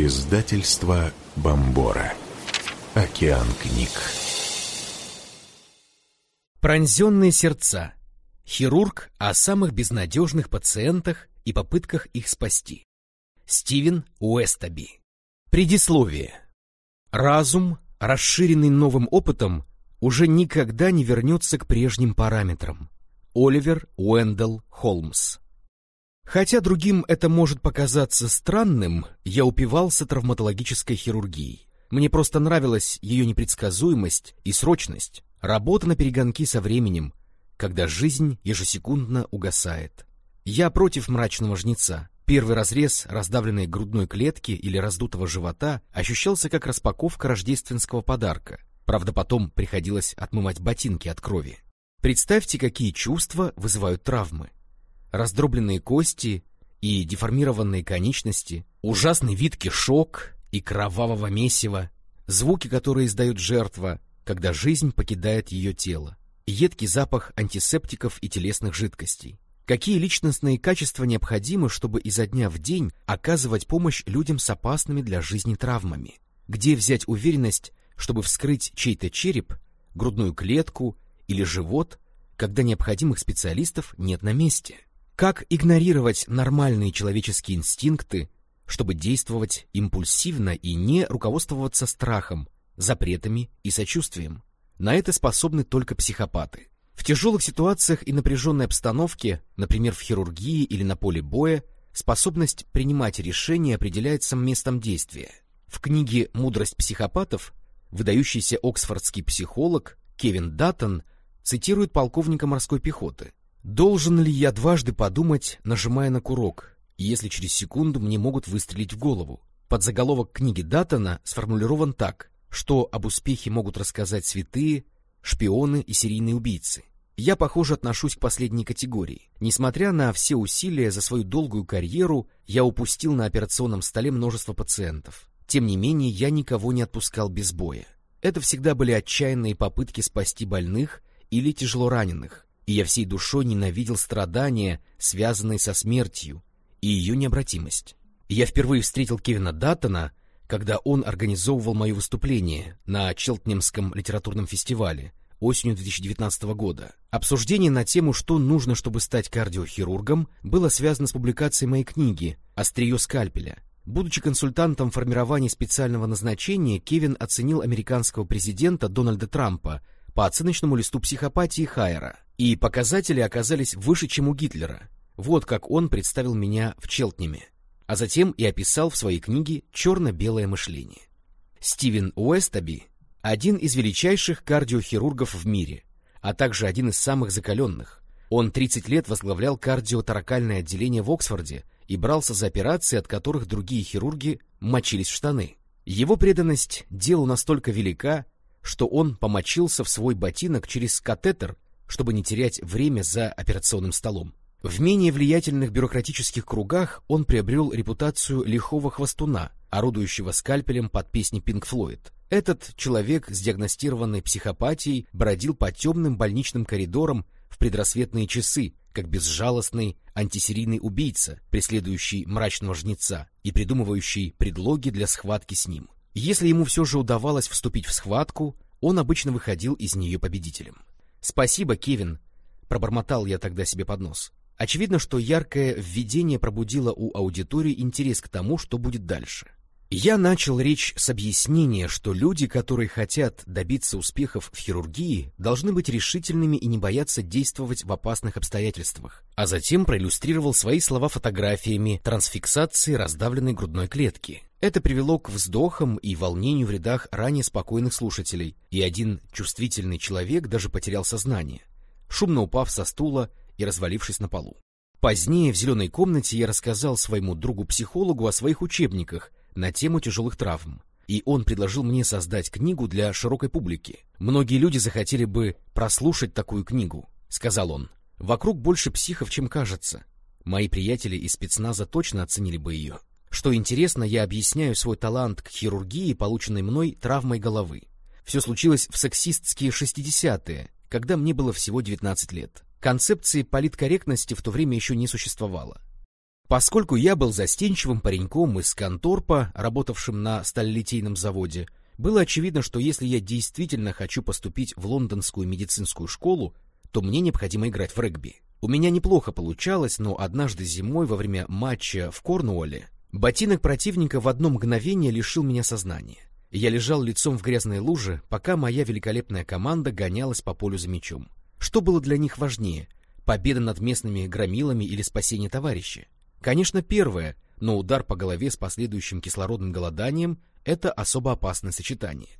Издательство Бомбора. Океан книг. Пронзенные сердца. Хирург о самых безнадежных пациентах и попытках их спасти. Стивен Уэстаби. Предисловие. Разум, расширенный новым опытом, уже никогда не вернется к прежним параметрам. Оливер Уэндell Холмс. Хотя другим это может показаться странным, я упивался травматологической хирургией. Мне просто нравилась ее непредсказуемость и срочность, работа на перегонки со временем, когда жизнь ежесекундно угасает. Я против мрачного жнеца. Первый разрез раздавленной грудной клетки или раздутого живота ощущался как распаковка рождественского подарка. Правда, потом приходилось отмывать ботинки от крови. Представьте, какие чувства вызывают травмы раздробленные кости и деформированные конечности, ужасный вид кишок и кровавого месива, звуки, которые издает жертва, когда жизнь покидает ее тело, едкий запах антисептиков и телесных жидкостей. Какие личностные качества необходимы, чтобы изо дня в день оказывать помощь людям с опасными для жизни травмами? Где взять уверенность, чтобы вскрыть чей-то череп, грудную клетку или живот, когда необходимых специалистов нет на месте? Как игнорировать нормальные человеческие инстинкты, чтобы действовать импульсивно и не руководствоваться страхом, запретами и сочувствием? На это способны только психопаты. В тяжелых ситуациях и напряженной обстановке, например, в хирургии или на поле боя, способность принимать решения определяется местом действия. В книге «Мудрость психопатов» выдающийся оксфордский психолог Кевин Даттон цитирует полковника морской пехоты. Должен ли я дважды подумать, нажимая на курок, если через секунду мне могут выстрелить в голову? Подзаголовок книги Даттона сформулирован так, что об успехе могут рассказать святые, шпионы и серийные убийцы. Я, похоже, отношусь к последней категории. Несмотря на все усилия за свою долгую карьеру, я упустил на операционном столе множество пациентов. Тем не менее, я никого не отпускал без боя. Это всегда были отчаянные попытки спасти больных или тяжело раненых, и я всей душой ненавидел страдания, связанные со смертью, и ее необратимость. Я впервые встретил Кевина Даттона, когда он организовывал мое выступление на Челтнемском литературном фестивале осенью 2019 года. Обсуждение на тему, что нужно, чтобы стать кардиохирургом, было связано с публикацией моей книги «Острие скальпеля». Будучи консультантом формирования специального назначения, Кевин оценил американского президента Дональда Трампа по оценочному листу психопатии Хайера, и показатели оказались выше, чем у Гитлера. Вот как он представил меня в Челтнеме, а затем и описал в своей книге «Черно-белое мышление». Стивен Уэстаби – один из величайших кардиохирургов в мире, а также один из самых закаленных. Он 30 лет возглавлял кардиотаракальное отделение в Оксфорде и брался за операции, от которых другие хирурги мочились в штаны. Его преданность делу настолько велика, что он помочился в свой ботинок через катетер, чтобы не терять время за операционным столом. В менее влиятельных бюрократических кругах он приобрел репутацию лихого хвостуна, орудующего скальпелем под песни Пинк Флойд. Этот человек с диагностированной психопатией бродил по темным больничным коридорам в предрассветные часы, как безжалостный антисерийный убийца, преследующий мрачного жнеца и придумывающий предлоги для схватки с ним. Если ему все же удавалось вступить в схватку, он обычно выходил из нее победителем. «Спасибо, Кевин», — пробормотал я тогда себе под нос. Очевидно, что яркое введение пробудило у аудитории интерес к тому, что будет дальше. Я начал речь с объяснения, что люди, которые хотят добиться успехов в хирургии, должны быть решительными и не бояться действовать в опасных обстоятельствах, а затем проиллюстрировал свои слова фотографиями трансфиксации раздавленной грудной клетки. Это привело к вздохам и волнению в рядах ранее спокойных слушателей, и один чувствительный человек даже потерял сознание, шумно упав со стула и развалившись на полу. Позднее в зеленой комнате я рассказал своему другу-психологу о своих учебниках, на тему тяжелых травм, и он предложил мне создать книгу для широкой публики. Многие люди захотели бы прослушать такую книгу, сказал он. Вокруг больше психов, чем кажется. Мои приятели из спецназа точно оценили бы ее. Что интересно, я объясняю свой талант к хирургии, полученной мной травмой головы. Все случилось в сексистские 60-е, когда мне было всего 19 лет. Концепции политкорректности в то время еще не существовало. Поскольку я был застенчивым пареньком из Конторпа, работавшим на сталелитейном заводе, было очевидно, что если я действительно хочу поступить в лондонскую медицинскую школу, то мне необходимо играть в регби. У меня неплохо получалось, но однажды зимой во время матча в Корнуолле ботинок противника в одно мгновение лишил меня сознания. Я лежал лицом в грязной луже, пока моя великолепная команда гонялась по полю за мячом. Что было для них важнее — победа над местными громилами или спасение товарища? Конечно, первое, но удар по голове с последующим кислородным голоданием — это особо опасное сочетание.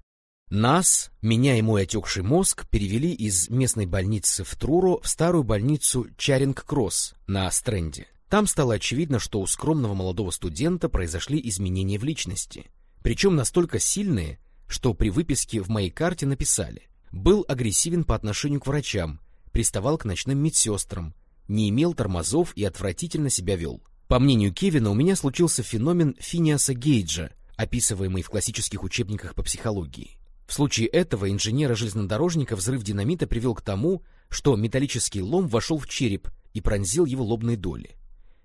Нас, меня и мой отекший мозг, перевели из местной больницы в Труро в старую больницу Чаринг-Кросс на Стрэнде. Там стало очевидно, что у скромного молодого студента произошли изменения в личности, причем настолько сильные, что при выписке в моей карте написали «был агрессивен по отношению к врачам, приставал к ночным медсестрам, не имел тормозов и отвратительно себя вел». По мнению Кевина, у меня случился феномен Финиаса Гейджа, описываемый в классических учебниках по психологии. В случае этого инженера-железнодорожника взрыв динамита привел к тому, что металлический лом вошел в череп и пронзил его лобные доли.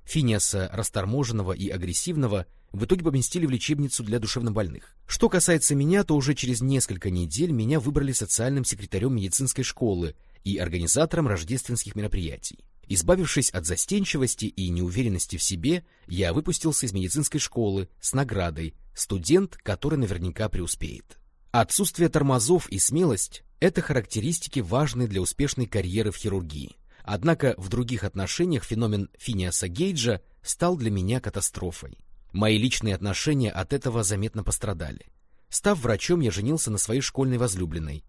Финиаса, расторможенного и агрессивного, в итоге поместили в лечебницу для душевнобольных. Что касается меня, то уже через несколько недель меня выбрали социальным секретарем медицинской школы и организатором рождественских мероприятий. Избавившись от застенчивости и неуверенности в себе, я выпустился из медицинской школы с наградой «Студент, который наверняка преуспеет». Отсутствие тормозов и смелость – это характеристики, важные для успешной карьеры в хирургии. Однако в других отношениях феномен Финиаса Гейджа стал для меня катастрофой. Мои личные отношения от этого заметно пострадали. Став врачом, я женился на своей школьной возлюбленной.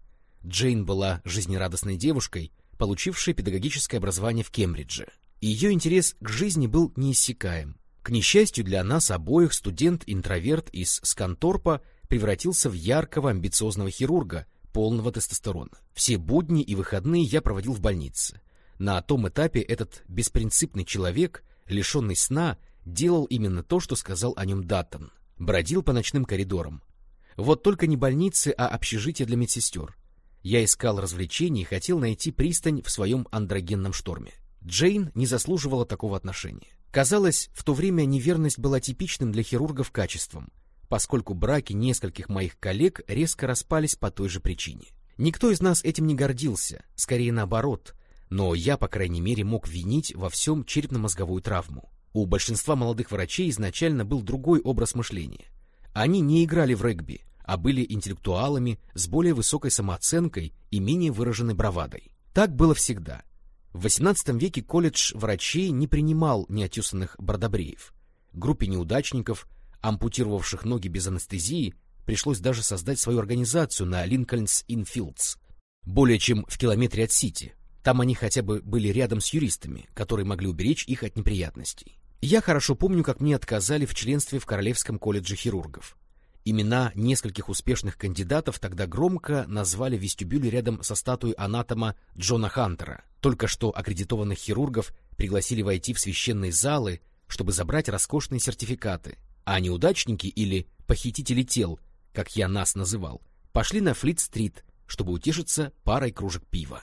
Джейн была жизнерадостной девушкой, получившей педагогическое образование в Кембридже. Ее интерес к жизни был неиссякаем. К несчастью для нас обоих студент-интроверт из Сканторпа превратился в яркого амбициозного хирурга, полного тестостерона. Все будни и выходные я проводил в больнице. На том этапе этот беспринципный человек, лишенный сна, делал именно то, что сказал о нем Даттон. Бродил по ночным коридорам. Вот только не больницы, а общежитие для медсестер. Я искал развлечений и хотел найти пристань в своем андрогенном шторме. Джейн не заслуживала такого отношения. Казалось, в то время неверность была типичным для хирургов качеством — поскольку браки нескольких моих коллег резко распались по той же причине. Никто из нас этим не гордился, скорее наоборот, но я, по крайней мере, мог винить во всем черепно-мозговую травму. У большинства молодых врачей изначально был другой образ мышления. Они не играли в регби, а были интеллектуалами с более высокой самооценкой и менее выраженной бравадой. Так было всегда. В XVIII веке колледж врачей не принимал неотесанных бродобреев. Группе неудачников ампутировавших ноги без анестезии, пришлось даже создать свою организацию на Линкольнс-Инфилдс, более чем в километре от Сити. Там они хотя бы были рядом с юристами, которые могли уберечь их от неприятностей. Я хорошо помню, как мне отказали в членстве в Королевском колледже хирургов. Имена нескольких успешных кандидатов тогда громко назвали вестибюле рядом со статуей анатома Джона Хантера. Только что аккредитованных хирургов пригласили войти в священные залы, чтобы забрать роскошные сертификаты, а неудачники или похитители тел, как я нас называл, пошли на Флит-стрит, чтобы утешиться парой кружек пива.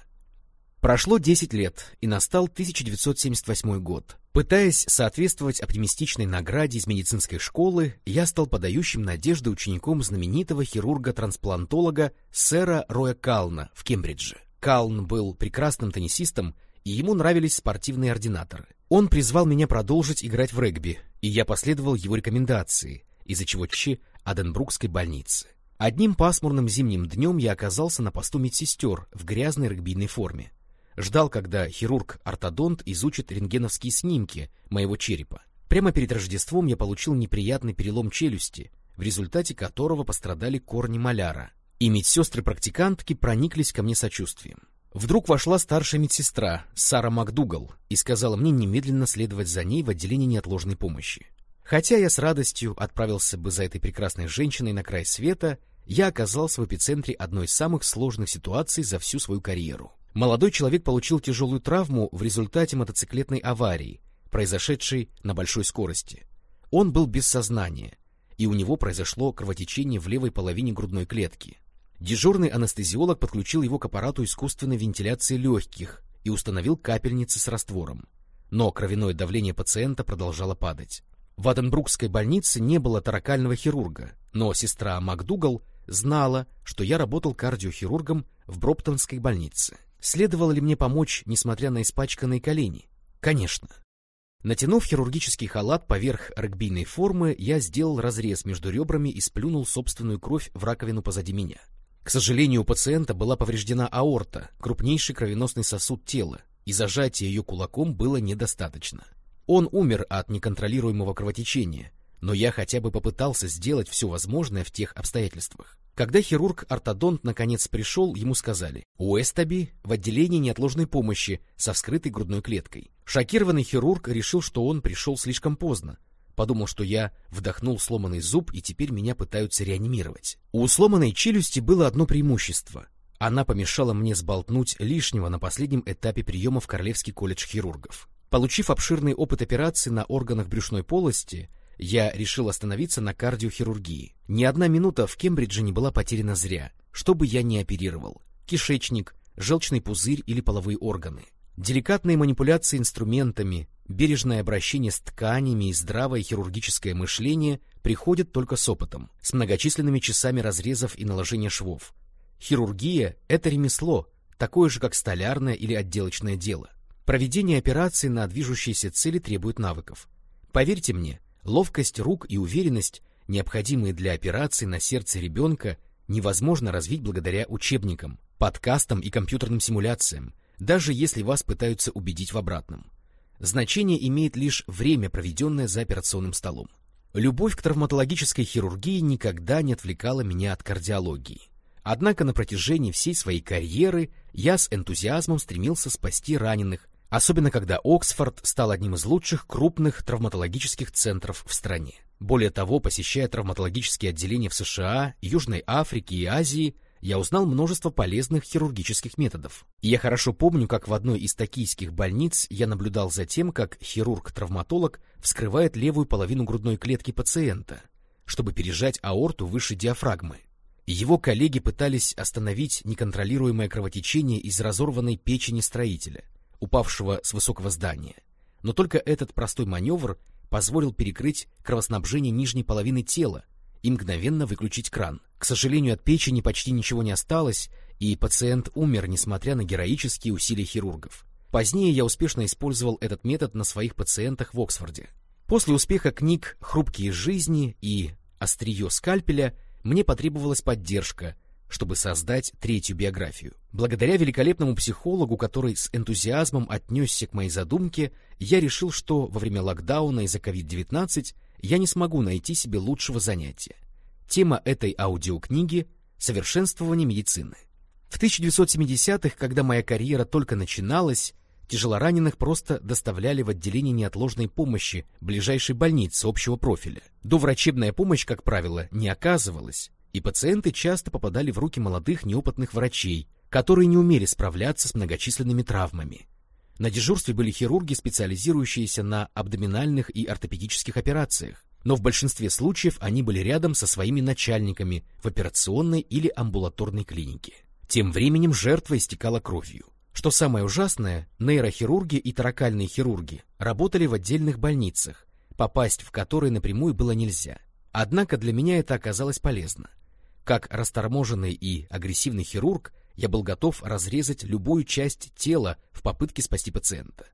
Прошло 10 лет, и настал 1978 год. Пытаясь соответствовать оптимистичной награде из медицинской школы, я стал подающим надежды учеником знаменитого хирурга-трансплантолога сэра Роя Кална в Кембридже. Калн был прекрасным теннисистом, и ему нравились спортивные ординаторы. Он призвал меня продолжить играть в регби, и я последовал его рекомендации, из-за чего чи Аденбрукской больницы. Одним пасмурным зимним днем я оказался на посту медсестер в грязной регбийной форме. Ждал, когда хирург-ортодонт изучит рентгеновские снимки моего черепа. Прямо перед Рождеством я получил неприятный перелом челюсти, в результате которого пострадали корни маляра. И медсестры-практикантки прониклись ко мне сочувствием. Вдруг вошла старшая медсестра, Сара МакДугал, и сказала мне немедленно следовать за ней в отделение неотложной помощи. Хотя я с радостью отправился бы за этой прекрасной женщиной на край света, я оказался в эпицентре одной из самых сложных ситуаций за всю свою карьеру. Молодой человек получил тяжелую травму в результате мотоциклетной аварии, произошедшей на большой скорости. Он был без сознания, и у него произошло кровотечение в левой половине грудной клетки. Дежурный анестезиолог подключил его к аппарату искусственной вентиляции легких и установил капельницы с раствором. но кровяное давление пациента продолжало падать. В Аденбрукской больнице не было таракального хирурга, но сестра МакДугал знала, что я работал кардиохирургом в Броптонской больнице. Следовало ли мне помочь, несмотря на испачканные колени? Конечно. Натянув хирургический халат поверх регбийной формы, я сделал разрез между ребрами и сплюнул собственную кровь в раковину позади меня. К сожалению, у пациента была повреждена аорта, крупнейший кровеносный сосуд тела, и зажатия ее кулаком было недостаточно. Он умер от неконтролируемого кровотечения, но я хотя бы попытался сделать все возможное в тех обстоятельствах. Когда хирург-ортодонт наконец пришел, ему сказали, у Эстаби в отделении неотложной помощи со вскрытой грудной клеткой. Шокированный хирург решил, что он пришел слишком поздно. Подумал, что я вдохнул сломанный зуб, и теперь меня пытаются реанимировать. У сломанной челюсти было одно преимущество. Она помешала мне сболтнуть лишнего на последнем этапе приема в Королевский колледж хирургов. Получив обширный опыт операции на органах брюшной полости, я решил остановиться на кардиохирургии. Ни одна минута в Кембридже не была потеряна зря, что бы я ни оперировал. Кишечник, желчный пузырь или половые органы. Деликатные манипуляции инструментами, бережное обращение с тканями и здравое хирургическое мышление приходят только с опытом, с многочисленными часами разрезов и наложения швов. Хирургия — это ремесло, такое же, как столярное или отделочное дело. Проведение операции на движущиеся цели требует навыков. Поверьте мне, Ловкость рук и уверенность, необходимые для операции на сердце ребенка, невозможно развить благодаря учебникам, подкастам и компьютерным симуляциям, даже если вас пытаются убедить в обратном. Значение имеет лишь время, проведенное за операционным столом. Любовь к травматологической хирургии никогда не отвлекала меня от кардиологии. Однако на протяжении всей своей карьеры я с энтузиазмом стремился спасти раненых, особенно когда Оксфорд стал одним из лучших крупных травматологических центров в стране. Более того, посещая травматологические отделения в США, Южной Африке и Азии, я узнал множество полезных хирургических методов. И я хорошо помню, как в одной из токийских больниц я наблюдал за тем, как хирург-травматолог вскрывает левую половину грудной клетки пациента, чтобы пережать аорту выше диафрагмы. Его коллеги пытались остановить неконтролируемое кровотечение из разорванной печени строителя упавшего с высокого здания. Но только этот простой маневр позволил перекрыть кровоснабжение нижней половины тела и мгновенно выключить кран. К сожалению, от печени почти ничего не осталось, и пациент умер, несмотря на героические усилия хирургов. Позднее я успешно использовал этот метод на своих пациентах в Оксфорде. После успеха книг «Хрупкие жизни» и «Острие скальпеля» мне потребовалась поддержка, чтобы создать третью биографию. Благодаря великолепному психологу, который с энтузиазмом отнесся к моей задумке, я решил, что во время локдауна из-за COVID-19 я не смогу найти себе лучшего занятия. Тема этой аудиокниги — совершенствование медицины. В 1970-х, когда моя карьера только начиналась, тяжелораненых просто доставляли в отделение неотложной помощи ближайшей больницы общего профиля. Доврачебная помощь, как правило, не оказывалась, и пациенты часто попадали в руки молодых неопытных врачей, которые не умели справляться с многочисленными травмами. На дежурстве были хирурги, специализирующиеся на абдоминальных и ортопедических операциях, но в большинстве случаев они были рядом со своими начальниками в операционной или амбулаторной клинике. Тем временем жертва истекала кровью. Что самое ужасное, нейрохирурги и таракальные хирурги работали в отдельных больницах, попасть в которые напрямую было нельзя. Однако для меня это оказалось полезно. Как расторможенный и агрессивный хирург, я был готов разрезать любую часть тела в попытке спасти пациента.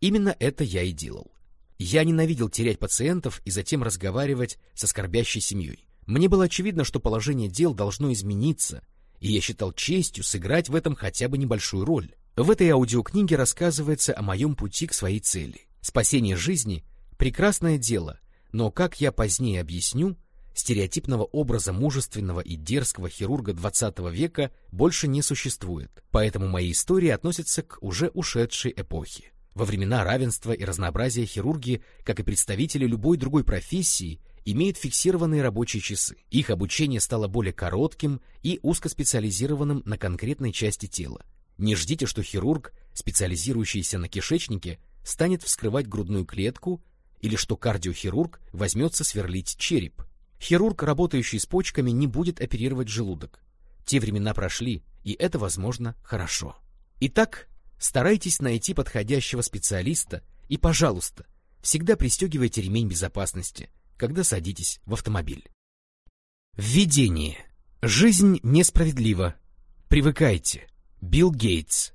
Именно это я и делал. Я ненавидел терять пациентов и затем разговаривать со скорбящей семьей. Мне было очевидно, что положение дел должно измениться, и я считал честью сыграть в этом хотя бы небольшую роль. В этой аудиокниге рассказывается о моем пути к своей цели. Спасение жизни — прекрасное дело, но, как я позднее объясню, стереотипного образа мужественного и дерзкого хирурга XX века больше не существует, поэтому мои истории относятся к уже ушедшей эпохе. Во времена равенства и разнообразия хирурги, как и представители любой другой профессии, имеют фиксированные рабочие часы. Их обучение стало более коротким и узкоспециализированным на конкретной части тела. Не ждите, что хирург, специализирующийся на кишечнике, станет вскрывать грудную клетку или что кардиохирург возьмется сверлить череп. Хирург, работающий с почками, не будет оперировать желудок. Те времена прошли, и это, возможно, хорошо. Итак, старайтесь найти подходящего специалиста И, пожалуйста, всегда пристегивайте ремень безопасности, когда садитесь в автомобиль. Введение. Жизнь несправедлива. Привыкайте. Билл Гейтс.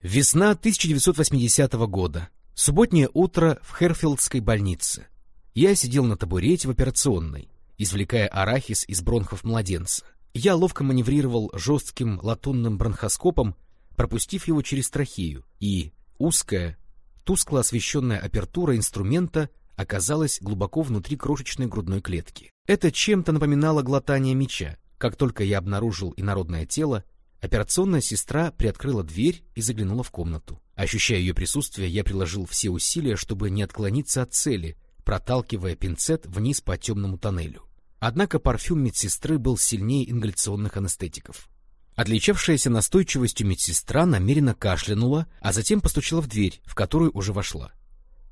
Весна 1980 года. Субботнее утро в Херфилдской больнице. Я сидел на табурете в операционной, извлекая арахис из бронхов младенца. Я ловко маневрировал жестким латунным бронхоскопом, пропустив его через трахею, и узкая, тускло освещенная апертура инструмента оказалась глубоко внутри крошечной грудной клетки. Это чем-то напоминало глотание меча. Как только я обнаружил инородное тело, операционная сестра приоткрыла дверь и заглянула в комнату. Ощущая ее присутствие, я приложил все усилия, чтобы не отклониться от цели, проталкивая пинцет вниз по темному тоннелю. Однако парфюм медсестры был сильнее ингаляционных анестетиков. Отличавшаяся настойчивостью медсестра намеренно кашлянула, а затем постучала в дверь, в которую уже вошла.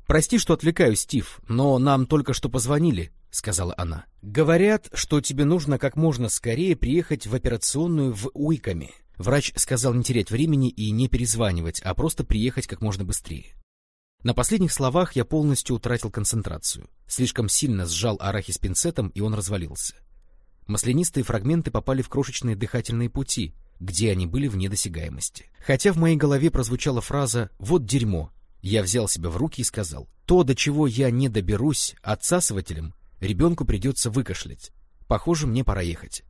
«Прости, что отвлекаю, Стив, но нам только что позвонили», — сказала она. «Говорят, что тебе нужно как можно скорее приехать в операционную в Уиками». Врач сказал не терять времени и не перезванивать, а просто приехать как можно быстрее. На последних словах я полностью утратил концентрацию. Слишком сильно сжал арахис пинцетом, и он развалился. Маслянистые фрагменты попали в крошечные дыхательные пути, где они были вне досягаемости. Хотя в моей голове прозвучала фраза «вот дерьмо», я взял себя в руки и сказал, то, до чего я не доберусь отсасывателем, ребенку придется выкашлять. Похоже, мне пора ехать.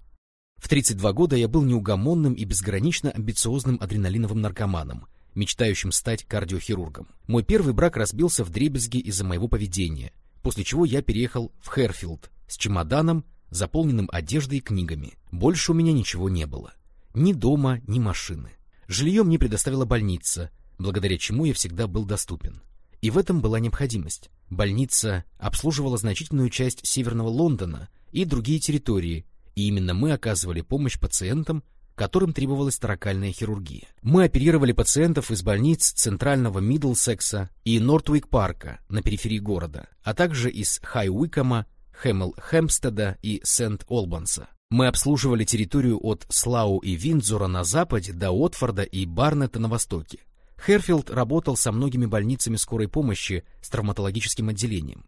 В 32 года я был неугомонным и безгранично амбициозным адреналиновым наркоманом, мечтающим стать кардиохирургом. Мой первый брак разбился в дребезги из-за моего поведения, после чего я переехал в Херфилд с чемоданом, заполненным одеждой и книгами. Больше у меня ничего не было. Ни дома, ни машины. Жилье мне предоставила больница, благодаря чему я всегда был доступен. И в этом была необходимость. Больница обслуживала значительную часть северного Лондона и другие территории, и именно мы оказывали помощь пациентам, которым требовалась таракальная хирургия. Мы оперировали пациентов из больниц центрального Мидлсекса и Нортвик-парка на периферии города, а также из Хай-Уикома, Хэмл-Хэмпстеда и Сент-Олбанса. Мы обслуживали территорию от Слау и Виндзора на западе до Отфорда и Барнета на востоке. Херфилд работал со многими больницами скорой помощи с травматологическим отделением.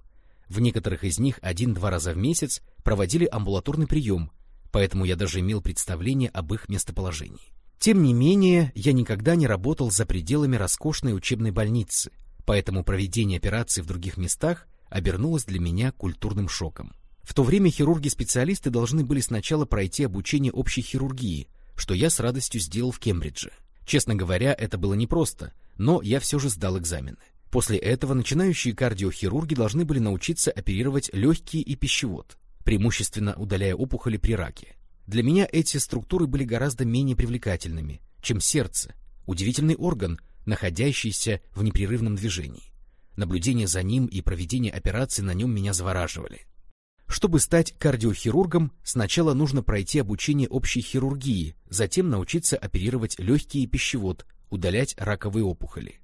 В некоторых из них один-два раза в месяц проводили амбулаторный прием, поэтому я даже имел представление об их местоположении. Тем не менее, я никогда не работал за пределами роскошной учебной больницы, поэтому проведение операций в других местах обернулось для меня культурным шоком. В то время хирурги-специалисты должны были сначала пройти обучение общей хирургии, что я с радостью сделал в Кембридже. Честно говоря, это было непросто, но я все же сдал экзамены. После этого начинающие кардиохирурги должны были научиться оперировать легкие и пищевод, преимущественно удаляя опухоли при раке. Для меня эти структуры были гораздо менее привлекательными, чем сердце, удивительный орган, находящийся в непрерывном движении. Наблюдение за ним и проведение операций на нем меня завораживали. Чтобы стать кардиохирургом, сначала нужно пройти обучение общей хирургии, затем научиться оперировать легкие и пищевод, удалять раковые опухоли.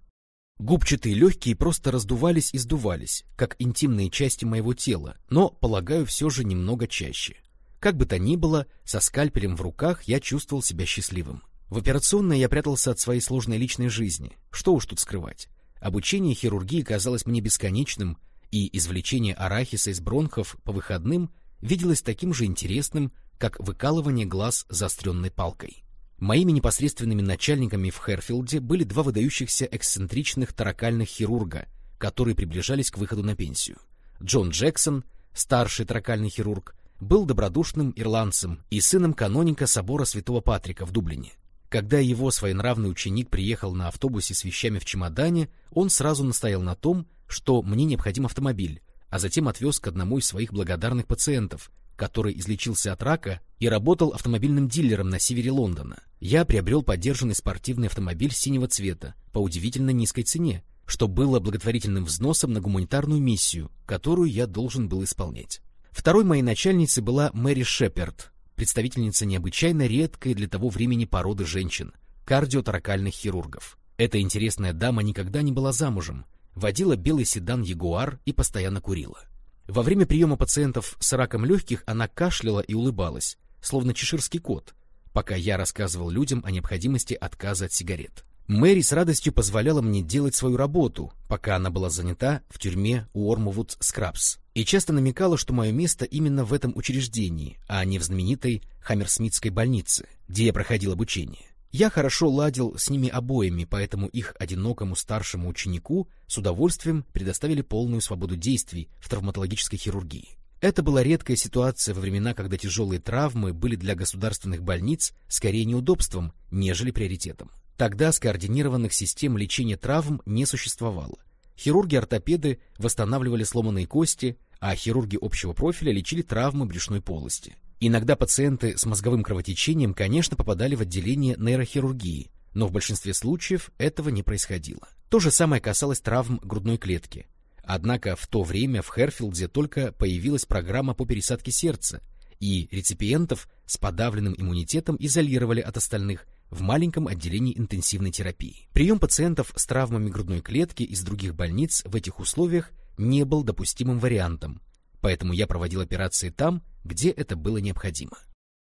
Губчатые легкие просто раздувались и сдувались, как интимные части моего тела, но, полагаю, все же немного чаще. Как бы то ни было, со скальпелем в руках я чувствовал себя счастливым. В операционной я прятался от своей сложной личной жизни. Что уж тут скрывать. Обучение хирургии казалось мне бесконечным, и извлечение арахиса из бронхов по выходным виделось таким же интересным, как выкалывание глаз заостренной палкой. Моими непосредственными начальниками в Херфилде были два выдающихся эксцентричных таракальных хирурга, которые приближались к выходу на пенсию. Джон Джексон, старший таракальный хирург, был добродушным ирландцем и сыном каноника собора Святого Патрика в Дублине. Когда его своенравный ученик приехал на автобусе с вещами в чемодане, он сразу настоял на том, что мне необходим автомобиль, а затем отвез к одному из своих благодарных пациентов, который излечился от рака и работал автомобильным дилером на севере Лондона. Я приобрел поддержанный спортивный автомобиль синего цвета по удивительно низкой цене, что было благотворительным взносом на гуманитарную миссию, которую я должен был исполнять. Второй моей начальницей была Мэри Шеперд, представительница необычайно редкой для того времени породы женщин, кардиоторакальных хирургов. Эта интересная дама никогда не была замужем, водила белый седан «Ягуар» и постоянно курила. Во время приема пациентов с раком легких она кашляла и улыбалась, словно чеширский кот, пока я рассказывал людям о необходимости отказа от сигарет. Мэри с радостью позволяла мне делать свою работу, пока она была занята в тюрьме Уормвуд Скрабс, и часто намекала, что мое место именно в этом учреждении, а не в знаменитой Хаммерсмитской больнице, где я проходил обучение. Я хорошо ладил с ними обоими, поэтому их одинокому старшему ученику с удовольствием предоставили полную свободу действий в травматологической хирургии. Это была редкая ситуация во времена, когда тяжелые травмы были для государственных больниц скорее неудобством, нежели приоритетом. Тогда скоординированных систем лечения травм не существовало. Хирурги-ортопеды восстанавливали сломанные кости, а хирурги общего профиля лечили травмы брюшной полости. Иногда пациенты с мозговым кровотечением, конечно, попадали в отделение нейрохирургии, но в большинстве случаев этого не происходило. То же самое касалось травм грудной клетки. Однако в то время в Херфилде только появилась программа по пересадке сердца, и реципиентов с подавленным иммунитетом изолировали от остальных в маленьком отделении интенсивной терапии. Прием пациентов с травмами грудной клетки из других больниц в этих условиях не был допустимым вариантом, поэтому я проводил операции там, где это было необходимо.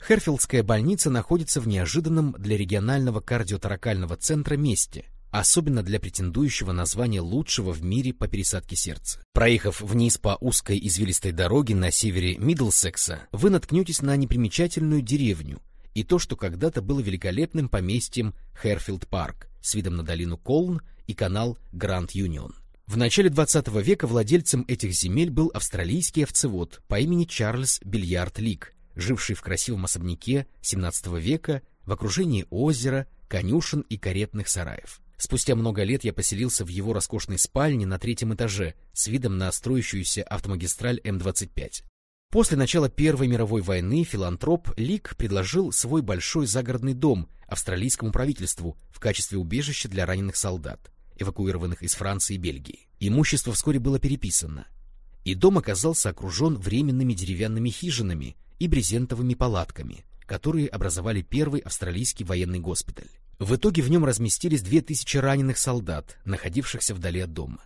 Херфилдская больница находится в неожиданном для регионального кардиоторакального центра месте, особенно для претендующего на звание лучшего в мире по пересадке сердца. Проехав вниз по узкой извилистой дороге на севере Миддлсекса, вы наткнетесь на непримечательную деревню и то, что когда-то было великолепным поместьем Харефилд Парк с видом на долину Колн и канал Гранд Юнион. В начале XX века владельцем этих земель был австралийский овцевод по имени Чарльз Бильярд Лик, живший в красивом особняке XVII века в окружении озера, конюшен и каретных сараев. Спустя много лет я поселился в его роскошной спальне на третьем этаже с видом на строящуюся автомагистраль М-25. После начала Первой мировой войны филантроп Лик предложил свой большой загородный дом австралийскому правительству в качестве убежища для раненых солдат эвакуированных из Франции и Бельгии. Имущество вскоре было переписано, и дом оказался окружен временными деревянными хижинами и брезентовыми палатками, которые образовали первый австралийский военный госпиталь. В итоге в нем разместились две тысячи раненых солдат, находившихся вдали от дома.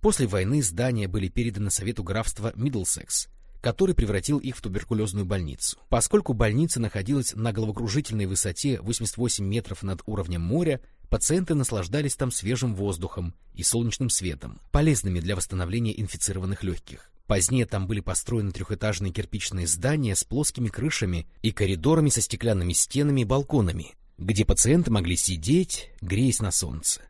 После войны здания были переданы Совету графства Миддлсекс, который превратил их в туберкулезную больницу. Поскольку больница находилась на головокружительной высоте 88 метров над уровнем моря, Пациенты наслаждались там свежим воздухом и солнечным светом, полезными для восстановления инфицированных легких. Позднее там были построены трехэтажные кирпичные здания с плоскими крышами и коридорами со стеклянными стенами и балконами, где пациенты могли сидеть, греясь на солнце.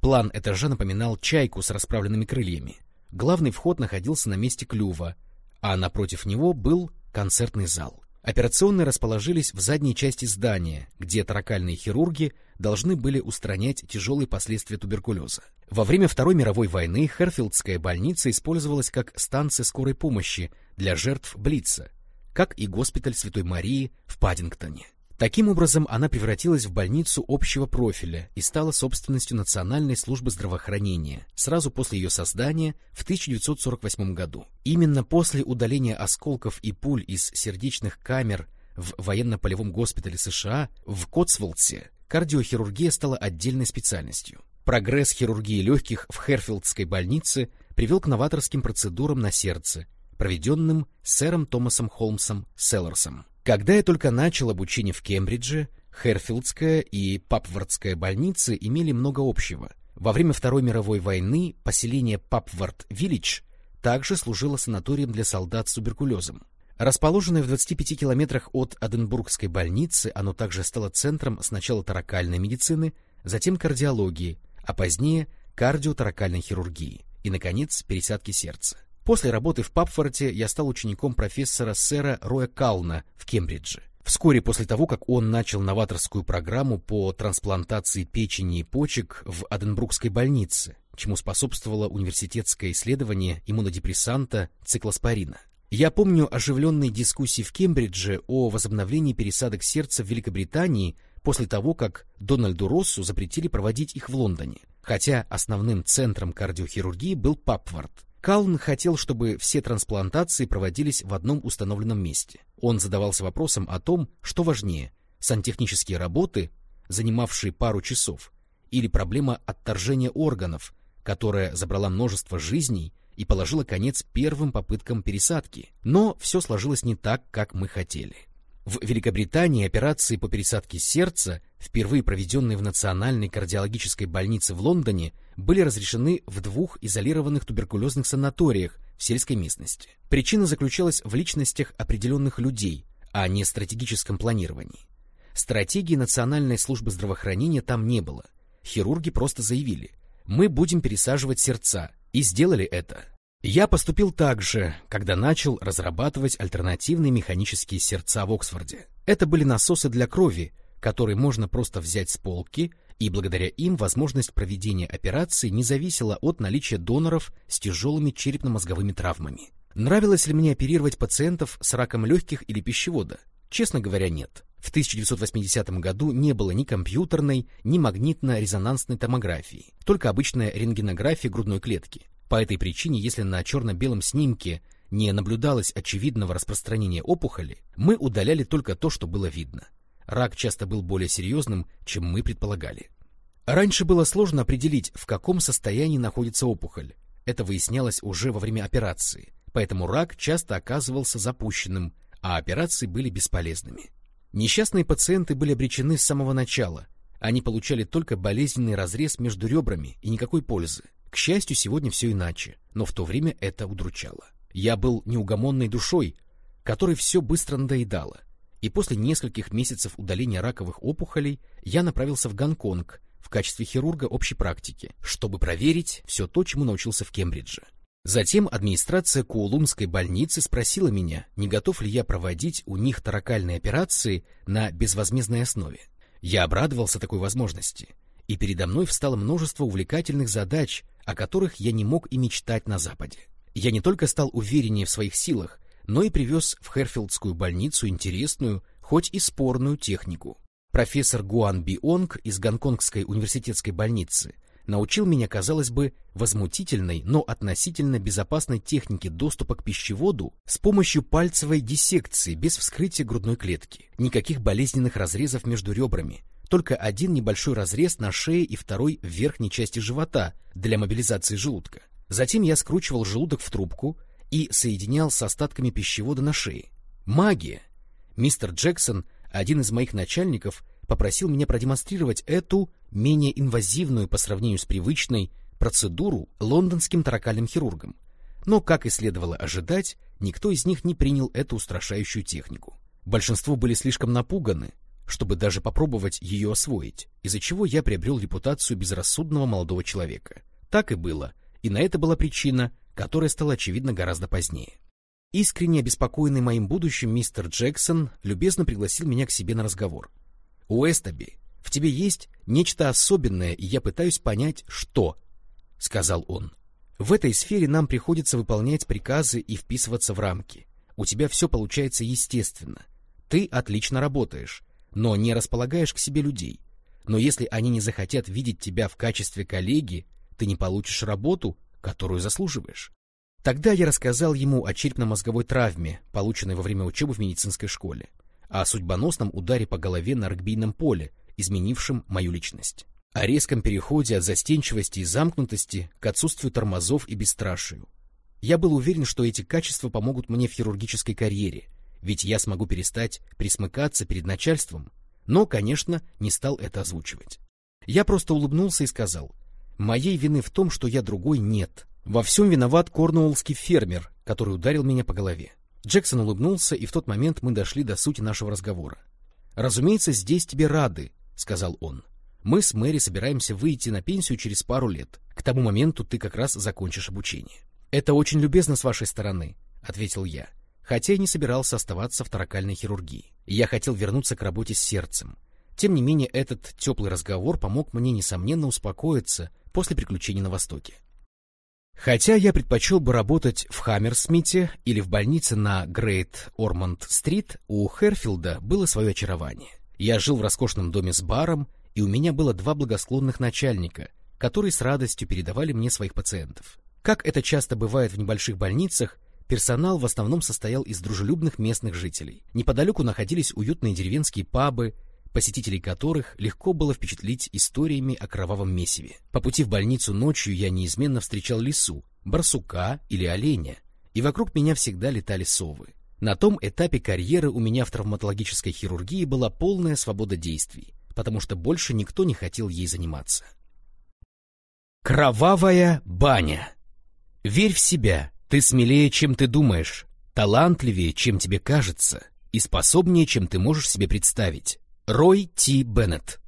План этажа напоминал чайку с расправленными крыльями. Главный вход находился на месте клюва, а напротив него был концертный зал. Операционные расположились в задней части здания, где таракальные хирурги должны были устранять тяжелые последствия туберкулеза. Во время Второй мировой войны Херфилдская больница использовалась как станция скорой помощи для жертв Блица, как и госпиталь Святой Марии в Паддингтоне. Таким образом, она превратилась в больницу общего профиля и стала собственностью Национальной службы здравоохранения сразу после ее создания в 1948 году. Именно после удаления осколков и пуль из сердечных камер в военно-полевом госпитале США в Котсволдсе кардиохирургия стала отдельной специальностью. Прогресс хирургии легких в Херфилдской больнице привел к новаторским процедурам на сердце, проведенным сэром Томасом Холмсом Селлерсом. Когда я только начал обучение в Кембридже, Херфилдская и Папвардская больницы имели много общего. Во время Второй мировой войны поселение Папвард-Виллидж также служило санаторием для солдат с туберкулезом. Расположенное в 25 километрах от Аденбургской больницы, оно также стало центром сначала таракальной медицины, затем кардиологии, а позднее кардиоторакальной хирургии и, наконец, пересадки сердца. После работы в Папфорте я стал учеником профессора сэра Роя Кална в Кембридже. Вскоре после того, как он начал новаторскую программу по трансплантации печени и почек в Аденбрукской больнице, чему способствовало университетское исследование иммунодепрессанта циклоспорина. Я помню оживленные дискуссии в Кембридже о возобновлении пересадок сердца в Великобритании после того, как Дональду Россу запретили проводить их в Лондоне, хотя основным центром кардиохирургии был Папвард. Калн хотел, чтобы все трансплантации проводились в одном установленном месте. Он задавался вопросом о том, что важнее – сантехнические работы, занимавшие пару часов, или проблема отторжения органов, которая забрала множество жизней и положила конец первым попыткам пересадки. Но все сложилось не так, как мы хотели. В Великобритании операции по пересадке сердца, впервые проведенные в Национальной кардиологической больнице в Лондоне, были разрешены в двух изолированных туберкулезных санаториях в сельской местности. Причина заключалась в личностях определенных людей, а не стратегическом планировании. Стратегии Национальной службы здравоохранения там не было. Хирурги просто заявили, мы будем пересаживать сердца, и сделали это. Я поступил так же, когда начал разрабатывать альтернативные механические сердца в Оксфорде. Это были насосы для крови, которые можно просто взять с полки, и благодаря им возможность проведения операции не зависела от наличия доноров с тяжелыми черепно-мозговыми травмами. Нравилось ли мне оперировать пациентов с раком легких или пищевода? Честно говоря, нет. В 1980 году не было ни компьютерной, ни магнитно-резонансной томографии, только обычная рентгенография грудной клетки. По этой причине, если на черно-белом снимке не наблюдалось очевидного распространения опухоли, мы удаляли только то, что было видно. Рак часто был более серьезным, чем мы предполагали. Раньше было сложно определить, в каком состоянии находится опухоль. Это выяснялось уже во время операции, поэтому рак часто оказывался запущенным, а операции были бесполезными. Несчастные пациенты были обречены с самого начала. Они получали только болезненный разрез между ребрами и никакой пользы. К счастью, сегодня все иначе, но в то время это удручало. Я был неугомонной душой, которой все быстро надоедало, и после нескольких месяцев удаления раковых опухолей я направился в Гонконг в качестве хирурга общей практики, чтобы проверить все то, чему научился в Кембридже. Затем администрация Куулумской больницы спросила меня, не готов ли я проводить у них таракальные операции на безвозмездной основе. Я обрадовался такой возможности, и передо мной встало множество увлекательных задач, о которых я не мог и мечтать на Западе. Я не только стал увереннее в своих силах, но и привез в Херфилдскую больницу интересную, хоть и спорную технику. Профессор Гуан Бионг из Гонконгской университетской больницы научил меня, казалось бы, возмутительной, но относительно безопасной технике доступа к пищеводу с помощью пальцевой диссекции без вскрытия грудной клетки. Никаких болезненных разрезов между ребрами, только один небольшой разрез на шее и второй в верхней части живота для мобилизации желудка. Затем я скручивал желудок в трубку и соединял с остатками пищевода на шее. Магия! Мистер Джексон, один из моих начальников, попросил меня продемонстрировать эту, менее инвазивную по сравнению с привычной, процедуру лондонским таракальным хирургам. Но, как и следовало ожидать, никто из них не принял эту устрашающую технику. Большинство были слишком напуганы, чтобы даже попробовать ее освоить, из-за чего я приобрел репутацию безрассудного молодого человека. Так и было, и на это была причина, которая стала очевидна гораздо позднее. Искренне обеспокоенный моим будущим мистер Джексон любезно пригласил меня к себе на разговор. «Уэстаби, в тебе есть нечто особенное, и я пытаюсь понять, что», — сказал он. «В этой сфере нам приходится выполнять приказы и вписываться в рамки. У тебя все получается естественно. Ты отлично работаешь, но не располагаешь к себе людей. Но если они не захотят видеть тебя в качестве коллеги, ты не получишь работу, которую заслуживаешь. Тогда я рассказал ему о черепно-мозговой травме, полученной во время учебы в медицинской школе, о судьбоносном ударе по голове на регбийном поле, изменившем мою личность, о резком переходе от застенчивости и замкнутости к отсутствию тормозов и бесстрашию. Я был уверен, что эти качества помогут мне в хирургической карьере — ведь я смогу перестать присмыкаться перед начальством, но, конечно, не стал это озвучивать. Я просто улыбнулся и сказал, моей вины в том, что я другой нет. Во всем виноват корнуоллский фермер, который ударил меня по голове. Джексон улыбнулся, и в тот момент мы дошли до сути нашего разговора. «Разумеется, здесь тебе рады», — сказал он. «Мы с Мэри собираемся выйти на пенсию через пару лет. К тому моменту ты как раз закончишь обучение». «Это очень любезно с вашей стороны», — ответил я хотя и не собирался оставаться в таракальной хирургии. Я хотел вернуться к работе с сердцем. Тем не менее, этот теплый разговор помог мне, несомненно, успокоиться после приключений на Востоке. Хотя я предпочел бы работать в Хаммерсмите или в больнице на Грейт Ормонд-стрит, у Херфилда было свое очарование. Я жил в роскошном доме с баром, и у меня было два благосклонных начальника, которые с радостью передавали мне своих пациентов. Как это часто бывает в небольших больницах, Персонал в основном состоял из дружелюбных местных жителей. Неподалеку находились уютные деревенские пабы, посетителей которых легко было впечатлить историями о кровавом месиве. По пути в больницу ночью я неизменно встречал лису, барсука или оленя, и вокруг меня всегда летали совы. На том этапе карьеры у меня в травматологической хирургии была полная свобода действий, потому что больше никто не хотел ей заниматься. Кровавая баня. Верь в себя, ты смелее, чем ты думаешь, талантливее, чем тебе кажется, и способнее, чем ты можешь себе представить. Рой Ти Беннет.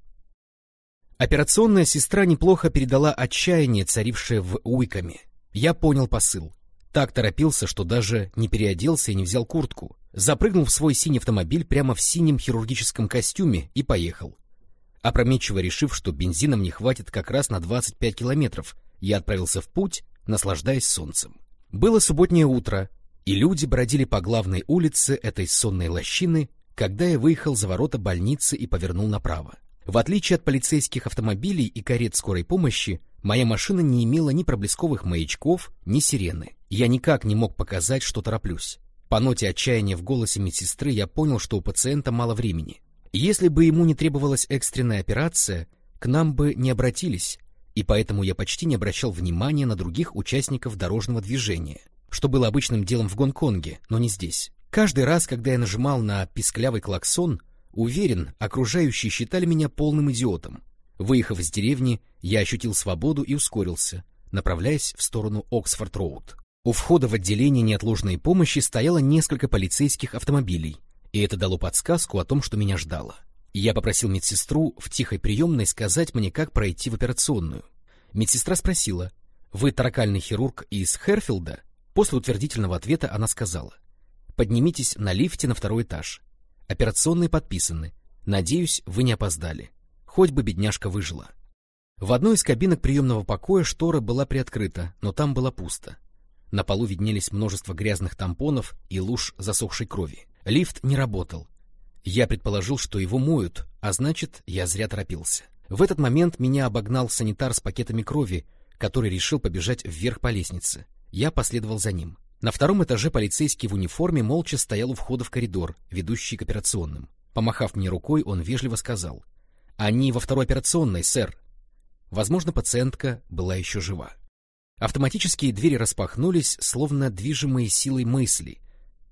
Операционная сестра неплохо передала отчаяние, царившее в Уикаме. Я понял посыл. Так торопился, что даже не переоделся и не взял куртку. Запрыгнул в свой синий автомобиль прямо в синем хирургическом костюме и поехал. Опрометчиво решив, что бензина мне хватит как раз на 25 километров, я отправился в путь, наслаждаясь солнцем. Было субботнее утро, и люди бродили по главной улице этой сонной лощины, когда я выехал за ворота больницы и повернул направо. В отличие от полицейских автомобилей и карет скорой помощи, моя машина не имела ни проблесковых маячков, ни сирены. Я никак не мог показать, что тороплюсь. По ноте отчаяния в голосе медсестры я понял, что у пациента мало времени. Если бы ему не требовалась экстренная операция, к нам бы не обратились, и поэтому я почти не обращал внимания на других участников дорожного движения, что было обычным делом в Гонконге, но не здесь. Каждый раз, когда я нажимал на писклявый клаксон, уверен, окружающие считали меня полным идиотом. Выехав из деревни, я ощутил свободу и ускорился, направляясь в сторону Оксфорд-Роуд. У входа в отделение неотложной помощи стояло несколько полицейских автомобилей, и это дало подсказку о том, что меня ждало. Я попросил медсестру в тихой приемной сказать мне, как пройти в операционную. Медсестра спросила, «Вы таракальный хирург из Херфилда?» После утвердительного ответа она сказала, «Поднимитесь на лифте на второй этаж. Операционные подписаны. Надеюсь, вы не опоздали. Хоть бы бедняжка выжила». В одной из кабинок приемного покоя штора была приоткрыта, но там было пусто. На полу виднелись множество грязных тампонов и луж засохшей крови. Лифт не работал, я предположил, что его моют, а значит, я зря торопился. В этот момент меня обогнал санитар с пакетами крови, который решил побежать вверх по лестнице. Я последовал за ним. На втором этаже полицейский в униформе молча стоял у входа в коридор, ведущий к операционным. Помахав мне рукой, он вежливо сказал. «Они во второй операционной, сэр». Возможно, пациентка была еще жива. Автоматические двери распахнулись, словно движимые силой мысли,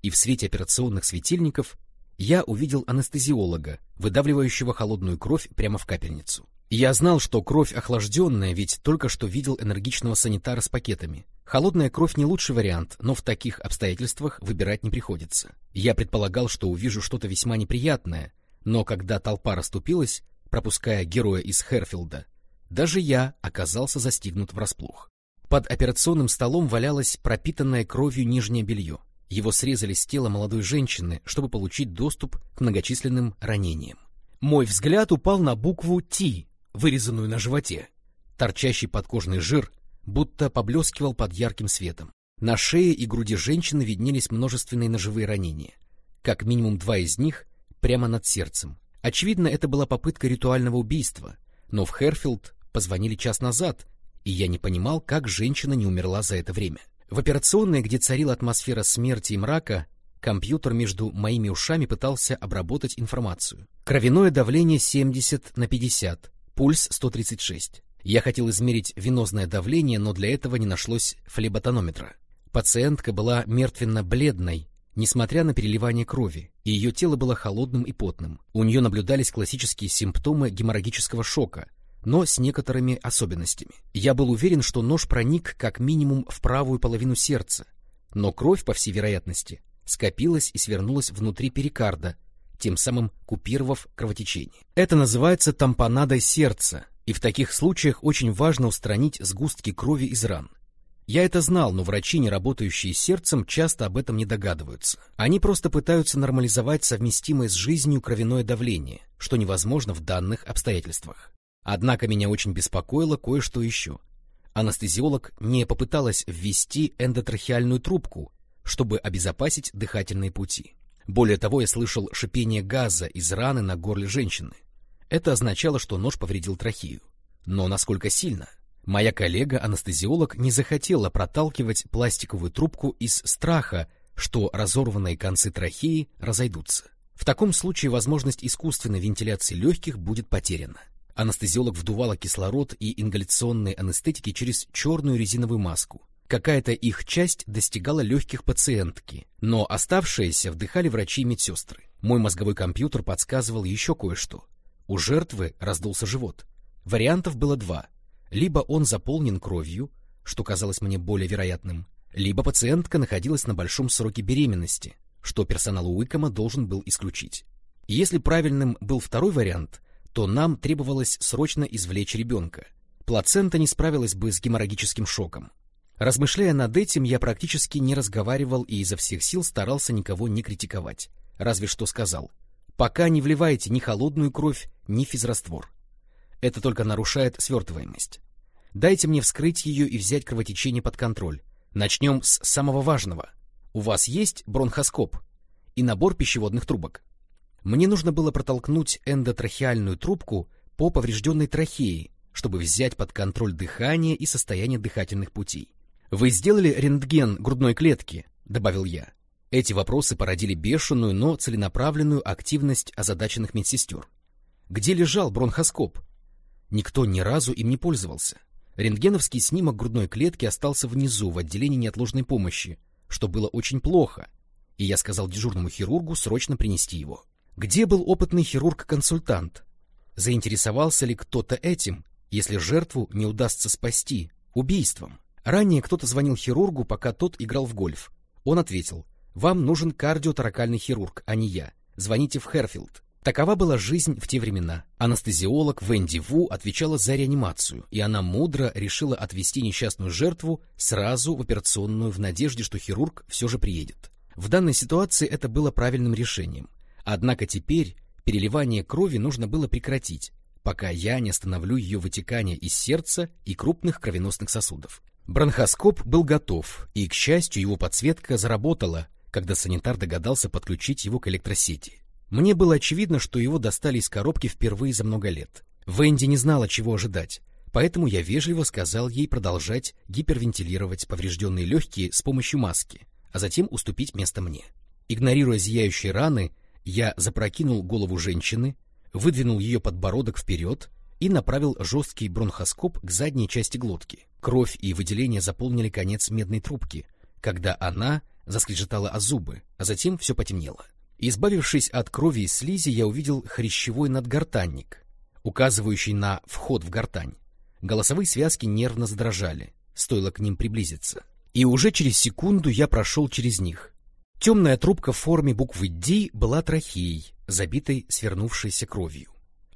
и в свете операционных светильников я увидел анестезиолога, выдавливающего холодную кровь прямо в капельницу. Я знал, что кровь охлажденная, ведь только что видел энергичного санитара с пакетами. Холодная кровь не лучший вариант, но в таких обстоятельствах выбирать не приходится. Я предполагал, что увижу что-то весьма неприятное, но когда толпа расступилась, пропуская героя из Херфилда, даже я оказался застигнут врасплох. Под операционным столом валялось пропитанное кровью нижнее белье. Его срезали с тела молодой женщины, чтобы получить доступ к многочисленным ранениям. Мой взгляд упал на букву «Т», вырезанную на животе. Торчащий подкожный жир будто поблескивал под ярким светом. На шее и груди женщины виднелись множественные ножевые ранения. Как минимум два из них прямо над сердцем. Очевидно, это была попытка ритуального убийства, но в Херфилд позвонили час назад, и я не понимал, как женщина не умерла за это время. В операционной, где царила атмосфера смерти и мрака, компьютер между моими ушами пытался обработать информацию. Кровяное давление 70 на 50, пульс 136. Я хотел измерить венозное давление, но для этого не нашлось флеботонометра. Пациентка была мертвенно-бледной, несмотря на переливание крови, и ее тело было холодным и потным. У нее наблюдались классические симптомы геморрагического шока — но с некоторыми особенностями. Я был уверен, что нож проник как минимум в правую половину сердца, но кровь, по всей вероятности, скопилась и свернулась внутри перикарда, тем самым купировав кровотечение. Это называется тампонадой сердца, и в таких случаях очень важно устранить сгустки крови из ран. Я это знал, но врачи, не работающие сердцем, часто об этом не догадываются. Они просто пытаются нормализовать совместимое с жизнью кровяное давление, что невозможно в данных обстоятельствах. Однако меня очень беспокоило кое-что еще. Анестезиолог не попыталась ввести эндотрахеальную трубку, чтобы обезопасить дыхательные пути. Более того, я слышал шипение газа из раны на горле женщины. Это означало, что нож повредил трахею. Но насколько сильно? Моя коллега-анестезиолог не захотела проталкивать пластиковую трубку из страха, что разорванные концы трахеи разойдутся. В таком случае возможность искусственной вентиляции легких будет потеряна. Анестезиолог вдувала кислород и ингаляционные анестетики через черную резиновую маску. Какая-то их часть достигала легких пациентки, но оставшиеся вдыхали врачи и медсестры. Мой мозговой компьютер подсказывал еще кое-что. У жертвы раздулся живот. Вариантов было два. Либо он заполнен кровью, что казалось мне более вероятным, либо пациентка находилась на большом сроке беременности, что персонал Уикома должен был исключить. Если правильным был второй вариант, то нам требовалось срочно извлечь ребенка. Плацента не справилась бы с геморрагическим шоком. Размышляя над этим, я практически не разговаривал и изо всех сил старался никого не критиковать. Разве что сказал, пока не вливайте ни холодную кровь, ни физраствор. Это только нарушает свертываемость. Дайте мне вскрыть ее и взять кровотечение под контроль. Начнем с самого важного. У вас есть бронхоскоп и набор пищеводных трубок. Мне нужно было протолкнуть эндотрахеальную трубку по поврежденной трахее, чтобы взять под контроль дыхание и состояние дыхательных путей. «Вы сделали рентген грудной клетки?» — добавил я. Эти вопросы породили бешеную, но целенаправленную активность озадаченных медсестер. Где лежал бронхоскоп? Никто ни разу им не пользовался. Рентгеновский снимок грудной клетки остался внизу, в отделении неотложной помощи, что было очень плохо, и я сказал дежурному хирургу срочно принести его. Где был опытный хирург-консультант? Заинтересовался ли кто-то этим, если жертву не удастся спасти, убийством? Ранее кто-то звонил хирургу, пока тот играл в гольф. Он ответил, «Вам нужен кардиоторакальный хирург, а не я. Звоните в Херфилд». Такова была жизнь в те времена. Анестезиолог Венди Ву отвечала за реанимацию, и она мудро решила отвезти несчастную жертву сразу в операционную в надежде, что хирург все же приедет. В данной ситуации это было правильным решением. Однако теперь переливание крови нужно было прекратить, пока я не остановлю ее вытекание из сердца и крупных кровеносных сосудов. Бронхоскоп был готов, и, к счастью, его подсветка заработала, когда санитар догадался подключить его к электросети. Мне было очевидно, что его достали из коробки впервые за много лет. Венди не знала, чего ожидать, поэтому я вежливо сказал ей продолжать гипервентилировать поврежденные легкие с помощью маски, а затем уступить место мне. Игнорируя зияющие раны, я запрокинул голову женщины, выдвинул ее подбородок вперед и направил жесткий бронхоскоп к задней части глотки. Кровь и выделение заполнили конец медной трубки, когда она заскрежетала о зубы, а затем все потемнело. Избавившись от крови и слизи, я увидел хрящевой надгортанник, указывающий на вход в гортань. Голосовые связки нервно задрожали, стоило к ним приблизиться. И уже через секунду я прошел через них. Темная трубка в форме буквы «Д» была трахеей, забитой свернувшейся кровью.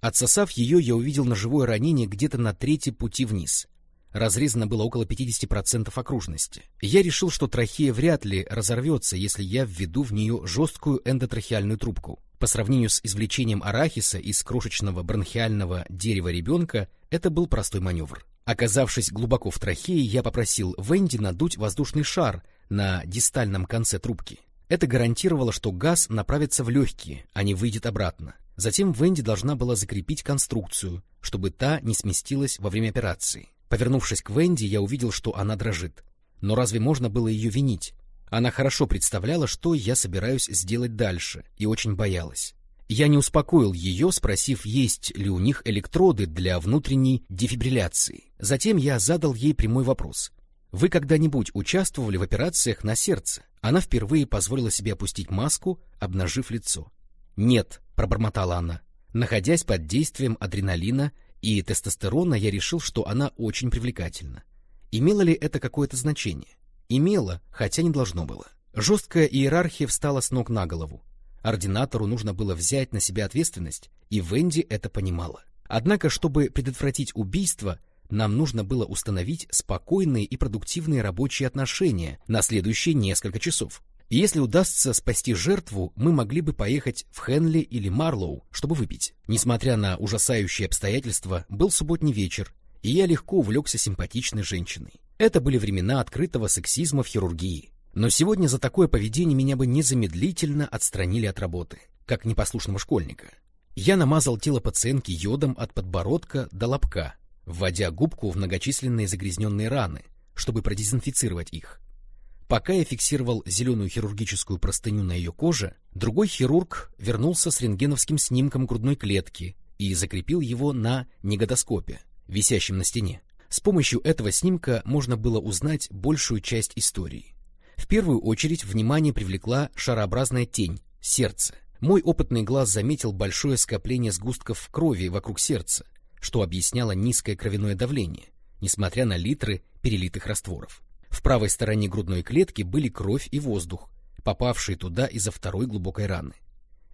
Отсосав ее, я увидел ножевое ранение где-то на третьей пути вниз. Разрезано было около 50% окружности. Я решил, что трахея вряд ли разорвется, если я введу в нее жесткую эндотрахеальную трубку. По сравнению с извлечением арахиса из крошечного бронхиального дерева ребенка, это был простой маневр. Оказавшись глубоко в трахее, я попросил Венди надуть воздушный шар на дистальном конце трубки. Это гарантировало, что газ направится в легкие, а не выйдет обратно. Затем Венди должна была закрепить конструкцию, чтобы та не сместилась во время операции. Повернувшись к Венди, я увидел, что она дрожит. Но разве можно было ее винить? Она хорошо представляла, что я собираюсь сделать дальше, и очень боялась. Я не успокоил ее, спросив, есть ли у них электроды для внутренней дефибрилляции. Затем я задал ей прямой вопрос. «Вы когда-нибудь участвовали в операциях на сердце?» Она впервые позволила себе опустить маску, обнажив лицо. «Нет», — пробормотала она. Находясь под действием адреналина, и тестостерона, я решил, что она очень привлекательна. Имело ли это какое-то значение? Имело, хотя не должно было. Жесткая иерархия встала с ног на голову. Ординатору нужно было взять на себя ответственность, и Венди это понимала. Однако, чтобы предотвратить убийство, нам нужно было установить спокойные и продуктивные рабочие отношения на следующие несколько часов. Если удастся спасти жертву, мы могли бы поехать в Хенли или Марлоу, чтобы выпить. Несмотря на ужасающие обстоятельства, был субботний вечер, и я легко увлекся симпатичной женщиной. Это были времена открытого сексизма в хирургии. Но сегодня за такое поведение меня бы незамедлительно отстранили от работы, как непослушного школьника. Я намазал тело пациентки йодом от подбородка до лобка, вводя губку в многочисленные загрязненные раны, чтобы продезинфицировать их. Пока я фиксировал зеленую хирургическую простыню на ее коже, другой хирург вернулся с рентгеновским снимком грудной клетки и закрепил его на негодоскопе, висящем на стене. С помощью этого снимка можно было узнать большую часть истории. В первую очередь внимание привлекла шарообразная тень — сердце. Мой опытный глаз заметил большое скопление сгустков крови вокруг сердца, что объясняло низкое кровяное давление, несмотря на литры перелитых растворов. В правой стороне грудной клетки были кровь и воздух, попавшие туда из-за второй глубокой раны.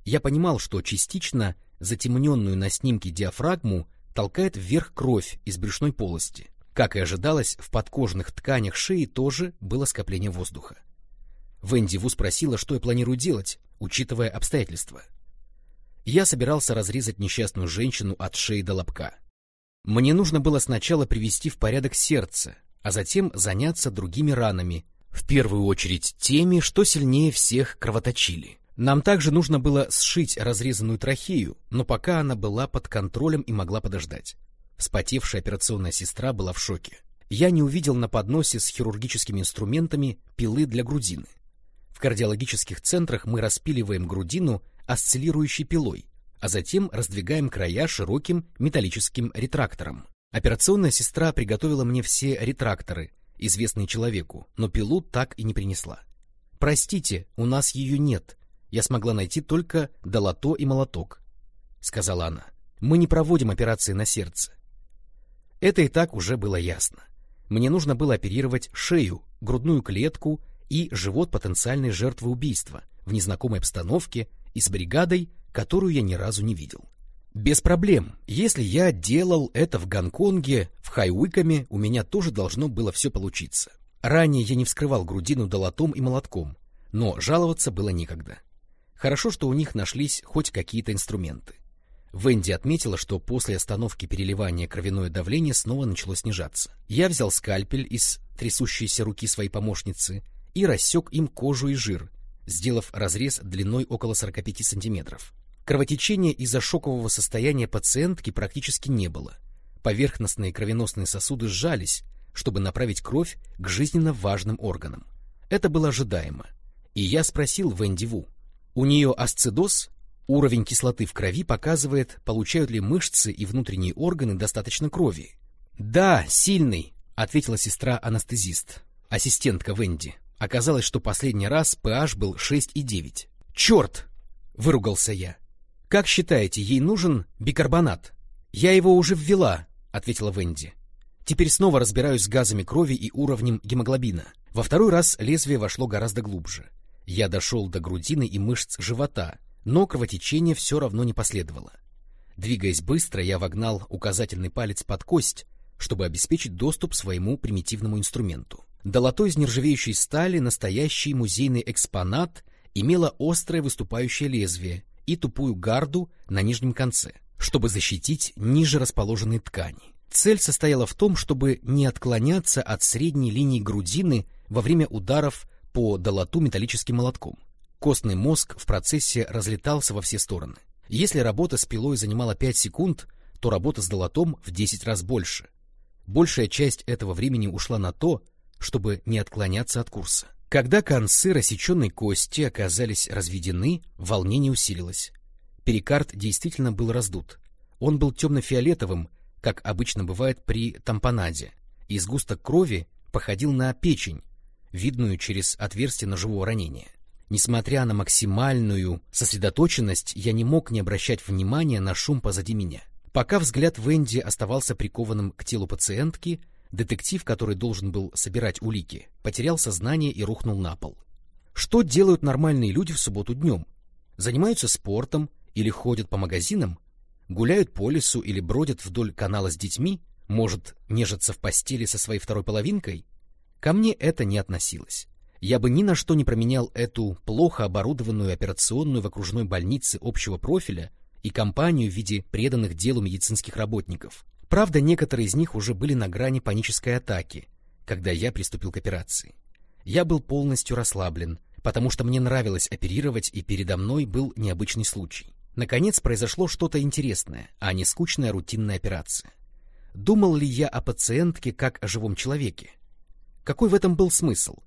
Я понимал, что частично затемненную на снимке диафрагму толкает вверх кровь из брюшной полости. Как и ожидалось, в подкожных тканях шеи тоже было скопление воздуха. Венди Ву спросила, что я планирую делать, учитывая обстоятельства. Я собирался разрезать несчастную женщину от шеи до лобка. Мне нужно было сначала привести в порядок сердце, а затем заняться другими ранами, в первую очередь теми, что сильнее всех кровоточили. Нам также нужно было сшить разрезанную трахею, но пока она была под контролем и могла подождать. Вспотевшая операционная сестра была в шоке. Я не увидел на подносе с хирургическими инструментами пилы для грудины. В кардиологических центрах мы распиливаем грудину осциллирующей пилой, а затем раздвигаем края широким металлическим ретрактором. Операционная сестра приготовила мне все ретракторы, известные человеку, но пилу так и не принесла. «Простите, у нас ее нет. Я смогла найти только долото и молоток», — сказала она. «Мы не проводим операции на сердце». Это и так уже было ясно. Мне нужно было оперировать шею, грудную клетку и живот потенциальной жертвы убийства в незнакомой обстановке и с бригадой, которую я ни разу не видел. Без проблем. Если я делал это в Гонконге, в Хайуиками, у меня тоже должно было все получиться. Ранее я не вскрывал грудину долотом и молотком, но жаловаться было некогда. Хорошо, что у них нашлись хоть какие-то инструменты. Венди отметила, что после остановки переливания кровяное давление снова начало снижаться. Я взял скальпель из трясущейся руки своей помощницы и рассек им кожу и жир, сделав разрез длиной около 45 сантиметров. Кровотечения из-за шокового состояния пациентки практически не было. Поверхностные кровеносные сосуды сжались, чтобы направить кровь к жизненно важным органам. Это было ожидаемо. И я спросил Венди Ву. У нее асцидоз? Уровень кислоты в крови показывает, получают ли мышцы и внутренние органы достаточно крови. «Да, сильный», — ответила сестра-анестезист, ассистентка Венди. Оказалось, что последний раз pH был 6,9. «Черт!» — выругался я. «Как считаете, ей нужен бикарбонат?» «Я его уже ввела», — ответила Венди. «Теперь снова разбираюсь с газами крови и уровнем гемоглобина». Во второй раз лезвие вошло гораздо глубже. Я дошел до грудины и мышц живота, но кровотечение все равно не последовало. Двигаясь быстро, я вогнал указательный палец под кость, чтобы обеспечить доступ своему примитивному инструменту. Долото из нержавеющей стали, настоящий музейный экспонат, имело острое выступающее лезвие, и тупую гарду на нижнем конце, чтобы защитить ниже расположенные ткани. Цель состояла в том, чтобы не отклоняться от средней линии грудины во время ударов по долоту металлическим молотком. Костный мозг в процессе разлетался во все стороны. Если работа с пилой занимала 5 секунд, то работа с долотом в 10 раз больше. Большая часть этого времени ушла на то, чтобы не отклоняться от курса. Когда концы рассеченной кости оказались разведены, волнение усилилось. Перикард действительно был раздут. Он был темно-фиолетовым, как обычно бывает при тампонаде, и сгусток крови походил на печень, видную через отверстие ножевого ранения. Несмотря на максимальную сосредоточенность, я не мог не обращать внимания на шум позади меня. Пока взгляд Венди оставался прикованным к телу пациентки, Детектив, который должен был собирать улики, потерял сознание и рухнул на пол. Что делают нормальные люди в субботу днем? Занимаются спортом или ходят по магазинам? Гуляют по лесу или бродят вдоль канала с детьми? Может, нежатся в постели со своей второй половинкой? Ко мне это не относилось. Я бы ни на что не променял эту плохо оборудованную операционную в окружной больнице общего профиля и компанию в виде преданных делу медицинских работников. Правда, некоторые из них уже были на грани панической атаки, когда я приступил к операции. Я был полностью расслаблен, потому что мне нравилось оперировать, и передо мной был необычный случай. Наконец произошло что-то интересное, а не скучная рутинная операция. Думал ли я о пациентке как о живом человеке? Какой в этом был смысл?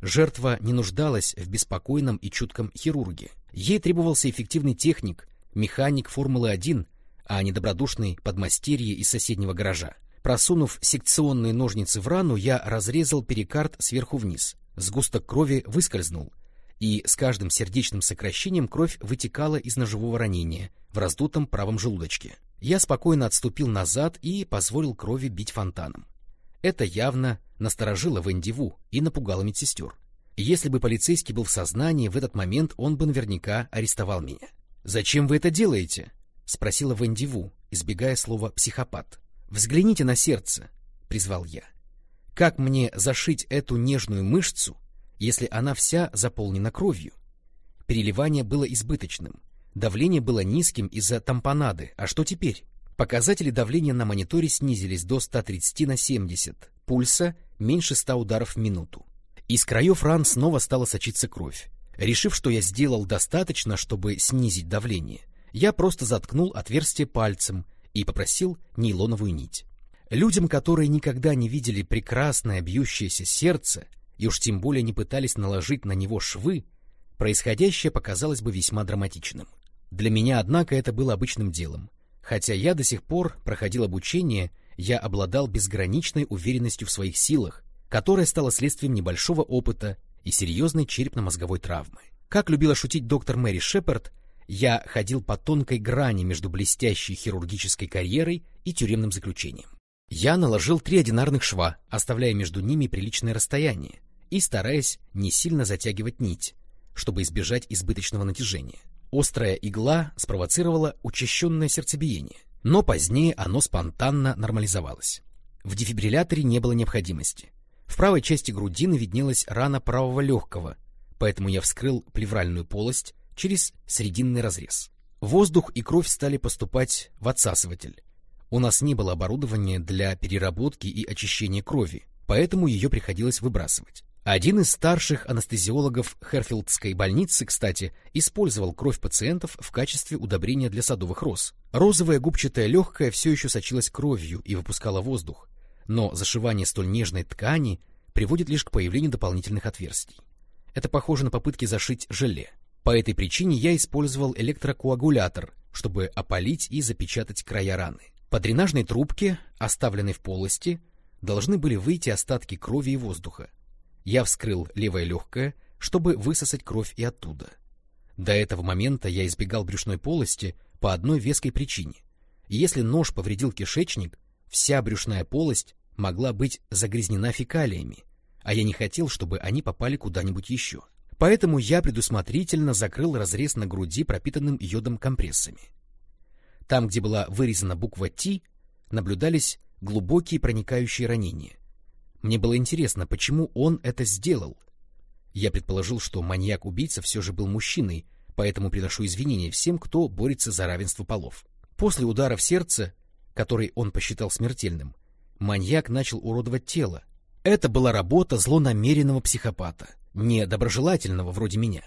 Жертва не нуждалась в беспокойном и чутком хирурге. Ей требовался эффективный техник, механик Формулы-1, а не добродушный подмастерье из соседнего гаража. Просунув секционные ножницы в рану, я разрезал перикард сверху вниз. Сгусток крови выскользнул, и с каждым сердечным сокращением кровь вытекала из ножевого ранения в раздутом правом желудочке. Я спокойно отступил назад и позволил крови бить фонтаном. Это явно насторожило Вендиву и напугало медсестер. Если бы полицейский был в сознании, в этот момент он бы наверняка арестовал меня. «Зачем вы это делаете?» — спросила Вендиву, избегая слова «психопат». «Взгляните на сердце», — призвал я. «Как мне зашить эту нежную мышцу, если она вся заполнена кровью?» Переливание было избыточным, давление было низким из-за тампонады, а что теперь? Показатели давления на мониторе снизились до 130 на 70, пульса меньше 100 ударов в минуту. Из краев ран снова стала сочиться кровь. Решив, что я сделал достаточно, чтобы снизить давление, я просто заткнул отверстие пальцем и попросил нейлоновую нить. Людям, которые никогда не видели прекрасное бьющееся сердце и уж тем более не пытались наложить на него швы, происходящее показалось бы весьма драматичным. Для меня, однако, это было обычным делом. Хотя я до сих пор проходил обучение, я обладал безграничной уверенностью в своих силах, которая стала следствием небольшого опыта и серьезной черепно-мозговой травмы. Как любила шутить доктор Мэри Шепард, я ходил по тонкой грани между блестящей хирургической карьерой и тюремным заключением. Я наложил три одинарных шва, оставляя между ними приличное расстояние и стараясь не сильно затягивать нить, чтобы избежать избыточного натяжения. Острая игла спровоцировала учащенное сердцебиение, но позднее оно спонтанно нормализовалось. В дефибрилляторе не было необходимости. В правой части грудины виднелась рана правого легкого, поэтому я вскрыл плевральную полость через срединный разрез. Воздух и кровь стали поступать в отсасыватель. У нас не было оборудования для переработки и очищения крови, поэтому ее приходилось выбрасывать. Один из старших анестезиологов Херфилдской больницы, кстати, использовал кровь пациентов в качестве удобрения для садовых роз. Розовая губчатая легкая все еще сочилась кровью и выпускала воздух, но зашивание столь нежной ткани приводит лишь к появлению дополнительных отверстий. Это похоже на попытки зашить желе. По этой причине я использовал электрокоагулятор, чтобы опалить и запечатать края раны. По дренажной трубке, оставленной в полости, должны были выйти остатки крови и воздуха. Я вскрыл левое легкое, чтобы высосать кровь и оттуда. До этого момента я избегал брюшной полости по одной веской причине. если нож повредил кишечник, вся брюшная полость могла быть загрязнена фекалиями, а я не хотел, чтобы они попали куда-нибудь еще. Поэтому я предусмотрительно закрыл разрез на груди пропитанным йодом компрессами. Там, где была вырезана буква «Т», наблюдались глубокие проникающие ранения. Мне было интересно, почему он это сделал. Я предположил, что маньяк-убийца все же был мужчиной, поэтому приношу извинения всем, кто борется за равенство полов. После удара в сердце, который он посчитал смертельным, маньяк начал уродовать тело. Это была работа злонамеренного психопата недоброжелательного вроде меня.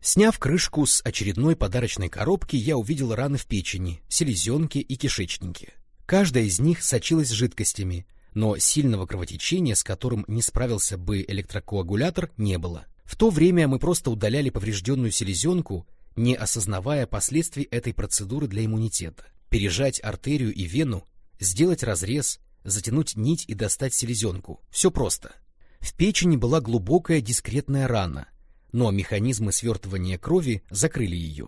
Сняв крышку с очередной подарочной коробки, я увидел раны в печени, селезенке и кишечнике. Каждая из них сочилась жидкостями, но сильного кровотечения, с которым не справился бы электрокоагулятор, не было. В то время мы просто удаляли поврежденную селезенку, не осознавая последствий этой процедуры для иммунитета. Пережать артерию и вену, сделать разрез, затянуть нить и достать селезенку. Все просто. В печени была глубокая дискретная рана, но механизмы свертывания крови закрыли ее.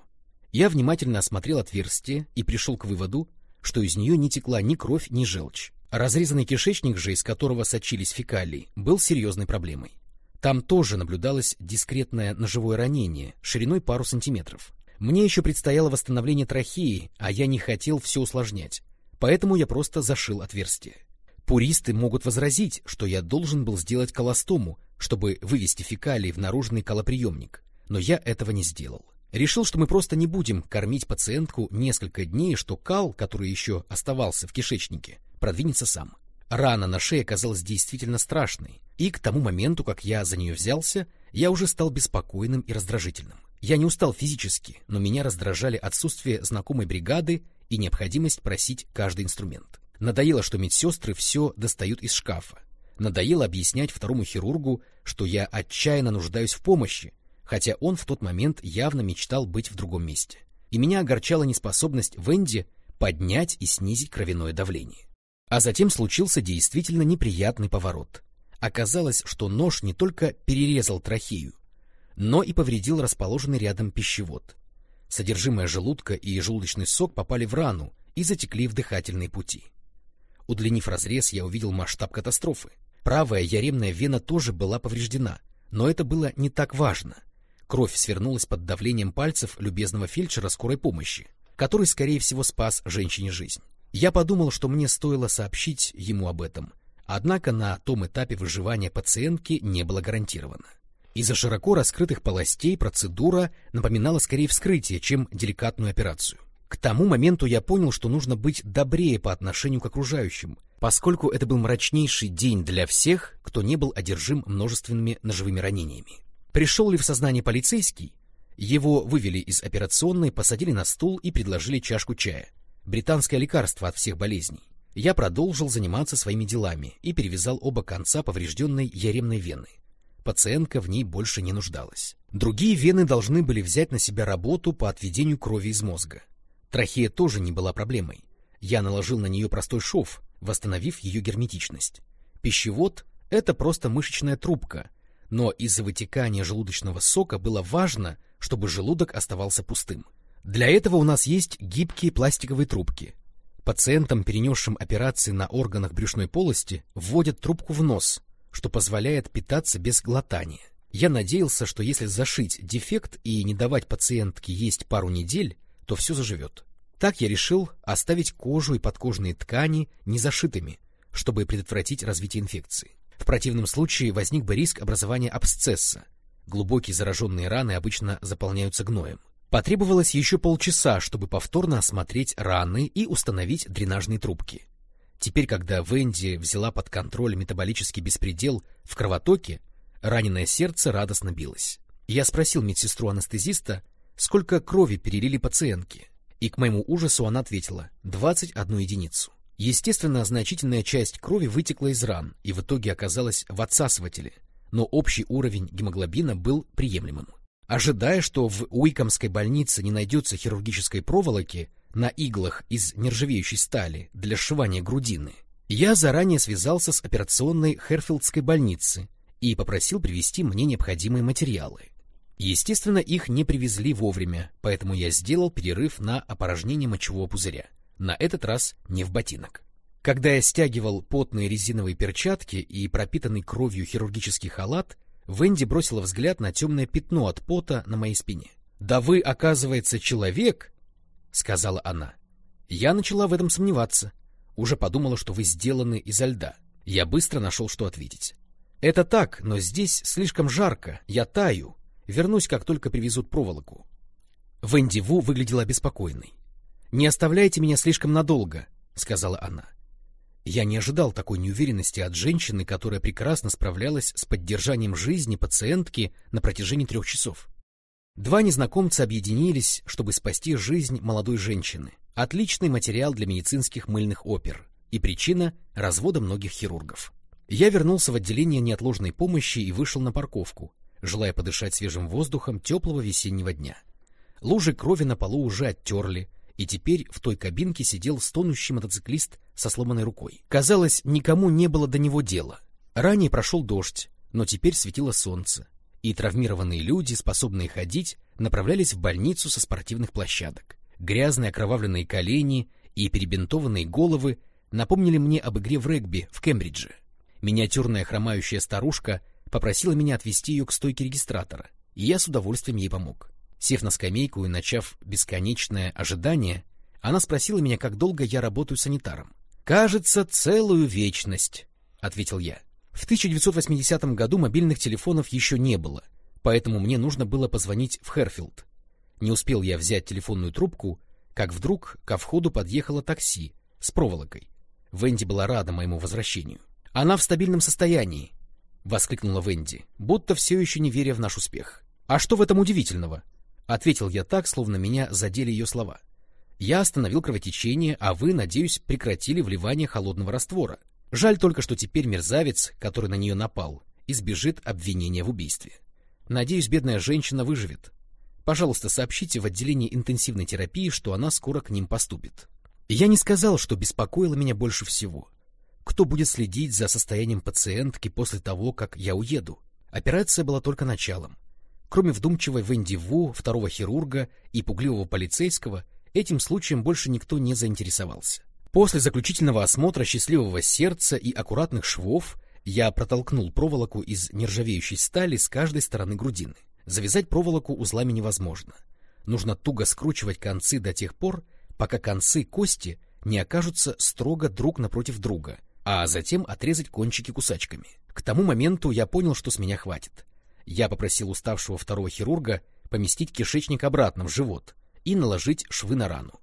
Я внимательно осмотрел отверстие и пришел к выводу, что из нее не текла ни кровь, ни желчь. Разрезанный кишечник же, из которого сочились фекалии, был серьезной проблемой. Там тоже наблюдалось дискретное ножевое ранение шириной пару сантиметров. Мне еще предстояло восстановление трахеи, а я не хотел все усложнять, поэтому я просто зашил отверстие. Пуристы могут возразить, что я должен был сделать колостому, чтобы вывести фекалии в наружный колоприемник, но я этого не сделал. Решил, что мы просто не будем кормить пациентку несколько дней, что кал, который еще оставался в кишечнике, продвинется сам. Рана на шее оказалась действительно страшной, и к тому моменту, как я за нее взялся, я уже стал беспокойным и раздражительным. Я не устал физически, но меня раздражали отсутствие знакомой бригады и необходимость просить каждый инструмент. Надоело, что медсестры все достают из шкафа. Надоело объяснять второму хирургу, что я отчаянно нуждаюсь в помощи, хотя он в тот момент явно мечтал быть в другом месте. И меня огорчала неспособность Венди поднять и снизить кровяное давление. А затем случился действительно неприятный поворот. Оказалось, что нож не только перерезал трахею, но и повредил расположенный рядом пищевод. Содержимое желудка и желудочный сок попали в рану и затекли в дыхательные пути. Удлинив разрез, я увидел масштаб катастрофы. Правая яремная вена тоже была повреждена, но это было не так важно. Кровь свернулась под давлением пальцев любезного фельдшера скорой помощи, который, скорее всего, спас женщине жизнь. Я подумал, что мне стоило сообщить ему об этом, однако на том этапе выживания пациентки не было гарантировано. Из-за широко раскрытых полостей процедура напоминала скорее вскрытие, чем деликатную операцию. К тому моменту я понял, что нужно быть добрее по отношению к окружающим, поскольку это был мрачнейший день для всех, кто не был одержим множественными ножевыми ранениями. Пришел ли в сознание полицейский? Его вывели из операционной, посадили на стул и предложили чашку чая. Британское лекарство от всех болезней. Я продолжил заниматься своими делами и перевязал оба конца поврежденной яремной вены. Пациентка в ней больше не нуждалась. Другие вены должны были взять на себя работу по отведению крови из мозга. Трахея тоже не была проблемой. Я наложил на нее простой шов, восстановив ее герметичность. Пищевод — это просто мышечная трубка, но из-за вытекания желудочного сока было важно, чтобы желудок оставался пустым. Для этого у нас есть гибкие пластиковые трубки. Пациентам, перенесшим операции на органах брюшной полости, вводят трубку в нос, что позволяет питаться без глотания. Я надеялся, что если зашить дефект и не давать пациентке есть пару недель, то все заживет. Так я решил оставить кожу и подкожные ткани незашитыми, чтобы предотвратить развитие инфекции. В противном случае возник бы риск образования абсцесса. Глубокие зараженные раны обычно заполняются гноем. Потребовалось еще полчаса, чтобы повторно осмотреть раны и установить дренажные трубки. Теперь, когда Венди взяла под контроль метаболический беспредел в кровотоке, раненое сердце радостно билось. Я спросил медсестру-анестезиста, сколько крови перелили пациентке, и к моему ужасу она ответила — 21 единицу. Естественно, значительная часть крови вытекла из ран и в итоге оказалась в отсасывателе, но общий уровень гемоглобина был приемлемым. Ожидая, что в Уикомской больнице не найдется хирургической проволоки на иглах из нержавеющей стали для сшивания грудины, я заранее связался с операционной Херфилдской больницы и попросил привезти мне необходимые материалы. Естественно, их не привезли вовремя, поэтому я сделал перерыв на опорожнение мочевого пузыря. На этот раз не в ботинок. Когда я стягивал потные резиновые перчатки и пропитанный кровью хирургический халат, Венди бросила взгляд на темное пятно от пота на моей спине. «Да вы, оказывается, человек!» — сказала она. Я начала в этом сомневаться. Уже подумала, что вы сделаны изо льда. Я быстро нашел, что ответить. «Это так, но здесь слишком жарко, я таю. Вернусь, как только привезут проволоку. Венди Ву выглядела обеспокоенной. «Не оставляйте меня слишком надолго», — сказала она. Я не ожидал такой неуверенности от женщины, которая прекрасно справлялась с поддержанием жизни пациентки на протяжении трех часов. Два незнакомца объединились, чтобы спасти жизнь молодой женщины. Отличный материал для медицинских мыльных опер и причина развода многих хирургов. Я вернулся в отделение неотложной помощи и вышел на парковку, желая подышать свежим воздухом теплого весеннего дня. Лужи крови на полу уже оттерли, и теперь в той кабинке сидел стонущий мотоциклист со сломанной рукой. Казалось, никому не было до него дела. Ранее прошел дождь, но теперь светило солнце, и травмированные люди, способные ходить, направлялись в больницу со спортивных площадок. Грязные окровавленные колени и перебинтованные головы напомнили мне об игре в регби в Кембридже. Миниатюрная хромающая старушка попросила меня отвезти ее к стойке регистратора, и я с удовольствием ей помог. Сев на скамейку и начав бесконечное ожидание, она спросила меня, как долго я работаю санитаром. «Кажется, целую вечность», — ответил я. В 1980 году мобильных телефонов еще не было, поэтому мне нужно было позвонить в Херфилд. Не успел я взять телефонную трубку, как вдруг ко входу подъехало такси с проволокой. Венди была рада моему возвращению. Она в стабильном состоянии, — воскликнула Венди, будто все еще не веря в наш успех. «А что в этом удивительного?» — ответил я так, словно меня задели ее слова. «Я остановил кровотечение, а вы, надеюсь, прекратили вливание холодного раствора. Жаль только, что теперь мерзавец, который на нее напал, избежит обвинения в убийстве. Надеюсь, бедная женщина выживет. Пожалуйста, сообщите в отделении интенсивной терапии, что она скоро к ним поступит». Я не сказал, что беспокоило меня больше всего — кто будет следить за состоянием пациентки после того, как я уеду. Операция была только началом. Кроме вдумчивой Венди Ву, второго хирурга и пугливого полицейского, этим случаем больше никто не заинтересовался. После заключительного осмотра счастливого сердца и аккуратных швов я протолкнул проволоку из нержавеющей стали с каждой стороны грудины. Завязать проволоку узлами невозможно. Нужно туго скручивать концы до тех пор, пока концы кости не окажутся строго друг напротив друга, а затем отрезать кончики кусачками. К тому моменту я понял, что с меня хватит. Я попросил уставшего второго хирурга поместить кишечник обратно в живот и наложить швы на рану.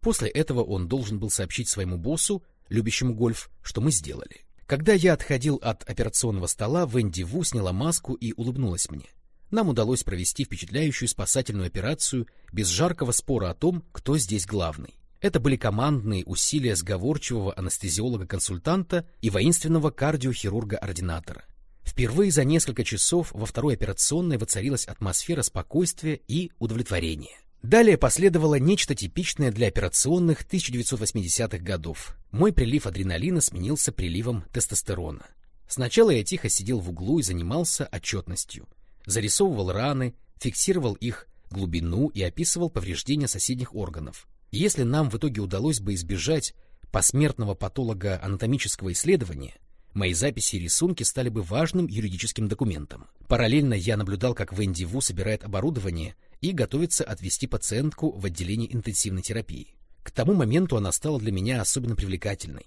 После этого он должен был сообщить своему боссу, любящему гольф, что мы сделали. Когда я отходил от операционного стола, Венди Ву сняла маску и улыбнулась мне. Нам удалось провести впечатляющую спасательную операцию без жаркого спора о том, кто здесь главный. Это были командные усилия сговорчивого анестезиолога-консультанта и воинственного кардиохирурга-ординатора. Впервые за несколько часов во второй операционной воцарилась атмосфера спокойствия и удовлетворения. Далее последовало нечто типичное для операционных 1980-х годов. Мой прилив адреналина сменился приливом тестостерона. Сначала я тихо сидел в углу и занимался отчетностью. Зарисовывал раны, фиксировал их глубину и описывал повреждения соседних органов. Если нам в итоге удалось бы избежать посмертного патолога анатомического исследования, мои записи и рисунки стали бы важным юридическим документом. Параллельно я наблюдал, как Венди Ву собирает оборудование — и готовится отвезти пациентку в отделение интенсивной терапии. К тому моменту она стала для меня особенно привлекательной.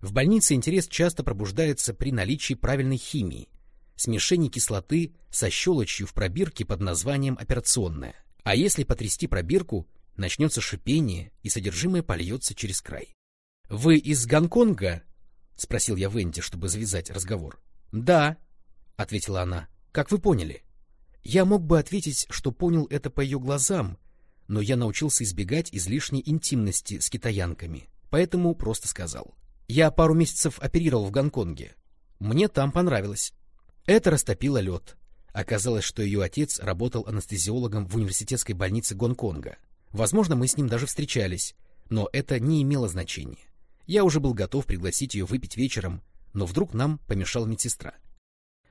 В больнице интерес часто пробуждается при наличии правильной химии, смешении кислоты со щелочью в пробирке под названием операционная. А если потрясти пробирку, начнется шипение, и содержимое польется через край. — Вы из Гонконга? — спросил я Венди, чтобы завязать разговор. — Да, — ответила она. — Как вы поняли? — я мог бы ответить, что понял это по ее глазам, но я научился избегать излишней интимности с китаянками, поэтому просто сказал. Я пару месяцев оперировал в Гонконге. Мне там понравилось. Это растопило лед. Оказалось, что ее отец работал анестезиологом в университетской больнице Гонконга. Возможно, мы с ним даже встречались, но это не имело значения. Я уже был готов пригласить ее выпить вечером, но вдруг нам помешала медсестра.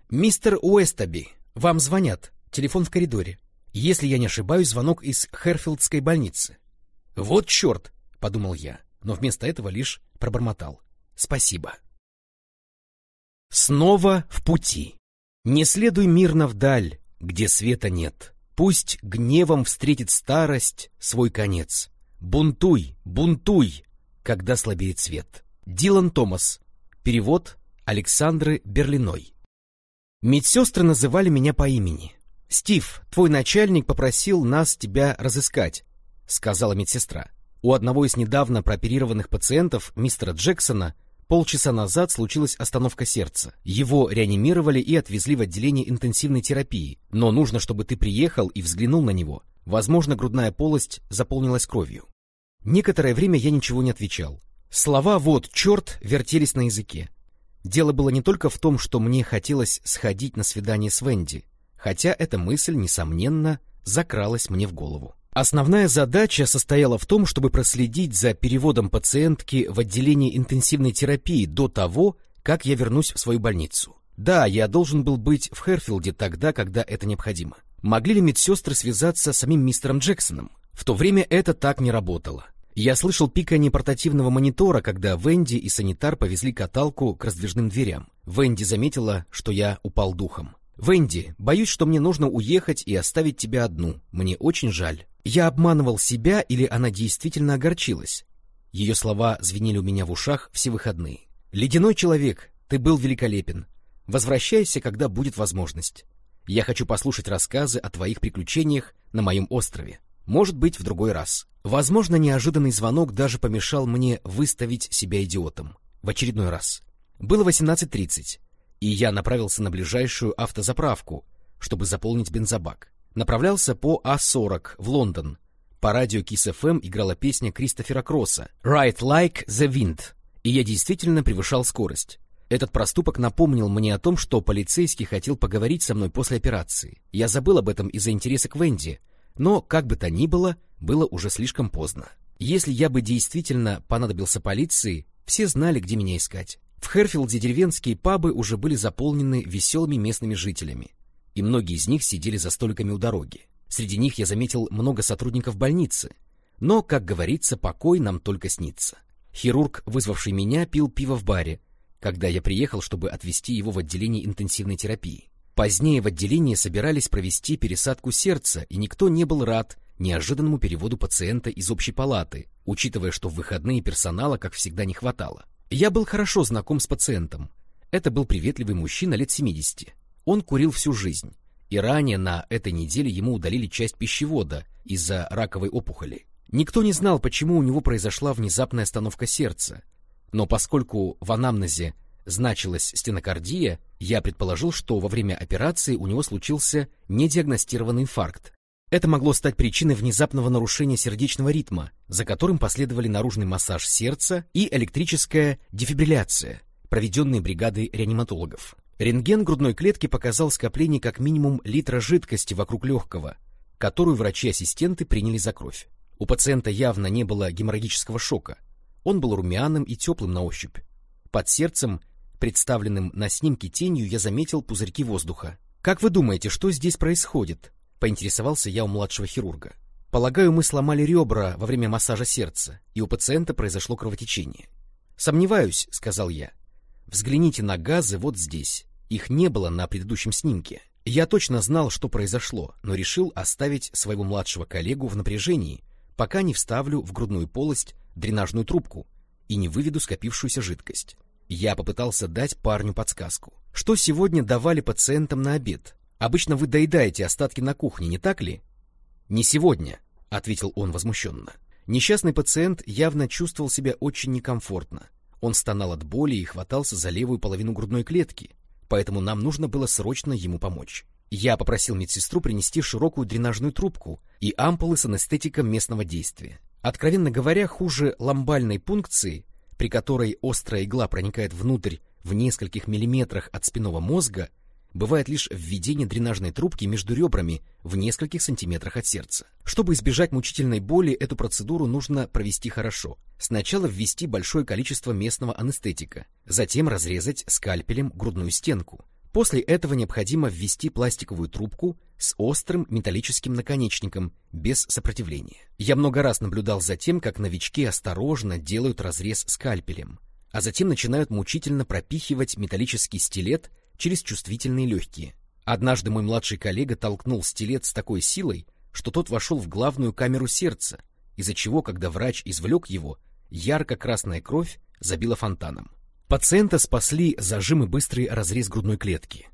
«Мистер Уэстаби, вам звонят», Телефон в коридоре. Если я не ошибаюсь, звонок из Херфилдской больницы. «Вот черт!» — подумал я, но вместо этого лишь пробормотал. «Спасибо». Снова в пути. Не следуй мирно вдаль, где света нет. Пусть гневом встретит старость свой конец. Бунтуй, бунтуй, когда слабеет свет. Дилан Томас. Перевод Александры Берлиной. Медсестры называли меня по имени. «Стив, твой начальник попросил нас тебя разыскать», — сказала медсестра. У одного из недавно прооперированных пациентов, мистера Джексона, полчаса назад случилась остановка сердца. Его реанимировали и отвезли в отделение интенсивной терапии, но нужно, чтобы ты приехал и взглянул на него. Возможно, грудная полость заполнилась кровью. Некоторое время я ничего не отвечал. Слова «вот черт» вертелись на языке. Дело было не только в том, что мне хотелось сходить на свидание с Венди, хотя эта мысль, несомненно, закралась мне в голову. Основная задача состояла в том, чтобы проследить за переводом пациентки в отделение интенсивной терапии до того, как я вернусь в свою больницу. Да, я должен был быть в Херфилде тогда, когда это необходимо. Могли ли медсестры связаться с самим мистером Джексоном? В то время это так не работало. Я слышал пикание портативного монитора, когда Венди и санитар повезли каталку к раздвижным дверям. Венди заметила, что я упал духом. «Венди, боюсь, что мне нужно уехать и оставить тебя одну. Мне очень жаль». Я обманывал себя или она действительно огорчилась? Ее слова звенели у меня в ушах все выходные. «Ледяной человек, ты был великолепен. Возвращайся, когда будет возможность. Я хочу послушать рассказы о твоих приключениях на моем острове. Может быть, в другой раз». Возможно, неожиданный звонок даже помешал мне выставить себя идиотом. В очередной раз. Было 18.30 и я направился на ближайшую автозаправку, чтобы заполнить бензобак. Направлялся по А-40 в Лондон. По радио Kiss FM играла песня Кристофера Кросса «Ride Like the Wind», и я действительно превышал скорость. Этот проступок напомнил мне о том, что полицейский хотел поговорить со мной после операции. Я забыл об этом из-за интереса к Венди, но, как бы то ни было, было уже слишком поздно. Если я бы действительно понадобился полиции, все знали, где меня искать. В Херфилде деревенские пабы уже были заполнены веселыми местными жителями, и многие из них сидели за столиками у дороги. Среди них я заметил много сотрудников больницы, но, как говорится, покой нам только снится. Хирург, вызвавший меня, пил пиво в баре, когда я приехал, чтобы отвезти его в отделение интенсивной терапии. Позднее в отделении собирались провести пересадку сердца, и никто не был рад неожиданному переводу пациента из общей палаты, учитывая, что в выходные персонала, как всегда, не хватало. Я был хорошо знаком с пациентом. Это был приветливый мужчина лет 70. Он курил всю жизнь, и ранее на этой неделе ему удалили часть пищевода из-за раковой опухоли. Никто не знал, почему у него произошла внезапная остановка сердца, но поскольку в анамнезе значилась стенокардия, я предположил, что во время операции у него случился недиагностированный инфаркт. Это могло стать причиной внезапного нарушения сердечного ритма, за которым последовали наружный массаж сердца и электрическая дефибрилляция, проведенные бригадой реаниматологов. Рентген грудной клетки показал скопление как минимум литра жидкости вокруг легкого, которую врачи-ассистенты приняли за кровь. У пациента явно не было геморрагического шока. Он был румяным и теплым на ощупь. Под сердцем, представленным на снимке тенью, я заметил пузырьки воздуха. «Как вы думаете, что здесь происходит?» — поинтересовался я у младшего хирурга. «Полагаю, мы сломали ребра во время массажа сердца, и у пациента произошло кровотечение». «Сомневаюсь», — сказал я. «Взгляните на газы вот здесь. Их не было на предыдущем снимке». Я точно знал, что произошло, но решил оставить своего младшего коллегу в напряжении, пока не вставлю в грудную полость дренажную трубку и не выведу скопившуюся жидкость. Я попытался дать парню подсказку. Что сегодня давали пациентам на обед? Обычно вы доедаете остатки на кухне, не так ли? Не сегодня, ответил он возмущенно. Несчастный пациент явно чувствовал себя очень некомфортно. Он стонал от боли и хватался за левую половину грудной клетки, поэтому нам нужно было срочно ему помочь. Я попросил медсестру принести широкую дренажную трубку и ампулы с анестетиком местного действия. Откровенно говоря, хуже ламбальной пункции, при которой острая игла проникает внутрь в нескольких миллиметрах от спинного мозга, бывает лишь введение дренажной трубки между ребрами в нескольких сантиметрах от сердца. Чтобы избежать мучительной боли, эту процедуру нужно провести хорошо. Сначала ввести большое количество местного анестетика, затем разрезать скальпелем грудную стенку, После этого необходимо ввести пластиковую трубку с острым металлическим наконечником, без сопротивления. Я много раз наблюдал за тем, как новички осторожно делают разрез скальпелем, а затем начинают мучительно пропихивать металлический стилет через чувствительные легкие. Однажды мой младший коллега толкнул стилет с такой силой, что тот вошел в главную камеру сердца, из-за чего, когда врач извлек его, ярко-красная кровь забила фонтаном. Пациента спасли зажим и быстрый разрез грудной клетки.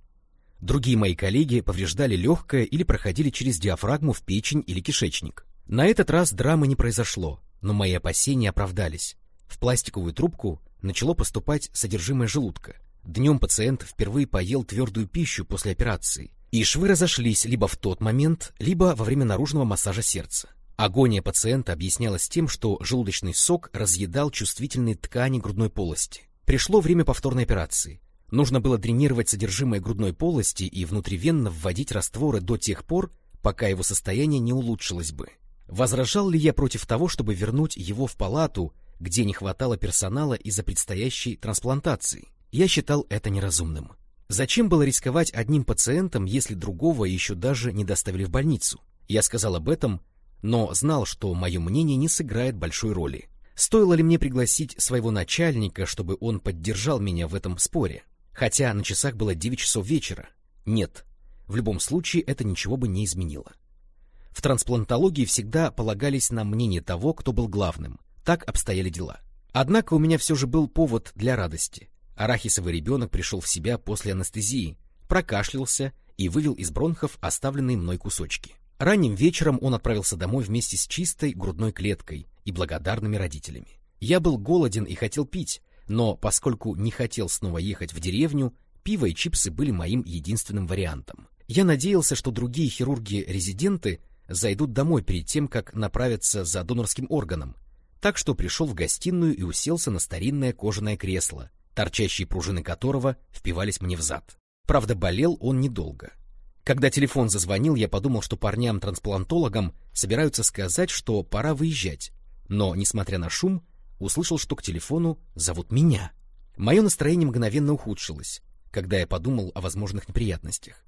Другие мои коллеги повреждали легкое или проходили через диафрагму в печень или кишечник. На этот раз драмы не произошло, но мои опасения оправдались. В пластиковую трубку начало поступать содержимое желудка. Днем пациент впервые поел твердую пищу после операции, и швы разошлись либо в тот момент, либо во время наружного массажа сердца. Агония пациента объяснялась тем, что желудочный сок разъедал чувствительные ткани грудной полости. Пришло время повторной операции. Нужно было дренировать содержимое грудной полости и внутривенно вводить растворы до тех пор, пока его состояние не улучшилось бы. Возражал ли я против того, чтобы вернуть его в палату, где не хватало персонала из-за предстоящей трансплантации? Я считал это неразумным. Зачем было рисковать одним пациентом, если другого еще даже не доставили в больницу? Я сказал об этом, но знал, что мое мнение не сыграет большой роли. Стоило ли мне пригласить своего начальника, чтобы он поддержал меня в этом споре? Хотя на часах было 9 часов вечера. Нет, в любом случае это ничего бы не изменило. В трансплантологии всегда полагались на мнение того, кто был главным. Так обстояли дела. Однако у меня все же был повод для радости. Арахисовый ребенок пришел в себя после анестезии, прокашлялся и вывел из бронхов оставленные мной кусочки. Ранним вечером он отправился домой вместе с чистой грудной клеткой и благодарными родителями. Я был голоден и хотел пить, но поскольку не хотел снова ехать в деревню, пиво и чипсы были моим единственным вариантом. Я надеялся, что другие хирурги-резиденты зайдут домой перед тем, как направиться за донорским органом, так что пришел в гостиную и уселся на старинное кожаное кресло, торчащие пружины которого впивались мне в зад. Правда, болел он недолго. Когда телефон зазвонил, я подумал, что парням-трансплантологам собираются сказать, что пора выезжать. Но, несмотря на шум, услышал, что к телефону зовут меня. Мое настроение мгновенно ухудшилось, когда я подумал о возможных неприятностях.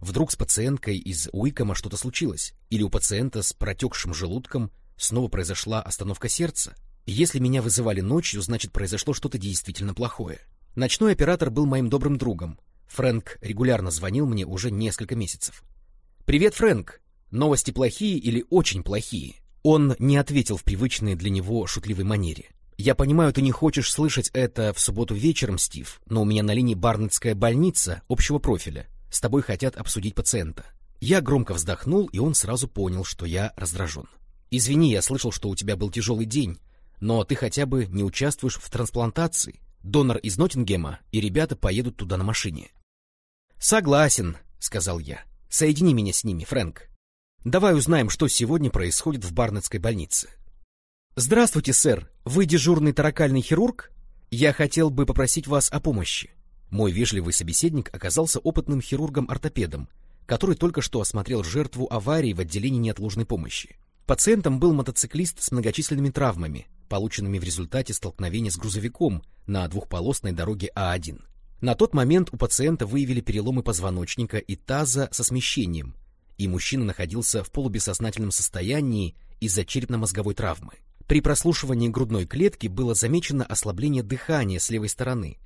Вдруг с пациенткой из Уикома что-то случилось, или у пациента с протекшим желудком снова произошла остановка сердца. Если меня вызывали ночью, значит, произошло что-то действительно плохое. Ночной оператор был моим добрым другом. Фрэнк регулярно звонил мне уже несколько месяцев. «Привет, Фрэнк! Новости плохие или очень плохие?» Он не ответил в привычной для него шутливой манере. «Я понимаю, ты не хочешь слышать это в субботу вечером, Стив, но у меня на линии Барнетская больница общего профиля. С тобой хотят обсудить пациента». Я громко вздохнул, и он сразу понял, что я раздражен. «Извини, я слышал, что у тебя был тяжелый день, но ты хотя бы не участвуешь в трансплантации. Донор из Ноттингема, и ребята поедут туда на машине». «Согласен», — сказал я. «Соедини меня с ними, Фрэнк. Давай узнаем, что сегодня происходит в Барнетской больнице». «Здравствуйте, сэр. Вы дежурный таракальный хирург? Я хотел бы попросить вас о помощи». Мой вежливый собеседник оказался опытным хирургом-ортопедом, который только что осмотрел жертву аварии в отделении неотложной помощи. Пациентом был мотоциклист с многочисленными травмами, полученными в результате столкновения с грузовиком на двухполосной дороге А1. На тот момент у пациента выявили переломы позвоночника и таза со смещением, и мужчина находился в полубессознательном состоянии из-за черепно-мозговой травмы. При прослушивании грудной клетки было замечено ослабление дыхания с левой стороны,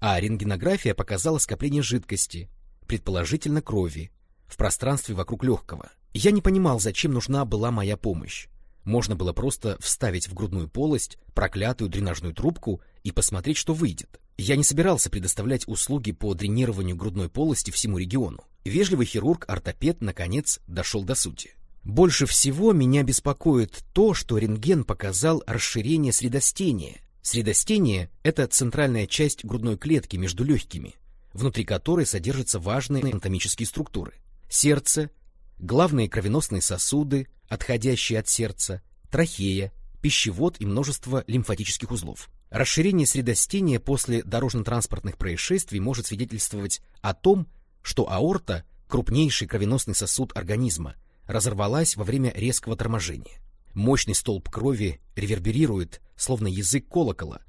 а рентгенография показала скопление жидкости, предположительно крови, в пространстве вокруг легкого. Я не понимал, зачем нужна была моя помощь. Можно было просто вставить в грудную полость проклятую дренажную трубку и посмотреть, что выйдет. Я не собирался предоставлять услуги по дренированию грудной полости всему региону. Вежливый хирург-ортопед, наконец, дошел до сути. Больше всего меня беспокоит то, что рентген показал расширение средостения. Средостение — это центральная часть грудной клетки между легкими, внутри которой содержатся важные анатомические структуры. Сердце, главные кровеносные сосуды, отходящие от сердца, трахея, пищевод и множество лимфатических узлов. Расширение средостения после дорожно-транспортных происшествий может свидетельствовать о том, что аорта, крупнейший кровеносный сосуд организма, разорвалась во время резкого торможения. Мощный столб крови реверберирует, словно язык колокола,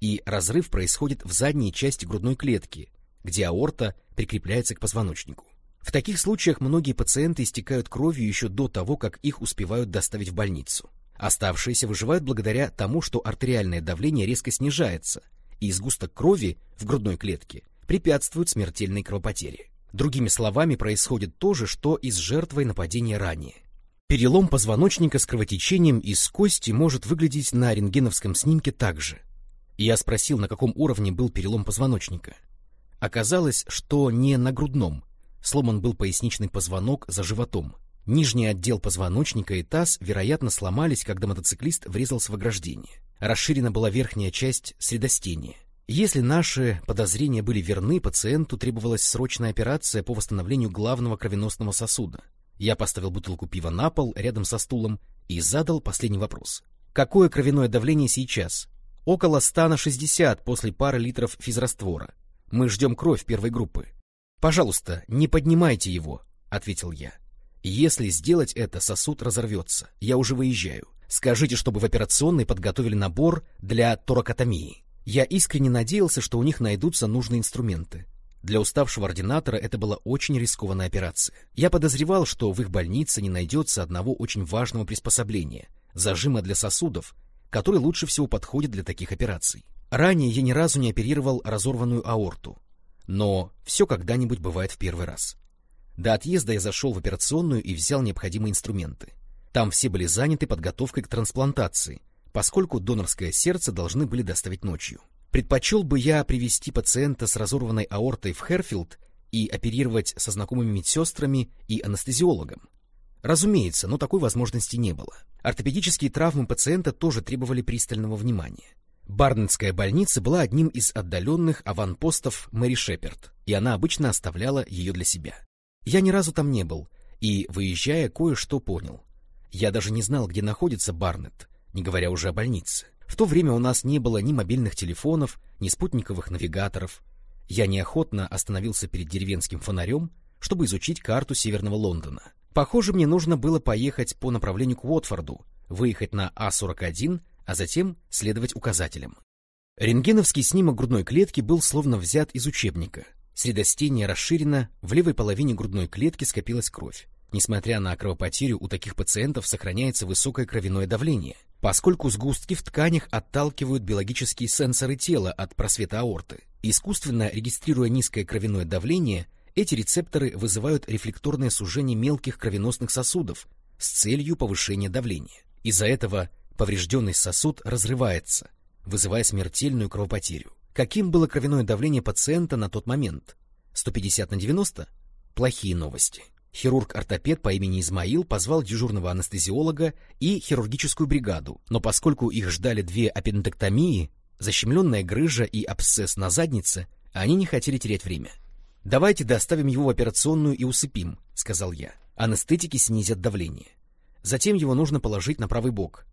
и разрыв происходит в задней части грудной клетки, где аорта прикрепляется к позвоночнику. В таких случаях многие пациенты истекают кровью еще до того, как их успевают доставить в больницу. Оставшиеся выживают благодаря тому, что артериальное давление резко снижается, и сгусток крови в грудной клетке препятствует смертельной кровопотере. Другими словами, происходит то же, что и с жертвой нападения ранее. Перелом позвоночника с кровотечением из кости может выглядеть на рентгеновском снимке так же. Я спросил, на каком уровне был перелом позвоночника. Оказалось, что не на грудном. Сломан был поясничный позвонок за животом. Нижний отдел позвоночника и таз, вероятно, сломались, когда мотоциклист врезался в ограждение. Расширена была верхняя часть средостения. Если наши подозрения были верны, пациенту требовалась срочная операция по восстановлению главного кровеносного сосуда. Я поставил бутылку пива на пол рядом со стулом и задал последний вопрос. Какое кровяное давление сейчас? Около 100 на 60 после пары литров физраствора. Мы ждем кровь первой группы. Пожалуйста, не поднимайте его, ответил я. Если сделать это, сосуд разорвется. Я уже выезжаю. Скажите, чтобы в операционной подготовили набор для торакотомии. Я искренне надеялся, что у них найдутся нужные инструменты. Для уставшего ординатора это была очень рискованная операция. Я подозревал, что в их больнице не найдется одного очень важного приспособления — зажима для сосудов, который лучше всего подходит для таких операций. Ранее я ни разу не оперировал разорванную аорту, но все когда-нибудь бывает в первый раз. До отъезда я зашел в операционную и взял необходимые инструменты. Там все были заняты подготовкой к трансплантации — поскольку донорское сердце должны были доставить ночью. Предпочел бы я привести пациента с разорванной аортой в Херфилд и оперировать со знакомыми медсестрами и анестезиологом. Разумеется, но такой возможности не было. Ортопедические травмы пациента тоже требовали пристального внимания. Барнетская больница была одним из отдаленных аванпостов Мэри Шеперд, и она обычно оставляла ее для себя. Я ни разу там не был, и, выезжая, кое-что понял. Я даже не знал, где находится Барнетт, не говоря уже о больнице. В то время у нас не было ни мобильных телефонов, ни спутниковых навигаторов. Я неохотно остановился перед деревенским фонарем, чтобы изучить карту Северного Лондона. Похоже, мне нужно было поехать по направлению к Уотфорду, выехать на А-41, а затем следовать указателям. Рентгеновский снимок грудной клетки был словно взят из учебника. Средостение расширено, в левой половине грудной клетки скопилась кровь. Несмотря на кровопотерю, у таких пациентов сохраняется высокое кровяное давление, поскольку сгустки в тканях отталкивают биологические сенсоры тела от просвета аорты. Искусственно регистрируя низкое кровяное давление, эти рецепторы вызывают рефлекторное сужение мелких кровеносных сосудов с целью повышения давления. Из-за этого поврежденный сосуд разрывается, вызывая смертельную кровопотерю. Каким было кровяное давление пациента на тот момент? 150 на 90? Плохие новости. Хирург-ортопед по имени Измаил позвал дежурного анестезиолога и хирургическую бригаду, но поскольку их ждали две аппендэктомии, защемленная грыжа и абсцесс на заднице, они не хотели терять время. «Давайте доставим его в операционную и усыпим», — сказал я. «Анестетики снизят давление. Затем его нужно положить на правый бок.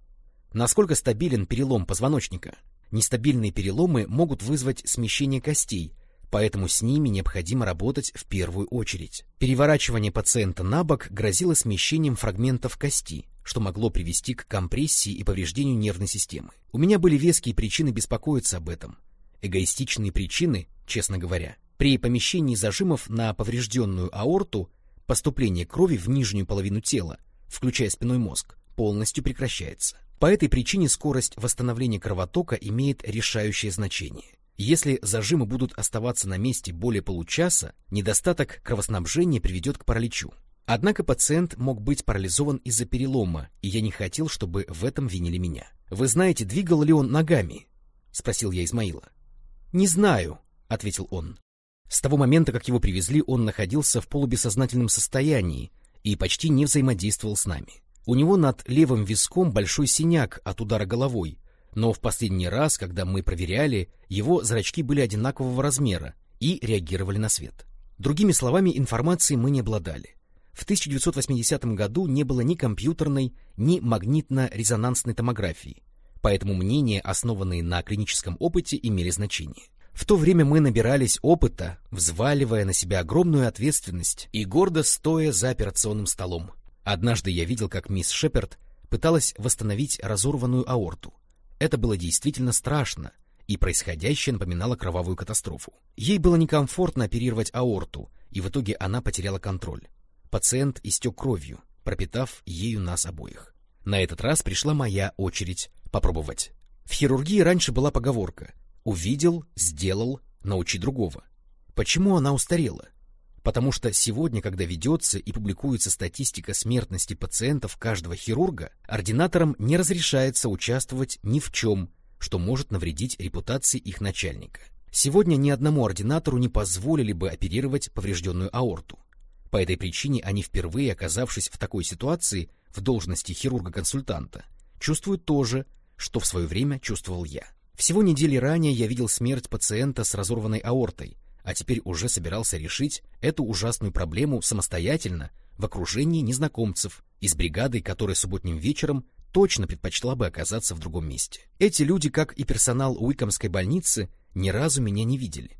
Насколько стабилен перелом позвоночника? Нестабильные переломы могут вызвать смещение костей, поэтому с ними необходимо работать в первую очередь. Переворачивание пациента на бок грозило смещением фрагментов кости, что могло привести к компрессии и повреждению нервной системы. У меня были веские причины беспокоиться об этом. Эгоистичные причины, честно говоря. При помещении зажимов на поврежденную аорту поступление крови в нижнюю половину тела, включая спиной мозг, полностью прекращается. По этой причине скорость восстановления кровотока имеет решающее значение. Если зажимы будут оставаться на месте более получаса, недостаток кровоснабжения приведет к параличу. Однако пациент мог быть парализован из-за перелома, и я не хотел, чтобы в этом винили меня. «Вы знаете, двигал ли он ногами?» — спросил я Измаила. «Не знаю», — ответил он. С того момента, как его привезли, он находился в полубессознательном состоянии и почти не взаимодействовал с нами. У него над левым виском большой синяк от удара головой, но в последний раз, когда мы проверяли, его зрачки были одинакового размера и реагировали на свет. Другими словами, информации мы не обладали. В 1980 году не было ни компьютерной, ни магнитно-резонансной томографии, поэтому мнения, основанные на клиническом опыте, имели значение. В то время мы набирались опыта, взваливая на себя огромную ответственность и гордо стоя за операционным столом. Однажды я видел, как мисс Шеперд пыталась восстановить разорванную аорту. Это было действительно страшно, и происходящее напоминало кровавую катастрофу. Ей было некомфортно оперировать аорту, и в итоге она потеряла контроль. Пациент истек кровью, пропитав ею нас обоих. На этот раз пришла моя очередь попробовать. В хирургии раньше была поговорка «увидел, сделал, научи другого». Почему она устарела? Потому что сегодня, когда ведется и публикуется статистика смертности пациентов каждого хирурга, ординаторам не разрешается участвовать ни в чем, что может навредить репутации их начальника. Сегодня ни одному ординатору не позволили бы оперировать поврежденную аорту. По этой причине они, впервые оказавшись в такой ситуации, в должности хирурга-консультанта, чувствуют то же, что в свое время чувствовал я. Всего недели ранее я видел смерть пациента с разорванной аортой, а теперь уже собирался решить эту ужасную проблему самостоятельно в окружении незнакомцев из бригады, которая субботним вечером точно предпочла бы оказаться в другом месте. Эти люди, как и персонал Уикомской больницы, ни разу меня не видели.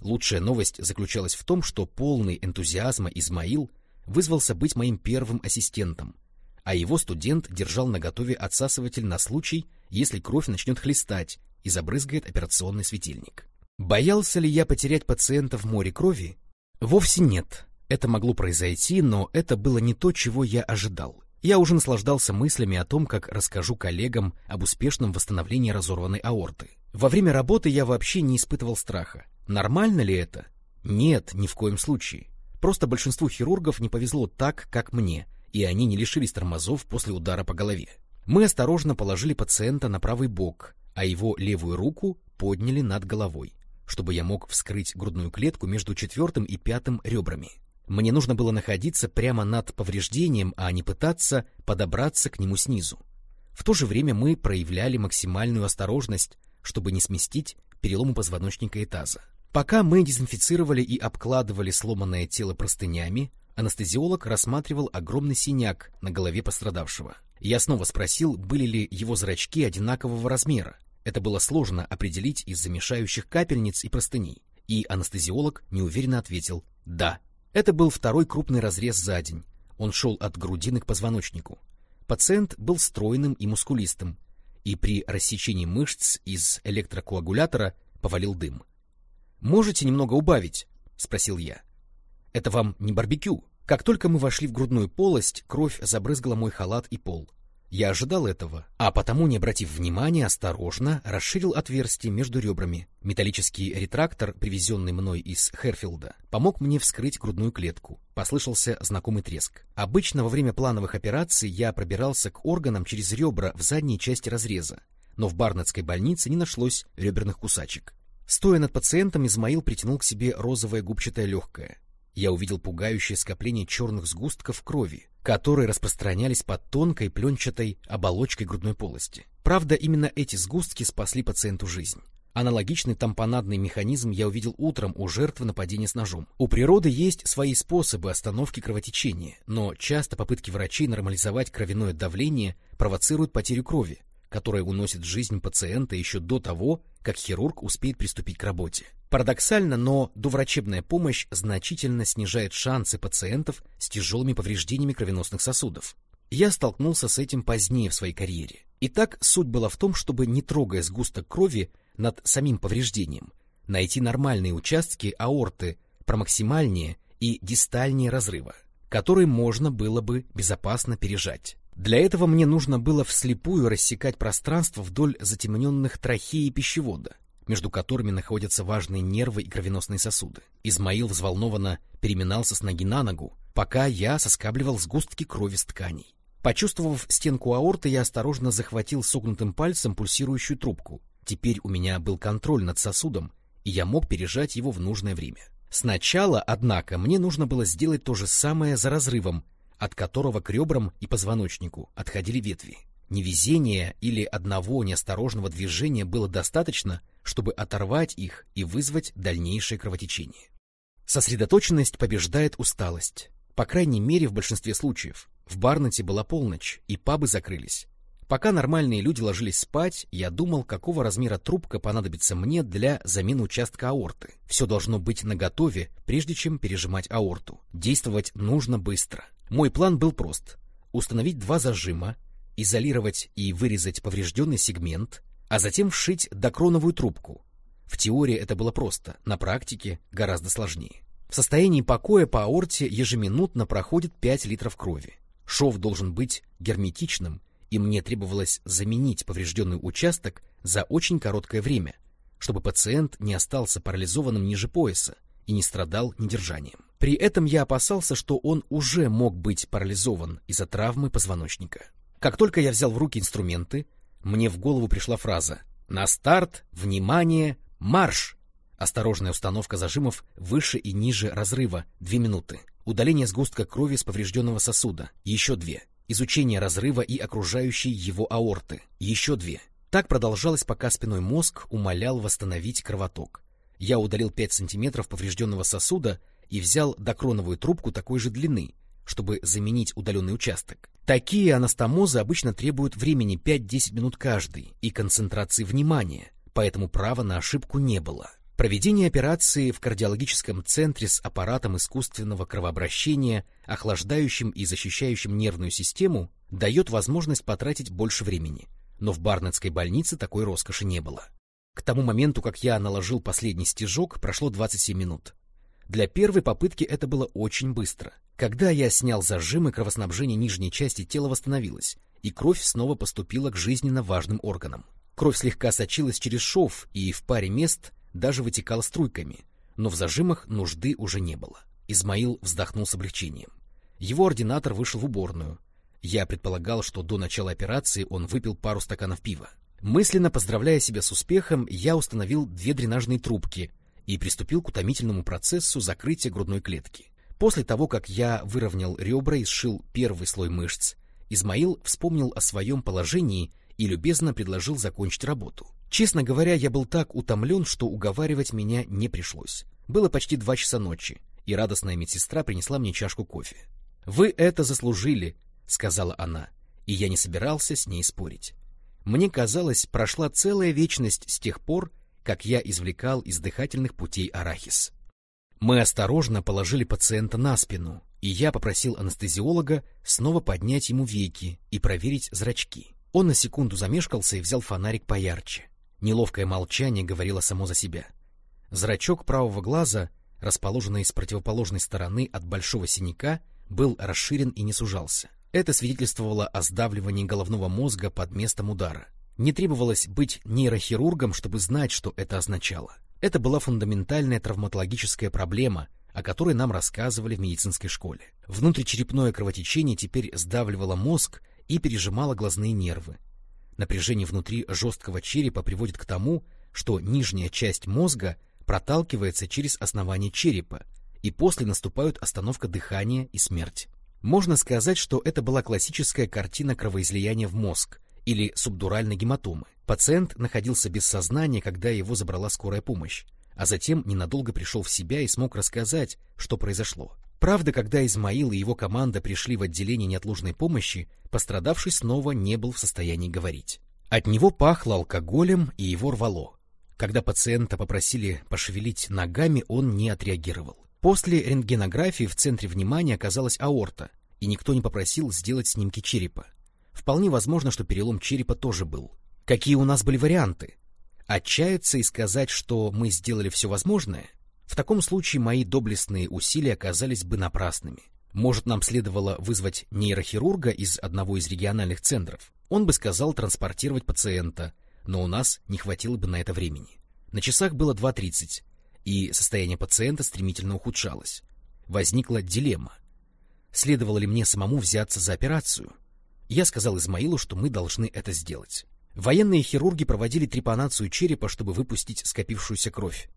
Лучшая новость заключалась в том, что полный энтузиазма Измаил вызвался быть моим первым ассистентом, а его студент держал наготове отсасыватель на случай, если кровь начнет хлестать и забрызгает операционный светильник. Боялся ли я потерять пациента в море крови? Вовсе нет. Это могло произойти, но это было не то, чего я ожидал. Я уже наслаждался мыслями о том, как расскажу коллегам об успешном восстановлении разорванной аорты. Во время работы я вообще не испытывал страха. Нормально ли это? Нет, ни в коем случае. Просто большинству хирургов не повезло так, как мне, и они не лишились тормозов после удара по голове. Мы осторожно положили пациента на правый бок, а его левую руку подняли над головой чтобы я мог вскрыть грудную клетку между четвертым и пятым ребрами. Мне нужно было находиться прямо над повреждением, а не пытаться подобраться к нему снизу. В то же время мы проявляли максимальную осторожность, чтобы не сместить переломы позвоночника и таза. Пока мы дезинфицировали и обкладывали сломанное тело простынями, анестезиолог рассматривал огромный синяк на голове пострадавшего. Я снова спросил, были ли его зрачки одинакового размера, это было сложно определить из замешающих капельниц и простыней, и анестезиолог неуверенно ответил «да». Это был второй крупный разрез за день. Он шел от грудины к позвоночнику. Пациент был стройным и мускулистым. и при рассечении мышц из электрокоагулятора повалил дым. «Можете немного убавить?» — спросил я. «Это вам не барбекю?» Как только мы вошли в грудную полость, кровь забрызгала мой халат и пол. Я ожидал этого, а потому, не обратив внимания, осторожно расширил отверстие между ребрами. Металлический ретрактор, привезенный мной из Херфилда, помог мне вскрыть грудную клетку. Послышался знакомый треск. Обычно во время плановых операций я пробирался к органам через ребра в задней части разреза, но в Барнетской больнице не нашлось реберных кусачек. Стоя над пациентом, Измаил притянул к себе розовое губчатое легкое. Я увидел пугающее скопление черных сгустков крови, которые распространялись под тонкой пленчатой оболочкой грудной полости. Правда, именно эти сгустки спасли пациенту жизнь. Аналогичный тампонадный механизм я увидел утром у жертвы нападения с ножом. У природы есть свои способы остановки кровотечения, но часто попытки врачей нормализовать кровяное давление провоцируют потерю крови, которая уносит жизнь пациента еще до того, как хирург успеет приступить к работе. Парадоксально, но доврачебная помощь значительно снижает шансы пациентов с тяжелыми повреждениями кровеносных сосудов. Я столкнулся с этим позднее в своей карьере. Итак, суть была в том, чтобы, не трогая сгусток крови над самим повреждением, найти нормальные участки аорты промаксимальнее и дистальнее разрыва, которые можно было бы безопасно пережать. Для этого мне нужно было вслепую рассекать пространство вдоль затемненных трахеи пищевода, между которыми находятся важные нервы и кровеносные сосуды. Измаил взволнованно переминался с ноги на ногу, пока я соскабливал сгустки крови с тканей. Почувствовав стенку аорты, я осторожно захватил согнутым пальцем пульсирующую трубку. Теперь у меня был контроль над сосудом, и я мог пережать его в нужное время. Сначала, однако, мне нужно было сделать то же самое за разрывом, от которого к ребрам и позвоночнику отходили ветви. Невезения или одного неосторожного движения было достаточно, чтобы оторвать их и вызвать дальнейшее кровотечение. Сосредоточенность побеждает усталость. По крайней мере, в большинстве случаев. В Барнете была полночь, и пабы закрылись. Пока нормальные люди ложились спать, я думал, какого размера трубка понадобится мне для замены участка аорты. Все должно быть наготове, прежде чем пережимать аорту. Действовать нужно быстро. Мой план был прост. Установить два зажима, изолировать и вырезать поврежденный сегмент, а затем вшить докроновую трубку. В теории это было просто, на практике гораздо сложнее. В состоянии покоя по аорте ежеминутно проходит 5 литров крови. Шов должен быть герметичным, и мне требовалось заменить поврежденный участок за очень короткое время, чтобы пациент не остался парализованным ниже пояса и не страдал недержанием. При этом я опасался, что он уже мог быть парализован из-за травмы позвоночника. Как только я взял в руки инструменты, мне в голову пришла фраза «На старт! Внимание! Марш!» Осторожная установка зажимов выше и ниже разрыва — две минуты. Удаление сгустка крови с поврежденного сосуда — еще две. Изучение разрыва и окружающей его аорты — еще две. Так продолжалось, пока спиной мозг умолял восстановить кровоток. Я удалил 5 сантиметров поврежденного сосуда и взял докроновую трубку такой же длины, чтобы заменить удаленный участок. Такие анастомозы обычно требуют времени 5-10 минут каждый и концентрации внимания, поэтому права на ошибку не было. Проведение операции в кардиологическом центре с аппаратом искусственного кровообращения, охлаждающим и защищающим нервную систему, дает возможность потратить больше времени, но в Барнетской больнице такой роскоши не было. К тому моменту, как я наложил последний стежок, прошло 27 минут. Для первой попытки это было очень быстро. Когда я снял зажимы, кровоснабжение нижней части тела восстановилось, и кровь снова поступила к жизненно важным органам. Кровь слегка сочилась через шов и в паре мест даже вытекала струйками, но в зажимах нужды уже не было. Измаил вздохнул с облегчением. Его ординатор вышел в уборную. Я предполагал, что до начала операции он выпил пару стаканов пива. Мысленно поздравляя себя с успехом, я установил две дренажные трубки — и приступил к утомительному процессу закрытия грудной клетки. После того, как я выровнял ребра и сшил первый слой мышц, Измаил вспомнил о своем положении и любезно предложил закончить работу. Честно говоря, я был так утомлен, что уговаривать меня не пришлось. Было почти два часа ночи, и радостная медсестра принесла мне чашку кофе. «Вы это заслужили», — сказала она, и я не собирался с ней спорить. Мне казалось, прошла целая вечность с тех пор, как я извлекал из дыхательных путей арахис. Мы осторожно положили пациента на спину, и я попросил анестезиолога снова поднять ему веки и проверить зрачки. Он на секунду замешкался и взял фонарик поярче. Неловкое молчание говорило само за себя. Зрачок правого глаза, расположенный с противоположной стороны от большого синяка, был расширен и не сужался. Это свидетельствовало о сдавливании головного мозга под местом удара. Не требовалось быть нейрохирургом, чтобы знать, что это означало. Это была фундаментальная травматологическая проблема, о которой нам рассказывали в медицинской школе. Внутричерепное кровотечение теперь сдавливало мозг и пережимало глазные нервы, Напряжение внутри жесткого черепа приводит к тому, что нижняя часть мозга проталкивается через основание черепа, и после наступают остановка дыхания и смерть. Можно сказать, что это была классическая картина кровоизлияния в мозг или субдуральной гематомы. Пациент находился без сознания, когда его забрала скорая помощь, а затем ненадолго пришел в себя и смог рассказать, что произошло. Правда, когда Измаил и его команда пришли в отделение неотложной помощи, пострадавший снова не был в состоянии говорить. От него пахло алкоголем и его рвало. Когда пациента попросили пошевелить ногами, он не отреагировал. После рентгенографии в центре внимания оказалась аорта, и никто не попросил сделать снимки черепа. Вполне возможно, что перелом черепа тоже был. Какие у нас были варианты? Отчаяться и сказать, что мы сделали все возможное — в таком случае мои доблестные усилия оказались бы напрасными. Может, нам следовало вызвать нейрохирурга из одного из региональных центров. Он бы сказал транспортировать пациента, но у нас не хватило бы на это времени. На часах было 2.30, и состояние пациента стремительно ухудшалось. Возникла дилемма. Следовало ли мне самому взяться за операцию? Я сказал Измаилу, что мы должны это сделать. Военные хирурги проводили трепанацию черепа, чтобы выпустить скопившуюся кровь.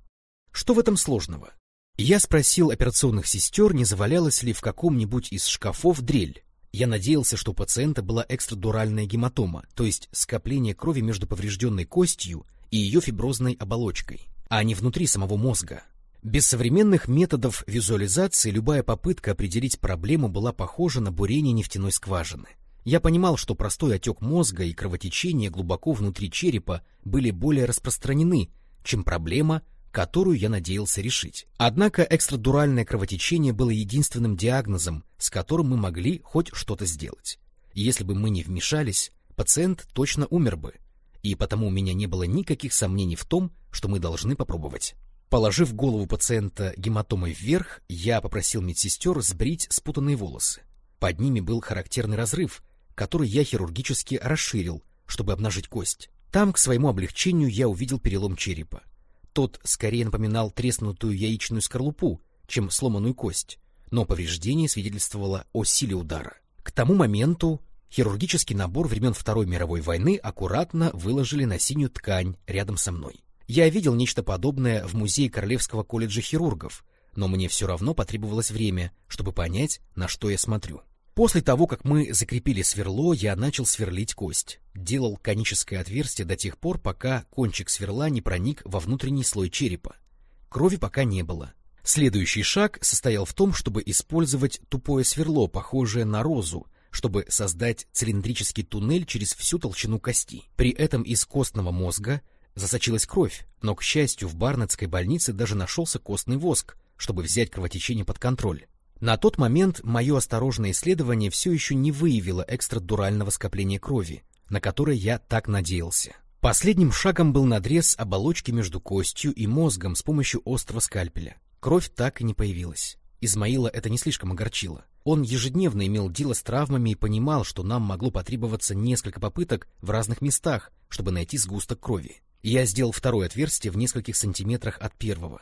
Что в этом сложного? Я спросил операционных сестер, не завалялась ли в каком-нибудь из шкафов дрель. Я надеялся, что у пациента была экстрадуральная гематома, то есть скопление крови между поврежденной костью и ее фиброзной оболочкой, а не внутри самого мозга. Без современных методов визуализации любая попытка определить проблему была похожа на бурение нефтяной скважины. Я понимал, что простой отек мозга и кровотечение глубоко внутри черепа были более распространены, чем проблема, которую я надеялся решить. Однако экстрадуральное кровотечение было единственным диагнозом, с которым мы могли хоть что-то сделать. если бы мы не вмешались, пациент точно умер бы, и потому у меня не было никаких сомнений в том, что мы должны попробовать. Положив голову пациента гематомой вверх, я попросил медсестер сбрить спутанные волосы. Под ними был характерный разрыв, который я хирургически расширил, чтобы обнажить кость. Там, к своему облегчению, я увидел перелом черепа. Тот скорее напоминал треснутую яичную скорлупу, чем сломанную кость, но повреждение свидетельствовало о силе удара. К тому моменту хирургический набор времен Второй мировой войны аккуратно выложили на синюю ткань рядом со мной. Я видел нечто подобное в музее Королевского колледжа хирургов, но мне все равно потребовалось время, чтобы понять, на что я смотрю. После того, как мы закрепили сверло, я начал сверлить кость. Делал коническое отверстие до тех пор, пока кончик сверла не проник во внутренний слой черепа. Крови пока не было. Следующий шаг состоял в том, чтобы использовать тупое сверло, похожее на розу, чтобы создать цилиндрический туннель через всю толщину кости. При этом из костного мозга засочилась кровь, но, к счастью, в Барнетской больнице даже нашелся костный воск, чтобы взять кровотечение под контроль. На тот момент мое осторожное исследование все еще не выявило экстрадурального скопления крови, на которое я так надеялся. Последним шагом был надрез оболочки между костью и мозгом с помощью острого скальпеля. Кровь так и не появилась. Измаила это не слишком огорчило. Он ежедневно имел дело с травмами и понимал, что нам могло потребоваться несколько попыток в разных местах, чтобы найти сгусток крови. Я сделал второе отверстие в нескольких сантиметрах от первого.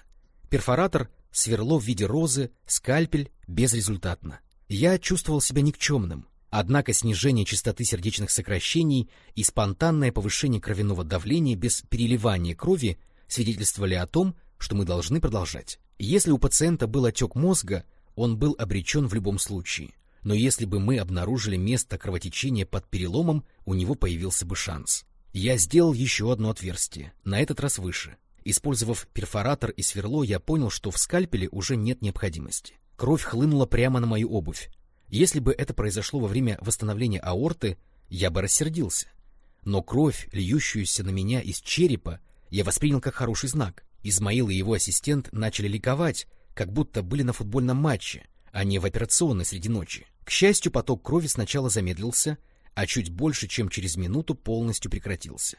Перфоратор сверло в виде розы, скальпель безрезультатно. Я чувствовал себя никчемным, однако снижение частоты сердечных сокращений и спонтанное повышение кровяного давления без переливания крови свидетельствовали о том, что мы должны продолжать. Если у пациента был отек мозга, он был обречен в любом случае. Но если бы мы обнаружили место кровотечения под переломом, у него появился бы шанс. Я сделал еще одно отверстие, на этот раз выше. Использовав перфоратор и сверло, я понял, что в скальпеле уже нет необходимости. Кровь хлынула прямо на мою обувь. Если бы это произошло во время восстановления аорты, я бы рассердился. Но кровь, льющуюся на меня из черепа, я воспринял как хороший знак. Измаил и его ассистент начали ликовать, как будто были на футбольном матче, а не в операционной среди ночи. К счастью, поток крови сначала замедлился, а чуть больше, чем через минуту, полностью прекратился.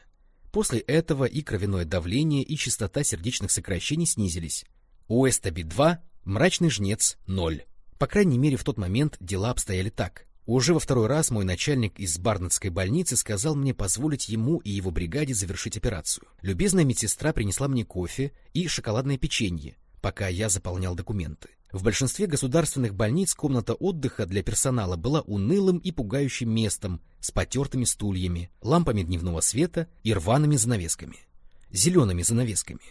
После этого и кровяное давление, и частота сердечных сокращений снизились. У Эстаби-2 мрачный жнец — ноль. По крайней мере, в тот момент дела обстояли так. Уже во второй раз мой начальник из Барнетской больницы сказал мне позволить ему и его бригаде завершить операцию. Любезная медсестра принесла мне кофе и шоколадное печенье, пока я заполнял документы. В большинстве государственных больниц комната отдыха для персонала была унылым и пугающим местом с потертыми стульями, лампами дневного света и рваными занавесками. Зелеными занавесками.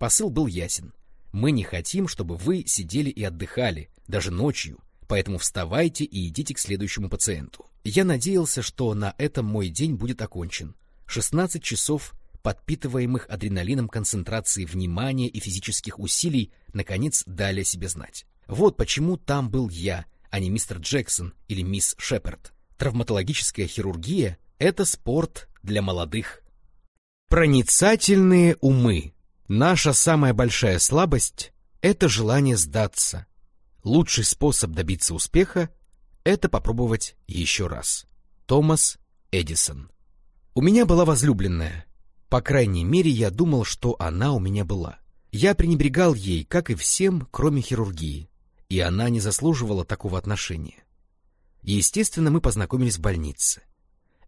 Посыл был ясен. Мы не хотим, чтобы вы сидели и отдыхали, даже ночью, поэтому вставайте и идите к следующему пациенту. Я надеялся, что на этом мой день будет окончен. 16 часов подпитываемых адреналином концентрации внимания и физических усилий наконец дали о себе знать. Вот почему там был я, а не мистер Джексон или мисс Шепард. Травматологическая хирургия — это спорт для молодых. Проницательные умы. Наша самая большая слабость — это желание сдаться, Лучший способ добиться успеха — это попробовать еще раз. Томас Эдисон. У меня была возлюбленная. По крайней мере, я думал, что она у меня была. Я пренебрегал ей, как и всем, кроме хирургии, и она не заслуживала такого отношения. Естественно, мы познакомились в больнице.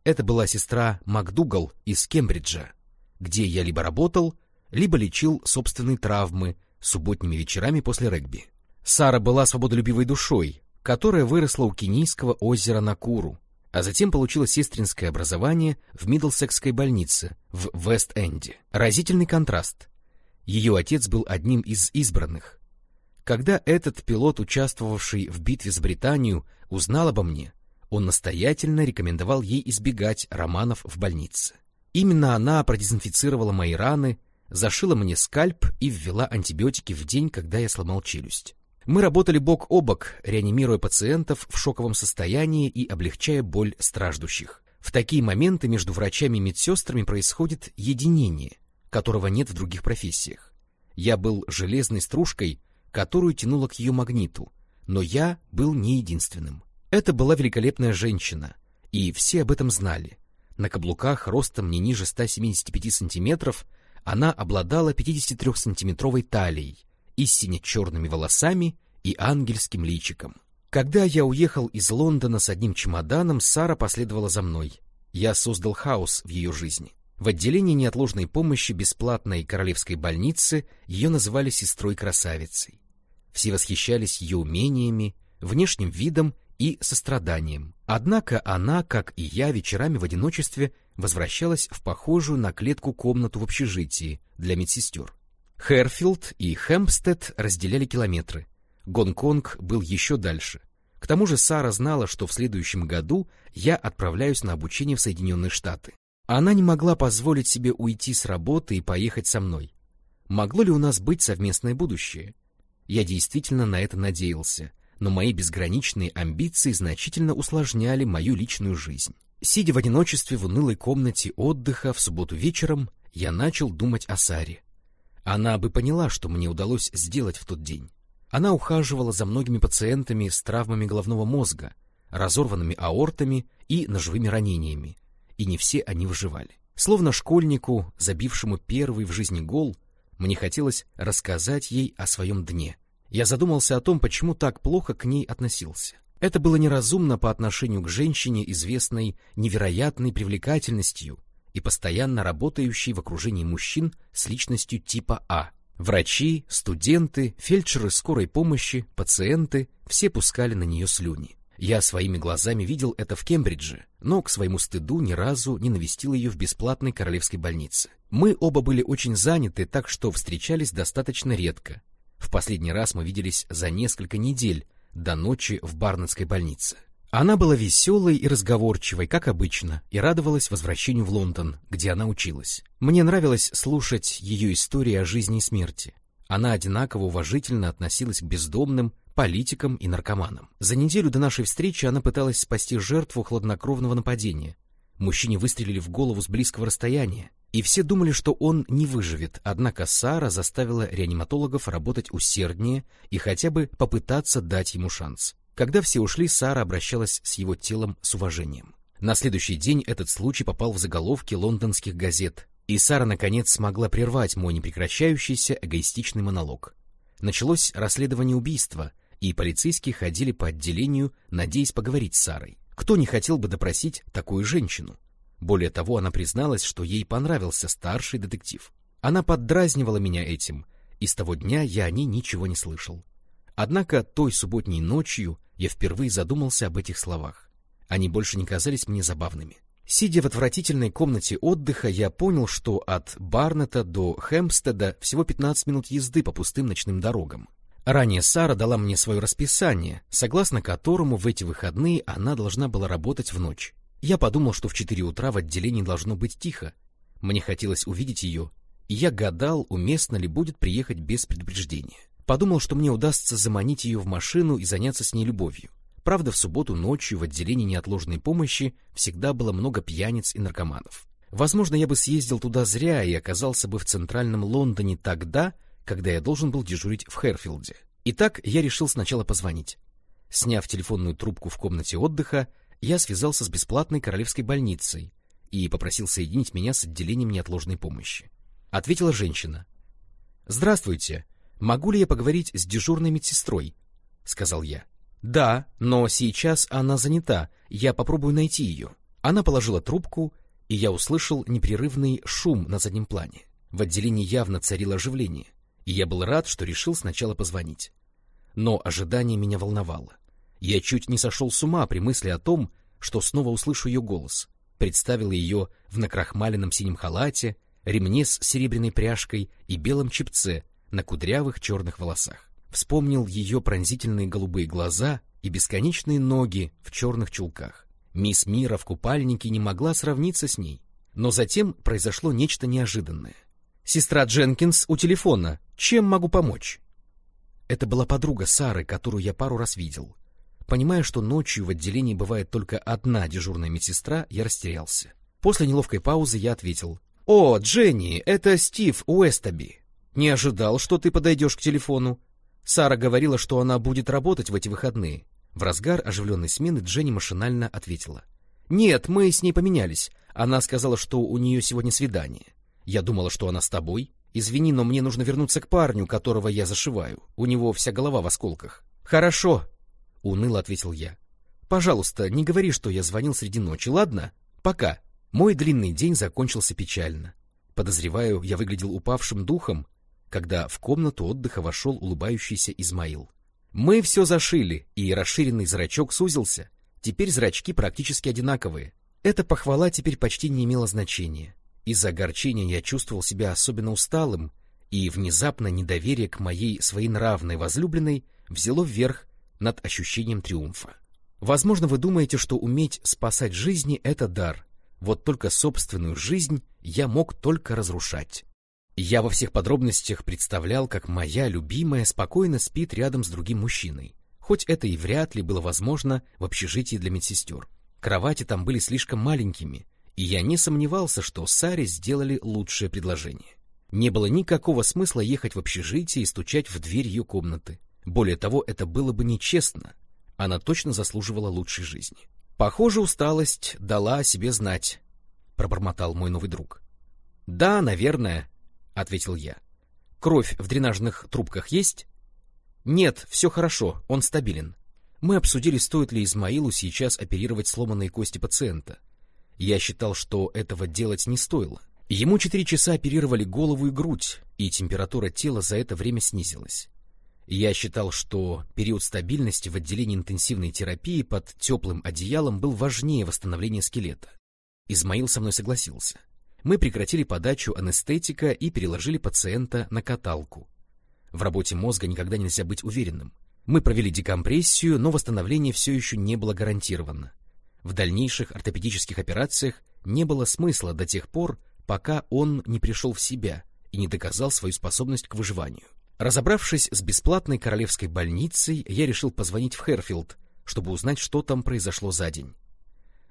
Это была сестра МакДугал из Кембриджа, где я либо работал, либо лечил собственные травмы субботними вечерами после регби. Сара была свободолюбивой душой, которая выросла у Кенийского озера Накуру, а затем получила сестринское образование в Миддлсекской больнице в Вест-Энде. Разительный контраст. Ее отец был одним из избранных. Когда этот пилот, участвовавший в битве с Британию, узнал обо мне, он настоятельно рекомендовал ей избегать романов в больнице. Именно она продезинфицировала мои раны, зашила мне скальп и ввела антибиотики в день, когда я сломал челюсть. Мы работали бок о бок, реанимируя пациентов в шоковом состоянии и облегчая боль страждущих. В такие моменты между врачами и медсестрами происходит единение, которого нет в других профессиях. Я был железной стружкой, которую тянуло к ее магниту, но я был не единственным. Это была великолепная женщина, и все об этом знали. На каблуках ростом не ниже 175 сантиметров она обладала 53-сантиметровой талией, и сине-черными волосами и ангельским личиком. Когда я уехал из Лондона с одним чемоданом, Сара последовала за мной. Я создал хаос в ее жизни. В отделении неотложной помощи бесплатной королевской больницы ее называли сестрой-красавицей. Все восхищались ее умениями, внешним видом и состраданием. Однако она, как и я, вечерами в одиночестве возвращалась в похожую на клетку комнату в общежитии для медсестер. Херфилд и Хэмпстед разделяли километры. Гонконг был еще дальше. К тому же Сара знала, что в следующем году я отправляюсь на обучение в Соединенные Штаты. Она не могла позволить себе уйти с работы и поехать со мной. Могло ли у нас быть совместное будущее? Я действительно на это надеялся, но мои безграничные амбиции значительно усложняли мою личную жизнь. Сидя в одиночестве в унылой комнате отдыха в субботу вечером, я начал думать о Саре. Она бы поняла, что мне удалось сделать в тот день. Она ухаживала за многими пациентами с травмами головного мозга, разорванными аортами и ножевыми ранениями, и не все они выживали. Словно школьнику, забившему первый в жизни гол, мне хотелось рассказать ей о своем дне. Я задумался о том, почему так плохо к ней относился. Это было неразумно по отношению к женщине, известной невероятной привлекательностью и постоянно работающий в окружении мужчин с личностью типа А. Врачи, студенты, фельдшеры скорой помощи, пациенты — все пускали на нее слюни. Я своими глазами видел это в Кембридже, но к своему стыду ни разу не навестил ее в бесплатной королевской больнице. Мы оба были очень заняты, так что встречались достаточно редко. В последний раз мы виделись за несколько недель до ночи в Барнетской больнице. Она была веселой и разговорчивой, как обычно, и радовалась возвращению в Лондон, где она училась. Мне нравилось слушать ее истории о жизни и смерти. Она одинаково уважительно относилась к бездомным, политикам и наркоманам. За неделю до нашей встречи она пыталась спасти жертву хладнокровного нападения. Мужчине выстрелили в голову с близкого расстояния, и все думали, что он не выживет, однако Сара заставила реаниматологов работать усерднее и хотя бы попытаться дать ему шанс. Когда все ушли, Сара обращалась с его телом с уважением. На следующий день этот случай попал в заголовки лондонских газет, и Сара, наконец, смогла прервать мой непрекращающийся эгоистичный монолог. Началось расследование убийства, и полицейские ходили по отделению, надеясь поговорить с Сарой. Кто не хотел бы допросить такую женщину? Более того, она призналась, что ей понравился старший детектив. Она поддразнивала меня этим, и с того дня я о ней ничего не слышал. Однако той субботней ночью я впервые задумался об этих словах. Они больше не казались мне забавными. Сидя в отвратительной комнате отдыха, я понял, что от Барнета до Хэмпстеда всего 15 минут езды по пустым ночным дорогам. Ранее Сара дала мне свое расписание, согласно которому в эти выходные она должна была работать в ночь. Я подумал, что в 4 утра в отделении должно быть тихо. Мне хотелось увидеть ее, и я гадал, уместно ли будет приехать без предупреждения. Подумал, что мне удастся заманить ее в машину и заняться с ней любовью. Правда, в субботу ночью в отделении неотложной помощи всегда было много пьяниц и наркоманов. Возможно, я бы съездил туда зря и оказался бы в центральном Лондоне тогда, когда я должен был дежурить в Херфилде. Итак, я решил сначала позвонить. Сняв телефонную трубку в комнате отдыха, я связался с бесплатной королевской больницей и попросил соединить меня с отделением неотложной помощи. Ответила женщина. «Здравствуйте. Могу ли я поговорить с дежурной медсестрой?» — сказал я. «Да, но сейчас она занята, я попробую найти ее». Она положила трубку, и я услышал непрерывный шум на заднем плане. В отделении явно царило оживление, и я был рад, что решил сначала позвонить. Но ожидание меня волновало. Я чуть не сошел с ума при мысли о том, что снова услышу ее голос. Представил ее в накрахмаленном синем халате, ремне с серебряной пряжкой и белом чепце на кудрявых черных волосах. Вспомнил ее пронзительные голубые глаза и бесконечные ноги в черных чулках. Мисс Мира в купальнике не могла сравниться с ней. Но затем произошло нечто неожиданное. «Сестра Дженкинс у телефона. Чем могу помочь?» Это была подруга Сары, которую я пару раз видел. Понимая, что ночью в отделении бывает только одна дежурная медсестра, я растерялся. После неловкой паузы я ответил. «О, Дженни, это Стив Уэстаби. Не ожидал, что ты подойдешь к телефону. Сара говорила, что она будет работать в эти выходные. В разгар оживленной смены Дженни машинально ответила. «Нет, мы с ней поменялись. Она сказала, что у нее сегодня свидание. Я думала, что она с тобой. Извини, но мне нужно вернуться к парню, которого я зашиваю. У него вся голова в осколках». «Хорошо», — уныло ответил я. «Пожалуйста, не говори, что я звонил среди ночи, ладно? Пока». Мой длинный день закончился печально. Подозреваю, я выглядел упавшим духом, когда в комнату отдыха вошел улыбающийся Измаил. Мы все зашили, и расширенный зрачок сузился. Теперь зрачки практически одинаковые. Эта похвала теперь почти не имела значения. Из-за огорчения я чувствовал себя особенно усталым, и внезапно недоверие к моей своенравной возлюбленной взяло вверх над ощущением триумфа. Возможно, вы думаете, что уметь спасать жизни — это дар. Вот только собственную жизнь я мог только разрушать. Я во всех подробностях представлял, как моя любимая спокойно спит рядом с другим мужчиной, хоть это и вряд ли было возможно в общежитии для медсестер. Кровати там были слишком маленькими, и я не сомневался, что Саре сделали лучшее предложение. Не было никакого смысла ехать в общежитие и стучать в дверь ее комнаты. Более того, это было бы нечестно. Она точно заслуживала лучшей жизни. Похоже, усталость дала о себе знать, пробормотал мой новый друг. Да, наверное, — ответил я. «Кровь в дренажных трубках есть?» «Нет, все хорошо, он стабилен. Мы обсудили, стоит ли Измаилу сейчас оперировать сломанные кости пациента. Я считал, что этого делать не стоило. Ему четыре часа оперировали голову и грудь, и температура тела за это время снизилась. Я считал, что период стабильности в отделении интенсивной терапии под теплым одеялом был важнее восстановления скелета. Измаил со мной согласился мы прекратили подачу анестетика и переложили пациента на каталку. В работе мозга никогда нельзя быть уверенным. Мы провели декомпрессию, но восстановление все еще не было гарантировано. В дальнейших ортопедических операциях не было смысла до тех пор, пока он не пришел в себя и не доказал свою способность к выживанию. Разобравшись с бесплатной королевской больницей, я решил позвонить в Херфилд, чтобы узнать, что там произошло за день.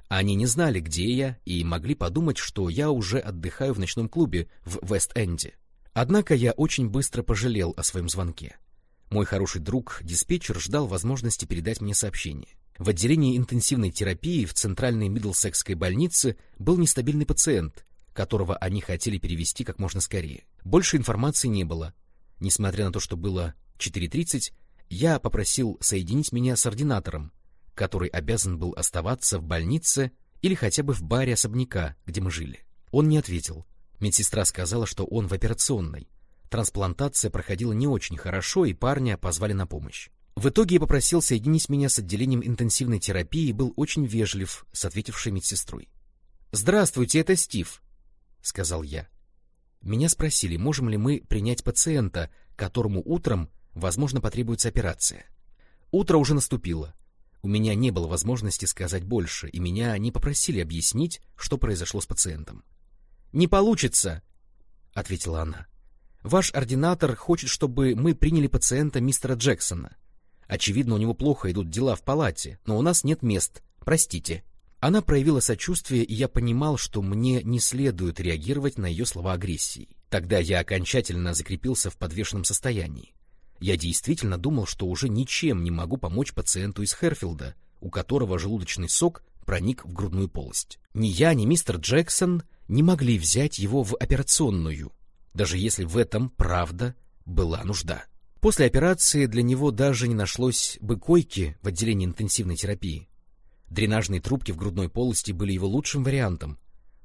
Они не знали, где я, и могли подумать, что я уже отдыхаю в ночном клубе в Вест-Энде. Однако я очень быстро пожалел о своем звонке. Мой хороший друг, диспетчер, ждал возможности передать мне сообщение. В отделении интенсивной терапии в центральной Мидлсекской больнице был нестабильный пациент, которого они хотели перевести как можно скорее. Больше информации не было. Несмотря на то, что было 4.30, я попросил соединить меня с ординатором, который обязан был оставаться в больнице или хотя бы в баре особняка, где мы жили. Он не ответил. Медсестра сказала, что он в операционной. Трансплантация проходила не очень хорошо, и парня позвали на помощь. В итоге я попросил соединить меня с отделением интенсивной терапии и был очень вежлив с ответившей медсестрой. «Здравствуйте, это Стив», — сказал я. Меня спросили, можем ли мы принять пациента, которому утром, возможно, потребуется операция. Утро уже наступило. У меня не было возможности сказать больше, и меня не попросили объяснить, что произошло с пациентом. «Не получится», — ответила она. «Ваш ординатор хочет, чтобы мы приняли пациента мистера Джексона. Очевидно, у него плохо идут дела в палате, но у нас нет мест. Простите». Она проявила сочувствие, и я понимал, что мне не следует реагировать на ее слова агрессии. Тогда я окончательно закрепился в подвешенном состоянии. Я действительно думал, что уже ничем не могу помочь пациенту из Херфилда, у которого желудочный сок проник в грудную полость. Ни я, ни мистер Джексон не могли взять его в операционную, даже если в этом, правда, была нужда. После операции для него даже не нашлось бы койки в отделении интенсивной терапии. Дренажные трубки в грудной полости были его лучшим вариантом,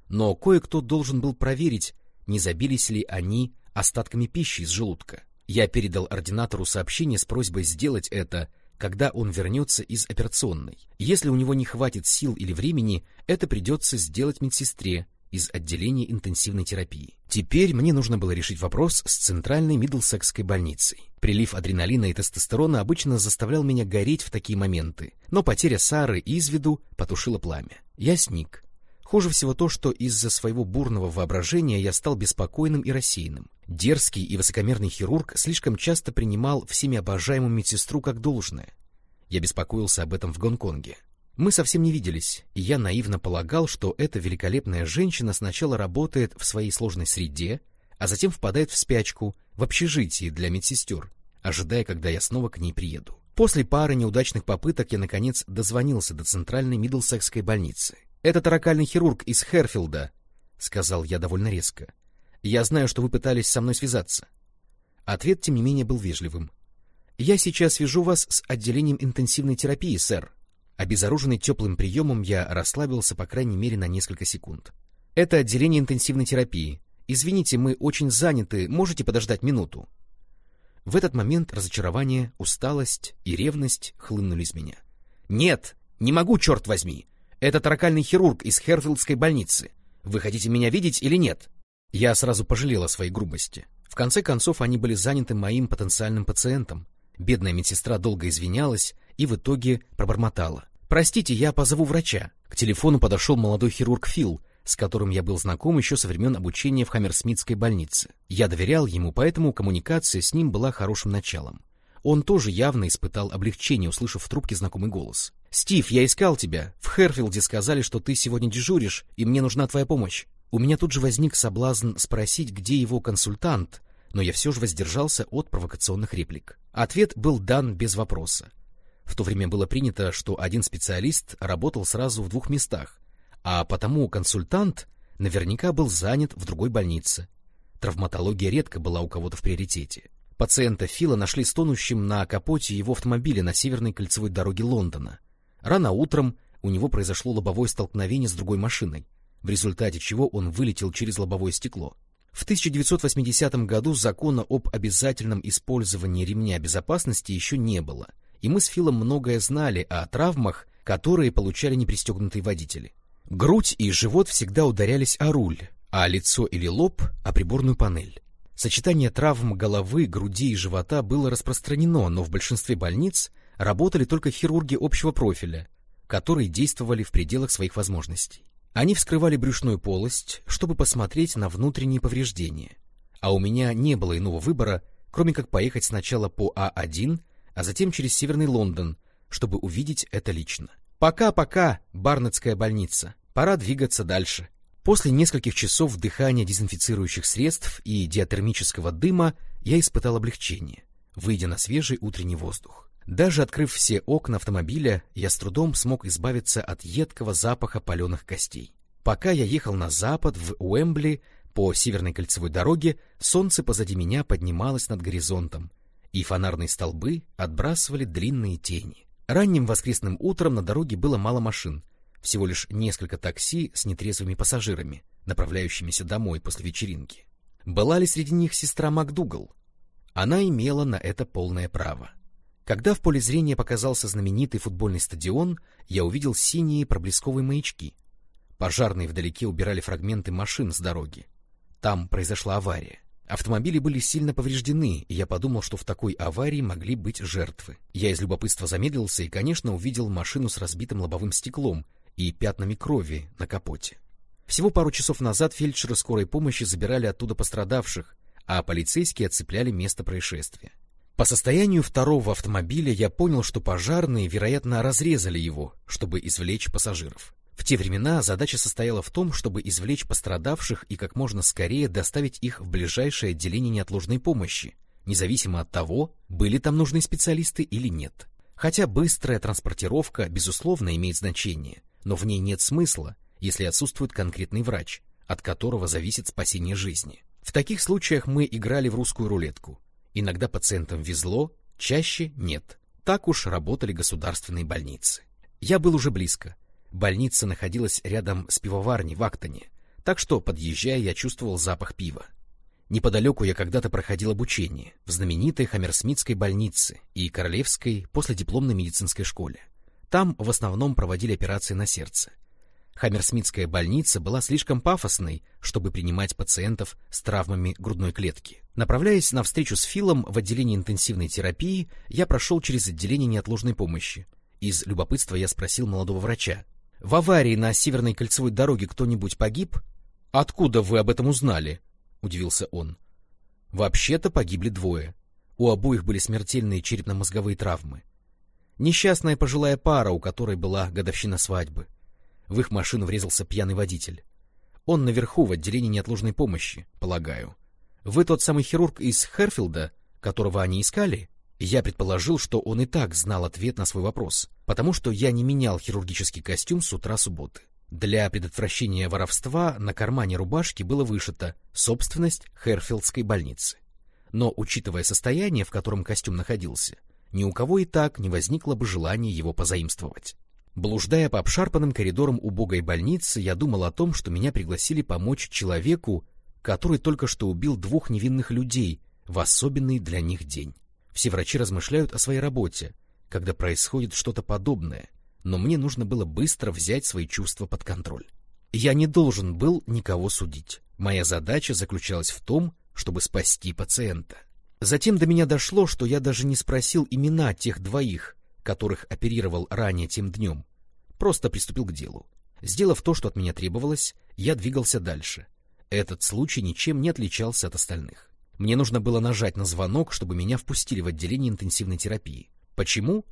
но кое-кто должен был проверить, не забились ли они остатками пищи из желудка. Я передал ординатору сообщение с просьбой сделать это, когда он вернется из операционной. Если у него не хватит сил или времени, это придется сделать медсестре из отделения интенсивной терапии. Теперь мне нужно было решить вопрос с центральной Мидлсекской больницей. Прилив адреналина и тестостерона обычно заставлял меня гореть в такие моменты, но потеря Сары из виду потушила пламя. Я сник. Хуже всего то, что из-за своего бурного воображения я стал беспокойным и рассеянным. Дерзкий и высокомерный хирург слишком часто принимал всеми обожаемую медсестру как должное. Я беспокоился об этом в Гонконге. Мы совсем не виделись, и я наивно полагал, что эта великолепная женщина сначала работает в своей сложной среде, а затем впадает в спячку в общежитии для медсестер, ожидая, когда я снова к ней приеду. После пары неудачных попыток я, наконец, дозвонился до центральной Мидлсекской больницы. «Это таракальный хирург из Херфилда», — сказал я довольно резко. «Я знаю, что вы пытались со мной связаться». Ответ, тем не менее, был вежливым. «Я сейчас свяжу вас с отделением интенсивной терапии, сэр», Обезоруженный теплым приемом, я расслабился, по крайней мере, на несколько секунд. Это отделение интенсивной терапии. Извините, мы очень заняты, можете подождать минуту? В этот момент разочарование, усталость и ревность хлынули из меня. Нет, не могу, черт возьми. Это таракальный хирург из Херфилдской больницы. Вы хотите меня видеть или нет? Я сразу пожалел о своей грубости. В конце концов, они были заняты моим потенциальным пациентом. Бедная медсестра долго извинялась и в итоге пробормотала. «Простите, я позову врача». К телефону подошел молодой хирург Фил, с которым я был знаком еще со времен обучения в Хаммерсмитской больнице. Я доверял ему, поэтому коммуникация с ним была хорошим началом. Он тоже явно испытал облегчение, услышав в трубке знакомый голос. «Стив, я искал тебя. В Херфилде сказали, что ты сегодня дежуришь, и мне нужна твоя помощь». У меня тут же возник соблазн спросить, где его консультант, но я все же воздержался от провокационных реплик. Ответ был дан без вопроса. В то время было принято, что один специалист работал сразу в двух местах, а потому консультант наверняка был занят в другой больнице. Травматология редко была у кого-то в приоритете. Пациента Фила нашли стонущим на капоте его автомобиля на северной кольцевой дороге Лондона. Рано утром у него произошло лобовое столкновение с другой машиной, в результате чего он вылетел через лобовое стекло. В 1980 году закона об обязательном использовании ремня безопасности еще не было — и мы с Филом многое знали о травмах, которые получали непристегнутые водители. Грудь и живот всегда ударялись о руль, а лицо или лоб — о приборную панель. Сочетание травм головы, груди и живота было распространено, но в большинстве больниц работали только хирурги общего профиля, которые действовали в пределах своих возможностей. Они вскрывали брюшную полость, чтобы посмотреть на внутренние повреждения. А у меня не было иного выбора, кроме как поехать сначала по А1 а затем через Северный Лондон, чтобы увидеть это лично. Пока-пока, Барнетская больница. Пора двигаться дальше. После нескольких часов вдыхания дезинфицирующих средств и диатермического дыма я испытал облегчение, выйдя на свежий утренний воздух. Даже открыв все окна автомобиля, я с трудом смог избавиться от едкого запаха паленых костей. Пока я ехал на запад, в Уэмбли, по северной кольцевой дороге, солнце позади меня поднималось над горизонтом, и фонарные столбы отбрасывали длинные тени. Ранним воскресным утром на дороге было мало машин, всего лишь несколько такси с нетрезвыми пассажирами, направляющимися домой после вечеринки. Была ли среди них сестра МакДугал? Она имела на это полное право. Когда в поле зрения показался знаменитый футбольный стадион, я увидел синие проблесковые маячки. Пожарные вдалеке убирали фрагменты машин с дороги. Там произошла авария. Автомобили были сильно повреждены, и я подумал, что в такой аварии могли быть жертвы. Я из любопытства замедлился и, конечно, увидел машину с разбитым лобовым стеклом и пятнами крови на капоте. Всего пару часов назад фельдшеры скорой помощи забирали оттуда пострадавших, а полицейские оцепляли место происшествия. По состоянию второго автомобиля я понял, что пожарные, вероятно, разрезали его, чтобы извлечь пассажиров. В те времена задача состояла в том, чтобы извлечь пострадавших и как можно скорее доставить их в ближайшее отделение неотложной помощи, независимо от того, были там нужны специалисты или нет. Хотя быстрая транспортировка, безусловно, имеет значение, но в ней нет смысла, если отсутствует конкретный врач, от которого зависит спасение жизни. В таких случаях мы играли в русскую рулетку. Иногда пациентам везло, чаще нет. Так уж работали государственные больницы. Я был уже близко. Больница находилась рядом с пивоварней в Актоне, так что, подъезжая, я чувствовал запах пива. Неподалеку я когда-то проходил обучение в знаменитой Хаммерсмитской больнице и Королевской последипломной медицинской школе. Там в основном проводили операции на сердце. Хаммерсмитская больница была слишком пафосной, чтобы принимать пациентов с травмами грудной клетки. Направляясь на встречу с Филом в отделении интенсивной терапии, я прошел через отделение неотложной помощи. Из любопытства я спросил молодого врача. «В аварии на Северной кольцевой дороге кто-нибудь погиб?» «Откуда вы об этом узнали?» — удивился он. «Вообще-то погибли двое. У обоих были смертельные черепно-мозговые травмы. Несчастная пожилая пара, у которой была годовщина свадьбы. В их машину врезался пьяный водитель. Он наверху, в отделении неотложной помощи, полагаю. Вы тот самый хирург из Херфилда, которого они искали? Я предположил, что он и так знал ответ на свой вопрос, потому что я не менял хирургический костюм с утра субботы. Для предотвращения воровства на кармане рубашки было вышито «Собственность Херфилдской больницы». Но, учитывая состояние, в котором костюм находился, ни у кого и так не возникло бы желания его позаимствовать. Блуждая по обшарпанным коридорам убогой больницы, я думал о том, что меня пригласили помочь человеку, который только что убил двух невинных людей в особенный для них день. Все врачи размышляют о своей работе, когда происходит что-то подобное, но мне нужно было быстро взять свои чувства под контроль. Я не должен был никого судить. Моя задача заключалась в том, чтобы спасти пациента. Затем до меня дошло, что я даже не спросил имена тех двоих, которых оперировал ранее тем днем, просто приступил к делу. Сделав то, что от меня требовалось, я двигался дальше. Этот случай ничем не отличался от остальных. Мне нужно было нажать на звонок, чтобы меня впустили в отделение интенсивной терапии. Почему?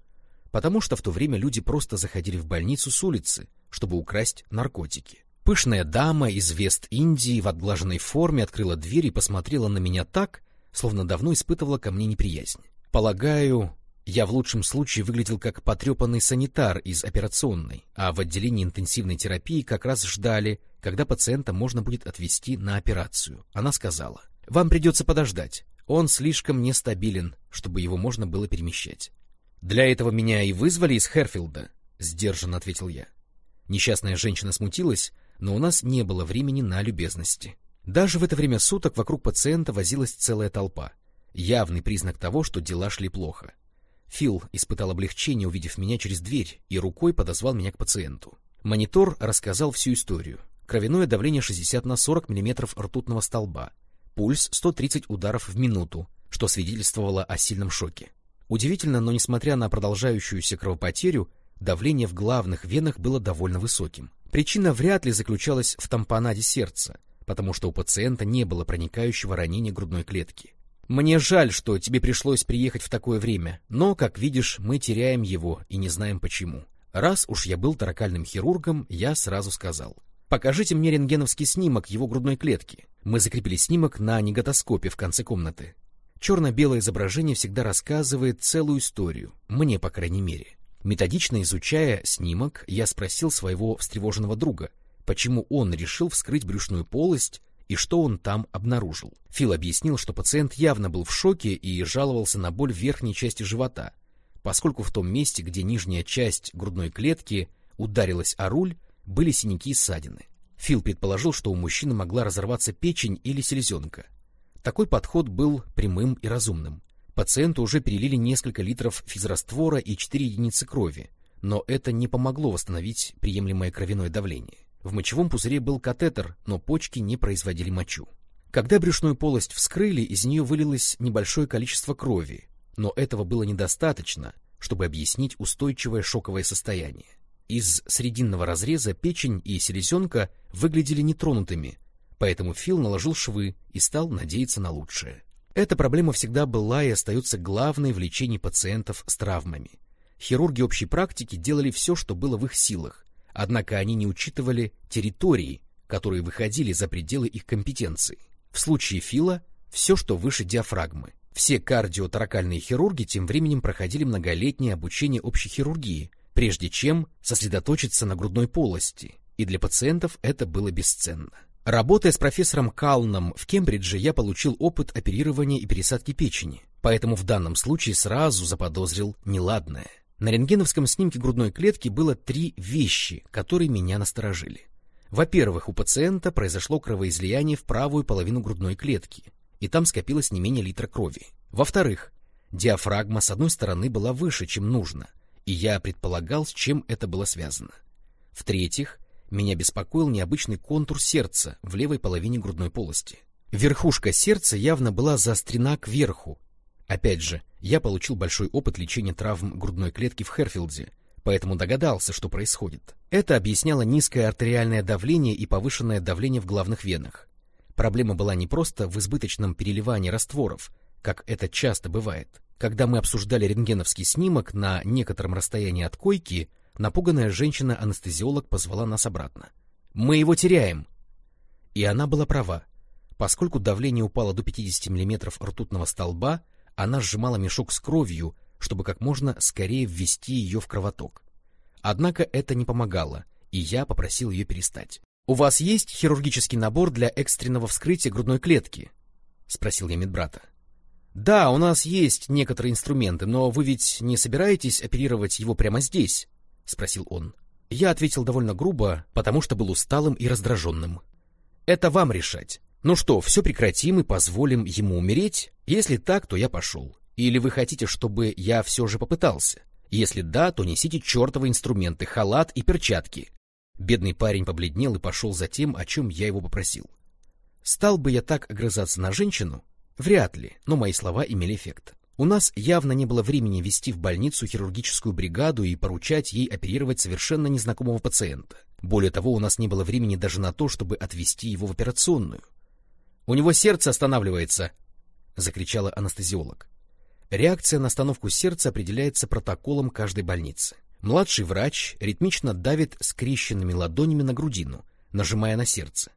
Потому что в то время люди просто заходили в больницу с улицы, чтобы украсть наркотики. Пышная дама из Вест-Индии в отглаженной форме открыла дверь и посмотрела на меня так, словно давно испытывала ко мне неприязнь. Полагаю, я в лучшем случае выглядел как потрепанный санитар из операционной, а в отделении интенсивной терапии как раз ждали, когда пациента можно будет отвезти на операцию. Она сказала, «Вам придется подождать. Он слишком нестабилен, чтобы его можно было перемещать». «Для этого меня и вызвали из Херфилда», — сдержанно ответил я. Несчастная женщина смутилась, но у нас не было времени на любезности. Даже в это время суток вокруг пациента возилась целая толпа. Явный признак того, что дела шли плохо. Фил испытал облегчение, увидев меня через дверь, и рукой подозвал меня к пациенту. Монитор рассказал всю историю. Кровяное давление 60 на 40 мм ртутного столба. Пульс 130 ударов в минуту, что свидетельствовало о сильном шоке. Удивительно, но несмотря на продолжающуюся кровопотерю, давление в главных венах было довольно высоким. Причина вряд ли заключалась в тампонаде сердца, потому что у пациента не было проникающего ранения грудной клетки. Мне жаль, что тебе пришлось приехать в такое время, но, как видишь, мы теряем его и не знаем почему. Раз уж я был таракальным хирургом, я сразу сказал. Покажите мне рентгеновский снимок его грудной клетки. Мы закрепили снимок на неготоскопе в конце комнаты. Черно-белое изображение всегда рассказывает целую историю, мне, по крайней мере. Методично изучая снимок, я спросил своего встревоженного друга, почему он решил вскрыть брюшную полость и что он там обнаружил. Фил объяснил, что пациент явно был в шоке и жаловался на боль в верхней части живота, поскольку в том месте, где нижняя часть грудной клетки ударилась о руль, были синяки и ссадины. Фил предположил, что у мужчины могла разорваться печень или селезенка. Такой подход был прямым и разумным. Пациенту уже перелили несколько литров физраствора и 4 единицы крови, но это не помогло восстановить приемлемое кровяное давление. В мочевом пузыре был катетер, но почки не производили мочу. Когда брюшную полость вскрыли, из нее вылилось небольшое количество крови, но этого было недостаточно, чтобы объяснить устойчивое шоковое состояние. Из срединного разреза печень и селезенка выглядели нетронутыми, поэтому Фил наложил швы и стал надеяться на лучшее. Эта проблема всегда была и остается главной в лечении пациентов с травмами. Хирурги общей практики делали все, что было в их силах, Однако они не учитывали территории, которые выходили за пределы их компетенции. В случае Фила — все, что выше диафрагмы. Все кардиоторакальные хирурги тем временем проходили многолетнее обучение общей хирургии, прежде чем сосредоточиться на грудной полости, и для пациентов это было бесценно. Работая с профессором Калном в Кембридже, я получил опыт оперирования и пересадки печени, поэтому в данном случае сразу заподозрил неладное. На рентгеновском снимке грудной клетки было три вещи, которые меня насторожили. Во-первых, у пациента произошло кровоизлияние в правую половину грудной клетки, и там скопилось не менее литра крови. Во-вторых, диафрагма с одной стороны была выше, чем нужно, и я предполагал, с чем это было связано. В-третьих, меня беспокоил необычный контур сердца в левой половине грудной полости. Верхушка сердца явно была заострена кверху, Опять же, я получил большой опыт лечения травм грудной клетки в Херфилде, поэтому догадался, что происходит. Это объясняло низкое артериальное давление и повышенное давление в главных венах. Проблема была не просто в избыточном переливании растворов, как это часто бывает. Когда мы обсуждали рентгеновский снимок на некотором расстоянии от койки, напуганная женщина-анестезиолог позвала нас обратно. «Мы его теряем!» И она была права. Поскольку давление упало до 50 мм ртутного столба, она сжимала мешок с кровью, чтобы как можно скорее ввести ее в кровоток. Однако это не помогало, и я попросил ее перестать. — У вас есть хирургический набор для экстренного вскрытия грудной клетки? — спросил я медбрата. — Да, у нас есть некоторые инструменты, но вы ведь не собираетесь оперировать его прямо здесь? — спросил он. Я ответил довольно грубо, потому что был усталым и раздраженным. — Это вам решать. Ну что, все прекратим и позволим ему умереть? Если так, то я пошел. Или вы хотите, чтобы я все же попытался? Если да, то несите чертовы инструменты, халат и перчатки. Бедный парень побледнел и пошел за тем, о чем я его попросил. Стал бы я так огрызаться на женщину? Вряд ли, но мои слова имели эффект. У нас явно не было времени вести в больницу хирургическую бригаду и поручать ей оперировать совершенно незнакомого пациента. Более того, у нас не было времени даже на то, чтобы отвезти его в операционную. У него сердце останавливается, — закричала анестезиолог. Реакция на остановку сердца определяется протоколом каждой больницы. Младший врач ритмично давит скрещенными ладонями на грудину, нажимая на сердце.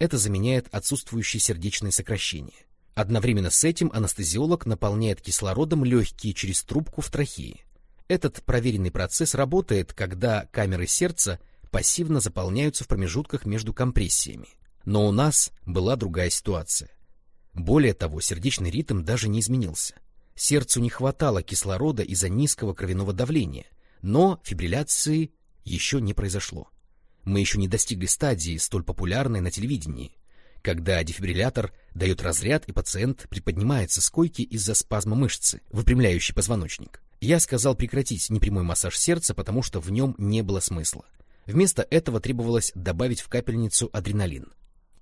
Это заменяет отсутствующее сердечное сокращение. Одновременно с этим анестезиолог наполняет кислородом легкие через трубку в трахее. Этот проверенный процесс работает, когда камеры сердца пассивно заполняются в промежутках между компрессиями. Но у нас была другая ситуация. Более того, сердечный ритм даже не изменился. Сердцу не хватало кислорода из-за низкого кровяного давления, но фибрилляции еще не произошло. Мы еще не достигли стадии, столь популярной на телевидении, когда дефибриллятор дает разряд, и пациент приподнимается с койки из-за спазма мышцы, выпрямляющей позвоночник. Я сказал прекратить непрямой массаж сердца, потому что в нем не было смысла. Вместо этого требовалось добавить в капельницу адреналин.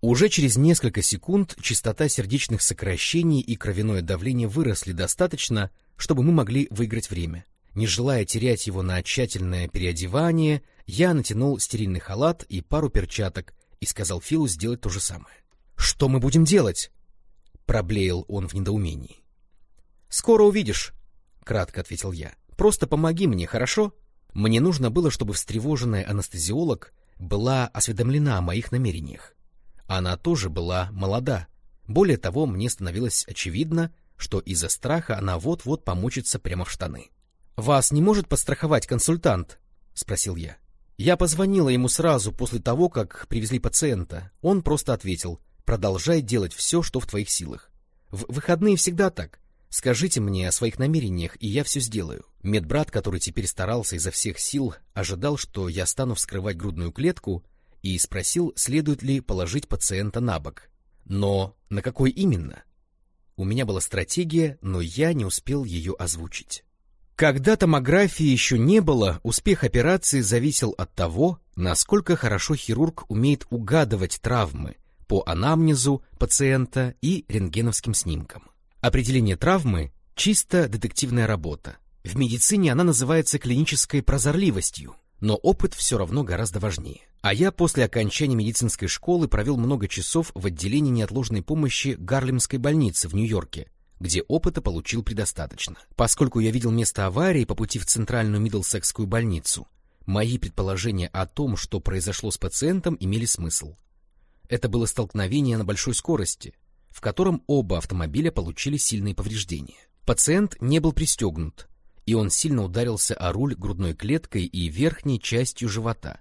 Уже через несколько секунд частота сердечных сокращений и кровяное давление выросли достаточно, чтобы мы могли выиграть время. Не желая терять его на тщательное переодевание, я натянул стерильный халат и пару перчаток и сказал Филу сделать то же самое. — Что мы будем делать? — проблеял он в недоумении. — Скоро увидишь, — кратко ответил я. — Просто помоги мне, хорошо? Мне нужно было, чтобы встревоженная анестезиолог была осведомлена о моих намерениях. Она тоже была молода. Более того, мне становилось очевидно, что из-за страха она вот-вот помочится прямо в штаны. «Вас не может подстраховать консультант?» — спросил я. Я позвонила ему сразу после того, как привезли пациента. Он просто ответил, продолжай делать все, что в твоих силах. В выходные всегда так. Скажите мне о своих намерениях, и я все сделаю. Медбрат, который теперь старался изо всех сил, ожидал, что я стану вскрывать грудную клетку, и спросил, следует ли положить пациента на бок. Но на какой именно? У меня была стратегия, но я не успел ее озвучить. Когда томографии еще не было, успех операции зависел от того, насколько хорошо хирург умеет угадывать травмы по анамнезу пациента и рентгеновским снимкам. Определение травмы – чисто детективная работа. В медицине она называется клинической прозорливостью, но опыт все равно гораздо важнее. А я после окончания медицинской школы провел много часов в отделении неотложной помощи Гарлемской больницы в Нью-Йорке, где опыта получил предостаточно. Поскольку я видел место аварии по пути в центральную Миддлсекскую больницу, мои предположения о том, что произошло с пациентом, имели смысл. Это было столкновение на большой скорости, в котором оба автомобиля получили сильные повреждения. Пациент не был пристегнут, и он сильно ударился о руль грудной клеткой и верхней частью живота.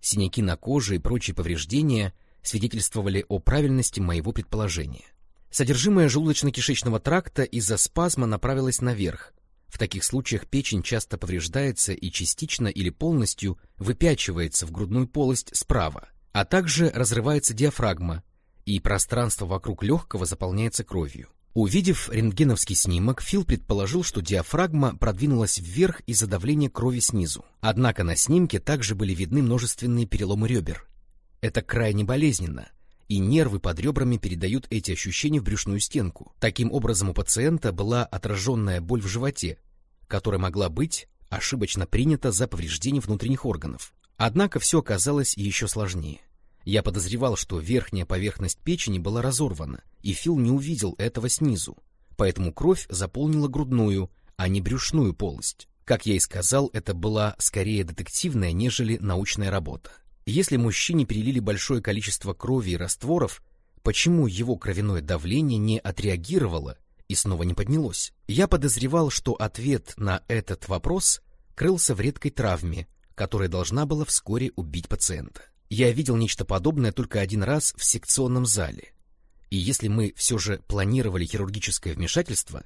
Синяки на коже и прочие повреждения свидетельствовали о правильности моего предположения. Содержимое желудочно-кишечного тракта из-за спазма направилось наверх. В таких случаях печень часто повреждается и частично или полностью выпячивается в грудную полость справа, а также разрывается диафрагма, и пространство вокруг легкого заполняется кровью. Увидев рентгеновский снимок, Фил предположил, что диафрагма продвинулась вверх из-за давления крови снизу. Однако на снимке также были видны множественные переломы ребер. Это крайне болезненно, и нервы под ребрами передают эти ощущения в брюшную стенку. Таким образом, у пациента была отраженная боль в животе, которая могла быть ошибочно принята за повреждение внутренних органов. Однако все оказалось еще сложнее. Я подозревал, что верхняя поверхность печени была разорвана, и Фил не увидел этого снизу, поэтому кровь заполнила грудную, а не брюшную полость. Как я и сказал, это была скорее детективная, нежели научная работа. Если мужчине перелили большое количество крови и растворов, почему его кровяное давление не отреагировало и снова не поднялось? Я подозревал, что ответ на этот вопрос крылся в редкой травме, которая должна была вскоре убить пациента. Я видел нечто подобное только один раз в секционном зале. И если мы все же планировали хирургическое вмешательство,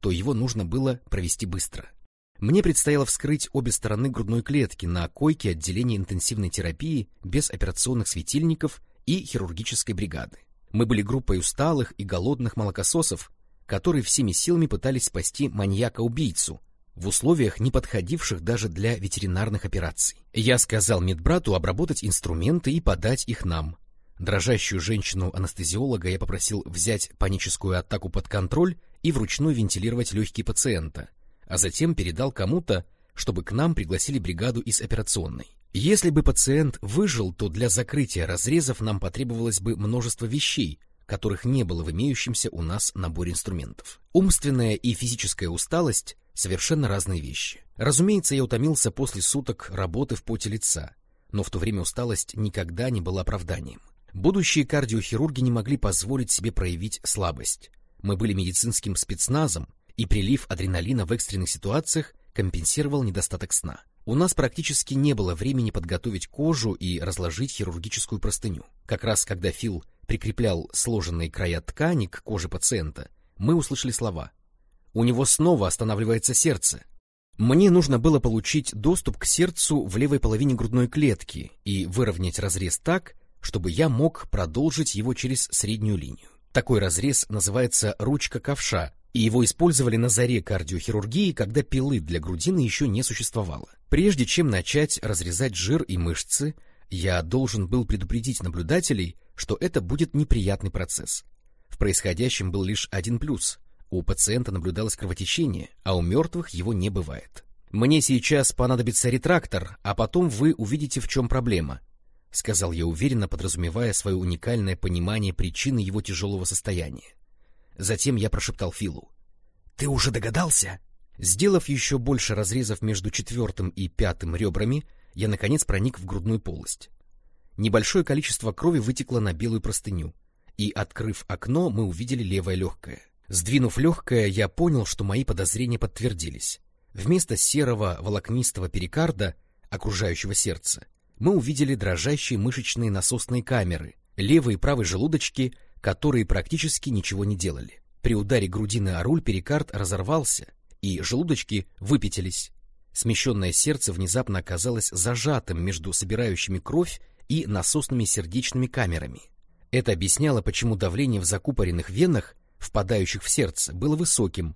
то его нужно было провести быстро. Мне предстояло вскрыть обе стороны грудной клетки на койке отделения интенсивной терапии без операционных светильников и хирургической бригады. Мы были группой усталых и голодных молокососов, которые всеми силами пытались спасти маньяка-убийцу в условиях, не подходивших даже для ветеринарных операций. Я сказал медбрату обработать инструменты и подать их нам. Дрожащую женщину-анестезиолога я попросил взять паническую атаку под контроль и вручную вентилировать легкие пациента, а затем передал кому-то, чтобы к нам пригласили бригаду из операционной. Если бы пациент выжил, то для закрытия разрезов нам потребовалось бы множество вещей, которых не было в имеющемся у нас наборе инструментов. Умственная и физическая усталость — совершенно разные вещи. Разумеется, я утомился после суток работы в поте лица, но в то время усталость никогда не была оправданием. Будущие кардиохирурги не могли позволить себе проявить слабость. Мы были медицинским спецназом, и прилив адреналина в экстренных ситуациях компенсировал недостаток сна. У нас практически не было времени подготовить кожу и разложить хирургическую простыню. Как раз когда Фил прикреплял сложенные края ткани к коже пациента, мы услышали слова. «У него снова останавливается сердце». Мне нужно было получить доступ к сердцу в левой половине грудной клетки и выровнять разрез так, чтобы я мог продолжить его через среднюю линию. Такой разрез называется ручка ковша и его использовали на заре кардиохирургии, когда пилы для грудины еще не существовало. Прежде чем начать разрезать жир и мышцы, я должен был предупредить наблюдателей, что это будет неприятный процесс. В происходящем был лишь один плюс. У пациента наблюдалось кровотечение, а у мертвых его не бывает. «Мне сейчас понадобится ретрактор, а потом вы увидите, в чем проблема», — сказал я уверенно, подразумевая свое уникальное понимание причины его тяжелого состояния. Затем я прошептал Филу. — Ты уже догадался? Сделав еще больше разрезов между четвертым и пятым ребрами, я, наконец, проник в грудную полость. Небольшое количество крови вытекло на белую простыню, и, открыв окно, мы увидели левое легкое. Сдвинув легкое, я понял, что мои подозрения подтвердились. Вместо серого волокнистого перикарда, окружающего сердце, мы увидели дрожащие мышечные насосные камеры, левый и правый желудочки, которые практически ничего не делали. При ударе грудины о руль перикард разорвался, и желудочки выпятились. Смещенное сердце внезапно оказалось зажатым между собирающими кровь и насосными сердечными камерами. Это объясняло, почему давление в закупоренных венах, впадающих в сердце, было высоким,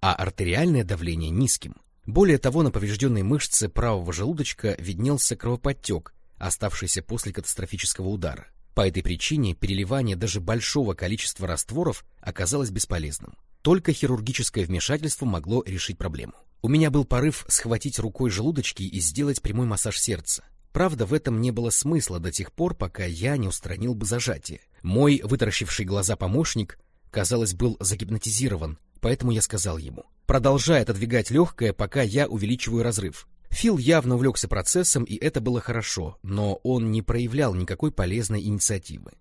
а артериальное давление низким. Более того, на поврежденной мышце правого желудочка виднелся кровоподтек, оставшийся после катастрофического удара. По этой причине переливание даже большого количества растворов оказалось бесполезным. Только хирургическое вмешательство могло решить проблему. У меня был порыв схватить рукой желудочки и сделать прямой массаж сердца. Правда, в этом не было смысла до тех пор, пока я не устранил бы зажатие. Мой вытаращивший глаза помощник, казалось, был загипнотизирован, поэтому я сказал ему, продолжай отодвигать легкое, пока я увеличиваю разрыв. Фил явно увлекся процессом, и это было хорошо, но он не проявлял никакой полезной инициативы.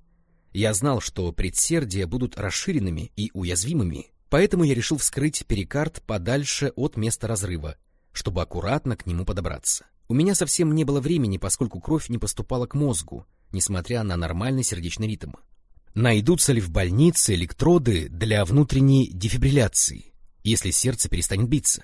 Я знал, что предсердия будут расширенными и уязвимыми, поэтому я решил вскрыть перикард подальше от места разрыва, чтобы аккуратно к нему подобраться. У меня совсем не было времени, поскольку кровь не поступала к мозгу, несмотря на нормальный сердечный ритм. Найдутся ли в больнице электроды для внутренней дефибрилляции, если сердце перестанет биться?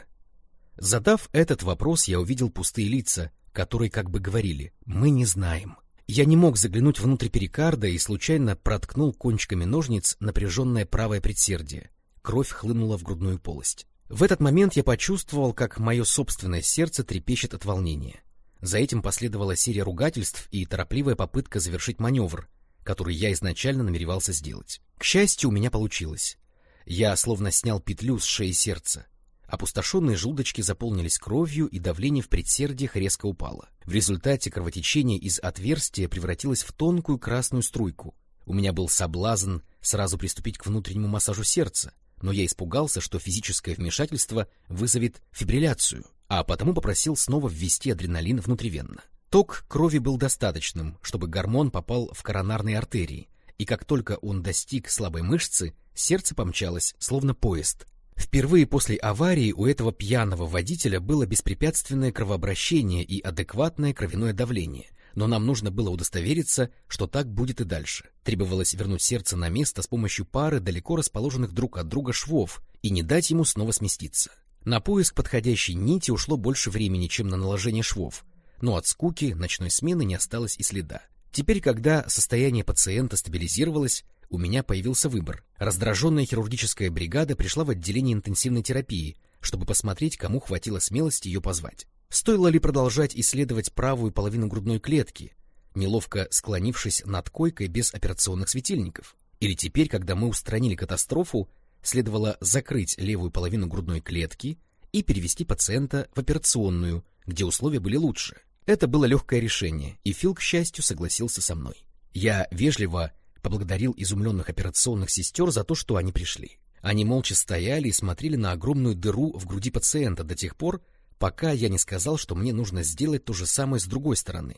Задав этот вопрос, я увидел пустые лица, которые как бы говорили «мы не знаем». Я не мог заглянуть внутрь перикарда и случайно проткнул кончиками ножниц напряженное правое предсердие. Кровь хлынула в грудную полость. В этот момент я почувствовал, как мое собственное сердце трепещет от волнения. За этим последовала серия ругательств и торопливая попытка завершить маневр, который я изначально намеревался сделать. К счастью, у меня получилось. Я словно снял петлю с шеи сердца. Опустошенные желудочки заполнились кровью, и давление в предсердиях резко упало. В результате кровотечение из отверстия превратилось в тонкую красную струйку. У меня был соблазн сразу приступить к внутреннему массажу сердца, но я испугался, что физическое вмешательство вызовет фибрилляцию, а потому попросил снова ввести адреналин внутривенно. Ток крови был достаточным, чтобы гормон попал в коронарные артерии, и как только он достиг слабой мышцы, сердце помчалось, словно поезд. Впервые после аварии у этого пьяного водителя было беспрепятственное кровообращение и адекватное кровяное давление, но нам нужно было удостовериться, что так будет и дальше. Требовалось вернуть сердце на место с помощью пары далеко расположенных друг от друга швов и не дать ему снова сместиться. На поиск подходящей нити ушло больше времени, чем на наложение швов, но от скуки ночной смены не осталось и следа. Теперь, когда состояние пациента стабилизировалось, у меня появился выбор. Раздраженная хирургическая бригада пришла в отделение интенсивной терапии, чтобы посмотреть, кому хватило смелости ее позвать. Стоило ли продолжать исследовать правую половину грудной клетки, неловко склонившись над койкой без операционных светильников? Или теперь, когда мы устранили катастрофу, следовало закрыть левую половину грудной клетки и перевести пациента в операционную, где условия были лучше? Это было легкое решение, и Фил, к счастью, согласился со мной. Я вежливо поблагодарил изумленных операционных сестер за то, что они пришли. Они молча стояли и смотрели на огромную дыру в груди пациента до тех пор, пока я не сказал, что мне нужно сделать то же самое с другой стороны.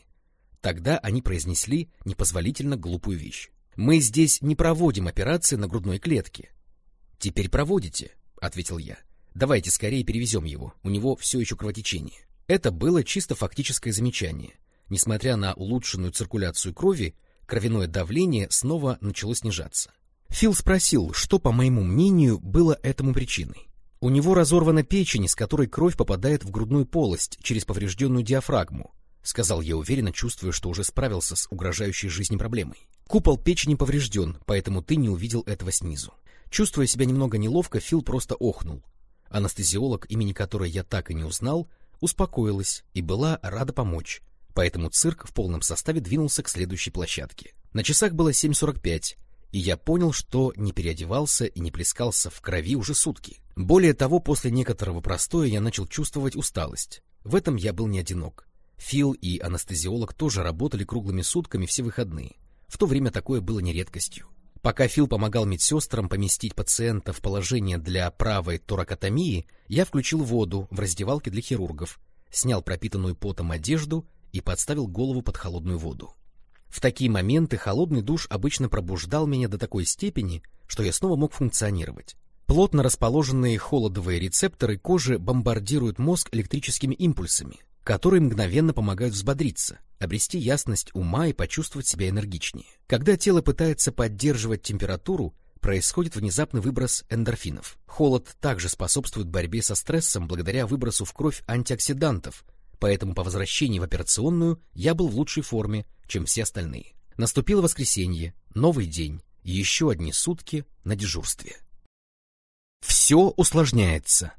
Тогда они произнесли непозволительно глупую вещь. «Мы здесь не проводим операции на грудной клетке». «Теперь проводите», — ответил я. «Давайте скорее перевезем его, у него все еще кровотечение». Это было чисто фактическое замечание. Несмотря на улучшенную циркуляцию крови, кровяное давление снова начало снижаться. Фил спросил, что, по моему мнению, было этому причиной. У него разорвана печень, из которой кровь попадает в грудную полость через поврежденную диафрагму, сказал я уверенно, чувствуя, что уже справился с угрожающей жизни проблемой. Купол печени поврежден, поэтому ты не увидел этого снизу. Чувствуя себя немного неловко, Фил просто охнул. Анестезиолог, имени которой я так и не узнал, успокоилась и была рада помочь, поэтому цирк в полном составе двинулся к следующей площадке. На часах было 7.45, и я понял, что не переодевался и не плескался в крови уже сутки. Более того, после некоторого простоя я начал чувствовать усталость. В этом я был не одинок. Фил и анестезиолог тоже работали круглыми сутками все выходные. В то время такое было не редкостью. Пока Фил помогал медсестрам поместить пациента в положение для правой торакотомии, я включил воду в раздевалке для хирургов, снял пропитанную потом одежду и подставил голову под холодную воду. В такие моменты холодный душ обычно пробуждал меня до такой степени, что я снова мог функционировать. Плотно расположенные холодовые рецепторы кожи бомбардируют мозг электрическими импульсами, которые мгновенно помогают взбодриться, обрести ясность ума и почувствовать себя энергичнее. Когда тело пытается поддерживать температуру, происходит внезапный выброс эндорфинов. Холод также способствует борьбе со стрессом благодаря выбросу в кровь антиоксидантов, поэтому по возвращении в операционную я был в лучшей форме, чем все остальные. Наступило воскресенье, новый день, еще одни сутки на дежурстве. Все усложняется.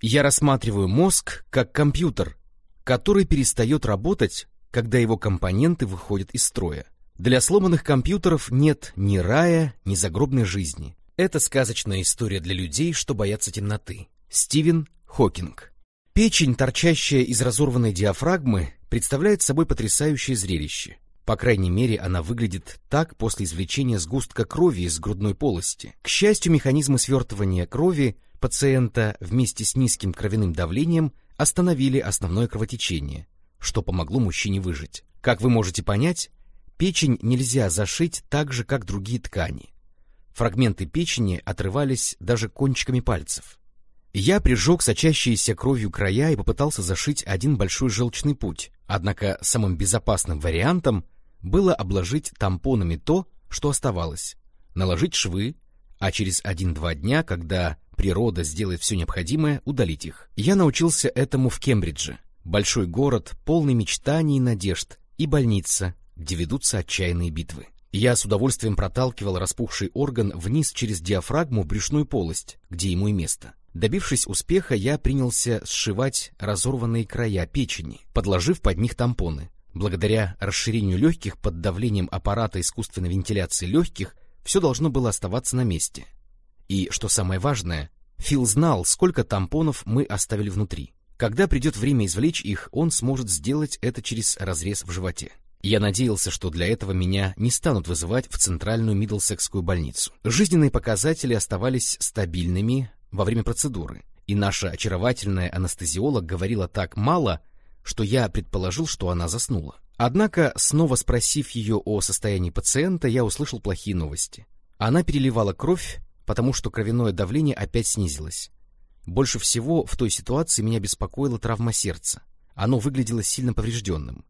Я рассматриваю мозг как компьютер, который перестает работать, когда его компоненты выходят из строя. Для сломанных компьютеров нет ни рая, ни загробной жизни. Это сказочная история для людей, что боятся темноты. Стивен Хокинг. Печень, торчащая из разорванной диафрагмы, представляет собой потрясающее зрелище. По крайней мере, она выглядит так после извлечения сгустка крови из грудной полости. К счастью, механизмы свертывания крови пациента вместе с низким кровяным давлением остановили основное кровотечение, что помогло мужчине выжить. Как вы можете понять, Печень нельзя зашить так же, как другие ткани. Фрагменты печени отрывались даже кончиками пальцев. Я прижег сочащиеся кровью края и попытался зашить один большой желчный путь, однако самым безопасным вариантом было обложить тампонами то, что оставалось, наложить швы, а через один-два дня, когда природа сделает все необходимое, удалить их. Я научился этому в Кембридже, большой город, полный мечтаний и надежд, и больница, где ведутся отчаянные битвы. Я с удовольствием проталкивал распухший орган вниз через диафрагму в брюшную полость, где ему и место. Добившись успеха, я принялся сшивать разорванные края печени, подложив под них тампоны. Благодаря расширению легких под давлением аппарата искусственной вентиляции легких все должно было оставаться на месте. И, что самое важное, Фил знал, сколько тампонов мы оставили внутри. Когда придет время извлечь их, он сможет сделать это через разрез в животе. Я надеялся, что для этого меня не станут вызывать в центральную Мидлсекскую больницу. Жизненные показатели оставались стабильными во время процедуры, и наша очаровательная анестезиолог говорила так мало, что я предположил, что она заснула. Однако, снова спросив ее о состоянии пациента, я услышал плохие новости. Она переливала кровь, потому что кровяное давление опять снизилось. Больше всего в той ситуации меня беспокоила травма сердца. Оно выглядело сильно поврежденным.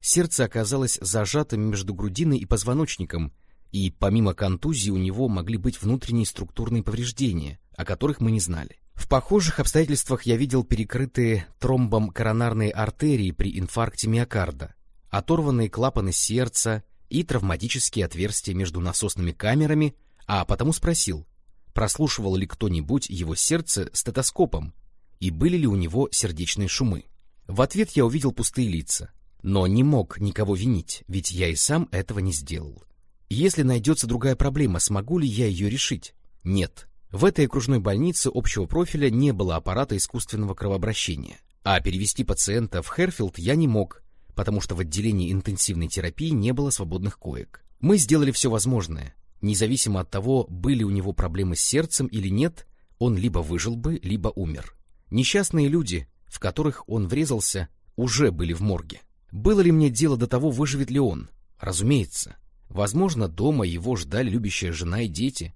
Сердце оказалось зажатым между грудиной и позвоночником, и помимо контузии у него могли быть внутренние структурные повреждения, о которых мы не знали. В похожих обстоятельствах я видел перекрытые тромбом коронарные артерии при инфаркте миокарда, оторванные клапаны сердца и травматические отверстия между насосными камерами, а потому спросил, прослушивал ли кто-нибудь его сердце стетоскопом и были ли у него сердечные шумы. В ответ я увидел пустые лица, но не мог никого винить, ведь я и сам этого не сделал. Если найдется другая проблема, смогу ли я ее решить? Нет. В этой окружной больнице общего профиля не было аппарата искусственного кровообращения. А перевести пациента в Херфилд я не мог, потому что в отделении интенсивной терапии не было свободных коек. Мы сделали все возможное. Независимо от того, были у него проблемы с сердцем или нет, он либо выжил бы, либо умер. Несчастные люди, в которых он врезался, уже были в морге. Было ли мне дело до того, выживет ли он? Разумеется. Возможно, дома его ждали любящая жена и дети.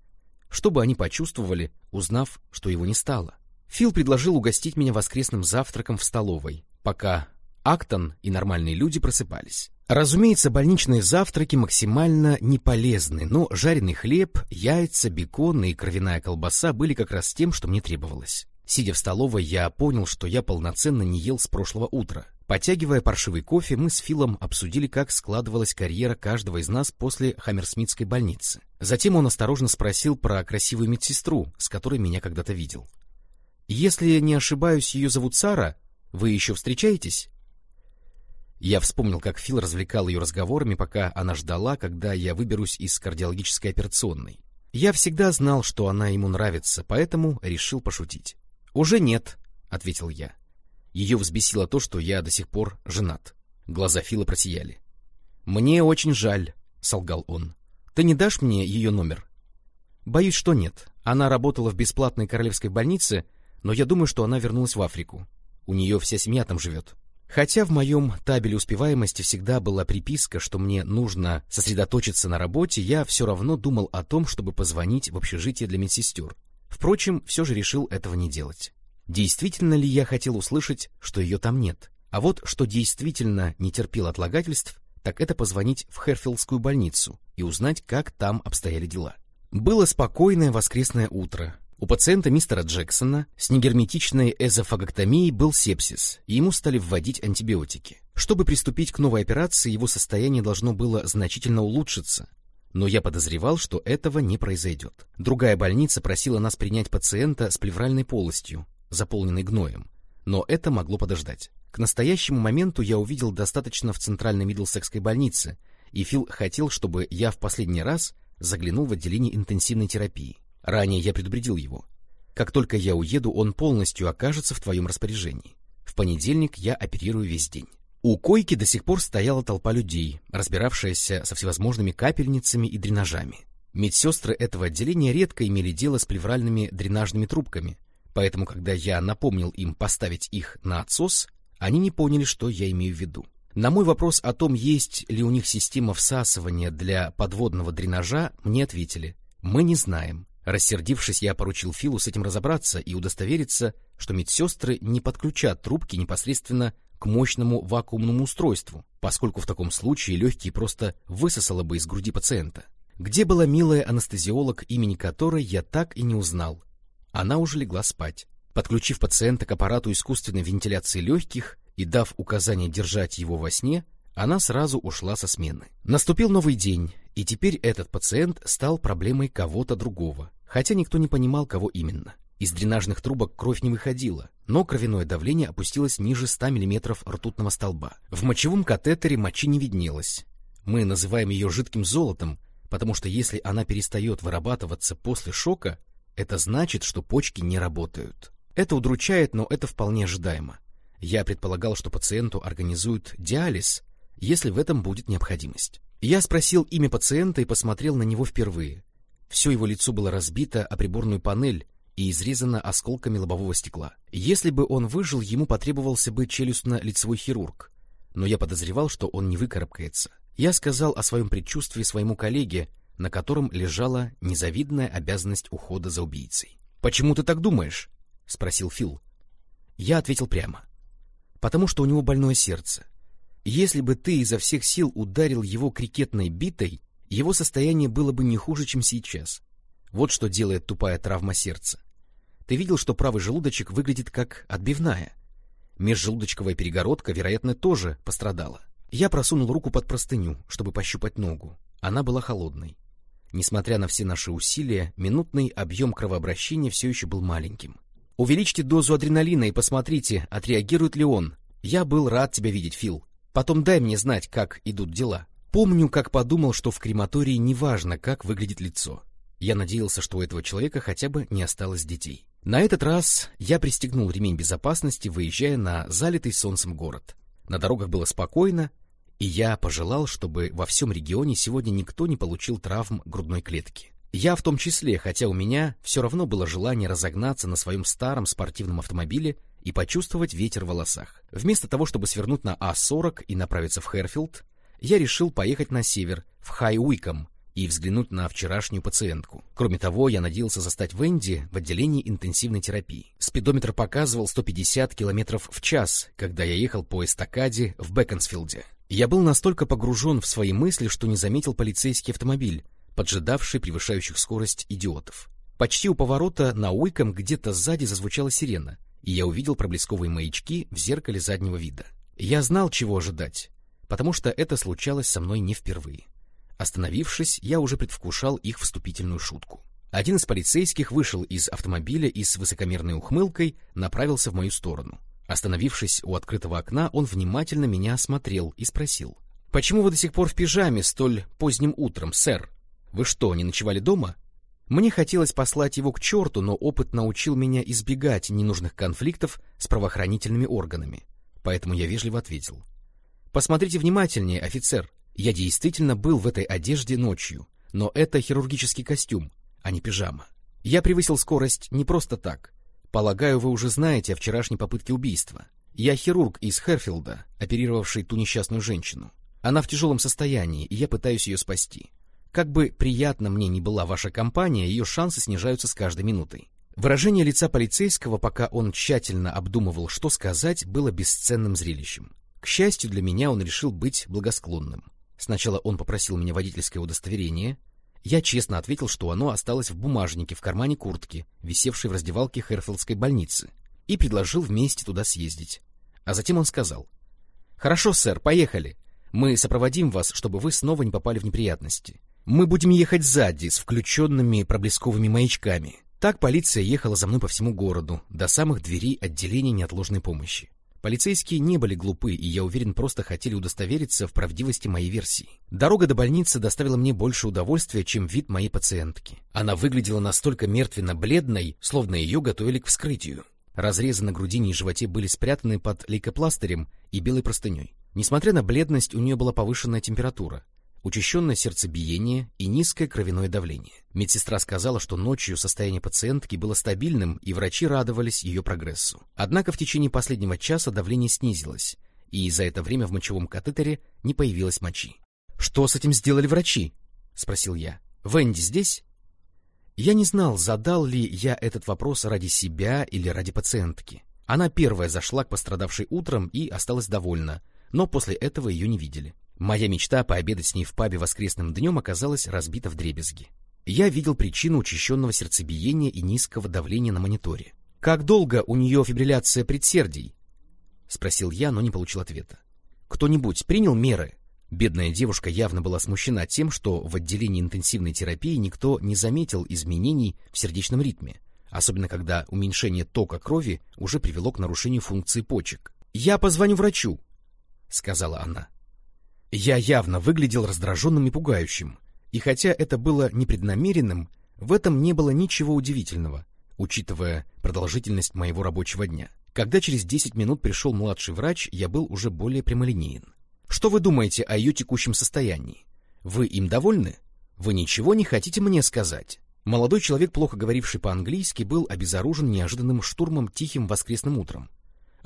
Что бы они почувствовали, узнав, что его не стало? Фил предложил угостить меня воскресным завтраком в столовой, пока Актон и нормальные люди просыпались. Разумеется, больничные завтраки максимально не полезны, но жареный хлеб, яйца, бекон и кровяная колбаса были как раз тем, что мне требовалось. Сидя в столовой, я понял, что я полноценно не ел с прошлого утра. Потягивая паршивый кофе, мы с Филом обсудили, как складывалась карьера каждого из нас после Хаммерсмитской больницы. Затем он осторожно спросил про красивую медсестру, с которой меня когда-то видел. «Если не ошибаюсь, ее зовут Сара. Вы еще встречаетесь?» Я вспомнил, как Фил развлекал ее разговорами, пока она ждала, когда я выберусь из кардиологической операционной. Я всегда знал, что она ему нравится, поэтому решил пошутить. «Уже нет», — ответил я. Ее взбесило то, что я до сих пор женат. Глаза Фила просияли. «Мне очень жаль», — солгал он. «Ты не дашь мне ее номер?» «Боюсь, что нет. Она работала в бесплатной королевской больнице, но я думаю, что она вернулась в Африку. У нее вся семья там живет». Хотя в моем табеле успеваемости всегда была приписка, что мне нужно сосредоточиться на работе, я все равно думал о том, чтобы позвонить в общежитие для медсестер. Впрочем, все же решил этого не делать. Действительно ли я хотел услышать, что ее там нет? А вот что действительно не терпел отлагательств, так это позвонить в Херфилдскую больницу и узнать, как там обстояли дела. Было спокойное воскресное утро. У пациента мистера Джексона с негерметичной эзофагоктомией был сепсис, и ему стали вводить антибиотики. Чтобы приступить к новой операции, его состояние должно было значительно улучшиться, но я подозревал, что этого не произойдет. Другая больница просила нас принять пациента с плевральной полостью, заполненной гноем, но это могло подождать. К настоящему моменту я увидел достаточно в центральной Мидлсекской больнице, и Фил хотел, чтобы я в последний раз заглянул в отделение интенсивной терапии. Ранее я предупредил его. Как только я уеду, он полностью окажется в твоем распоряжении. В понедельник я оперирую весь день. У койки до сих пор стояла толпа людей, разбиравшаяся со всевозможными капельницами и дренажами. Медсестры этого отделения редко имели дело с плевральными дренажными трубками, поэтому, когда я напомнил им поставить их на отсос, они не поняли, что я имею в виду. На мой вопрос о том, есть ли у них система всасывания для подводного дренажа, мне ответили «Мы не знаем». Рассердившись, я поручил Филу с этим разобраться и удостовериться, что медсестры не подключат трубки непосредственно к мощному вакуумному устройству, поскольку в таком случае легкие просто высосало бы из груди пациента. Где была милая анестезиолог, имени которой я так и не узнал? Она уже легла спать. Подключив пациента к аппарату искусственной вентиляции легких и дав указание держать его во сне, она сразу ушла со смены. Наступил новый день, и теперь этот пациент стал проблемой кого-то другого, хотя никто не понимал, кого именно. Из дренажных трубок кровь не выходила, но кровяное давление опустилось ниже 100 мм ртутного столба. В мочевом катетере мочи не виднелось. Мы называем ее жидким золотом, потому что если она перестает вырабатываться после шока, это значит, что почки не работают. Это удручает, но это вполне ожидаемо. Я предполагал, что пациенту организуют диализ, если в этом будет необходимость. Я спросил имя пациента и посмотрел на него впервые. Все его лицо было разбито о приборную панель, и изрезана осколками лобового стекла. Если бы он выжил, ему потребовался бы челюстно-лицевой хирург, но я подозревал, что он не выкарабкается. Я сказал о своем предчувствии своему коллеге, на котором лежала незавидная обязанность ухода за убийцей. «Почему ты так думаешь?» — спросил Фил. Я ответил прямо. «Потому что у него больное сердце. Если бы ты изо всех сил ударил его крикетной битой, его состояние было бы не хуже, чем сейчас. Вот что делает тупая травма сердца. Ты видел, что правый желудочек выглядит как отбивная. Межжелудочковая перегородка, вероятно, тоже пострадала. Я просунул руку под простыню, чтобы пощупать ногу. Она была холодной. Несмотря на все наши усилия, минутный объем кровообращения все еще был маленьким. Увеличьте дозу адреналина и посмотрите, отреагирует ли он. Я был рад тебя видеть, Фил. Потом дай мне знать, как идут дела. Помню, как подумал, что в крематории неважно, как выглядит лицо. Я надеялся, что у этого человека хотя бы не осталось детей. На этот раз я пристегнул ремень безопасности, выезжая на залитый солнцем город. На дорогах было спокойно, и я пожелал, чтобы во всем регионе сегодня никто не получил травм грудной клетки. Я в том числе, хотя у меня все равно было желание разогнаться на своем старом спортивном автомобиле и почувствовать ветер в волосах. Вместо того, чтобы свернуть на А-40 и направиться в Херфилд, я решил поехать на север, в Хай-Уиком, и взглянуть на вчерашнюю пациентку. Кроме того, я надеялся застать Венди в отделении интенсивной терапии. Спидометр показывал 150 км в час, когда я ехал по эстакаде в Беконсфилде. Я был настолько погружен в свои мысли, что не заметил полицейский автомобиль, поджидавший превышающих скорость идиотов. Почти у поворота на Уиком где-то сзади зазвучала сирена, и я увидел проблесковые маячки в зеркале заднего вида. Я знал, чего ожидать, потому что это случалось со мной не впервые. Остановившись, я уже предвкушал их вступительную шутку. Один из полицейских вышел из автомобиля и с высокомерной ухмылкой направился в мою сторону. Остановившись у открытого окна, он внимательно меня осмотрел и спросил. — Почему вы до сих пор в пижаме столь поздним утром, сэр? Вы что, не ночевали дома? Мне хотелось послать его к черту, но опыт научил меня избегать ненужных конфликтов с правоохранительными органами. Поэтому я вежливо ответил. — Посмотрите внимательнее, офицер. Я действительно был в этой одежде ночью, но это хирургический костюм, а не пижама. Я превысил скорость не просто так. Полагаю, вы уже знаете о вчерашней попытке убийства. Я хирург из Херфилда, оперировавший ту несчастную женщину. Она в тяжелом состоянии, и я пытаюсь ее спасти. Как бы приятно мне ни была ваша компания, ее шансы снижаются с каждой минутой. Выражение лица полицейского, пока он тщательно обдумывал, что сказать, было бесценным зрелищем. К счастью для меня, он решил быть благосклонным. Сначала он попросил меня водительское удостоверение. Я честно ответил, что оно осталось в бумажнике в кармане куртки, висевшей в раздевалке Херфилдской больницы, и предложил вместе туда съездить. А затем он сказал, «Хорошо, сэр, поехали. Мы сопроводим вас, чтобы вы снова не попали в неприятности. Мы будем ехать сзади с включенными проблесковыми маячками. Так полиция ехала за мной по всему городу, до самых дверей отделения неотложной помощи. Полицейские не были глупы, и, я уверен, просто хотели удостовериться в правдивости моей версии. Дорога до больницы доставила мне больше удовольствия, чем вид моей пациентки. Она выглядела настолько мертвенно-бледной, словно ее готовили к вскрытию. Разрезы на грудине и животе были спрятаны под лейкопластырем и белой простыней. Несмотря на бледность, у нее была повышенная температура, учащенное сердцебиение и низкое кровяное давление. Медсестра сказала, что ночью состояние пациентки было стабильным, и врачи радовались ее прогрессу. Однако в течение последнего часа давление снизилось, и за это время в мочевом катетере не появилось мочи. — Что с этим сделали врачи? — спросил я. — Венди здесь? Я не знал, задал ли я этот вопрос ради себя или ради пациентки. Она первая зашла к пострадавшей утром и осталась довольна, но после этого ее не видели. Моя мечта пообедать с ней в пабе воскресным днем оказалась разбита в дребезги. Я видел причину учащенного сердцебиения и низкого давления на мониторе. «Как долго у нее фибрилляция предсердий?» — спросил я, но не получил ответа. «Кто-нибудь принял меры?» Бедная девушка явно была смущена тем, что в отделении интенсивной терапии никто не заметил изменений в сердечном ритме, особенно когда уменьшение тока крови уже привело к нарушению функции почек. «Я позвоню врачу», — сказала она. Я явно выглядел раздраженным и пугающим, и хотя это было непреднамеренным, в этом не было ничего удивительного, учитывая продолжительность моего рабочего дня. Когда через 10 минут пришел младший врач, я был уже более прямолинеен. Что вы думаете о ее текущем состоянии? Вы им довольны? Вы ничего не хотите мне сказать? Молодой человек, плохо говоривший по-английски, был обезоружен неожиданным штурмом тихим воскресным утром.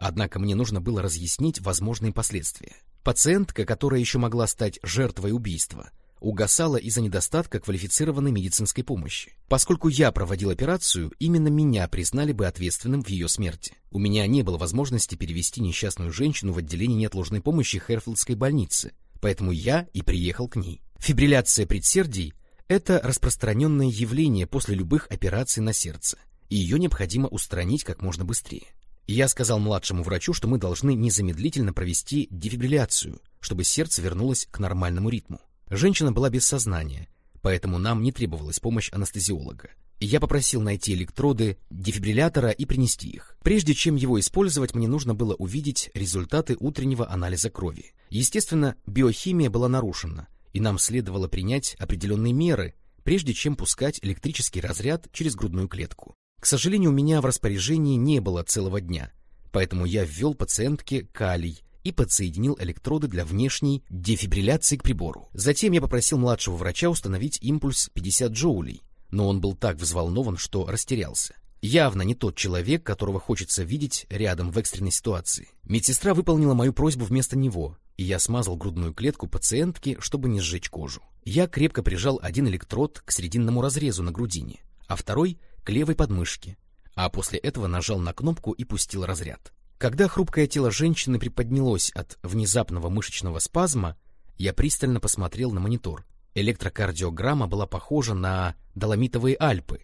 Однако мне нужно было разъяснить возможные последствия. Пациентка, которая еще могла стать жертвой убийства, угасала из-за недостатка квалифицированной медицинской помощи. Поскольку я проводил операцию, именно меня признали бы ответственным в ее смерти. У меня не было возможности перевести несчастную женщину в отделение неотложной помощи Херфилдской больницы, поэтому я и приехал к ней. Фибрилляция предсердий – это распространенное явление после любых операций на сердце, и ее необходимо устранить как можно быстрее. Я сказал младшему врачу, что мы должны незамедлительно провести дефибрилляцию, чтобы сердце вернулось к нормальному ритму. Женщина была без сознания, поэтому нам не требовалась помощь анестезиолога. Я попросил найти электроды дефибриллятора и принести их. Прежде чем его использовать, мне нужно было увидеть результаты утреннего анализа крови. Естественно, биохимия была нарушена, и нам следовало принять определенные меры, прежде чем пускать электрический разряд через грудную клетку. К сожалению, у меня в распоряжении не было целого дня, поэтому я ввел пациентке калий и подсоединил электроды для внешней дефибрилляции к прибору. Затем я попросил младшего врача установить импульс 50 джоулей, но он был так взволнован, что растерялся. Явно не тот человек, которого хочется видеть рядом в экстренной ситуации. Медсестра выполнила мою просьбу вместо него, и я смазал грудную клетку пациентки, чтобы не сжечь кожу. Я крепко прижал один электрод к срединному разрезу на грудине, а второй к левой подмышке, а после этого нажал на кнопку и пустил разряд. Когда хрупкое тело женщины приподнялось от внезапного мышечного спазма, я пристально посмотрел на монитор. Электрокардиограмма была похожа на доломитовые Альпы.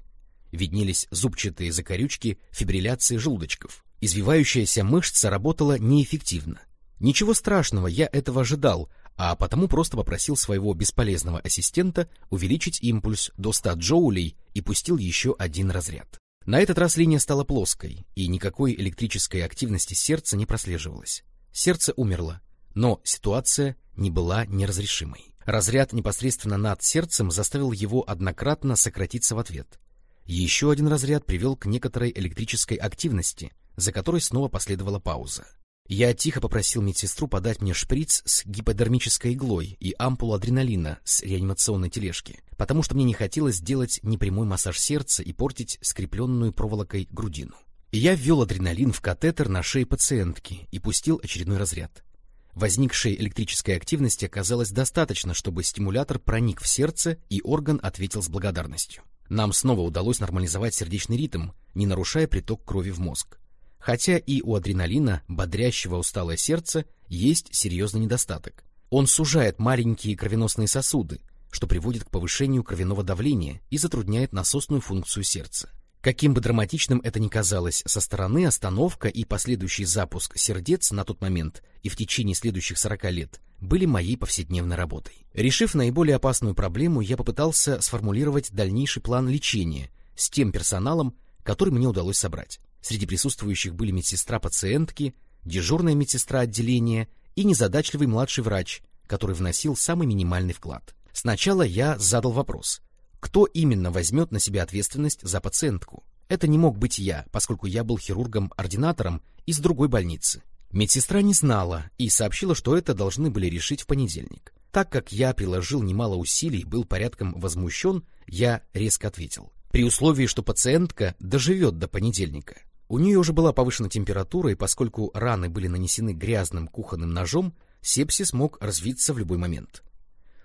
Виднелись зубчатые закорючки фибрилляции желудочков. Извивающаяся мышца работала неэффективно. Ничего страшного, я этого ожидал, а потому просто попросил своего бесполезного ассистента увеличить импульс до 100 джоулей и пустил еще один разряд. На этот раз линия стала плоской, и никакой электрической активности сердца не прослеживалось. Сердце умерло, но ситуация не была неразрешимой. Разряд непосредственно над сердцем заставил его однократно сократиться в ответ. Еще один разряд привел к некоторой электрической активности, за которой снова последовала пауза. Я тихо попросил медсестру подать мне шприц с гиподермической иглой и ампулу адреналина с реанимационной тележки, потому что мне не хотелось делать непрямой массаж сердца и портить скрепленную проволокой грудину. Я ввел адреналин в катетер на шее пациентки и пустил очередной разряд. Возникшей электрической активности оказалось достаточно, чтобы стимулятор проник в сердце, и орган ответил с благодарностью. Нам снова удалось нормализовать сердечный ритм, не нарушая приток крови в мозг. Хотя и у адреналина, бодрящего усталое сердце, есть серьезный недостаток. Он сужает маленькие кровеносные сосуды, что приводит к повышению кровяного давления и затрудняет насосную функцию сердца. Каким бы драматичным это ни казалось со стороны, остановка и последующий запуск сердец на тот момент и в течение следующих 40 лет были моей повседневной работой. Решив наиболее опасную проблему, я попытался сформулировать дальнейший план лечения с тем персоналом, который мне удалось собрать. Среди присутствующих были медсестра пациентки, дежурная медсестра отделения и незадачливый младший врач, который вносил самый минимальный вклад. Сначала я задал вопрос, кто именно возьмет на себя ответственность за пациентку. Это не мог быть я, поскольку я был хирургом-ординатором из другой больницы. Медсестра не знала и сообщила, что это должны были решить в понедельник. Так как я приложил немало усилий, был порядком возмущен, я резко ответил. При условии, что пациентка доживет до понедельника. У нее уже была повышена температура, и поскольку раны были нанесены грязным кухонным ножом, сепсис мог развиться в любой момент.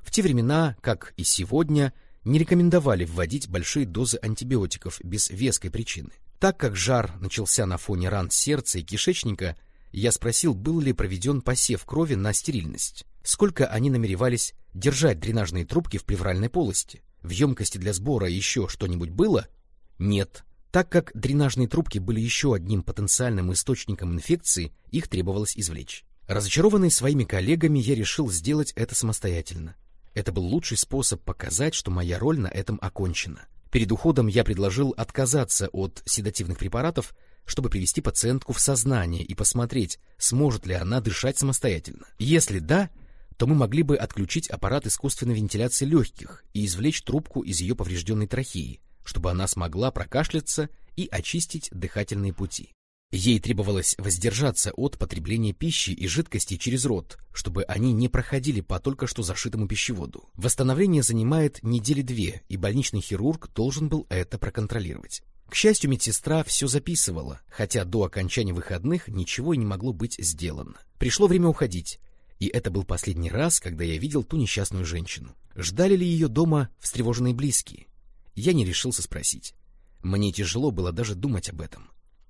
В те времена, как и сегодня, не рекомендовали вводить большие дозы антибиотиков без веской причины. Так как жар начался на фоне ран сердца и кишечника, я спросил, был ли проведен посев крови на стерильность, сколько они намеревались держать дренажные трубки в плевральной полости, в емкости для сбора еще что-нибудь было? Нет. Так как дренажные трубки были еще одним потенциальным источником инфекции, их требовалось извлечь. Разочарованный своими коллегами, я решил сделать это самостоятельно. Это был лучший способ показать, что моя роль на этом окончена. Перед уходом я предложил отказаться от седативных препаратов, чтобы привести пациентку в сознание и посмотреть, сможет ли она дышать самостоятельно. Если да, то мы могли бы отключить аппарат искусственной вентиляции легких и извлечь трубку из ее поврежденной трахеи, чтобы она смогла прокашляться и очистить дыхательные пути. Ей требовалось воздержаться от потребления пищи и жидкости через рот, чтобы они не проходили по только что зашитому пищеводу. Восстановление занимает недели две, и больничный хирург должен был это проконтролировать. К счастью, медсестра все записывала, хотя до окончания выходных ничего не могло быть сделано. Пришло время уходить, и это был последний раз, когда я видел ту несчастную женщину. Ждали ли ее дома встревоженные близкие? Я не решился спросить. Мне тяжело было даже думать об этом.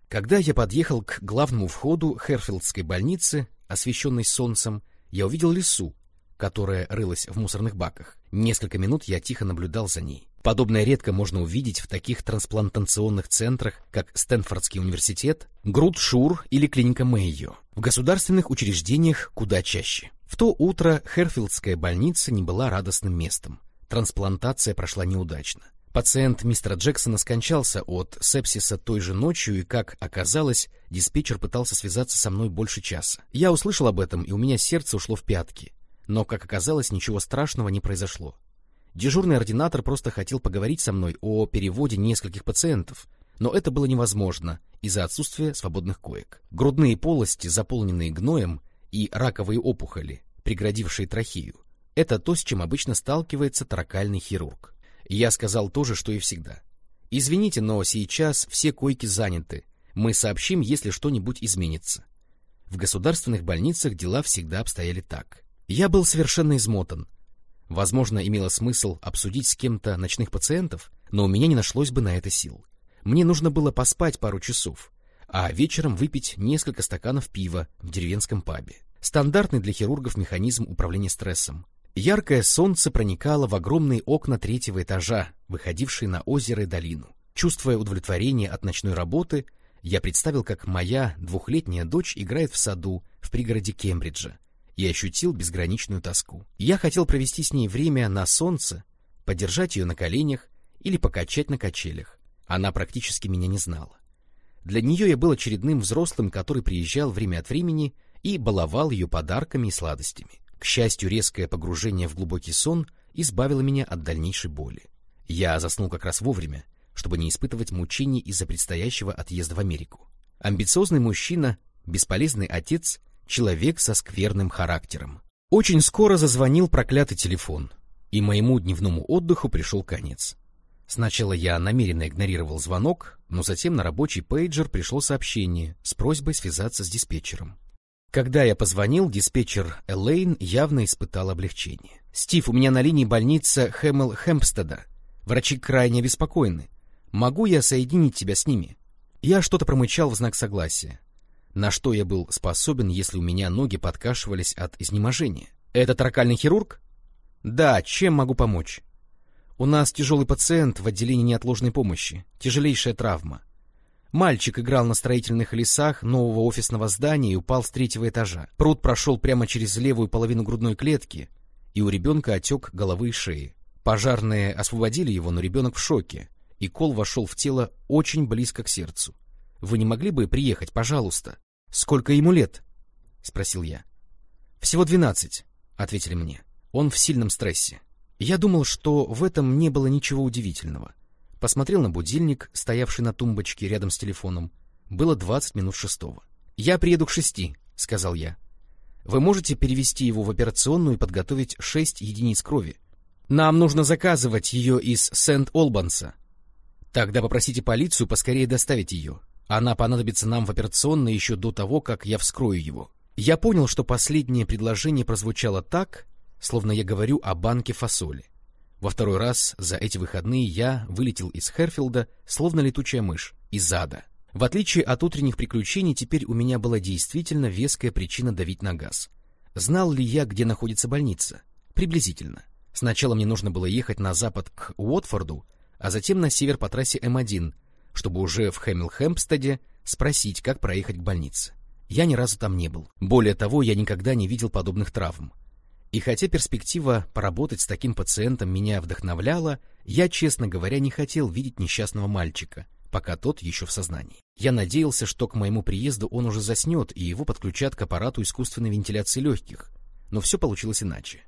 Когда я подъехал к главному входу Херфилдской больницы, освещенной солнцем, я увидел лису, которая рылась в мусорных баках. Несколько минут я тихо наблюдал за ней. Подобное редко можно увидеть в таких трансплантационных центрах, как Стэнфордский университет, Грудшур или клиника Мэйо. В государственных учреждениях куда чаще. В то утро Херфилдская больница не была радостным местом. Трансплантация прошла неудачно. Пациент мистера Джексона скончался от сепсиса той же ночью, и, как оказалось, диспетчер пытался связаться со мной больше часа. Я услышал об этом, и у меня сердце ушло в пятки. Но, как оказалось, ничего страшного не произошло. Дежурный ординатор просто хотел поговорить со мной о переводе нескольких пациентов, но это было невозможно из-за отсутствия свободных коек. Грудные полости, заполненные гноем, и раковые опухоли, преградившие трахею, это то, с чем обычно сталкивается таракальный хирург. Я сказал то же, что и всегда. «Извините, но сейчас все койки заняты. Мы сообщим, если что-нибудь изменится». В государственных больницах дела всегда обстояли так. Я был совершенно измотан. Возможно, имело смысл обсудить с кем-то ночных пациентов, но у меня не нашлось бы на это сил. Мне нужно было поспать пару часов, а вечером выпить несколько стаканов пива в деревенском пабе. Стандартный для хирургов механизм управления стрессом. Яркое солнце проникало в огромные окна третьего этажа, выходившие на озеро и долину. Чувствуя удовлетворение от ночной работы, я представил, как моя двухлетняя дочь играет в саду в пригороде Кембриджа, и ощутил безграничную тоску. Я хотел провести с ней время на солнце, подержать ее на коленях или покачать на качелях. Она практически меня не знала. Для нее я был очередным взрослым, который приезжал время от времени и баловал ее подарками и сладостями. К счастью, резкое погружение в глубокий сон избавило меня от дальнейшей боли. Я заснул как раз вовремя, чтобы не испытывать мучений из-за предстоящего отъезда в Америку. Амбициозный мужчина, бесполезный отец, человек со скверным характером. Очень скоро зазвонил проклятый телефон, и моему дневному отдыху пришел конец. Сначала я намеренно игнорировал звонок, но затем на рабочий пейджер пришло сообщение с просьбой связаться с диспетчером. Когда я позвонил, диспетчер Элейн явно испытал облегчение. «Стив, у меня на линии больница Хэмл Хэмпстеда. Врачи крайне обеспокоены. Могу я соединить тебя с ними?» Я что-то промычал в знак согласия. На что я был способен, если у меня ноги подкашивались от изнеможения? «Это таракальный хирург?» «Да, чем могу помочь?» «У нас тяжелый пациент в отделении неотложной помощи. Тяжелейшая травма. Мальчик играл на строительных лесах нового офисного здания и упал с третьего этажа. Пруд прошел прямо через левую половину грудной клетки, и у ребенка отек головы и шеи. Пожарные освободили его, но ребенок в шоке, и кол вошел в тело очень близко к сердцу. Вы не могли бы приехать, пожалуйста? Сколько ему лет? — спросил я. — Всего двенадцать, — ответили мне. Он в сильном стрессе. Я думал, что в этом не было ничего удивительного. Посмотрел на будильник, стоявший на тумбочке рядом с телефоном. Было двадцать минут шестого. — Я приеду к шести, — сказал я. — Вы можете перевести его в операционную и подготовить шесть единиц крови. Нам нужно заказывать ее из Сент-Олбанса. Тогда попросите полицию поскорее доставить ее. Она понадобится нам в операционной еще до того, как я вскрою его. Я понял, что последнее предложение прозвучало так, словно я говорю о банке фасоли. Во второй раз за эти выходные я вылетел из Херфилда, словно летучая мышь, из ада. В отличие от утренних приключений, теперь у меня была действительно веская причина давить на газ. Знал ли я, где находится больница? Приблизительно. Сначала мне нужно было ехать на запад к Уотфорду, а затем на север по трассе М1, чтобы уже в Хэмилхэмпстеде спросить, как проехать к больнице. Я ни разу там не был. Более того, я никогда не видел подобных травм. И хотя перспектива поработать с таким пациентом меня вдохновляла, я, честно говоря, не хотел видеть несчастного мальчика, пока тот еще в сознании. Я надеялся, что к моему приезду он уже заснет, и его подключат к аппарату искусственной вентиляции легких. Но все получилось иначе.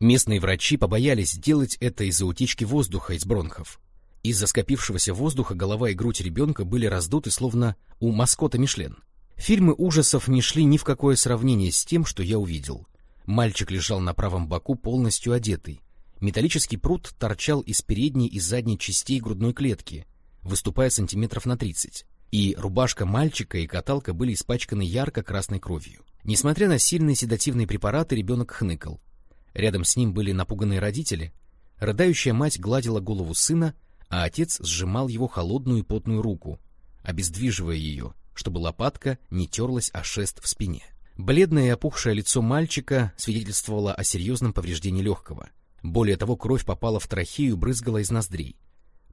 Местные врачи побоялись делать это из-за утечки воздуха из бронхов. Из-за скопившегося воздуха голова и грудь ребенка были раздуты, словно у маскота Мишлен. Фильмы ужасов не шли ни в какое сравнение с тем, что я увидел — Мальчик лежал на правом боку полностью одетый. Металлический пруд торчал из передней и задней частей грудной клетки, выступая сантиметров на тридцать. И рубашка мальчика и каталка были испачканы ярко-красной кровью. Несмотря на сильные седативные препараты, ребенок хныкал. Рядом с ним были напуганные родители. Рыдающая мать гладила голову сына, а отец сжимал его холодную и потную руку, обездвиживая ее, чтобы лопатка не терлась о шест в спине. Бледное и опухшее лицо мальчика свидетельствовало о серьезном повреждении легкого. Более того, кровь попала в трахею и брызгала из ноздрей.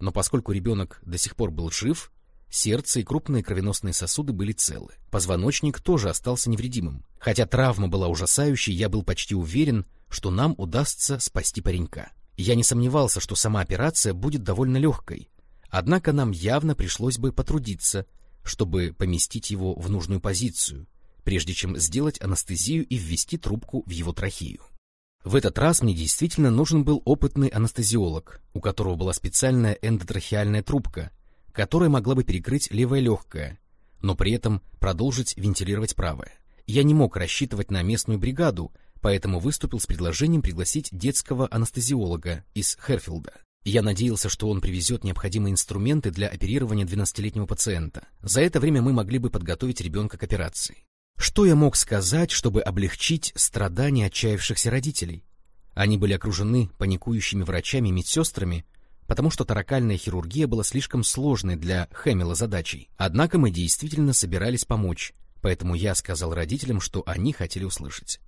Но поскольку ребенок до сих пор был жив, сердце и крупные кровеносные сосуды были целы. Позвоночник тоже остался невредимым. Хотя травма была ужасающей, я был почти уверен, что нам удастся спасти паренька. Я не сомневался, что сама операция будет довольно легкой, однако нам явно пришлось бы потрудиться, чтобы поместить его в нужную позицию, прежде чем сделать анестезию и ввести трубку в его трахею. В этот раз мне действительно нужен был опытный анестезиолог, у которого была специальная эндотрахеальная трубка, которая могла бы перекрыть левое легкое, но при этом продолжить вентилировать правое. Я не мог рассчитывать на местную бригаду, поэтому выступил с предложением пригласить детского анестезиолога из Херфилда. Я надеялся, что он привезет необходимые инструменты для оперирования 12-летнего пациента. За это время мы могли бы подготовить ребенка к операции. Что я мог сказать, чтобы облегчить страдания отчаявшихся родителей? Они были окружены паникующими врачами и медсестрами, потому что таракальная хирургия была слишком сложной для Хэмилла задачей. Однако мы действительно собирались помочь, поэтому я сказал родителям, что они хотели услышать.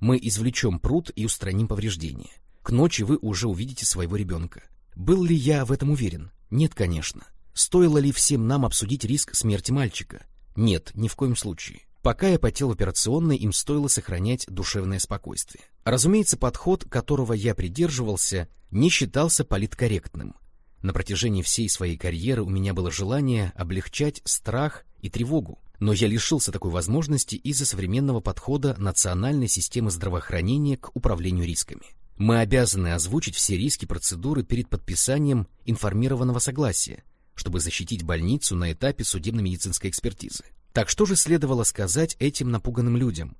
Мы извлечем пруд и устраним повреждения. К ночи вы уже увидите своего ребенка. Был ли я в этом уверен? Нет, конечно. Стоило ли всем нам обсудить риск смерти мальчика? Нет, ни в коем случае. Пока я потел операционной, им стоило сохранять душевное спокойствие. Разумеется, подход, которого я придерживался, не считался политкорректным. На протяжении всей своей карьеры у меня было желание облегчать страх и тревогу, но я лишился такой возможности из-за современного подхода национальной системы здравоохранения к управлению рисками. Мы обязаны озвучить все риски процедуры перед подписанием информированного согласия, чтобы защитить больницу на этапе судебно-медицинской экспертизы. Так что же следовало сказать этим напуганным людям?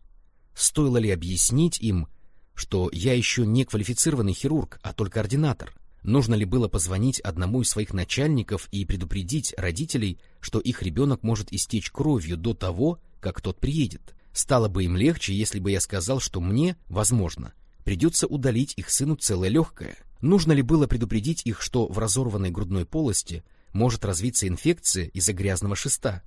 Стоило ли объяснить им, что я еще не квалифицированный хирург, а только ординатор? Нужно ли было позвонить одному из своих начальников и предупредить родителей, что их ребенок может истечь кровью до того, как тот приедет? Стало бы им легче, если бы я сказал, что мне, возможно, придется удалить их сыну целое легкое. Нужно ли было предупредить их, что в разорванной грудной полости может развиться инфекция из-за грязного шеста?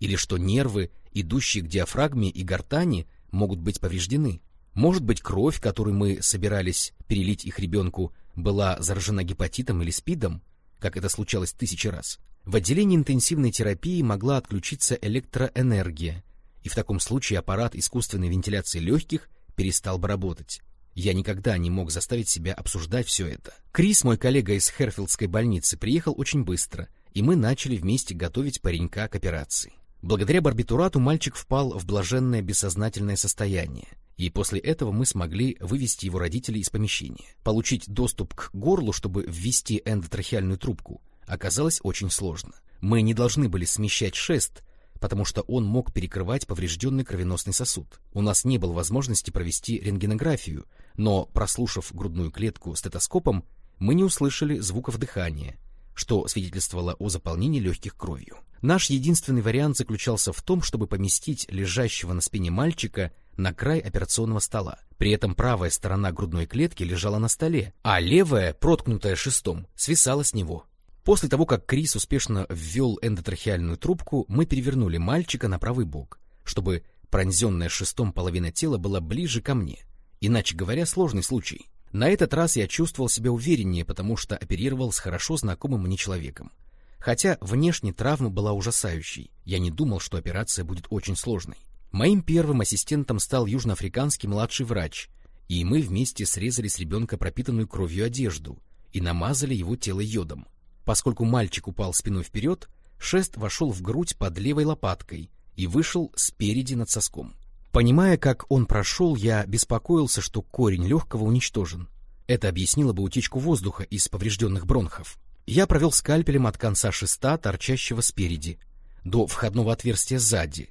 Или что нервы, идущие к диафрагме и гортани, могут быть повреждены? Может быть, кровь, которую мы собирались перелить их ребенку, была заражена гепатитом или спидом, как это случалось тысячи раз? В отделении интенсивной терапии могла отключиться электроэнергия, и в таком случае аппарат искусственной вентиляции легких перестал бы работать. Я никогда не мог заставить себя обсуждать все это. Крис, мой коллега из Херфилдской больницы, приехал очень быстро, и мы начали вместе готовить паренька к операции. Благодаря барбитурату мальчик впал в блаженное бессознательное состояние, и после этого мы смогли вывести его родителей из помещения. Получить доступ к горлу, чтобы ввести эндотрахеальную трубку, оказалось очень сложно. Мы не должны были смещать шест, потому что он мог перекрывать поврежденный кровеносный сосуд. У нас не было возможности провести рентгенографию, но, прослушав грудную клетку стетоскопом, мы не услышали звуков дыхания, что свидетельствовало о заполнении легких кровью. Наш единственный вариант заключался в том, чтобы поместить лежащего на спине мальчика на край операционного стола. При этом правая сторона грудной клетки лежала на столе, а левая, проткнутая шестом, свисала с него. После того, как Крис успешно ввел эндотрахеальную трубку, мы перевернули мальчика на правый бок, чтобы пронзенная шестом половина тела была ближе ко мне. Иначе говоря, сложный случай. На этот раз я чувствовал себя увереннее, потому что оперировал с хорошо знакомым мне человеком. Хотя внешне травма была ужасающей, я не думал, что операция будет очень сложной. Моим первым ассистентом стал южноафриканский младший врач, и мы вместе срезали с ребенка пропитанную кровью одежду и намазали его тело йодом. Поскольку мальчик упал спиной вперед, шест вошел в грудь под левой лопаткой и вышел спереди над соском. Понимая, как он прошел, я беспокоился, что корень легкого уничтожен. Это объяснило бы утечку воздуха из поврежденных бронхов. Я провел скальпелем от конца шеста, торчащего спереди, до входного отверстия сзади,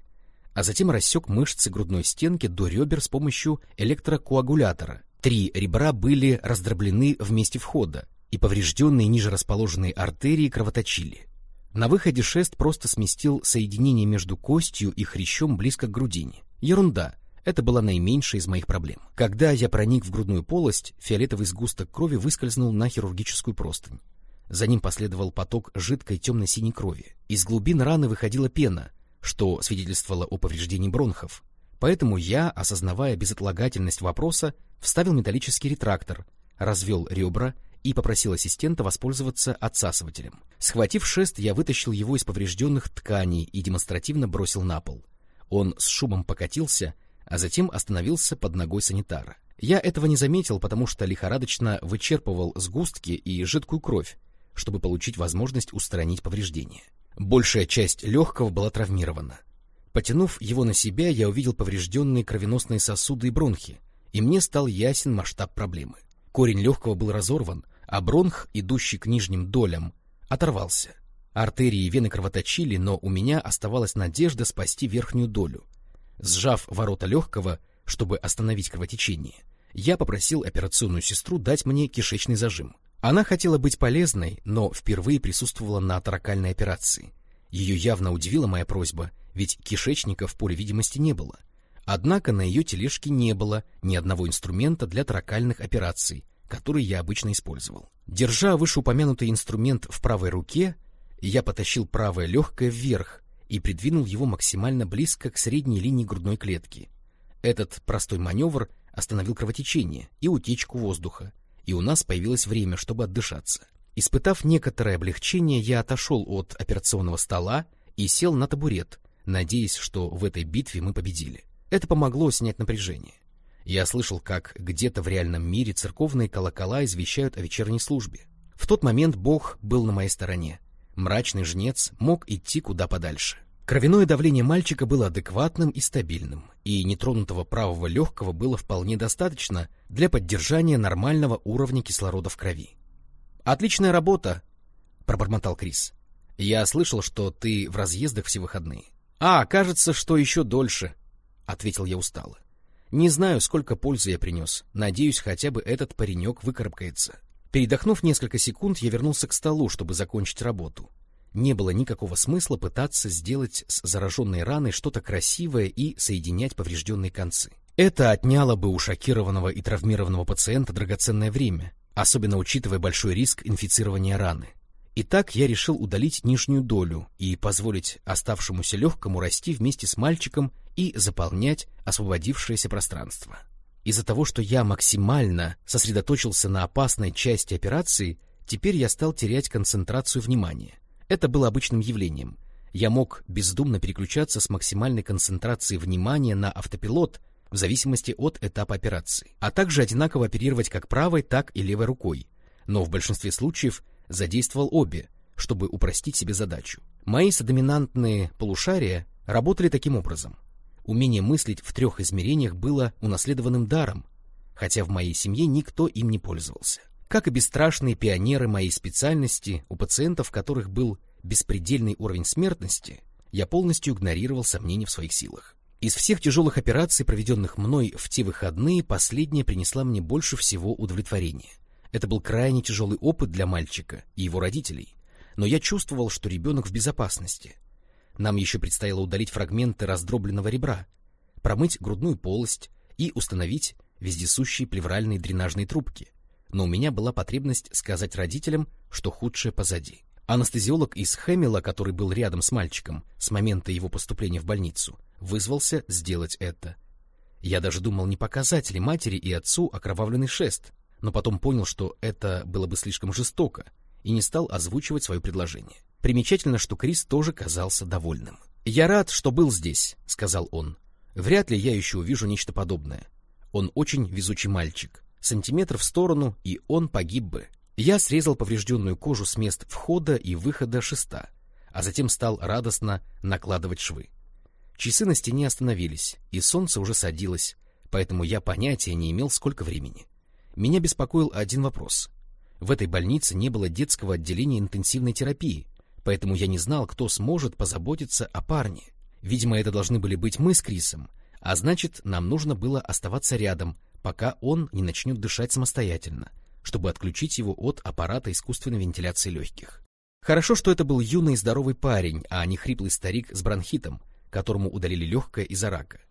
а затем рассек мышцы грудной стенки до ребер с помощью электрокоагулятора. Три ребра были раздроблены в месте входа, и поврежденные ниже расположенные артерии кровоточили. На выходе шест просто сместил соединение между костью и хрящом близко к грудине. Ерунда. Это была наименьшая из моих проблем. Когда я проник в грудную полость, фиолетовый сгусток крови выскользнул на хирургическую простынь. За ним последовал поток жидкой темно-синей крови. Из глубин раны выходила пена, что свидетельствовало о повреждении бронхов. Поэтому я, осознавая безотлагательность вопроса, вставил металлический ретрактор, развел ребра и попросил ассистента воспользоваться отсасывателем. Схватив шест, я вытащил его из поврежденных тканей и демонстративно бросил на пол. Он с шумом покатился, а затем остановился под ногой санитара. Я этого не заметил, потому что лихорадочно вычерпывал сгустки и жидкую кровь, чтобы получить возможность устранить повреждения. Большая часть легкого была травмирована. Потянув его на себя, я увидел поврежденные кровеносные сосуды и бронхи, и мне стал ясен масштаб проблемы. Корень легкого был разорван, а бронх, идущий к нижним долям, оторвался. Артерии и вены кровоточили, но у меня оставалась надежда спасти верхнюю долю. Сжав ворота легкого, чтобы остановить кровотечение, я попросил операционную сестру дать мне кишечный зажим. Она хотела быть полезной, но впервые присутствовала на таракальной операции. Ее явно удивила моя просьба, ведь кишечника в поле видимости не было. Однако на ее тележке не было ни одного инструмента для таракальных операций, который я обычно использовал. Держа вышеупомянутый инструмент в правой руке, я потащил правое легкое вверх и придвинул его максимально близко к средней линии грудной клетки. Этот простой маневр остановил кровотечение и утечку воздуха, и у нас появилось время, чтобы отдышаться. Испытав некоторое облегчение, я отошел от операционного стола и сел на табурет, надеясь, что в этой битве мы победили. Это помогло снять напряжение. Я слышал, как где-то в реальном мире церковные колокола извещают о вечерней службе. В тот момент Бог был на моей стороне. Мрачный жнец мог идти куда подальше. Кровяное давление мальчика было адекватным и стабильным, и нетронутого правого легкого было вполне достаточно для поддержания нормального уровня кислорода в крови. «Отличная работа!» — пробормотал Крис. «Я слышал, что ты в разъездах все выходные». «А, кажется, что еще дольше», ответил я устало. Не знаю, сколько пользы я принес. Надеюсь, хотя бы этот паренек выкарабкается. Передохнув несколько секунд, я вернулся к столу, чтобы закончить работу. Не было никакого смысла пытаться сделать с зараженной раной что-то красивое и соединять поврежденные концы. Это отняло бы у шокированного и травмированного пациента драгоценное время, особенно учитывая большой риск инфицирования раны. Итак, я решил удалить нижнюю долю и позволить оставшемуся легкому расти вместе с мальчиком и заполнять освободившееся пространство. Из-за того, что я максимально сосредоточился на опасной части операции, теперь я стал терять концентрацию внимания. Это было обычным явлением. Я мог бездумно переключаться с максимальной концентрацией внимания на автопилот в зависимости от этапа операции, а также одинаково оперировать как правой, так и левой рукой, но в большинстве случаев задействовал обе, чтобы упростить себе задачу. Мои содоминантные полушария работали таким образом. Умение мыслить в трех измерениях было унаследованным даром, хотя в моей семье никто им не пользовался. Как и бесстрашные пионеры моей специальности, у пациентов, которых был беспредельный уровень смертности, я полностью игнорировал сомнения в своих силах. Из всех тяжелых операций, проведенных мной в те выходные, последняя принесла мне больше всего удовлетворения. Это был крайне тяжелый опыт для мальчика и его родителей, но я чувствовал, что ребенок в безопасности. Нам еще предстояло удалить фрагменты раздробленного ребра, промыть грудную полость и установить вездесущие плевральные дренажные трубки. Но у меня была потребность сказать родителям, что худшее позади. Анестезиолог из Хэмилла, который был рядом с мальчиком с момента его поступления в больницу, вызвался сделать это. Я даже думал не показать ли матери и отцу окровавленный шест, но потом понял, что это было бы слишком жестоко, и не стал озвучивать свое предложение. Примечательно, что Крис тоже казался довольным. «Я рад, что был здесь», — сказал он. «Вряд ли я еще увижу нечто подобное. Он очень везучий мальчик. Сантиметр в сторону, и он погиб бы». Я срезал поврежденную кожу с мест входа и выхода шеста, а затем стал радостно накладывать швы. Часы на стене остановились, и солнце уже садилось, поэтому я понятия не имел, сколько времени. Меня беспокоил один вопрос. В этой больнице не было детского отделения интенсивной терапии, поэтому я не знал, кто сможет позаботиться о парне. Видимо, это должны были быть мы с Крисом, а значит, нам нужно было оставаться рядом, пока он не начнет дышать самостоятельно, чтобы отключить его от аппарата искусственной вентиляции легких. Хорошо, что это был юный и здоровый парень, а не хриплый старик с бронхитом, которому удалили легкое из-за рака.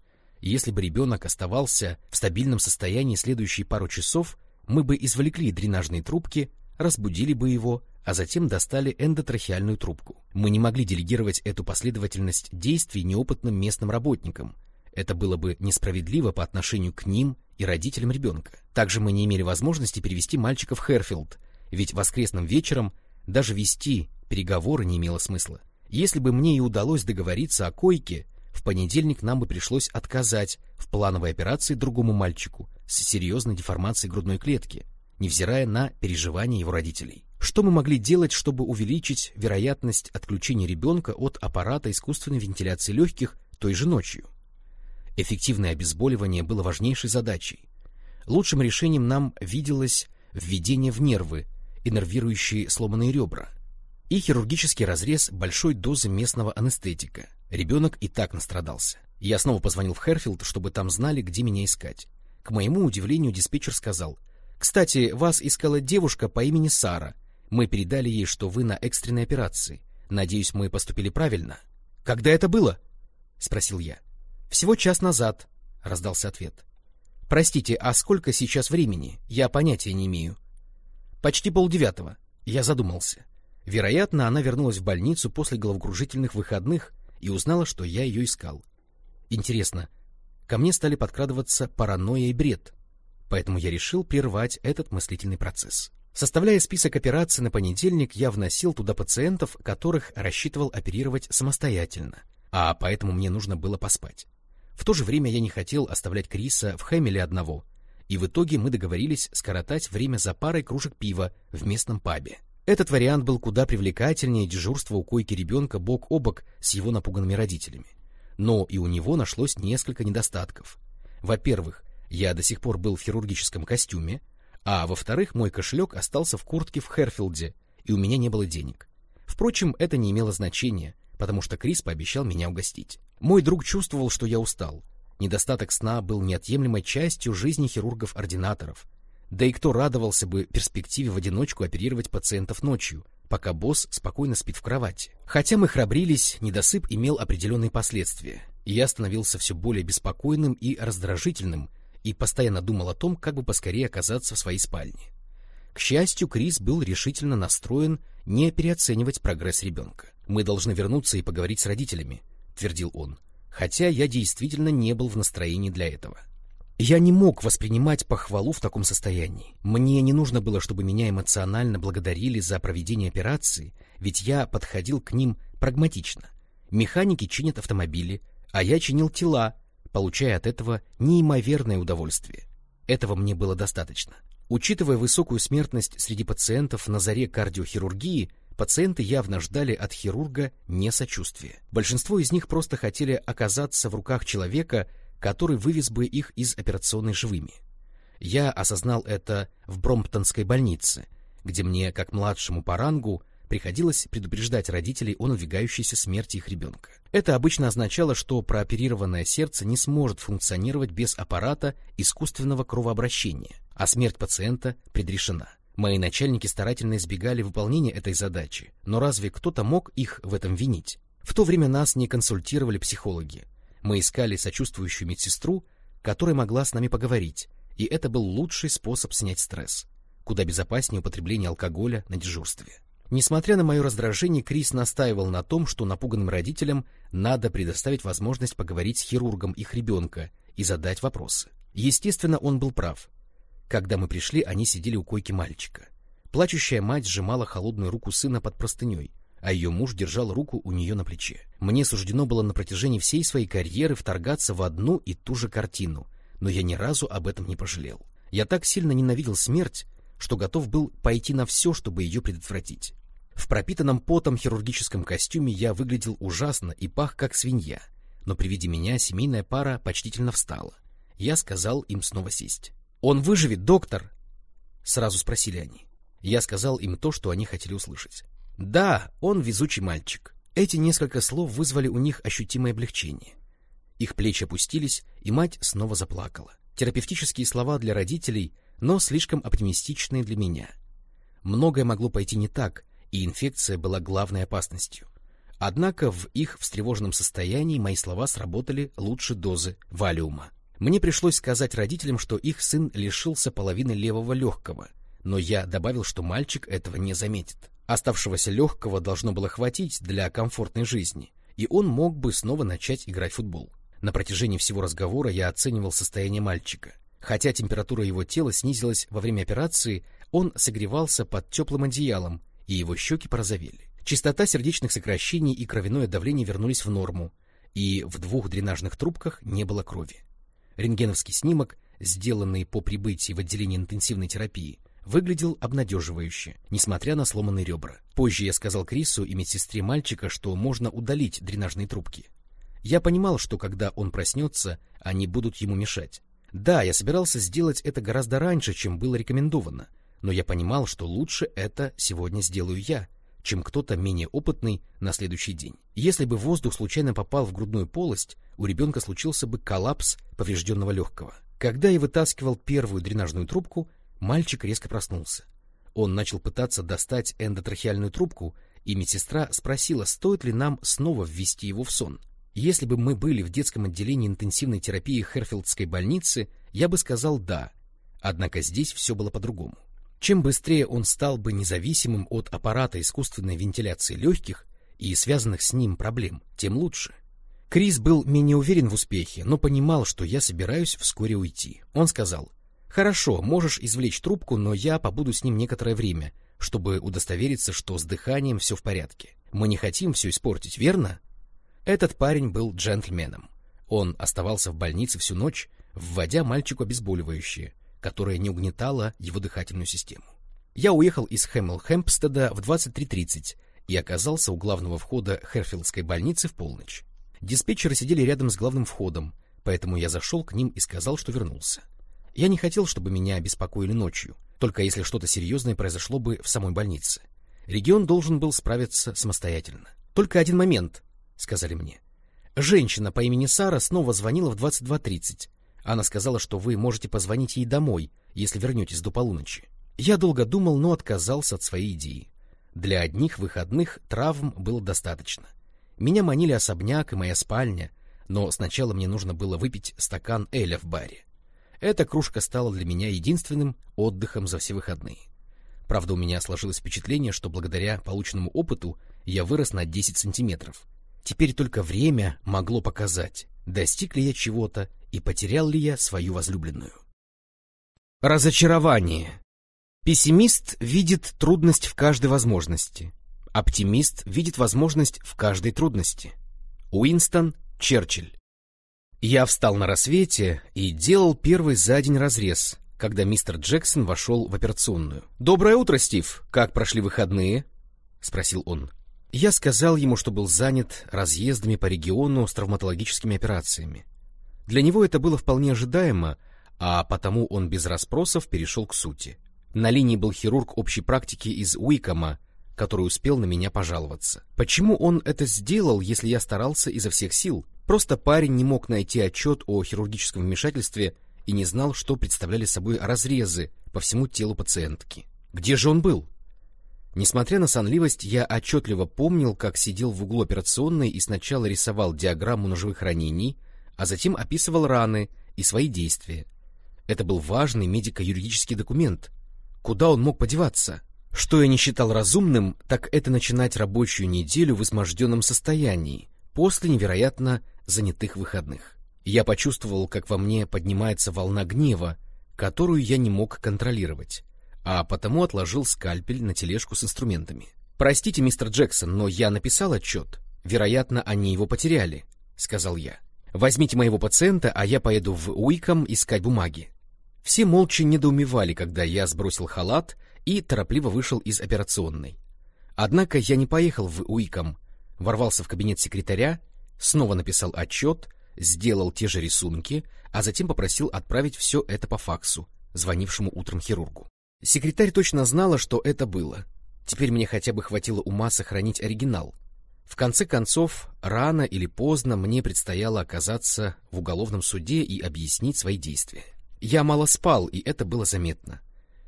Если бы ребенок оставался в стабильном состоянии следующие пару часов, мы бы извлекли дренажные трубки, разбудили бы его, а затем достали эндотрахеальную трубку. Мы не могли делегировать эту последовательность действий неопытным местным работникам. Это было бы несправедливо по отношению к ним и родителям ребенка. Также мы не имели возможности перевести мальчика в Херфилд, ведь воскресным вечером даже вести переговоры не имело смысла. Если бы мне и удалось договориться о койке, в понедельник нам бы пришлось отказать в плановой операции другому мальчику с серьезной деформацией грудной клетки, невзирая на переживания его родителей. Что мы могли делать, чтобы увеличить вероятность отключения ребенка от аппарата искусственной вентиляции легких той же ночью? Эффективное обезболивание было важнейшей задачей. Лучшим решением нам виделось введение в нервы, иннервирующие сломанные ребра, и хирургический разрез большой дозы местного анестетика. Ребенок и так настрадался. Я снова позвонил в Херфилд, чтобы там знали, где меня искать. К моему удивлению, диспетчер сказал, «Кстати, вас искала девушка по имени Сара. Мы передали ей, что вы на экстренной операции. Надеюсь, мы поступили правильно». «Когда это было?» — спросил я. «Всего час назад», — раздался ответ. «Простите, а сколько сейчас времени? Я понятия не имею». «Почти полдевятого». Я задумался. Вероятно, она вернулась в больницу после головокружительных выходных и узнала, что я ее искал. Интересно, ко мне стали подкрадываться паранойя и бред, поэтому я решил прервать этот мыслительный процесс. Составляя список операций на понедельник, я вносил туда пациентов, которых рассчитывал оперировать самостоятельно, а поэтому мне нужно было поспать. В то же время я не хотел оставлять Криса в Хэмиле одного, и в итоге мы договорились скоротать время за парой кружек пива в местном пабе. Этот вариант был куда привлекательнее дежурства у койки ребенка бок о бок с его напуганными родителями. Но и у него нашлось несколько недостатков. Во-первых, я до сих пор был в хирургическом костюме, а во-вторых, мой кошелек остался в куртке в Херфилде, и у меня не было денег. Впрочем, это не имело значения, потому что Крис пообещал меня угостить. Мой друг чувствовал, что я устал. Недостаток сна был неотъемлемой частью жизни хирургов-ординаторов, да и кто радовался бы перспективе в одиночку оперировать пациентов ночью, пока босс спокойно спит в кровати. Хотя мы храбрились, недосып имел определенные последствия, и я становился все более беспокойным и раздражительным, и постоянно думал о том, как бы поскорее оказаться в своей спальне. К счастью, Крис был решительно настроен не переоценивать прогресс ребенка. «Мы должны вернуться и поговорить с родителями», — твердил он, хотя я действительно не был в настроении для этого. Я не мог воспринимать похвалу в таком состоянии. Мне не нужно было, чтобы меня эмоционально благодарили за проведение операции, ведь я подходил к ним прагматично. Механики чинят автомобили, а я чинил тела, получая от этого неимоверное удовольствие. Этого мне было достаточно. Учитывая высокую смертность среди пациентов на заре кардиохирургии, пациенты явно ждали от хирурга не сочувствия. Большинство из них просто хотели оказаться в руках человека, который вывез бы их из операционной живыми. Я осознал это в Бромптонской больнице, где мне, как младшему по рангу, приходилось предупреждать родителей о надвигающейся смерти их ребенка. Это обычно означало, что прооперированное сердце не сможет функционировать без аппарата искусственного кровообращения, а смерть пациента предрешена. Мои начальники старательно избегали выполнения этой задачи, но разве кто-то мог их в этом винить? В то время нас не консультировали психологи, мы искали сочувствующую медсестру, которая могла с нами поговорить, и это был лучший способ снять стресс. Куда безопаснее употребление алкоголя на дежурстве. Несмотря на мое раздражение, Крис настаивал на том, что напуганным родителям надо предоставить возможность поговорить с хирургом их ребенка и задать вопросы. Естественно, он был прав. Когда мы пришли, они сидели у койки мальчика. Плачущая мать сжимала холодную руку сына под простыней, а ее муж держал руку у нее на плече. Мне суждено было на протяжении всей своей карьеры вторгаться в одну и ту же картину, но я ни разу об этом не пожалел. Я так сильно ненавидел смерть, что готов был пойти на все, чтобы ее предотвратить. В пропитанном потом хирургическом костюме я выглядел ужасно и пах как свинья, но при виде меня семейная пара почтительно встала. Я сказал им снова сесть. «Он выживет, доктор?» — сразу спросили они. Я сказал им то, что они хотели услышать. Да, он везучий мальчик. Эти несколько слов вызвали у них ощутимое облегчение. Их плечи опустились, и мать снова заплакала. Терапевтические слова для родителей, но слишком оптимистичные для меня. Многое могло пойти не так, и инфекция была главной опасностью. Однако в их встревоженном состоянии мои слова сработали лучше дозы валиума. Мне пришлось сказать родителям, что их сын лишился половины левого легкого, но я добавил, что мальчик этого не заметит. Оставшегося легкого должно было хватить для комфортной жизни, и он мог бы снова начать играть в футбол. На протяжении всего разговора я оценивал состояние мальчика. Хотя температура его тела снизилась во время операции, он согревался под теплым одеялом, и его щеки порозовели. Частота сердечных сокращений и кровяное давление вернулись в норму, и в двух дренажных трубках не было крови. Рентгеновский снимок, сделанный по прибытии в отделение интенсивной терапии, выглядел обнадеживающе, несмотря на сломанные ребра. Позже я сказал Крису и медсестре мальчика, что можно удалить дренажные трубки. Я понимал, что когда он проснется, они будут ему мешать. Да, я собирался сделать это гораздо раньше, чем было рекомендовано, но я понимал, что лучше это сегодня сделаю я, чем кто-то менее опытный на следующий день. Если бы воздух случайно попал в грудную полость, у ребенка случился бы коллапс поврежденного легкого. Когда я вытаскивал первую дренажную трубку, Мальчик резко проснулся. Он начал пытаться достать эндотрахеальную трубку, и медсестра спросила, стоит ли нам снова ввести его в сон. Если бы мы были в детском отделении интенсивной терапии Херфилдской больницы, я бы сказал «да». Однако здесь все было по-другому. Чем быстрее он стал бы независимым от аппарата искусственной вентиляции легких и связанных с ним проблем, тем лучше. Крис был менее уверен в успехе, но понимал, что я собираюсь вскоре уйти. Он сказал, Хорошо, можешь извлечь трубку, но я побуду с ним некоторое время, чтобы удостовериться, что с дыханием все в порядке. Мы не хотим все испортить, верно? Этот парень был джентльменом. Он оставался в больнице всю ночь, вводя мальчику обезболивающее, которое не угнетало его дыхательную систему. Я уехал из Хэмл-Хэмпстеда в 23.30 и оказался у главного входа Херфилдской больницы в полночь. Диспетчеры сидели рядом с главным входом, поэтому я зашел к ним и сказал, что вернулся. Я не хотел, чтобы меня беспокоили ночью, только если что-то серьезное произошло бы в самой больнице. Регион должен был справиться самостоятельно. «Только один момент», — сказали мне. «Женщина по имени Сара снова звонила в 22.30. Она сказала, что вы можете позвонить ей домой, если вернетесь до полуночи. Я долго думал, но отказался от своей идеи. Для одних выходных травм было достаточно. Меня манили особняк и моя спальня, но сначала мне нужно было выпить стакан эля в баре. Эта кружка стала для меня единственным отдыхом за все выходные. Правда, у меня сложилось впечатление, что благодаря полученному опыту я вырос на 10 сантиметров. Теперь только время могло показать, достиг ли я чего-то и потерял ли я свою возлюбленную. Разочарование. Пессимист видит трудность в каждой возможности. Оптимист видит возможность в каждой трудности. Уинстон Черчилль. Я встал на рассвете и делал первый за день разрез, когда мистер Джексон вошел в операционную. «Доброе утро, Стив! Как прошли выходные?» — спросил он. Я сказал ему, что был занят разъездами по региону с травматологическими операциями. Для него это было вполне ожидаемо, а потому он без расспросов перешел к сути. На линии был хирург общей практики из Уикома, который успел на меня пожаловаться. Почему он это сделал, если я старался изо всех сил? Просто парень не мог найти отчет о хирургическом вмешательстве и не знал, что представляли собой разрезы по всему телу пациентки. Где же он был? Несмотря на сонливость, я отчетливо помнил, как сидел в углу операционной и сначала рисовал диаграмму ножевых ранений, а затем описывал раны и свои действия. Это был важный медико-юридический документ. Куда он мог подеваться? Что я не считал разумным, так это начинать рабочую неделю в изможденном состоянии, после невероятно занятых выходных. Я почувствовал, как во мне поднимается волна гнева, которую я не мог контролировать, а потому отложил скальпель на тележку с инструментами. «Простите, мистер Джексон, но я написал отчет. Вероятно, они его потеряли», — сказал я. «Возьмите моего пациента, а я поеду в Уиком искать бумаги». Все молча недоумевали, когда я сбросил халат и торопливо вышел из операционной. Однако я не поехал в Уиком, ворвался в кабинет секретаря снова написал отчет, сделал те же рисунки, а затем попросил отправить все это по факсу, звонившему утром хирургу. Секретарь точно знала, что это было. Теперь мне хотя бы хватило ума сохранить оригинал. В конце концов, рано или поздно мне предстояло оказаться в уголовном суде и объяснить свои действия. Я мало спал, и это было заметно.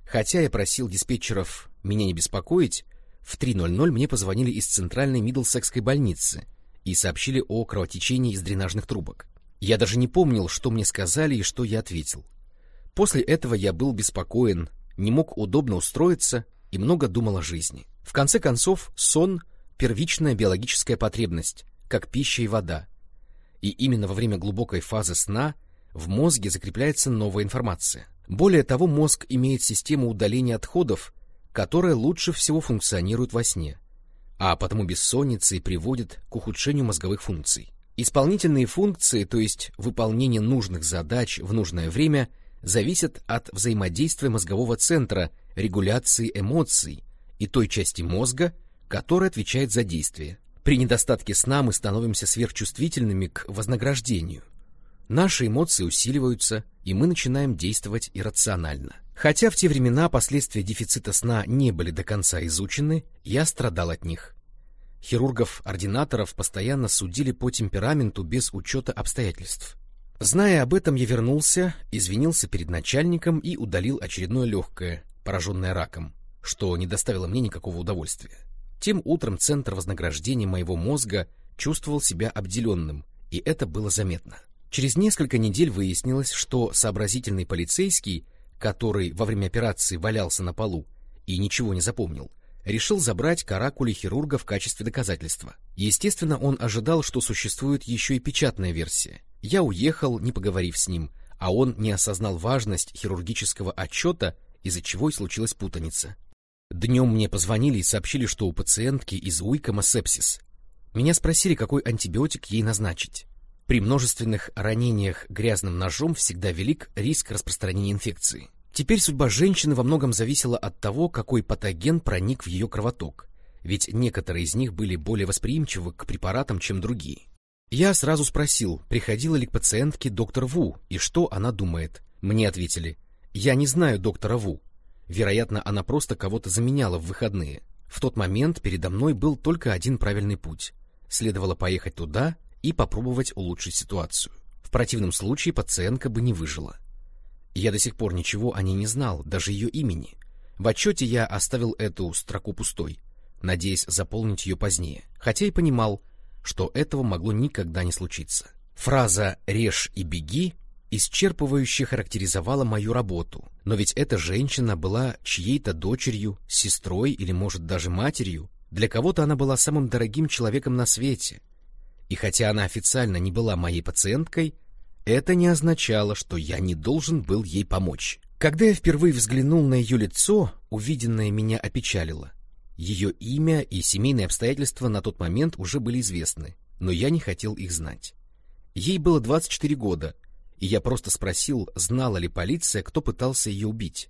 Хотя я просил диспетчеров меня не беспокоить, в 3.00 мне позвонили из центральной Мидлсекской больницы — и сообщили о кровотечении из дренажных трубок. Я даже не помнил, что мне сказали и что я ответил. После этого я был беспокоен, не мог удобно устроиться и много думал о жизни. В конце концов, сон — первичная биологическая потребность, как пища и вода. И именно во время глубокой фазы сна в мозге закрепляется новая информация. Более того, мозг имеет систему удаления отходов, которая лучше всего функционирует во сне — а потому бессонница и приводит к ухудшению мозговых функций. Исполнительные функции, то есть выполнение нужных задач в нужное время, зависят от взаимодействия мозгового центра, регуляции эмоций и той части мозга, которая отвечает за действие. При недостатке сна мы становимся сверхчувствительными к вознаграждению. Наши эмоции усиливаются, и мы начинаем действовать иррационально. Хотя в те времена последствия дефицита сна не были до конца изучены, я страдал от них. Хирургов-ординаторов постоянно судили по темпераменту без учета обстоятельств. Зная об этом, я вернулся, извинился перед начальником и удалил очередное легкое, пораженное раком, что не доставило мне никакого удовольствия. Тем утром центр вознаграждения моего мозга чувствовал себя обделенным, и это было заметно. Через несколько недель выяснилось, что сообразительный полицейский — который во время операции валялся на полу и ничего не запомнил, решил забрать каракули хирурга в качестве доказательства. Естественно, он ожидал, что существует еще и печатная версия. Я уехал, не поговорив с ним, а он не осознал важность хирургического отчета, из-за чего и случилась путаница. Днем мне позвонили и сообщили, что у пациентки из Уикома сепсис. Меня спросили, какой антибиотик ей назначить. При множественных ранениях грязным ножом всегда велик риск распространения инфекции. Теперь судьба женщины во многом зависела от того, какой патоген проник в ее кровоток, ведь некоторые из них были более восприимчивы к препаратам, чем другие. Я сразу спросил, приходила ли к пациентке доктор Ву и что она думает. Мне ответили, я не знаю доктора Ву. Вероятно, она просто кого-то заменяла в выходные. В тот момент передо мной был только один правильный путь. Следовало поехать туда и попробовать улучшить ситуацию. В противном случае пациентка бы не выжила. Я до сих пор ничего о ней не знал, даже ее имени. В отчете я оставил эту строку пустой. надеясь заполнить ее позднее, хотя и понимал, что этого могло никогда не случиться. Фраза «режь и беги» исчерпывающе характеризовала мою работу, но ведь эта женщина была чьей-то дочерью, сестрой или, может, даже матерью. Для кого-то она была самым дорогим человеком на свете. И хотя она официально не была моей пациенткой, это не означало, что я не должен был ей помочь. Когда я впервые взглянул на ее лицо, увиденное меня опечалило. Ее имя и семейные обстоятельства на тот момент уже были известны, но я не хотел их знать. Ей было 24 года, и я просто спросил, знала ли полиция, кто пытался ее убить.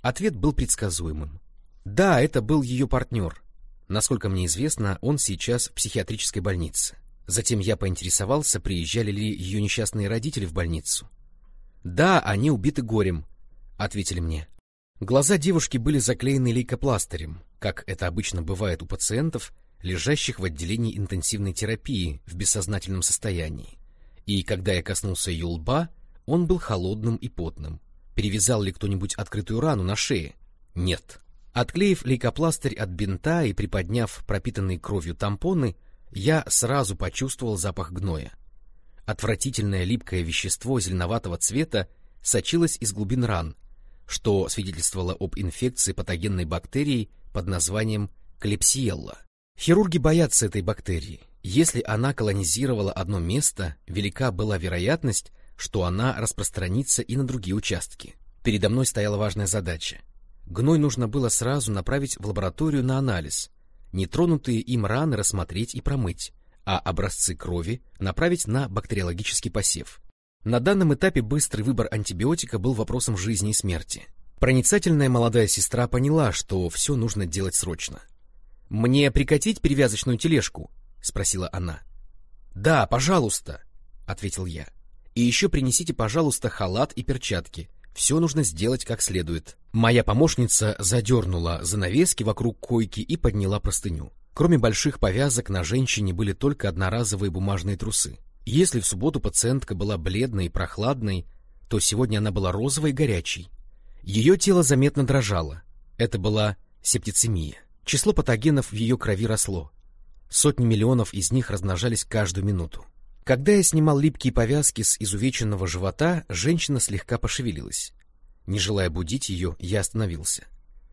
Ответ был предсказуемым. Да, это был ее партнер. Насколько мне известно, он сейчас в психиатрической больнице. Затем я поинтересовался, приезжали ли ее несчастные родители в больницу. Да, они убиты горем, ответили мне. Глаза девушки были заклеены лейкопластырем, как это обычно бывает у пациентов, лежащих в отделении интенсивной терапии в бессознательном состоянии. И когда я коснулся ее лба, он был холодным и потным. Перевязал ли кто-нибудь открытую рану на шее? Нет. Отклеив лейкопластырь от бинта и приподняв пропитанные кровью тампоны, я сразу почувствовал запах гноя. Отвратительное липкое вещество зеленоватого цвета сочилось из глубин ран, что свидетельствовало об инфекции патогенной бактерией под названием клепсиелла. Хирурги боятся этой бактерии. Если она колонизировала одно место, велика была вероятность, что она распространится и на другие участки. Передо мной стояла важная задача. Гной нужно было сразу направить в лабораторию на анализ, нетронутые им раны рассмотреть и промыть, а образцы крови направить на бактериологический посев. На данном этапе быстрый выбор антибиотика был вопросом жизни и смерти. Проницательная молодая сестра поняла, что все нужно делать срочно. «Мне прикатить перевязочную тележку?» — спросила она. «Да, пожалуйста», — ответил я. «И еще принесите, пожалуйста, халат и перчатки. Все нужно сделать как следует». Моя помощница задернула занавески вокруг койки и подняла простыню. Кроме больших повязок на женщине были только одноразовые бумажные трусы. Если в субботу пациентка была бледной и прохладной, то сегодня она была розовой и горячей. Ее тело заметно дрожало. Это была септицемия. Число патогенов в ее крови росло. Сотни миллионов из них размножались каждую минуту. Когда я снимал липкие повязки с изувеченного живота, женщина слегка пошевелилась. Не желая будить ее, я остановился.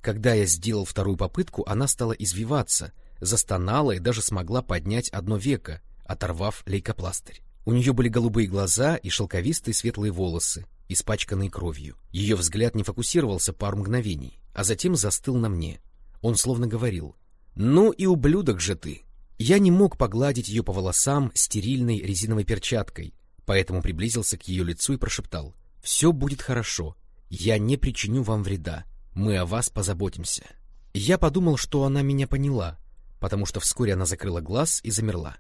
Когда я сделал вторую попытку, она стала извиваться, застонала и даже смогла поднять одно веко, оторвав лейкопластырь. У нее были голубые глаза и шелковистые светлые волосы, испачканные кровью. Ее взгляд не фокусировался пару мгновений, а затем застыл на мне. Он словно говорил «Ну и ублюдок же ты!» Я не мог погладить ее по волосам стерильной резиновой перчаткой, поэтому приблизился к ее лицу и прошептал «Все будет хорошо, я не причиню вам вреда, мы о вас позаботимся». Я подумал, что она меня поняла, потому что вскоре она закрыла глаз и замерла.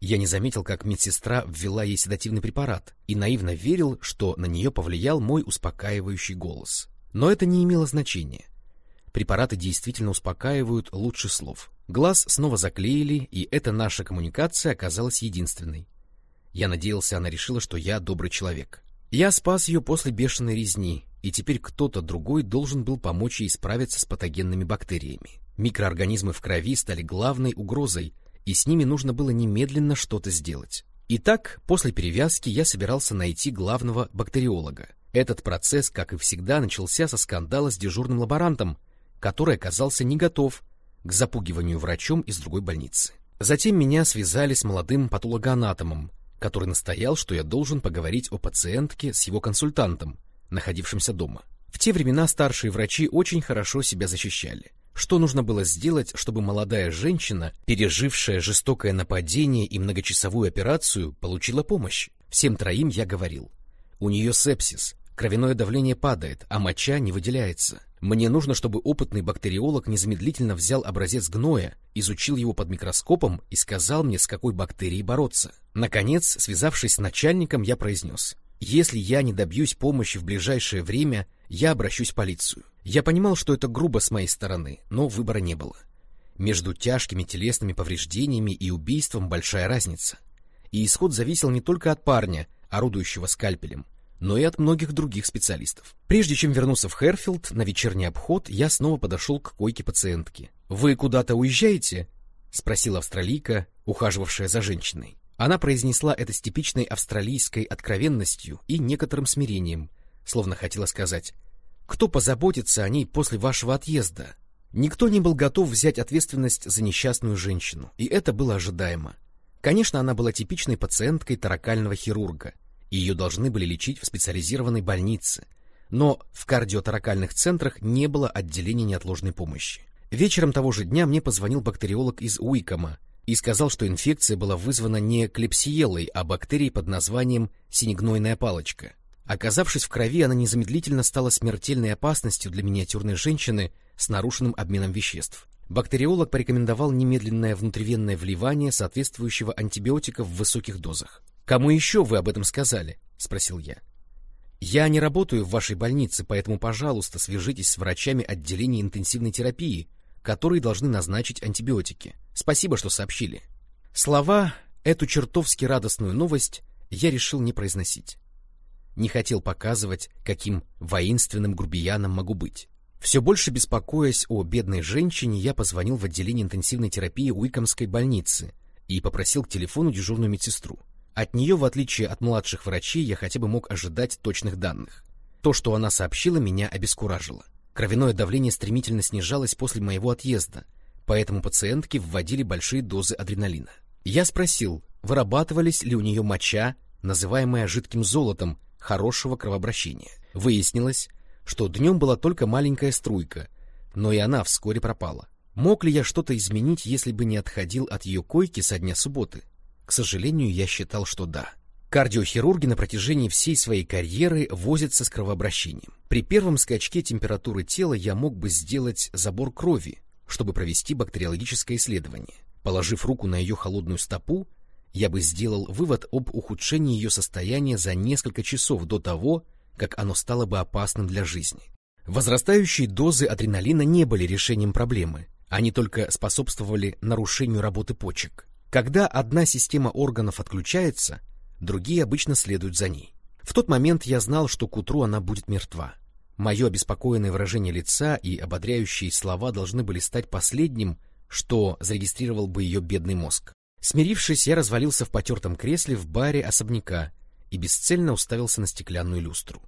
Я не заметил, как медсестра ввела ей седативный препарат и наивно верил, что на нее повлиял мой успокаивающий голос. Но это не имело значения. Препараты действительно успокаивают лучше слов. Глаз снова заклеили, и эта наша коммуникация оказалась единственной. Я надеялся, она решила, что я добрый человек. Я спас ее после бешеной резни, и теперь кто-то другой должен был помочь ей справиться с патогенными бактериями. Микроорганизмы в крови стали главной угрозой, и с ними нужно было немедленно что-то сделать. Итак, после перевязки я собирался найти главного бактериолога. Этот процесс, как и всегда, начался со скандала с дежурным лаборантом, который оказался не готов к запугиванию врачом из другой больницы. Затем меня связали с молодым патологоанатомом, который настоял, что я должен поговорить о пациентке с его консультантом, находившимся дома. В те времена старшие врачи очень хорошо себя защищали. Что нужно было сделать, чтобы молодая женщина, пережившая жестокое нападение и многочасовую операцию, получила помощь? Всем троим я говорил. У нее сепсис, кровяное давление падает, а моча не выделяется. Мне нужно, чтобы опытный бактериолог незамедлительно взял образец гноя, изучил его под микроскопом и сказал мне, с какой бактерией бороться. Наконец, связавшись с начальником, я произнес. Если я не добьюсь помощи в ближайшее время, я обращусь в полицию. Я понимал, что это грубо с моей стороны, но выбора не было. Между тяжкими телесными повреждениями и убийством большая разница. И исход зависел не только от парня, орудующего скальпелем, но и от многих других специалистов. Прежде чем вернуться в Херфилд на вечерний обход, я снова подошел к койке пациентки. «Вы куда-то уезжаете?» — спросила австралийка, ухаживавшая за женщиной. Она произнесла это с типичной австралийской откровенностью и некоторым смирением, словно хотела сказать «Кто позаботится о ней после вашего отъезда?» Никто не был готов взять ответственность за несчастную женщину, и это было ожидаемо. Конечно, она была типичной пациенткой таракального хирурга, ее должны были лечить в специализированной больнице, но в кардиотаракальных центрах не было отделения неотложной помощи. Вечером того же дня мне позвонил бактериолог из Уикома и сказал, что инфекция была вызвана не клепсиелой, а бактерией под названием синегнойная палочка. Оказавшись в крови, она незамедлительно стала смертельной опасностью для миниатюрной женщины с нарушенным обменом веществ. Бактериолог порекомендовал немедленное внутривенное вливание соответствующего антибиотика в высоких дозах. «Кому еще вы об этом сказали?» — спросил я. «Я не работаю в вашей больнице, поэтому, пожалуйста, свяжитесь с врачами отделения интенсивной терапии, которые должны назначить антибиотики. Спасибо, что сообщили». Слова, эту чертовски радостную новость, я решил не произносить. Не хотел показывать, каким воинственным грубияном могу быть. Все больше беспокоясь о бедной женщине, я позвонил в отделение интенсивной терапии Уикомской больницы и попросил к телефону дежурную медсестру. От нее, в отличие от младших врачей, я хотя бы мог ожидать точных данных. То, что она сообщила, меня обескуражило. Кровяное давление стремительно снижалось после моего отъезда, поэтому пациентки вводили большие дозы адреналина. Я спросил, вырабатывались ли у нее моча, называемая жидким золотом, хорошего кровообращения. Выяснилось, что днем была только маленькая струйка, но и она вскоре пропала. Мог ли я что-то изменить, если бы не отходил от ее койки со дня субботы? К сожалению, я считал, что да. Кардиохирурги на протяжении всей своей карьеры возятся с кровообращением. При первом скачке температуры тела я мог бы сделать забор крови, чтобы провести бактериологическое исследование. Положив руку на ее холодную стопу, я бы сделал вывод об ухудшении ее состояния за несколько часов до того, как оно стало бы опасным для жизни. Возрастающие дозы адреналина не были решением проблемы, они только способствовали нарушению работы почек. Когда одна система органов отключается, другие обычно следуют за ней. В тот момент я знал, что к утру она будет мертва. Мое обеспокоенное выражение лица и ободряющие слова должны были стать последним, что зарегистрировал бы ее бедный мозг. Смирившись, я развалился в потертом кресле в баре особняка и бесцельно уставился на стеклянную люстру.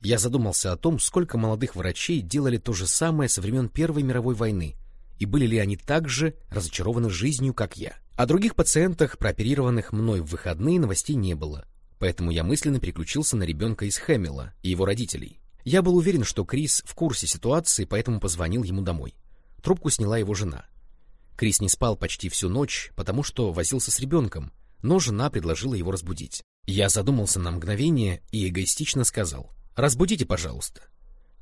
Я задумался о том, сколько молодых врачей делали то же самое со времен Первой мировой войны, и были ли они так же разочарованы жизнью, как я. О других пациентах, прооперированных мной в выходные, новостей не было, поэтому я мысленно переключился на ребенка из Хэмилла и его родителей. Я был уверен, что Крис в курсе ситуации, поэтому позвонил ему домой. Трубку сняла его жена. Крис не спал почти всю ночь, потому что возился с ребенком, но жена предложила его разбудить. Я задумался на мгновение и эгоистично сказал — Разбудите, пожалуйста.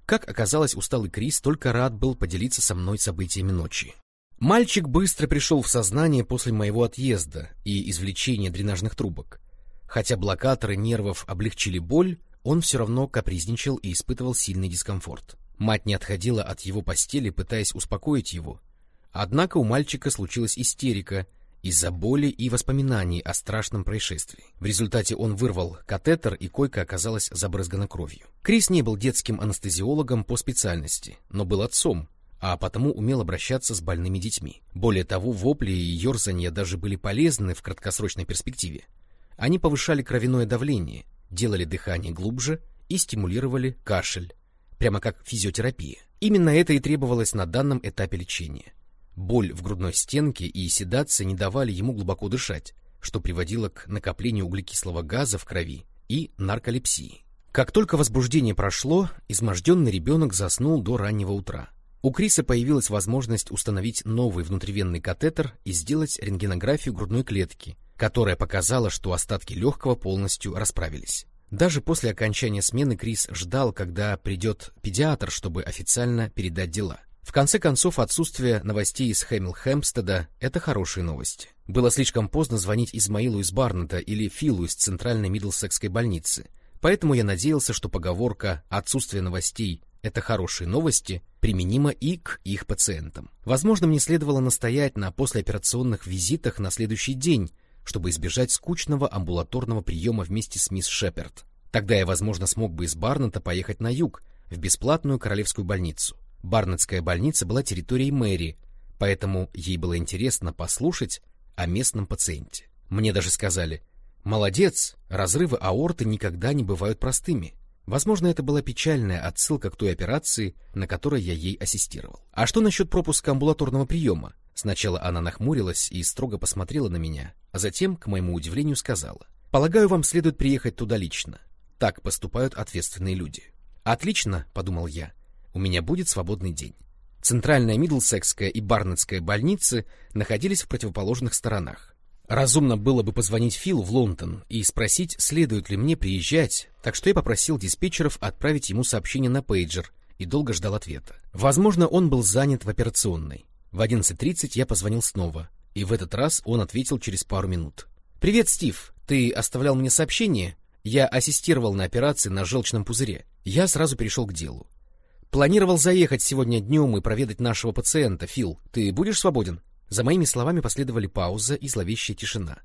Как оказалось, усталый Крис только рад был поделиться со мной событиями ночи. Мальчик быстро пришел в сознание после моего отъезда и извлечения дренажных трубок. Хотя блокаторы нервов облегчили боль, он все равно капризничал и испытывал сильный дискомфорт. Мать не отходила от его постели, пытаясь успокоить его. Однако у мальчика случилась истерика, из-за боли и воспоминаний о страшном происшествии. В результате он вырвал катетер, и койка оказалась забрызгана кровью. Крис не был детским анестезиологом по специальности, но был отцом, а потому умел обращаться с больными детьми. Более того, вопли и ерзанья даже были полезны в краткосрочной перспективе. Они повышали кровяное давление, делали дыхание глубже и стимулировали кашель, прямо как физиотерапия. Именно это и требовалось на данном этапе лечения. Боль в грудной стенке и седация не давали ему глубоко дышать, что приводило к накоплению углекислого газа в крови и нарколепсии. Как только возбуждение прошло, изможденный ребенок заснул до раннего утра. У Криса появилась возможность установить новый внутривенный катетер и сделать рентгенографию грудной клетки, которая показала, что остатки легкого полностью расправились. Даже после окончания смены Крис ждал, когда придет педиатр, чтобы официально передать дела. В конце концов, отсутствие новостей из Хэмилл Хэмпстеда — это хорошие новости. Было слишком поздно звонить Измаилу из Барнета или Филу из Центральной Мидлсекской больницы, поэтому я надеялся, что поговорка «отсутствие новостей — это хорошие новости» применима и к их пациентам. Возможно, мне следовало настоять на послеоперационных визитах на следующий день, чтобы избежать скучного амбулаторного приема вместе с мисс Шеперд. Тогда я, возможно, смог бы из Барнета поехать на юг, в бесплатную королевскую больницу. Барнетская больница была территорией мэрии, поэтому ей было интересно послушать о местном пациенте. Мне даже сказали, «Молодец, разрывы аорты никогда не бывают простыми». Возможно, это была печальная отсылка к той операции, на которой я ей ассистировал. А что насчет пропуска амбулаторного приема? Сначала она нахмурилась и строго посмотрела на меня, а затем, к моему удивлению, сказала, «Полагаю, вам следует приехать туда лично. Так поступают ответственные люди». «Отлично», — подумал я, — «у меня будет свободный день». Центральная Мидлсекская и Барнетская больницы находились в противоположных сторонах. Разумно было бы позвонить Филу в Лондон и спросить, следует ли мне приезжать, так что я попросил диспетчеров отправить ему сообщение на пейджер и долго ждал ответа. Возможно, он был занят в операционной. В 11.30 я позвонил снова, и в этот раз он ответил через пару минут. «Привет, Стив. Ты оставлял мне сообщение? Я ассистировал на операции на желчном пузыре. Я сразу перешел к делу. Планировал заехать сегодня днем и проведать нашего пациента, Фил. Ты будешь свободен? За моими словами последовали пауза и зловещая тишина.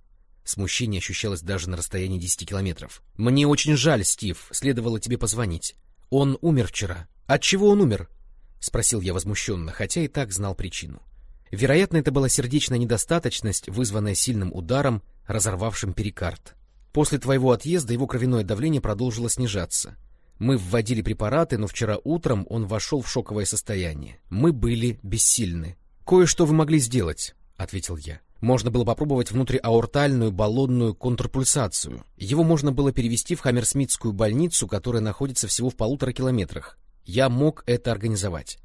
Смущение ощущалось даже на расстоянии десяти километров. «Мне очень жаль, Стив, следовало тебе позвонить. Он умер вчера. От чего он умер?» — спросил я возмущенно, хотя и так знал причину. Вероятно, это была сердечная недостаточность, вызванная сильным ударом, разорвавшим перикард. После твоего отъезда его кровяное давление продолжило снижаться. Мы вводили препараты, но вчера утром он вошел в шоковое состояние. Мы были бессильны. «Кое-что вы могли сделать», — ответил я. Можно было попробовать внутриаортальную баллонную контрпульсацию. Его можно было перевести в Хаммерсмитскую больницу, которая находится всего в полутора километрах. Я мог это организовать.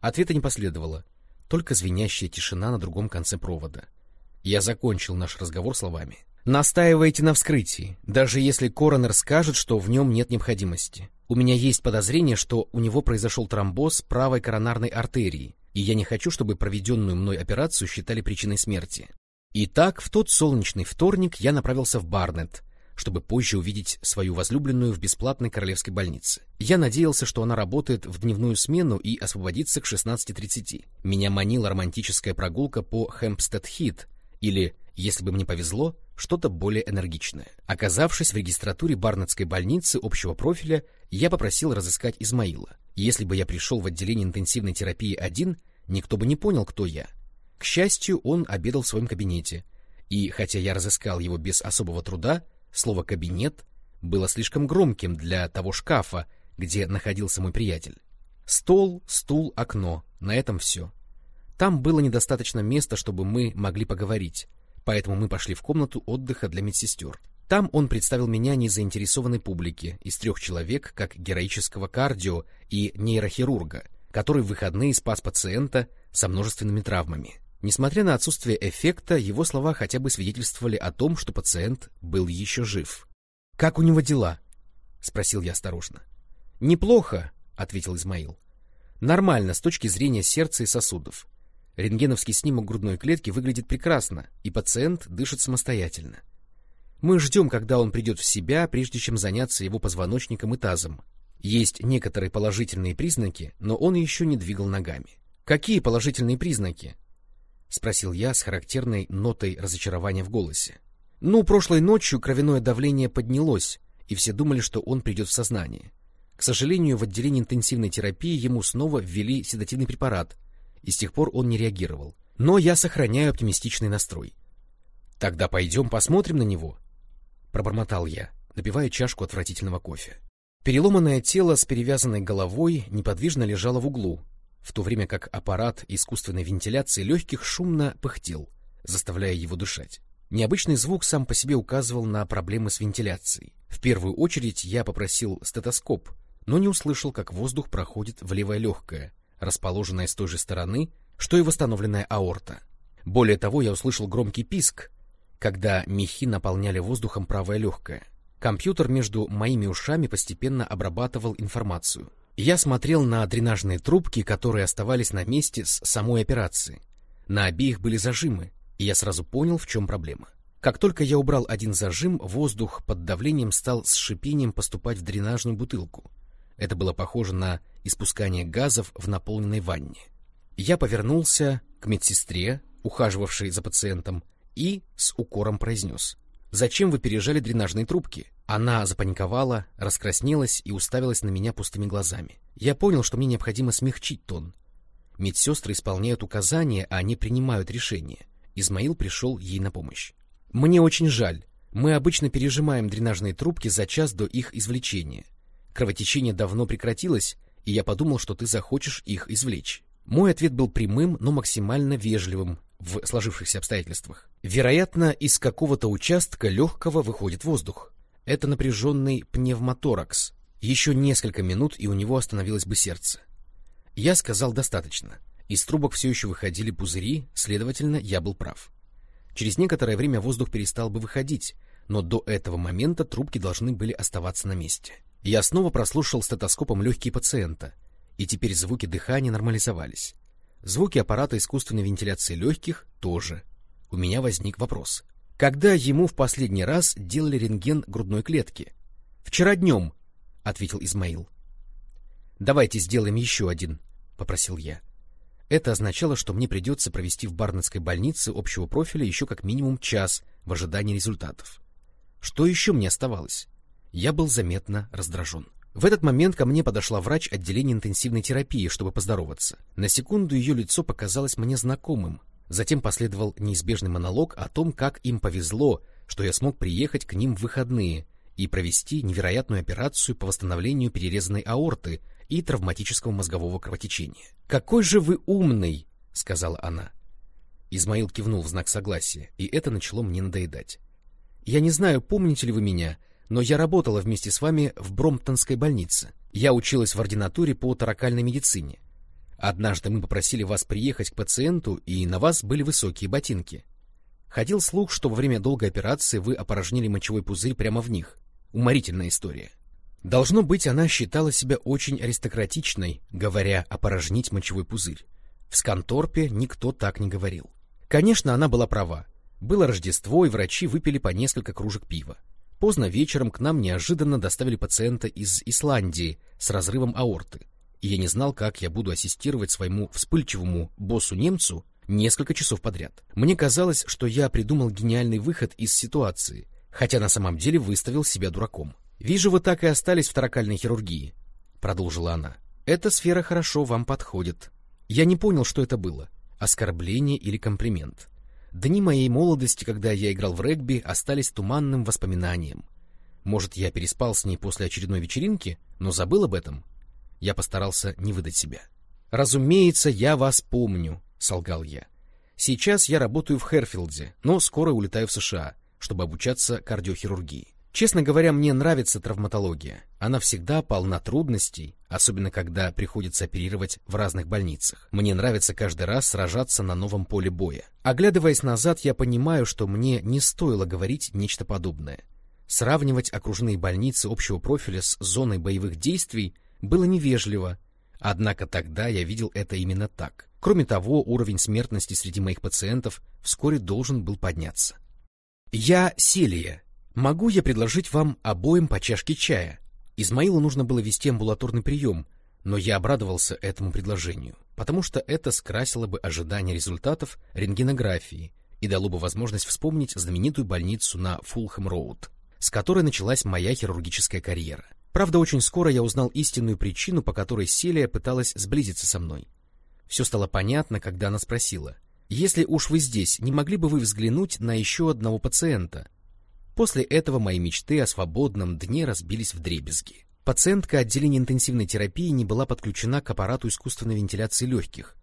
Ответа не последовало, только звенящая тишина на другом конце провода. Я закончил наш разговор словами. Настаивайте на вскрытии, даже если коронер скажет, что в нем нет необходимости. У меня есть подозрение, что у него произошел тромбоз правой коронарной артерии, и я не хочу, чтобы проведенную мной операцию считали причиной смерти. Итак, в тот солнечный вторник я направился в Барнетт, чтобы позже увидеть свою возлюбленную в бесплатной королевской больнице. Я надеялся, что она работает в дневную смену и освободится к 16.30. Меня манила романтическая прогулка по Хэмпстед-Хит или, если бы мне повезло, что-то более энергичное. Оказавшись в регистратуре Барнетской больницы общего профиля, я попросил разыскать Измаила. Если бы я пришел в отделение интенсивной терапии один, никто бы не понял, кто я. К счастью, он обедал в своем кабинете, и, хотя я разыскал его без особого труда, слово «кабинет» было слишком громким для того шкафа, где находился мой приятель. Стол, стул, окно — на этом все. Там было недостаточно места, чтобы мы могли поговорить, поэтому мы пошли в комнату отдыха для медсестер. Там он представил меня незаинтересованной публике из трех человек как героического кардио и нейрохирурга, который в выходные спас пациента со множественными травмами. Несмотря на отсутствие эффекта, его слова хотя бы свидетельствовали о том, что пациент был еще жив. «Как у него дела?» — спросил я осторожно. «Неплохо», — ответил Измаил. «Нормально с точки зрения сердца и сосудов. Рентгеновский снимок грудной клетки выглядит прекрасно, и пациент дышит самостоятельно. Мы ждем, когда он придет в себя, прежде чем заняться его позвоночником и тазом. Есть некоторые положительные признаки, но он еще не двигал ногами. «Какие положительные признаки?» — спросил я с характерной нотой разочарования в голосе. «Ну, прошлой ночью кровяное давление поднялось, и все думали, что он придет в сознание. К сожалению, в отделении интенсивной терапии ему снова ввели седативный препарат, и с тех пор он не реагировал. Но я сохраняю оптимистичный настрой. «Тогда пойдем посмотрим на него», — пробормотал я, напивая чашку отвратительного кофе. Переломанное тело с перевязанной головой неподвижно лежало в углу, в то время как аппарат искусственной вентиляции легких шумно пыхтел, заставляя его дышать. Необычный звук сам по себе указывал на проблемы с вентиляцией. В первую очередь я попросил стетоскоп, но не услышал, как воздух проходит в левое легкое, расположенная с той же стороны, что и восстановленная аорта. Более того, я услышал громкий писк, когда мехи наполняли воздухом правое легкое. Компьютер между моими ушами постепенно обрабатывал информацию. Я смотрел на дренажные трубки, которые оставались на месте с самой операции. На обеих были зажимы, и я сразу понял, в чем проблема. Как только я убрал один зажим, воздух под давлением стал с шипением поступать в дренажную бутылку. Это было похоже на испускание газов в наполненной ванне. Я повернулся к медсестре, ухаживавшей за пациентом, и с укором произнес. «Зачем вы пережали дренажные трубки?» Она запаниковала, раскраснелась и уставилась на меня пустыми глазами. Я понял, что мне необходимо смягчить тон. Медсестры исполняют указания, а не принимают решения. Измаил пришел ей на помощь. «Мне очень жаль. Мы обычно пережимаем дренажные трубки за час до их извлечения. Кровотечение давно прекратилось, и я подумал, что ты захочешь их извлечь». Мой ответ был прямым, но максимально вежливым в сложившихся обстоятельствах. Вероятно, из какого-то участка легкого выходит воздух. Это напряженный пневмоторакс. Еще несколько минут, и у него остановилось бы сердце. Я сказал достаточно. Из трубок все еще выходили пузыри, следовательно, я был прав. Через некоторое время воздух перестал бы выходить, но до этого момента трубки должны были оставаться на месте. Я снова прослушал стетоскопом легкие пациента, и теперь звуки дыхания нормализовались. Звуки аппарата искусственной вентиляции легких тоже. У меня возник вопрос. Когда ему в последний раз делали рентген грудной клетки? Вчера днем, — ответил Измаил. Давайте сделаем еще один, — попросил я. Это означало, что мне придется провести в Барнетской больнице общего профиля еще как минимум час в ожидании результатов. Что еще мне оставалось? Я был заметно раздражен. В этот момент ко мне подошла врач отделения интенсивной терапии, чтобы поздороваться. На секунду ее лицо показалось мне знакомым. Затем последовал неизбежный монолог о том, как им повезло, что я смог приехать к ним в выходные и провести невероятную операцию по восстановлению перерезанной аорты и травматического мозгового кровотечения. «Какой же вы умный!» — сказала она. Измаил кивнул в знак согласия, и это начало мне надоедать. «Я не знаю, помните ли вы меня, но я работала вместе с вами в Бромптонской больнице. Я училась в ординатуре по таракальной медицине. Однажды мы попросили вас приехать к пациенту, и на вас были высокие ботинки. Ходил слух, что во время долгой операции вы опорожнили мочевой пузырь прямо в них. Уморительная история. Должно быть, она считала себя очень аристократичной, говоря опорожнить мочевой пузырь. В Сканторпе никто так не говорил. Конечно, она была права. Было Рождество, и врачи выпили по несколько кружек пива. Поздно вечером к нам неожиданно доставили пациента из Исландии с разрывом аорты, и я не знал, как я буду ассистировать своему вспыльчивому боссу-немцу несколько часов подряд. Мне казалось, что я придумал гениальный выход из ситуации, хотя на самом деле выставил себя дураком. «Вижу, вы так и остались в таракальной хирургии», — продолжила она. «Эта сфера хорошо вам подходит». Я не понял, что это было — оскорбление или комплимент. Дни моей молодости, когда я играл в регби, остались туманным воспоминанием. Может, я переспал с ней после очередной вечеринки, но забыл об этом? Я постарался не выдать себя. «Разумеется, я вас помню», — солгал я. «Сейчас я работаю в Херфилде, но скоро улетаю в США, чтобы обучаться кардиохирургии. Честно говоря, мне нравится травматология. Она всегда полна трудностей, особенно когда приходится оперировать в разных больницах. Мне нравится каждый раз сражаться на новом поле боя. Оглядываясь назад, я понимаю, что мне не стоило говорить нечто подобное. Сравнивать окружные больницы общего профиля с зоной боевых действий было невежливо, однако тогда я видел это именно так. Кроме того, уровень смертности среди моих пациентов вскоре должен был подняться. Я Селия, Могу я предложить вам обоим по чашке чая? Измаилу нужно было вести амбулаторный прием, но я обрадовался этому предложению, потому что это скрасило бы ожидание результатов рентгенографии и дало бы возможность вспомнить знаменитую больницу на Фулхэм-Роуд, с которой началась моя хирургическая карьера. Правда, очень скоро я узнал истинную причину, по которой Селия пыталась сблизиться со мной. Все стало понятно, когда она спросила, «Если уж вы здесь, не могли бы вы взглянуть на еще одного пациента?» После этого мои мечты о свободном дне разбились в дребезги. Пациентка отделения интенсивной терапии не была подключена к аппарату искусственной вентиляции легких.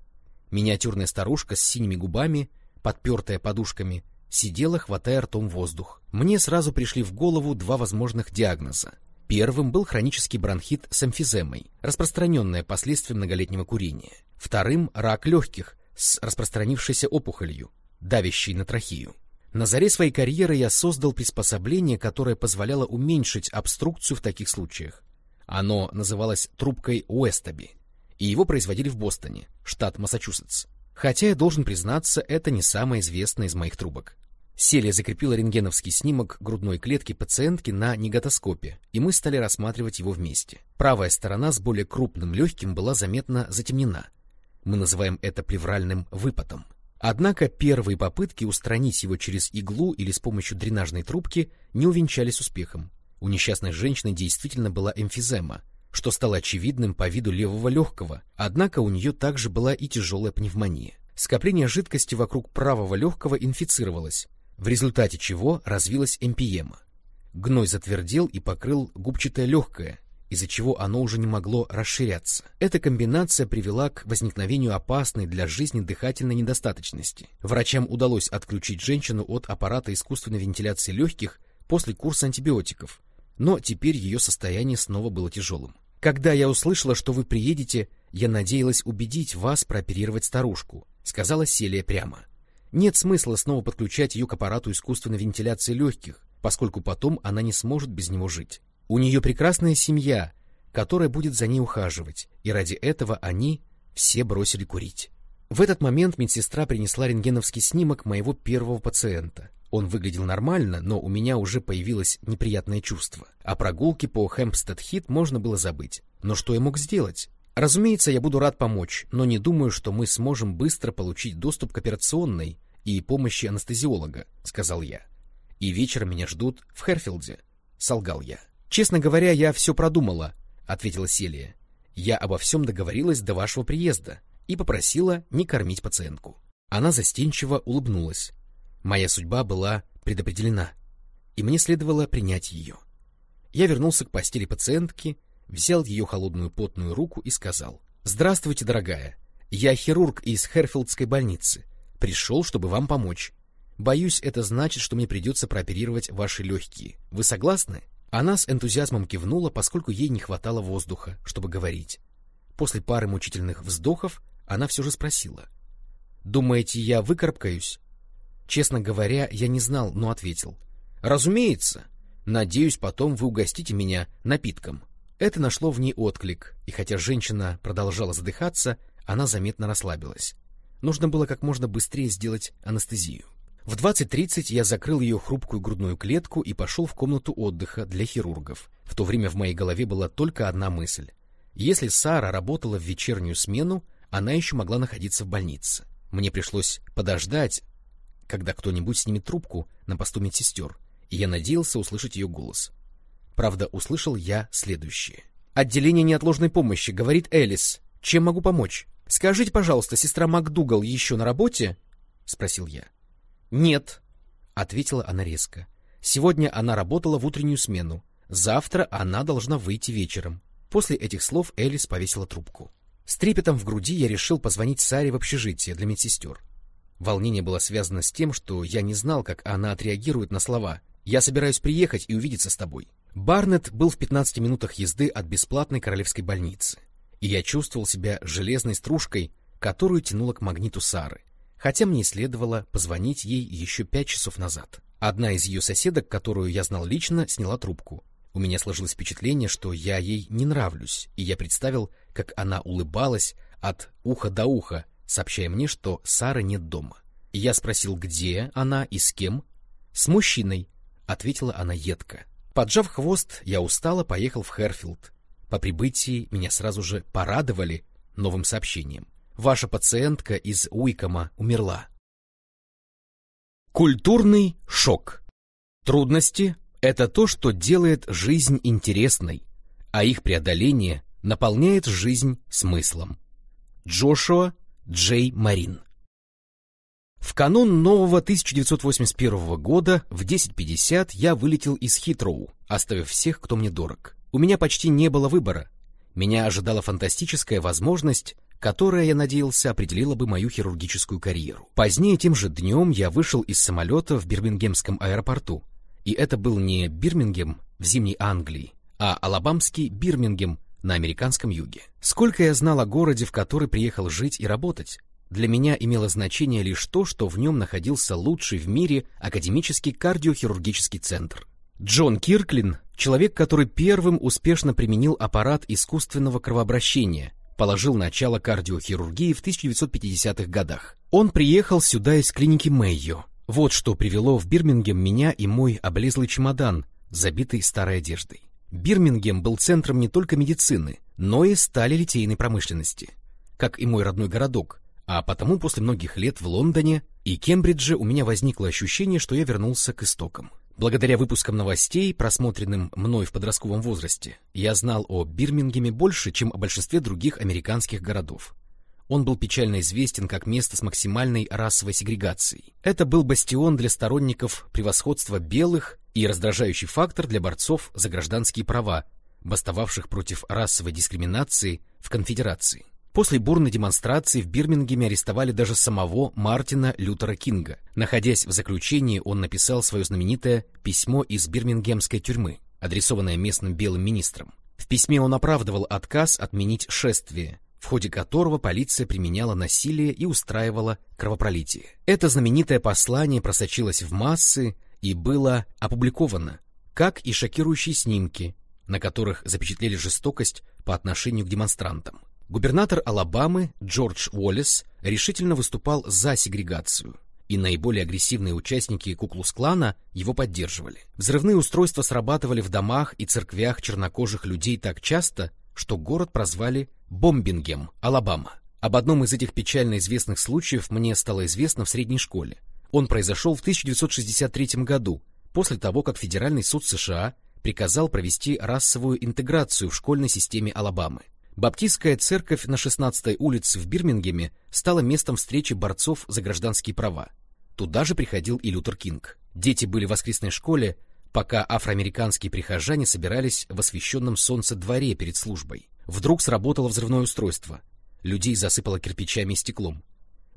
Миниатюрная старушка с синими губами, подпертая подушками, сидела, хватая ртом воздух. Мне сразу пришли в голову два возможных диагноза. Первым был хронический бронхит с эмфиземой, распространенное последствие многолетнего курения. Вторым — рак легких с распространившейся опухолью, давящей на трахею. На заре своей карьеры я создал приспособление, которое позволяло уменьшить обструкцию в таких случаях. Оно называлось трубкой Уэстаби, и его производили в Бостоне, штат Массачусетс. Хотя, я должен признаться, это не самая известная из моих трубок. Селия закрепила рентгеновский снимок грудной клетки пациентки на негатоскопе, и мы стали рассматривать его вместе. Правая сторона с более крупным легким была заметно затемнена. Мы называем это плевральным выпотом. Однако первые попытки устранить его через иглу или с помощью дренажной трубки не увенчались успехом. У несчастной женщины действительно была эмфизема, что стало очевидным по виду левого легкого, однако у нее также была и тяжелая пневмония. Скопление жидкости вокруг правого легкого инфицировалось, в результате чего развилась эмпиема. Гной затвердел и покрыл губчатое легкое, из-за чего оно уже не могло расширяться. Эта комбинация привела к возникновению опасной для жизни дыхательной недостаточности. Врачам удалось отключить женщину от аппарата искусственной вентиляции легких после курса антибиотиков, но теперь ее состояние снова было тяжелым. Когда я услышала, что вы приедете, я надеялась убедить вас прооперировать старушку, сказала Селия прямо. Нет смысла снова подключать ее к аппарату искусственной вентиляции легких, поскольку потом она не сможет без него жить. У нее прекрасная семья, которая будет за ней ухаживать, и ради этого они все бросили курить. В этот момент медсестра принесла рентгеновский снимок моего первого пациента. Он выглядел нормально, но у меня уже появилось неприятное чувство. О прогулке по Хэмпстед-Хит можно было забыть. Но что я мог сделать? Разумеется, я буду рад помочь, но не думаю, что мы сможем быстро получить доступ к операционной и помощи анестезиолога, — сказал я. И вечером меня ждут в Херфилде, — солгал я. «Честно говоря, я все продумала», — ответила Селия. «Я обо всем договорилась до вашего приезда и попросила не кормить пациентку». Она застенчиво улыбнулась. Моя судьба была предопределена, и мне следовало принять ее. Я вернулся к постели пациентки, взял ее холодную потную руку и сказал. «Здравствуйте, дорогая. Я хирург из Херфилдской больницы. Пришел, чтобы вам помочь. Боюсь, это значит, что мне придется прооперировать ваши легкие. Вы согласны?» Она с энтузиазмом кивнула, поскольку ей не хватало воздуха, чтобы говорить. После пары мучительных вздохов она все же спросила. «Думаете, я выкарабкаюсь?» Честно говоря, я не знал, но ответил. «Разумеется. Надеюсь, потом вы угостите меня напитком». Это нашло в ней отклик, и хотя женщина продолжала задыхаться, она заметно расслабилась. Нужно было как можно быстрее сделать анестезию. В 20.30 я закрыл ее хрупкую грудную клетку и пошел в комнату отдыха для хирургов. В то время в моей голове была только одна мысль. Если Сара работала в вечернюю смену, она еще могла находиться в больнице. Мне пришлось подождать, когда кто-нибудь снимет трубку на посту медсестер, и я надеялся услышать ее голос. Правда, услышал я следующее. «Отделение неотложной помощи», — говорит Элис. «Чем могу помочь?» «Скажите, пожалуйста, сестра МакДугал еще на работе?» — спросил я. «Нет», — ответила она резко. «Сегодня она работала в утреннюю смену. Завтра она должна выйти вечером». После этих слов Элис повесила трубку. С трепетом в груди я решил позвонить Саре в общежитие для медсестер. Волнение было связано с тем, что я не знал, как она отреагирует на слова «Я собираюсь приехать и увидеться с тобой». Барнетт был в 15 минутах езды от бесплатной королевской больницы, и я чувствовал себя железной стружкой, которую тянуло к магниту Сары хотя мне следовало позвонить ей еще пять часов назад. Одна из ее соседок, которую я знал лично, сняла трубку. У меня сложилось впечатление, что я ей не нравлюсь, и я представил, как она улыбалась от уха до уха, сообщая мне, что Сары нет дома. Я спросил, где она и с кем. «С мужчиной», — ответила она едко. Поджав хвост, я устало поехал в Херфилд. По прибытии меня сразу же порадовали новым сообщением. Ваша пациентка из Уикома умерла. Культурный шок. Трудности — это то, что делает жизнь интересной, а их преодоление наполняет жизнь смыслом. Джошуа Джей Марин В канун нового 1981 года в 10.50 я вылетел из Хитроу, оставив всех, кто мне дорог. У меня почти не было выбора. Меня ожидала фантастическая возможность которая, я надеялся, определила бы мою хирургическую карьеру. Позднее тем же днем я вышел из самолета в Бирмингемском аэропорту. И это был не Бирмингем в зимней Англии, а алабамский Бирмингем на американском юге. Сколько я знал о городе, в который приехал жить и работать, для меня имело значение лишь то, что в нем находился лучший в мире академический кардиохирургический центр. Джон Кирклин — человек, который первым успешно применил аппарат искусственного кровообращения, положил начало кардиохирургии в 1950-х годах. Он приехал сюда из клиники Мэйо. Вот что привело в Бирмингем меня и мой облезлый чемодан, забитый старой одеждой. Бирмингем был центром не только медицины, но и стали литейной промышленности, как и мой родной городок, а потому после многих лет в Лондоне и Кембридже у меня возникло ощущение, что я вернулся к истокам. Благодаря выпускам новостей, просмотренным мной в подростковом возрасте, я знал о Бирмингеме больше, чем о большинстве других американских городов. Он был печально известен как место с максимальной расовой сегрегацией. Это был бастион для сторонников превосходства белых и раздражающий фактор для борцов за гражданские права, бастовавших против расовой дискриминации в конфедерации. После бурной демонстрации в Бирмингеме арестовали даже самого Мартина Лютера Кинга. Находясь в заключении, он написал свое знаменитое «Письмо из бирмингемской тюрьмы», адресованное местным белым министрам. В письме он оправдывал отказ отменить шествие, в ходе которого полиция применяла насилие и устраивала кровопролитие. Это знаменитое послание просочилось в массы и было опубликовано, как и шокирующие снимки, на которых запечатлели жестокость по отношению к демонстрантам. Губернатор Алабамы Джордж Уоллес решительно выступал за сегрегацию, и наиболее агрессивные участники Куклус-клана его поддерживали. Взрывные устройства срабатывали в домах и церквях чернокожих людей так часто, что город прозвали Бомбингем, Алабама. Об одном из этих печально известных случаев мне стало известно в средней школе. Он произошел в 1963 году, после того, как Федеральный суд США приказал провести расовую интеграцию в школьной системе Алабамы. Баптистская церковь на 16-й улице в Бирмингеме стала местом встречи борцов за гражданские права. Туда же приходил и Лютер Кинг. Дети были в воскресной школе, пока афроамериканские прихожане собирались в освещенном солнце дворе перед службой. Вдруг сработало взрывное устройство. Людей засыпало кирпичами и стеклом.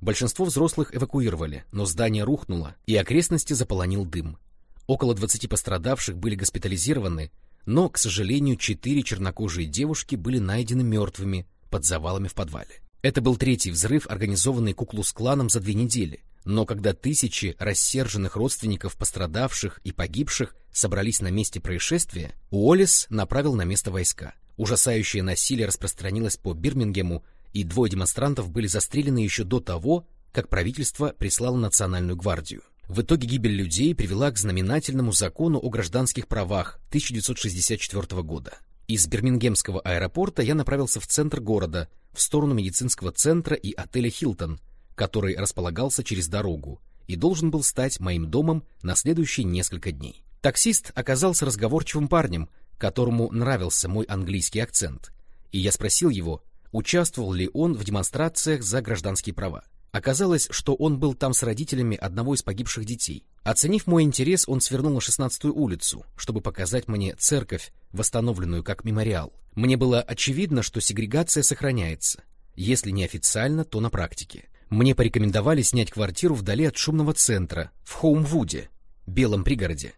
Большинство взрослых эвакуировали, но здание рухнуло, и окрестности заполонил дым. Около 20 пострадавших были госпитализированы, но, к сожалению, четыре чернокожие девушки были найдены мертвыми под завалами в подвале. Это был третий взрыв, организованный Куклус-кланом за две недели, но когда тысячи рассерженных родственников пострадавших и погибших собрались на месте происшествия, Уоллес направил на место войска. Ужасающее насилие распространилось по Бирмингему, и двое демонстрантов были застрелены еще до того, как правительство прислало национальную гвардию. В итоге гибель людей привела к знаменательному закону о гражданских правах 1964 года. Из Бирмингемского аэропорта я направился в центр города, в сторону медицинского центра и отеля «Хилтон», который располагался через дорогу и должен был стать моим домом на следующие несколько дней. Таксист оказался разговорчивым парнем, которому нравился мой английский акцент, и я спросил его, участвовал ли он в демонстрациях за гражданские права. Оказалось, что он был там с родителями одного из погибших детей. Оценив мой интерес, он свернул на 16-ю улицу, чтобы показать мне церковь, восстановленную как мемориал. Мне было очевидно, что сегрегация сохраняется. Если не официально, то на практике. Мне порекомендовали снять квартиру вдали от шумного центра, в Хоумвуде, белом пригороде.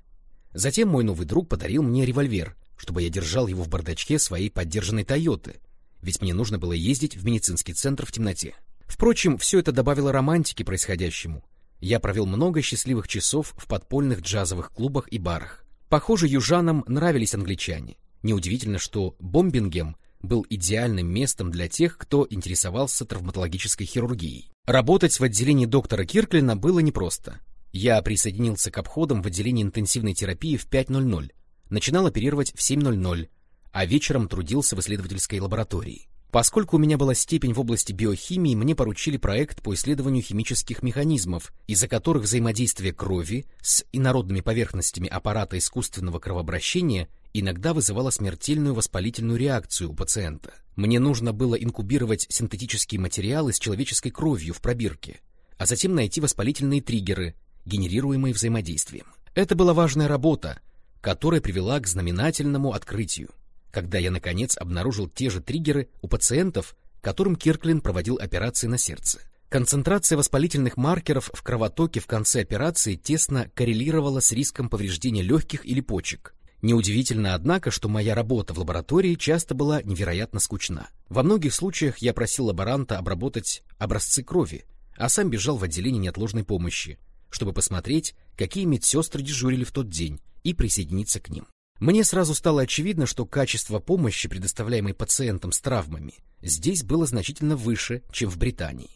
Затем мой новый друг подарил мне револьвер, чтобы я держал его в бардачке своей поддержанной «Тойоты», ведь мне нужно было ездить в медицинский центр в темноте. Впрочем, все это добавило романтики происходящему. Я провел много счастливых часов в подпольных джазовых клубах и барах. Похоже, южанам нравились англичане. Неудивительно, что Бомбингем был идеальным местом для тех, кто интересовался травматологической хирургией. Работать в отделении доктора Кирклина было непросто. Я присоединился к обходам в отделении интенсивной терапии в 5.00, начинал оперировать в 7.00, а вечером трудился в исследовательской лаборатории. Поскольку у меня была степень в области биохимии, мне поручили проект по исследованию химических механизмов, из-за которых взаимодействие крови с инородными поверхностями аппарата искусственного кровообращения иногда вызывало смертельную воспалительную реакцию у пациента. Мне нужно было инкубировать синтетические материалы с человеческой кровью в пробирке, а затем найти воспалительные триггеры, генерируемые взаимодействием. Это была важная работа, которая привела к знаменательному открытию когда я, наконец, обнаружил те же триггеры у пациентов, которым Кирклин проводил операции на сердце. Концентрация воспалительных маркеров в кровотоке в конце операции тесно коррелировала с риском повреждения легких или почек. Неудивительно, однако, что моя работа в лаборатории часто была невероятно скучна. Во многих случаях я просил лаборанта обработать образцы крови, а сам бежал в отделение неотложной помощи, чтобы посмотреть, какие медсестры дежурили в тот день, и присоединиться к ним. Мне сразу стало очевидно, что качество помощи, предоставляемой пациентам с травмами, здесь было значительно выше, чем в Британии.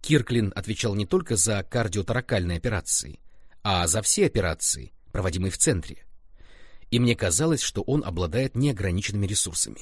Кирклин отвечал не только за кардиоторакальные операции, а за все операции, проводимые в центре. И мне казалось, что он обладает неограниченными ресурсами.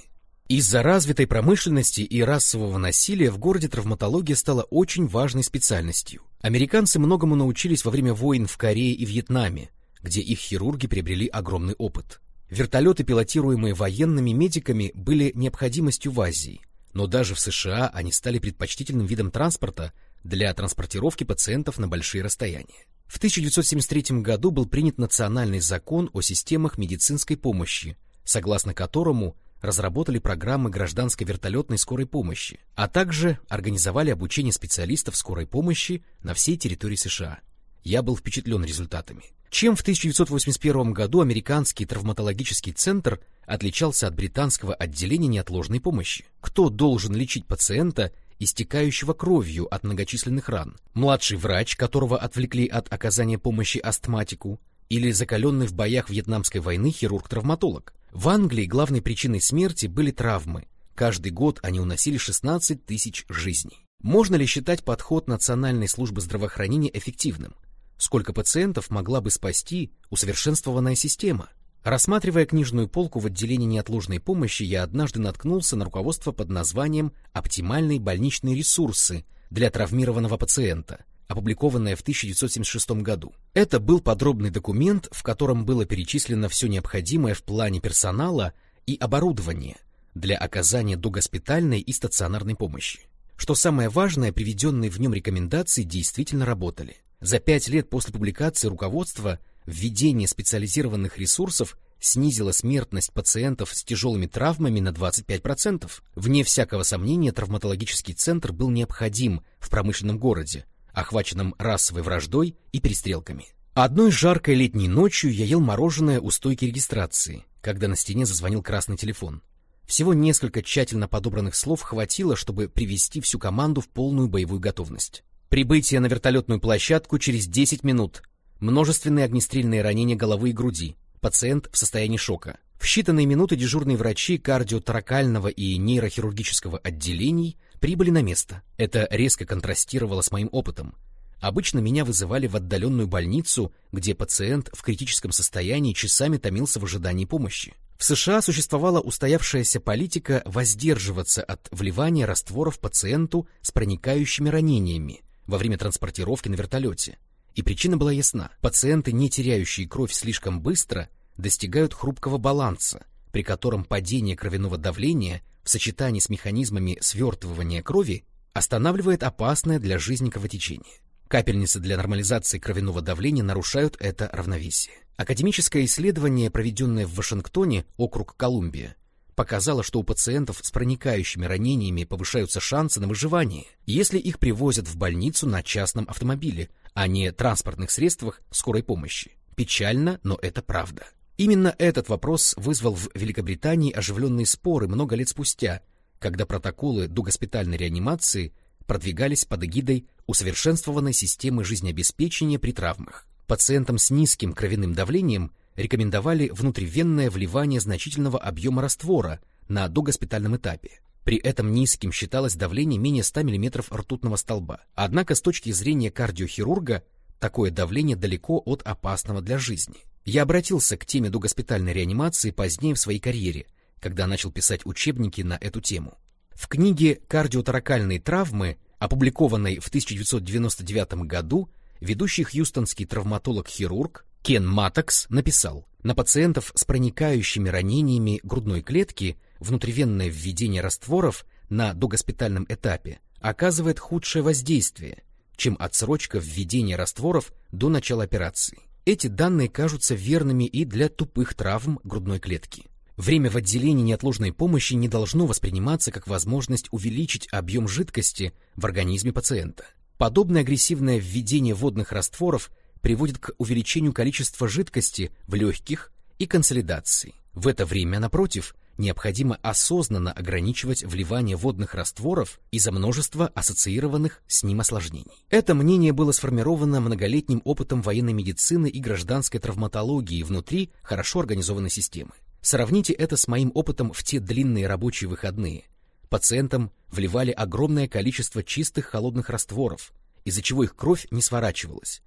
Из-за развитой промышленности и расового насилия в городе травматология стала очень важной специальностью. Американцы многому научились во время войн в Корее и Вьетнаме, где их хирурги приобрели огромный опыт. Вертолеты, пилотируемые военными медиками, были необходимостью в Азии, но даже в США они стали предпочтительным видом транспорта для транспортировки пациентов на большие расстояния. В 1973 году был принят национальный закон о системах медицинской помощи, согласно которому разработали программы гражданской вертолетной скорой помощи, а также организовали обучение специалистов скорой помощи на всей территории США. Я был впечатлен результатами. Чем в 1981 году американский травматологический центр отличался от британского отделения неотложной помощи? Кто должен лечить пациента, истекающего кровью от многочисленных ран? Младший врач, которого отвлекли от оказания помощи астматику? Или закаленный в боях Вьетнамской войны хирург-травматолог? В Англии главной причиной смерти были травмы. Каждый год они уносили 16 тысяч жизней. Можно ли считать подход Национальной службы здравоохранения эффективным? Сколько пациентов могла бы спасти усовершенствованная система. Рассматривая книжную полку в отделении неотложной помощи, я однажды наткнулся на руководство под названием «Оптимальные больничные ресурсы для травмированного пациента», опубликованное в 1976 году. Это был подробный документ, в котором было перечислено все необходимое в плане персонала и оборудования для оказания догоспитальной и стационарной помощи. Что самое важное, приведенные в нем рекомендации действительно работали. За пять лет после публикации руководства введение специализированных ресурсов снизило смертность пациентов с тяжелыми травмами на 25%. Вне всякого сомнения, травматологический центр был необходим в промышленном городе, охваченном расовой враждой и перестрелками. Одной жаркой летней ночью я ел мороженое у стойки регистрации, когда на стене зазвонил красный телефон. Всего несколько тщательно подобранных слов хватило, чтобы привести всю команду в полную боевую готовность. Прибытие на вертолетную площадку через 10 минут. Множественные огнестрельные ранения головы и груди. Пациент в состоянии шока. В считанные минуты дежурные врачи кардиоторакального и нейрохирургического отделений прибыли на место. Это резко контрастировало с моим опытом. Обычно меня вызывали в отдаленную больницу, где пациент в критическом состоянии часами томился в ожидании помощи. В США существовала устоявшаяся политика воздерживаться от вливания растворов пациенту с проникающими ранениями, во время транспортировки на вертолете. И причина была ясна. Пациенты, не теряющие кровь слишком быстро, достигают хрупкого баланса, при котором падение кровяного давления в сочетании с механизмами свертывания крови останавливает опасное для жизни кровотечение. Капельницы для нормализации кровяного давления нарушают это равновесие. Академическое исследование, проведенное в Вашингтоне, округ Колумбия, показала, что у пациентов с проникающими ранениями повышаются шансы на выживание, если их привозят в больницу на частном автомобиле, а не транспортных средствах скорой помощи. Печально, но это правда. Именно этот вопрос вызвал в Великобритании оживленные споры много лет спустя, когда протоколы догоспитальной реанимации продвигались под эгидой усовершенствованной системы жизнеобеспечения при травмах. Пациентам с низким кровяным давлением рекомендовали внутривенное вливание значительного объема раствора на догоспитальном этапе. При этом низким считалось давление менее 100 мм ртутного столба. Однако с точки зрения кардиохирурга такое давление далеко от опасного для жизни. Я обратился к теме догоспитальной реанимации позднее в своей карьере, когда начал писать учебники на эту тему. В книге «Кардиоторакальные травмы», опубликованной в 1999 году, ведущий хьюстонский травматолог-хирург Кен Матокс написал, на пациентов с проникающими ранениями грудной клетки внутривенное введение растворов на догоспитальном этапе оказывает худшее воздействие, чем отсрочка введения растворов до начала операции. Эти данные кажутся верными и для тупых травм грудной клетки. Время в отделении неотложной помощи не должно восприниматься как возможность увеличить объем жидкости в организме пациента. Подобное агрессивное введение водных растворов приводит к увеличению количества жидкости в легких и консолидации. В это время, напротив, необходимо осознанно ограничивать вливание водных растворов из-за множества ассоциированных с ним осложнений. Это мнение было сформировано многолетним опытом военной медицины и гражданской травматологии внутри хорошо организованной системы. Сравните это с моим опытом в те длинные рабочие выходные. Пациентам вливали огромное количество чистых холодных растворов, из-за чего их кровь не сворачивалась.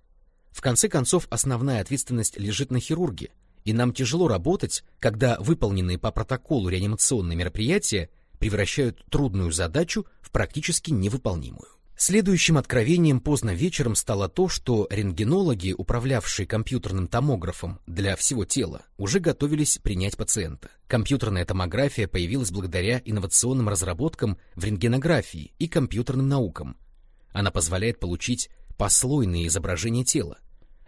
В конце концов, основная ответственность лежит на хирурге, и нам тяжело работать, когда выполненные по протоколу реанимационные мероприятия превращают трудную задачу в практически невыполнимую. Следующим откровением поздно вечером стало то, что рентгенологи, управлявшие компьютерным томографом для всего тела, уже готовились принять пациента. Компьютерная томография появилась благодаря инновационным разработкам в рентгенографии и компьютерным наукам. Она позволяет получить послойные изображения тела.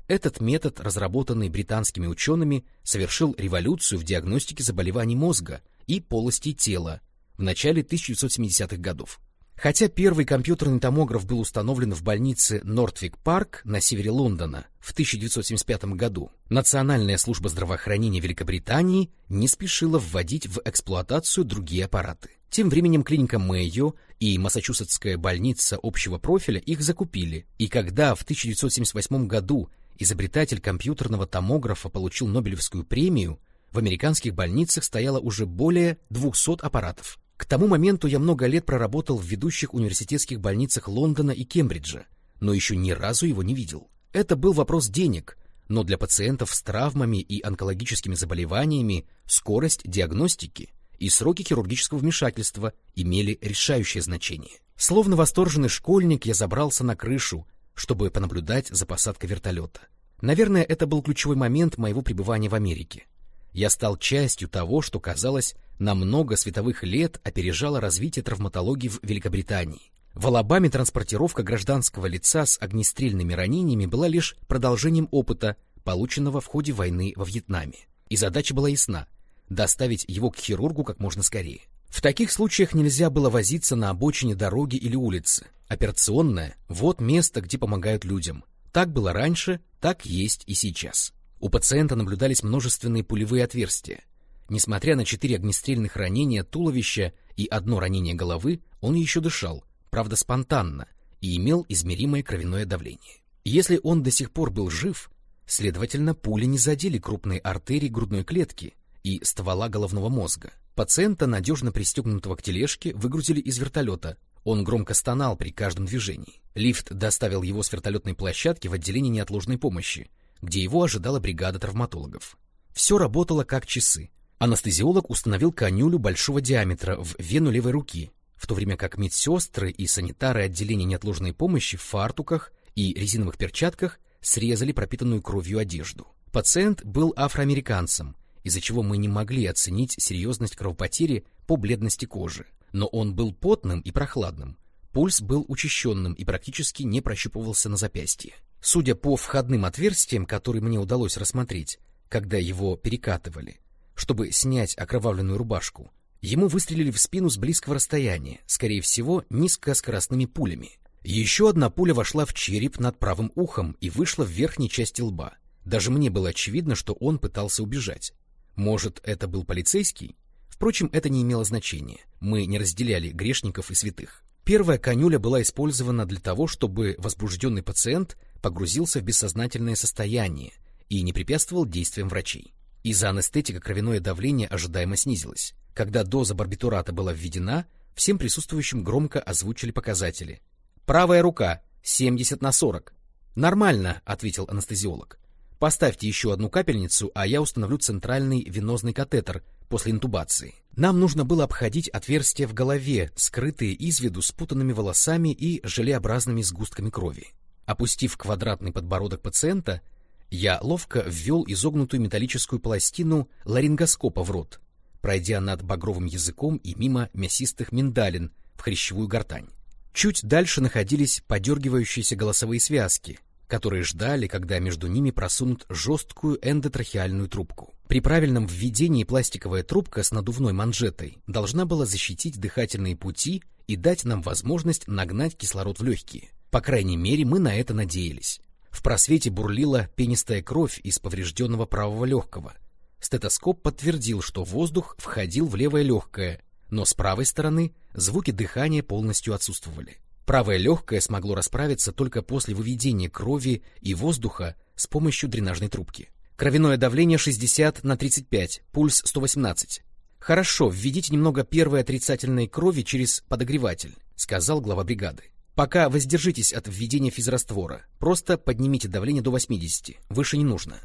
Этот метод, разработанный британскими учеными, совершил революцию в диагностике заболеваний мозга и полостей тела в начале 1970-х годов. Хотя первый компьютерный томограф был установлен в больнице Нортвик-Парк на севере Лондона в 1975 году, Национальная служба здравоохранения Великобритании не спешила вводить в эксплуатацию другие аппараты. Тем временем клиника Мэйо и Массачусетская больница общего профиля их закупили, и когда в 1978 году изобретатель компьютерного томографа получил Нобелевскую премию, в американских больницах стояло уже более 200 аппаратов. К тому моменту я много лет проработал в ведущих университетских больницах Лондона и Кембриджа, но еще ни разу его не видел. Это был вопрос денег, но для пациентов с травмами и онкологическими заболеваниями скорость диагностики и сроки хирургического вмешательства имели решающее значение. Словно восторженный школьник я забрался на крышу, чтобы понаблюдать за посадкой вертолета. Наверное, это был ключевой момент моего пребывания в Америке. Я стал частью того, что казалось на много световых лет опережало развитие травматологии в Великобритании. В Алабаме транспортировка гражданского лица с огнестрельными ранениями была лишь продолжением опыта, полученного в ходе войны во Вьетнаме. И задача была ясна — доставить его к хирургу как можно скорее. В таких случаях нельзя было возиться на обочине дороги или улицы. Операционная — вот место, где помогают людям. Так было раньше, так есть и сейчас. У пациента наблюдались множественные пулевые отверстия. Несмотря на четыре огнестрельных ранения туловища и одно ранение головы, он еще дышал, правда спонтанно, и имел измеримое кровяное давление. Если он до сих пор был жив, следовательно, пули не задели крупные артерии грудной клетки и ствола головного мозга. Пациента, надежно пристегнутого к тележке, выгрузили из вертолета. Он громко стонал при каждом движении. Лифт доставил его с вертолетной площадки в отделение неотложной помощи, где его ожидала бригада травматологов. Все работало как часы. Анестезиолог установил конюлю большого диаметра в вену левой руки, в то время как медсестры и санитары отделения неотложной помощи в фартуках и резиновых перчатках срезали пропитанную кровью одежду. Пациент был афроамериканцем, из-за чего мы не могли оценить серьезность кровопотери по бледности кожи. Но он был потным и прохладным. Пульс был учащенным и практически не прощупывался на запястье. Судя по входным отверстиям, которые мне удалось рассмотреть, когда его перекатывали, чтобы снять окровавленную рубашку, ему выстрелили в спину с близкого расстояния, скорее всего, низкоскоростными пулями. Еще одна пуля вошла в череп над правым ухом и вышла в верхней части лба. Даже мне было очевидно, что он пытался убежать. Может, это был полицейский? Впрочем, это не имело значения. Мы не разделяли грешников и святых. Первая конюля была использована для того, чтобы возбужденный пациент погрузился в бессознательное состояние и не препятствовал действиям врачей. Из-за анестетика кровяное давление ожидаемо снизилось. Когда доза барбитурата была введена, всем присутствующим громко озвучили показатели. «Правая рука, 70 на 40». «Нормально», — ответил анестезиолог. «Поставьте еще одну капельницу, а я установлю центральный венозный катетер после интубации». Нам нужно было обходить отверстия в голове, скрытые из виду спутанными волосами и желеобразными сгустками крови. Опустив квадратный подбородок пациента, я ловко ввел изогнутую металлическую пластину ларингоскопа в рот, пройдя над багровым языком и мимо мясистых миндалин в хрящевую гортань. Чуть дальше находились подергивающиеся голосовые связки, которые ждали, когда между ними просунут жесткую эндотрахеальную трубку. При правильном введении пластиковая трубка с надувной манжетой должна была защитить дыхательные пути и дать нам возможность нагнать кислород в легкие. По крайней мере, мы на это надеялись. В просвете бурлила пенистая кровь из поврежденного правого легкого. Стетоскоп подтвердил, что воздух входил в левое легкое, но с правой стороны звуки дыхания полностью отсутствовали. Правое легкое смогло расправиться только после выведения крови и воздуха с помощью дренажной трубки. Кровяное давление 60 на 35, пульс 118. Хорошо, введите немного первой отрицательной крови через подогреватель, сказал глава бригады. Пока воздержитесь от введения физраствора. Просто поднимите давление до 80. Выше не нужно.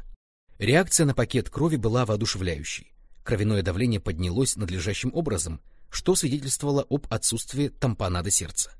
Реакция на пакет крови была воодушевляющей. Кровяное давление поднялось надлежащим образом, что свидетельствовало об отсутствии тампонада сердца.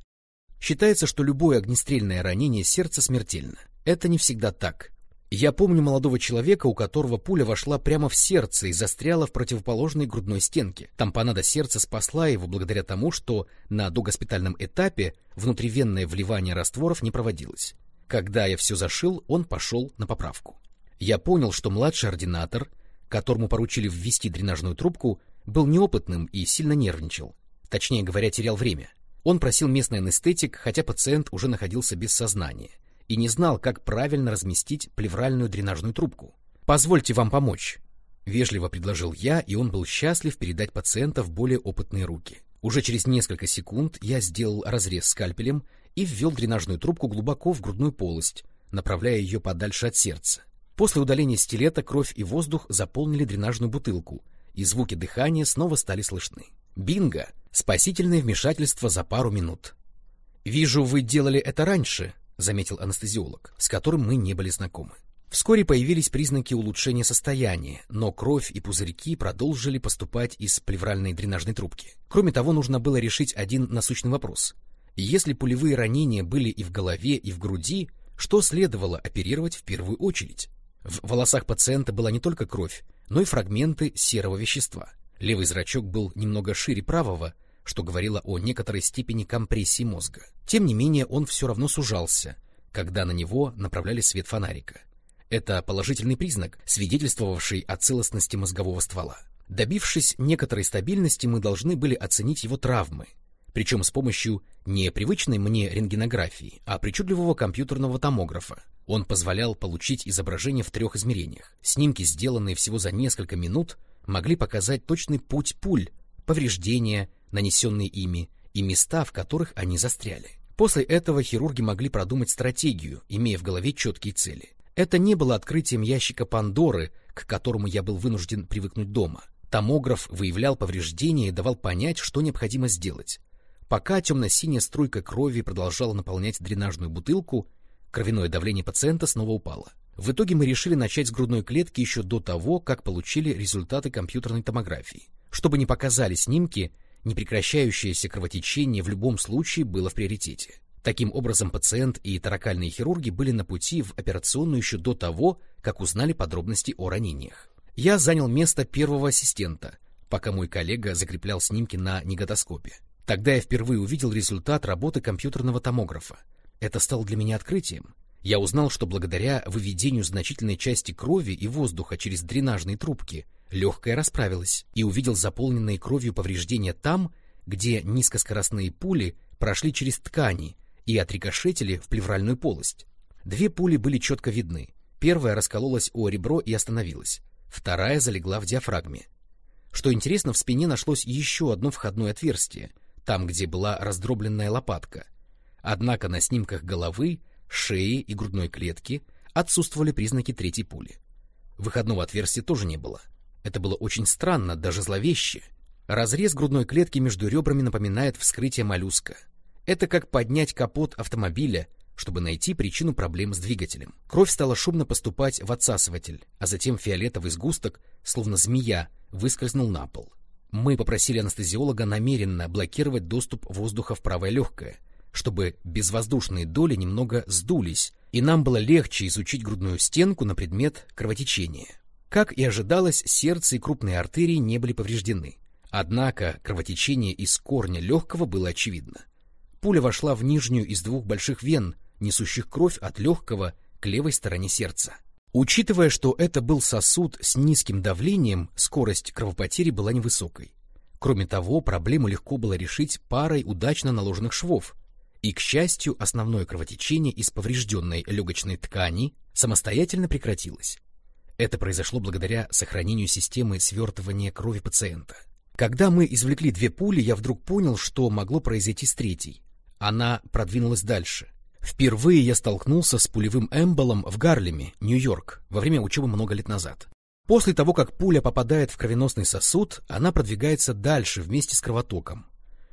Считается, что любое огнестрельное ранение сердца смертельно. Это не всегда так. Я помню молодого человека, у которого пуля вошла прямо в сердце и застряла в противоположной грудной стенке. Тампонада сердца спасла его благодаря тому, что на догоспитальном этапе внутривенное вливание растворов не проводилось. Когда я все зашил, он пошел на поправку. Я понял, что младший ординатор, которому поручили ввести дренажную трубку, был неопытным и сильно нервничал. Точнее говоря, терял время. Он просил местный анестетик, хотя пациент уже находился без сознания и не знал, как правильно разместить плевральную дренажную трубку. «Позвольте вам помочь», — вежливо предложил я, и он был счастлив передать пациента в более опытные руки. Уже через несколько секунд я сделал разрез скальпелем и ввел дренажную трубку глубоко в грудную полость, направляя ее подальше от сердца. После удаления стилета кровь и воздух заполнили дренажную бутылку, и звуки дыхания снова стали слышны. Бинго! Спасительное вмешательство за пару минут. «Вижу, вы делали это раньше», — заметил анестезиолог, с которым мы не были знакомы. Вскоре появились признаки улучшения состояния, но кровь и пузырьки продолжили поступать из плевральной дренажной трубки. Кроме того, нужно было решить один насущный вопрос. Если пулевые ранения были и в голове, и в груди, что следовало оперировать в первую очередь? В волосах пациента была не только кровь, но и фрагменты серого вещества. Левый зрачок был немного шире правого, что говорило о некоторой степени компрессии мозга. Тем не менее, он все равно сужался, когда на него направляли свет фонарика. Это положительный признак, свидетельствовавший о целостности мозгового ствола. Добившись некоторой стабильности, мы должны были оценить его травмы, причем с помощью не привычной мне рентгенографии, а причудливого компьютерного томографа. Он позволял получить изображение в трех измерениях. Снимки, сделанные всего за несколько минут, могли показать точный путь пуль, повреждения, нанесенные ими, и места, в которых они застряли. После этого хирурги могли продумать стратегию, имея в голове четкие цели. Это не было открытием ящика Пандоры, к которому я был вынужден привыкнуть дома. Томограф выявлял повреждения и давал понять, что необходимо сделать. Пока темно-синяя струйка крови продолжала наполнять дренажную бутылку, кровяное давление пациента снова упало. В итоге мы решили начать с грудной клетки еще до того, как получили результаты компьютерной томографии. Чтобы не показали снимки, непрекращающееся кровотечение в любом случае было в приоритете. Таким образом, пациент и таракальные хирурги были на пути в операционную еще до того, как узнали подробности о ранениях. Я занял место первого ассистента, пока мой коллега закреплял снимки на неготоскопе. Тогда я впервые увидел результат работы компьютерного томографа. Это стало для меня открытием. Я узнал, что благодаря выведению значительной части крови и воздуха через дренажные трубки легкая расправилась и увидел заполненные кровью повреждения там, где низкоскоростные пули прошли через ткани и отрикошетили в плевральную полость. Две пули были четко видны. Первая раскололась о ребро и остановилась. Вторая залегла в диафрагме. Что интересно, в спине нашлось еще одно входное отверстие, там, где была раздробленная лопатка. Однако на снимках головы, шеи и грудной клетки отсутствовали признаки третьей пули. Выходного отверстия тоже не было. Это было очень странно, даже зловеще. Разрез грудной клетки между ребрами напоминает вскрытие моллюска. Это как поднять капот автомобиля, чтобы найти причину проблем с двигателем. Кровь стала шумно поступать в отсасыватель, а затем фиолетовый сгусток, словно змея, выскользнул на пол. Мы попросили анестезиолога намеренно блокировать доступ воздуха в правое легкое, чтобы безвоздушные доли немного сдулись, и нам было легче изучить грудную стенку на предмет кровотечения. Как и ожидалось, сердце и крупные артерии не были повреждены. Однако кровотечение из корня легкого было очевидно. Пуля вошла в нижнюю из двух больших вен, несущих кровь от легкого к левой стороне сердца. Учитывая, что это был сосуд с низким давлением, скорость кровопотери была невысокой. Кроме того, проблему легко было решить парой удачно наложенных швов, и, к счастью, основное кровотечение из поврежденной легочной ткани самостоятельно прекратилось. Это произошло благодаря сохранению системы свертывания крови пациента. Когда мы извлекли две пули, я вдруг понял, что могло произойти с третьей. Она продвинулась дальше. Впервые я столкнулся с пулевым эмболом в Гарлеме, Нью-Йорк, во время учебы много лет назад. После того, как пуля попадает в кровеносный сосуд, она продвигается дальше вместе с кровотоком.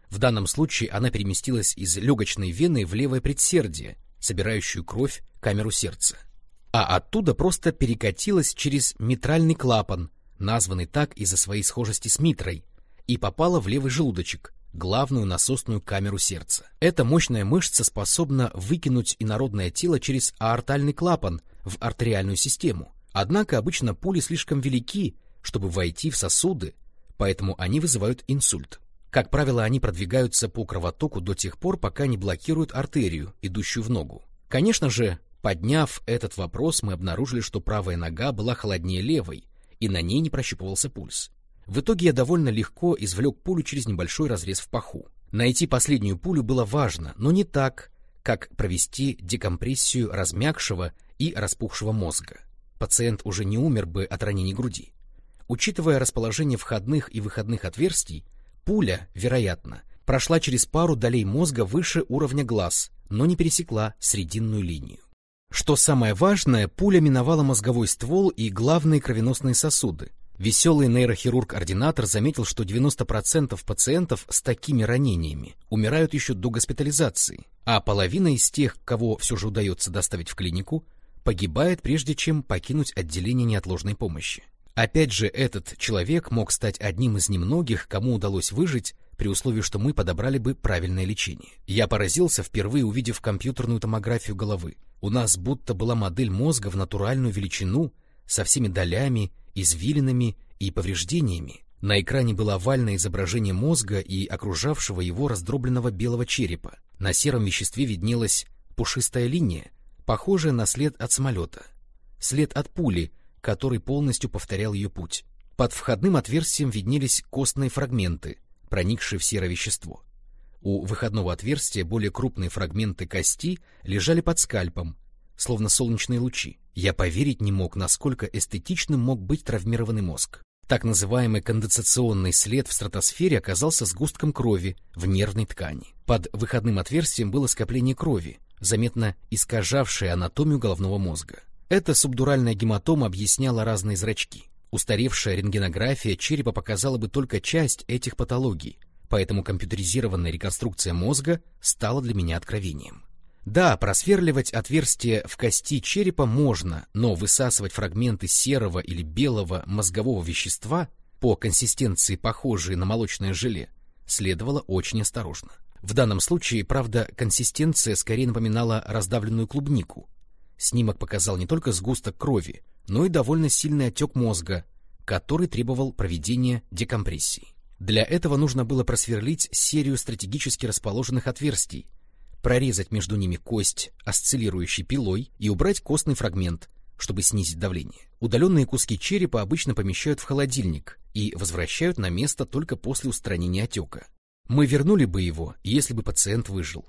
В данном случае она переместилась из легочной вены в левое предсердие, собирающую кровь камеру сердца а оттуда просто перекатилась через митральный клапан, названный так из-за своей схожести с митрой, и попала в левый желудочек, главную насосную камеру сердца. Эта мощная мышца способна выкинуть инородное тело через аортальный клапан в артериальную систему. Однако обычно пули слишком велики, чтобы войти в сосуды, поэтому они вызывают инсульт. Как правило, они продвигаются по кровотоку до тех пор, пока не блокируют артерию, идущую в ногу. Конечно же, подняв этот вопрос, мы обнаружили, что правая нога была холоднее левой, и на ней не прощупывался пульс. В итоге я довольно легко извлек пулю через небольшой разрез в паху. Найти последнюю пулю было важно, но не так, как провести декомпрессию размягшего и распухшего мозга. Пациент уже не умер бы от ранений груди. Учитывая расположение входных и выходных отверстий, пуля, вероятно, прошла через пару долей мозга выше уровня глаз, но не пересекла срединную линию. Что самое важное, пуля миновала мозговой ствол и главные кровеносные сосуды, Веселый нейрохирург-ординатор заметил, что 90% пациентов с такими ранениями умирают еще до госпитализации, а половина из тех, кого все же удается доставить в клинику, погибает прежде чем покинуть отделение неотложной помощи. Опять же, этот человек мог стать одним из немногих, кому удалось выжить, при условии, что мы подобрали бы правильное лечение. Я поразился, впервые увидев компьютерную томографию головы. У нас будто была модель мозга в натуральную величину, со всеми долями извилинами и повреждениями. На экране было овальное изображение мозга и окружавшего его раздробленного белого черепа. На сером веществе виднелась пушистая линия, похожая на след от самолета. След от пули, который полностью повторял ее путь. Под входным отверстием виднелись костные фрагменты, проникшие в серое вещество. У выходного отверстия более крупные фрагменты кости лежали под скальпом, словно солнечные лучи. Я поверить не мог, насколько эстетичным мог быть травмированный мозг. Так называемый конденсационный след в стратосфере оказался сгустком крови в нервной ткани. Под выходным отверстием было скопление крови, заметно искажавшее анатомию головного мозга. Эта субдуральная гематома объясняла разные зрачки. Устаревшая рентгенография черепа показала бы только часть этих патологий, поэтому компьютеризированная реконструкция мозга стала для меня откровением. Да, просверливать отверстие в кости черепа можно, но высасывать фрагменты серого или белого мозгового вещества, по консистенции похожие на молочное желе, следовало очень осторожно. В данном случае, правда, консистенция скорее напоминала раздавленную клубнику. Снимок показал не только сгусток крови, но и довольно сильный отек мозга, который требовал проведения декомпрессии. Для этого нужно было просверлить серию стратегически расположенных отверстий, прорезать между ними кость осциллирующей пилой и убрать костный фрагмент, чтобы снизить давление. Удаленные куски черепа обычно помещают в холодильник и возвращают на место только после устранения отека. Мы вернули бы его, если бы пациент выжил.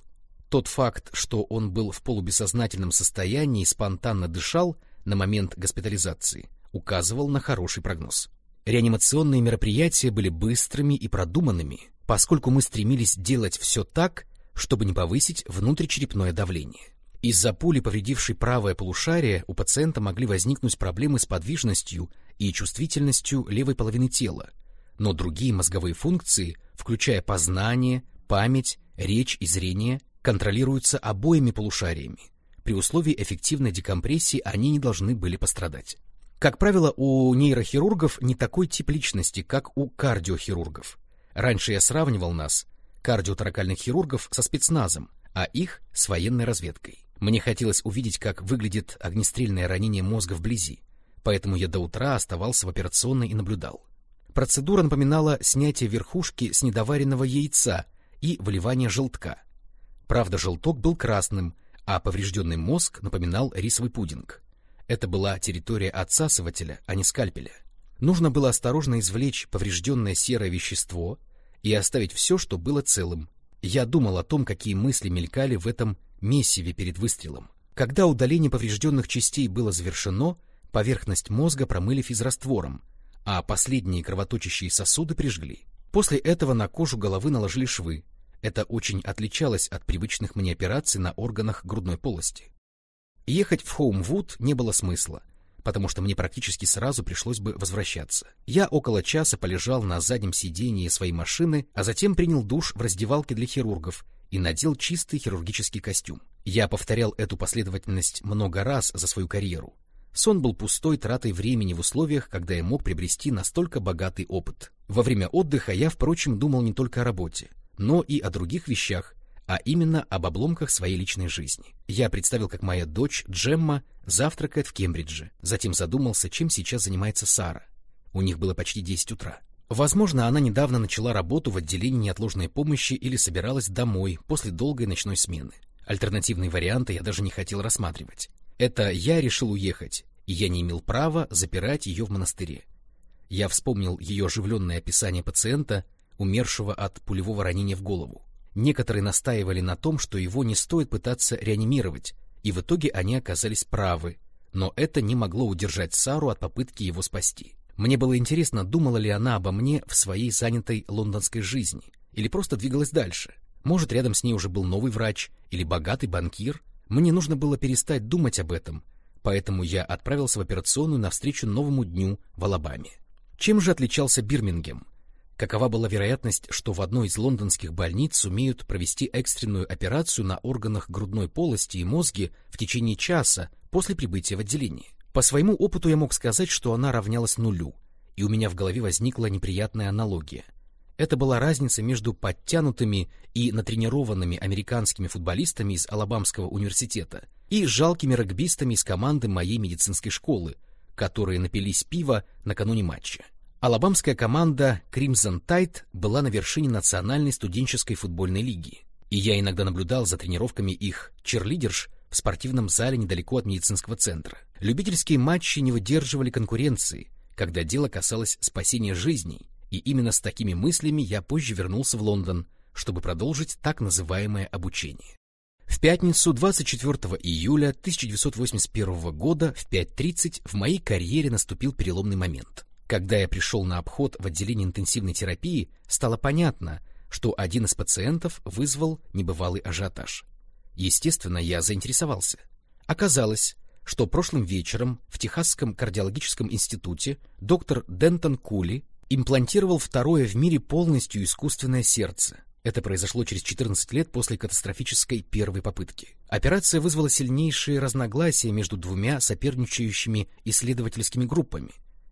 Тот факт, что он был в полубессознательном состоянии и спонтанно дышал на момент госпитализации, указывал на хороший прогноз. Реанимационные мероприятия были быстрыми и продуманными, поскольку мы стремились делать все так, чтобы не повысить внутричерепное давление. Из-за пули, повредившей правое полушарие, у пациента могли возникнуть проблемы с подвижностью и чувствительностью левой половины тела, но другие мозговые функции, включая познание, память, речь и зрение, контролируются обоими полушариями. При условии эффективной декомпрессии они не должны были пострадать. Как правило, у нейрохирургов не такой тип личности, как у кардиохирургов. Раньше я сравнивал нас кардиоторакальных хирургов со спецназом, а их с военной разведкой. Мне хотелось увидеть, как выглядит огнестрельное ранение мозга вблизи, поэтому я до утра оставался в операционной и наблюдал. Процедура напоминала снятие верхушки с недоваренного яйца и выливание желтка. Правда, желток был красным, а поврежденный мозг напоминал рисовый пудинг. Это была территория отсасывателя, а не скальпеля. Нужно было осторожно извлечь поврежденное серое вещество — и оставить все, что было целым. Я думал о том, какие мысли мелькали в этом месиве перед выстрелом. Когда удаление поврежденных частей было завершено, поверхность мозга промыли физраствором, а последние кровоточащие сосуды прижгли. После этого на кожу головы наложили швы. Это очень отличалось от привычных мне операций на органах грудной полости. Ехать в Хоумвуд не было смысла потому что мне практически сразу пришлось бы возвращаться. Я около часа полежал на заднем сидении своей машины, а затем принял душ в раздевалке для хирургов и надел чистый хирургический костюм. Я повторял эту последовательность много раз за свою карьеру. Сон был пустой тратой времени в условиях, когда я мог приобрести настолько богатый опыт. Во время отдыха я, впрочем, думал не только о работе, но и о других вещах, а именно об обломках своей личной жизни. Я представил, как моя дочь Джемма завтракает в Кембридже, затем задумался, чем сейчас занимается Сара. У них было почти 10 утра. Возможно, она недавно начала работу в отделении неотложной помощи или собиралась домой после долгой ночной смены. Альтернативные варианты я даже не хотел рассматривать. Это я решил уехать, и я не имел права запирать ее в монастыре. Я вспомнил ее оживленное описание пациента, умершего от пулевого ранения в голову. Некоторые настаивали на том, что его не стоит пытаться реанимировать, и в итоге они оказались правы, но это не могло удержать Сару от попытки его спасти. Мне было интересно, думала ли она обо мне в своей занятой лондонской жизни, или просто двигалась дальше. Может, рядом с ней уже был новый врач или богатый банкир. Мне нужно было перестать думать об этом, поэтому я отправился в операционную навстречу новому дню в Алабаме. Чем же отличался Бирмингем? Какова была вероятность, что в одной из лондонских больниц сумеют провести экстренную операцию на органах грудной полости и мозге в течение часа после прибытия в отделение? По своему опыту я мог сказать, что она равнялась нулю, и у меня в голове возникла неприятная аналогия. Это была разница между подтянутыми и натренированными американскими футболистами из Алабамского университета и жалкими регбистами из команды моей медицинской школы, которые напились пива накануне матча. Алабамская команда Crimson Tide была на вершине национальной студенческой футбольной лиги, и я иногда наблюдал за тренировками их черлидерш в спортивном зале недалеко от медицинского центра. Любительские матчи не выдерживали конкуренции, когда дело касалось спасения жизней, и именно с такими мыслями я позже вернулся в Лондон, чтобы продолжить так называемое обучение. В пятницу 24 июля 1981 года в 5.30 в моей карьере наступил переломный момент. Когда я пришел на обход в отделение интенсивной терапии, стало понятно, что один из пациентов вызвал небывалый ажиотаж. Естественно, я заинтересовался. Оказалось, что прошлым вечером в Техасском кардиологическом институте доктор Дентон Кули имплантировал второе в мире полностью искусственное сердце. Это произошло через 14 лет после катастрофической первой попытки. Операция вызвала сильнейшие разногласия между двумя соперничающими исследовательскими группами.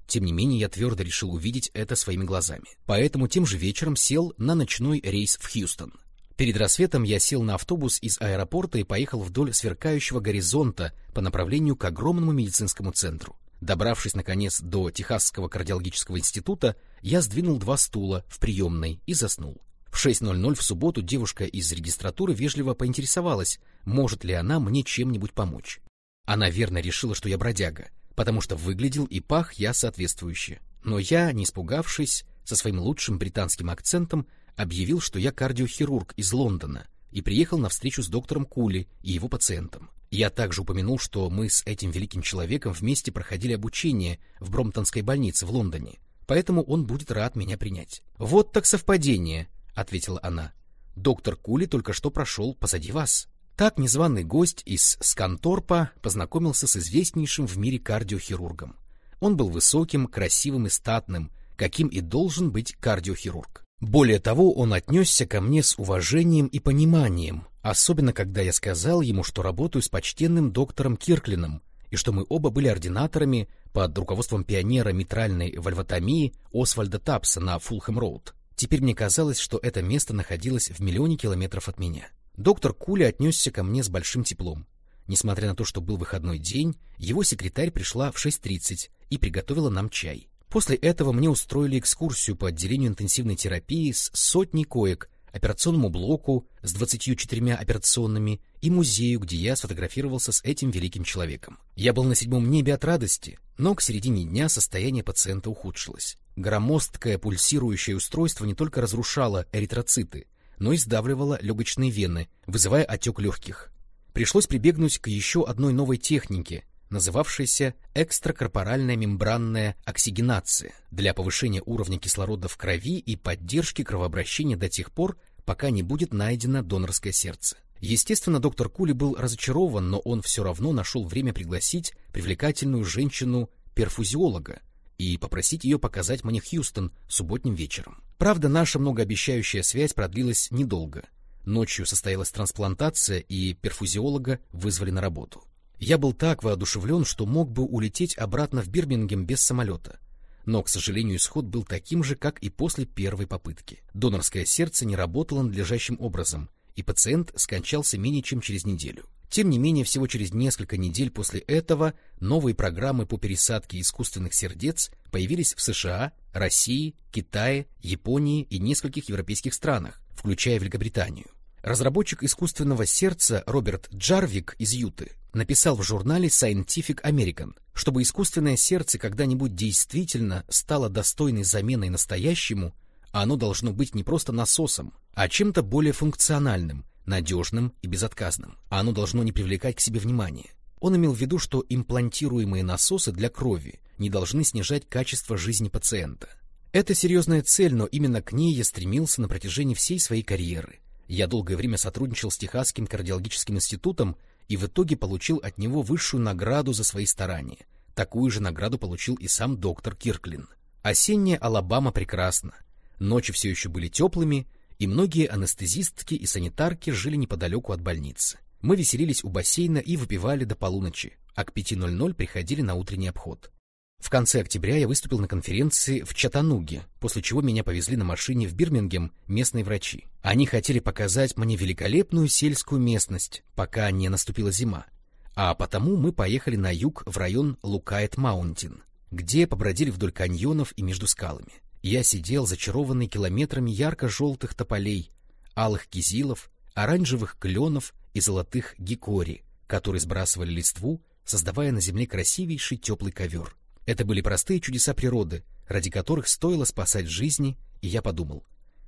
Тем не менее, я твердо решил увидеть это своими глазами. Поэтому тем же вечером сел на ночной рейс в Хьюстон. Перед рассветом я сел на автобус из аэропорта и поехал вдоль сверкающего горизонта по направлению к огромному медицинскому центру. Добравшись, наконец, до Техасского кардиологического института, я сдвинул два стула в приемной и заснул. В 6.00 в субботу девушка из регистратуры вежливо поинтересовалась, может ли она мне чем-нибудь помочь. Она верно решила, что я бродяга, потому что выглядел и пах я соответствующе. Но я, не испугавшись, со своим лучшим британским акцентом, объявил, что я кардиохирург из Лондона и приехал на встречу с доктором Кули и его пациентом. Я также упомянул, что мы с этим великим человеком вместе проходили обучение в Бромтонской больнице в Лондоне, поэтому он будет рад меня принять. — Вот так совпадение, — ответила она. — Доктор Кули только что прошел позади вас. Так незваный гость из Сканторпа познакомился с известнейшим в мире кардиохирургом. Он был высоким, красивым и статным, каким и должен быть кардиохирург. Более того, он отнесся ко мне с уважением и пониманием, особенно когда я сказал ему, что работаю с почтенным доктором Кирклином и что мы оба были ординаторами под руководством пионера митральной вальвотомии Освальда Тапса на Фулхэм-Роуд. Теперь мне казалось, что это место находилось в миллионе километров от меня. Доктор Кули отнесся ко мне с большим теплом. Несмотря на то, что был выходной день, его секретарь пришла в 6.30 и приготовила нам чай. После этого мне устроили экскурсию по отделению интенсивной терапии с сотней коек, операционному блоку с 24 операционными и музею, где я сфотографировался с этим великим человеком. Я был на седьмом небе от радости, но к середине дня состояние пациента ухудшилось. Громоздкое пульсирующее устройство не только разрушало эритроциты, но и сдавливало легочные вены, вызывая отек легких. Пришлось прибегнуть к еще одной новой технике, называвшейся экстракорпоральная мембранная оксигенация для повышения уровня кислорода в крови и поддержки кровообращения до тех пор, пока не будет найдено донорское сердце. Естественно, доктор Кули был разочарован, но он все равно нашел время пригласить привлекательную женщину-перфузиолога и попросить ее показать мне Хьюстон субботним вечером. Правда, наша многообещающая связь продлилась недолго. Ночью состоялась трансплантация, и перфузиолога вызвали на работу. Я был так воодушевлен, что мог бы улететь обратно в Бирмингем без самолета. Но, к сожалению, исход был таким же, как и после первой попытки. Донорское сердце не работало надлежащим образом, и пациент скончался менее чем через неделю. Тем не менее, всего через несколько недель после этого новые программы по пересадке искусственных сердец появились в США, России, Китае, Японии и нескольких европейских странах, включая Великобританию. Разработчик искусственного сердца Роберт Джарвик из Юты написал в журнале Scientific American, чтобы искусственное сердце когда-нибудь действительно стало достойной заменой настоящему, оно должно быть не просто насосом, а чем-то более функциональным, надежным и безотказным. Оно должно не привлекать к себе внимания. Он имел в виду, что имплантируемые насосы для крови не должны снижать качество жизни пациента. Это серьезная цель, но именно к ней я стремился на протяжении всей своей карьеры. Я долгое время сотрудничал с Техасским кардиологическим институтом и в итоге получил от него высшую награду за свои старания. Такую же награду получил и сам доктор Кирклин. Осенняя Алабама прекрасна. Ночи все еще были теплыми, и многие анестезистки и санитарки жили неподалеку от больницы. Мы веселились у бассейна и выпивали до полуночи, а к 5.00 приходили на утренний обход. В конце октября я выступил на конференции в Чаттануге, после чего меня повезли на машине в Бирмингем местные врачи. Они хотели показать мне великолепную сельскую местность, пока не наступила зима. А потому мы поехали на юг в район Лукаут-Маунтин, где побродили вдоль каньонов и между скалами. Я сидел зачарованный километрами ярко-желтых тополей, алых кизилов, оранжевых кленов и золотых гикори, которые сбрасывали листву, создавая на земле красивейший теплый ковер. Это были простые чудеса природы, ради которых стоило спасать жизни, и я подумал,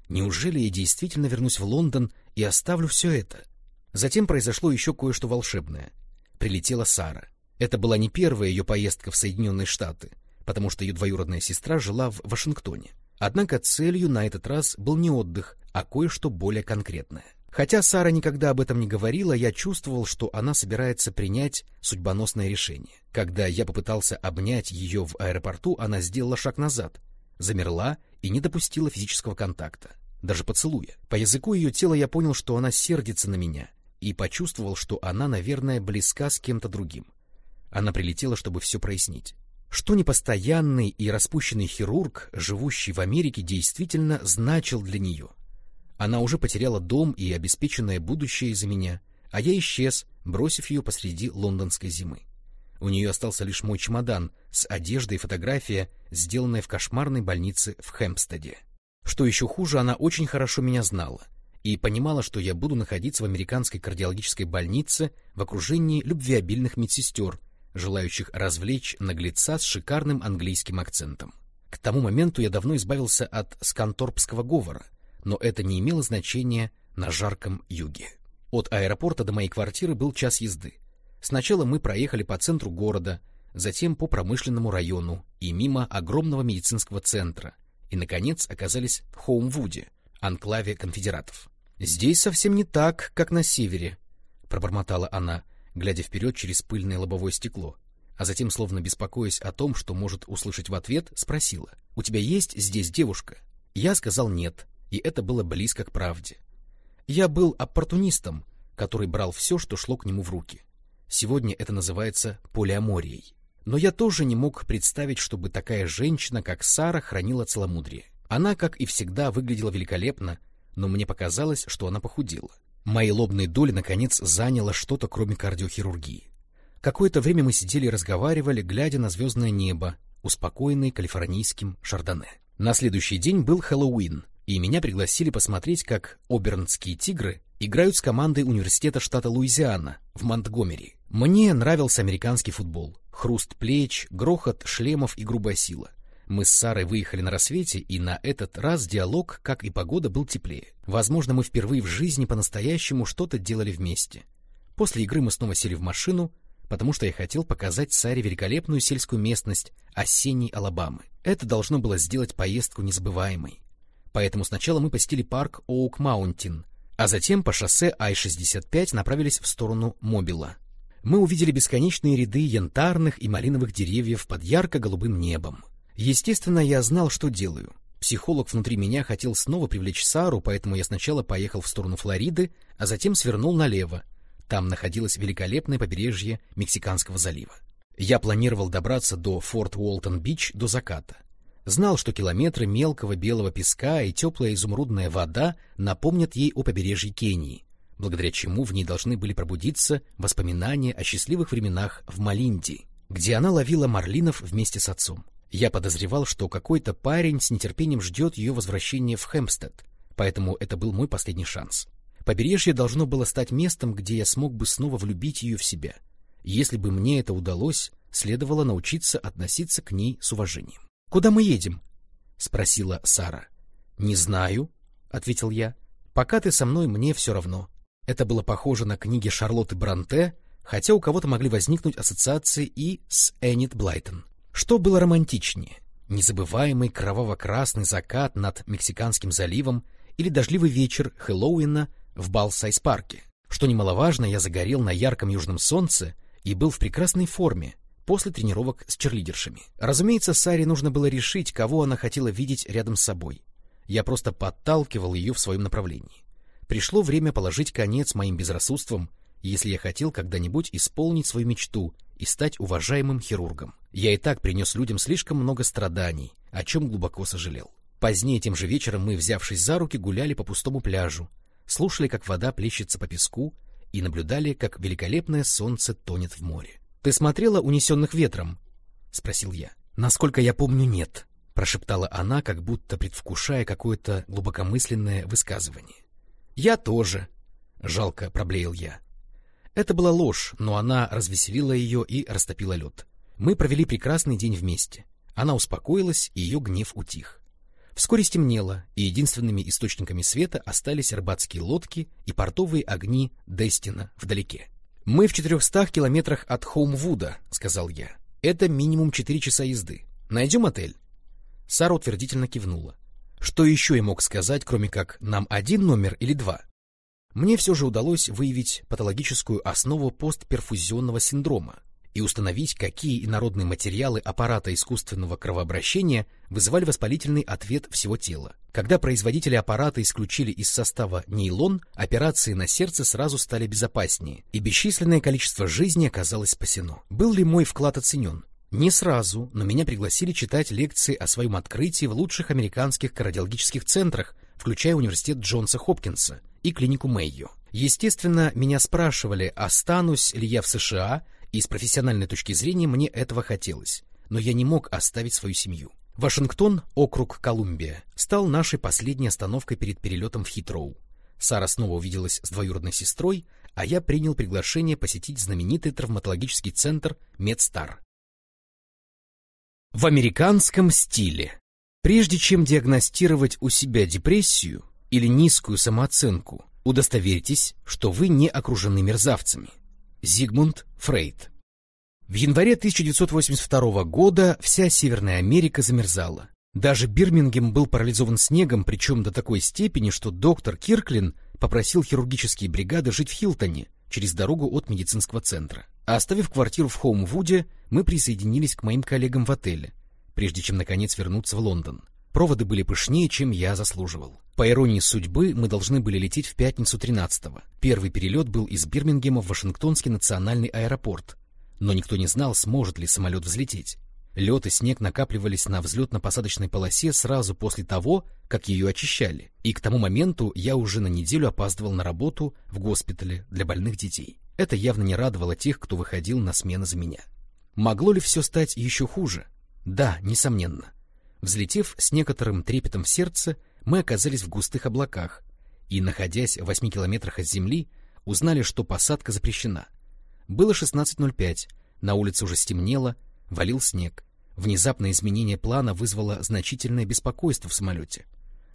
неужели я действительно вернусь в Лондон и оставлю все это? Затем произошло еще кое-что волшебное. Прилетела Сара. Это была не первая ее поездка в Соединенные Штаты потому что ее двоюродная сестра жила в Вашингтоне. Однако целью на этот раз был не отдых, а кое-что более конкретное. Хотя Сара никогда об этом не говорила, я чувствовал, что она собирается принять судьбоносное решение. Когда я попытался обнять ее в аэропорту, она сделала шаг назад, замерла и не допустила физического контакта, даже поцелуя. По языку ее тела я понял, что она сердится на меня, и почувствовал, что она, наверное, близка с кем-то другим. Она прилетела, чтобы все прояснить что непостоянный и распущенный хирург, живущий в Америке, действительно значил для нее. Она уже потеряла дом и обеспеченное будущее из-за меня, а я исчез, бросив ее посреди лондонской зимы. У нее остался лишь мой чемодан с одеждой и фотография, сделанная в кошмарной больнице в Хэмпстеде. Что еще хуже, она очень хорошо меня знала и понимала, что я буду находиться в американской кардиологической больнице в окружении любвеобильных медсестер, желающих развлечь наглеца с шикарным английским акцентом. К тому моменту я давно избавился от сканторпского говора, но это не имело значения на жарком юге. От аэропорта до моей квартиры был час езды. Сначала мы проехали по центру города, затем по промышленному району и мимо огромного медицинского центра, и, наконец, оказались в Хоумвуде, анклаве конфедератов. «Здесь совсем не так, как на севере», — пробормотала она, глядя вперед через пыльное лобовое стекло, а затем, словно беспокоясь о том, что может услышать в ответ, спросила, «У тебя есть здесь девушка?» Я сказал «нет», и это было близко к правде. Я был оппортунистом, который брал все, что шло к нему в руки. Сегодня это называется полиаморией. Но я тоже не мог представить, чтобы такая женщина, как Сара, хранила целомудрие. Она, как и всегда, выглядела великолепно, но мне показалось, что она похудела. Мои лобные доли, наконец, заняло что-то, кроме кардиохирургии. Какое-то время мы сидели и разговаривали, глядя на звездное небо, успокоенный калифорнийским шардоне. На следующий день был Хэллоуин, и меня пригласили посмотреть, как обернские тигры играют с командой университета штата Луизиана в Монтгомери. Мне нравился американский футбол. Хруст плеч, грохот шлемов и грубая сила. Мы с Сарой выехали на рассвете, и на этот раз диалог, как и погода, был теплее. Возможно, мы впервые в жизни по-настоящему что-то делали вместе. После игры мы снова сели в машину, потому что я хотел показать Саре великолепную сельскую местность осенней Алабамы. Это должно было сделать поездку незабываемой. Поэтому сначала мы посетили парк Оук-Маунтин, а затем по шоссе I-65 направились в сторону Мобила. Мы увидели бесконечные ряды янтарных и малиновых деревьев под ярко-голубым небом. Естественно, я знал, что делаю. Психолог внутри меня хотел снова привлечь Сару, поэтому я сначала поехал в сторону Флориды, а затем свернул налево. Там находилось великолепное побережье Мексиканского залива. Я планировал добраться до Форт Уолтон-Бич до заката. Знал, что километры мелкого белого песка и теплая изумрудная вода напомнят ей о побережье Кении, благодаря чему в ней должны были пробудиться воспоминания о счастливых временах в Малинди, где она ловила марлинов вместе с отцом. Я подозревал, что какой-то парень с нетерпением ждет ее возвращения в Хэмпстед, поэтому это был мой последний шанс. Побережье должно было стать местом, где я смог бы снова влюбить ее в себя. Если бы мне это удалось, следовало научиться относиться к ней с уважением. — Куда мы едем? — спросила Сара. — Не знаю, — ответил я. — Пока ты со мной, мне все равно. Это было похоже на книги Шарлотты Бранте, хотя у кого-то могли возникнуть ассоциации и с Эннет Блайтон. Что было романтичнее? Незабываемый кроваво-красный закат над Мексиканским заливом или дождливый вечер Хэллоуина в Балсайс-парке. Что немаловажно, я загорел на ярком южном солнце и был в прекрасной форме после тренировок с черлидершами. Разумеется, Саре нужно было решить, кого она хотела видеть рядом с собой. Я просто подталкивал ее в своем направлении. Пришло время положить конец моим безрассудствам, если я хотел когда-нибудь исполнить свою мечту и стать уважаемым хирургом. Я и так принес людям слишком много страданий, о чем глубоко сожалел. Позднее тем же вечером мы, взявшись за руки, гуляли по пустому пляжу, слушали, как вода плещется по песку, и наблюдали, как великолепное солнце тонет в море. — Ты смотрела «Унесенных ветром»? — спросил я. — Насколько я помню, нет, — прошептала она, как будто предвкушая какое-то глубокомысленное высказывание. — Я тоже, — жалко проблеял я. Это была ложь, но она развеселила ее и растопила лед. Мы провели прекрасный день вместе. Она успокоилась, и ее гнев утих. Вскоре стемнело, и единственными источниками света остались рыбацкие лодки и портовые огни Дестина вдалеке. «Мы в четырехстах километрах от Хоумвуда», — сказал я. «Это минимум четыре часа езды. Найдем отель?» Сара утвердительно кивнула. Что еще я мог сказать, кроме как «нам один номер или два»? Мне все же удалось выявить патологическую основу постперфузионного синдрома, и установить, какие инородные материалы аппарата искусственного кровообращения вызывали воспалительный ответ всего тела. Когда производители аппарата исключили из состава нейлон, операции на сердце сразу стали безопаснее, и бесчисленное количество жизней оказалось спасено. Был ли мой вклад оценен? Не сразу, но меня пригласили читать лекции о своем открытии в лучших американских кардиологических центрах, включая университет Джонса Хопкинса и клинику Мэйо. Естественно, меня спрашивали, останусь ли я в США и с профессиональной точки зрения мне этого хотелось, но я не мог оставить свою семью. Вашингтон, округ Колумбия, стал нашей последней остановкой перед перелетом в Хитроу. Сара снова увиделась с двоюродной сестрой, а я принял приглашение посетить знаменитый травматологический центр «Медстар». В американском стиле. Прежде чем диагностировать у себя депрессию или низкую самооценку, удостоверьтесь, что вы не окружены мерзавцами. Зигмунд Фрейд. В январе 1982 года вся Северная Америка замерзала. Даже Бирмингем был парализован снегом, причем до такой степени, что доктор Кирклин попросил хирургические бригады жить в Хилтоне, через дорогу от медицинского центра. А оставив квартиру в Хоумвуде, мы присоединились к моим коллегам в отеле, прежде чем, наконец, вернуться в Лондон. Проводы были пышнее, чем я заслуживал. По иронии судьбы, мы должны были лететь в пятницу 13-го. Первый перелет был из Бирмингема в Вашингтонский национальный аэропорт. Но никто не знал, сможет ли самолет взлететь. Лед и снег накапливались на взлетно-посадочной полосе сразу после того, как ее очищали, и к тому моменту я уже на неделю опаздывал на работу в госпитале для больных детей. Это явно не радовало тех, кто выходил на смены за меня. Могло ли все стать еще хуже? Да, несомненно. Взлетев с некоторым трепетом в сердце, мы оказались в густых облаках и, находясь в восьми километрах от земли, узнали, что посадка запрещена. Было 16.05, на улице уже стемнело, валил снег. Внезапное изменение плана вызвало значительное беспокойство в самолете.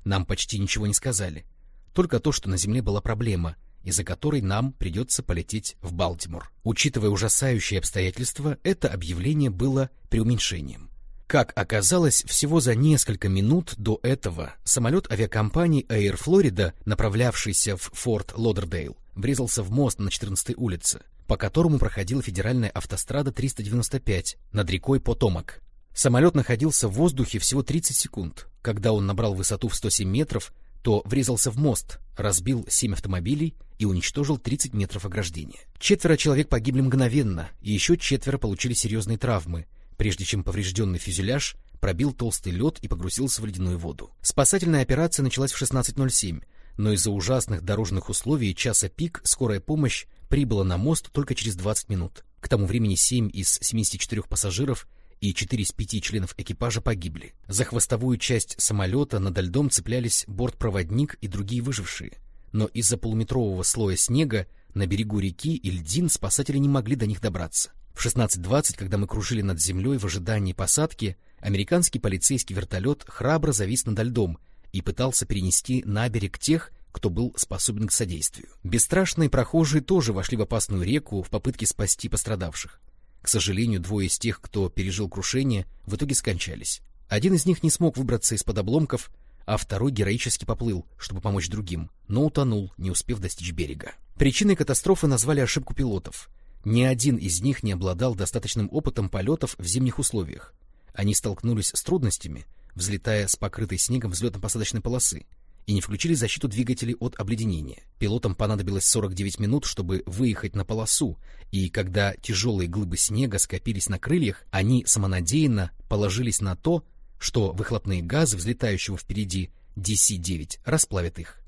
Нам почти ничего не сказали, только то, что на земле была проблема, из-за которой нам придется полететь в Балтимор. Учитывая ужасающие обстоятельства, это объявление было преуменьшением. Как оказалось, всего за несколько минут до этого самолет авиакомпании Air Florida, направлявшийся в Форт Лодердейл, врезался в мост на 14-й улице, по которому проходила федеральная автострада 395 над рекой Потомак. Самолет находился в воздухе всего 30 секунд. Когда он набрал высоту в 107 метров, то врезался в мост, разбил 7 автомобилей и уничтожил 30 метров ограждения. Четверо человек погибли мгновенно, и еще четверо получили серьезные травмы, прежде чем поврежденный фюзеляж пробил толстый лед и погрузился в ледяную воду. Спасательная операция началась в 16.07, но из-за ужасных дорожных условий часа пик скорая помощь прибыла на мост только через 20 минут. К тому времени 7 из 74 пассажиров и 4 из 5 членов экипажа погибли. За хвостовую часть самолета над льдом цеплялись бортпроводник и другие выжившие. Но из-за полуметрового слоя снега на берегу реки и льдин спасатели не могли до них добраться. В 16.20, когда мы кружили над землей в ожидании посадки, американский полицейский вертолет храбро завис над льдом и пытался перенести на берег тех, кто был способен к содействию. Бесстрашные прохожие тоже вошли в опасную реку в попытке спасти пострадавших. К сожалению, двое из тех, кто пережил крушение, в итоге скончались. Один из них не смог выбраться из-под обломков, а второй героически поплыл, чтобы помочь другим, но утонул, не успев достичь берега. Причиной катастрофы назвали ошибку пилотов. Ни один из них не обладал достаточным опытом полетов в зимних условиях. Они столкнулись с трудностями, взлетая с покрытой снегом взлетно-посадочной полосы, и не включили защиту двигателей от обледенения. Пилотам понадобилось 49 минут, чтобы выехать на полосу, и когда тяжелые глыбы снега скопились на крыльях, они самонадеянно положились на то, что выхлопные газы взлетающего впереди DC-9 расплавят их.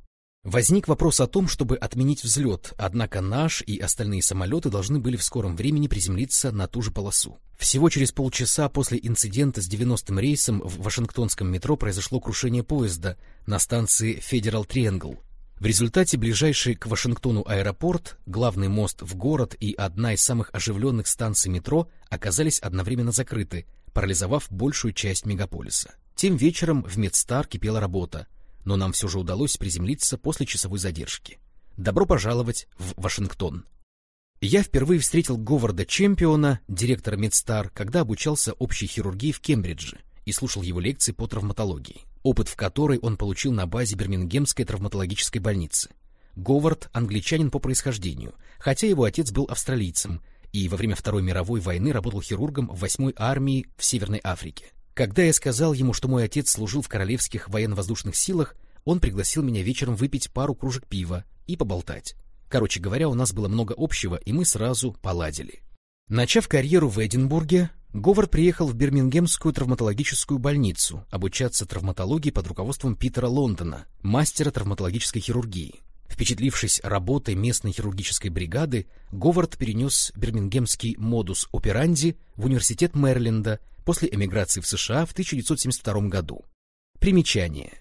Возник вопрос о том, чтобы отменить взлет, однако наш и остальные самолеты должны были в скором времени приземлиться на ту же полосу. Всего через полчаса после инцидента с 90-м рейсом в Вашингтонском метро произошло крушение поезда на станции Федерал Триангл. В результате ближайший к Вашингтону аэропорт, главный мост в город и одна из самых оживленных станций метро оказались одновременно закрыты, парализовав большую часть мегаполиса. Тем вечером в Медстар кипела работа — но нам все же удалось приземлиться после часовой задержки. Добро пожаловать в Вашингтон. Я впервые встретил Говарда Чемпиона, директора Медстар, когда обучался общей хирургии в Кембридже и слушал его лекции по травматологии, опыт в которой он получил на базе Бирмингемской травматологической больницы. Говард — англичанин по происхождению, хотя его отец был австралийцем и во время Второй мировой войны работал хирургом в 8-й армии в Северной Африке. Когда я сказал ему, что мой отец служил в королевских военно-воздушных силах, он пригласил меня вечером выпить пару кружек пива и поболтать. Короче говоря, у нас было много общего, и мы сразу поладили. Начав карьеру в Эдинбурге, Говард приехал в Бирмингемскую травматологическую больницу обучаться травматологии под руководством Питера Лондона, мастера травматологической хирургии. Впечатлившись работой местной хирургической бригады, Говард перенес бирмингемский модус операнди в университет Мэриленда после эмиграции в США в 1972 году. Примечание.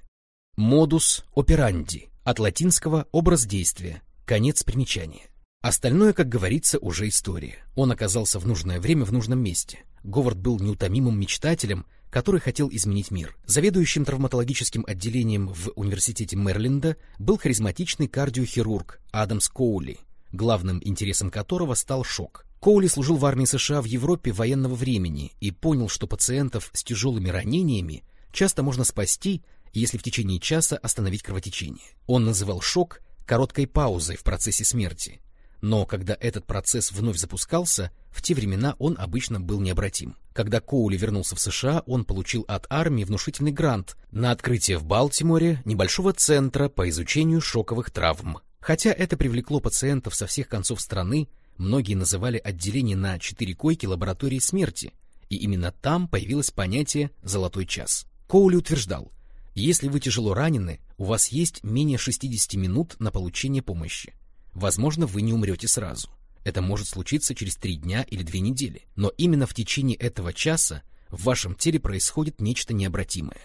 Модус операнди. От латинского «образ действия». Конец примечания. Остальное, как говорится, уже история. Он оказался в нужное время в нужном месте. Говард был неутомимым мечтателем, который хотел изменить мир. Заведующим травматологическим отделением в университете Мэриленда был харизматичный кардиохирург Адамс Коули, главным интересом которого стал шок. Коули служил в армии США в Европе военного времени и понял, что пациентов с тяжелыми ранениями часто можно спасти, если в течение часа остановить кровотечение. Он называл шок короткой паузой в процессе смерти. Но когда этот процесс вновь запускался, в те времена он обычно был необратим. Когда Коули вернулся в США, он получил от армии внушительный грант на открытие в Балтиморе небольшого центра по изучению шоковых травм. Хотя это привлекло пациентов со всех концов страны, Многие называли отделение на четыре койки лабораторией смерти, и именно там появилось понятие «золотой час». Коули утверждал, если вы тяжело ранены, у вас есть менее 60 минут на получение помощи. Возможно, вы не умрете сразу. Это может случиться через три дня или две недели. Но именно в течение этого часа в вашем теле происходит нечто необратимое.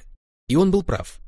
И он был прав.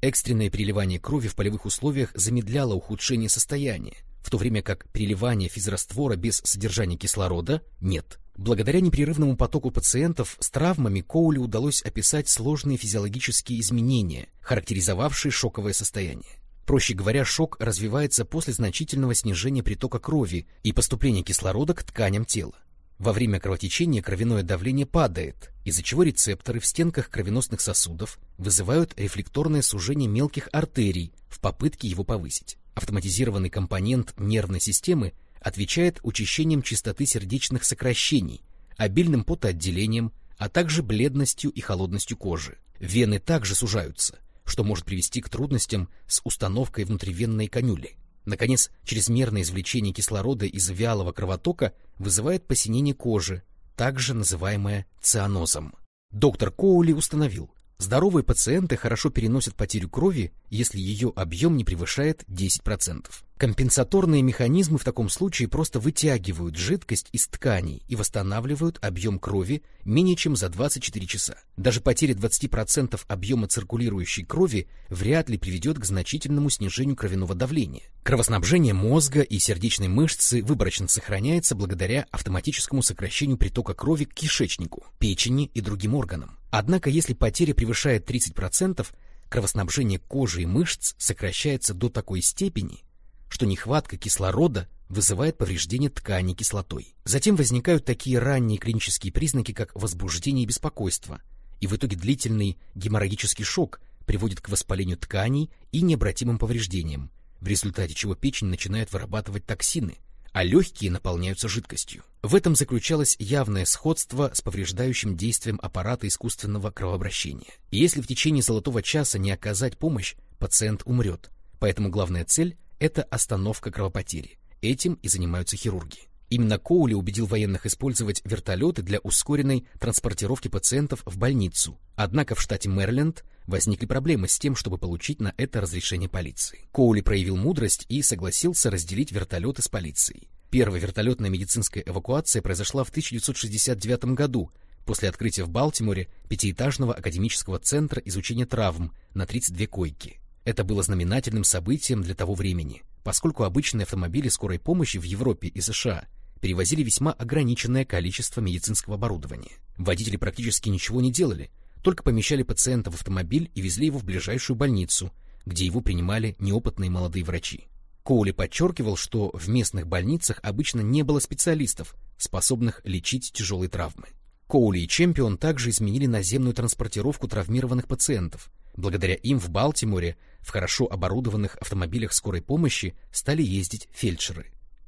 Экстренное переливание крови в полевых условиях замедляло ухудшение состояния, в то время как переливания физраствора без содержания кислорода нет. Благодаря непрерывному потоку пациентов с травмами Коули удалось описать сложные физиологические изменения, характеризовавшие шоковое состояние. Проще говоря, шок развивается после значительного снижения притока крови и поступления кислорода к тканям тела. Во время кровотечения кровяное давление падает, из-за чего рецепторы в стенках кровеносных сосудов вызывают рефлекторное сужение мелких артерий в попытке его повысить. Автоматизированный компонент нервной системы отвечает учащением частоты сердечных сокращений, обильным потоотделением, а также бледностью и холодностью кожи. Вены также сужаются, что может привести к трудностям с установкой внутривенной канюли. Наконец, чрезмерное извлечение кислорода из вялого кровотока вызывает посинение кожи, также называемое цианозом. Доктор Коули установил, Здоровые пациенты хорошо переносят потерю крови, если ее объем не превышает 10%. Компенсаторные механизмы в таком случае просто вытягивают жидкость из тканей и восстанавливают объем крови менее чем за 24 часа. Даже потеря 20% объема циркулирующей крови вряд ли приведет к значительному снижению кровяного давления. Кровоснабжение мозга и сердечной мышцы выборочно сохраняется благодаря автоматическому сокращению притока крови к кишечнику, печени и другим органам. Однако, если потеря превышает 30%, кровоснабжение кожи и мышц сокращается до такой степени, что нехватка кислорода вызывает повреждение тканей кислотой. Затем возникают такие ранние клинические признаки, как возбуждение и беспокойство, и в итоге длительный геморрагический шок приводит к воспалению тканей и необратимым повреждениям, в результате чего печень начинает вырабатывать токсины, а легкие наполняются жидкостью. В этом заключалось явное сходство с повреждающим действием аппарата искусственного кровообращения. Если в течение золотого часа не оказать помощь, пациент умрет. Поэтому главная цель – это остановка кровопотери. Этим и занимаются хирурги. Именно Коули убедил военных использовать вертолеты для ускоренной транспортировки пациентов в больницу. Однако в штате Мэриленд возникли проблемы с тем, чтобы получить на это разрешение полиции. Коули проявил мудрость и согласился разделить вертолеты с полицией. Первая вертолетная медицинская эвакуация произошла в 1969 году после открытия в Балтиморе пятиэтажного академического центра изучения травм на 32 койки. Это было знаменательным событием для того времени, поскольку обычные автомобили скорой помощи в Европе и США перевозили весьма ограниченное количество медицинского оборудования. Водители практически ничего не делали, только помещали пациента в автомобиль и везли его в ближайшую больницу, где его принимали неопытные молодые врачи. Коули подчеркивал, что в местных больницах обычно не было специалистов, способных лечить тяжелые травмы. Коули и Чемпион также изменили наземную транспортировку травмированных пациентов. Благодаря им в Балтиморе в хорошо оборудованных автомобилях скорой помощи стали ездить фельдшеры.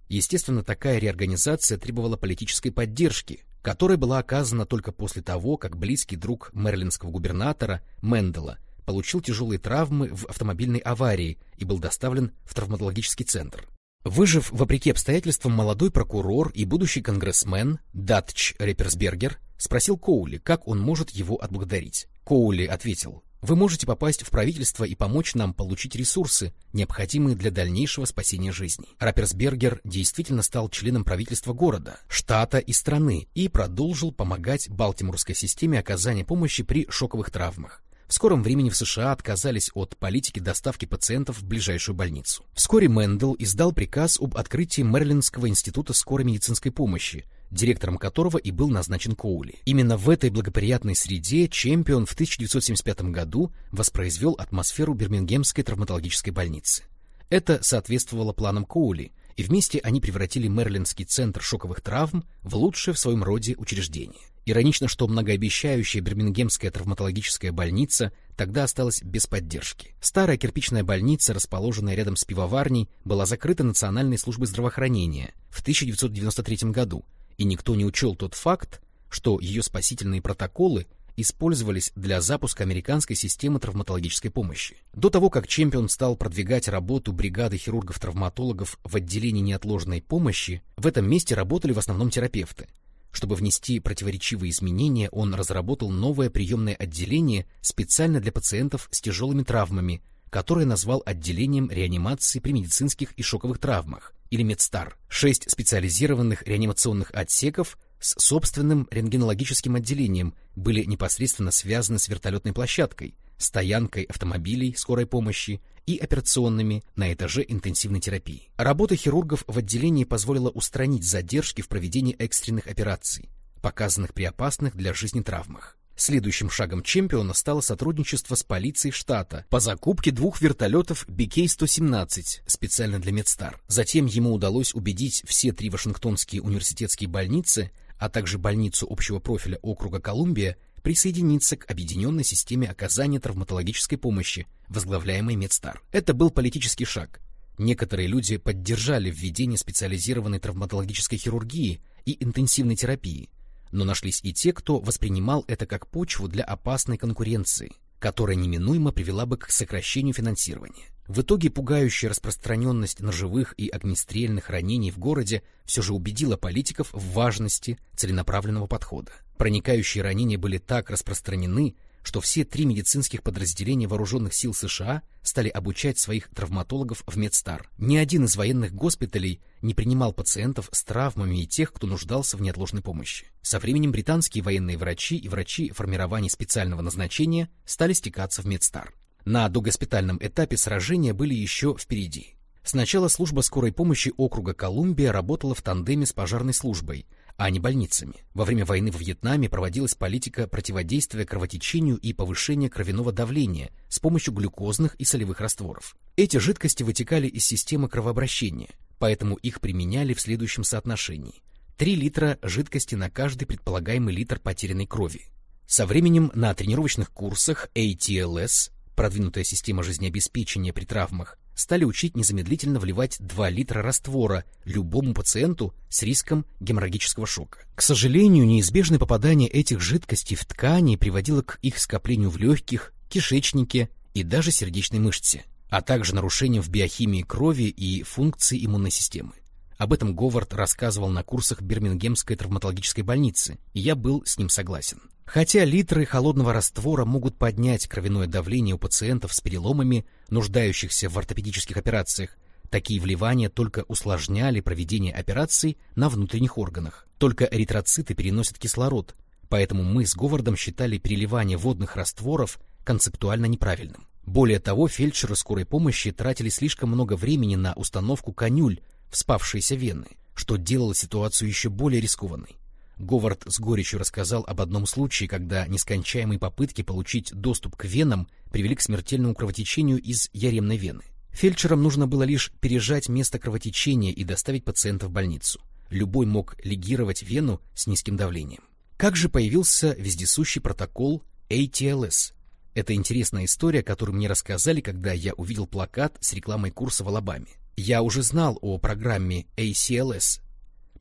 Естественно, такая реорганизация требовала политической поддержки, которая была оказана только после того, как близкий друг мерлинского губернатора Мендела получил тяжелые травмы в автомобильной аварии и был доставлен в травматологический центр. Выжив вопреки обстоятельствам, молодой прокурор и будущий конгрессмен Датч Реперсбергер спросил Коули, как он может его отблагодарить. Коули ответил, «Вы можете попасть в правительство и помочь нам получить ресурсы, необходимые для дальнейшего спасения жизни». Рапперсбергер действительно стал членом правительства города, штата и страны и продолжил помогать Балтиморской системе оказания помощи при шоковых травмах. В скором времени в США отказались от политики доставки пациентов в ближайшую больницу. Вскоре Мэндел издал приказ об открытии Мерлинского института скорой медицинской помощи, директором которого и был назначен Коули. Именно в этой благоприятной среде чемпион в 1975 году воспроизвел атмосферу Бирмингемской травматологической больницы. Это соответствовало планам Коули, и вместе они превратили Мерлинский центр шоковых травм в лучшее в своем роде учреждение. Иронично, что многообещающая Бирмингемская травматологическая больница тогда осталась без поддержки. Старая кирпичная больница, расположенная рядом с пивоварней, была закрыта Национальной службой здравоохранения в 1993 году, и никто не учел тот факт, что ее спасительные протоколы использовались для запуска американской системы травматологической помощи. До того, как чемпион стал продвигать работу бригады хирургов-травматологов в отделении неотложной помощи, в этом месте работали в основном терапевты. Чтобы внести противоречивые изменения, он разработал новое приемное отделение специально для пациентов с тяжелыми травмами, которое назвал отделением реанимации при медицинских и шоковых травмах, или Медстар. Шесть специализированных реанимационных отсеков с собственным рентгенологическим отделением были непосредственно связаны с вертолетной площадкой, стоянкой автомобилей скорой помощи и операционными на этаже интенсивной терапии. Работа хирургов в отделении позволила устранить задержки в проведении экстренных операций, показанных при опасных для жизни травмах. Следующим шагом чемпиона стало сотрудничество с полицией штата по закупке двух вертолетов BK-117 специально для Медстар. Затем ему удалось убедить все три Вашингтонские университетские больницы, а также больницу общего профиля округа Колумбия присоединиться к объединенной системе оказания травматологической помощи, возглавляемой Медстар. Это был политический шаг. Некоторые люди поддержали введение специализированной травматологической хирургии и интенсивной терапии, но нашлись и те, кто воспринимал это как почву для опасной конкуренции, которая неминуемо привела бы к сокращению финансирования. В итоге пугающая распространенность ножевых и огнестрельных ранений в городе все же убедила политиков в важности целенаправленного подхода. Проникающие ранения были так распространены, что все три медицинских подразделения вооруженных сил США стали обучать своих травматологов в Медстар. Ни один из военных госпиталей не принимал пациентов с травмами и тех, кто нуждался в неотложной помощи. Со временем британские военные врачи и врачи формирования специального назначения стали стекаться в Медстар. На догоспитальном этапе сражения были еще впереди. Сначала служба скорой помощи округа Колумбия работала в тандеме с пожарной службой – а не больницами. Во время войны в Вьетнаме проводилась политика противодействия кровотечению и повышения кровяного давления с помощью глюкозных и солевых растворов. Эти жидкости вытекали из системы кровообращения, поэтому их применяли в следующем соотношении. 3 литра жидкости на каждый предполагаемый литр потерянной крови. Со временем на тренировочных курсах ATLS, продвинутая система жизнеобеспечения при травмах, стали учить незамедлительно вливать 2 литра раствора любому пациенту с риском геморрагического шока. К сожалению, неизбежное попадание этих жидкостей в ткани приводило к их скоплению в легких, кишечнике и даже сердечной мышце, а также нарушениям в биохимии крови и функции иммунной системы. Об этом Говард рассказывал на курсах Бирмингемской травматологической больницы, и я был с ним согласен. Хотя литры холодного раствора могут поднять кровяное давление у пациентов с переломами, нуждающихся в ортопедических операциях, такие вливания только усложняли проведение операций на внутренних органах. Только эритроциты переносят кислород, поэтому мы с Говардом считали переливание водных растворов концептуально неправильным. Более того, фельдшеры скорой помощи тратили слишком много времени на установку канюль в спавшиеся вены, что делало ситуацию еще более рискованной. Говард с горечью рассказал об одном случае, когда нескончаемые попытки получить доступ к венам привели к смертельному кровотечению из яремной вены. Фельдшерам нужно было лишь пережать место кровотечения и доставить пациента в больницу. Любой мог легировать вену с низким давлением. Как же появился вездесущий протокол ATLS? Это интересная история, которую мне рассказали, когда я увидел плакат с рекламой курса в Алабаме. Я уже знал о программе ACLS,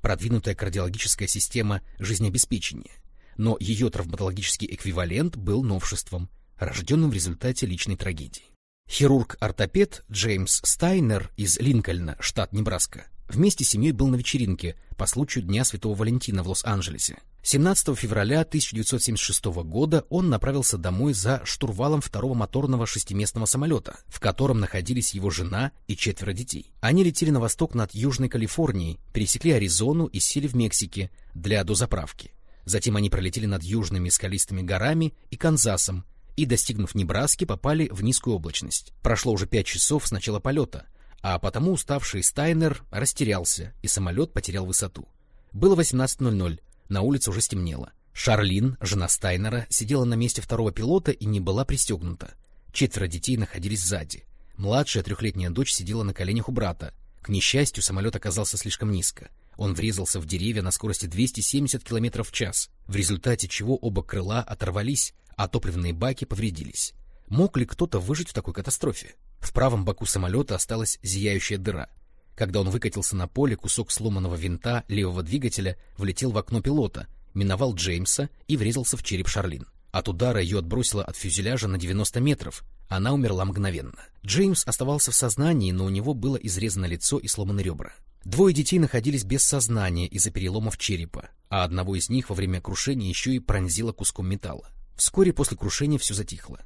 продвинутая кардиологическая система жизнеобеспечения, но ее травматологический эквивалент был новшеством, рожденным в результате личной трагедии. Хирург-ортопед Джеймс Стайнер из Линкольна, штат Небраска, вместе с семьей был на вечеринке по случаю Дня Святого Валентина в Лос-Анджелесе. 17 февраля 1976 года он направился домой за штурвалом второго моторного шестиместного самолета, в котором находились его жена и четверо детей. Они летели на восток над Южной Калифорнией, пересекли Аризону и сели в Мексике для дозаправки. Затем они пролетели над южными скалистыми горами и Канзасом и, достигнув Небраски, попали в низкую облачность. Прошло уже пять часов с начала полета, а потому уставший Стайнер растерялся, и самолет потерял высоту. Было 18.00, на улице уже стемнело. Шарлин, жена Стайнера, сидела на месте второго пилота и не была пристегнута. Четверо детей находились сзади. Младшая трехлетняя дочь сидела на коленях у брата. К несчастью, самолет оказался слишком низко. Он врезался в деревья на скорости 270 км в час, в результате чего оба крыла оторвались, а топливные баки повредились. Мог ли кто-то выжить в такой катастрофе? В правом боку самолета осталась зияющая дыра. Когда он выкатился на поле, кусок сломанного винта левого двигателя влетел в окно пилота, миновал Джеймса и врезался в череп Шарлин. От удара ее отбросило от фюзеляжа на 90 метров. Она умерла мгновенно. Джеймс оставался в сознании, но у него было изрезано лицо и сломаны ребра. Двое детей находились без сознания из-за переломов черепа, а одного из них во время крушения еще и пронзило куском металла. Вскоре после крушения все затихло.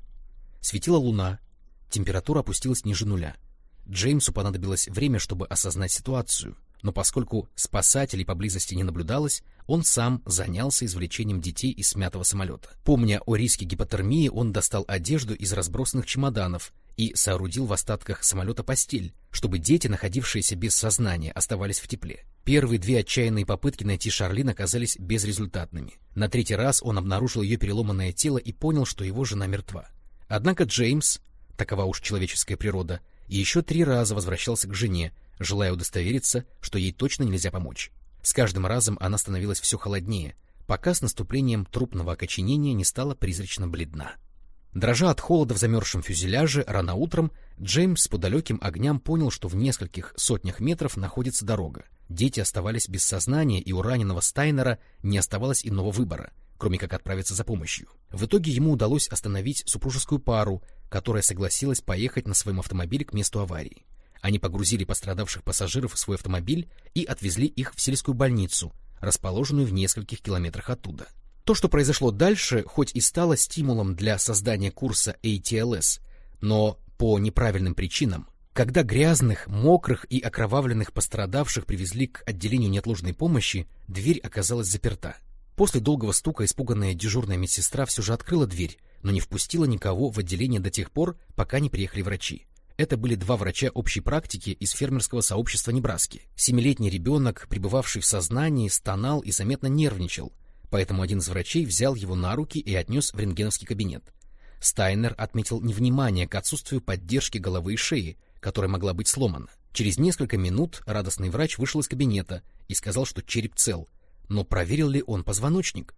Светила луна, температура опустилась ниже нуля. Джеймсу понадобилось время, чтобы осознать ситуацию, но поскольку спасателей поблизости не наблюдалось, он сам занялся извлечением детей из смятого самолета. Помня о риске гипотермии, он достал одежду из разбросанных чемоданов и соорудил в остатках самолета постель, чтобы дети, находившиеся без сознания, оставались в тепле. Первые две отчаянные попытки найти Шарлин оказались безрезультатными. На третий раз он обнаружил ее переломанное тело и понял, что его жена мертва. Однако Джеймс, такова уж человеческая природа, и еще три раза возвращался к жене, желая удостовериться, что ей точно нельзя помочь. С каждым разом она становилась все холоднее, пока с наступлением трупного окоченения не стала призрачно бледна. Дрожа от холода в замерзшем фюзеляже, рано утром Джеймс по далеким огням понял, что в нескольких сотнях метров находится дорога. Дети оставались без сознания, и у раненого Стайнера не оставалось иного выбора, кроме как отправиться за помощью. В итоге ему удалось остановить супружескую пару, которая согласилась поехать на своем автомобиле к месту аварии. Они погрузили пострадавших пассажиров в свой автомобиль и отвезли их в сельскую больницу, расположенную в нескольких километрах оттуда. То, что произошло дальше, хоть и стало стимулом для создания курса ATLS, но по неправильным причинам. Когда грязных, мокрых и окровавленных пострадавших привезли к отделению неотложной помощи, дверь оказалась заперта. После долгого стука испуганная дежурная медсестра все же открыла дверь, но не впустила никого в отделение до тех пор, пока не приехали врачи. Это были два врача общей практики из фермерского сообщества Небраски. Семилетний ребенок, пребывавший в сознании, стонал и заметно нервничал, поэтому один из врачей взял его на руки и отнес в рентгеновский кабинет. Стайнер отметил невнимание к отсутствию поддержки головы и шеи, которая могла быть сломана. Через несколько минут радостный врач вышел из кабинета и сказал, что череп цел, но проверил ли он позвоночник?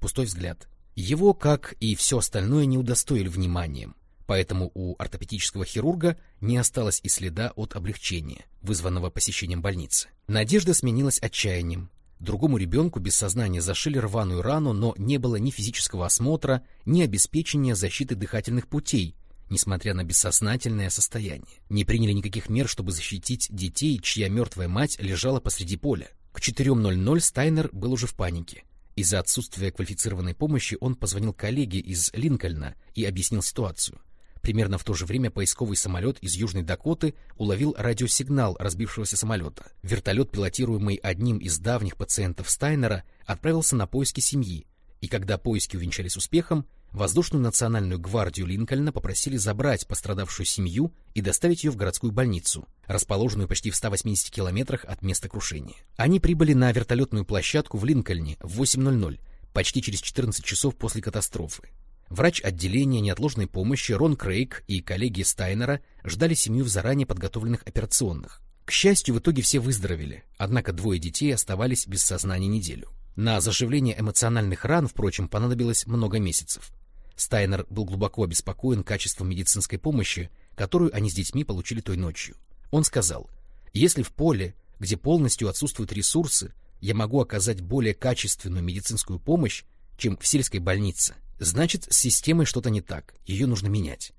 Пустой взгляд. Его, как и все остальное, не удостоили вниманием поэтому у ортопедического хирурга не осталось и следа от облегчения, вызванного посещением больницы. Надежда сменилась отчаянием. Другому ребенку без сознания зашили рваную рану, но не было ни физического осмотра, ни обеспечения защиты дыхательных путей, несмотря на бессознательное состояние. Не приняли никаких мер, чтобы защитить детей, чья мертвая мать лежала посреди поля. К 4.00 Стайнер был уже в панике. Из-за отсутствия квалифицированной помощи он позвонил коллеге из Линкольна и объяснил ситуацию. Примерно в то же время поисковый самолет из Южной Дакоты уловил радиосигнал разбившегося самолета. Вертолет, пилотируемый одним из давних пациентов Стайнера, отправился на поиски семьи, и когда поиски увенчались успехом, воздушную национальную гвардию Линкольна попросили забрать пострадавшую семью и доставить ее в городскую больницу, расположенную почти в 180 километрах от места крушения. Они прибыли на вертолетную площадку в Линкольне в 8.00, почти через 14 часов после катастрофы. Врач отделения неотложной помощи Рон Крейг и коллеги Стайнера ждали семью в заранее подготовленных операционных. К счастью, в итоге все выздоровели, однако двое детей оставались без сознания неделю. На заживление эмоциональных ран, впрочем, понадобилось много месяцев. Стайнер был глубоко обеспокоен качеством медицинской помощи, которую они с детьми получили той ночью. Он сказал, если в поле, где полностью отсутствуют ресурсы, я могу оказать более качественную медицинскую помощь, чем в сельской больнице, Значит, с системой что-то не так, ее нужно менять.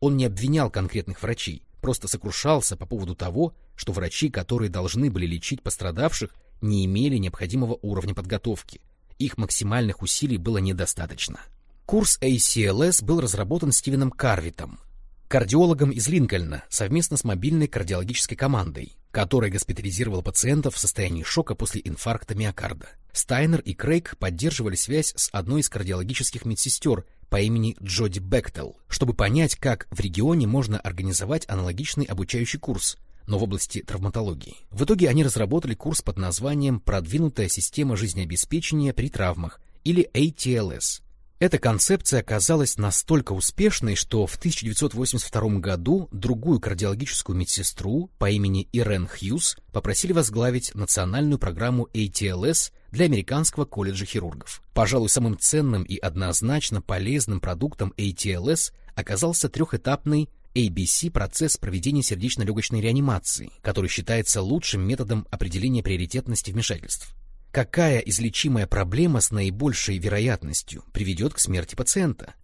Он не обвинял конкретных врачей, просто сокрушался по поводу того, что врачи, которые должны были лечить пострадавших, не имели необходимого уровня подготовки. Их максимальных усилий было недостаточно. Курс ACLS был разработан Стивеном Карвитом, кардиологом из Линкольна, совместно с мобильной кардиологической командой, которая госпитализировала пациентов в состоянии шока после инфаркта миокарда. Стайнер и Крейг поддерживали связь с одной из кардиологических медсестер по имени Джоди Бектел, чтобы понять, как в регионе можно организовать аналогичный обучающий курс, но в области травматологии. В итоге они разработали курс под названием «Продвинутая система жизнеобеспечения при травмах» или ATLS, эта концепция оказалась настолько успешной, что в 1982 году другую кардиологическую медсестру по имени Ирен Хьюз попросили возглавить национальную программу ATLS для Американского колледжа хирургов. Пожалуй, самым ценным и однозначно полезным продуктом ATLS оказался трехэтапный ABC – процесс проведения сердечно-легочной реанимации, который считается лучшим методом определения приоритетности вмешательств какая излечимая проблема с наибольшей вероятностью приведет к смерти пациента.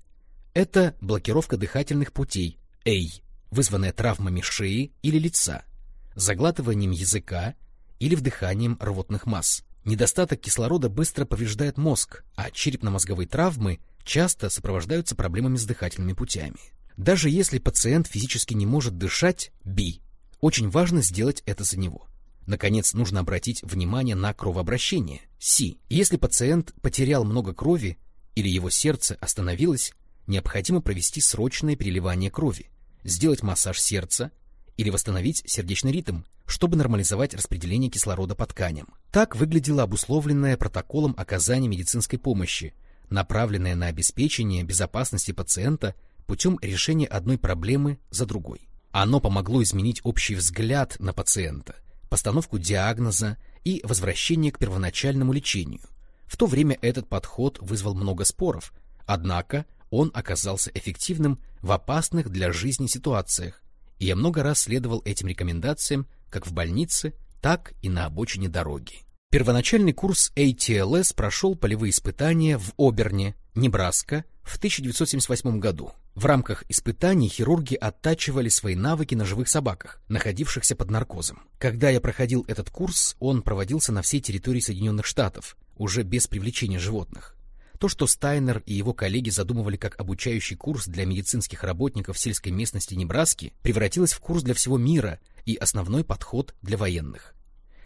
Это блокировка дыхательных путей, A, вызванная травмами шеи или лица, заглатыванием языка или вдыханием рвотных масс. Недостаток кислорода быстро повреждает мозг, а черепно-мозговые травмы часто сопровождаются проблемами с дыхательными путями. Даже если пациент физически не может дышать, B, очень важно сделать это за него. Наконец, нужно обратить внимание на кровообращение, Си. Если пациент потерял много крови или его сердце остановилось, необходимо провести срочное переливание крови, сделать массаж сердца или восстановить сердечный ритм, чтобы нормализовать распределение кислорода по тканям. Так выглядело обусловленное протоколом оказания медицинской помощи, направленное на обеспечение безопасности пациента путем решения одной проблемы за другой. Оно помогло изменить общий взгляд на пациента – постановку диагноза и возвращение к первоначальному лечению. В то время этот подход вызвал много споров, однако он оказался эффективным в опасных для жизни ситуациях, и я много раз следовал этим рекомендациям как в больнице, так и на обочине дороги. Первоначальный курс ATLS прошел полевые испытания в Оберне, Небраска, в 1978 году. В рамках испытаний хирурги оттачивали свои навыки на живых собаках, находившихся под наркозом. Когда я проходил этот курс, он проводился на всей территории Соединенных Штатов, уже без привлечения животных. То, что Стайнер и его коллеги задумывали как обучающий курс для медицинских работников сельской местности Небраски, превратилось в курс для всего мира и основной подход для военных.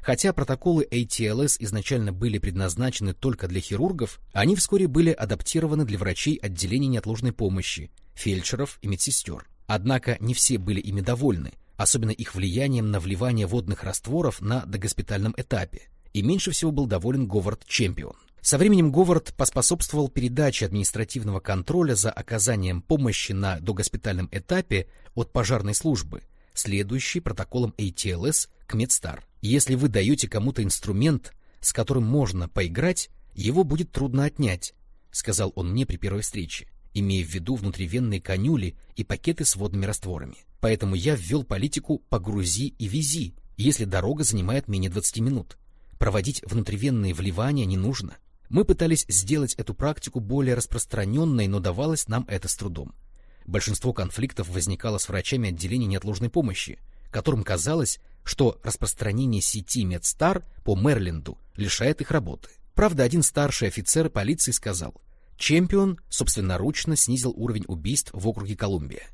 Хотя протоколы ATLS изначально были предназначены только для хирургов, они вскоре были адаптированы для врачей отделений неотложной помощи, фельдшеров и медсестер. Однако не все были ими довольны, особенно их влиянием на вливание водных растворов на догоспитальном этапе, и меньше всего был доволен Говард Чемпион. Со временем Говард поспособствовал передаче административного контроля за оказанием помощи на догоспитальном этапе от пожарной службы, следующей протоколом ATLS к Медстар. Если вы даете кому-то инструмент, с которым можно поиграть, его будет трудно отнять, сказал он мне при первой встрече, имея в виду внутривенные конюли и пакеты с водными растворами. Поэтому я ввел политику «погрузи и вези», если дорога занимает менее 20 минут. Проводить внутривенные вливания не нужно. Мы пытались сделать эту практику более распространенной, но давалось нам это с трудом. Большинство конфликтов возникало с врачами отделения неотложной помощи, которым казалось, что распространение сети Медстар по Мэриленду лишает их работы. Правда, один старший офицер полиции сказал, Чемпион собственноручно снизил уровень убийств в округе Колумбия.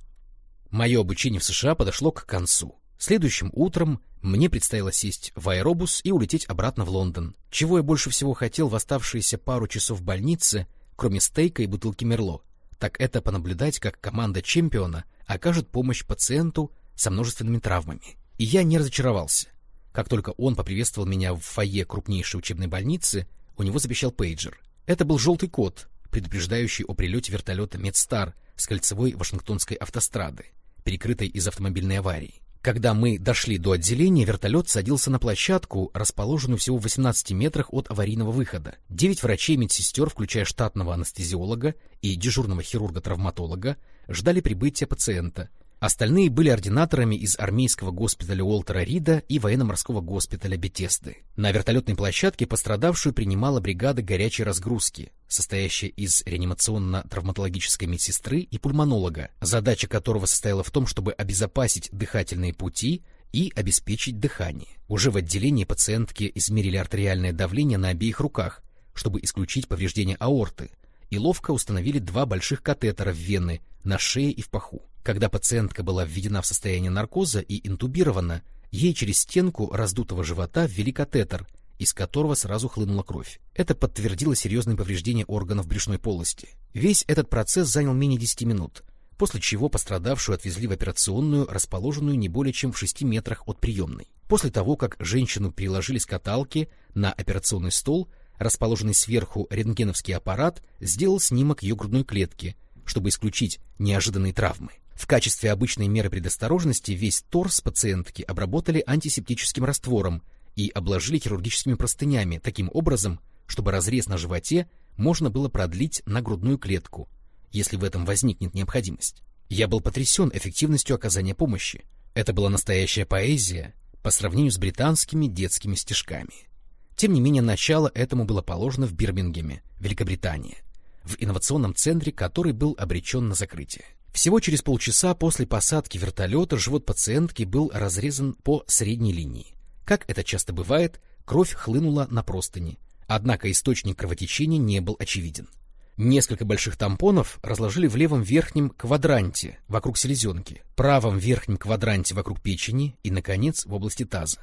Мое обучение в США подошло к концу. Следующим утром мне предстояло сесть в аэробус и улететь обратно в Лондон. Чего я больше всего хотел в оставшиеся пару часов больнице, кроме стейка и бутылки Мерло, так это понаблюдать, как команда чемпиона окажет помощь пациенту со множественными травмами. И я не разочаровался. Как только он поприветствовал меня в фойе крупнейшей учебной больницы, у него запищал пейджер. Это был желтый код, предупреждающий о прилете вертолета «Медстар» с кольцевой Вашингтонской автострады, перекрытой из автомобильной аварии. Когда мы дошли до отделения, вертолет садился на площадку, расположенную всего в 18 метрах от аварийного выхода. Девять врачей и медсестер, включая штатного анестезиолога и дежурного хирурга-травматолога, ждали прибытия пациента, Остальные были ординаторами из армейского госпиталя Уолтера Рида и военно-морского госпиталя Бетесды. На вертолетной площадке пострадавшую принимала бригада горячей разгрузки, состоящая из реанимационно-травматологической медсестры и пульмонолога, задача которого состояла в том, чтобы обезопасить дыхательные пути и обеспечить дыхание. Уже в отделении пациентки измерили артериальное давление на обеих руках, чтобы исключить повреждение аорты, и ловко установили два больших катетера в вены на шее и в паху. Когда пациентка была введена в состояние наркоза и интубирована, ей через стенку раздутого живота ввели катетер, из которого сразу хлынула кровь. Это подтвердило серьезные повреждения органов брюшной полости. Весь этот процесс занял менее 10 минут, после чего пострадавшую отвезли в операционную, расположенную не более чем в 6 метрах от приемной. После того, как женщину переложили с каталки на операционный стол, расположенный сверху рентгеновский аппарат сделал снимок ее грудной клетки, чтобы исключить неожиданные травмы. В качестве обычной меры предосторожности весь торс пациентки обработали антисептическим раствором и обложили хирургическими простынями таким образом, чтобы разрез на животе можно было продлить на грудную клетку, если в этом возникнет необходимость. Я был потрясен эффективностью оказания помощи. Это была настоящая поэзия по сравнению с британскими детскими стишками. Тем не менее, начало этому было положено в Бирмингеме, Великобритания, в инновационном центре, который был обречен на закрытие. Всего через полчаса после посадки вертолета живот пациентки был разрезан по средней линии. Как это часто бывает, кровь хлынула на простыни, однако источник кровотечения не был очевиден. Несколько больших тампонов разложили в левом верхнем квадранте вокруг селезенки, правом верхнем квадранте вокруг печени и, наконец, в области таза.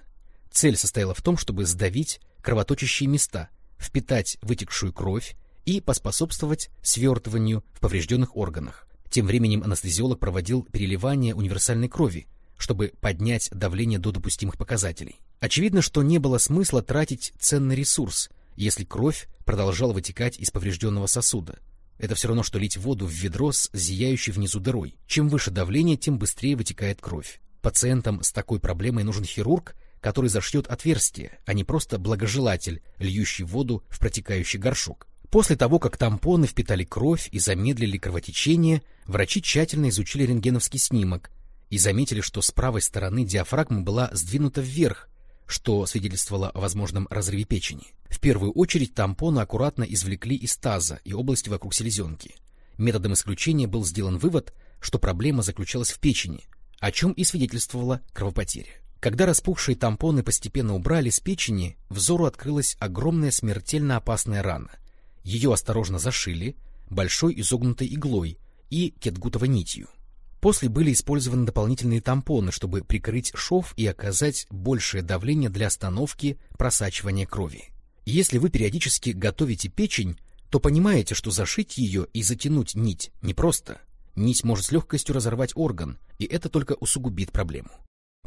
Цель состояла в том, чтобы сдавить кровоточащие места, впитать вытекшую кровь и поспособствовать свертыванию в поврежденных органах. Тем временем анестезиолог проводил переливание универсальной крови, чтобы поднять давление до допустимых показателей. Очевидно, что не было смысла тратить ценный ресурс, если кровь продолжала вытекать из поврежденного сосуда. Это все равно, что лить воду в ведро с зияющей внизу дырой. Чем выше давление, тем быстрее вытекает кровь. Пациентам с такой проблемой нужен хирург, который зашьет отверстие, а не просто благожелатель, льющий воду в протекающий горшок. После того, как тампоны впитали кровь и замедлили кровотечение, врачи тщательно изучили рентгеновский снимок и заметили, что с правой стороны диафрагма была сдвинута вверх, что свидетельствовало о возможном разрыве печени. В первую очередь тампоны аккуратно извлекли из таза и области вокруг селезенки. Методом исключения был сделан вывод, что проблема заключалась в печени, о чем и свидетельствовала кровопотеря. Когда распухшие тампоны постепенно убрали с печени, взору открылась огромная смертельно опасная рана — Ее осторожно зашили большой изогнутой иглой и кетгутовой нитью. После были использованы дополнительные тампоны, чтобы прикрыть шов и оказать большее давление для остановки просачивания крови. Если вы периодически готовите печень, то понимаете, что зашить ее и затянуть нить непросто. Нить может с легкостью разорвать орган, и это только усугубит проблему.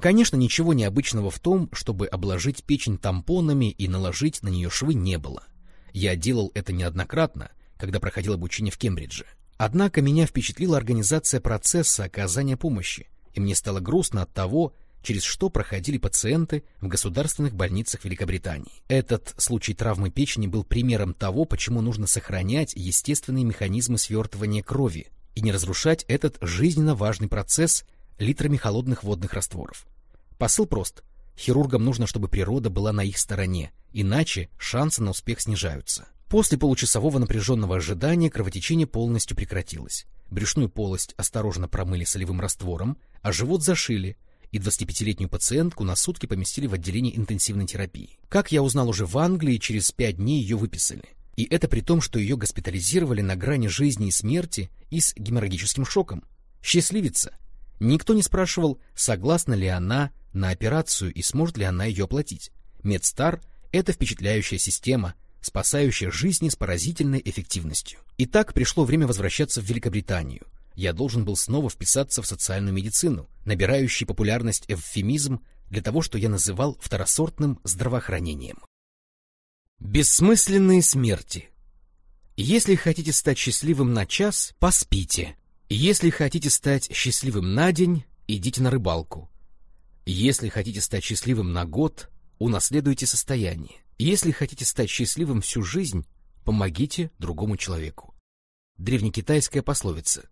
Конечно, ничего необычного в том, чтобы обложить печень тампонами и наложить на нее швы не было. Я делал это неоднократно, когда проходил обучение в Кембридже. Однако меня впечатлила организация процесса оказания помощи, и мне стало грустно от того, через что проходили пациенты в государственных больницах Великобритании. Этот случай травмы печени был примером того, почему нужно сохранять естественные механизмы свертывания крови и не разрушать этот жизненно важный процесс литрами холодных водных растворов. Посыл прост. Хирургам нужно, чтобы природа была на их стороне, иначе шансы на успех снижаются. После получасового напряженного ожидания кровотечение полностью прекратилось. Брюшную полость осторожно промыли солевым раствором, а живот зашили, и 25-летнюю пациентку на сутки поместили в отделение интенсивной терапии. Как я узнал уже в Англии, через пять дней ее выписали. И это при том, что ее госпитализировали на грани жизни и смерти и с геморрагическим шоком. Счастливица. Никто не спрашивал, согласна ли она на операцию и сможет ли она ее оплатить. Медстар — это впечатляющая система, спасающая жизни с поразительной эффективностью. Итак, пришло время возвращаться в Великобританию. Я должен был снова вписаться в социальную медицину, набирающий популярность эвфемизм для того, что я называл второсортным здравоохранением. Бессмысленные смерти. Если хотите стать счастливым на час, поспите. Если хотите стать счастливым на день, идите на рыбалку. Если хотите стать счастливым на год, унаследуйте состояние. Если хотите стать счастливым всю жизнь, помогите другому человеку. Древнекитайская пословица.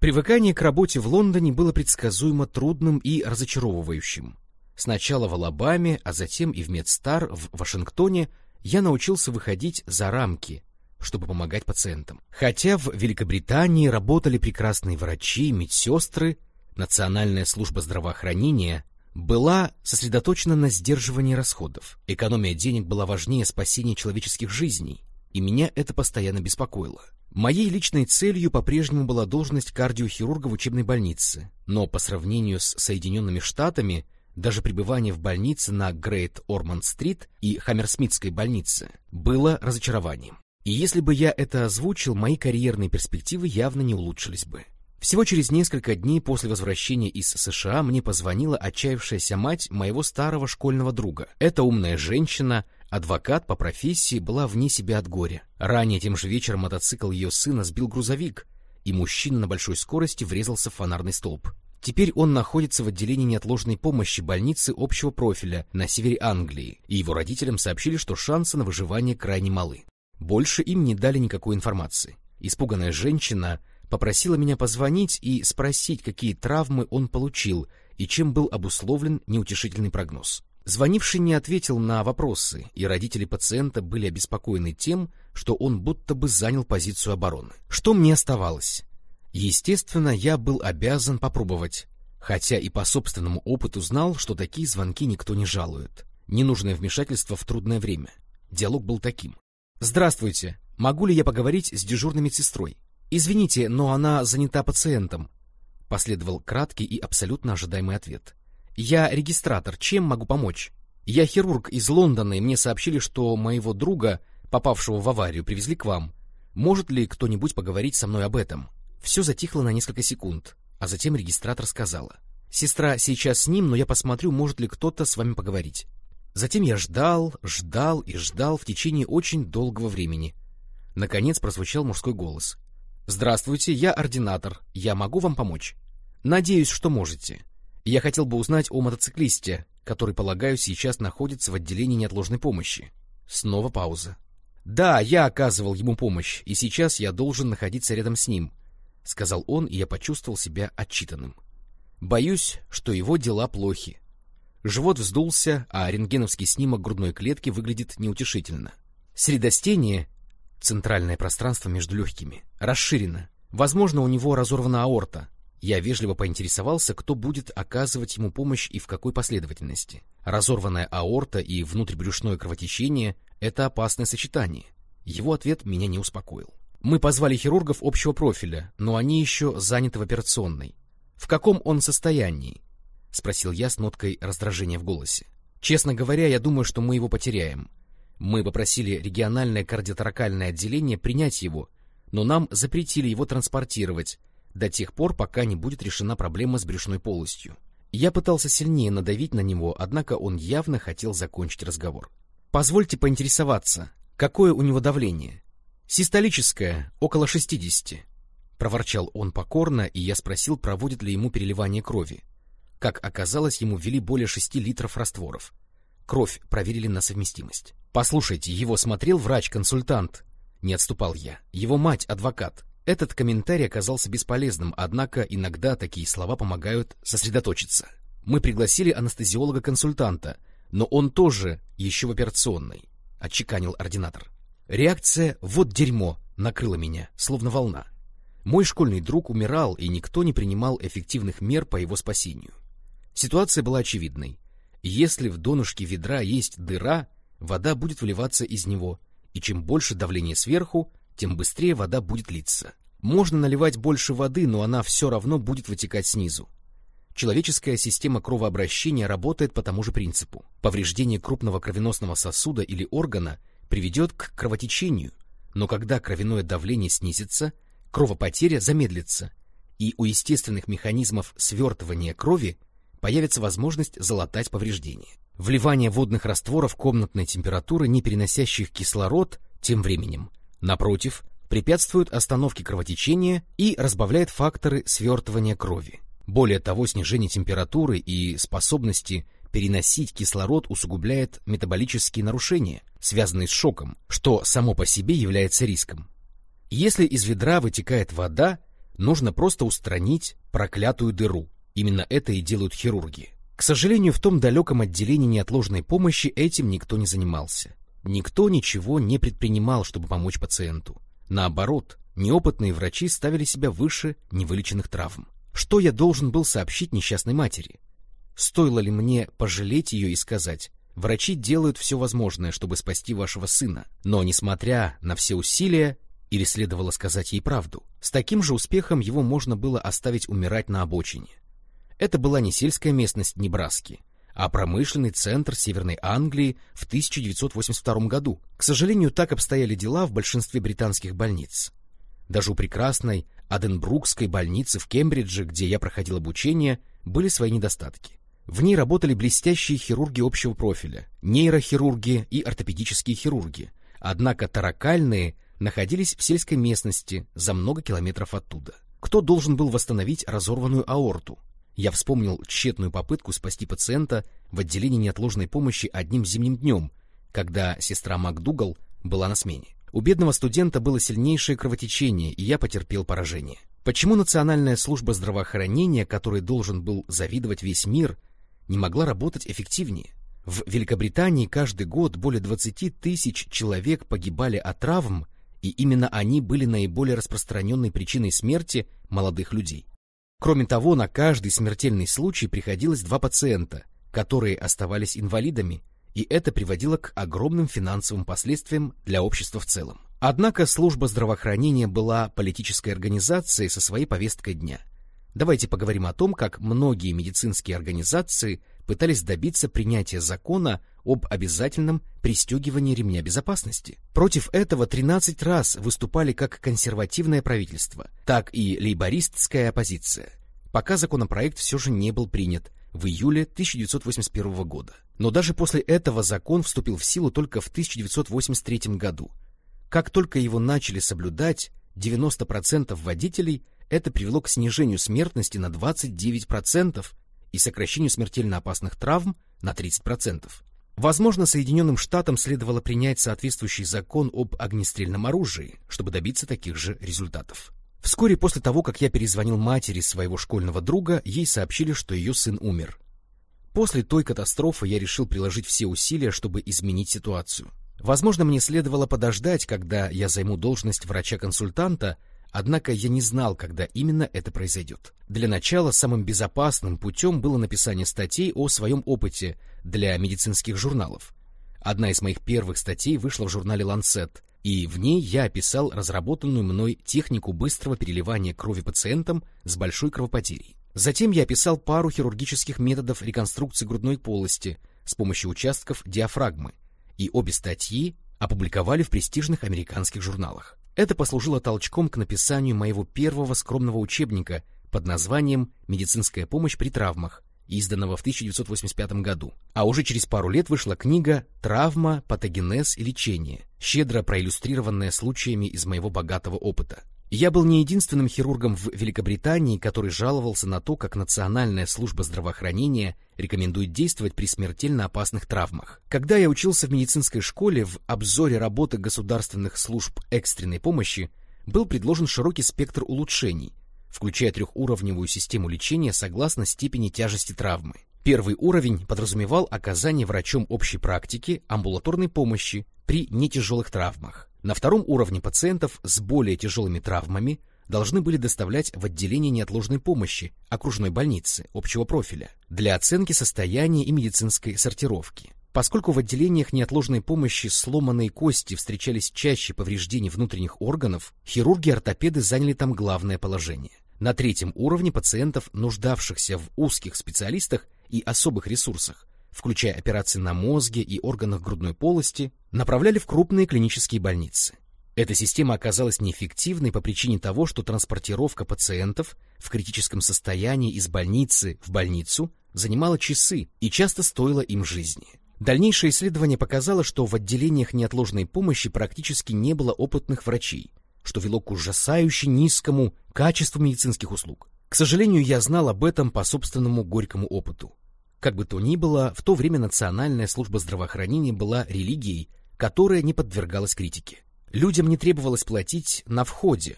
Привыкание к работе в Лондоне было предсказуемо трудным и разочаровывающим. Сначала в Алабаме, а затем и в Медстар в Вашингтоне я научился выходить за рамки, чтобы помогать пациентам. Хотя в Великобритании работали прекрасные врачи, медсестры, Национальная служба здравоохранения была сосредоточена на сдерживании расходов. Экономия денег была важнее спасения человеческих жизней, и меня это постоянно беспокоило. Моей личной целью по-прежнему была должность кардиохирурга в учебной больнице, но по сравнению с Соединенными Штатами даже пребывание в больнице на Грейт Орманд-стрит и Хаммерсмитской больнице было разочарованием. И если бы я это озвучил, мои карьерные перспективы явно не улучшились бы. Всего через несколько дней после возвращения из США мне позвонила отчаявшаяся мать моего старого школьного друга. Эта умная женщина, адвокат по профессии, была вне себя от горя. Ранее тем же вечером мотоцикл ее сына сбил грузовик, и мужчина на большой скорости врезался в фонарный столб. Теперь он находится в отделении неотложной помощи больницы общего профиля на севере Англии, и его родителям сообщили, что шансы на выживание крайне малы. Больше им не дали никакой информации. Испуганная женщина попросила меня позвонить и спросить, какие травмы он получил и чем был обусловлен неутешительный прогноз. Звонивший не ответил на вопросы, и родители пациента были обеспокоены тем, что он будто бы занял позицию обороны. Что мне оставалось? Естественно, я был обязан попробовать, хотя и по собственному опыту знал, что такие звонки никто не жалует. Ненужное вмешательство в трудное время. Диалог был таким. «Здравствуйте. Могу ли я поговорить с дежурной медсестрой? Извините, но она занята пациентом». Последовал краткий и абсолютно ожидаемый ответ. «Я регистратор. Чем могу помочь?» «Я хирург из Лондона, и мне сообщили, что моего друга, попавшего в аварию, привезли к вам. Может ли кто-нибудь поговорить со мной об этом?» Все затихло на несколько секунд, а затем регистратор сказала. «Сестра сейчас с ним, но я посмотрю, может ли кто-то с вами поговорить». Затем я ждал, ждал и ждал в течение очень долгого времени. Наконец прозвучал мужской голос. «Здравствуйте, я ординатор. Я могу вам помочь?» «Надеюсь, что можете. Я хотел бы узнать о мотоциклисте, который, полагаю, сейчас находится в отделении неотложной помощи». Снова пауза. «Да, я оказывал ему помощь, и сейчас я должен находиться рядом с ним. — сказал он, и я почувствовал себя отчитанным. Боюсь, что его дела плохи. Живот вздулся, а рентгеновский снимок грудной клетки выглядит неутешительно. Средостение, центральное пространство между легкими, расширено. Возможно, у него разорвана аорта. Я вежливо поинтересовался, кто будет оказывать ему помощь и в какой последовательности. Разорванная аорта и внутрибрюшное кровотечение — это опасное сочетание. Его ответ меня не успокоил. Мы позвали хирургов общего профиля, но они еще заняты в операционной. В каком он состоянии? — спросил я с ноткой раздражения в голосе. Честно говоря, я думаю, что мы его потеряем. Мы попросили региональное кардиоторакальное отделение принять его, но нам запретили его транспортировать до тех пор, пока не будет решена проблема с брюшной полостью. Я пытался сильнее надавить на него, однако он явно хотел закончить разговор. «Позвольте поинтересоваться, какое у него давление?» «Систолическое, около 60. Проворчал он покорно, и я спросил, проводит ли ему переливание крови. Как оказалось, ему ввели более 6 литров растворов. Кровь проверили на совместимость. «Послушайте, его смотрел врач-консультант?» Не отступал я. «Его мать — адвокат. Этот комментарий оказался бесполезным, однако иногда такие слова помогают сосредоточиться. Мы пригласили анестезиолога-консультанта, но он тоже еще в операционной, — отчеканил ординатор. Реакция «вот дерьмо» накрыла меня, словно волна. Мой школьный друг умирал, и никто не принимал эффективных мер по его спасению. Ситуация была очевидной. Если в донышке ведра есть дыра, вода будет вливаться из него, и чем больше давление сверху, тем быстрее вода будет литься. Можно наливать больше воды, но она все равно будет вытекать снизу. Человеческая система кровообращения работает по тому же принципу. Повреждение крупного кровеносного сосуда или органа приведет к кровотечению, но когда кровяное давление снизится, кровопотеря замедлится, и у естественных механизмов свертывания крови появится возможность залатать повреждения. Вливание водных растворов комнатной температуры, не переносящих кислород, тем временем Напротив, препятствует остановке кровотечения и разбавляет факторы свертывания крови. Более того, снижение температуры и способности переносить кислород усугубляет метаболические нарушения, связанные с шоком, что само по себе является риском. Если из ведра вытекает вода, нужно просто устранить проклятую дыру. Именно это и делают хирурги. К сожалению, в том далеком отделении неотложной помощи этим никто не занимался. Никто ничего не предпринимал, чтобы помочь пациенту. Наоборот, неопытные врачи ставили себя выше невылеченных травм. Что я должен был сообщить несчастной матери? Стоило ли мне пожалеть ее и сказать, врачи делают все возможное, чтобы спасти вашего сына, но, несмотря на все усилия, или следовало сказать ей правду, с таким же успехом его можно было оставить умирать на обочине. Это была не сельская местность Небраски, а промышленный центр Северной Англии в 1982 году. К сожалению, так обстояли дела в большинстве британских больниц. Даже у прекрасной Аденбрукской больницы в Кембридже, где я проходил обучение, были свои недостатки. В ней работали блестящие хирурги общего профиля, нейрохирурги и ортопедические хирурги, однако таракальные находились в сельской местности за много километров оттуда. Кто должен был восстановить разорванную аорту? Я вспомнил тщетную попытку спасти пациента в отделении неотложной помощи одним зимним днем, когда сестра МакДугал была на смене. У бедного студента было сильнейшее кровотечение, и я потерпел поражение. Почему Национальная служба здравоохранения, которой должен был завидовать весь мир, не могла работать эффективнее? В Великобритании каждый год более 20 тысяч человек погибали от травм, и именно они были наиболее распространенной причиной смерти молодых людей. Кроме того, на каждый смертельный случай приходилось два пациента, которые оставались инвалидами, и это приводило к огромным финансовым последствиям для общества в целом. Однако служба здравоохранения была политической организацией со своей повесткой дня. Давайте поговорим о том, как многие медицинские организации пытались добиться принятия закона об обязательном пристегивании ремня безопасности. Против этого 13 раз выступали как консервативное правительство, так и лейбористская оппозиция, пока законопроект все же не был принят в июле 1981 года. Но даже после этого закон вступил в силу только в 1983 году. Как только его начали соблюдать, 90% водителей это привело к снижению смертности на 29% и сокращению смертельно опасных травм на 30%. Возможно, Соединенным Штатам следовало принять соответствующий закон об огнестрельном оружии, чтобы добиться таких же результатов. Вскоре после того, как я перезвонил матери своего школьного друга, ей сообщили, что ее сын умер. После той катастрофы я решил приложить все усилия, чтобы изменить ситуацию. Возможно, мне следовало подождать, когда я займу должность врача-консультанта, Однако я не знал, когда именно это произойдет. Для начала самым безопасным путем было написание статей о своем опыте для медицинских журналов. Одна из моих первых статей вышла в журнале «Ланцет», и в ней я описал разработанную мной технику быстрого переливания крови пациентам с большой кровопотерей. Затем я описал пару хирургических методов реконструкции грудной полости с помощью участков диафрагмы, и обе статьи опубликовали в престижных американских журналах. Это послужило толчком к написанию моего первого скромного учебника под названием «Медицинская помощь при травмах», изданного в 1985 году. А уже через пару лет вышла книга «Травма, патогенез и лечение», щедро проиллюстрированная случаями из моего богатого опыта. Я был не единственным хирургом в Великобритании, который жаловался на то, как Национальная служба здравоохранения рекомендует действовать при смертельно опасных травмах. Когда я учился в медицинской школе, в обзоре работы государственных служб экстренной помощи был предложен широкий спектр улучшений, включая трехуровневую систему лечения согласно степени тяжести травмы. Первый уровень подразумевал оказание врачом общей практики амбулаторной помощи при нетяжелых травмах. На втором уровне пациентов с более тяжелыми травмами должны были доставлять в отделение неотложной помощи окружной больницы общего профиля для оценки состояния и медицинской сортировки. Поскольку в отделениях неотложной помощи сломанные кости встречались чаще повреждений внутренних органов, хирурги-ортопеды заняли там главное положение. На третьем уровне пациентов, нуждавшихся в узких специалистах и особых ресурсах, включая операции на мозге и органах грудной полости, направляли в крупные клинические больницы. Эта система оказалась неэффективной по причине того, что транспортировка пациентов в критическом состоянии из больницы в больницу занимала часы и часто стоила им жизни. Дальнейшее исследование показало, что в отделениях неотложной помощи практически не было опытных врачей, что вело к ужасающе низкому качеству медицинских услуг. К сожалению, я знал об этом по собственному горькому опыту. Как бы то ни было, в то время Национальная служба здравоохранения была религией, которая не подвергалась критике. Людям не требовалось платить на входе,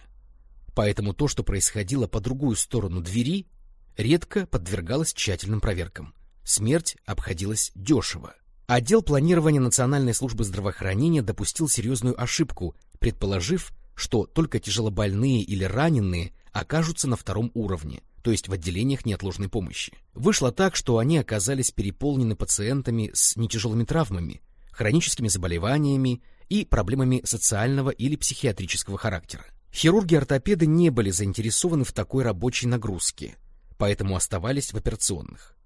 поэтому то, что происходило по другую сторону двери, редко подвергалось тщательным проверкам. Смерть обходилась дешево. Отдел планирования Национальной службы здравоохранения допустил серьезную ошибку, предположив, что только тяжелобольные или раненые окажутся на втором уровне, то есть в отделениях неотложной помощи. Вышло так, что они оказались переполнены пациентами с нетяжелыми травмами, хроническими заболеваниями и проблемами социального или психиатрического характера. Хирурги-ортопеды не были заинтересованы в такой рабочей нагрузке, поэтому оставались в операционных.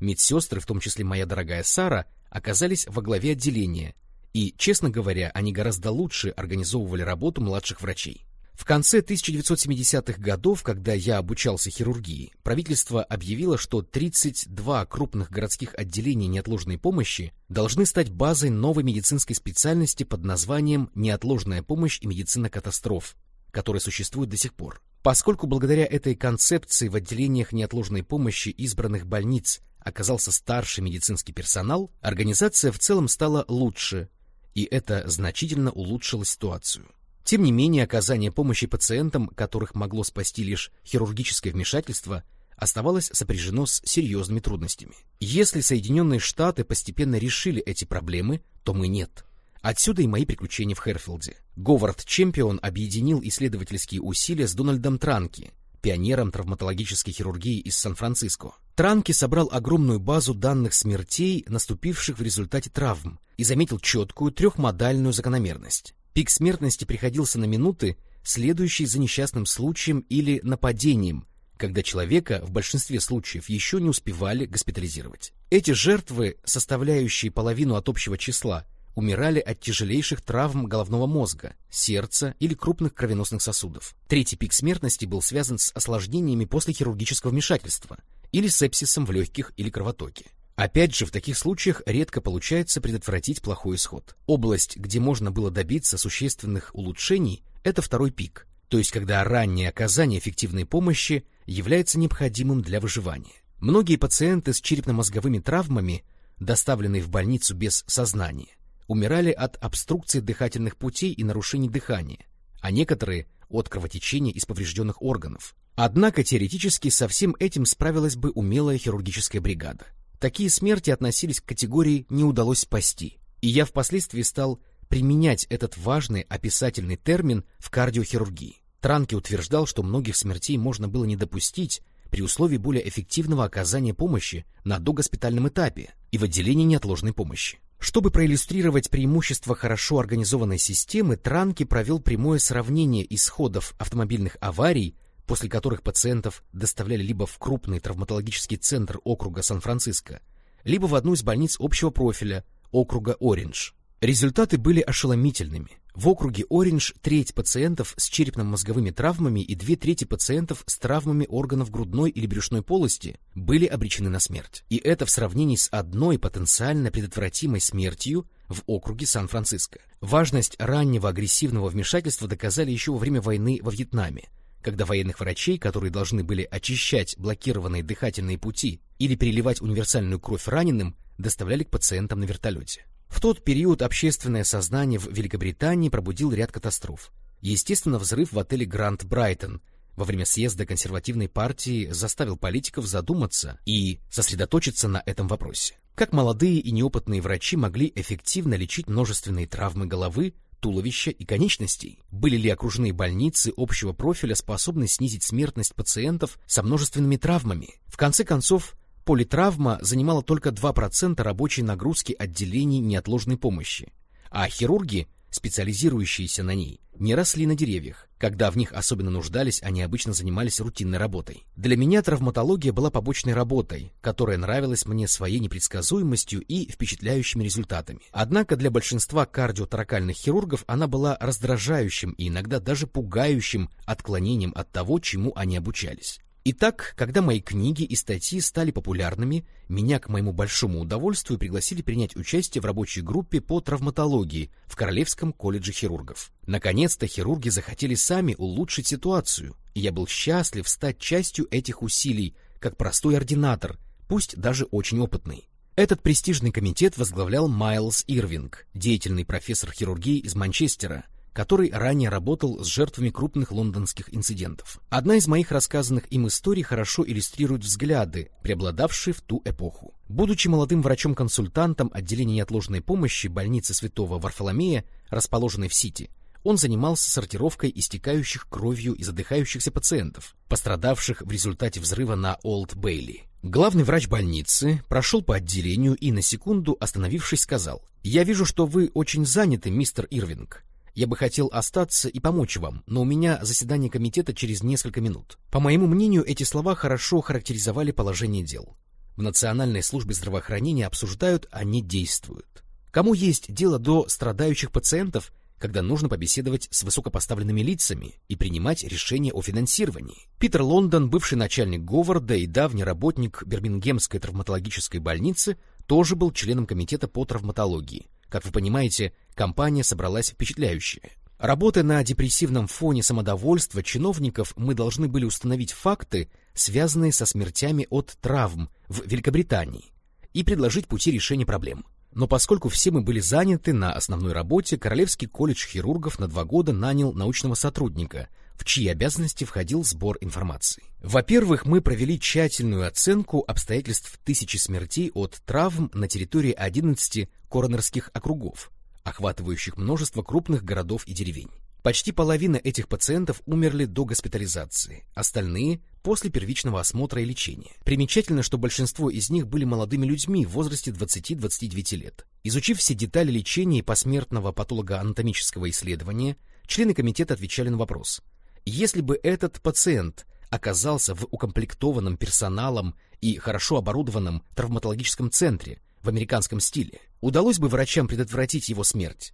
Медсестры, в том числе моя дорогая Сара, оказались во главе отделения – и, честно говоря, они гораздо лучше организовывали работу младших врачей. В конце 1970-х годов, когда я обучался хирургии, правительство объявило, что 32 крупных городских отделения неотложной помощи должны стать базой новой медицинской специальности под названием «Неотложная помощь и медицина катастроф», которая существует до сих пор. Поскольку благодаря этой концепции в отделениях неотложной помощи избранных больниц оказался старший медицинский персонал, организация в целом стала лучше, и это значительно улучшило ситуацию. Тем не менее, оказание помощи пациентам, которых могло спасти лишь хирургическое вмешательство, оставалось сопряжено с серьезными трудностями. Если Соединенные Штаты постепенно решили эти проблемы, то мы нет. Отсюда и мои приключения в Херфилде. Говард Чемпион объединил исследовательские усилия с Дональдом Транки, пионером травматологической хирургии из Сан-Франциско. Транки собрал огромную базу данных смертей, наступивших в результате травм, и заметил четкую трехмодальную закономерность. Пик смертности приходился на минуты, следующие за несчастным случаем или нападением, когда человека в большинстве случаев еще не успевали госпитализировать. Эти жертвы, составляющие половину от общего числа, умирали от тяжелейших травм головного мозга, сердца или крупных кровеносных сосудов. Третий пик смертности был связан с осложнениями после хирургического вмешательства или сепсисом в легких или кровотоке. Опять же, в таких случаях редко получается предотвратить плохой исход. Область, где можно было добиться существенных улучшений, это второй пик, то есть когда раннее оказание эффективной помощи является необходимым для выживания. Многие пациенты с черепно-мозговыми травмами, доставленные в больницу без сознания, умирали от обструкции дыхательных путей и нарушений дыхания, а некоторые — от кровотечения из поврежденных органов. Однако теоретически со всем этим справилась бы умелая хирургическая бригада. Такие смерти относились к категории «не удалось спасти», и я впоследствии стал применять этот важный описательный термин в кардиохирургии. Транке утверждал, что многих смертей можно было не допустить при условии более эффективного оказания помощи на догоспитальном этапе и в отделении неотложной помощи. Чтобы проиллюстрировать преимущество хорошо организованной системы, Транки провел прямое сравнение исходов автомобильных аварий, после которых пациентов доставляли либо в крупный травматологический центр округа Сан-Франциско, либо в одну из больниц общего профиля округа Ориндж. Результаты были ошеломительными. В округе Ориндж треть пациентов с черепно-мозговыми травмами и две трети пациентов с травмами органов грудной или брюшной полости были обречены на смерть. И это в сравнении с одной потенциально предотвратимой смертью в округе Сан-Франциско. Важность раннего агрессивного вмешательства доказали еще во время войны во Вьетнаме, когда военных врачей, которые должны были очищать блокированные дыхательные пути или переливать универсальную кровь раненым, доставляли к пациентам на вертолете. В тот период общественное сознание в Великобритании пробудил ряд катастроф. Естественно, взрыв в отеле Гранд Брайтон во время съезда консервативной партии заставил политиков задуматься и сосредоточиться на этом вопросе. Как молодые и неопытные врачи могли эффективно лечить множественные травмы головы, туловища и конечностей? Были ли окружные больницы общего профиля способны снизить смертность пациентов со множественными травмами? В конце концов, Политравма занимала только 2% рабочей нагрузки отделений неотложной помощи, а хирурги, специализирующиеся на ней, не росли на деревьях. Когда в них особенно нуждались, они обычно занимались рутинной работой. Для меня травматология была побочной работой, которая нравилась мне своей непредсказуемостью и впечатляющими результатами. Однако для большинства кардиоторакальных хирургов она была раздражающим и иногда даже пугающим отклонением от того, чему они обучались. Итак, когда мои книги и статьи стали популярными, меня, к моему большому удовольствию, пригласили принять участие в рабочей группе по травматологии в Королевском колледже хирургов. Наконец-то хирурги захотели сами улучшить ситуацию, и я был счастлив стать частью этих усилий, как простой ординатор, пусть даже очень опытный. Этот престижный комитет возглавлял Майлз Ирвинг, деятельный профессор хирургии из Манчестера, который ранее работал с жертвами крупных лондонских инцидентов. Одна из моих рассказанных им историй хорошо иллюстрирует взгляды, преобладавшие в ту эпоху. Будучи молодым врачом-консультантом отделения неотложной помощи больницы Святого Варфоломея, расположенной в Сити, он занимался сортировкой истекающих кровью и задыхающихся пациентов, пострадавших в результате взрыва на Олд Бейли. Главный врач больницы прошел по отделению и на секунду, остановившись, сказал, «Я вижу, что вы очень заняты, мистер Ирвинг. Я бы хотел остаться и помочь вам, но у меня заседание комитета через несколько минут. По моему мнению, эти слова хорошо характеризовали положение дел. В Национальной службе здравоохранения обсуждают, а не действуют. Кому есть дело до страдающих пациентов, когда нужно побеседовать с высокопоставленными лицами и принимать решения о финансировании. Питер Лондон, бывший начальник Говарда и давний работник Бирмингемской травматологической больницы, тоже был членом комитета по травматологии. Как вы понимаете, Компания собралась впечатляющая. Работая на депрессивном фоне самодовольства чиновников, мы должны были установить факты, связанные со смертями от травм в Великобритании, и предложить пути решения проблем. Но поскольку все мы были заняты на основной работе, Королевский колледж хирургов на два года нанял научного сотрудника, в чьи обязанности входил сбор информации. Во-первых, мы провели тщательную оценку обстоятельств тысячи смертей от травм на территории 11 коронерских округов, охватывающих множество крупных городов и деревень. Почти половина этих пациентов умерли до госпитализации, остальные – после первичного осмотра и лечения. Примечательно, что большинство из них были молодыми людьми в возрасте 20-29 лет. Изучив все детали лечения и посмертного патологоанатомического исследования, члены комитета отвечали на вопрос. Если бы этот пациент оказался в укомплектованном персоналом и хорошо оборудованном травматологическом центре в американском стиле, Удалось бы врачам предотвратить его смерть?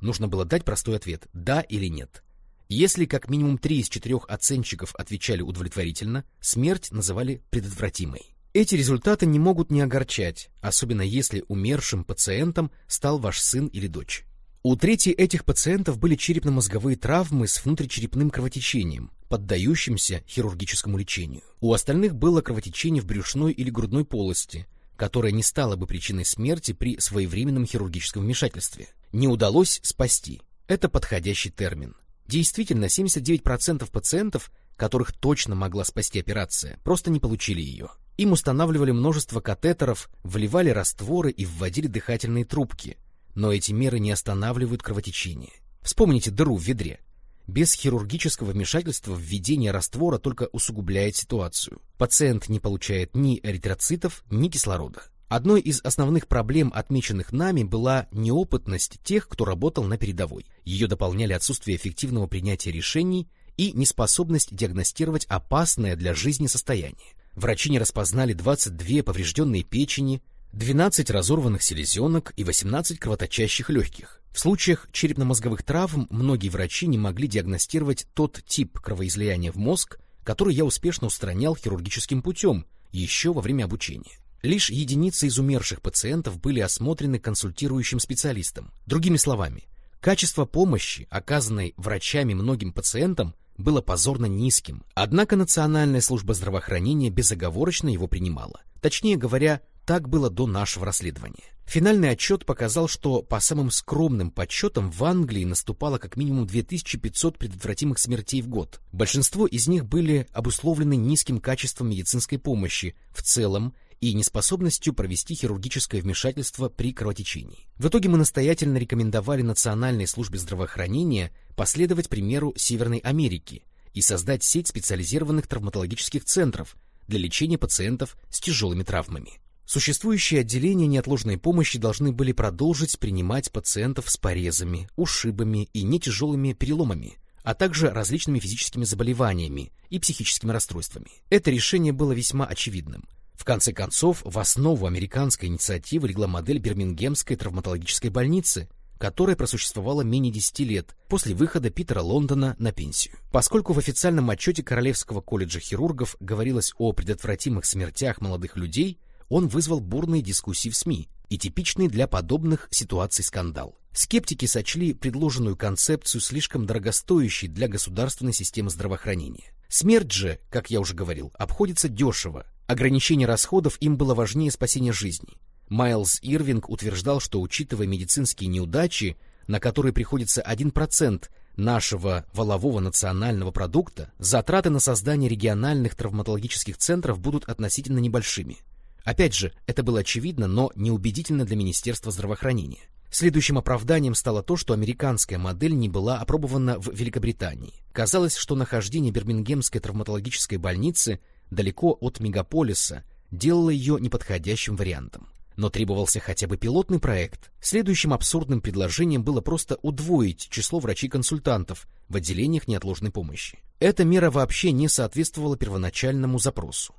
Нужно было дать простой ответ – да или нет. Если как минимум три из четырех оценщиков отвечали удовлетворительно, смерть называли предотвратимой. Эти результаты не могут не огорчать, особенно если умершим пациентом стал ваш сын или дочь. У трети этих пациентов были черепно-мозговые травмы с внутричерепным кровотечением, поддающимся хирургическому лечению. У остальных было кровотечение в брюшной или грудной полости, которая не стала бы причиной смерти при своевременном хирургическом вмешательстве. Не удалось спасти. Это подходящий термин. Действительно, 79% пациентов, которых точно могла спасти операция, просто не получили ее. Им устанавливали множество катетеров, вливали растворы и вводили дыхательные трубки. Но эти меры не останавливают кровотечение. Вспомните дыру в ведре. Без хирургического вмешательства введение раствора только усугубляет ситуацию. Пациент не получает ни эритроцитов, ни кислорода. Одной из основных проблем, отмеченных нами, была неопытность тех, кто работал на передовой. Ее дополняли отсутствие эффективного принятия решений и неспособность диагностировать опасное для жизни состояние. Врачи не распознали 22 поврежденные печени, 12 разорванных селезенок и 18 кровоточащих легких. В случаях черепно-мозговых травм многие врачи не могли диагностировать тот тип кровоизлияния в мозг, который я успешно устранял хирургическим путем еще во время обучения. Лишь единицы из умерших пациентов были осмотрены консультирующим специалистом. Другими словами, качество помощи, оказанной врачами многим пациентам, было позорно низким, однако Национальная служба здравоохранения безоговорочно его принимала. Точнее говоря, так было до нашего расследования. Финальный отчет показал, что по самым скромным подсчетам в Англии наступало как минимум 2500 предотвратимых смертей в год. Большинство из них были обусловлены низким качеством медицинской помощи в целом и неспособностью провести хирургическое вмешательство при кровотечении. В итоге мы настоятельно рекомендовали Национальной службе здравоохранения последовать примеру Северной Америки и создать сеть специализированных травматологических центров для лечения пациентов с тяжелыми травмами. Существующие отделения неотложной помощи должны были продолжить принимать пациентов с порезами, ушибами и нетяжелыми переломами, а также различными физическими заболеваниями и психическими расстройствами. Это решение было весьма очевидным – в конце концов, в основу американской инициативы легла модель Бирмингемской травматологической больницы, которая просуществовала менее 10 лет после выхода Питера Лондона на пенсию. Поскольку в официальном отчете Королевского колледжа хирургов говорилось о предотвратимых смертях молодых людей, он вызвал бурные дискуссии в СМИ и типичный для подобных ситуаций скандал. Скептики сочли предложенную концепцию слишком дорогостоящей для государственной системы здравоохранения. Смерть же, как я уже говорил, обходится дешево, Ограничение расходов им было важнее спасения жизни. Майлз Ирвинг утверждал, что, учитывая медицинские неудачи, на которые приходится 1% нашего валового национального продукта, затраты на создание региональных травматологических центров будут относительно небольшими. Опять же, это было очевидно, но неубедительно для Министерства здравоохранения. Следующим оправданием стало то, что американская модель не была опробована в Великобритании. Казалось, что нахождение Бирмингемской травматологической больницы далеко от мегаполиса, делало ее неподходящим вариантом. Но требовался хотя бы пилотный проект. Следующим абсурдным предложением было просто удвоить число врачей-консультантов в отделениях неотложной помощи. Эта мера вообще не соответствовала первоначальному запросу.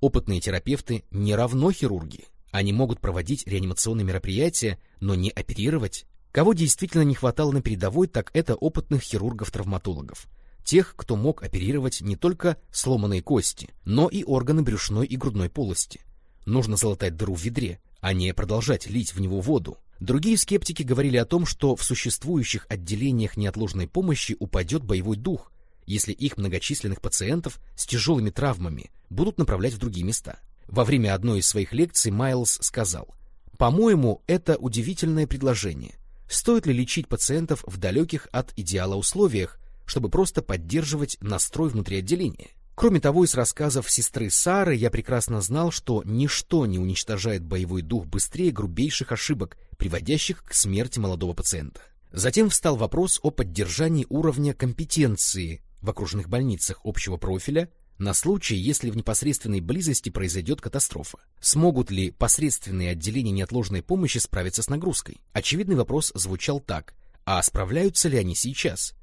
Опытные терапевты не равно хирурги. Они могут проводить реанимационные мероприятия, но не оперировать. Кого действительно не хватало на передовой, так это опытных хирургов-травматологов, тех, кто мог оперировать не только сломанные кости, но и органы брюшной и грудной полости. Нужно залатать дыру в ведре, а не продолжать лить в него воду. Другие скептики говорили о том, что в существующих отделениях неотложной помощи упадет боевой дух, если их многочисленных пациентов с тяжелыми травмами будут направлять в другие места. Во время одной из своих лекций Майлз сказал, «По-моему, это удивительное предложение. Стоит ли лечить пациентов в далеких от идеала условиях, чтобы просто поддерживать настрой внутри отделения. Кроме того, из рассказов сестры Сары я прекрасно знал, что ничто не уничтожает боевой дух быстрее грубейших ошибок, приводящих к смерти молодого пациента. Затем встал вопрос о поддержании уровня компетенции в окружных больницах общего профиля на случай, если в непосредственной близости произойдет катастрофа. Смогут ли посредственные отделения неотложной помощи справиться с нагрузкой? Очевидный вопрос звучал так. А справляются ли они сейчас?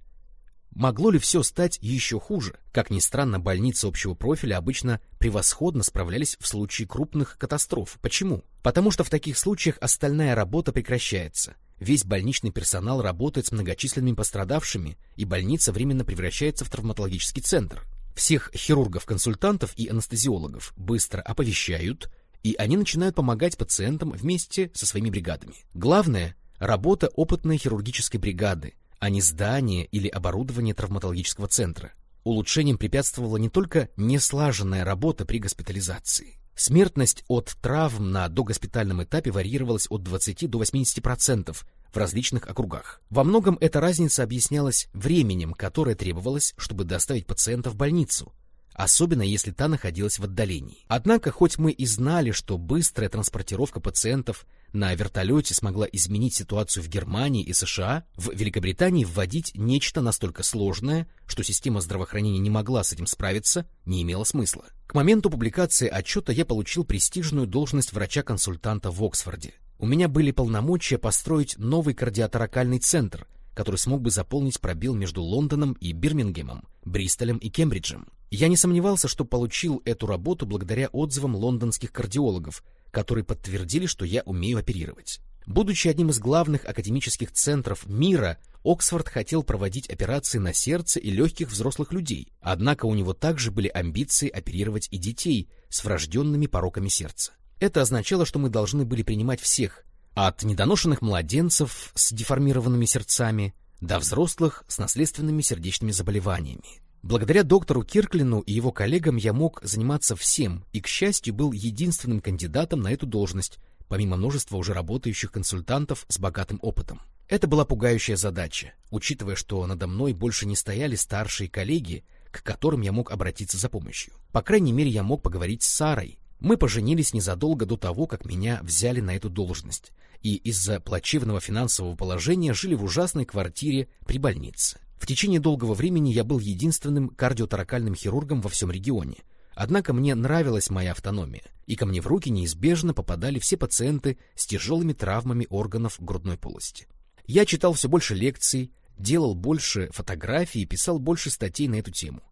Могло ли все стать еще хуже? Как ни странно, больницы общего профиля обычно превосходно справлялись в случае крупных катастроф. Почему? Потому что в таких случаях остальная работа прекращается. Весь больничный персонал работает с многочисленными пострадавшими, и больница временно превращается в травматологический центр. Всех хирургов-консультантов и анестезиологов быстро оповещают, и они начинают помогать пациентам вместе со своими бригадами. Главное – работа опытной хирургической бригады, а не здание или оборудование травматологического центра. Улучшением препятствовала не только неслаженная работа при госпитализации. Смертность от травм на догоспитальном этапе варьировалась от 20 до 80% в различных округах. Во многом эта разница объяснялась временем, которое требовалось, чтобы доставить пациента в больницу, особенно если та находилась в отдалении. Однако, хоть мы и знали, что быстрая транспортировка пациентов на вертолете смогла изменить ситуацию в Германии и США, в Великобритании вводить нечто настолько сложное, что система здравоохранения не могла с этим справиться, не имело смысла. К моменту публикации отчета я получил престижную должность врача-консультанта в Оксфорде. У меня были полномочия построить новый кардиоторакальный центр, который смог бы заполнить пробел между Лондоном и Бирмингемом, Бристолем и Кембриджем. Я не сомневался, что получил эту работу благодаря отзывам лондонских кардиологов, которые подтвердили, что я умею оперировать. Будучи одним из главных академических центров мира, Оксфорд хотел проводить операции на сердце и легких взрослых людей, однако у него также были амбиции оперировать и детей с врожденными пороками сердца. Это означало, что мы должны были принимать всех, от недоношенных младенцев с деформированными сердцами до взрослых с наследственными сердечными заболеваниями. Благодаря доктору Кирклину и его коллегам я мог заниматься всем и, к счастью, был единственным кандидатом на эту должность, помимо множества уже работающих консультантов с богатым опытом. Это была пугающая задача, учитывая, что надо мной больше не стояли старшие коллеги, к которым я мог обратиться за помощью. По крайней мере, я мог поговорить с Сарой. Мы поженились незадолго до того, как меня взяли на эту должность, и из-за плачевного финансового положения жили в ужасной квартире при больнице. В течение долгого времени я был единственным кардиоторакальным хирургом во всем регионе, Однако мне нравилась моя автономия, и ко мне в руки неизбежно попадали все пациенты с тяжелыми травмами органов грудной полости. Я читал все больше лекций, делал больше фотографий и писал больше статей на эту тему.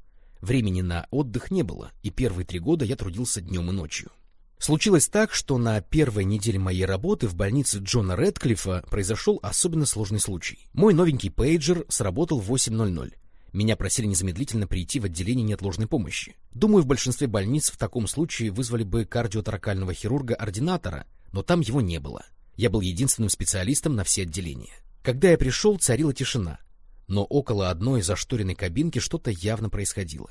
Времени на отдых не было, и первые три года я трудился днем и ночью. Случилось так, что на первой неделе моей работы в больнице Джона Редклифа произошел особенно сложный случай. Мой новенький пейджер сработал в 8.00, меня просили незамедлительно прийти в отделение неотложной помощи. Думаю, в большинстве больниц в таком случае вызвали бы кардиоторакального хирурга-ординатора, но там его не было. Я был единственным специалистом на все отделения. Когда я пришел, царила тишина, но около одной зашторенной кабинки что-то явно происходило.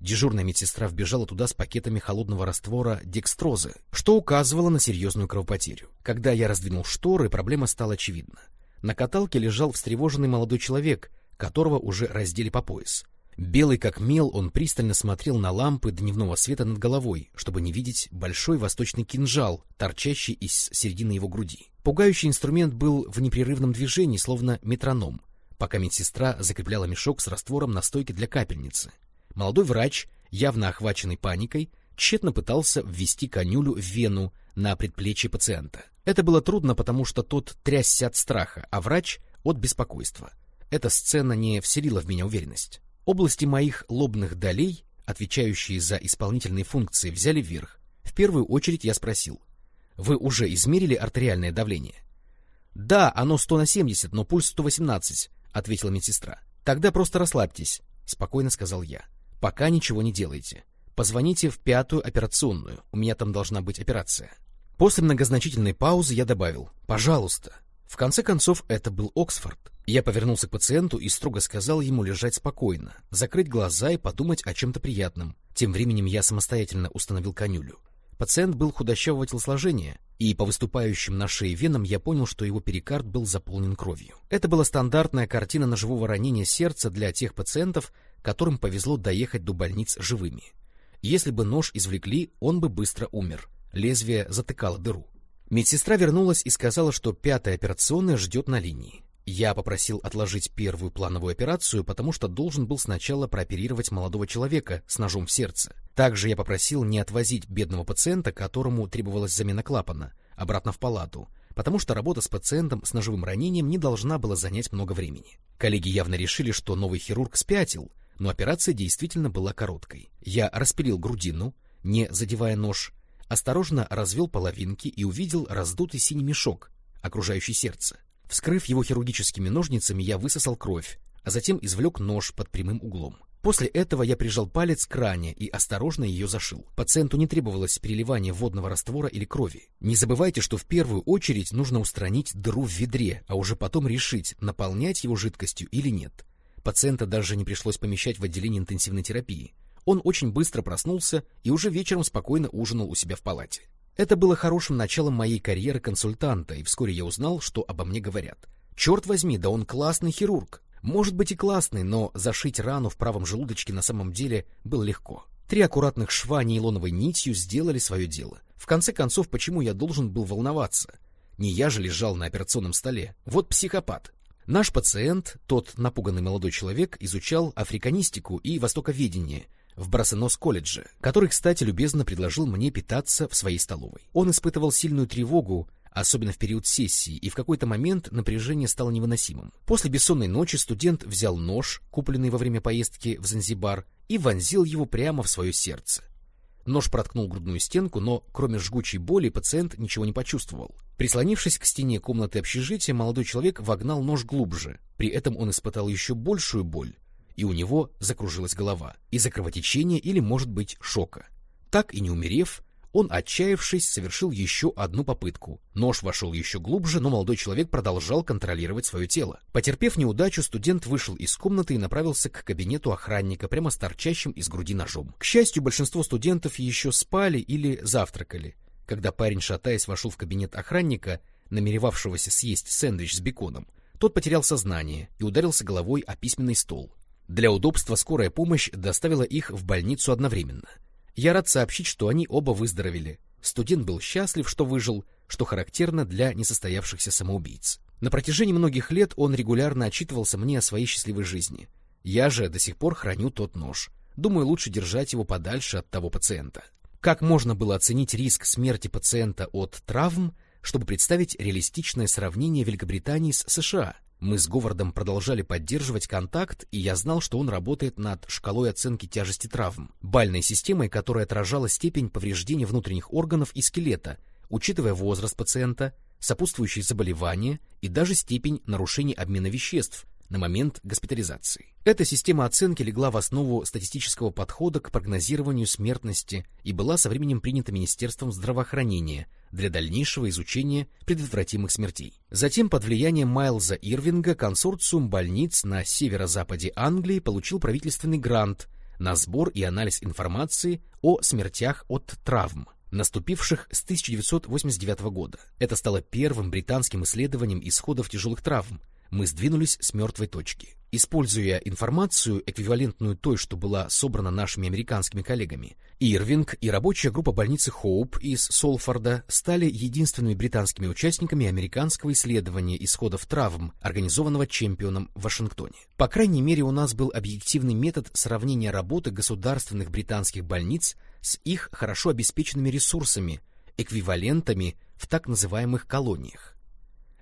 Дежурная медсестра вбежала туда с пакетами холодного раствора декстрозы, что указывало на серьезную кровопотерю. Когда я раздвинул шторы, проблема стала очевидна. На каталке лежал встревоженный молодой человек, которого уже раздели по пояс. Белый как мел, он пристально смотрел на лампы дневного света над головой, чтобы не видеть большой восточный кинжал, торчащий из середины его груди. Пугающий инструмент был в непрерывном движении, словно метроном, пока медсестра закрепляла мешок с раствором на стойке для капельницы. Молодой врач, явно охваченный паникой, тщетно пытался ввести конюлю в вену на предплечье пациента. Это было трудно, потому что тот трясся от страха, а врач — от беспокойства. Эта сцена не вселила в меня уверенность. Области моих лобных долей, отвечающие за исполнительные функции, взяли вверх. В первую очередь я спросил. Вы уже измерили артериальное давление? Да, оно 100 на 70, но пульс 118, ответила медсестра. Тогда просто расслабьтесь, спокойно сказал я. Пока ничего не делайте. Позвоните в пятую операционную, у меня там должна быть операция. После многозначительной паузы я добавил «пожалуйста». В конце концов, это был Оксфорд. Я повернулся к пациенту и строго сказал ему лежать спокойно, закрыть глаза и подумать о чем-то приятном. Тем временем я самостоятельно установил конюлю. Пациент был худощавого телосложения, и по выступающим на шее венам я понял, что его перикард был заполнен кровью. Это была стандартная картина ножевого ранения сердца для тех пациентов, которым повезло доехать до больниц живыми. Если бы нож извлекли, он бы быстро умер. Лезвие затыкало дыру. Медсестра вернулась и сказала, что пятая операционная ждет на линии. Я попросил отложить первую плановую операцию, потому что должен был сначала прооперировать молодого человека с ножом в сердце. Также я попросил не отвозить бедного пациента, которому требовалась замена клапана, обратно в палату, потому что работа с пациентом с ножевым ранением не должна была занять много времени. Коллеги явно решили, что новый хирург спятил, но операция действительно была короткой. Я распилил грудину, не задевая нож, осторожно развел половинки и увидел раздутый синий мешок, окружающий сердце. Вскрыв его хирургическими ножницами, я высосал кровь, а затем извлек нож под прямым углом. После этого я прижал палец к ране и осторожно ее зашил. Пациенту не требовалось переливания водного раствора или крови. Не забывайте, что в первую очередь нужно устранить дыру в ведре, а уже потом решить, наполнять его жидкостью или нет. Пациента даже не пришлось помещать в отделение интенсивной терапии. Он очень быстро проснулся и уже вечером спокойно ужинал у себя в палате. Это было хорошим началом моей карьеры консультанта, и вскоре я узнал, что обо мне говорят. Черт возьми, да он классный хирург. Может быть и классный, но зашить рану в правом желудочке на самом деле было легко. Три аккуратных шва нейлоновой нитью сделали свое дело. В конце концов, почему я должен был волноваться? Не я же лежал на операционном столе. Вот психопат. Наш пациент, тот напуганный молодой человек, изучал африканистику и востоковедение в Брасенос-колледже, который, кстати, любезно предложил мне питаться в своей столовой. Он испытывал сильную тревогу, особенно в период сессии, и в какой-то момент напряжение стало невыносимым. После бессонной ночи студент взял нож, купленный во время поездки в Занзибар, и вонзил его прямо в свое сердце. Нож проткнул грудную стенку, но кроме жгучей боли пациент ничего не почувствовал. Прислонившись к стене комнаты общежития, молодой человек вогнал нож глубже. При этом он испытал еще большую боль, и у него закружилась голова из-за кровотечения или, может быть, шока. Так и не умерев, он, отчаявшись, совершил еще одну попытку. Нож вошел еще глубже, но молодой человек продолжал контролировать свое тело. Потерпев неудачу, студент вышел из комнаты и направился к кабинету охранника, прямо с торчащим из груди ножом. К счастью, большинство студентов еще спали или завтракали. Когда парень, шатаясь, вошел в кабинет охранника, намеревавшегося съесть сэндвич с беконом, тот потерял сознание и ударился головой о письменный стол. Для удобства скорая помощь доставила их в больницу одновременно — я рад сообщить, что они оба выздоровели. Студент был счастлив, что выжил, что характерно для несостоявшихся самоубийц. На протяжении многих лет он регулярно отчитывался мне о своей счастливой жизни. Я же до сих пор храню тот нож. Думаю, лучше держать его подальше от того пациента. Как можно было оценить риск смерти пациента от травм, чтобы представить реалистичное сравнение Великобритании с США – мы с Говардом продолжали поддерживать контакт, и я знал, что он работает над шкалой оценки тяжести травм, бальной системой, которая отражала степень повреждения внутренних органов и скелета, учитывая возраст пациента, сопутствующие заболевания и даже степень нарушений обмена веществ, на момент госпитализации. Эта система оценки легла в основу статистического подхода к прогнозированию смертности и была со временем принята Министерством здравоохранения для дальнейшего изучения предотвратимых смертей. Затем под влиянием Майлза Ирвинга консорциум больниц на северо-западе Англии получил правительственный грант на сбор и анализ информации о смертях от травм, наступивших с 1989 года. Это стало первым британским исследованием исходов тяжелых травм, мы сдвинулись с мертвой точки. Используя информацию, эквивалентную той, что была собрана нашими американскими коллегами, Ирвинг и рабочая группа больницы Хоуп из Солфорда стали единственными британскими участниками американского исследования исходов травм, организованного чемпионом в Вашингтоне. По крайней мере, у нас был объективный метод сравнения работы государственных британских больниц с их хорошо обеспеченными ресурсами, эквивалентами в так называемых колониях.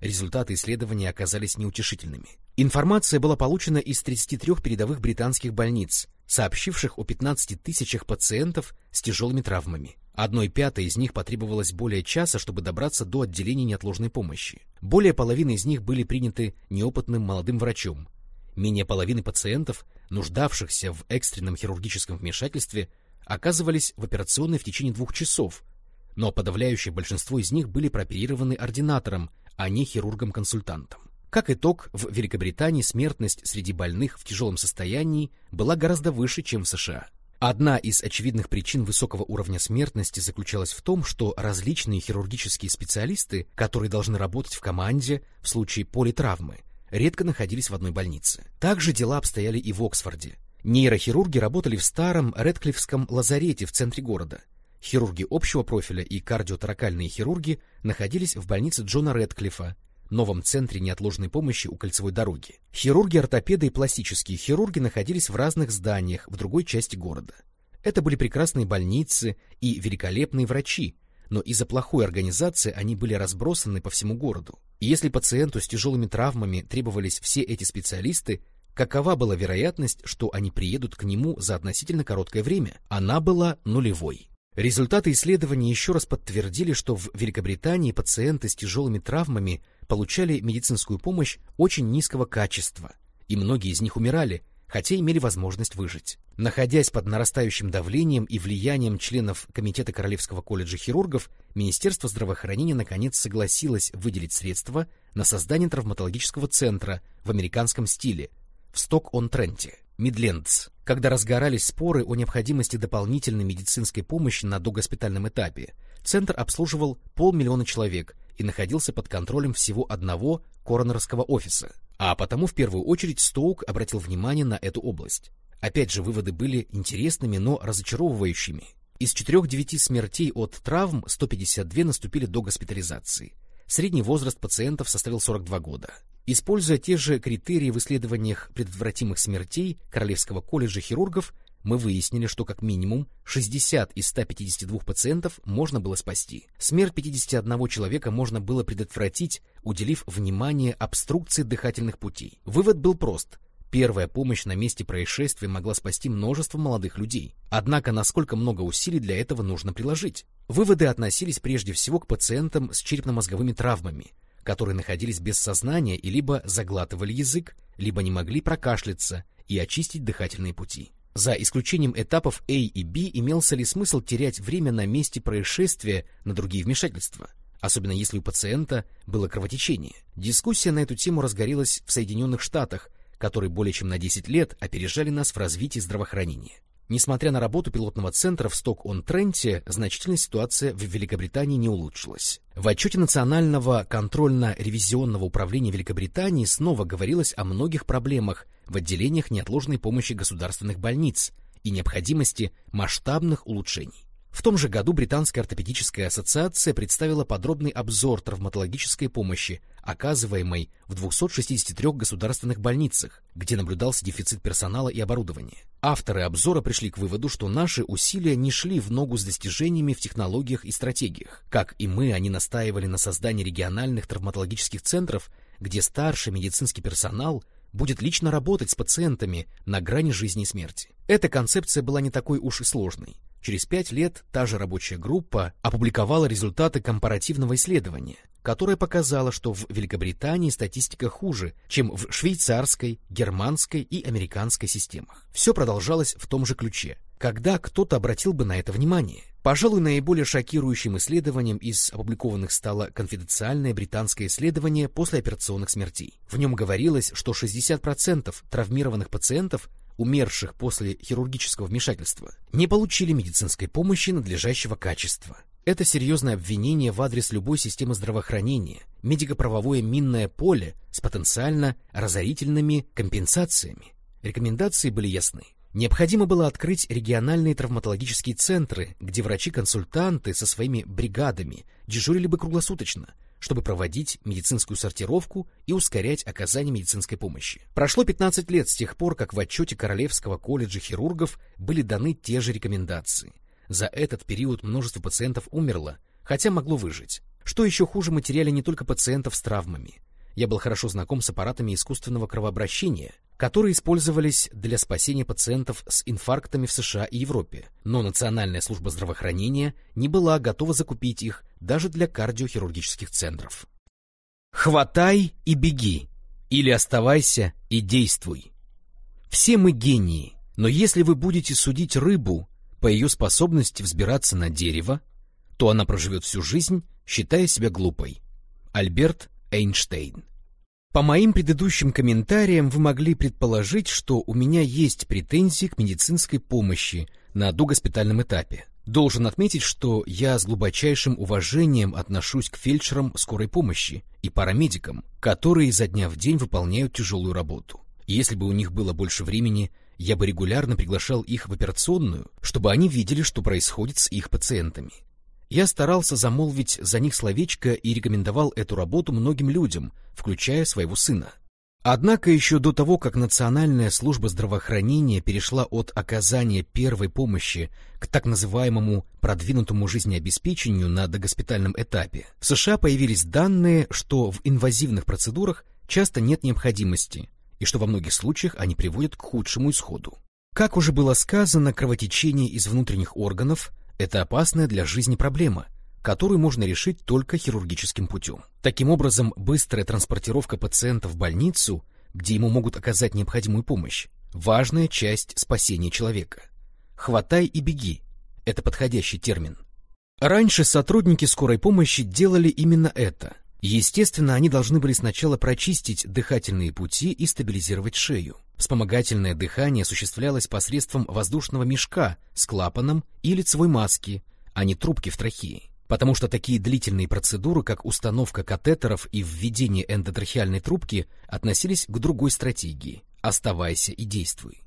Результаты исследования оказались неутешительными. Информация была получена из 33 передовых британских больниц, сообщивших о 15 тысячах пациентов с тяжелыми травмами. Одной пятой из них потребовалось более часа, чтобы добраться до отделения неотложной помощи. Более половины из них были приняты неопытным молодым врачом. Менее половины пациентов, нуждавшихся в экстренном хирургическом вмешательстве, оказывались в операционной в течение двух часов, но подавляющее большинство из них были прооперированы ординатором, а не хирургом-консультантом. Как итог, в Великобритании смертность среди больных в тяжелом состоянии была гораздо выше, чем в США. Одна из очевидных причин высокого уровня смертности заключалась в том, что различные хирургические специалисты, которые должны работать в команде в случае политравмы, редко находились в одной больнице. Также дела обстояли и в Оксфорде. Нейрохирурги работали в старом Редклифском лазарете в центре города, Хирурги общего профиля и кардиоторакальные хирурги находились в больнице Джона Редклифа, новом центре неотложной помощи у кольцевой дороги. Хирурги-ортопеды и пластические хирурги находились в разных зданиях в другой части города. Это были прекрасные больницы и великолепные врачи, но из-за плохой организации они были разбросаны по всему городу. И если пациенту с тяжелыми травмами требовались все эти специалисты, какова была вероятность, что они приедут к нему за относительно короткое время? Она была нулевой. Результаты исследования еще раз подтвердили, что в Великобритании пациенты с тяжелыми травмами получали медицинскую помощь очень низкого качества, и многие из них умирали, хотя имели возможность выжить. Находясь под нарастающим давлением и влиянием членов Комитета Королевского колледжа хирургов, Министерство здравоохранения наконец согласилось выделить средства на создание травматологического центра в американском стиле в Сток-он-Тренте. Мидлендс, когда разгорались споры о необходимости дополнительной медицинской помощи на догоспитальном этапе, центр обслуживал полмиллиона человек и находился под контролем всего одного коронерского офиса, а потому в первую очередь Стоук обратил внимание на эту область. Опять же, выводы были интересными, но разочаровывающими. Из 4-9 смертей от травм 152 наступили до госпитализации. Средний возраст пациентов составил 42 года. Используя те же критерии в исследованиях предотвратимых смертей Королевского колледжа хирургов, мы выяснили, что как минимум 60 из 152 пациентов можно было спасти. Смерть 51 человека можно было предотвратить, уделив внимание обструкции дыхательных путей. Вывод был прост. Первая помощь на месте происшествия могла спасти множество молодых людей. Однако насколько много усилий для этого нужно приложить? Выводы относились прежде всего к пациентам с черепно-мозговыми травмами, которые находились без сознания и либо заглатывали язык, либо не могли прокашляться и очистить дыхательные пути. За исключением этапов A и B имелся ли смысл терять время на месте происшествия на другие вмешательства, особенно если у пациента было кровотечение. Дискуссия на эту тему разгорелась в Соединенных Штатах, которые более чем на 10 лет опережали нас в развитии здравоохранения. Несмотря на работу пилотного центра в Сток-он-Тренте, значительная ситуация в Великобритании не улучшилась. В отчете Национального контрольно-ревизионного управления Великобритании снова говорилось о многих проблемах в отделениях неотложной помощи государственных больниц и необходимости масштабных улучшений. В том же году Британская ортопедическая ассоциация представила подробный обзор травматологической помощи, оказываемой в 263 государственных больницах, где наблюдался дефицит персонала и оборудования. Авторы обзора пришли к выводу, что наши усилия не шли в ногу с достижениями в технологиях и стратегиях. Как и мы, они настаивали на создании региональных травматологических центров, где старший медицинский персонал будет лично работать с пациентами на грани жизни и смерти. Эта концепция была не такой уж и сложной. Через пять лет та же рабочая группа опубликовала результаты компаративного исследования, которое показало, что в Великобритании статистика хуже, чем в швейцарской, германской и американской системах. Все продолжалось в том же ключе. Когда кто-то обратил бы на это внимание? Пожалуй, наиболее шокирующим исследованием из опубликованных стало конфиденциальное британское исследование после операционных смертей. В нем говорилось, что 60% травмированных пациентов умерших после хирургического вмешательства, не получили медицинской помощи надлежащего качества. Это серьезное обвинение в адрес любой системы здравоохранения, медико-правовое минное поле с потенциально разорительными компенсациями. Рекомендации были ясны. Необходимо было открыть региональные травматологические центры, где врачи-консультанты со своими бригадами дежурили бы круглосуточно, чтобы проводить медицинскую сортировку и ускорять оказание медицинской помощи. Прошло 15 лет с тех пор, как в отчете Королевского колледжа хирургов были даны те же рекомендации. За этот период множество пациентов умерло, хотя могло выжить. Что еще хуже, мы теряли не только пациентов с травмами. Я был хорошо знаком с аппаратами искусственного кровообращения, которые использовались для спасения пациентов с инфарктами в США и Европе, но Национальная служба здравоохранения не была готова закупить их даже для кардиохирургических центров. Хватай и беги, или оставайся и действуй. Все мы гении, но если вы будете судить рыбу по ее способности взбираться на дерево, то она проживет всю жизнь, считая себя глупой. Альберт Эйнштейн по моим предыдущим комментариям вы могли предположить, что у меня есть претензии к медицинской помощи на догоспитальном этапе. Должен отметить, что я с глубочайшим уважением отношусь к фельдшерам скорой помощи и парамедикам, которые изо дня в день выполняют тяжелую работу. Если бы у них было больше времени, я бы регулярно приглашал их в операционную, чтобы они видели, что происходит с их пациентами. Я старался замолвить за них словечко и рекомендовал эту работу многим людям, включая своего сына. Однако еще до того, как Национальная служба здравоохранения перешла от оказания первой помощи к так называемому продвинутому жизнеобеспечению на догоспитальном этапе, в США появились данные, что в инвазивных процедурах часто нет необходимости и что во многих случаях они приводят к худшему исходу. Как уже было сказано, кровотечение из внутренних органов это опасная для жизни проблема, которую можно решить только хирургическим путем. Таким образом, быстрая транспортировка пациента в больницу, где ему могут оказать необходимую помощь, важная часть спасения человека. «Хватай и беги» — это подходящий термин. Раньше сотрудники скорой помощи делали именно это. Естественно, они должны были сначала прочистить дыхательные пути и стабилизировать шею. Вспомогательное дыхание осуществлялось посредством воздушного мешка с клапаном и лицевой маски, а не трубки в трахее. Потому что такие длительные процедуры, как установка катетеров и введение эндотрахеальной трубки, относились к другой стратегии – оставайся и действуй.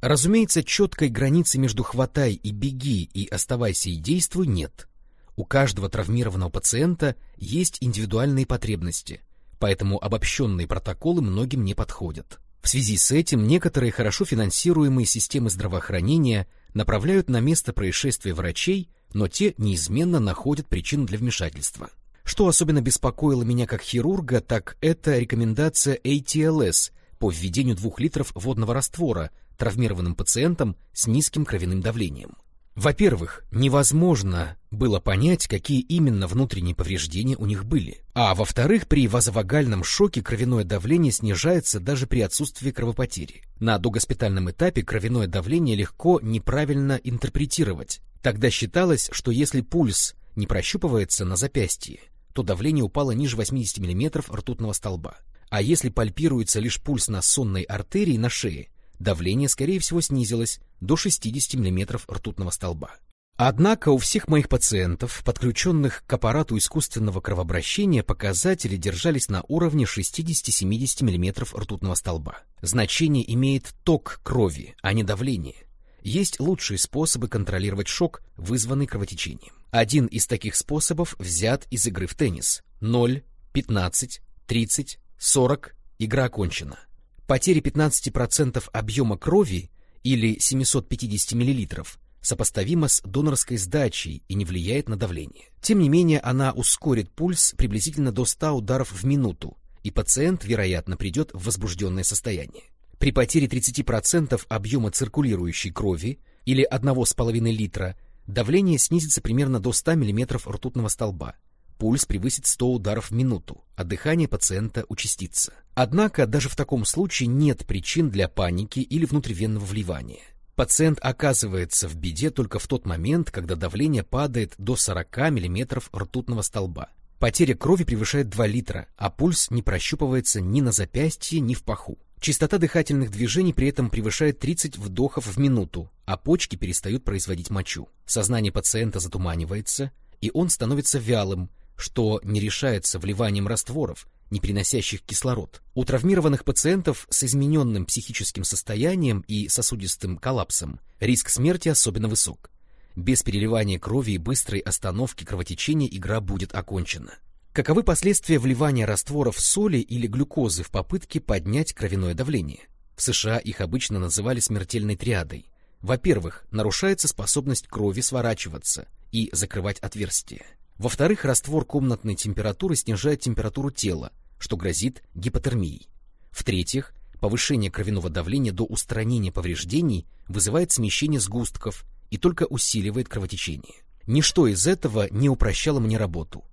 Разумеется, четкой границы между «хватай» и «беги» и «оставайся и действуй» нет. У каждого травмированного пациента есть индивидуальные потребности, поэтому обобщенные протоколы многим не подходят. В связи с этим некоторые хорошо финансируемые системы здравоохранения направляют на место происшествия врачей, но те неизменно находят причину для вмешательства. Что особенно беспокоило меня как хирурга, так это рекомендация ATLS по введению двух литров водного раствора травмированным пациентам с низким кровяным давлением. Во-первых, невозможно было понять, какие именно внутренние повреждения у них были. А во-вторых, при вазовагальном шоке кровяное давление снижается даже при отсутствии кровопотери. На догоспитальном этапе кровяное давление легко неправильно интерпретировать. Тогда считалось, что если пульс не прощупывается на запястье, то давление упало ниже 80 мм ртутного столба. А если пальпируется лишь пульс на сонной артерии на шее, давление, скорее всего, снизилось до 60 мм ртутного столба. Однако у всех моих пациентов, подключенных к аппарату искусственного кровообращения, показатели держались на уровне 60-70 мм ртутного столба. Значение имеет ток крови, а не давление. Есть лучшие способы контролировать шок, вызванный кровотечением. Один из таких способов взят из игры в теннис. 0, 15, 30, 40, игра окончена. Потеря 15% объема крови или 750 мл сопоставима с донорской сдачей и не влияет на давление. Тем не менее, она ускорит пульс приблизительно до 100 ударов в минуту, и пациент, вероятно, придет в возбужденное состояние. При потере 30% объема циркулирующей крови или 1,5 литра давление снизится примерно до 100 мм ртутного столба, пульс превысит 100 ударов в минуту, а дыхание пациента участится. Однако даже в таком случае нет причин для паники или внутривенного вливания. Пациент оказывается в беде только в тот момент, когда давление падает до 40 мм ртутного столба. Потеря крови превышает 2 литра, а пульс не прощупывается ни на запястье, ни в паху. Частота дыхательных движений при этом превышает 30 вдохов в минуту, а почки перестают производить мочу. Сознание пациента затуманивается, и он становится вялым, что не решается вливанием растворов, не приносящих кислород. У травмированных пациентов с измененным психическим состоянием и сосудистым коллапсом риск смерти особенно высок. Без переливания крови и быстрой остановки кровотечения игра будет окончена. Каковы последствия вливания растворов соли или глюкозы в попытке поднять кровяное давление? В США их обычно называли смертельной триадой. Во-первых, нарушается способность крови сворачиваться и закрывать отверстия. Во-вторых, раствор комнатной температуры снижает температуру тела, что грозит гипотермией. В-третьих, повышение кровяного давления до устранения повреждений вызывает смещение сгустков и только усиливает кровотечение. Ничто из этого не упрощало мне работу.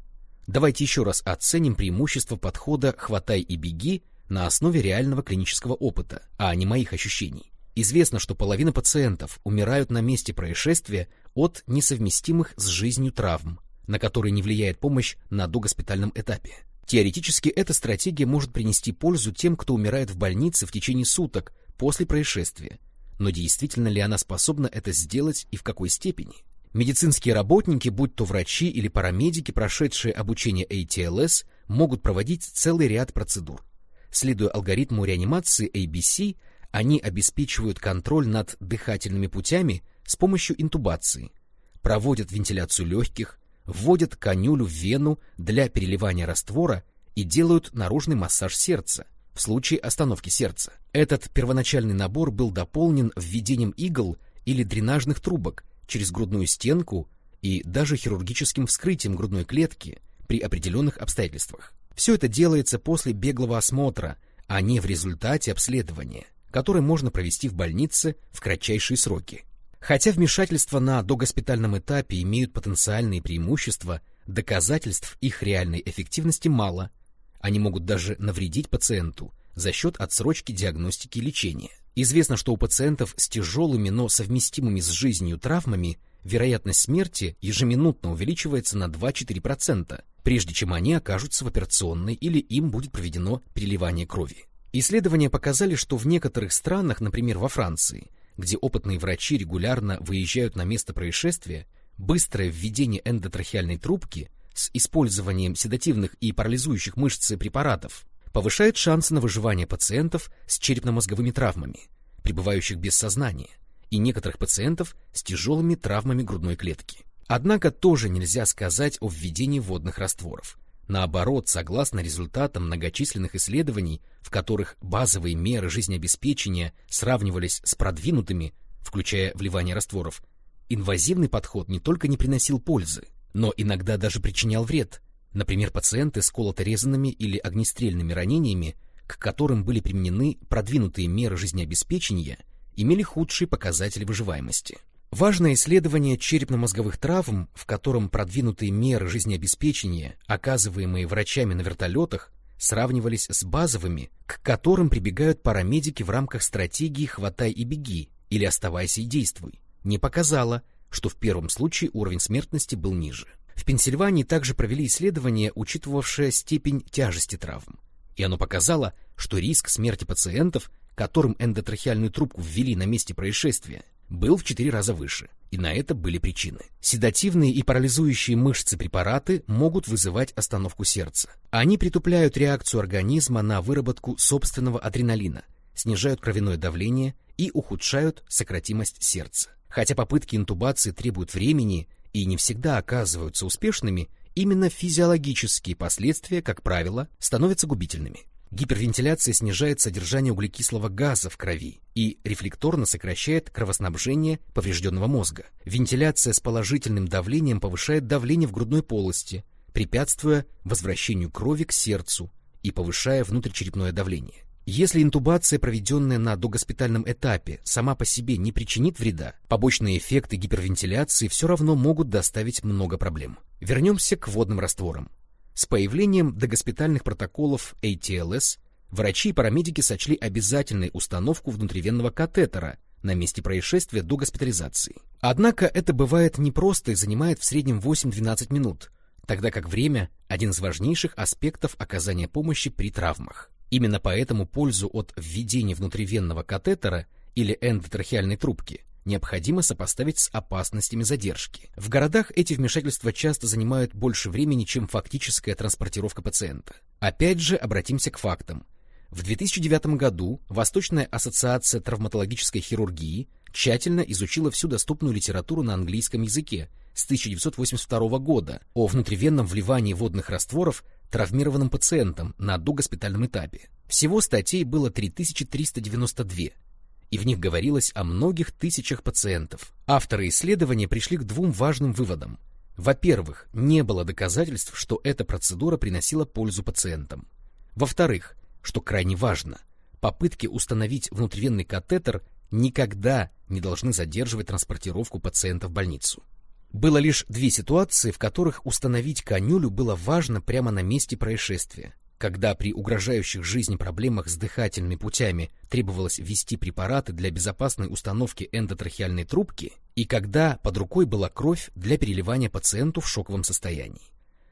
Давайте еще раз оценим преимущество подхода «хватай и беги» на основе реального клинического опыта, а не моих ощущений. Известно, что половина пациентов умирают на месте происшествия от несовместимых с жизнью травм, на которые не влияет помощь на догоспитальном этапе. Теоретически эта стратегия может принести пользу тем, кто умирает в больнице в течение суток после происшествия. Но действительно ли она способна это сделать и в какой степени? Медицинские работники, будь то врачи или парамедики, прошедшие обучение ATLS, могут проводить целый ряд процедур. Следуя алгоритму реанимации ABC, они обеспечивают контроль над дыхательными путями с помощью интубации, проводят вентиляцию легких, вводят конюлю в вену для переливания раствора и делают наружный массаж сердца в случае остановки сердца. Этот первоначальный набор был дополнен введением игл или дренажных трубок через грудную стенку и даже хирургическим вскрытием грудной клетки при определенных обстоятельствах. Все это делается после беглого осмотра, а не в результате обследования, которое можно провести в больнице в кратчайшие сроки. Хотя вмешательства на догоспитальном этапе имеют потенциальные преимущества, доказательств их реальной эффективности мало. Они могут даже навредить пациенту за счет отсрочки диагностики и лечения. Известно, что у пациентов с тяжелыми, но совместимыми с жизнью травмами вероятность смерти ежеминутно увеличивается на 2-4%, прежде чем они окажутся в операционной или им будет проведено переливание крови. Исследования показали, что в некоторых странах, например, во Франции, где опытные врачи регулярно выезжают на место происшествия, быстрое введение эндотрахеальной трубки с использованием седативных и парализующих мышцы препаратов повышает шансы на выживание пациентов с черепно-мозговыми травмами, пребывающих без сознания, и некоторых пациентов с тяжелыми травмами грудной клетки. Однако тоже нельзя сказать о введении водных растворов. Наоборот, согласно результатам многочисленных исследований, в которых базовые меры жизнеобеспечения сравнивались с продвинутыми, включая вливание растворов, инвазивный подход не только не приносил пользы, но иногда даже причинял вред. Например, пациенты с колото-резанными или огнестрельными ранениями, к которым были применены продвинутые меры жизнеобеспечения, имели худшие показатели выживаемости. Важное исследование черепно-мозговых травм, в котором продвинутые меры жизнеобеспечения, оказываемые врачами на вертолетах, сравнивались с базовыми, к которым прибегают парамедики в рамках стратегии «хватай и беги» или «оставайся и действуй», не показало, что в первом случае уровень смертности был ниже. В Пенсильвании также провели исследование, учитывавшее степень тяжести травм, и оно показало, что риск смерти пациентов, которым эндотрахеальную трубку ввели на месте происшествия, был в четыре раза выше, и на это были причины. Седативные и парализующие мышцы препараты могут вызывать остановку сердца. Они притупляют реакцию организма на выработку собственного адреналина, снижают кровяное давление и ухудшают сократимость сердца. Хотя попытки интубации требуют времени и не всегда оказываются успешными, именно физиологические последствия, как правило, становятся губительными. Гипервентиляция снижает содержание углекислого газа в крови и рефлекторно сокращает кровоснабжение поврежденного мозга. Вентиляция с положительным давлением повышает давление в грудной полости, препятствуя возвращению крови к сердцу и повышая внутричерепное давление. Если интубация, проведенная на догоспитальном этапе, сама по себе не причинит вреда, побочные эффекты гипервентиляции все равно могут доставить много проблем. Вернемся к водным растворам. С появлением догоспитальных протоколов ATLS врачи и парамедики сочли обязательной установку внутривенного катетера на месте происшествия до госпитализации. Однако это бывает непросто и занимает в среднем 8-12 минут, тогда как время – один из важнейших аспектов оказания помощи при травмах. Именно поэтому пользу от введения внутривенного катетера или эндотрахеальной трубки необходимо сопоставить с опасностями задержки. В городах эти вмешательства часто занимают больше времени, чем фактическая транспортировка пациента. Опять же, обратимся к фактам. В 2009 году Восточная ассоциация травматологической хирургии тщательно изучила всю доступную литературу на английском языке с 1982 года о внутривенном вливании водных растворов травмированным пациентам на догоспитальном этапе. Всего статей было 3392, и в них говорилось о многих тысячах пациентов. Авторы исследования пришли к двум важным выводам. Во-первых, не было доказательств, что эта процедура приносила пользу пациентам. Во-вторых, что крайне важно, попытки установить внутривенный катетер никогда не должны задерживать транспортировку пациента в больницу. Было лишь две ситуации, в которых установить конюлю было важно прямо на месте происшествия когда при угрожающих жизни проблемах с дыхательными путями требовалось ввести препараты для безопасной установки эндотрахеальной трубки и когда под рукой была кровь для переливания пациенту в шоковом состоянии.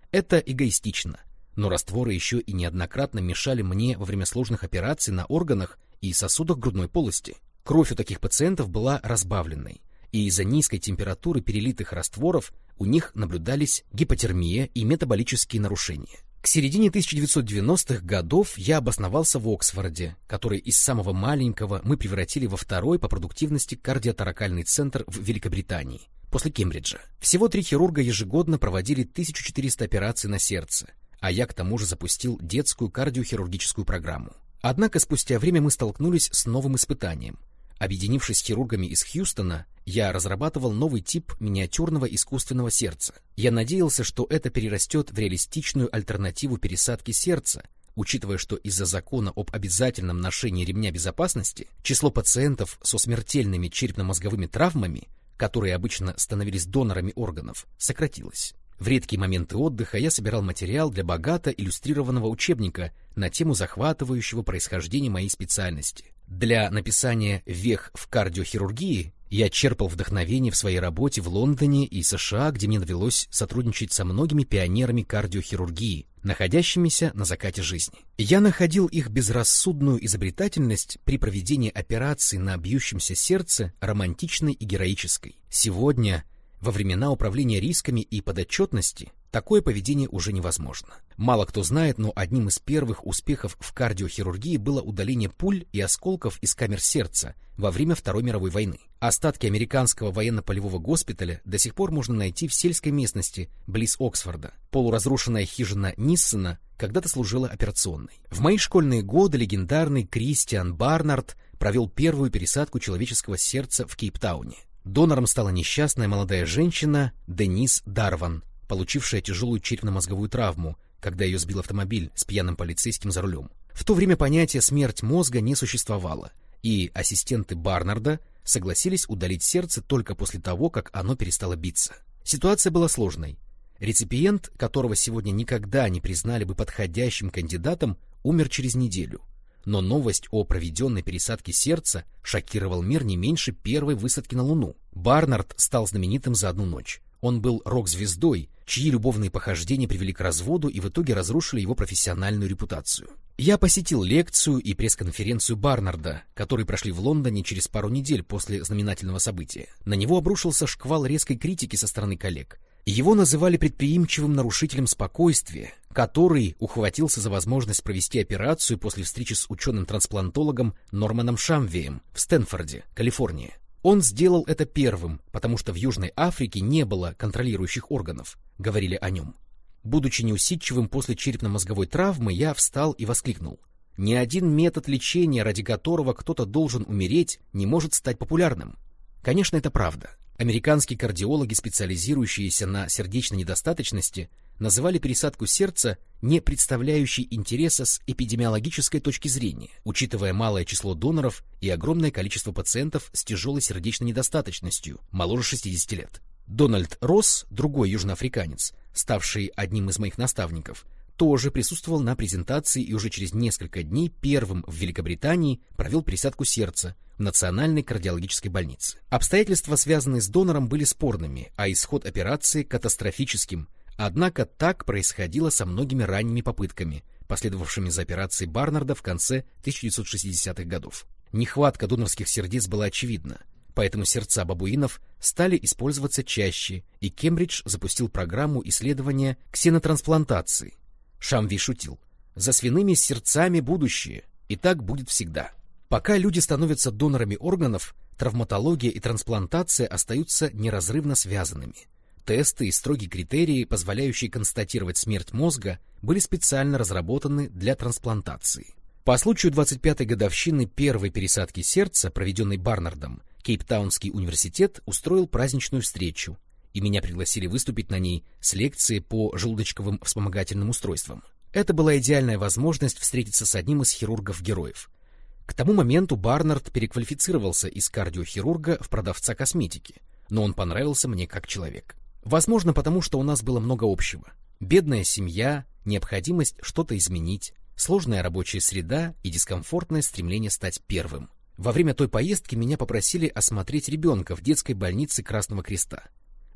Это эгоистично, но растворы еще и неоднократно мешали мне во время сложных операций на органах и сосудах грудной полости. Кровь у таких пациентов была разбавленной, и из-за низкой температуры перелитых растворов у них наблюдались гипотермия и метаболические нарушения. К середине 1990-х годов я обосновался в Оксфорде, который из самого маленького мы превратили во второй по продуктивности кардиоторакальный центр в Великобритании, после Кембриджа. Всего три хирурга ежегодно проводили 1400 операций на сердце, а я к тому же запустил детскую кардиохирургическую программу. Однако спустя время мы столкнулись с новым испытанием. Объединившись с хирургами из Хьюстона, я разрабатывал новый тип миниатюрного искусственного сердца. Я надеялся, что это перерастет в реалистичную альтернативу пересадке сердца, учитывая, что из-за закона об обязательном ношении ремня безопасности число пациентов со смертельными черепно-мозговыми травмами, которые обычно становились донорами органов, сократилось. В редкие моменты отдыха я собирал материал для богато иллюстрированного учебника на тему захватывающего происхождения моей специальности. Для написания «Вех в кардиохирургии» Я черпал вдохновение в своей работе в Лондоне и США, где мне довелось сотрудничать со многими пионерами кардиохирургии, находящимися на закате жизни. Я находил их безрассудную изобретательность при проведении операций на бьющемся сердце романтичной и героической. Сегодня Во времена управления рисками и подотчетности такое поведение уже невозможно. Мало кто знает, но одним из первых успехов в кардиохирургии было удаление пуль и осколков из камер сердца во время Второй мировой войны. Остатки американского военно-полевого госпиталя до сих пор можно найти в сельской местности близ Оксфорда. Полуразрушенная хижина Ниссена когда-то служила операционной. В мои школьные годы легендарный Кристиан Барнард провел первую пересадку человеческого сердца в Кейптауне. Донором стала несчастная молодая женщина Денис Дарван, получившая тяжелую черепно-мозговую травму, когда ее сбил автомобиль с пьяным полицейским за рулем. В то время понятие «смерть мозга» не существовало, и ассистенты Барнарда согласились удалить сердце только после того, как оно перестало биться. Ситуация была сложной. Реципиент, которого сегодня никогда не признали бы подходящим кандидатом, умер через неделю но новость о проведенной пересадке сердца шокировал мир не меньше первой высадки на Луну. Барнард стал знаменитым за одну ночь. Он был рок-звездой, чьи любовные похождения привели к разводу и в итоге разрушили его профессиональную репутацию. Я посетил лекцию и пресс-конференцию Барнарда, которые прошли в Лондоне через пару недель после знаменательного события. На него обрушился шквал резкой критики со стороны коллег. Его называли предприимчивым нарушителем спокойствия, который ухватился за возможность провести операцию после встречи с ученым-трансплантологом Норманом Шамвеем в Стэнфорде, Калифорния. Он сделал это первым, потому что в Южной Африке не было контролирующих органов, говорили о нем. Будучи неусидчивым после черепно-мозговой травмы, я встал и воскликнул. Ни один метод лечения, ради которого кто-то должен умереть, не может стать популярным. Конечно, это правда. Американские кардиологи, специализирующиеся на сердечной недостаточности, называли пересадку сердца не представляющей интереса с эпидемиологической точки зрения, учитывая малое число доноров и огромное количество пациентов с тяжелой сердечной недостаточностью, моложе 60 лет. Дональд Росс, другой южноафриканец, ставший одним из моих наставников, тоже присутствовал на презентации и уже через несколько дней первым в Великобритании провел пересадку сердца в Национальной кардиологической больнице. Обстоятельства, связанные с донором, были спорными, а исход операции катастрофическим. Однако так происходило со многими ранними попытками, последовавшими за операцией Барнарда в конце 1960-х годов. Нехватка донорских сердец была очевидна, поэтому сердца бабуинов стали использоваться чаще, и Кембридж запустил программу исследования ксенотрансплантации, Шамви шутил. За свиными сердцами будущее, и так будет всегда. Пока люди становятся донорами органов, травматология и трансплантация остаются неразрывно связанными. Тесты и строгие критерии, позволяющие констатировать смерть мозга, были специально разработаны для трансплантации. По случаю 25-й годовщины первой пересадки сердца, проведенной Барнардом, Кейптаунский университет устроил праздничную встречу, и меня пригласили выступить на ней с лекцией по желудочковым вспомогательным устройствам. Это была идеальная возможность встретиться с одним из хирургов-героев. К тому моменту Барнард переквалифицировался из кардиохирурга в продавца косметики, но он понравился мне как человек. Возможно, потому что у нас было много общего. Бедная семья, необходимость что-то изменить, сложная рабочая среда и дискомфортное стремление стать первым. Во время той поездки меня попросили осмотреть ребенка в детской больнице Красного Креста.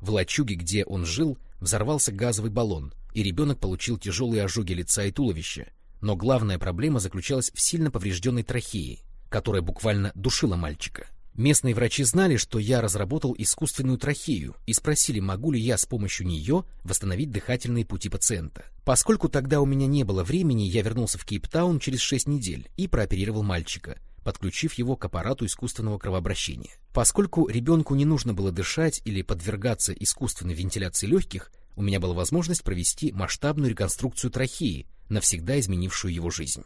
В лачуге, где он жил, взорвался газовый баллон, и ребенок получил тяжелые ожоги лица и туловища. Но главная проблема заключалась в сильно поврежденной трахее, которая буквально душила мальчика. Местные врачи знали, что я разработал искусственную трахею и спросили, могу ли я с помощью нее восстановить дыхательные пути пациента. Поскольку тогда у меня не было времени, я вернулся в Кейптаун через шесть недель и прооперировал мальчика, подключив его к аппарату искусственного кровообращения. Поскольку ребенку не нужно было дышать или подвергаться искусственной вентиляции легких, у меня была возможность провести масштабную реконструкцию трахеи, навсегда изменившую его жизнь.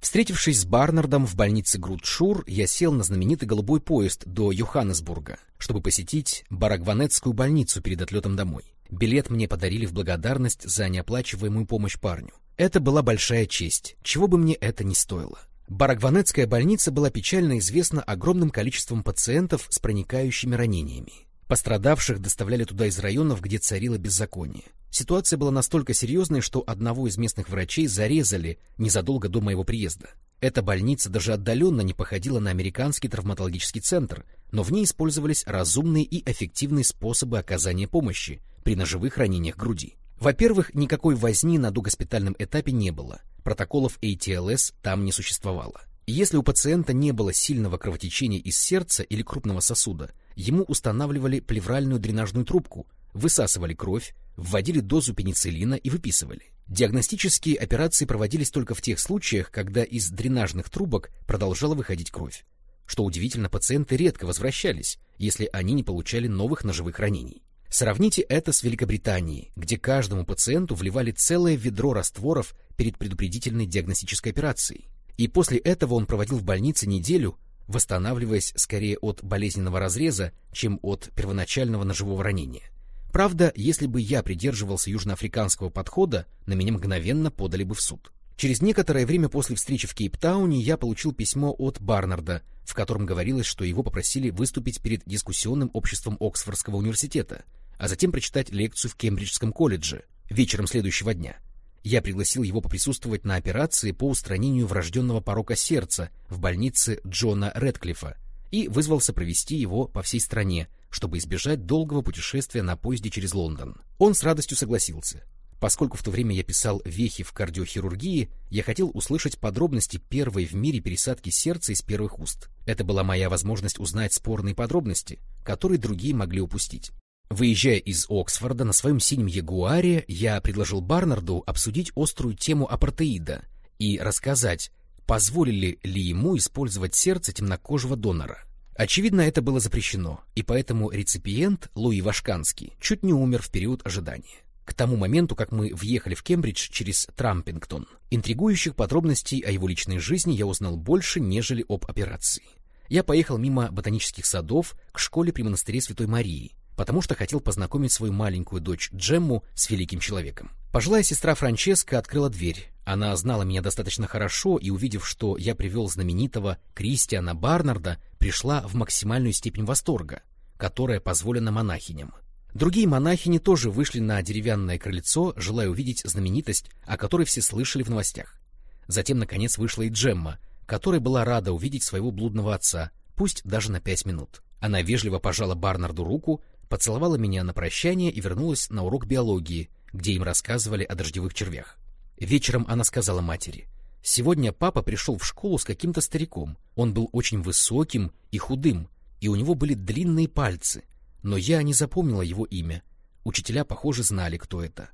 Встретившись с Барнардом в больнице Грудшур, я сел на знаменитый голубой поезд до Йоханнесбурга, чтобы посетить Барагванетскую больницу перед отлетом домой. Билет мне подарили в благодарность за неоплачиваемую помощь парню. Это была большая честь, чего бы мне это ни стоило. Барагванетская больница была печально известна огромным количеством пациентов с проникающими ранениями. Пострадавших доставляли туда из районов, где царило беззаконие. Ситуация была настолько серьезной, что одного из местных врачей зарезали незадолго до моего приезда. Эта больница даже отдаленно не походила на американский травматологический центр, но в ней использовались разумные и эффективные способы оказания помощи при ножевых ранениях груди. Во-первых, никакой возни на догоспитальном этапе не было. Протоколов ATLS там не существовало. Если у пациента не было сильного кровотечения из сердца или крупного сосуда, ему устанавливали плевральную дренажную трубку, высасывали кровь, вводили дозу пенициллина и выписывали. Диагностические операции проводились только в тех случаях, когда из дренажных трубок продолжала выходить кровь. Что удивительно, пациенты редко возвращались, если они не получали новых ножевых ранений. Сравните это с Великобританией, где каждому пациенту вливали целое ведро растворов перед предупредительной диагностической операцией. И после этого он проводил в больнице неделю, восстанавливаясь скорее от болезненного разреза, чем от первоначального ножевого ранения. Правда, если бы я придерживался южноафриканского подхода, на меня мгновенно подали бы в суд. Через некоторое время после встречи в Кейптауне я получил письмо от Барнарда, в котором говорилось, что его попросили выступить перед дискуссионным обществом Оксфордского университета — а затем прочитать лекцию в Кембриджском колледже вечером следующего дня. Я пригласил его поприсутствовать на операции по устранению врожденного порока сердца в больнице Джона Редклифа и вызвался провести его по всей стране, чтобы избежать долгого путешествия на поезде через Лондон. Он с радостью согласился. Поскольку в то время я писал вехи в кардиохирургии, я хотел услышать подробности первой в мире пересадки сердца из первых уст. Это была моя возможность узнать спорные подробности, которые другие могли упустить. Выезжая из Оксфорда на своем синем Ягуаре, я предложил Барнарду обсудить острую тему апартеида и рассказать, позволили ли ему использовать сердце темнокожего донора. Очевидно, это было запрещено, и поэтому реципиент, Луи Вашканский, чуть не умер в период ожидания. К тому моменту, как мы въехали в Кембридж через Трампингтон, интригующих подробностей о его личной жизни я узнал больше, нежели об операции. Я поехал мимо ботанических садов к школе при монастыре Святой Марии, потому что хотел познакомить свою маленькую дочь Джемму с великим человеком. Пожилая сестра Франческа открыла дверь. Она знала меня достаточно хорошо и, увидев, что я привел знаменитого Кристиана Барнарда, пришла в максимальную степень восторга, которая позволена монахиням. Другие монахини тоже вышли на деревянное крыльцо, желая увидеть знаменитость, о которой все слышали в новостях. Затем, наконец, вышла и Джемма, которая была рада увидеть своего блудного отца, пусть даже на пять минут. Она вежливо пожала Барнарду руку, поцеловала меня на прощание и вернулась на урок биологии, где им рассказывали о дождевых червях. Вечером она сказала матери, «Сегодня папа пришел в школу с каким-то стариком. Он был очень высоким и худым, и у него были длинные пальцы, но я не запомнила его имя. Учителя, похоже, знали, кто это».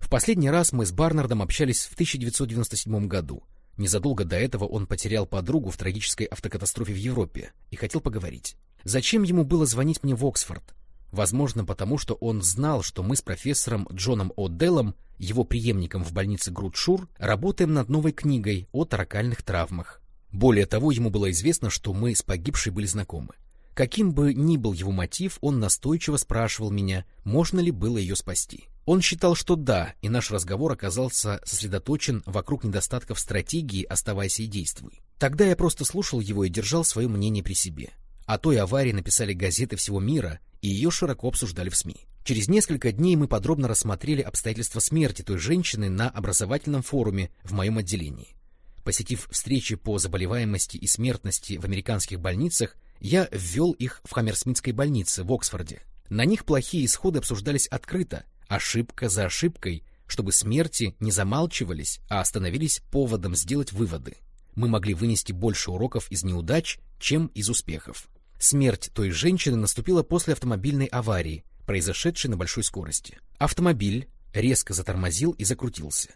В последний раз мы с Барнардом общались в 1997 году. Незадолго до этого он потерял подругу в трагической автокатастрофе в Европе и хотел поговорить. Зачем ему было звонить мне в Оксфорд? Возможно, потому что он знал, что мы с профессором Джоном О'Деллом, его преемником в больнице Грудшур, работаем над новой книгой о таракальных травмах. Более того, ему было известно, что мы с погибшей были знакомы. Каким бы ни был его мотив, он настойчиво спрашивал меня, можно ли было ее спасти. Он считал, что да, и наш разговор оказался сосредоточен вокруг недостатков стратегии «оставайся и действуй». Тогда я просто слушал его и держал свое мнение при себе. О той аварии написали газеты всего мира, и ее широко обсуждали в СМИ. Через несколько дней мы подробно рассмотрели обстоятельства смерти той женщины на образовательном форуме в моем отделении. Посетив встречи по заболеваемости и смертности в американских больницах, я ввел их в Хаммерсмитской больнице в Оксфорде. На них плохие исходы обсуждались открыто, ошибка за ошибкой, чтобы смерти не замалчивались, а становились поводом сделать выводы. Мы могли вынести больше уроков из неудач, чем из успехов. Смерть той женщины наступила после автомобильной аварии, произошедшей на большой скорости. Автомобиль резко затормозил и закрутился.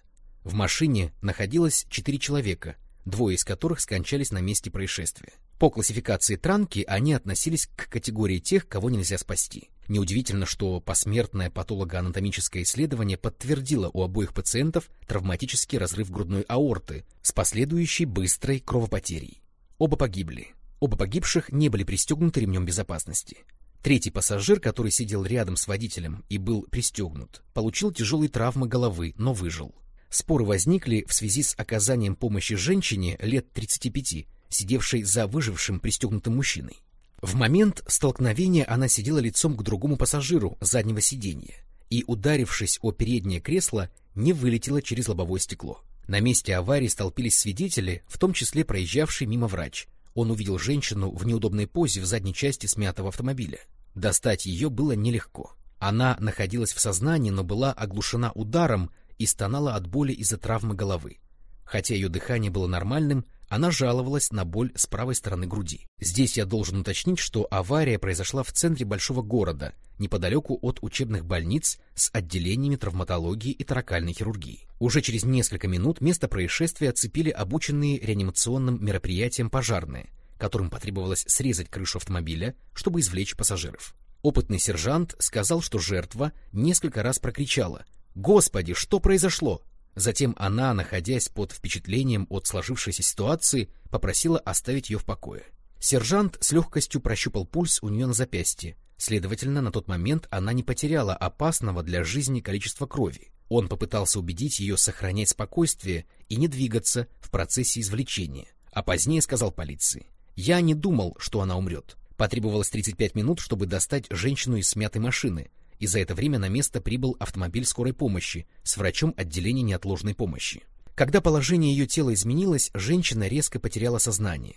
В машине находилось четыре человека, двое из которых скончались на месте происшествия. По классификации Транки они относились к категории тех, кого нельзя спасти. Неудивительно, что посмертное патологоанатомическое исследование подтвердило у обоих пациентов травматический разрыв грудной аорты с последующей быстрой кровопотерей. Оба погибли. Оба погибших не были пристегнуты ремнем безопасности. Третий пассажир, который сидел рядом с водителем и был пристегнут, получил тяжелые травмы головы, но выжил. Споры возникли в связи с оказанием помощи женщине лет 35, сидевшей за выжившим пристегнутым мужчиной. В момент столкновения она сидела лицом к другому пассажиру заднего сиденья и, ударившись о переднее кресло, не вылетела через лобовое стекло. На месте аварии столпились свидетели, в том числе проезжавший мимо врач, он увидел женщину в неудобной позе в задней части смятого автомобиля. Достать ее было нелегко. Она находилась в сознании, но была оглушена ударом и стонала от боли из-за травмы головы. Хотя ее дыхание было нормальным, Она жаловалась на боль с правой стороны груди. Здесь я должен уточнить, что авария произошла в центре большого города, неподалеку от учебных больниц с отделениями травматологии и таракальной хирургии. Уже через несколько минут место происшествия оцепили обученные реанимационным мероприятиям пожарные, которым потребовалось срезать крышу автомобиля, чтобы извлечь пассажиров. Опытный сержант сказал, что жертва несколько раз прокричала «Господи, что произошло?». Затем она, находясь под впечатлением от сложившейся ситуации, попросила оставить ее в покое. Сержант с легкостью прощупал пульс у нее на запястье. Следовательно, на тот момент она не потеряла опасного для жизни количества крови. Он попытался убедить ее сохранять спокойствие и не двигаться в процессе извлечения, а позднее сказал полиции. «Я не думал, что она умрет. Потребовалось 35 минут, чтобы достать женщину из смятой машины, и за это время на место прибыл автомобиль скорой помощи с врачом отделения неотложной помощи. Когда положение ее тела изменилось, женщина резко потеряла сознание,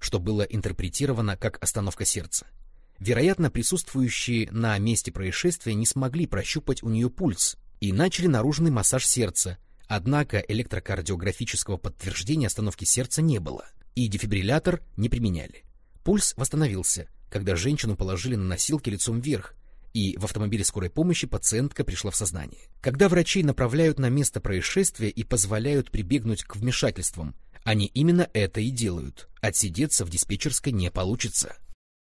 что было интерпретировано как остановка сердца. Вероятно, присутствующие на месте происшествия не смогли прощупать у нее пульс и начали наружный массаж сердца, однако электрокардиографического подтверждения остановки сердца не было, и дефибриллятор не применяли. Пульс восстановился, когда женщину положили на носилки лицом вверх, и в автомобиле скорой помощи пациентка пришла в сознание. Когда врачи направляют на место происшествия и позволяют прибегнуть к вмешательствам, они именно это и делают. Отсидеться в диспетчерской не получится.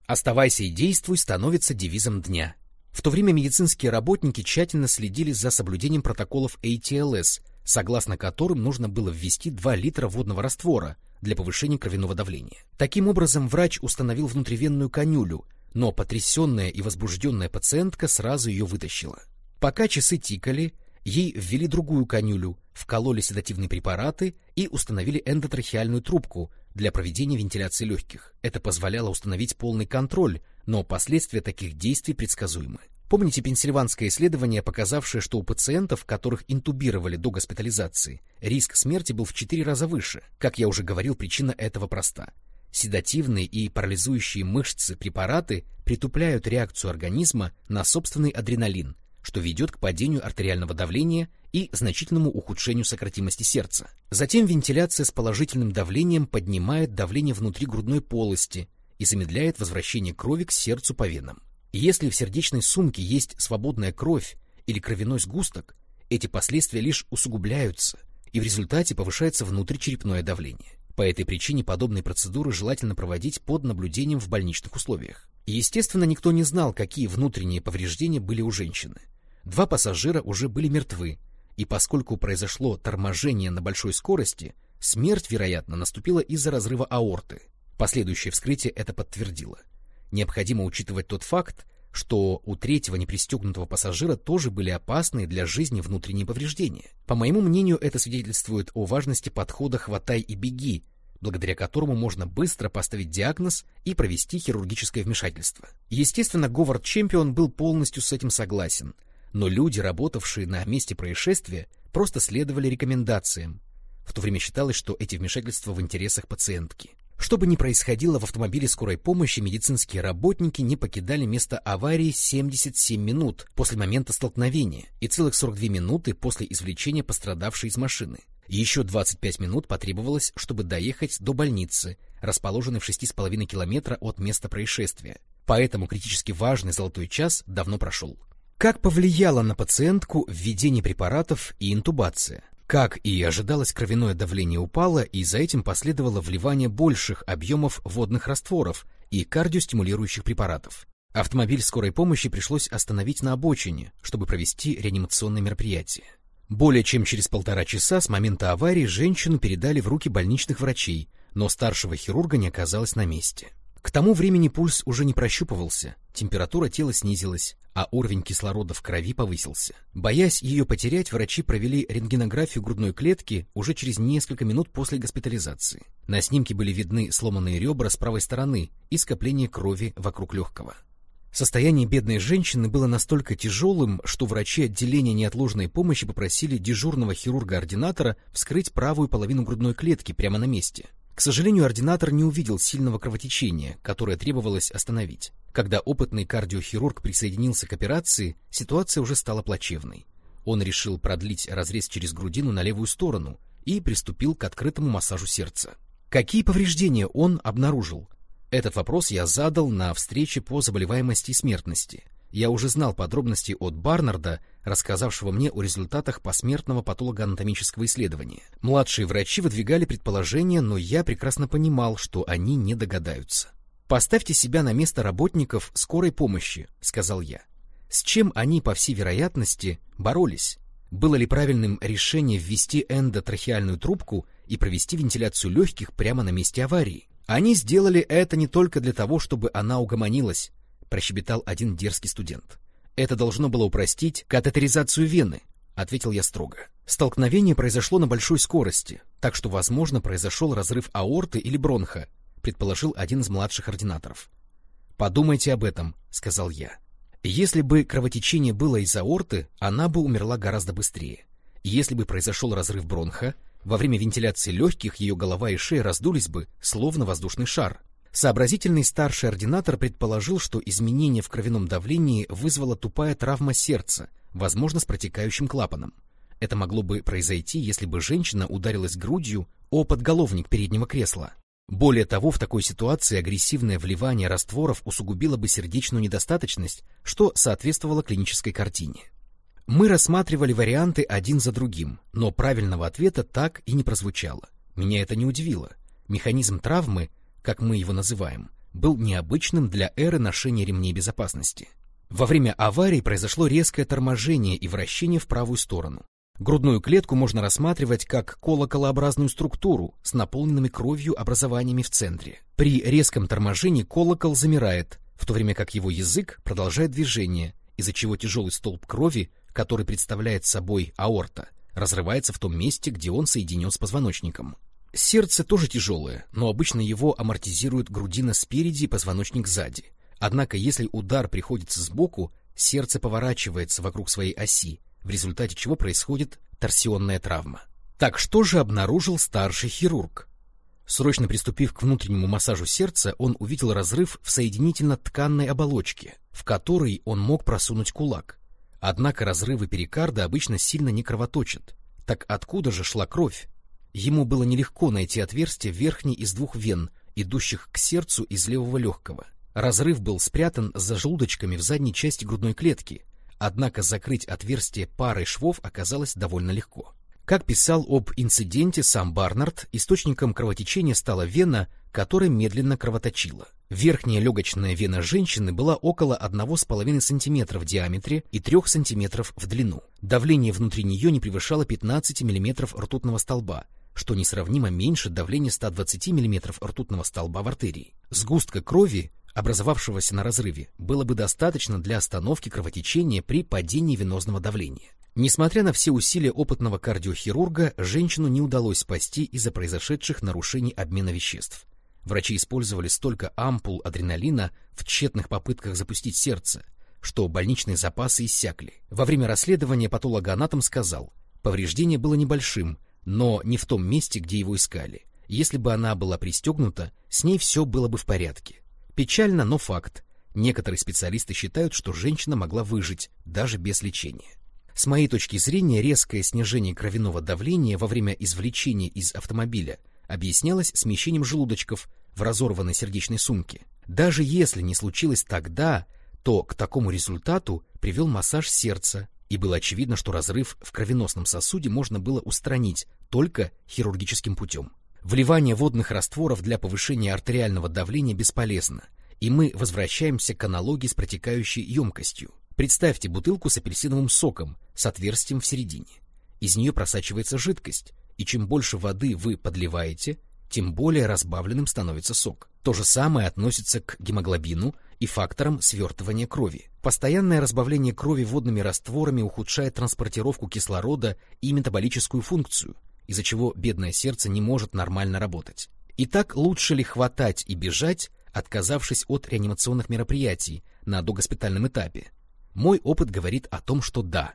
«Оставайся и действуй» становится девизом дня. В то время медицинские работники тщательно следили за соблюдением протоколов ATLS, согласно которым нужно было ввести 2 литра водного раствора для повышения кровяного давления. Таким образом, врач установил внутривенную конюлю, но потрясенная и возбужденная пациентка сразу ее вытащила. Пока часы тикали, ей ввели другую конюлю, вкололи седативные препараты и установили эндотрахеальную трубку для проведения вентиляции легких. Это позволяло установить полный контроль, но последствия таких действий предсказуемы. Помните пенсильванское исследование, показавшее, что у пациентов, которых интубировали до госпитализации, риск смерти был в 4 раза выше? Как я уже говорил, причина этого проста. Седативные и парализующие мышцы препараты притупляют реакцию организма на собственный адреналин, что ведет к падению артериального давления и значительному ухудшению сократимости сердца. Затем вентиляция с положительным давлением поднимает давление внутри грудной полости и замедляет возвращение крови к сердцу по венам. Если в сердечной сумке есть свободная кровь или кровяной сгусток, эти последствия лишь усугубляются, и в результате повышается внутричерепное давление. По этой причине подобные процедуры желательно проводить под наблюдением в больничных условиях. естественно, никто не знал, какие внутренние повреждения были у женщины. Два пассажира уже были мертвы, и поскольку произошло торможение на большой скорости, смерть, вероятно, наступила из-за разрыва аорты. Последующее вскрытие это подтвердило. Необходимо учитывать тот факт, что у третьего непристегнутого пассажира тоже были опасные для жизни внутренние повреждения. По моему мнению, это свидетельствует о важности подхода «хватай и беги», благодаря которому можно быстро поставить диагноз и провести хирургическое вмешательство. Естественно, Говард Чемпион был полностью с этим согласен, но люди, работавшие на месте происшествия, просто следовали рекомендациям. В то время считалось, что эти вмешательства в интересах пациентки. Что бы ни происходило в автомобиле скорой помощи, медицинские работники не покидали место аварии 77 минут после момента столкновения и целых 42 минуты после извлечения пострадавшей из машины. Еще 25 минут потребовалось, чтобы доехать до больницы, расположенной в 6,5 километра от места происшествия. Поэтому критически важный золотой час давно прошел. Как повлияло на пациентку введение препаратов и интубация? Как и ожидалось, кровяное давление упало, и за этим последовало вливание больших объемов водных растворов и кардиостимулирующих препаратов. Автомобиль скорой помощи пришлось остановить на обочине, чтобы провести реанимационное мероприятие. Более чем через полтора часа с момента аварии женщину передали в руки больничных врачей, но старшего хирурга не оказалось на месте. К тому времени пульс уже не прощупывался, температура тела снизилась, а уровень кислорода в крови повысился. Боясь ее потерять, врачи провели рентгенографию грудной клетки уже через несколько минут после госпитализации. На снимке были видны сломанные ребра с правой стороны и скопление крови вокруг легкого. Состояние бедной женщины было настолько тяжелым, что врачи отделения неотложной помощи попросили дежурного хирурга-ординатора вскрыть правую половину грудной клетки прямо на месте. К сожалению, ординатор не увидел сильного кровотечения, которое требовалось остановить. Когда опытный кардиохирург присоединился к операции, ситуация уже стала плачевной. Он решил продлить разрез через грудину на левую сторону и приступил к открытому массажу сердца. Какие повреждения он обнаружил? Этот вопрос я задал на встрече по заболеваемости и смертности. Я уже знал подробности от Барнарда, рассказавшего мне о результатах посмертного патологоанатомического исследования. Младшие врачи выдвигали предположения, но я прекрасно понимал, что они не догадаются. «Поставьте себя на место работников скорой помощи», — сказал я. С чем они, по всей вероятности, боролись? Было ли правильным решение ввести эндотрахеальную трубку и провести вентиляцию легких прямо на месте аварии? Они сделали это не только для того, чтобы она угомонилась, прощебетал один дерзкий студент. Это должно было упростить катетеризацию вены, ответил я строго. Столкновение произошло на большой скорости, так что, возможно, произошел разрыв аорты или бронха, предположил один из младших ординаторов. Подумайте об этом, сказал я. Если бы кровотечение было из аорты, она бы умерла гораздо быстрее. Если бы произошел разрыв бронха, во время вентиляции легких ее голова и шея раздулись бы, словно воздушный шар. Сообразительный старший ординатор предположил, что изменение в кровяном давлении вызвала тупая травма сердца, возможно, с протекающим клапаном. Это могло бы произойти, если бы женщина ударилась грудью о подголовник переднего кресла. Более того, в такой ситуации агрессивное вливание растворов усугубило бы сердечную недостаточность, что соответствовало клинической картине. Мы рассматривали варианты один за другим, но правильного ответа так и не прозвучало. Меня это не удивило. Механизм травмы как мы его называем, был необычным для эры ношения ремней безопасности. Во время аварии произошло резкое торможение и вращение в правую сторону. Грудную клетку можно рассматривать как колоколообразную структуру с наполненными кровью образованиями в центре. При резком торможении колокол замирает, в то время как его язык продолжает движение, из-за чего тяжелый столб крови, который представляет собой аорта, разрывается в том месте, где он соединен с позвоночником. Сердце тоже тяжелое, но обычно его амортизирует грудина спереди и позвоночник сзади. Однако, если удар приходится сбоку, сердце поворачивается вокруг своей оси, в результате чего происходит торсионная травма. Так что же обнаружил старший хирург? Срочно приступив к внутреннему массажу сердца, он увидел разрыв в соединительно-тканной оболочке, в которой он мог просунуть кулак. Однако разрывы перикарда обычно сильно не кровоточат. Так откуда же шла кровь? Ему было нелегко найти отверстие в верхней из двух вен, идущих к сердцу из левого легкого. Разрыв был спрятан за желудочками в задней части грудной клетки, однако закрыть отверстие парой швов оказалось довольно легко. Как писал об инциденте сам Барнард, источником кровотечения стала вена, которая медленно кровоточила. Верхняя легочная вена женщины была около 1,5 см в диаметре и 3 см в длину. Давление внутри нее не превышало 15 мм ртутного столба, что несравнимо меньше давления 120 мм ртутного столба в артерии. Сгустка крови, образовавшегося на разрыве, было бы достаточно для остановки кровотечения при падении венозного давления. Несмотря на все усилия опытного кардиохирурга, женщину не удалось спасти из-за произошедших нарушений обмена веществ. Врачи использовали столько ампул адреналина в тщетных попытках запустить сердце, что больничные запасы иссякли. Во время расследования патологоанатом сказал, повреждение было небольшим, но не в том месте, где его искали. Если бы она была пристегнута, с ней все было бы в порядке. Печально, но факт. Некоторые специалисты считают, что женщина могла выжить даже без лечения. С моей точки зрения, резкое снижение кровяного давления во время извлечения из автомобиля объяснялось смещением желудочков в разорванной сердечной сумке. Даже если не случилось тогда, то к такому результату привел массаж сердца, и было очевидно, что разрыв в кровеносном сосуде можно было устранить только хирургическим путем. Вливание водных растворов для повышения артериального давления бесполезно, и мы возвращаемся к аналогии с протекающей емкостью. Представьте бутылку с апельсиновым соком с отверстием в середине. Из нее просачивается жидкость, и чем больше воды вы подливаете, тем более разбавленным становится сок. То же самое относится к гемоглобину и факторам свертывания крови. Постоянное разбавление крови водными растворами ухудшает транспортировку кислорода и метаболическую функцию, из-за чего бедное сердце не может нормально работать. Итак, лучше ли хватать и бежать, отказавшись от реанимационных мероприятий на догоспитальном этапе? Мой опыт говорит о том, что да.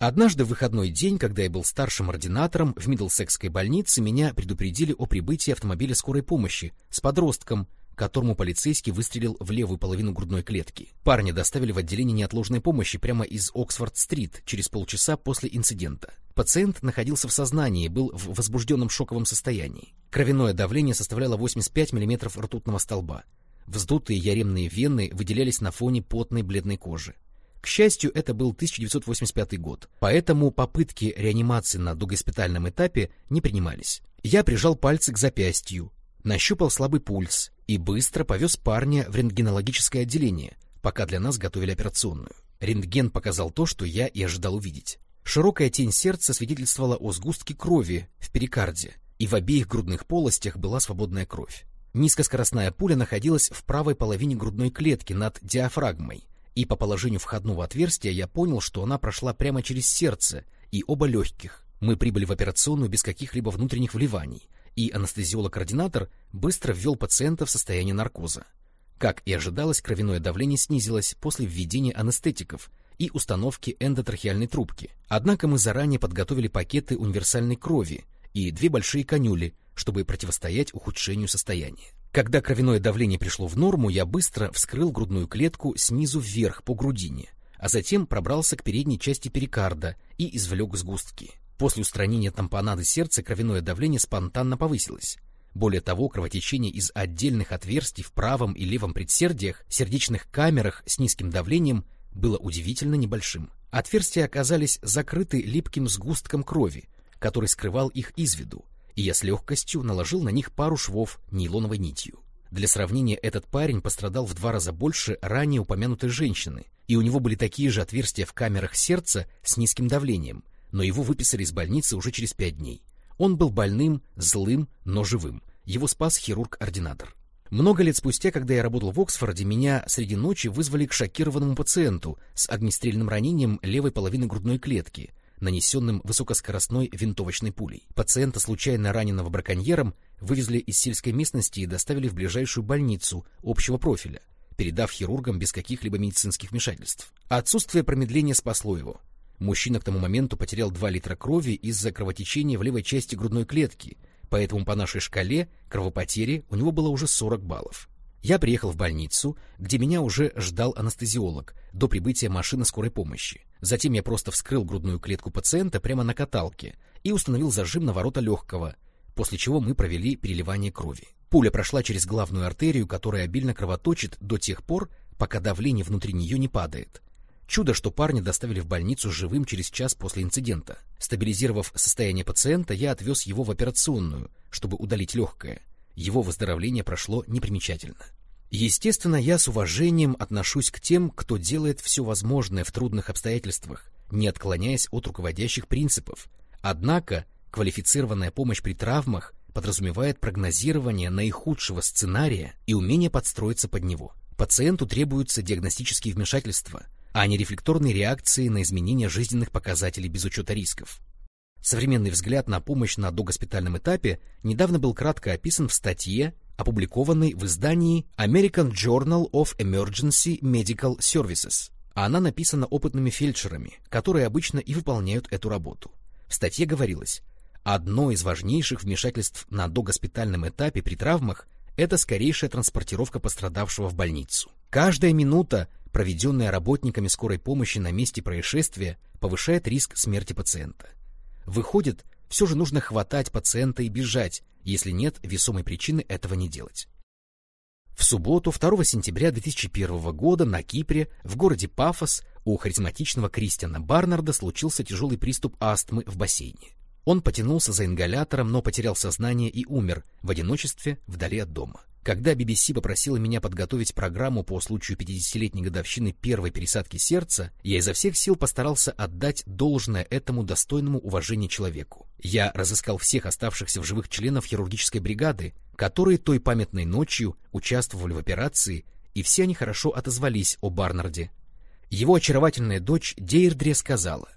Однажды в выходной день, когда я был старшим ординатором в Мидлсекской больнице, меня предупредили о прибытии автомобиля скорой помощи с подростком, которому полицейский выстрелил в левую половину грудной клетки. Парня доставили в отделение неотложной помощи прямо из Оксфорд-стрит через полчаса после инцидента. Пациент находился в сознании был в возбужденном шоковом состоянии. Кровяное давление составляло 85 мм ртутного столба. Вздутые яремные вены выделялись на фоне потной бледной кожи. К счастью, это был 1985 год, поэтому попытки реанимации на догоспитальном этапе не принимались. Я прижал пальцы к запястью, нащупал слабый пульс и быстро повез парня в рентгенологическое отделение, пока для нас готовили операционную. Рентген показал то, что я и ожидал увидеть. Широкая тень сердца свидетельствовала о сгустке крови в перикарде, и в обеих грудных полостях была свободная кровь. Низкоскоростная пуля находилась в правой половине грудной клетки над диафрагмой, и по положению входного отверстия я понял, что она прошла прямо через сердце и оба легких. Мы прибыли в операционную без каких-либо внутренних вливаний, и анестезиолог-координатор быстро ввел пациента в состояние наркоза. Как и ожидалось, кровяное давление снизилось после введения анестетиков и установки эндотрахеальной трубки. Однако мы заранее подготовили пакеты универсальной крови и две большие конюли, чтобы противостоять ухудшению состояния. Когда кровяное давление пришло в норму, я быстро вскрыл грудную клетку снизу вверх по грудине, а затем пробрался к передней части перикарда и извлек сгустки. После устранения тампонады сердца кровяное давление спонтанно повысилось. Более того, кровотечение из отдельных отверстий в правом и левом предсердиях, сердечных камерах с низким давлением было удивительно небольшим. Отверстия оказались закрыты липким сгустком крови, который скрывал их из виду, и я с легкостью наложил на них пару швов нейлоновой нитью. Для сравнения, этот парень пострадал в два раза больше ранее упомянутой женщины, и у него были такие же отверстия в камерах сердца с низким давлением, но его выписали из больницы уже через пять дней. Он был больным, злым, но живым. Его спас хирург-ординатор. Много лет спустя, когда я работал в Оксфорде, меня среди ночи вызвали к шокированному пациенту с огнестрельным ранением левой половины грудной клетки, нанесенным высокоскоростной винтовочной пулей. Пациента, случайно раненого браконьером, вывезли из сельской местности и доставили в ближайшую больницу общего профиля, передав хирургам без каких-либо медицинских вмешательств. отсутствие промедления спасло его. Мужчина к тому моменту потерял 2 литра крови из-за кровотечения в левой части грудной клетки, поэтому по нашей шкале кровопотери у него было уже 40 баллов. Я приехал в больницу, где меня уже ждал анестезиолог до прибытия машины скорой помощи. Затем я просто вскрыл грудную клетку пациента прямо на каталке и установил зажим на ворота легкого, после чего мы провели переливание крови. Пуля прошла через главную артерию, которая обильно кровоточит до тех пор, пока давление внутри нее не падает. Чудо, что парня доставили в больницу живым через час после инцидента. Стабилизировав состояние пациента, я отвез его в операционную, чтобы удалить легкое. Его выздоровление прошло непримечательно. Естественно, я с уважением отношусь к тем, кто делает все возможное в трудных обстоятельствах, не отклоняясь от руководящих принципов. Однако квалифицированная помощь при травмах подразумевает прогнозирование наихудшего сценария и умение подстроиться под него. Пациенту требуются диагностические вмешательства, а не рефлекторные реакции на изменения жизненных показателей без учета рисков. Современный взгляд на помощь на догоспитальном этапе недавно был кратко описан в статье опубликованной в издании American Journal of Emergency Medical Services. Она написана опытными фельдшерами, которые обычно и выполняют эту работу. В статье говорилось, одно из важнейших вмешательств на догоспитальном этапе при травмах – это скорейшая транспортировка пострадавшего в больницу. Каждая минута, проведенная работниками скорой помощи на месте происшествия, повышает риск смерти пациента. Выходит, все же нужно хватать пациента и бежать, если нет весомой причины этого не делать. В субботу, 2 сентября 2001 года на Кипре, в городе Пафос, у харизматичного Кристиана Барнарда случился тяжелый приступ астмы в бассейне. Он потянулся за ингалятором, но потерял сознание и умер в одиночестве вдали от дома. Когда BBC попросила меня подготовить программу по случаю 50-летней годовщины первой пересадки сердца, я изо всех сил постарался отдать должное этому достойному уважения человеку. Я разыскал всех оставшихся в живых членов хирургической бригады, которые той памятной ночью участвовали в операции, и все они хорошо отозвались о Барнарде. Его очаровательная дочь Дейрдре сказала,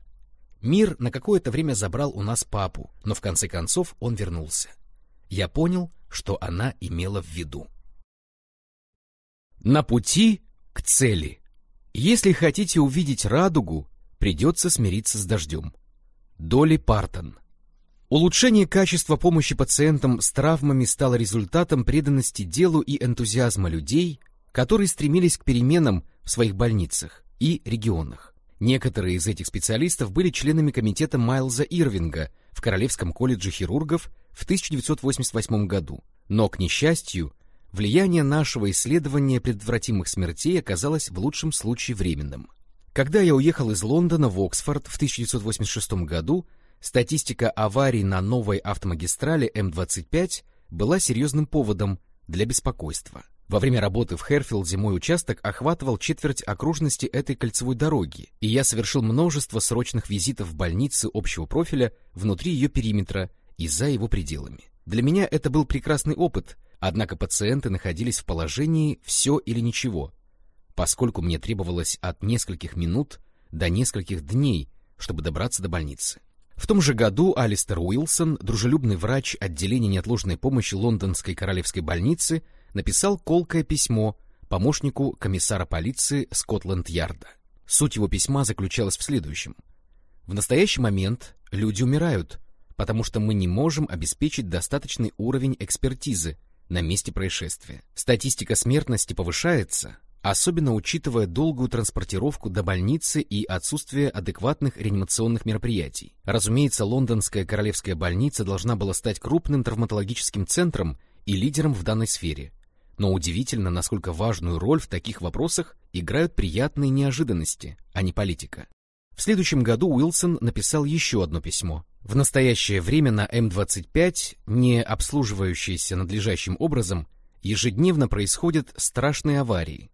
«Мир на какое-то время забрал у нас папу, но в конце концов он вернулся. Я понял, что она имела в виду. На пути к цели. Если хотите увидеть радугу, придется смириться с дождем. Доли Партон. Улучшение качества помощи пациентам с травмами стало результатом преданности делу и энтузиазма людей, которые стремились к переменам в своих больницах и регионах. Некоторые из этих специалистов были членами комитета Майлза Ирвинга в Королевском колледже хирургов в 1988 году, но, к несчастью, влияние нашего исследования предотвратимых смертей оказалось в лучшем случае временным. Когда я уехал из Лондона в Оксфорд в 1986 году, статистика аварий на новой автомагистрали М-25 была серьезным поводом для беспокойства. Во время работы в Херфилде мой участок охватывал четверть окружности этой кольцевой дороги, и я совершил множество срочных визитов в больницы общего профиля внутри ее периметра и за его пределами. Для меня это был прекрасный опыт, однако пациенты находились в положении «все или ничего», поскольку мне требовалось от нескольких минут до нескольких дней, чтобы добраться до больницы. В том же году Алистер Уилсон, дружелюбный врач отделения неотложной помощи Лондонской королевской больницы, написал колкое письмо помощнику комиссара полиции Скотланд-Ярда. Суть его письма заключалась в следующем. В настоящий момент люди умирают, потому что мы не можем обеспечить достаточный уровень экспертизы на месте происшествия. Статистика смертности повышается, особенно учитывая долгую транспортировку до больницы и отсутствие адекватных реанимационных мероприятий. Разумеется, лондонская королевская больница должна была стать крупным травматологическим центром и лидером в данной сфере – но удивительно, насколько важную роль в таких вопросах играют приятные неожиданности, а не политика. В следующем году Уилсон написал еще одно письмо. В настоящее время на М-25, не обслуживающиеся надлежащим образом, ежедневно происходят страшные аварии.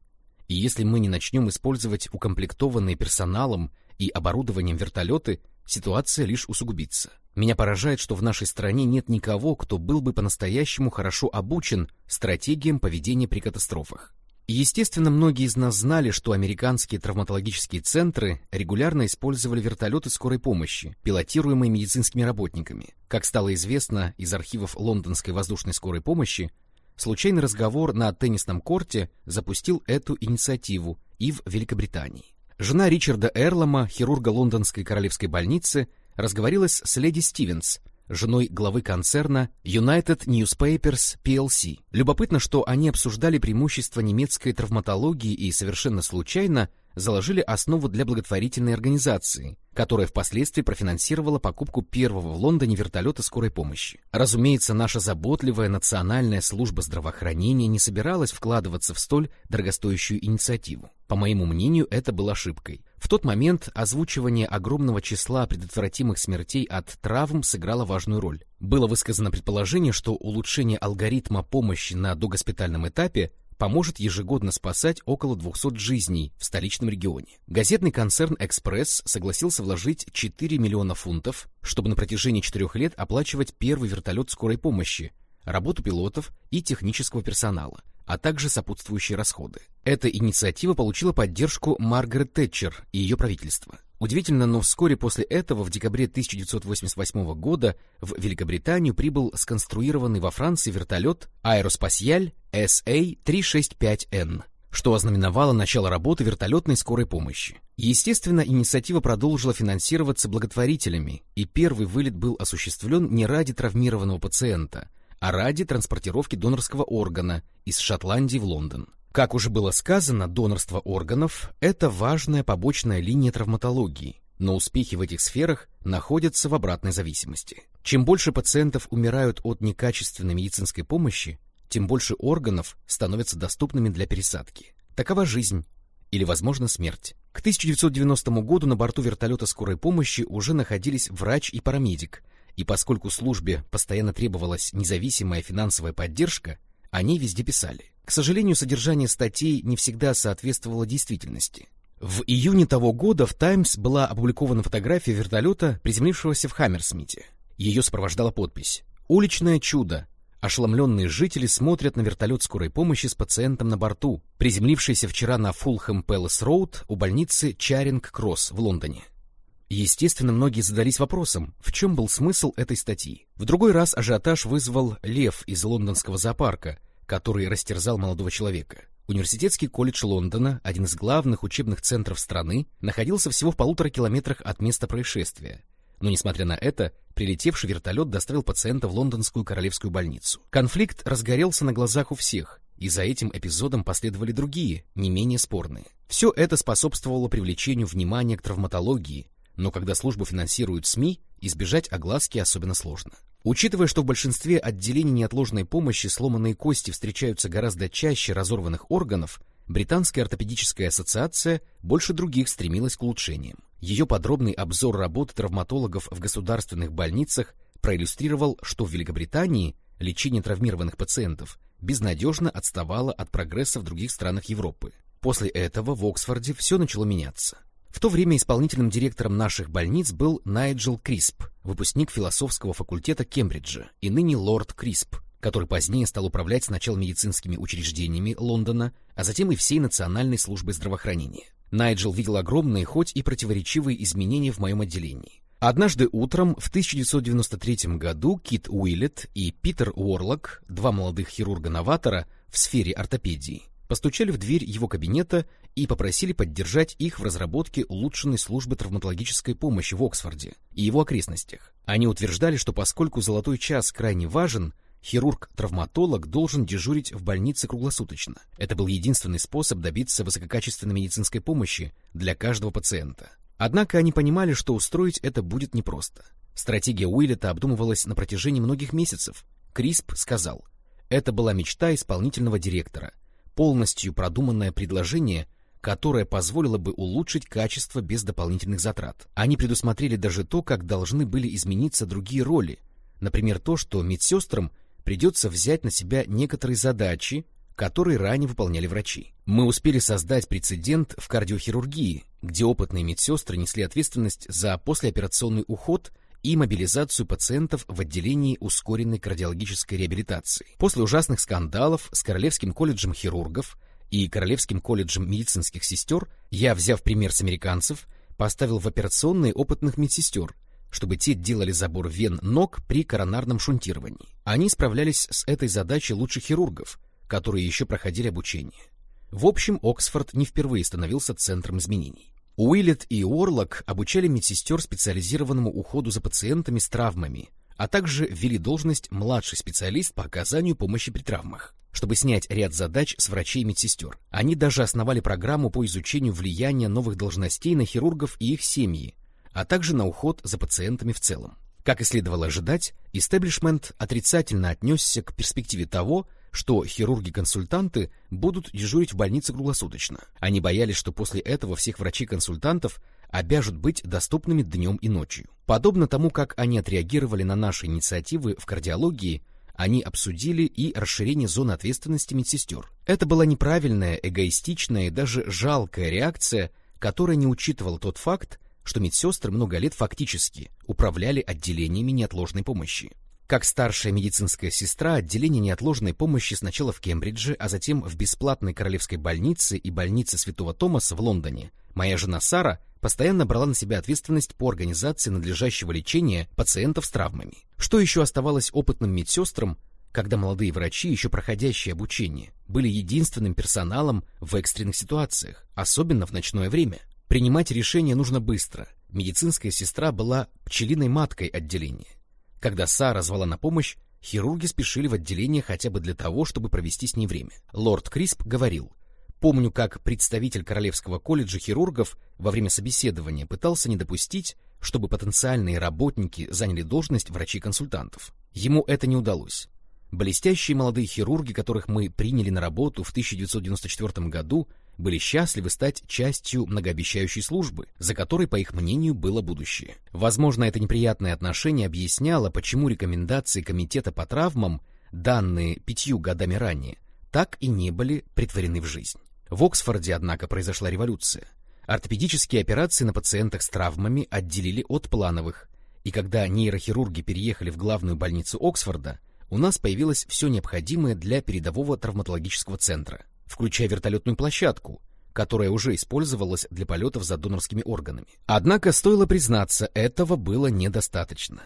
И если мы не начнем использовать укомплектованные персоналом и оборудованием вертолеты, ситуация лишь усугубится. Меня поражает, что в нашей стране нет никого, кто был бы по-настоящему хорошо обучен стратегиям поведения при катастрофах. Естественно, многие из нас знали, что американские травматологические центры регулярно использовали вертолеты скорой помощи, пилотируемые медицинскими работниками. Как стало известно из архивов лондонской воздушной скорой помощи, случайный разговор на теннисном корте запустил эту инициативу и в Великобритании. Жена Ричарда Эрлома, хирурга лондонской королевской больницы, разговорилась с леди Стивенс, женой главы концерна United Newspapers PLC. Любопытно, что они обсуждали преимущества немецкой травматологии и совершенно случайно заложили основу для благотворительной организации, которая впоследствии профинансировала покупку первого в Лондоне вертолета скорой помощи. Разумеется, наша заботливая национальная служба здравоохранения не собиралась вкладываться в столь дорогостоящую инициативу. По моему мнению, это было ошибкой. В тот момент озвучивание огромного числа предотвратимых смертей от травм сыграло важную роль. Было высказано предположение, что улучшение алгоритма помощи на догоспитальном этапе поможет ежегодно спасать около 200 жизней в столичном регионе. Газетный концерн «Экспресс» согласился вложить 4 миллиона фунтов, чтобы на протяжении четырех лет оплачивать первый вертолет скорой помощи, работу пилотов и технического персонала, а также сопутствующие расходы. Эта инициатива получила поддержку Маргарет Тэтчер и ее правительства. Удивительно, но вскоре после этого, в декабре 1988 года, в Великобританию прибыл сконструированный во Франции вертолет «Аэроспасьяль SA-365N», что ознаменовало начало работы вертолетной скорой помощи. Естественно, инициатива продолжила финансироваться благотворителями, и первый вылет был осуществлен не ради травмированного пациента, а ради транспортировки донорского органа из Шотландии в Лондон. Как уже было сказано, донорство органов – это важная побочная линия травматологии, но успехи в этих сферах находятся в обратной зависимости. Чем больше пациентов умирают от некачественной медицинской помощи, тем больше органов становятся доступными для пересадки. Такова жизнь или, возможно, смерть. К 1990 году на борту вертолета скорой помощи уже находились врач и парамедик, и поскольку службе постоянно требовалась независимая финансовая поддержка, они везде писали. К сожалению, содержание статей не всегда соответствовало действительности. В июне того года в «Таймс» была опубликована фотография вертолета, приземлившегося в Хаммерсмите. Ее сопровождала подпись «Уличное чудо. Ошеломленные жители смотрят на вертолет скорой помощи с пациентом на борту, приземлившийся вчера на Фулхэм Пэлас Роуд у больницы Чаринг-Кросс в Лондоне. Естественно, многие задались вопросом, в чем был смысл этой статьи. В другой раз ажиотаж вызвал лев из лондонского зоопарка, который растерзал молодого человека. Университетский колледж Лондона, один из главных учебных центров страны, находился всего в полутора километрах от места происшествия. Но, несмотря на это, прилетевший вертолет доставил пациента в лондонскую королевскую больницу. Конфликт разгорелся на глазах у всех, и за этим эпизодом последовали другие, не менее спорные. Все это способствовало привлечению внимания к травматологии, но когда службу финансируют СМИ, избежать огласки особенно сложно. Учитывая, что в большинстве отделений неотложной помощи сломанные кости встречаются гораздо чаще разорванных органов, Британская ортопедическая ассоциация больше других стремилась к улучшениям. Ее подробный обзор работы травматологов в государственных больницах проиллюстрировал, что в Великобритании лечение травмированных пациентов безнадежно отставало от прогресса в других странах Европы. После этого в Оксфорде все начало меняться. В то время исполнительным директором наших больниц был Найджел Крисп, выпускник философского факультета Кембриджа и ныне лорд Крисп, который позднее стал управлять сначала медицинскими учреждениями Лондона, а затем и всей Национальной службой здравоохранения. Найджел видел огромные, хоть и противоречивые изменения в моем отделении. Однажды утром в 1993 году Кит Уиллет и Питер Уорлок, два молодых хирурга-новатора в сфере ортопедии, постучали в дверь его кабинета и попросили поддержать их в разработке улучшенной службы травматологической помощи в Оксфорде и его окрестностях. Они утверждали, что поскольку золотой час крайне важен, хирург-травматолог должен дежурить в больнице круглосуточно. Это был единственный способ добиться высококачественной медицинской помощи для каждого пациента. Однако они понимали, что устроить это будет непросто. Стратегия Уиллета обдумывалась на протяжении многих месяцев. Крисп сказал, это была мечта исполнительного директора, полностью продуманное предложение, которое позволило бы улучшить качество без дополнительных затрат. Они предусмотрели даже то, как должны были измениться другие роли, например, то, что медсестрам придется взять на себя некоторые задачи, которые ранее выполняли врачи. Мы успели создать прецедент в кардиохирургии, где опытные медсестры несли ответственность за послеоперационный уход и мобилизацию пациентов в отделении ускоренной кардиологической реабилитации. После ужасных скандалов с Королевским колледжем хирургов и Королевским колледжем медицинских сестер я, взяв пример с американцев, поставил в операционные опытных медсестер, чтобы те делали забор вен ног при коронарном шунтировании. Они справлялись с этой задачей лучше хирургов, которые еще проходили обучение. В общем, Оксфорд не впервые становился центром изменений. Уиллет и Уорлок обучали медсестер специализированному уходу за пациентами с травмами, а также ввели должность младший специалист по оказанию помощи при травмах. Чтобы снять ряд задач с врачей и медсестер, они даже основали программу по изучению влияния новых должностей на хирургов и их семьи, а также на уход за пациентами в целом. Как и следовало ожидать, истеблишмент отрицательно отнесся к перспективе того, что хирурги-консультанты будут дежурить в больнице круглосуточно. Они боялись, что после этого всех врачей-консультантов обяжут быть доступными днем и ночью. Подобно тому, как они отреагировали на наши инициативы в кардиологии, они обсудили и расширение зоны ответственности медсестер. Это была неправильная, эгоистичная и даже жалкая реакция, которая не учитывала тот факт, что медсестры много лет фактически управляли отделениями неотложной помощи. Как старшая медицинская сестра, отделение неотложной помощи сначала в Кембридже, а затем в бесплатной королевской больнице и больнице Святого Томаса в Лондоне, моя жена Сара постоянно брала на себя ответственность по организации надлежащего лечения пациентов с травмами. Что еще оставалось опытным медсестрам, когда молодые врачи, еще проходящие обучение, были единственным персоналом в экстренных ситуациях, особенно в ночное время? Принимать решения нужно быстро. Медицинская сестра была пчелиной маткой отделения. Когда Сара звала на помощь, хирурги спешили в отделение хотя бы для того, чтобы провести с ней время. Лорд Крисп говорил, «Помню, как представитель Королевского колледжа хирургов во время собеседования пытался не допустить, чтобы потенциальные работники заняли должность врачей-консультантов. Ему это не удалось. Блестящие молодые хирурги, которых мы приняли на работу в 1994 году, были счастливы стать частью многообещающей службы, за которой, по их мнению, было будущее. Возможно, это неприятное отношение объясняло, почему рекомендации Комитета по травмам, данные пятью годами ранее, так и не были притворены в жизнь. В Оксфорде, однако, произошла революция. Ортопедические операции на пациентах с травмами отделили от плановых, и когда нейрохирурги переехали в главную больницу Оксфорда, у нас появилось все необходимое для передового травматологического центра включая вертолетную площадку, которая уже использовалась для полетов за донорскими органами. Однако, стоило признаться, этого было недостаточно.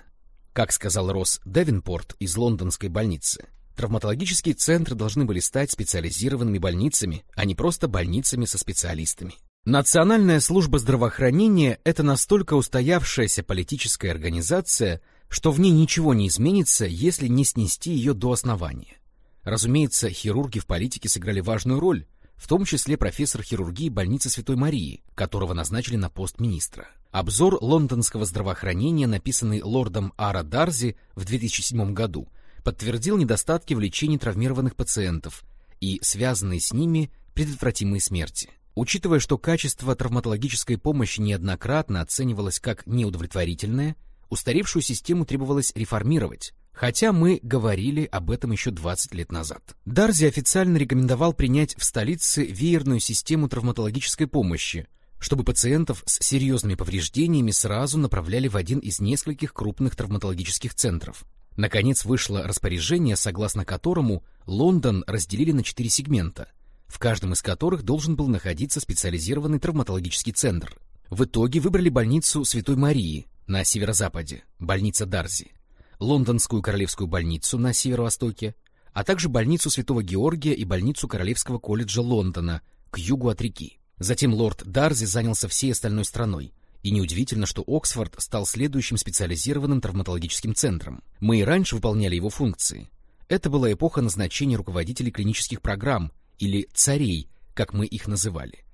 Как сказал Росс Девинпорт из лондонской больницы, травматологические центры должны были стать специализированными больницами, а не просто больницами со специалистами. Национальная служба здравоохранения – это настолько устоявшаяся политическая организация, что в ней ничего не изменится, если не снести ее до основания. Разумеется, хирурги в политике сыграли важную роль, в том числе профессор хирургии больницы Святой Марии, которого назначили на пост министра. Обзор лондонского здравоохранения, написанный лордом Ара Дарзи в 2007 году, подтвердил недостатки в лечении травмированных пациентов и связанные с ними предотвратимые смерти. Учитывая, что качество травматологической помощи неоднократно оценивалось как неудовлетворительное, устаревшую систему требовалось реформировать, хотя мы говорили об этом еще 20 лет назад. Дарзи официально рекомендовал принять в столице веерную систему травматологической помощи, чтобы пациентов с серьезными повреждениями сразу направляли в один из нескольких крупных травматологических центров. Наконец вышло распоряжение, согласно которому Лондон разделили на четыре сегмента, в каждом из которых должен был находиться специализированный травматологический центр. В итоге выбрали больницу Святой Марии на северо-западе, больница Дарзи, Лондонскую королевскую больницу на северо-востоке, а также больницу Святого Георгия и больницу Королевского колледжа Лондона к югу от реки. Затем лорд Дарзи занялся всей остальной страной, и неудивительно, что Оксфорд стал следующим специализированным травматологическим центром. Мы и раньше выполняли его функции. Это была эпоха назначения руководителей клинических программ, или царей, как мы их называли,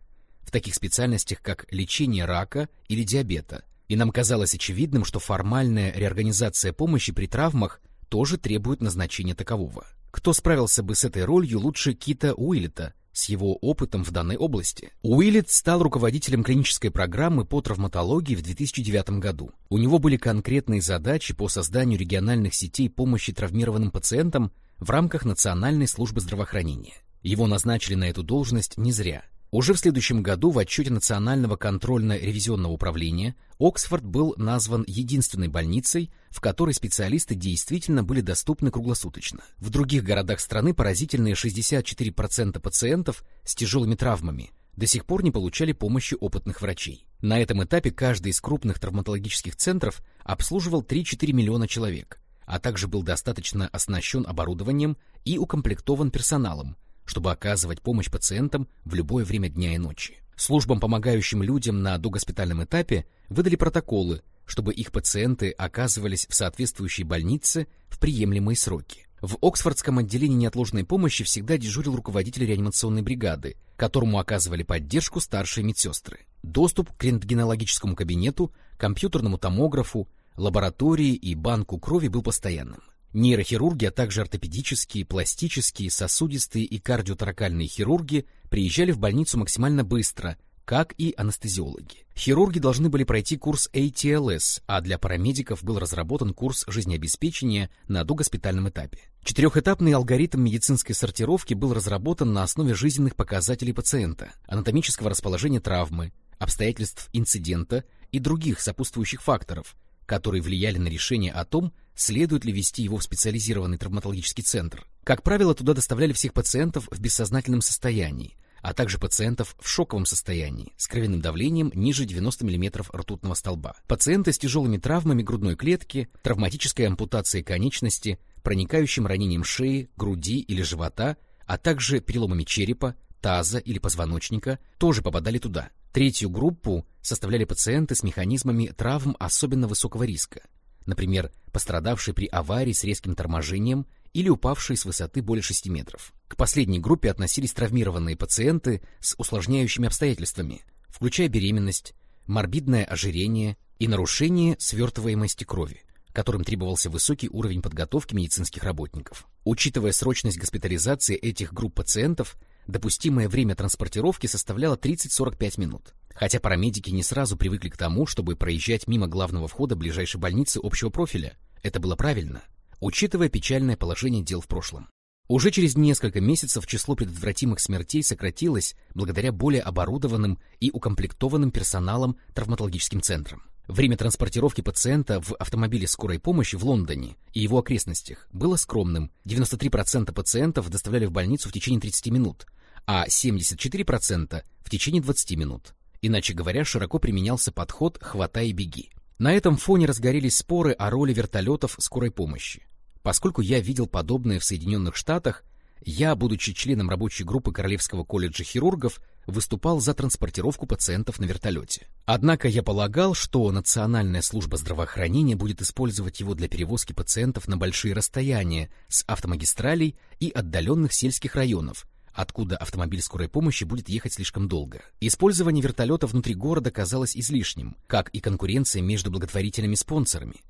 в таких специальностях, как лечение рака или диабета, и нам казалось очевидным, что формальная реорганизация помощи при травмах тоже требует назначения такового. Кто справился бы с этой ролью лучше Кита Уиллета с его опытом в данной области? Уиллет стал руководителем клинической программы по травматологии в 2009 году. У него были конкретные задачи по созданию региональных сетей помощи травмированным пациентам в рамках Национальной службы здравоохранения. Его назначили на эту должность не зря. Уже в следующем году в отчете Национального контрольно-ревизионного управления Оксфорд был назван единственной больницей, в которой специалисты действительно были доступны круглосуточно. В других городах страны поразительные 64% пациентов с тяжелыми травмами до сих пор не получали помощи опытных врачей. На этом этапе каждый из крупных травматологических центров обслуживал 3-4 миллиона человек, а также был достаточно оснащен оборудованием и укомплектован персоналом, чтобы оказывать помощь пациентам в любое время дня и ночи. Службам, помогающим людям на догоспитальном этапе, выдали протоколы, чтобы их пациенты оказывались в соответствующей больнице в приемлемые сроки. В Оксфордском отделении неотложной помощи всегда дежурил руководитель реанимационной бригады, которому оказывали поддержку старшие медсестры. Доступ к рентгенологическому кабинету, компьютерному томографу, лаборатории и банку крови был постоянным. Нейрохирурги, а также ортопедические, пластические, сосудистые и кардиоторакальные хирурги приезжали в больницу максимально быстро, как и анестезиологи. Хирурги должны были пройти курс ATLS, а для парамедиков был разработан курс жизнеобеспечения на догоспитальном этапе. Четырехэтапный алгоритм медицинской сортировки был разработан на основе жизненных показателей пациента, анатомического расположения травмы, обстоятельств инцидента и других сопутствующих факторов, которые влияли на решение о том, следует ли вести его в специализированный травматологический центр. Как правило, туда доставляли всех пациентов в бессознательном состоянии, а также пациентов в шоковом состоянии с кровяным давлением ниже 90 мм ртутного столба. Пациенты с тяжелыми травмами грудной клетки, травматической ампутацией конечности, проникающим ранением шеи, груди или живота, а также переломами черепа, таза или позвоночника тоже попадали туда. Третью группу составляли пациенты с механизмами травм особенно высокого риска, например, пострадавший при аварии с резким торможением или упавший с высоты более 6 метров. К последней группе относились травмированные пациенты с усложняющими обстоятельствами, включая беременность, морбидное ожирение и нарушение свертываемости крови, которым требовался высокий уровень подготовки медицинских работников. Учитывая срочность госпитализации этих групп пациентов, допустимое время транспортировки составляло 30-45 минут. Хотя парамедики не сразу привыкли к тому, чтобы проезжать мимо главного входа ближайшей больницы общего профиля. Это было правильно, учитывая печальное положение дел в прошлом. Уже через несколько месяцев число предотвратимых смертей сократилось благодаря более оборудованным и укомплектованным персоналом травматологическим центрам. Время транспортировки пациента в автомобиле скорой помощи в Лондоне и его окрестностях было скромным. 93% пациентов доставляли в больницу в течение 30 минут, а 74% в течение 20 минут. Иначе говоря, широко применялся подход «хватай и беги». На этом фоне разгорелись споры о роли вертолетов скорой помощи. Поскольку я видел подобное в Соединенных Штатах, я, будучи членом рабочей группы Королевского колледжа хирургов, выступал за транспортировку пациентов на вертолете. Однако я полагал, что Национальная служба здравоохранения будет использовать его для перевозки пациентов на большие расстояния с автомагистралей и отдаленных сельских районов, откуда автомобиль скорой помощи будет ехать слишком долго. Использование вертолета внутри города казалось излишним, как и конкуренция между благотворительными спонсорами.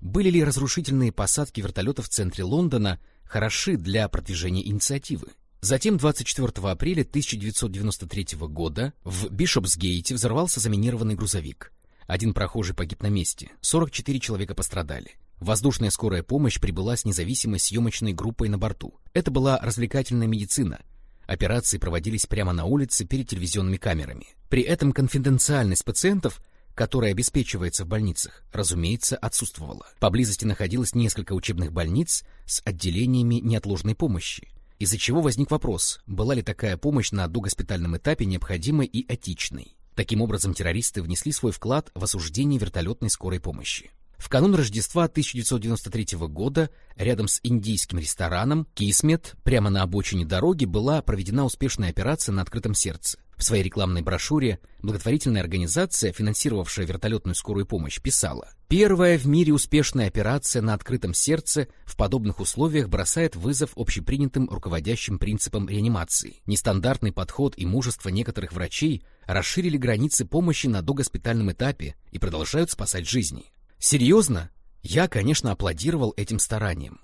Были ли разрушительные посадки вертолета в центре Лондона хороши для продвижения инициативы? Затем 24 апреля 1993 года в Бишопсгейте взорвался заминированный грузовик. Один прохожий погиб на месте, 44 человека пострадали. Воздушная скорая помощь прибыла с независимой съемочной группой на борту. Это была развлекательная медицина. Операции проводились прямо на улице перед телевизионными камерами. При этом конфиденциальность пациентов, которая обеспечивается в больницах, разумеется, отсутствовала. Поблизости находилось несколько учебных больниц с отделениями неотложной помощи, из-за чего возник вопрос, была ли такая помощь на догоспитальном этапе необходимой и этичной. Таким образом, террористы внесли свой вклад в осуждение вертолетной скорой помощи. В канун Рождества 1993 года рядом с индийским рестораном Кисмет прямо на обочине дороги была проведена успешная операция на открытом сердце. В своей рекламной брошюре благотворительная организация, финансировавшая вертолетную скорую помощь, писала «Первая в мире успешная операция на открытом сердце в подобных условиях бросает вызов общепринятым руководящим принципам реанимации. Нестандартный подход и мужество некоторых врачей расширили границы помощи на догоспитальном этапе и продолжают спасать жизни». Серьезно? Я, конечно, аплодировал этим стараниям.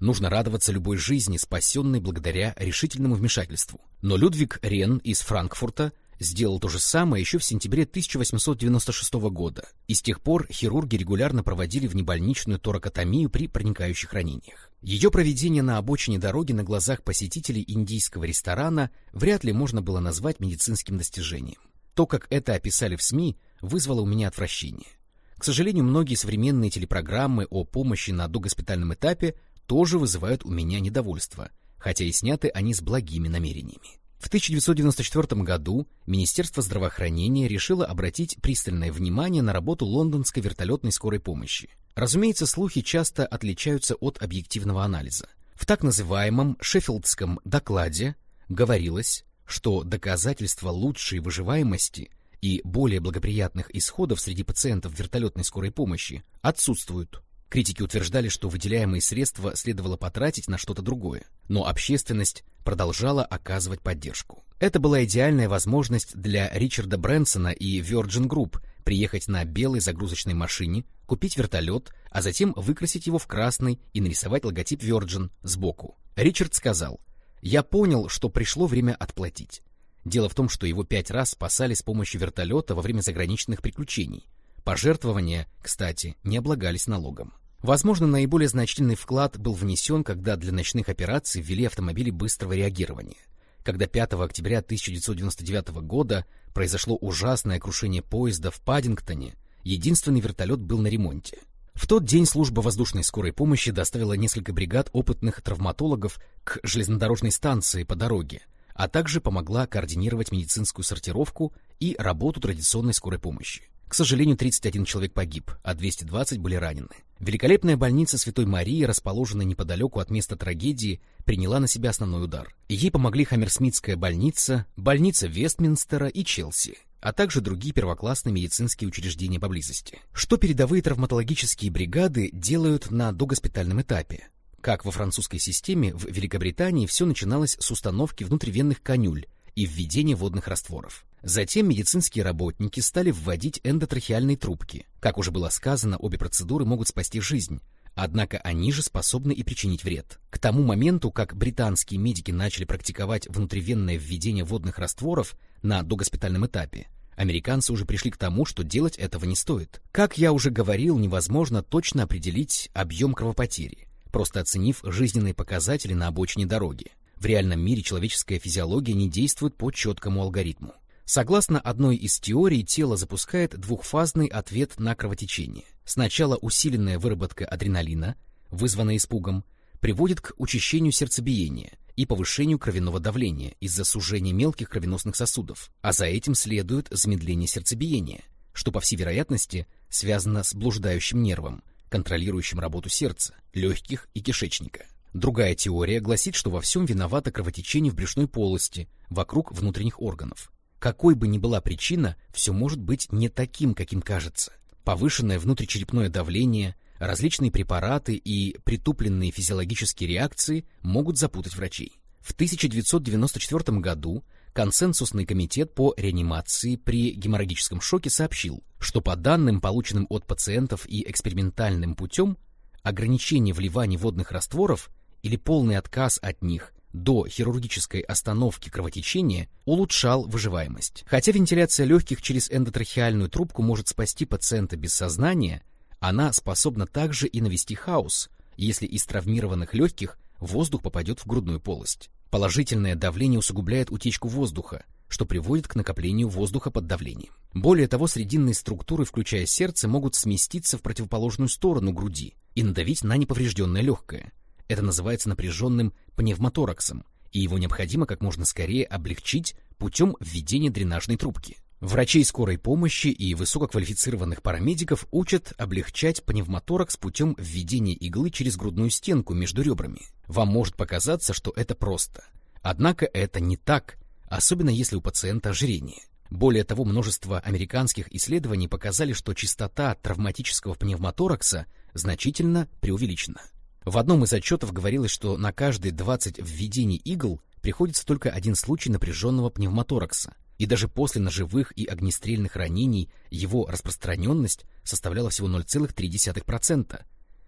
Нужно радоваться любой жизни, спасенной благодаря решительному вмешательству. Но Людвиг Рен из Франкфурта сделал то же самое еще в сентябре 1896 года, и с тех пор хирурги регулярно проводили внебольничную торакотомию при проникающих ранениях. Ее проведение на обочине дороги на глазах посетителей индийского ресторана вряд ли можно было назвать медицинским достижением. То, как это описали в СМИ, вызвало у меня отвращение. К сожалению, многие современные телепрограммы о помощи на догоспитальном этапе тоже вызывают у меня недовольство, хотя и сняты они с благими намерениями. В 1994 году Министерство здравоохранения решило обратить пристальное внимание на работу лондонской вертолетной скорой помощи. Разумеется, слухи часто отличаются от объективного анализа. В так называемом Шеффилдском докладе говорилось, что доказательства лучшей выживаемости и более благоприятных исходов среди пациентов вертолетной скорой помощи отсутствуют. Критики утверждали, что выделяемые средства следовало потратить на что-то другое, но общественность продолжала оказывать поддержку. Это была идеальная возможность для Ричарда Брэнсона и Virgin Group приехать на белой загрузочной машине, купить вертолет, а затем выкрасить его в красный и нарисовать логотип Virgin сбоку. Ричард сказал, «Я понял, что пришло время отплатить. Дело в том, что его пять раз спасали с помощью вертолета во время заграничных приключений, Пожертвования, кстати, не облагались налогом. Возможно, наиболее значительный вклад был внесен, когда для ночных операций ввели автомобили быстрого реагирования. Когда 5 октября 1999 года произошло ужасное крушение поезда в Паддингтоне, единственный вертолет был на ремонте. В тот день служба воздушной скорой помощи доставила несколько бригад опытных травматологов к железнодорожной станции по дороге, а также помогла координировать медицинскую сортировку и работу традиционной скорой помощи. К сожалению, 31 человек погиб, а 220 были ранены. Великолепная больница Святой Марии, расположенная неподалеку от места трагедии, приняла на себя основной удар. Ей помогли Хаммерсмитская больница, больница Вестминстера и Челси, а также другие первоклассные медицинские учреждения поблизости. Что передовые травматологические бригады делают на догоспитальном этапе? Как во французской системе, в Великобритании все начиналось с установки внутривенных канюль и введения водных растворов. Затем медицинские работники стали вводить эндотрахеальные трубки. Как уже было сказано, обе процедуры могут спасти жизнь, однако они же способны и причинить вред. К тому моменту, как британские медики начали практиковать внутривенное введение водных растворов на догоспитальном этапе, американцы уже пришли к тому, что делать этого не стоит. Как я уже говорил, невозможно точно определить объем кровопотери, просто оценив жизненные показатели на обочине дороги. В реальном мире человеческая физиология не действует по четкому алгоритму. Согласно одной из теорий, тело запускает двухфазный ответ на кровотечение. Сначала усиленная выработка адреналина, вызванная испугом, приводит к учащению сердцебиения и повышению кровяного давления из-за сужения мелких кровеносных сосудов, а за этим следует замедление сердцебиения, что, по всей вероятности, связано с блуждающим нервом, контролирующим работу сердца, легких и кишечника. Другая теория гласит, что во всем виновато кровотечение в брюшной полости, вокруг внутренних органов. Какой бы ни была причина, все может быть не таким, каким кажется. Повышенное внутричерепное давление, различные препараты и притупленные физиологические реакции могут запутать врачей. В 1994 году консенсусный комитет по реанимации при геморрагическом шоке сообщил, что по данным, полученным от пациентов и экспериментальным путем, ограничение вливания водных растворов или полный отказ от них до хирургической остановки кровотечения улучшал выживаемость. Хотя вентиляция легких через эндотрахеальную трубку может спасти пациента без сознания, она способна также и навести хаос, если из травмированных легких воздух попадет в грудную полость. Положительное давление усугубляет утечку воздуха, что приводит к накоплению воздуха под давлением. Более того, срединные структуры, включая сердце, могут сместиться в противоположную сторону груди и надавить на неповрежденное легкое. Это называется напряженным пневмотораксом, и его необходимо как можно скорее облегчить путем введения дренажной трубки. Врачей скорой помощи и высококвалифицированных парамедиков учат облегчать пневмоторакс путем введения иглы через грудную стенку между ребрами. Вам может показаться, что это просто. Однако это не так, особенно если у пациента ожирение. Более того, множество американских исследований показали, что частота травматического пневмоторакса значительно преувеличена. В одном из отчетов говорилось, что на каждые 20 введений игл приходится только один случай напряженного пневмоторакса – и даже после ножевых и огнестрельных ранений его распространенность составляла всего 0,3%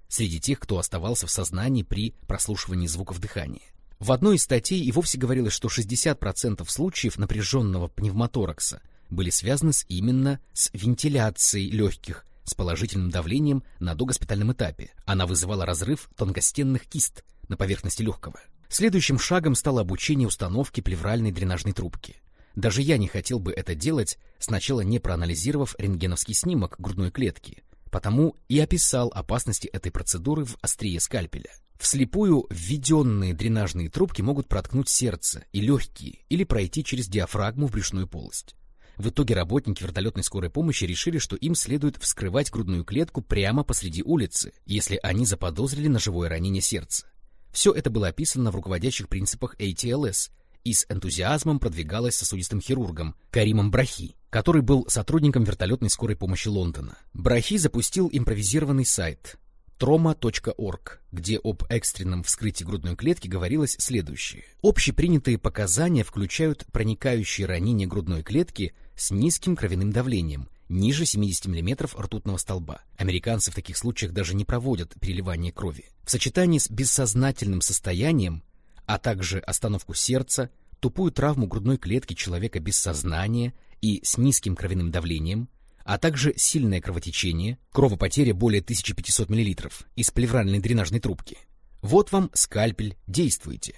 среди тех, кто оставался в сознании при прослушивании звуков дыхания. В одной из статей и вовсе говорилось, что 60% случаев напряженного пневмоторакса были связаны с именно с вентиляцией легких с положительным давлением на догоспитальном этапе. Она вызывала разрыв тонкостенных кист на поверхности легкого. Следующим шагом стало обучение установки плевральной дренажной трубки. Даже я не хотел бы это делать, сначала не проанализировав рентгеновский снимок грудной клетки, потому и описал опасности этой процедуры в острие скальпеля. Вслепую введенные дренажные трубки могут проткнуть сердце и легкие или пройти через диафрагму в брюшную полость. В итоге работники вертолетной скорой помощи решили, что им следует вскрывать грудную клетку прямо посреди улицы, если они заподозрили ножевое ранение сердца. Все это было описано в руководящих принципах ATLS, и с энтузиазмом продвигалась сосудистым хирургом Каримом Брахи, который был сотрудником вертолетной скорой помощи Лондона. Брахи запустил импровизированный сайт trauma.org, где об экстренном вскрытии грудной клетки говорилось следующее. Общепринятые показания включают проникающие ранения грудной клетки с низким кровяным давлением, ниже 70 мм ртутного столба. Американцы в таких случаях даже не проводят переливание крови. В сочетании с бессознательным состоянием а также остановку сердца, тупую травму грудной клетки человека без сознания и с низким кровяным давлением, а также сильное кровотечение, кровопотеря более 1500 мл из плевральной дренажной трубки. Вот вам скальпель, действуйте.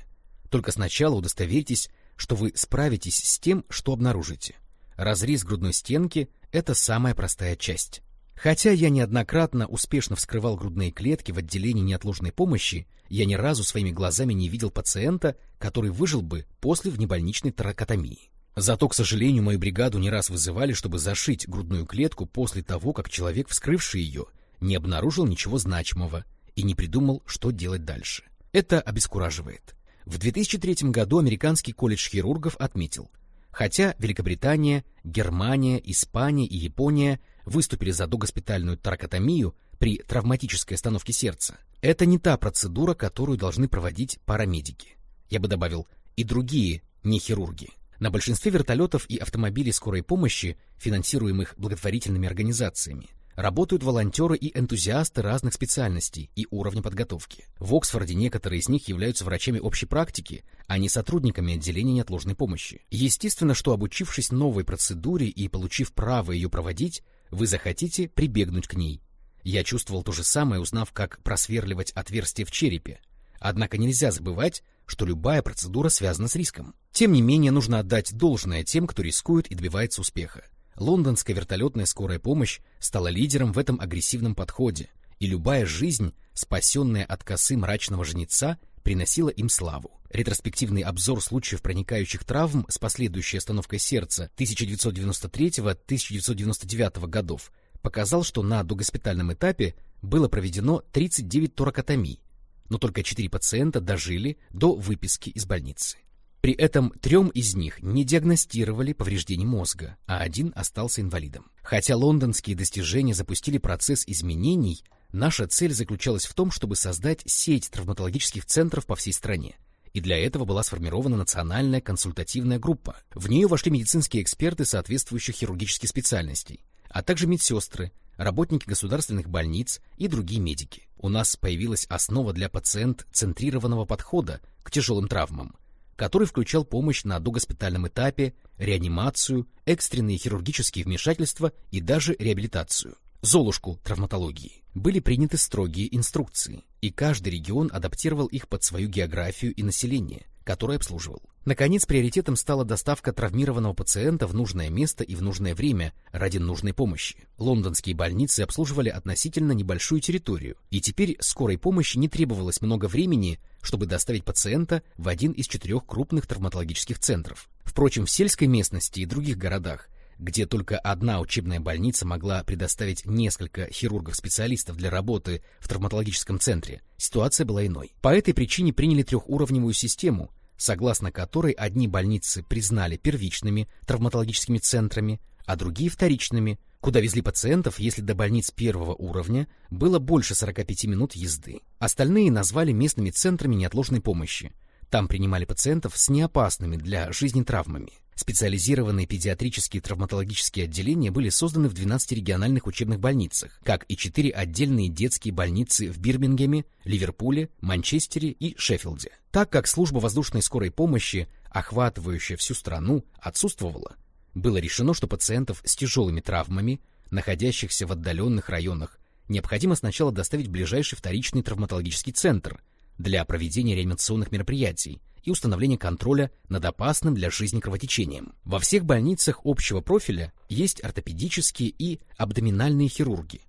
Только сначала удостоверьтесь, что вы справитесь с тем, что обнаружите. Разрез грудной стенки – это самая простая часть. Хотя я неоднократно успешно вскрывал грудные клетки в отделении неотложной помощи, я ни разу своими глазами не видел пациента, который выжил бы после внебольничной таракотомии. Зато, к сожалению, мою бригаду не раз вызывали, чтобы зашить грудную клетку после того, как человек, вскрывший ее, не обнаружил ничего значимого и не придумал, что делать дальше. Это обескураживает. В 2003 году Американский колледж хирургов отметил, хотя Великобритания, Германия, Испания и Япония выступили за догоспитальную таракотомию при травматической остановке сердца. Это не та процедура, которую должны проводить парамедики. Я бы добавил, и другие не хирурги. На большинстве вертолетов и автомобилей скорой помощи, финансируемых благотворительными организациями, работают волонтеры и энтузиасты разных специальностей и уровня подготовки. В Оксфорде некоторые из них являются врачами общей практики, а не сотрудниками отделения неотложной помощи. Естественно, что обучившись новой процедуре и получив право ее проводить, вы захотите прибегнуть к ней. Я чувствовал то же самое, узнав, как просверливать отверстие в черепе. Однако нельзя забывать, что любая процедура связана с риском. Тем не менее, нужно отдать должное тем, кто рискует и добивается успеха. Лондонская вертолетная скорая помощь стала лидером в этом агрессивном подходе, и любая жизнь, спасенная от косы мрачного жнеца, приносила им славу. Ретроспективный обзор случаев проникающих травм с последующей остановкой сердца 1993-1999 годов показал, что на догоспитальном этапе было проведено 39 торакотомий, но только 4 пациента дожили до выписки из больницы. При этом трем из них не диагностировали повреждений мозга, а один остался инвалидом. Хотя лондонские достижения запустили процесс изменений, наша цель заключалась в том, чтобы создать сеть травматологических центров по всей стране и для этого была сформирована национальная консультативная группа. В нее вошли медицинские эксперты соответствующих хирургических специальностей, а также медсестры, работники государственных больниц и другие медики. У нас появилась основа для пациент-центрированного подхода к тяжелым травмам, который включал помощь на догоспитальном этапе, реанимацию, экстренные хирургические вмешательства и даже реабилитацию. Золушку травматологии. Были приняты строгие инструкции, и каждый регион адаптировал их под свою географию и население, которое обслуживал. Наконец, приоритетом стала доставка травмированного пациента в нужное место и в нужное время ради нужной помощи. Лондонские больницы обслуживали относительно небольшую территорию, и теперь скорой помощи не требовалось много времени, чтобы доставить пациента в один из четырех крупных травматологических центров. Впрочем, в сельской местности и других городах где только одна учебная больница могла предоставить несколько хирургов-специалистов для работы в травматологическом центре, ситуация была иной. По этой причине приняли трехуровневую систему, согласно которой одни больницы признали первичными травматологическими центрами, а другие вторичными, куда везли пациентов, если до больниц первого уровня было больше 45 минут езды. Остальные назвали местными центрами неотложной помощи. Там принимали пациентов с неопасными для жизни травмами. Специализированные педиатрические травматологические отделения были созданы в 12 региональных учебных больницах, как и 4 отдельные детские больницы в Бирмингеме, Ливерпуле, Манчестере и Шеффилде. Так как служба воздушной скорой помощи, охватывающая всю страну, отсутствовала, было решено, что пациентов с тяжелыми травмами, находящихся в отдаленных районах, необходимо сначала доставить в ближайший вторичный травматологический центр для проведения реанимационных мероприятий, и установления контроля над опасным для жизни кровотечением. Во всех больницах общего профиля есть ортопедические и абдоминальные хирурги,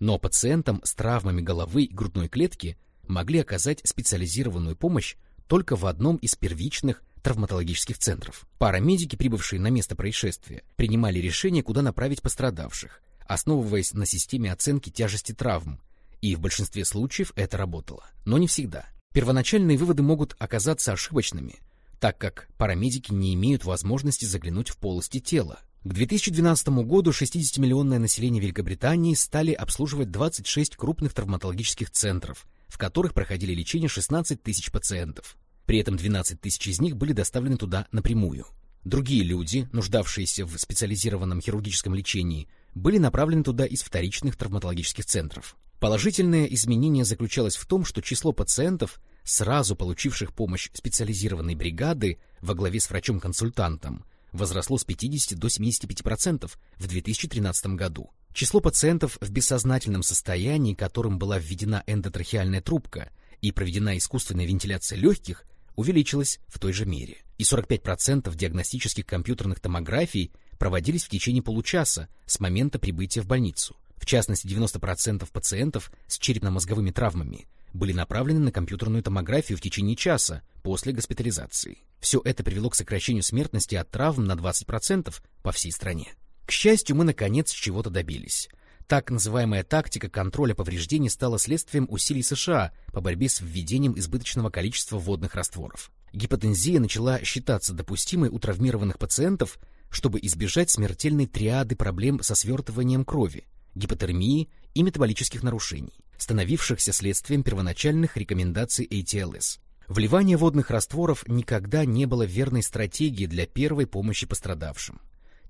но пациентам с травмами головы и грудной клетки могли оказать специализированную помощь только в одном из первичных травматологических центров. Парамедики, прибывшие на место происшествия, принимали решение, куда направить пострадавших, основываясь на системе оценки тяжести травм, и в большинстве случаев это работало, но не всегда. Первоначальные выводы могут оказаться ошибочными, так как парамедики не имеют возможности заглянуть в полости тела. К 2012 году 60-миллионное население Великобритании стали обслуживать 26 крупных травматологических центров, в которых проходили лечение 16 тысяч пациентов. При этом 12 тысяч из них были доставлены туда напрямую. Другие люди, нуждавшиеся в специализированном хирургическом лечении, были направлены туда из вторичных травматологических центров. Положительное изменение заключалось в том, что число пациентов, сразу получивших помощь специализированной бригады во главе с врачом-консультантом, возросло с 50 до 75% в 2013 году. Число пациентов в бессознательном состоянии, которым была введена эндотрахеальная трубка и проведена искусственная вентиляция легких, увеличилось в той же мере. И 45% диагностических компьютерных томографий проводились в течение получаса с момента прибытия в больницу. В частности, 90% пациентов с черепно-мозговыми травмами были направлены на компьютерную томографию в течение часа после госпитализации. Все это привело к сокращению смертности от травм на 20% по всей стране. К счастью, мы наконец чего-то добились. Так называемая тактика контроля повреждений стала следствием усилий США по борьбе с введением избыточного количества водных растворов. Гипотензия начала считаться допустимой у травмированных пациентов, чтобы избежать смертельной триады проблем со свертыванием крови, гипотермии и метаболических нарушений, становившихся следствием первоначальных рекомендаций ATLS. Вливание водных растворов никогда не было верной стратегией для первой помощи пострадавшим.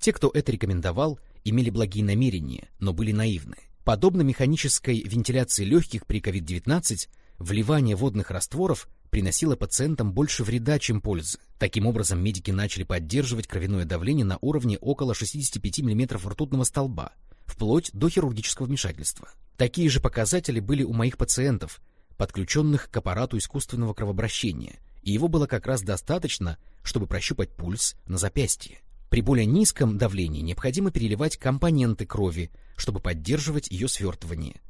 Те, кто это рекомендовал, имели благие намерения, но были наивны. Подобно механической вентиляции легких при COVID-19, вливание водных растворов приносило пациентам больше вреда, чем пользы. Таким образом, медики начали поддерживать кровяное давление на уровне около 65 мм ртутного столба, вплоть до хирургического вмешательства. Такие же показатели были у моих пациентов, подключенных к аппарату искусственного кровообращения, и его было как раз достаточно, чтобы прощупать пульс на запястье. При более низком давлении необходимо переливать компоненты крови, чтобы поддерживать ее свертывание.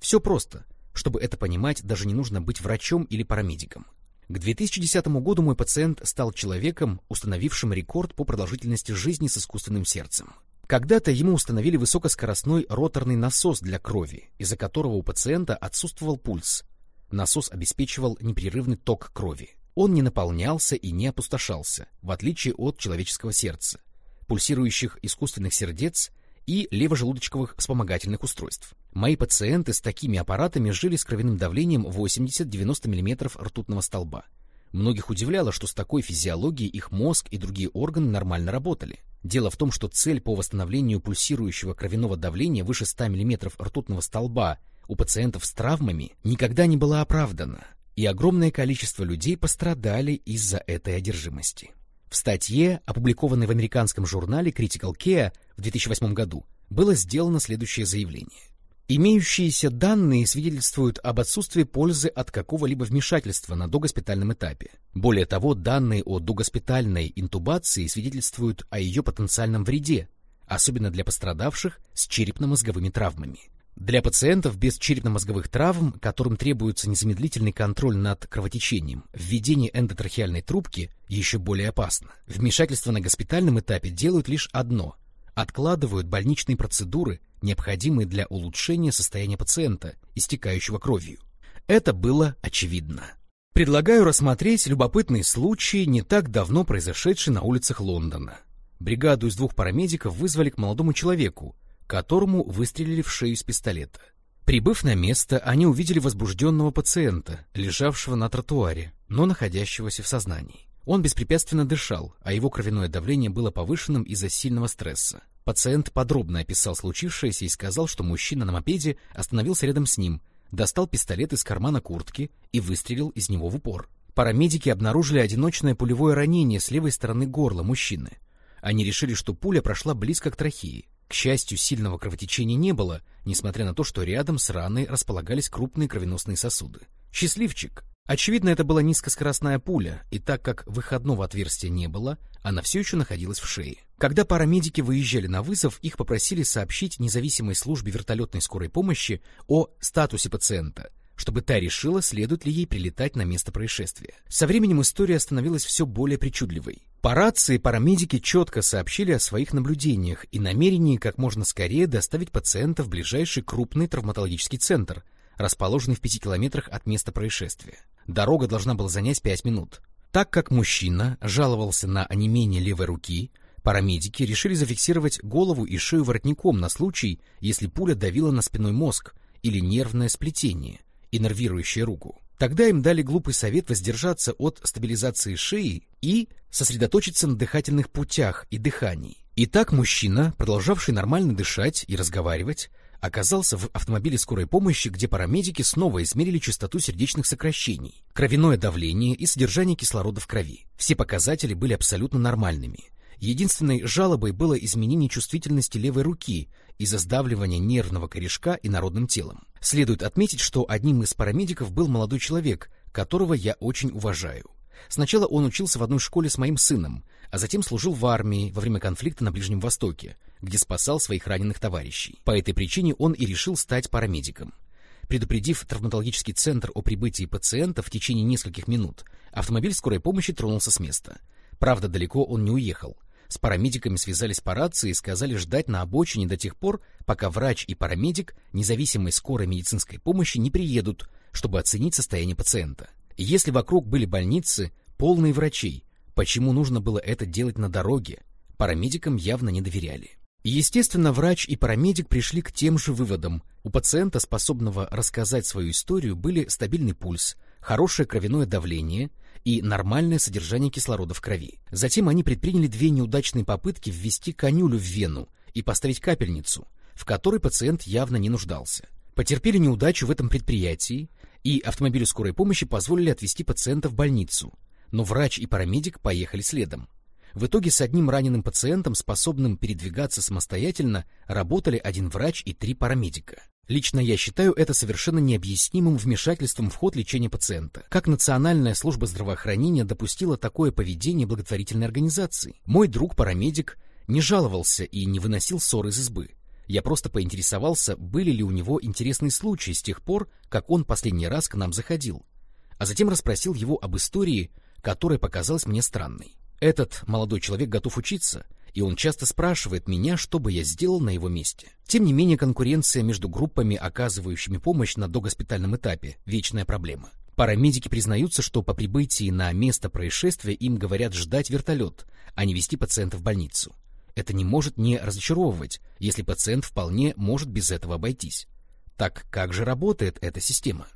Все просто. Чтобы это понимать, даже не нужно быть врачом или парамедиком. К 2010 году мой пациент стал человеком, установившим рекорд по продолжительности жизни с искусственным сердцем. Когда-то ему установили высокоскоростной роторный насос для крови, из-за которого у пациента отсутствовал пульс. Насос обеспечивал непрерывный ток крови. Он не наполнялся и не опустошался, в отличие от человеческого сердца, пульсирующих искусственных сердец и левожелудочковых вспомогательных устройств. Мои пациенты с такими аппаратами жили с кровяным давлением 80-90 мм ртутного столба. Многих удивляло, что с такой физиологией их мозг и другие органы нормально работали. Дело в том, что цель по восстановлению пульсирующего кровяного давления выше 100 мм ртутного столба у пациентов с травмами никогда не была оправдана, и огромное количество людей пострадали из-за этой одержимости. В статье, опубликованной в американском журнале Critical Care в 2008 году, было сделано следующее заявление. Имеющиеся данные свидетельствуют об отсутствии пользы от какого-либо вмешательства на догоспитальном этапе. Более того, данные о догоспитальной интубации свидетельствуют о ее потенциальном вреде, особенно для пострадавших с черепно-мозговыми травмами. Для пациентов без черепно-мозговых травм, которым требуется незамедлительный контроль над кровотечением, введение эндотрахеальной трубки еще более опасно. Вмешательство на госпитальном этапе делают лишь одно – откладывают больничные процедуры необходимые для улучшения состояния пациента, истекающего кровью. Это было очевидно. Предлагаю рассмотреть любопытный случай, не так давно произошедший на улицах Лондона. Бригаду из двух парамедиков вызвали к молодому человеку, которому выстрелили в шею из пистолета. Прибыв на место, они увидели возбужденного пациента, лежавшего на тротуаре, но находящегося в сознании. Он беспрепятственно дышал, а его кровяное давление было повышенным из-за сильного стресса. Пациент подробно описал случившееся и сказал, что мужчина на мопеде остановился рядом с ним, достал пистолет из кармана куртки и выстрелил из него в упор. Парамедики обнаружили одиночное пулевое ранение с левой стороны горла мужчины. Они решили, что пуля прошла близко к трахеи. К счастью, сильного кровотечения не было, несмотря на то, что рядом с раной располагались крупные кровеносные сосуды. Счастливчик! Очевидно, это была низкоскоростная пуля, и так как выходного отверстия не было, она все еще находилась в шее. Когда парамедики выезжали на вызов, их попросили сообщить независимой службе вертолетной скорой помощи о статусе пациента, чтобы та решила, следует ли ей прилетать на место происшествия. Со временем история становилась все более причудливой. По рации парамедики четко сообщили о своих наблюдениях и намерении как можно скорее доставить пациента в ближайший крупный травматологический центр, расположенный в пяти километрах от места происшествия. Дорога должна была занять пять минут. Так как мужчина жаловался на онемение левой руки, парамедики решили зафиксировать голову и шею воротником на случай, если пуля давила на спиной мозг или нервное сплетение, иннервирующее руку. Тогда им дали глупый совет воздержаться от стабилизации шеи и сосредоточиться на дыхательных путях и дыхании. Итак, мужчина, продолжавший нормально дышать и разговаривать, оказался в автомобиле скорой помощи, где парамедики снова измерили частоту сердечных сокращений, кровяное давление и содержание кислорода в крови. Все показатели были абсолютно нормальными. Единственной жалобой было изменение чувствительности левой руки из-за сдавливания нервного корешка и народным телом. Следует отметить, что одним из парамедиков был молодой человек, которого я очень уважаю. Сначала он учился в одной школе с моим сыном, а затем служил в армии во время конфликта на Ближнем Востоке, где спасал своих раненых товарищей. По этой причине он и решил стать парамедиком. Предупредив травматологический центр о прибытии пациента в течение нескольких минут, автомобиль скорой помощи тронулся с места. Правда, далеко он не уехал. С парамедиками связались по рации и сказали ждать на обочине до тех пор, пока врач и парамедик независимой скорой медицинской помощи не приедут, чтобы оценить состояние пациента. Если вокруг были больницы, полные врачей, почему нужно было это делать на дороге? Парамедикам явно не доверяли. Естественно, врач и парамедик пришли к тем же выводам. У пациента, способного рассказать свою историю, были стабильный пульс, хорошее кровяное давление и нормальное содержание кислорода в крови. Затем они предприняли две неудачные попытки ввести конюлю в вену и поставить капельницу, в которой пациент явно не нуждался. Потерпели неудачу в этом предприятии, и автомобилю скорой помощи позволили отвезти пациента в больницу, но врач и парамедик поехали следом. В итоге с одним раненым пациентом, способным передвигаться самостоятельно, работали один врач и три парамедика. Лично я считаю это совершенно необъяснимым вмешательством в ход лечения пациента. Как Национальная служба здравоохранения допустила такое поведение благотворительной организации? Мой друг-парамедик не жаловался и не выносил ссор из избы. Я просто поинтересовался, были ли у него интересные случаи с тех пор, как он последний раз к нам заходил. А затем расспросил его об истории, которая показалась мне странной. Этот молодой человек готов учиться, и он часто спрашивает меня, что бы я сделал на его месте. Тем не менее, конкуренция между группами, оказывающими помощь на догоспитальном этапе, вечная проблема. Парамедики признаются, что по прибытии на место происшествия им говорят ждать вертолет, а не вести пациента в больницу. Это не может не разочаровывать, если пациент вполне может без этого обойтись. Так как же работает эта система?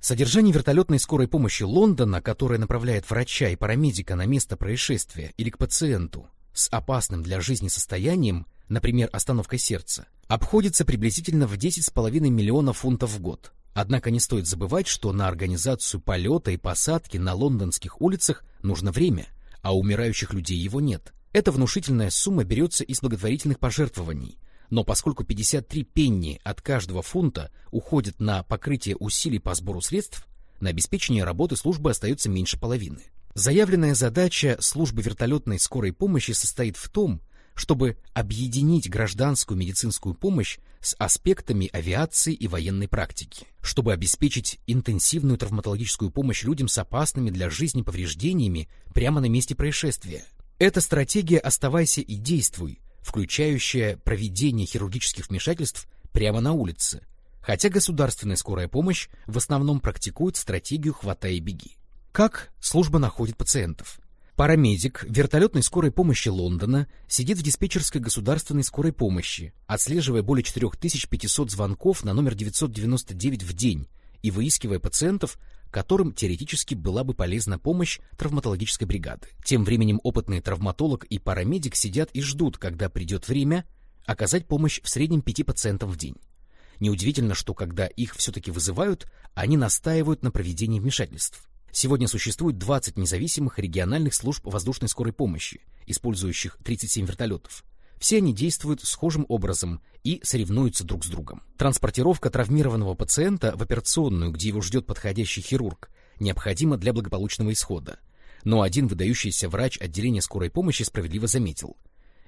Содержание вертолетной скорой помощи Лондона, которая направляет врача и парамедика на место происшествия или к пациенту с опасным для жизни состоянием, например, остановкой сердца, обходится приблизительно в 10,5 миллиона фунтов в год. Однако не стоит забывать, что на организацию полета и посадки на лондонских улицах нужно время, а умирающих людей его нет. Эта внушительная сумма берется из благотворительных пожертвований, но поскольку 53 пенни от каждого фунта уходят на покрытие усилий по сбору средств, на обеспечение работы службы остается меньше половины. Заявленная задача службы вертолетной скорой помощи состоит в том, чтобы объединить гражданскую медицинскую помощь с аспектами авиации и военной практики, чтобы обеспечить интенсивную травматологическую помощь людям с опасными для жизни повреждениями прямо на месте происшествия. Эта стратегия «оставайся и действуй», включающая проведение хирургических вмешательств прямо на улице, хотя государственная скорая помощь в основном практикует стратегию «хватай и беги». Как служба находит пациентов? Парамедик вертолетной скорой помощи Лондона сидит в диспетчерской государственной скорой помощи, отслеживая более 4500 звонков на номер 999 в день и выискивая пациентов, которым теоретически была бы полезна помощь травматологической бригады. Тем временем опытный травматолог и парамедик сидят и ждут, когда придет время оказать помощь в среднем пяти пациентам в день. Неудивительно, что когда их все-таки вызывают, они настаивают на проведении вмешательств. Сегодня существует 20 независимых региональных служб воздушной скорой помощи, использующих 37 вертолетов. Все они действуют схожим образом и соревнуются друг с другом. Транспортировка травмированного пациента в операционную, где его ждет подходящий хирург, необходима для благополучного исхода. Но один выдающийся врач отделения скорой помощи справедливо заметил.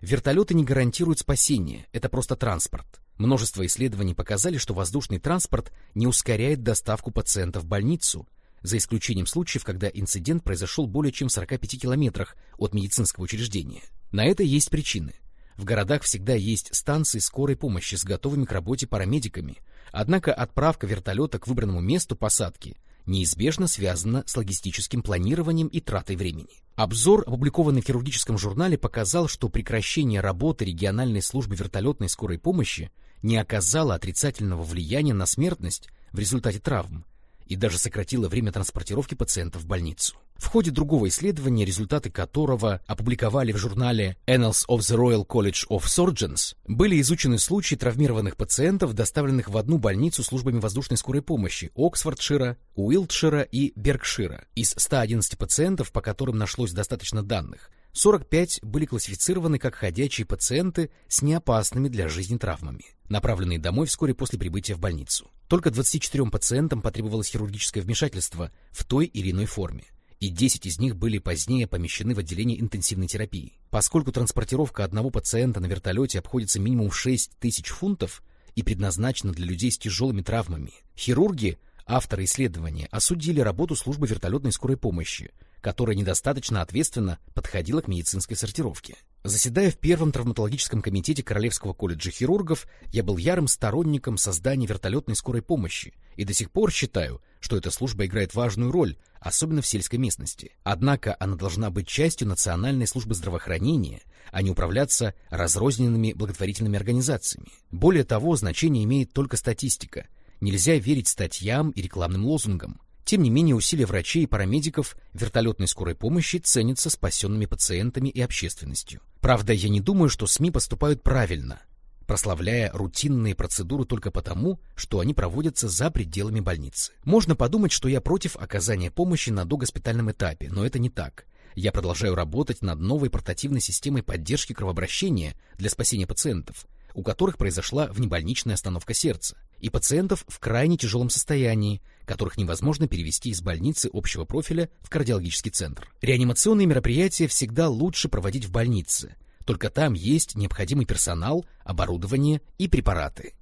Вертолеты не гарантируют спасение, это просто транспорт. Множество исследований показали, что воздушный транспорт не ускоряет доставку пациента в больницу, за исключением случаев, когда инцидент произошел более чем в 45 километрах от медицинского учреждения. На это есть причины. В городах всегда есть станции скорой помощи с готовыми к работе парамедиками, однако отправка вертолета к выбранному месту посадки неизбежно связана с логистическим планированием и тратой времени. Обзор, опубликованный в хирургическом журнале, показал, что прекращение работы региональной службы вертолетной скорой помощи не оказало отрицательного влияния на смертность в результате травм, и даже сократило время транспортировки пациентов в больницу. В ходе другого исследования, результаты которого опубликовали в журнале Annals of the Royal College of Surgeons, были изучены случаи травмированных пациентов, доставленных в одну больницу службами воздушной скорой помощи Оксфордшира, Уилтшира и Беркшира. Из 111 пациентов, по которым нашлось достаточно данных, 45 были классифицированы как ходячие пациенты с неопасными для жизни травмами, направленные домой вскоре после прибытия в больницу. Только 24 пациентам потребовалось хирургическое вмешательство в той или иной форме, и 10 из них были позднее помещены в отделение интенсивной терапии. Поскольку транспортировка одного пациента на вертолете обходится минимум в 6 тысяч фунтов и предназначена для людей с тяжелыми травмами, хирурги, авторы исследования, осудили работу службы вертолетной скорой помощи, которая недостаточно ответственно подходила к медицинской сортировке. Заседая в Первом травматологическом комитете Королевского колледжа хирургов, я был ярым сторонником создания вертолетной скорой помощи и до сих пор считаю, что эта служба играет важную роль, особенно в сельской местности. Однако она должна быть частью Национальной службы здравоохранения, а не управляться разрозненными благотворительными организациями. Более того, значение имеет только статистика. Нельзя верить статьям и рекламным лозунгам. Тем не менее, усилия врачей и парамедиков вертолетной скорой помощи ценятся спасенными пациентами и общественностью. Правда, я не думаю, что СМИ поступают правильно, прославляя рутинные процедуры только потому, что они проводятся за пределами больницы. Можно подумать, что я против оказания помощи на догоспитальном этапе, но это не так. Я продолжаю работать над новой портативной системой поддержки кровообращения для спасения пациентов, у которых произошла внебольничная остановка сердца, и пациентов в крайне тяжелом состоянии, которых невозможно перевести из больницы общего профиля в кардиологический центр. Реанимационные мероприятия всегда лучше проводить в больнице, только там есть необходимый персонал, оборудование и препараты.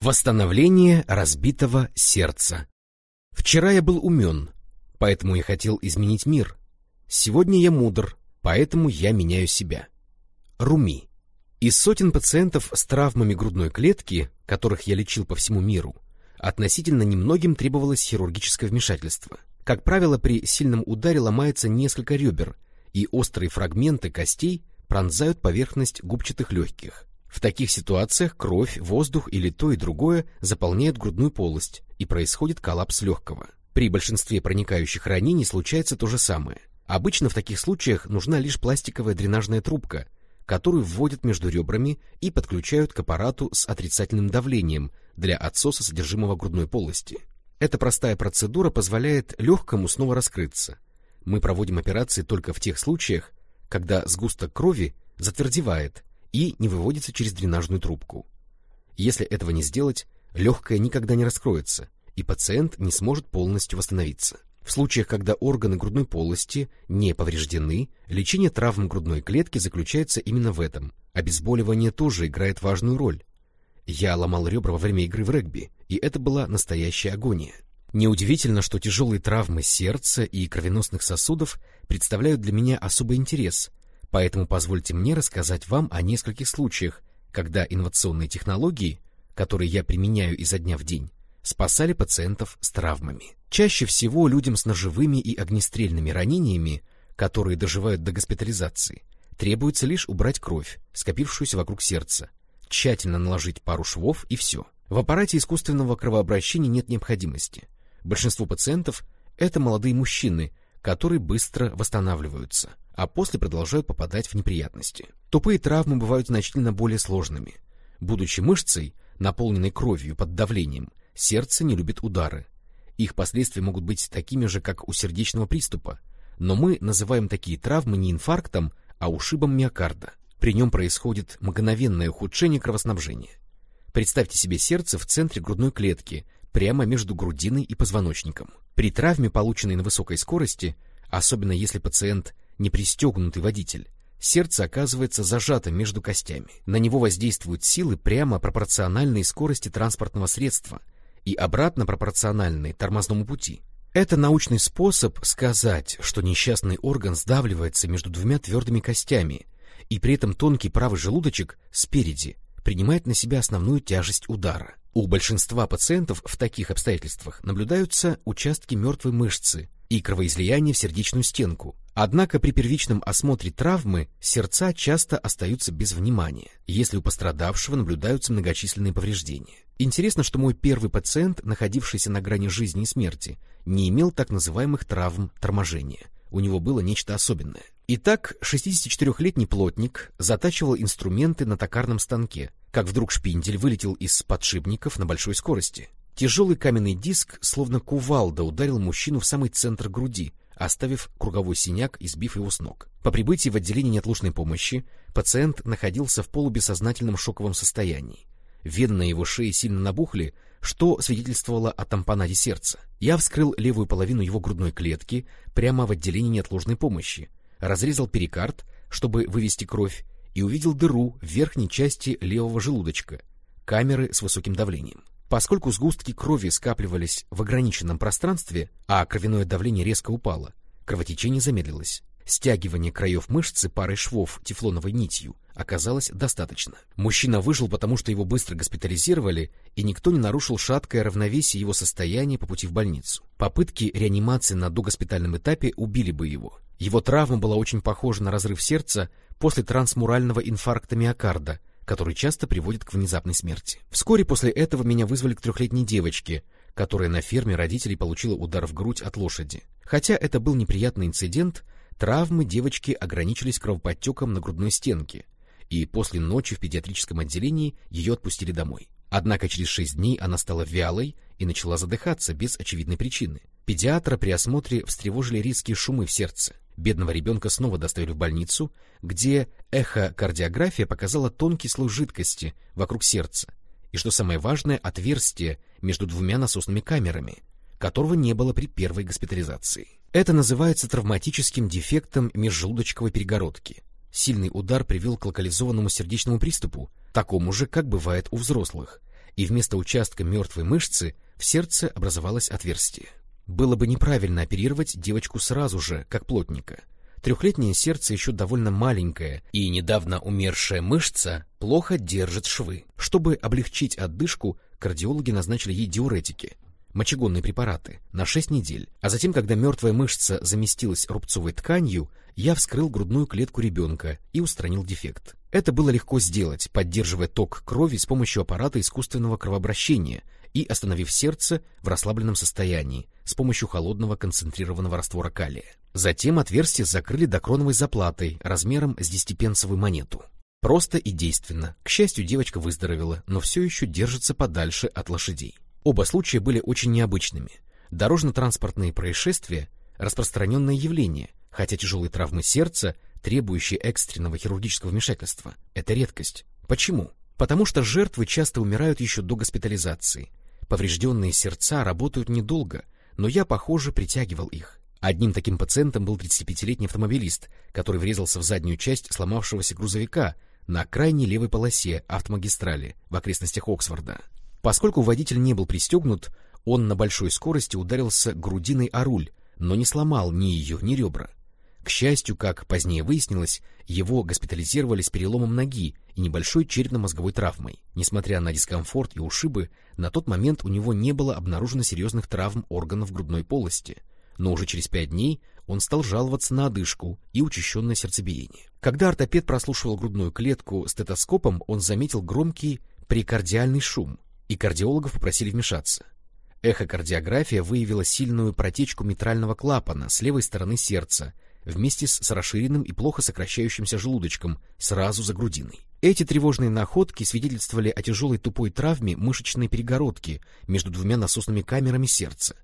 Восстановление разбитого сердца. Вчера я был умен, поэтому я хотел изменить мир. Сегодня я мудр, поэтому я меняю себя. Руми. Из сотен пациентов с травмами грудной клетки, которых я лечил по всему миру, относительно немногим требовалось хирургическое вмешательство. Как правило, при сильном ударе ломается несколько ребер, и острые фрагменты костей пронзают поверхность губчатых легких. В таких ситуациях кровь, воздух или то и другое заполняют грудную полость, и происходит коллапс легкого. При большинстве проникающих ранений случается то же самое. Обычно в таких случаях нужна лишь пластиковая дренажная трубка, которую вводят между ребрами и подключают к аппарату с отрицательным давлением для отсоса содержимого грудной полости. Эта простая процедура позволяет легкому снова раскрыться. Мы проводим операции только в тех случаях, когда сгусток крови затвердевает и не выводится через дренажную трубку. Если этого не сделать, легкое никогда не раскроется, и пациент не сможет полностью восстановиться. В случаях, когда органы грудной полости не повреждены, лечение травм грудной клетки заключается именно в этом. Обезболивание тоже играет важную роль. Я ломал ребра во время игры в регби, и это была настоящая агония. Неудивительно, что тяжелые травмы сердца и кровеносных сосудов представляют для меня особый интерес, поэтому позвольте мне рассказать вам о нескольких случаях, когда инновационные технологии, которые я применяю изо дня в день, спасали пациентов с травмами. Чаще всего людям с ножевыми и огнестрельными ранениями, которые доживают до госпитализации, требуется лишь убрать кровь, скопившуюся вокруг сердца, тщательно наложить пару швов и все. В аппарате искусственного кровообращения нет необходимости. Большинство пациентов — это молодые мужчины, которые быстро восстанавливаются, а после продолжают попадать в неприятности. Тупые травмы бывают значительно более сложными. Будучи мышцей, наполненной кровью под давлением, сердце не любит удары. Их последствия могут быть такими же, как у сердечного приступа, но мы называем такие травмы не инфарктом, а ушибом миокарда. При нем происходит мгновенное ухудшение кровоснабжения. Представьте себе сердце в центре грудной клетки, прямо между грудиной и позвоночником. При травме, полученной на высокой скорости, особенно если пациент не пристегнутый водитель, сердце оказывается зажато между костями. На него воздействуют силы прямо пропорциональной скорости транспортного средства и обратно пропорциональной тормозному пути. Это научный способ сказать, что несчастный орган сдавливается между двумя твердыми костями, и при этом тонкий правый желудочек спереди принимает на себя основную тяжесть удара. У большинства пациентов в таких обстоятельствах наблюдаются участки мертвой мышцы и кровоизлияние в сердечную стенку, Однако при первичном осмотре травмы сердца часто остаются без внимания, если у пострадавшего наблюдаются многочисленные повреждения. Интересно, что мой первый пациент, находившийся на грани жизни и смерти, не имел так называемых травм торможения. У него было нечто особенное. Итак, 64-летний плотник затачивал инструменты на токарном станке, как вдруг шпиндель вылетел из подшипников на большой скорости. Тяжелый каменный диск, словно кувалда, ударил мужчину в самый центр груди, оставив круговой синяк и сбив его с ног. По прибытии в отделение неотложной помощи пациент находился в полубессознательном шоковом состоянии. Вены на его шее сильно набухли, что свидетельствовало о тампонаде сердца. Я вскрыл левую половину его грудной клетки прямо в отделении неотложной помощи, разрезал перикард, чтобы вывести кровь, и увидел дыру в верхней части левого желудочка, камеры с высоким давлением. Поскольку сгустки крови скапливались в ограниченном пространстве, а кровяное давление резко упало, кровотечение замедлилось. Стягивание краев мышцы парой швов тефлоновой нитью оказалось достаточно. Мужчина выжил, потому что его быстро госпитализировали, и никто не нарушил шаткое равновесие его состояния по пути в больницу. Попытки реанимации на догоспитальном этапе убили бы его. Его травма была очень похожа на разрыв сердца после трансмурального инфаркта миокарда, который часто приводит к внезапной смерти. Вскоре после этого меня вызвали к трехлетней девочке, которая на ферме родителей получила удар в грудь от лошади. Хотя это был неприятный инцидент, травмы девочки ограничились кровоподтеком на грудной стенке, и после ночи в педиатрическом отделении ее отпустили домой. Однако через шесть дней она стала вялой и начала задыхаться без очевидной причины. Педиатра при осмотре встревожили резкие шумы в сердце. Бедного ребенка снова доставили в больницу, где эхокардиография показала тонкий слой жидкости вокруг сердца и, что самое важное, отверстие между двумя насосными камерами, которого не было при первой госпитализации. Это называется травматическим дефектом межжелудочковой перегородки. Сильный удар привел к локализованному сердечному приступу, такому же, как бывает у взрослых, и вместо участка мертвой мышцы в сердце образовалось отверстие. Было бы неправильно оперировать девочку сразу же, как плотника. Трехлетнее сердце еще довольно маленькое, и недавно умершая мышца плохо держит швы. Чтобы облегчить отдышку, кардиологи назначили ей диуретики, мочегонные препараты, на 6 недель. А затем, когда мертвая мышца заместилась рубцовой тканью, я вскрыл грудную клетку ребенка и устранил дефект. Это было легко сделать, поддерживая ток крови с помощью аппарата искусственного кровообращения и остановив сердце в расслабленном состоянии с помощью холодного концентрированного раствора калия. Затем отверстие закрыли докроновой заплатой размером с десятипенсовую монету. Просто и действенно. К счастью, девочка выздоровела, но все еще держится подальше от лошадей. Оба случая были очень необычными. Дорожно-транспортные происшествия — распространенное явление, хотя тяжелые травмы сердца, требующие экстренного хирургического вмешательства, — это редкость. Почему? Потому что жертвы часто умирают еще до госпитализации. Поврежденные сердца работают недолго, но я, похоже, притягивал их. Одним таким пациентом был 35-летний автомобилист, который врезался в заднюю часть сломавшегося грузовика на крайней левой полосе автомагистрали в окрестностях Оксфорда. Поскольку водитель не был пристегнут, он на большой скорости ударился грудиной о руль, но не сломал ни ее, ни ребра. К счастью, как позднее выяснилось, его госпитализировали с переломом ноги и небольшой черепно-мозговой травмой. Несмотря на дискомфорт и ушибы, на тот момент у него не было обнаружено серьезных травм органов грудной полости, но уже через пять дней он стал жаловаться на одышку и учащенное сердцебиение. Когда ортопед прослушивал грудную клетку стетоскопом, он заметил громкий прикардиальный шум, и кардиологов попросили вмешаться. Эхокардиография выявила сильную протечку митрального клапана с левой стороны сердца вместе с расширенным и плохо сокращающимся желудочком сразу за грудиной. Эти тревожные находки свидетельствовали о тяжелой тупой травме мышечной перегородки между двумя насосными камерами сердца,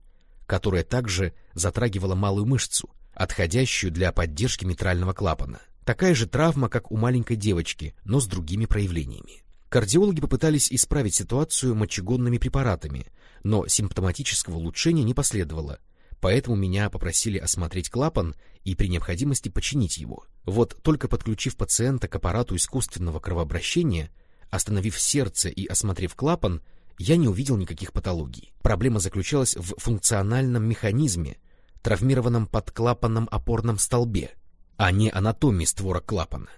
которая также затрагивала малую мышцу, отходящую для поддержки митрального клапана. Такая же травма, как у маленькой девочки, но с другими проявлениями. Кардиологи попытались исправить ситуацию мочегонными препаратами, но симптоматического улучшения не последовало, поэтому меня попросили осмотреть клапан и при необходимости починить его. Вот только подключив пациента к аппарату искусственного кровообращения, остановив сердце и осмотрев клапан, я не увидел никаких патологий. Проблема заключалась в функциональном механизме, травмированном подклапанном опорном столбе, а не анатомии створок клапана.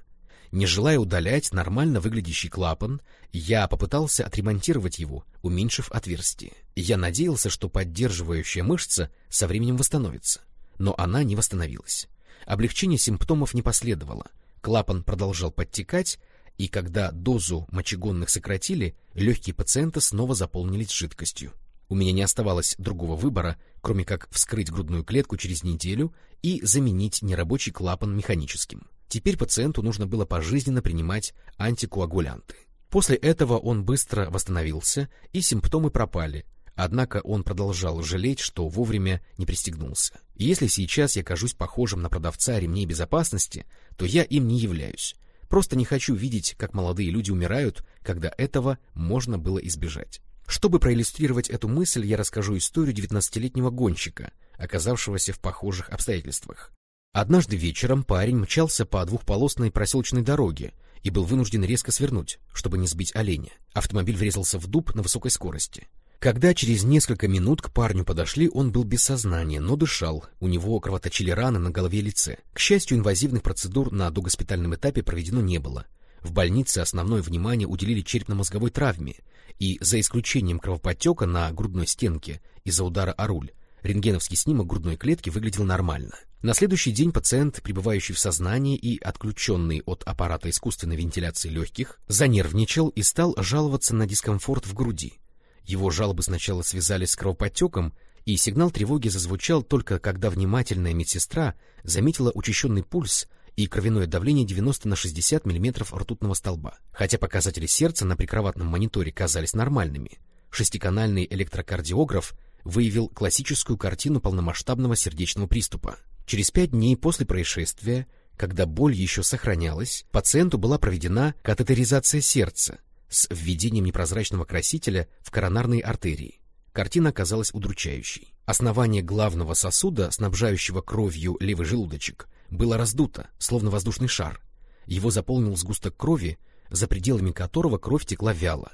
Не желая удалять нормально выглядящий клапан, я попытался отремонтировать его, уменьшив отверстие. Я надеялся, что поддерживающая мышца со временем восстановится. Но она не восстановилась. Облегчение симптомов не последовало. Клапан продолжал подтекать, и когда дозу мочегонных сократили, легкие пациента снова заполнились жидкостью. У меня не оставалось другого выбора, кроме как вскрыть грудную клетку через неделю и заменить нерабочий клапан механическим. Теперь пациенту нужно было пожизненно принимать антикоагулянты. После этого он быстро восстановился, и симптомы пропали, однако он продолжал жалеть, что вовремя не пристегнулся. Если сейчас я кажусь похожим на продавца ремней безопасности, то я им не являюсь. Просто не хочу видеть, как молодые люди умирают, когда этого можно было избежать. Чтобы проиллюстрировать эту мысль, я расскажу историю 19-летнего гонщика, оказавшегося в похожих обстоятельствах. Однажды вечером парень мчался по двухполосной проселочной дороге и был вынужден резко свернуть, чтобы не сбить оленя. Автомобиль врезался в дуб на высокой скорости. Когда через несколько минут к парню подошли, он был без сознания, но дышал, у него кровоточили раны на голове и лице. К счастью, инвазивных процедур на догоспитальном этапе проведено не было. В больнице основное внимание уделили черепно-мозговой травме, и за исключением кровоподтека на грудной стенке из-за удара о руль, рентгеновский снимок грудной клетки выглядел нормально. На следующий день пациент, пребывающий в сознании и отключенный от аппарата искусственной вентиляции легких, занервничал и стал жаловаться на дискомфорт в груди. Его жалобы сначала связались с кровоподтеком, и сигнал тревоги зазвучал только когда внимательная медсестра заметила учащенный пульс и кровяное давление 90 на 60 мм ртутного столба. Хотя показатели сердца на прикроватном мониторе казались нормальными, шестиканальный электрокардиограф выявил классическую картину полномасштабного сердечного приступа. Через пять дней после происшествия, когда боль еще сохранялась, пациенту была проведена катетеризация сердца с введением непрозрачного красителя в коронарные артерии. Картина оказалась удручающей. Основание главного сосуда, снабжающего кровью левый желудочек, было раздуто, словно воздушный шар. Его заполнил сгусток крови, за пределами которого кровь текла вяло.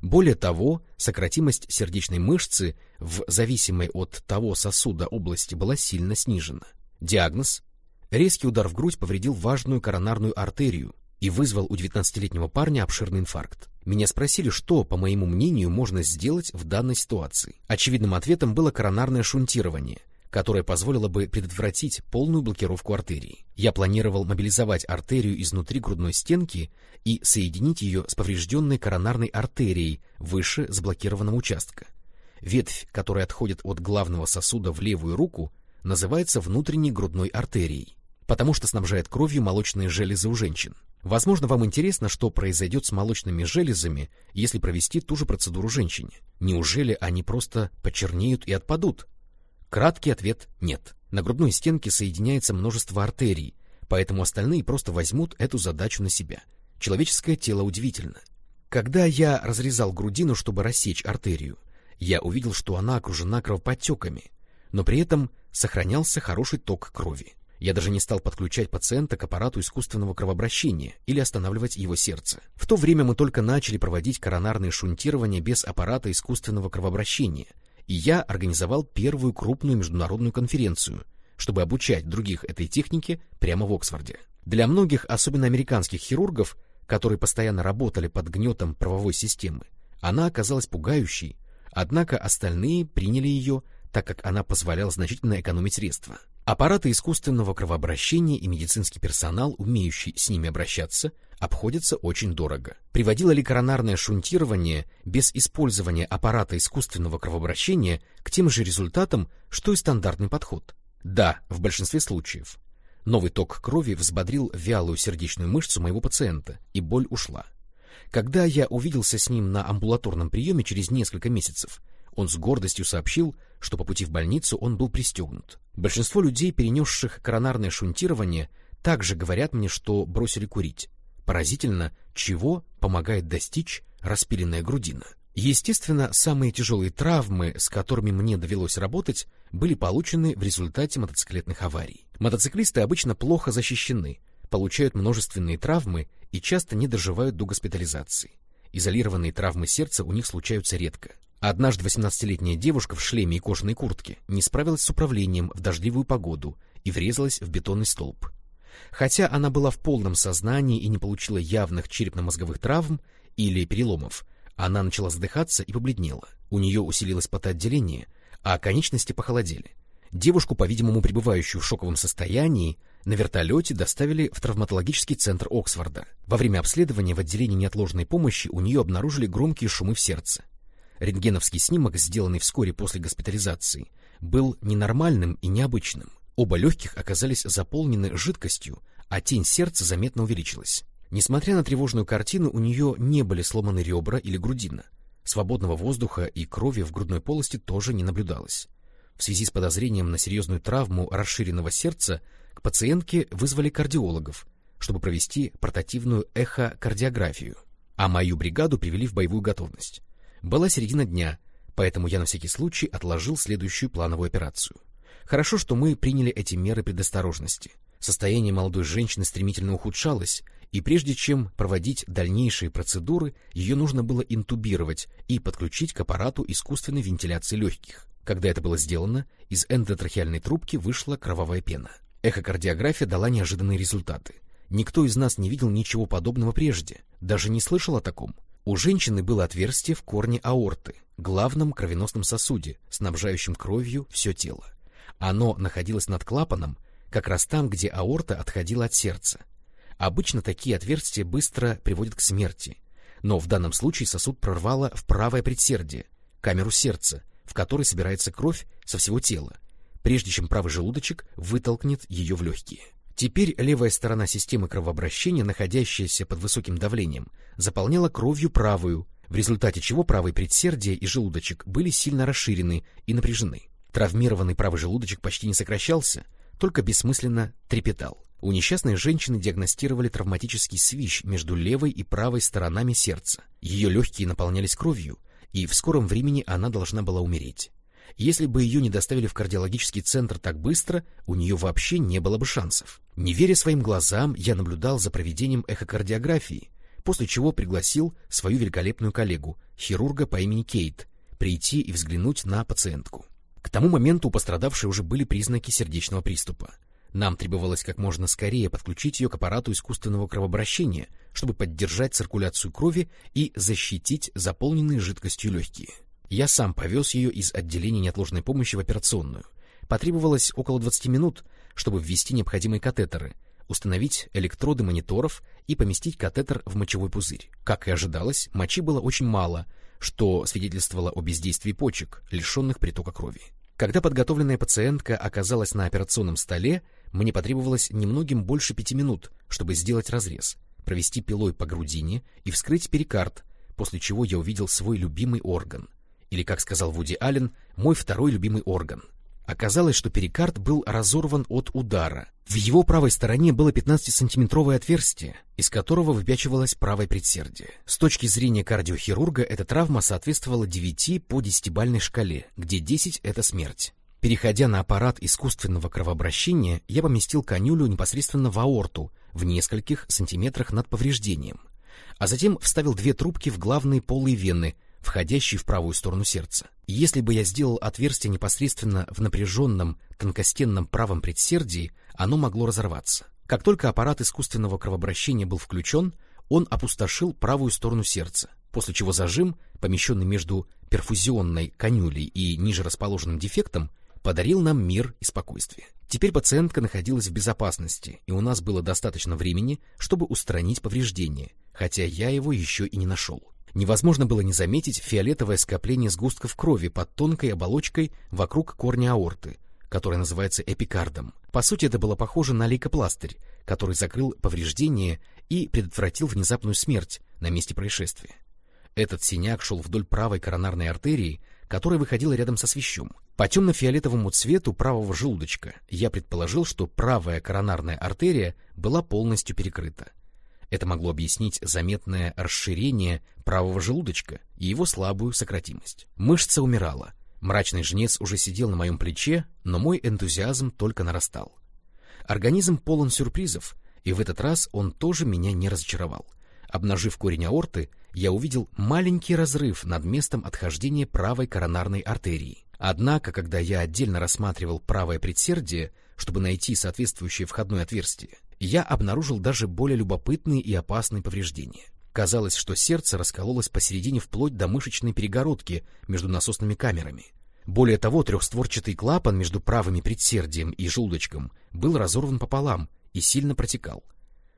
Более того, сократимость сердечной мышцы в зависимой от того сосуда области была сильно снижена. Диагноз – резкий удар в грудь повредил важную коронарную артерию и вызвал у 19-летнего парня обширный инфаркт. Меня спросили, что, по моему мнению, можно сделать в данной ситуации. Очевидным ответом было коронарное шунтирование, которая позволила бы предотвратить полную блокировку артерии. Я планировал мобилизовать артерию изнутри грудной стенки и соединить ее с поврежденной коронарной артерией выше заблокированного участка. Ветвь, которая отходит от главного сосуда в левую руку, называется внутренней грудной артерией, потому что снабжает кровью молочные железы у женщин. Возможно, вам интересно, что произойдет с молочными железами, если провести ту же процедуру женщине. Неужели они просто почернеют и отпадут? Краткий ответ – нет. На грудной стенке соединяется множество артерий, поэтому остальные просто возьмут эту задачу на себя. Человеческое тело удивительно. Когда я разрезал грудину, чтобы рассечь артерию, я увидел, что она окружена кровоподтеками, но при этом сохранялся хороший ток крови. Я даже не стал подключать пациента к аппарату искусственного кровообращения или останавливать его сердце. В то время мы только начали проводить коронарное шунтирование без аппарата искусственного кровообращения, и я организовал первую крупную международную конференцию, чтобы обучать других этой технике прямо в Оксфорде. Для многих, особенно американских хирургов, которые постоянно работали под гнетом правовой системы, она оказалась пугающей, однако остальные приняли ее, так как она позволяла значительно экономить средства. Аппараты искусственного кровообращения и медицинский персонал, умеющий с ними обращаться, обходятся очень дорого. Приводило ли коронарное шунтирование без использования аппарата искусственного кровообращения к тем же результатам, что и стандартный подход? Да, в большинстве случаев. Новый ток крови взбодрил вялую сердечную мышцу моего пациента, и боль ушла. Когда я увиделся с ним на амбулаторном приеме через несколько месяцев, он с гордостью сообщил, что по пути в больницу он был пристегнут. Большинство людей, перенесших коронарное шунтирование, также говорят мне, что бросили курить. Поразительно, чего помогает достичь распиленная грудина. Естественно, самые тяжелые травмы, с которыми мне довелось работать, были получены в результате мотоциклетных аварий. Мотоциклисты обычно плохо защищены, получают множественные травмы и часто не доживают до госпитализации. Изолированные травмы сердца у них случаются редко. Однажды 18-летняя девушка в шлеме и кожаной куртке не справилась с управлением в дождливую погоду и врезалась в бетонный столб. Хотя она была в полном сознании и не получила явных черепно-мозговых травм или переломов, она начала задыхаться и побледнела. У нее усилилось потоотделение, а конечности похолодели. Девушку, по-видимому, пребывающую в шоковом состоянии, на вертолете доставили в травматологический центр Оксфорда. Во время обследования в отделении неотложной помощи у нее обнаружили громкие шумы в сердце. Рентгеновский снимок, сделанный вскоре после госпитализации, был ненормальным и необычным. Оба легких оказались заполнены жидкостью, а тень сердца заметно увеличилась. Несмотря на тревожную картину, у нее не были сломаны ребра или грудина. Свободного воздуха и крови в грудной полости тоже не наблюдалось. В связи с подозрением на серьезную травму расширенного сердца к пациентке вызвали кардиологов, чтобы провести портативную эхокардиографию, а мою бригаду привели в боевую готовность. Была середина дня, поэтому я на всякий случай отложил следующую плановую операцию. Хорошо, что мы приняли эти меры предосторожности. Состояние молодой женщины стремительно ухудшалось, и прежде чем проводить дальнейшие процедуры, ее нужно было интубировать и подключить к аппарату искусственной вентиляции легких. Когда это было сделано, из эндотрахеальной трубки вышла кровавая пена. Эхокардиография дала неожиданные результаты. Никто из нас не видел ничего подобного прежде, даже не слышал о таком. У женщины было отверстие в корне аорты, главном кровеносном сосуде, снабжающем кровью все тело. Оно находилось над клапаном, как раз там, где аорта отходила от сердца. Обычно такие отверстия быстро приводят к смерти, но в данном случае сосуд прорвало в правое предсердие, камеру сердца, в которой собирается кровь со всего тела, прежде чем правый желудочек вытолкнет ее в легкие. Теперь левая сторона системы кровообращения, находящаяся под высоким давлением, заполняла кровью правую, в результате чего правый предсердие и желудочек были сильно расширены и напряжены. Травмированный правый желудочек почти не сокращался, только бессмысленно трепетал. У несчастной женщины диагностировали травматический свищ между левой и правой сторонами сердца. Ее легкие наполнялись кровью, и в скором времени она должна была умереть. Если бы ее не доставили в кардиологический центр так быстро, у нее вообще не было бы шансов. Не веря своим глазам, я наблюдал за проведением эхокардиографии, после чего пригласил свою великолепную коллегу, хирурга по имени Кейт, прийти и взглянуть на пациентку. К тому моменту у пострадавшей уже были признаки сердечного приступа. Нам требовалось как можно скорее подключить ее к аппарату искусственного кровообращения, чтобы поддержать циркуляцию крови и защитить заполненные жидкостью легкие. Я сам повез ее из отделения неотложной помощи в операционную. Потребовалось около 20 минут, чтобы ввести необходимые катетеры, установить электроды мониторов и поместить катетер в мочевой пузырь. Как и ожидалось, мочи было очень мало, что свидетельствовало о бездействии почек, лишенных притока крови. Когда подготовленная пациентка оказалась на операционном столе, мне потребовалось немногим больше пяти минут, чтобы сделать разрез, провести пилой по грудине и вскрыть перикард, после чего я увидел свой любимый орган. Или, как сказал Вуди Аллен, мой второй любимый орган — Оказалось, что перикард был разорван от удара. В его правой стороне было 15-сантиметровое отверстие, из которого выпячивалось правое предсердие. С точки зрения кардиохирурга эта травма соответствовала 9 по 10-бальной шкале, где 10 — это смерть. Переходя на аппарат искусственного кровообращения, я поместил конюлю непосредственно в аорту, в нескольких сантиметрах над повреждением, а затем вставил две трубки в главные полые вены, входящий в правую сторону сердца. Если бы я сделал отверстие непосредственно в напряженном тонкостенном правом предсердии, оно могло разорваться. Как только аппарат искусственного кровообращения был включен, он опустошил правую сторону сердца, после чего зажим, помещенный между перфузионной канюлей и ниже расположенным дефектом, подарил нам мир и спокойствие. Теперь пациентка находилась в безопасности, и у нас было достаточно времени, чтобы устранить повреждение, хотя я его еще и не нашел невозможно было не заметить фиолетовое скопление сгустков крови под тонкой оболочкой вокруг корня аорты, который называется эпикардом. По сути, это было похоже на лейкопластырь, который закрыл повреждение и предотвратил внезапную смерть на месте происшествия. Этот синяк шел вдоль правой коронарной артерии, которая выходила рядом со свищом. По темно-фиолетовому цвету правого желудочка я предположил, что правая коронарная артерия была полностью перекрыта. Это могло объяснить заметное расширение правого желудочка и его слабую сократимость. Мышца умирала. Мрачный жнец уже сидел на моем плече, но мой энтузиазм только нарастал. Организм полон сюрпризов, и в этот раз он тоже меня не разочаровал. Обнажив корень аорты, я увидел маленький разрыв над местом отхождения правой коронарной артерии. Однако, когда я отдельно рассматривал правое предсердие, чтобы найти соответствующее входное отверстие, я обнаружил даже более любопытные и опасные повреждения. Казалось, что сердце раскололось посередине вплоть до мышечной перегородки между насосными камерами. Более того, трехстворчатый клапан между правыми предсердием и желудочком был разорван пополам и сильно протекал.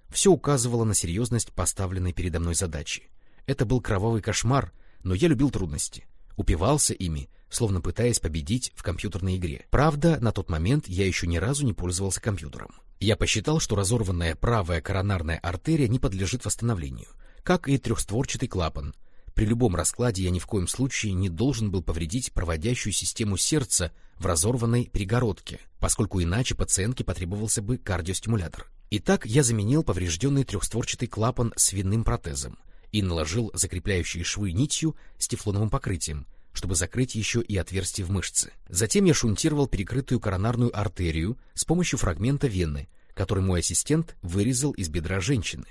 Все указывало на серьезность поставленной передо мной задачи. Это был кровавый кошмар, но я любил трудности. Упивался ими, словно пытаясь победить в компьютерной игре. Правда, на тот момент я еще ни разу не пользовался компьютером. Я посчитал, что разорванная правая коронарная артерия не подлежит восстановлению, как и трехстворчатый клапан. При любом раскладе я ни в коем случае не должен был повредить проводящую систему сердца в разорванной перегородке, поскольку иначе пациентке потребовался бы кардиостимулятор. Итак, я заменил поврежденный трехстворчатый клапан свиным протезом и наложил закрепляющие швы нитью с тефлоновым покрытием, чтобы закрыть еще и отверстие в мышце. Затем я шунтировал перекрытую коронарную артерию с помощью фрагмента вены, который мой ассистент вырезал из бедра женщины.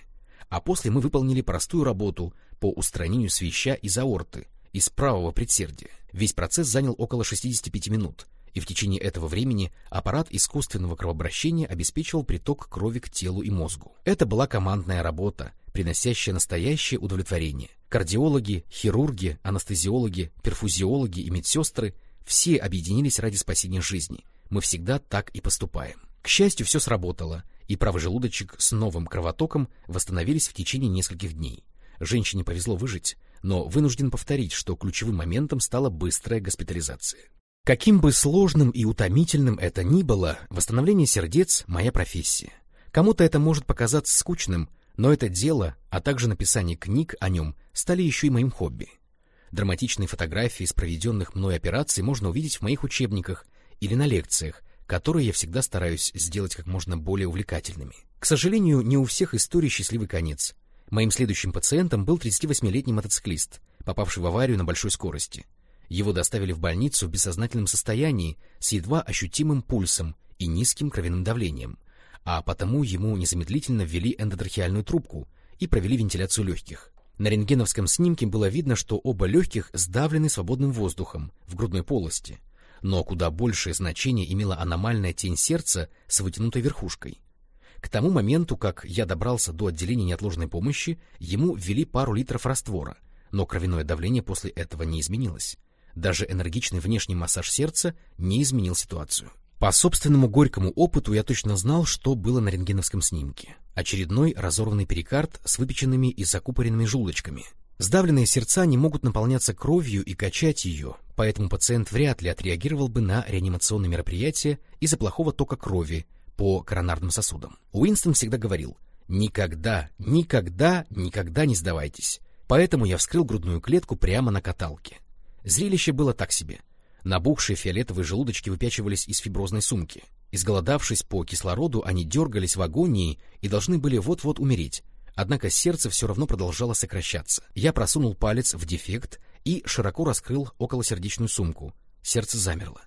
А после мы выполнили простую работу по устранению свища из аорты, из правого предсердия. Весь процесс занял около 65 минут, и в течение этого времени аппарат искусственного кровообращения обеспечивал приток крови к телу и мозгу. Это была командная работа, приносящая настоящее удовлетворение. Кардиологи, хирурги, анестезиологи, перфузиологи и медсестры все объединились ради спасения жизни. Мы всегда так и поступаем. К счастью, все сработало, и правый желудочек с новым кровотоком восстановились в течение нескольких дней. Женщине повезло выжить, но вынужден повторить, что ключевым моментом стала быстрая госпитализация. Каким бы сложным и утомительным это ни было, восстановление сердец — моя профессия. Кому-то это может показаться скучным, но это дело, а также написание книг о нем стали еще и моим хобби. Драматичные фотографии из проведенных мной операций можно увидеть в моих учебниках или на лекциях, которые я всегда стараюсь сделать как можно более увлекательными. К сожалению, не у всех историй счастливый конец. Моим следующим пациентом был 38-летний мотоциклист, попавший в аварию на большой скорости. Его доставили в больницу в бессознательном состоянии с едва ощутимым пульсом и низким кровяным давлением а потому ему незамедлительно ввели эндотрахеальную трубку и провели вентиляцию легких. На рентгеновском снимке было видно, что оба легких сдавлены свободным воздухом в грудной полости, но куда большее значение имела аномальная тень сердца с вытянутой верхушкой. К тому моменту, как я добрался до отделения неотложной помощи, ему ввели пару литров раствора, но кровяное давление после этого не изменилось. Даже энергичный внешний массаж сердца не изменил ситуацию. По собственному горькому опыту я точно знал, что было на рентгеновском снимке. Очередной разорванный перикард с выпеченными и закупоренными желудочками. Сдавленные сердца не могут наполняться кровью и качать ее, поэтому пациент вряд ли отреагировал бы на реанимационное мероприятие из-за плохого тока крови по коронарным сосудам. Уинстон всегда говорил «Никогда, никогда, никогда не сдавайтесь». Поэтому я вскрыл грудную клетку прямо на каталке. Зрелище было так себе. Набухшие фиолетовые желудочки выпячивались из фиброзной сумки. Изголодавшись по кислороду, они дергались в агонии и должны были вот-вот умереть. Однако сердце все равно продолжало сокращаться. Я просунул палец в дефект и широко раскрыл околосердечную сумку. Сердце замерло.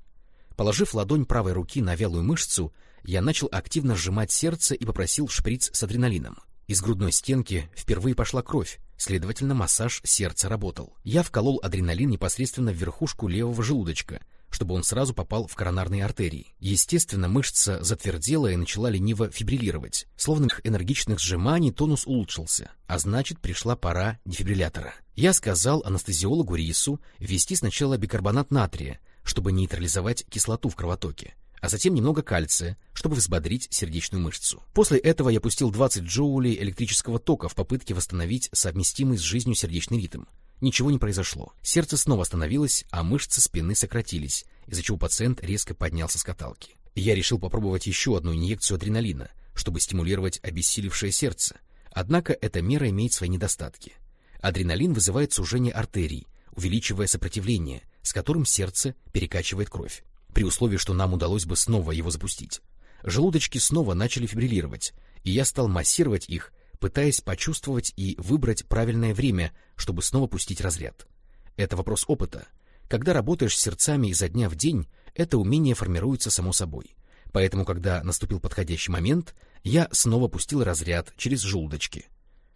Положив ладонь правой руки на вялую мышцу, я начал активно сжимать сердце и попросил шприц с адреналином. Из грудной стенки впервые пошла кровь, следовательно, массаж сердца работал. Я вколол адреналин непосредственно в верхушку левого желудочка, чтобы он сразу попал в коронарные артерии. Естественно, мышца затвердела и начала лениво фибриллировать. Словно энергичных сжиманий тонус улучшился, а значит, пришла пора дефибриллятора. Я сказал анестезиологу Рису ввести сначала бикарбонат натрия, чтобы нейтрализовать кислоту в кровотоке а затем немного кальция, чтобы взбодрить сердечную мышцу. После этого я пустил 20 джоулей электрического тока в попытке восстановить совместимый с жизнью сердечный ритм. Ничего не произошло. Сердце снова остановилось, а мышцы спины сократились, из-за чего пациент резко поднялся с каталки. Я решил попробовать еще одну инъекцию адреналина, чтобы стимулировать обессилевшее сердце. Однако эта мера имеет свои недостатки. Адреналин вызывает сужение артерий, увеличивая сопротивление, с которым сердце перекачивает кровь при условии, что нам удалось бы снова его запустить. Желудочки снова начали фибриллировать, и я стал массировать их, пытаясь почувствовать и выбрать правильное время, чтобы снова пустить разряд. Это вопрос опыта. Когда работаешь с сердцами изо дня в день, это умение формируется само собой. Поэтому, когда наступил подходящий момент, я снова пустил разряд через желудочки.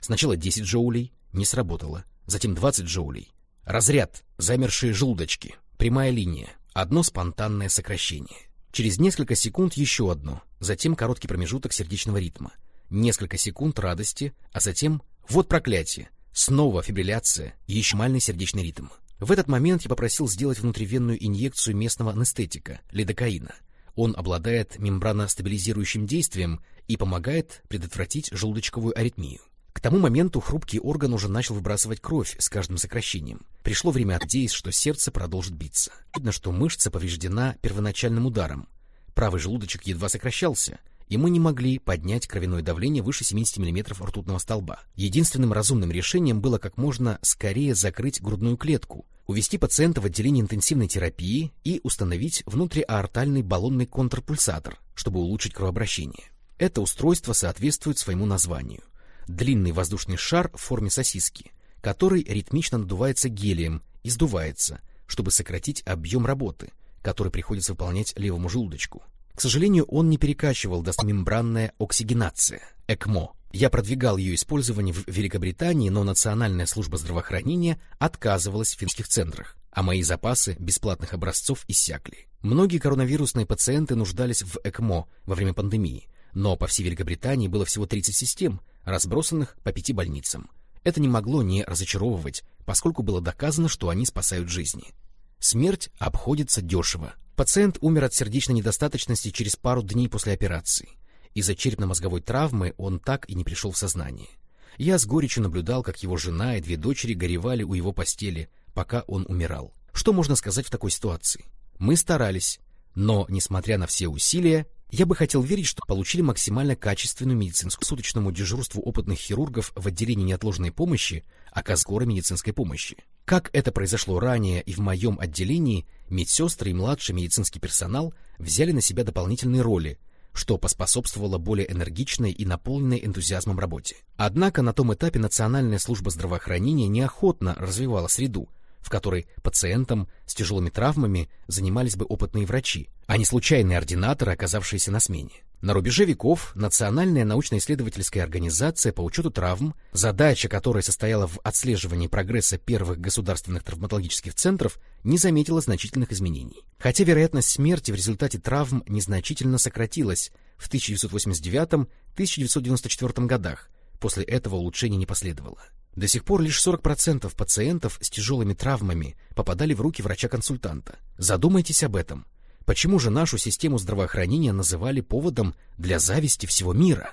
Сначала 10 джоулей, не сработало, затем 20 джоулей. Разряд, замершие желудочки, прямая линия, Одно спонтанное сокращение. Через несколько секунд еще одно, затем короткий промежуток сердечного ритма. Несколько секунд радости, а затем вот проклятие. Снова фибрилляция и еще мальный сердечный ритм. В этот момент я попросил сделать внутривенную инъекцию местного анестетика, лидокаина. Он обладает мембраностабилизирующим действием и помогает предотвратить желудочковую аритмию. К тому моменту хрупкий орган уже начал выбрасывать кровь с каждым сокращением. Пришло время надеясь, что сердце продолжит биться. Видно, что мышца повреждена первоначальным ударом. Правый желудочек едва сокращался, и мы не могли поднять кровяное давление выше 70 мм ртутного столба. Единственным разумным решением было как можно скорее закрыть грудную клетку, увести пациента в отделение интенсивной терапии и установить внутриаортальный баллонный контрпульсатор, чтобы улучшить кровообращение. Это устройство соответствует своему названию длинный воздушный шар в форме сосиски, который ритмично надувается гелием и сдувается, чтобы сократить объем работы, который приходится выполнять левому желудочку. К сожалению, он не перекачивал достомембранная оксигенация, ЭКМО. Я продвигал ее использование в Великобритании, но Национальная служба здравоохранения отказывалась в финских центрах, а мои запасы бесплатных образцов иссякли. Многие коронавирусные пациенты нуждались в ЭКМО во время пандемии, но по всей Великобритании было всего 30 систем, разбросанных по пяти больницам. Это не могло не разочаровывать, поскольку было доказано, что они спасают жизни. Смерть обходится дешево. Пациент умер от сердечной недостаточности через пару дней после операции. Из-за черепно-мозговой травмы он так и не пришел в сознание. Я с горечью наблюдал, как его жена и две дочери горевали у его постели, пока он умирал. Что можно сказать в такой ситуации? Мы старались, но, несмотря на все усилия, я бы хотел верить, что получили максимально качественную медицинскую суточному дежурству опытных хирургов в отделении неотложной помощи, а скорой медицинской помощи. Как это произошло ранее и в моем отделении, медсестры и младший медицинский персонал взяли на себя дополнительные роли, что поспособствовало более энергичной и наполненной энтузиазмом работе. Однако на том этапе Национальная служба здравоохранения неохотно развивала среду, в которой пациентам с тяжелыми травмами занимались бы опытные врачи, а не случайные ординаторы, оказавшиеся на смене. На рубеже веков Национальная научно-исследовательская организация по учету травм, задача которой состояла в отслеживании прогресса первых государственных травматологических центров, не заметила значительных изменений. Хотя вероятность смерти в результате травм незначительно сократилась в 1989-1994 годах, после этого улучшения не последовало. До сих пор лишь 40% пациентов с тяжелыми травмами попадали в руки врача-консультанта. Задумайтесь об этом. Почему же нашу систему здравоохранения называли поводом для зависти всего мира?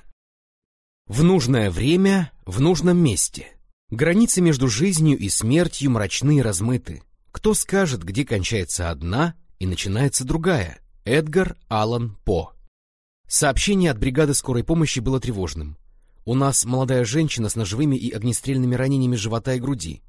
В нужное время, в нужном месте. Границы между жизнью и смертью мрачны и размыты. Кто скажет, где кончается одна и начинается другая? Эдгар Аллан По. Сообщение от бригады скорой помощи было тревожным. У нас молодая женщина с ножевыми и огнестрельными ранениями живота и груди.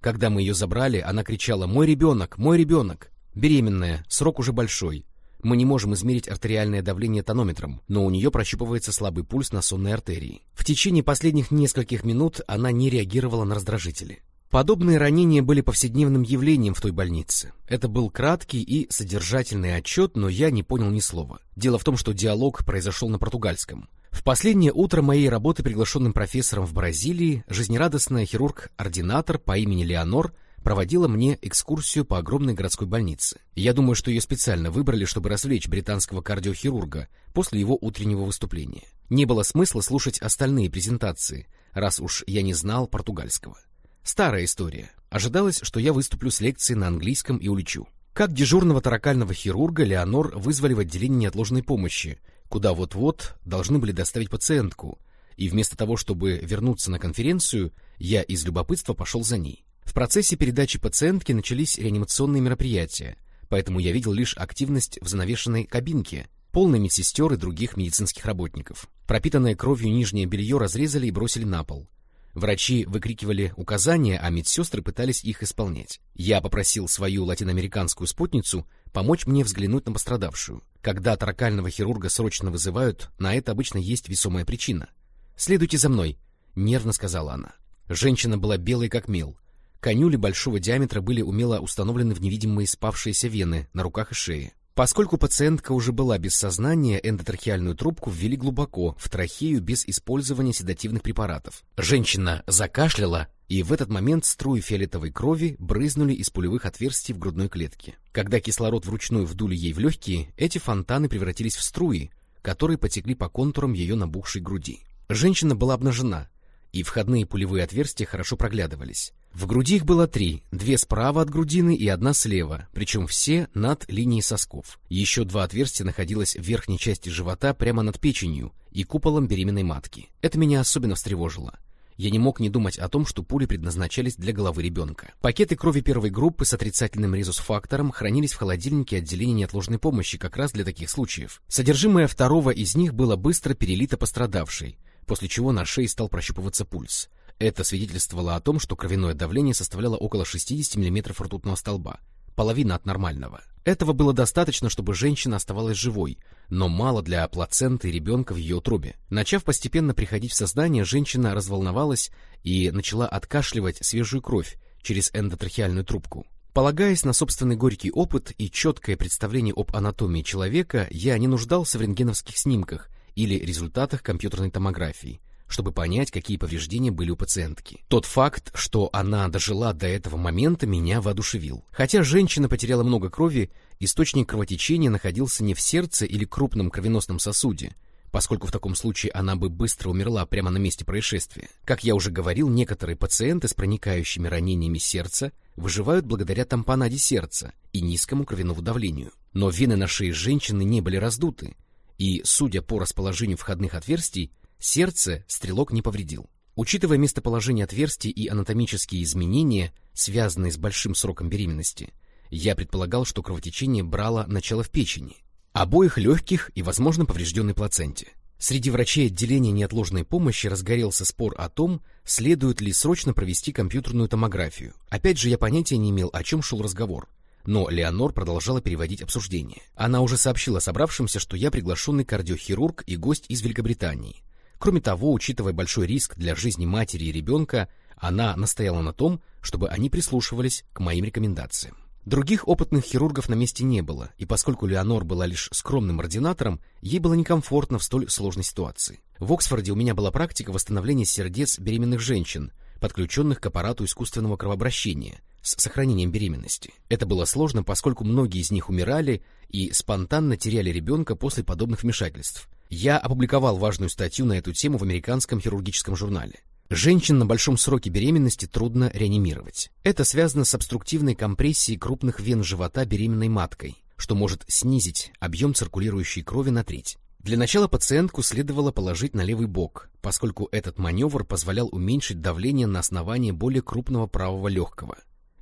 Когда мы ее забрали, она кричала «Мой ребенок! Мой ребенок!» Беременная, срок уже большой. Мы не можем измерить артериальное давление тонометром, но у нее прощупывается слабый пульс на сонной артерии. В течение последних нескольких минут она не реагировала на раздражители. Подобные ранения были повседневным явлением в той больнице. Это был краткий и содержательный отчет, но я не понял ни слова. Дело в том, что диалог произошел на португальском. В последнее утро моей работы приглашенным профессором в Бразилии жизнерадостная хирург-ординатор по имени Леонор проводила мне экскурсию по огромной городской больнице. Я думаю, что ее специально выбрали, чтобы развлечь британского кардиохирурга после его утреннего выступления. Не было смысла слушать остальные презентации, раз уж я не знал португальского. Старая история. Ожидалось, что я выступлю с лекцией на английском и улечу. Как дежурного таракального хирурга Леонор вызвали в отделение неотложной помощи, куда вот-вот должны были доставить пациентку, и вместо того, чтобы вернуться на конференцию, я из любопытства пошел за ней. В процессе передачи пациентки начались реанимационные мероприятия, поэтому я видел лишь активность в занавешенной кабинке, полной медсестер и других медицинских работников. Пропитанное кровью нижнее белье разрезали и бросили на пол. Врачи выкрикивали указания, а медсестры пытались их исполнять. Я попросил свою латиноамериканскую спутницу помочь мне взглянуть на пострадавшую. Когда таракального хирурга срочно вызывают, на это обычно есть весомая причина. «Следуйте за мной», — нервно сказала она. Женщина была белой как мел. Конюли большого диаметра были умело установлены в невидимые спавшиеся вены на руках и шее. Поскольку пациентка уже была без сознания, эндотрахеальную трубку ввели глубоко, в трахею без использования седативных препаратов. Женщина закашляла, и в этот момент струи фиолетовой крови брызнули из пулевых отверстий в грудной клетке. Когда кислород вручную вдули ей в легкие, эти фонтаны превратились в струи, которые потекли по контурам ее набухшей груди. Женщина была обнажена, и входные пулевые отверстия хорошо проглядывались. В груди их было три, две справа от грудины и одна слева, причем все над линией сосков. Еще два отверстия находилось в верхней части живота прямо над печенью и куполом беременной матки. Это меня особенно встревожило. Я не мог не думать о том, что пули предназначались для головы ребенка. Пакеты крови первой группы с отрицательным резус-фактором хранились в холодильнике отделения неотложной помощи как раз для таких случаев. Содержимое второго из них было быстро перелито пострадавшей, после чего на шее стал прощупываться пульс. Это свидетельствовало о том, что кровяное давление составляло около 60 мм ртутного столба, половина от нормального. Этого было достаточно, чтобы женщина оставалась живой, но мало для плаценты и ребенка в ее утробе. Начав постепенно приходить в сознание, женщина разволновалась и начала откашливать свежую кровь через эндотрахеальную трубку. Полагаясь на собственный горький опыт и четкое представление об анатомии человека, я не нуждался в рентгеновских снимках или результатах компьютерной томографии чтобы понять, какие повреждения были у пациентки. Тот факт, что она дожила до этого момента, меня воодушевил. Хотя женщина потеряла много крови, источник кровотечения находился не в сердце или крупном кровеносном сосуде, поскольку в таком случае она бы быстро умерла прямо на месте происшествия. Как я уже говорил, некоторые пациенты с проникающими ранениями сердца выживают благодаря тампонаде сердца и низкому кровяному давлению. Но вены на шее женщины не были раздуты, и, судя по расположению входных отверстий, Сердце стрелок не повредил. Учитывая местоположение отверстий и анатомические изменения, связанные с большим сроком беременности, я предполагал, что кровотечение брало начало в печени, обоих легких и, возможно, поврежденной плаценте. Среди врачей отделения неотложной помощи разгорелся спор о том, следует ли срочно провести компьютерную томографию. Опять же, я понятия не имел, о чем шел разговор. Но Леонор продолжала переводить обсуждение. Она уже сообщила собравшимся, что я приглашенный кардиохирург и гость из Великобритании, Кроме того, учитывая большой риск для жизни матери и ребенка, она настояла на том, чтобы они прислушивались к моим рекомендациям. Других опытных хирургов на месте не было, и поскольку Леонор была лишь скромным ординатором, ей было некомфортно в столь сложной ситуации. В Оксфорде у меня была практика восстановления сердец беременных женщин, подключенных к аппарату искусственного кровообращения, с сохранением беременности. Это было сложно, поскольку многие из них умирали и спонтанно теряли ребенка после подобных вмешательств, я опубликовал важную статью на эту тему в американском хирургическом журнале. Женщин на большом сроке беременности трудно реанимировать. Это связано с обструктивной компрессией крупных вен живота беременной маткой, что может снизить объем циркулирующей крови на треть. Для начала пациентку следовало положить на левый бок, поскольку этот маневр позволял уменьшить давление на основании более крупного правого легкого.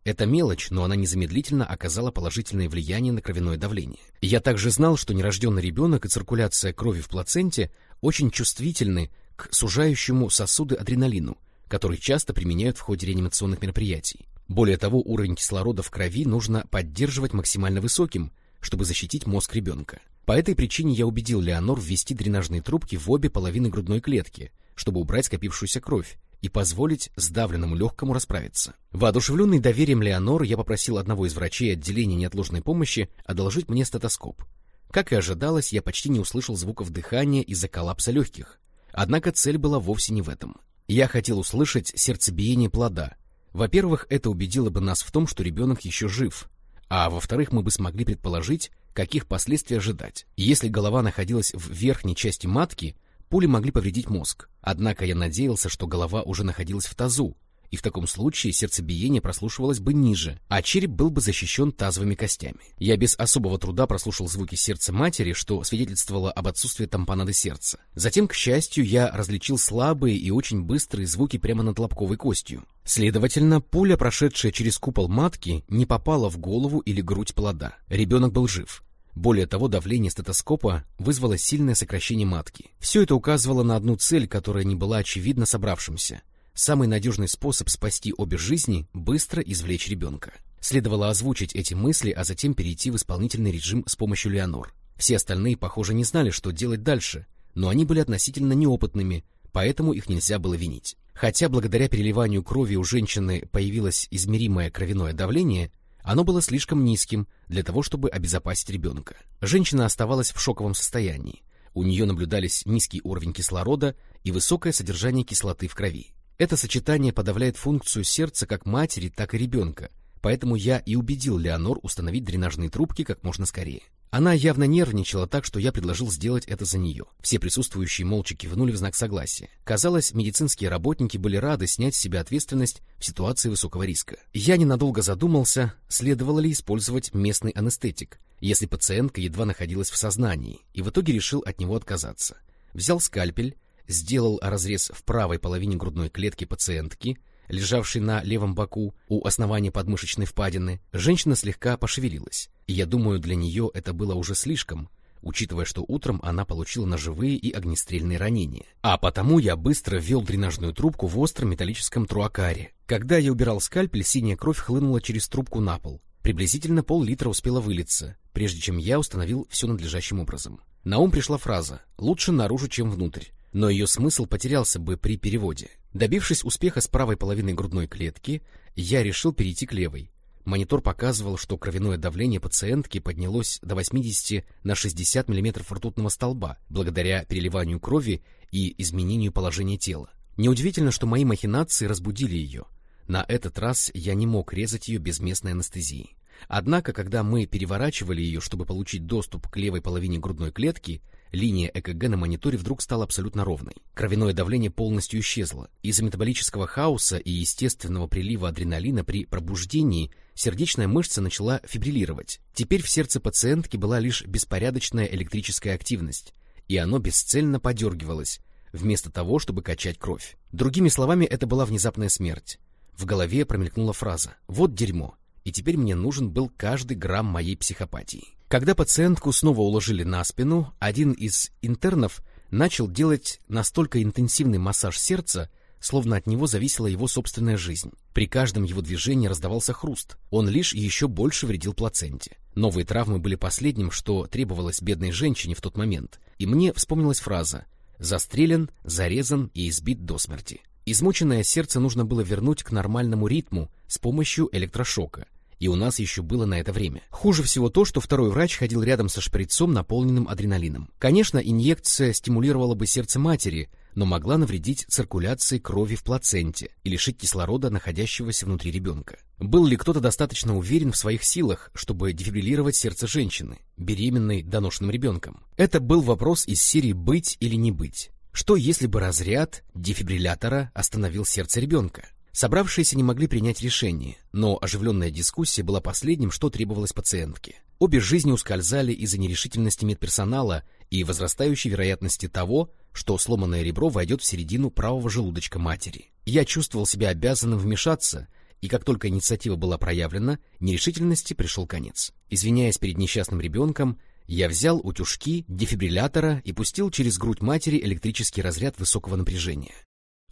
Это мелочь, но она незамедлительно оказала положительное влияние на кровяное давление. Я также знал, что нерожденный ребенок и циркуляция крови в плаценте очень чувствительны к сужающему сосуды адреналину, который часто применяют в ходе реанимационных мероприятий. Более того, уровень кислорода в крови нужно поддерживать максимально высоким, чтобы защитить мозг ребенка. По этой причине я убедил Леонор ввести дренажные трубки в обе половины грудной клетки, чтобы убрать скопившуюся кровь и позволить сдавленному легкому расправиться. Воодушевленный доверием Леонор, я попросил одного из врачей отделения неотложной помощи одолжить мне стетоскоп. Как и ожидалось, я почти не услышал звуков дыхания из-за коллапса легких. Однако цель была вовсе не в этом. Я хотел услышать сердцебиение плода. Во-первых, это убедило бы нас в том, что ребенок еще жив, а во-вторых, мы бы смогли предположить, каких последствий ожидать. Если голова находилась в верхней части матки, пули могли повредить мозг. Однако я надеялся, что голова уже находилась в тазу, и в таком случае сердцебиение прослушивалось бы ниже, а череп был бы защищен тазовыми костями. Я без особого труда прослушал звуки сердца матери, что свидетельствовало об отсутствии тампонады сердца. Затем, к счастью, я различил слабые и очень быстрые звуки прямо над лобковой костью. Следовательно, пуля, прошедшая через купол матки, не попала в голову или грудь плода. Ребенок был жив. Более того, давление стетоскопа вызвало сильное сокращение матки. Все это указывало на одну цель, которая не была очевидна собравшимся — Самый надежный способ спасти обе жизни — быстро извлечь ребенка. Следовало озвучить эти мысли, а затем перейти в исполнительный режим с помощью Леонор. Все остальные, похоже, не знали, что делать дальше, но они были относительно неопытными, поэтому их нельзя было винить. Хотя благодаря переливанию крови у женщины появилось измеримое кровяное давление, оно было слишком низким для того, чтобы обезопасить ребенка. Женщина оставалась в шоковом состоянии. У нее наблюдались низкий уровень кислорода и высокое содержание кислоты в крови. Это сочетание подавляет функцию сердца как матери, так и ребенка, поэтому я и убедил Леонор установить дренажные трубки как можно скорее. Она явно нервничала так, что я предложил сделать это за нее. Все присутствующие молча кивнули в знак согласия. Казалось, медицинские работники были рады снять с себя ответственность в ситуации высокого риска. Я ненадолго задумался, следовало ли использовать местный анестетик, если пациентка едва находилась в сознании, и в итоге решил от него отказаться. Взял скальпель, сделал разрез в правой половине грудной клетки пациентки, лежавшей на левом боку у основания подмышечной впадины, женщина слегка пошевелилась, и я думаю, для нее это было уже слишком, учитывая, что утром она получила ножевые и огнестрельные ранения. А потому я быстро ввел дренажную трубку в остром металлическом труакаре. Когда я убирал скальпель, синяя кровь хлынула через трубку на пол. Приблизительно пол-литра успела вылиться, прежде чем я установил все надлежащим образом. На ум пришла фраза «лучше наружу, чем внутрь», но ее смысл потерялся бы при переводе. Добившись успеха с правой половины грудной клетки, я решил перейти к левой. Монитор показывал, что кровяное давление пациентки поднялось до 80 на 60 мм ртутного столба благодаря переливанию крови и изменению положения тела. Неудивительно, что мои махинации разбудили ее. На этот раз я не мог резать ее без местной анестезии. Однако, когда мы переворачивали ее, чтобы получить доступ к левой половине грудной клетки, Линия ЭКГ на мониторе вдруг стала абсолютно ровной. Кровяное давление полностью исчезло. Из-за метаболического хаоса и естественного прилива адреналина при пробуждении сердечная мышца начала фибриллировать. Теперь в сердце пациентки была лишь беспорядочная электрическая активность, и оно бесцельно подергивалось, вместо того, чтобы качать кровь. Другими словами, это была внезапная смерть. В голове промелькнула фраза «Вот дерьмо, и теперь мне нужен был каждый грамм моей психопатии». Когда пациентку снова уложили на спину, один из интернов начал делать настолько интенсивный массаж сердца, словно от него зависела его собственная жизнь. При каждом его движении раздавался хруст. Он лишь еще больше вредил плаценте. Новые травмы были последним, что требовалось бедной женщине в тот момент, и мне вспомнилась фраза «застрелен, зарезан и избит до смерти». Измученное сердце нужно было вернуть к нормальному ритму с помощью электрошока — и у нас еще было на это время. Хуже всего то, что второй врач ходил рядом со шприцом, наполненным адреналином. Конечно, инъекция стимулировала бы сердце матери, но могла навредить циркуляции крови в плаценте и лишить кислорода находящегося внутри ребенка. Был ли кто-то достаточно уверен в своих силах, чтобы дефибриллировать сердце женщины, беременной доношенным ребенком? Это был вопрос из серии «быть или не быть». Что если бы разряд дефибриллятора остановил сердце ребенка? Собравшиеся не могли принять решение, но оживленная дискуссия была последним, что требовалось пациентке. Обе жизни ускользали из-за нерешительности медперсонала и возрастающей вероятности того, что сломанное ребро войдет в середину правого желудочка матери. Я чувствовал себя обязанным вмешаться, и как только инициатива была проявлена, нерешительности пришел конец. Извиняясь перед несчастным ребенком, я взял утюжки дефибриллятора и пустил через грудь матери электрический разряд высокого напряжения.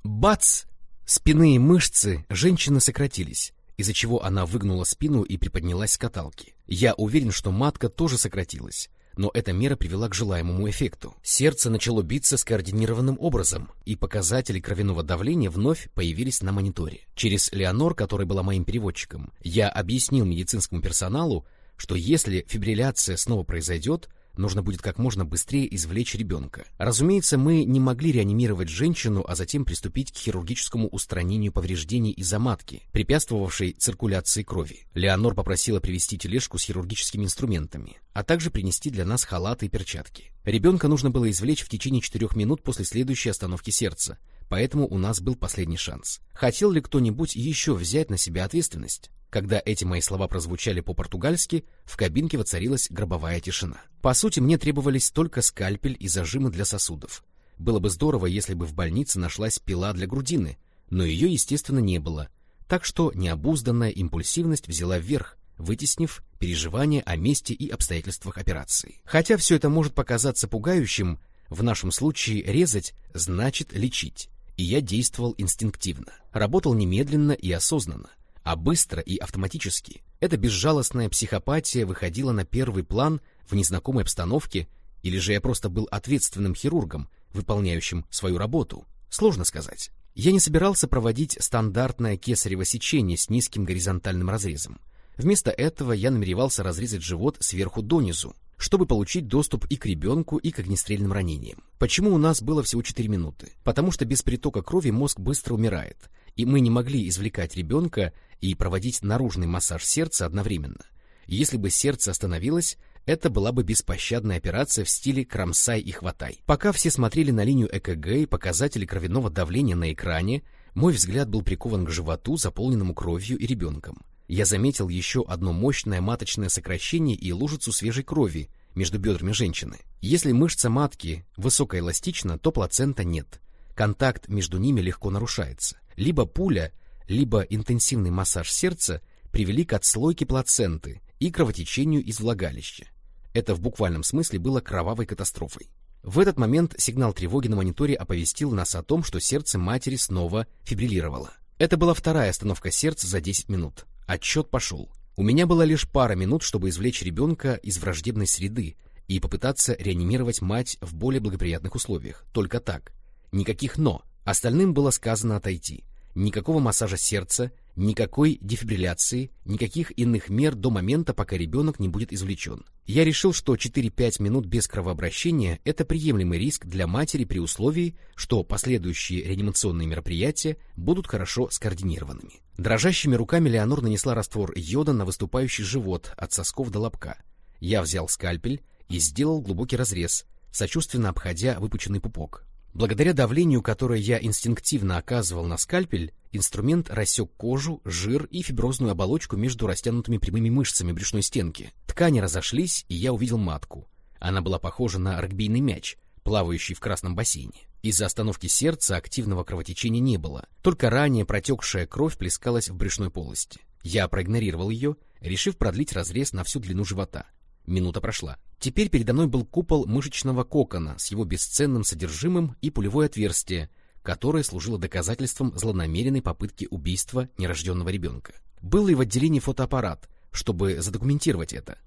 Бац! Спины и мышцы женщины сократились, из-за чего она выгнула спину и приподнялась с каталки. Я уверен, что матка тоже сократилась, но эта мера привела к желаемому эффекту. Сердце начало биться скоординированным образом, и показатели кровяного давления вновь появились на мониторе. Через Леонор, которая была моим переводчиком, я объяснил медицинскому персоналу, что если фибрилляция снова произойдет, нужно будет как можно быстрее извлечь ребенка. Разумеется, мы не могли реанимировать женщину, а затем приступить к хирургическому устранению повреждений из-за матки, препятствовавшей циркуляции крови. Леонор попросила привезти тележку с хирургическими инструментами, а также принести для нас халаты и перчатки. Ребенка нужно было извлечь в течение четырех минут после следующей остановки сердца, поэтому у нас был последний шанс. Хотел ли кто-нибудь еще взять на себя ответственность? Когда эти мои слова прозвучали по-португальски, в кабинке воцарилась гробовая тишина. По сути, мне требовались только скальпель и зажимы для сосудов. Было бы здорово, если бы в больнице нашлась пила для грудины, но ее, естественно, не было. Так что необузданная импульсивность взяла вверх, вытеснив переживания о месте и обстоятельствах операции. Хотя все это может показаться пугающим, в нашем случае резать значит лечить, и я действовал инстинктивно, работал немедленно и осознанно а быстро и автоматически. Эта безжалостная психопатия выходила на первый план в незнакомой обстановке, или же я просто был ответственным хирургом, выполняющим свою работу. Сложно сказать. Я не собирался проводить стандартное кесарево сечение с низким горизонтальным разрезом. Вместо этого я намеревался разрезать живот сверху донизу, чтобы получить доступ и к ребенку, и к огнестрельным ранениям. Почему у нас было всего 4 минуты? Потому что без притока крови мозг быстро умирает, и мы не могли извлекать ребенка и проводить наружный массаж сердца одновременно. Если бы сердце остановилось, это была бы беспощадная операция в стиле «кромсай и хватай». Пока все смотрели на линию ЭКГ и показатели кровяного давления на экране, мой взгляд был прикован к животу, заполненному кровью и ребенком. Я заметил еще одно мощное маточное сокращение и лужицу свежей крови между бедрами женщины. Если мышца матки высокоэластична, то плацента нет. Контакт между ними легко нарушается. Либо пуля, либо интенсивный массаж сердца привели к отслойке плаценты и кровотечению из влагалища. Это в буквальном смысле было кровавой катастрофой. В этот момент сигнал тревоги на мониторе оповестил нас о том, что сердце матери снова фибриллировало. Это была вторая остановка сердца за 10 минут. Отчет пошел. У меня была лишь пара минут, чтобы извлечь ребенка из враждебной среды и попытаться реанимировать мать в более благоприятных условиях. Только так. Никаких «но». Остальным было сказано отойти. Никакого массажа сердца, никакой дефибрилляции, никаких иных мер до момента, пока ребенок не будет извлечен. Я решил, что 4-5 минут без кровообращения – это приемлемый риск для матери при условии, что последующие реанимационные мероприятия будут хорошо скоординированными. Дрожащими руками Леонор нанесла раствор йода на выступающий живот от сосков до лобка. Я взял скальпель и сделал глубокий разрез, сочувственно обходя выпученный пупок. Благодаря давлению, которое я инстинктивно оказывал на скальпель, инструмент рассек кожу, жир и фиброзную оболочку между растянутыми прямыми мышцами брюшной стенки. Ткани разошлись, и я увидел матку. Она была похожа на регбийный мяч, плавающий в красном бассейне. Из-за остановки сердца активного кровотечения не было, только ранее протекшая кровь плескалась в брюшной полости. Я проигнорировал ее, решив продлить разрез на всю длину живота. Минута прошла. Теперь передо мной был купол мышечного кокона с его бесценным содержимым и пулевое отверстие, которое служило доказательством злонамеренной попытки убийства нерожденного ребенка. Был ли в отделении фотоаппарат, чтобы задокументировать это?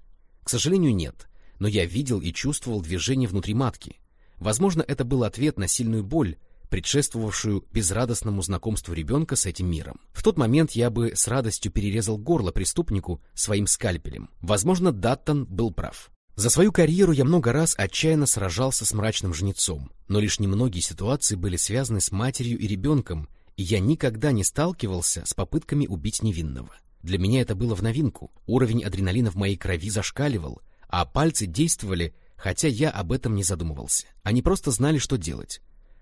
К сожалению, нет, но я видел и чувствовал движение внутри матки. Возможно, это был ответ на сильную боль, предшествовавшую безрадостному знакомству ребенка с этим миром. В тот момент я бы с радостью перерезал горло преступнику своим скальпелем. Возможно, Даттон был прав. За свою карьеру я много раз отчаянно сражался с мрачным жнецом, но лишь немногие ситуации были связаны с матерью и ребенком, и я никогда не сталкивался с попытками убить невинного. Для меня это было в новинку. Уровень адреналина в моей крови зашкаливал, а пальцы действовали, хотя я об этом не задумывался. Они просто знали, что делать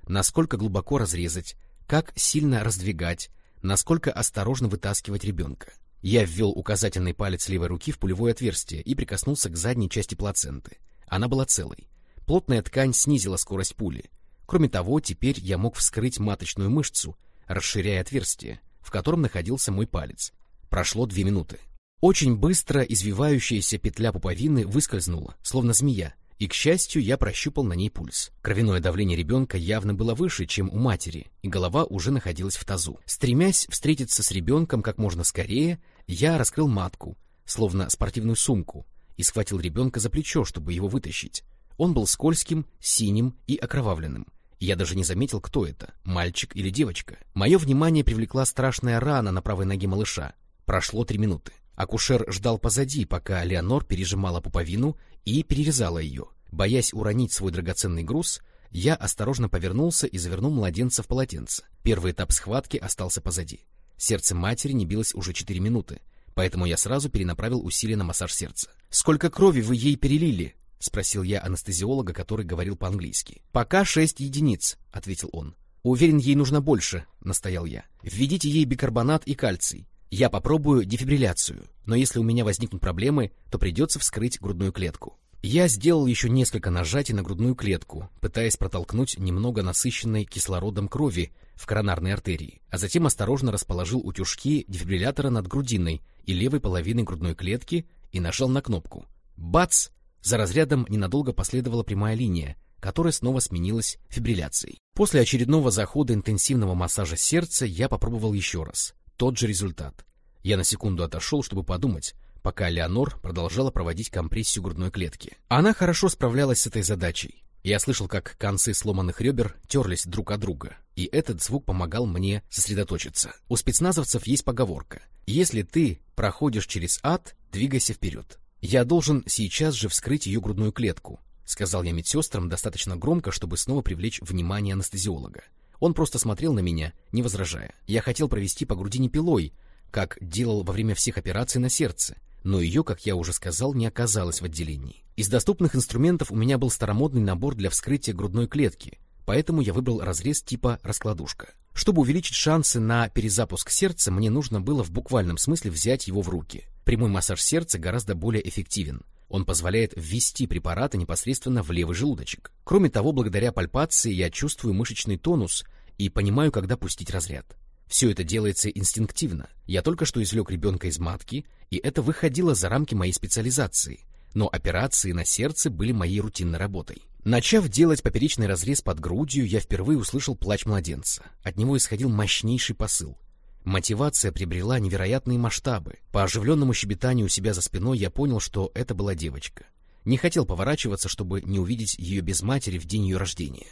насколько глубоко разрезать, как сильно раздвигать, насколько осторожно вытаскивать ребенка. Я ввел указательный палец левой руки в пулевое отверстие и прикоснулся к задней части плаценты. Она была целой. Плотная ткань снизила скорость пули. Кроме того, теперь я мог вскрыть маточную мышцу, расширяя отверстие, в котором находился мой палец. Прошло две минуты. Очень быстро извивающаяся петля пуповины выскользнула, словно змея, и, к счастью, я прощупал на ней пульс. Кровяное давление ребенка явно было выше, чем у матери, и голова уже находилась в тазу. Стремясь встретиться с ребенком как можно скорее, я раскрыл матку, словно спортивную сумку, и схватил ребенка за плечо, чтобы его вытащить. Он был скользким, синим и окровавленным. Я даже не заметил, кто это, мальчик или девочка. Мое внимание привлекла страшная рана на правой ноге малыша. Прошло три минуты. Акушер ждал позади, пока Леонор пережимала пуповину и перерезала ее. Боясь уронить свой драгоценный груз, я осторожно повернулся и завернул младенца в полотенце. Первый этап схватки остался позади. Сердце матери не билось уже четыре минуты, поэтому я сразу перенаправил усилия на массаж сердца. «Сколько крови вы ей перелили?» — спросил я анестезиолога, который говорил по-английски. «Пока шесть единиц», — ответил он. «Уверен, ей нужно больше», — настоял я. «Введите ей бикарбонат и кальций. Я попробую дефибрилляцию, но если у меня возникнут проблемы, то придется вскрыть грудную клетку. Я сделал еще несколько нажатий на грудную клетку, пытаясь протолкнуть немного насыщенной кислородом крови в коронарной артерии, а затем осторожно расположил утюжки дефибриллятора над грудиной и левой половиной грудной клетки и нажал на кнопку. Бац! За разрядом ненадолго последовала прямая линия, которая снова сменилась фибрилляцией. После очередного захода интенсивного массажа сердца я попробовал еще раз. Тот же результат. Я на секунду отошел, чтобы подумать, пока Леонор продолжала проводить компрессию грудной клетки. Она хорошо справлялась с этой задачей. Я слышал, как концы сломанных ребер терлись друг от друга, и этот звук помогал мне сосредоточиться. У спецназовцев есть поговорка «Если ты проходишь через ад, двигайся вперед». Я должен сейчас же вскрыть ее грудную клетку, сказал я медсестрам достаточно громко, чтобы снова привлечь внимание анестезиолога. Он просто смотрел на меня, не возражая. Я хотел провести по грудине пилой, как делал во время всех операций на сердце, но ее, как я уже сказал, не оказалось в отделении. Из доступных инструментов у меня был старомодный набор для вскрытия грудной клетки, поэтому я выбрал разрез типа раскладушка. Чтобы увеличить шансы на перезапуск сердца, мне нужно было в буквальном смысле взять его в руки. Прямой массаж сердца гораздо более эффективен. Он позволяет ввести препараты непосредственно в левый желудочек. Кроме того, благодаря пальпации я чувствую мышечный тонус и понимаю, когда пустить разряд. Все это делается инстинктивно. Я только что извлек ребенка из матки, и это выходило за рамки моей специализации. Но операции на сердце были моей рутинной работой. Начав делать поперечный разрез под грудью, я впервые услышал плач младенца. От него исходил мощнейший посыл. Мотивация приобрела невероятные масштабы. По оживленному щебетанию у себя за спиной я понял, что это была девочка. Не хотел поворачиваться, чтобы не увидеть ее без матери в день ее рождения.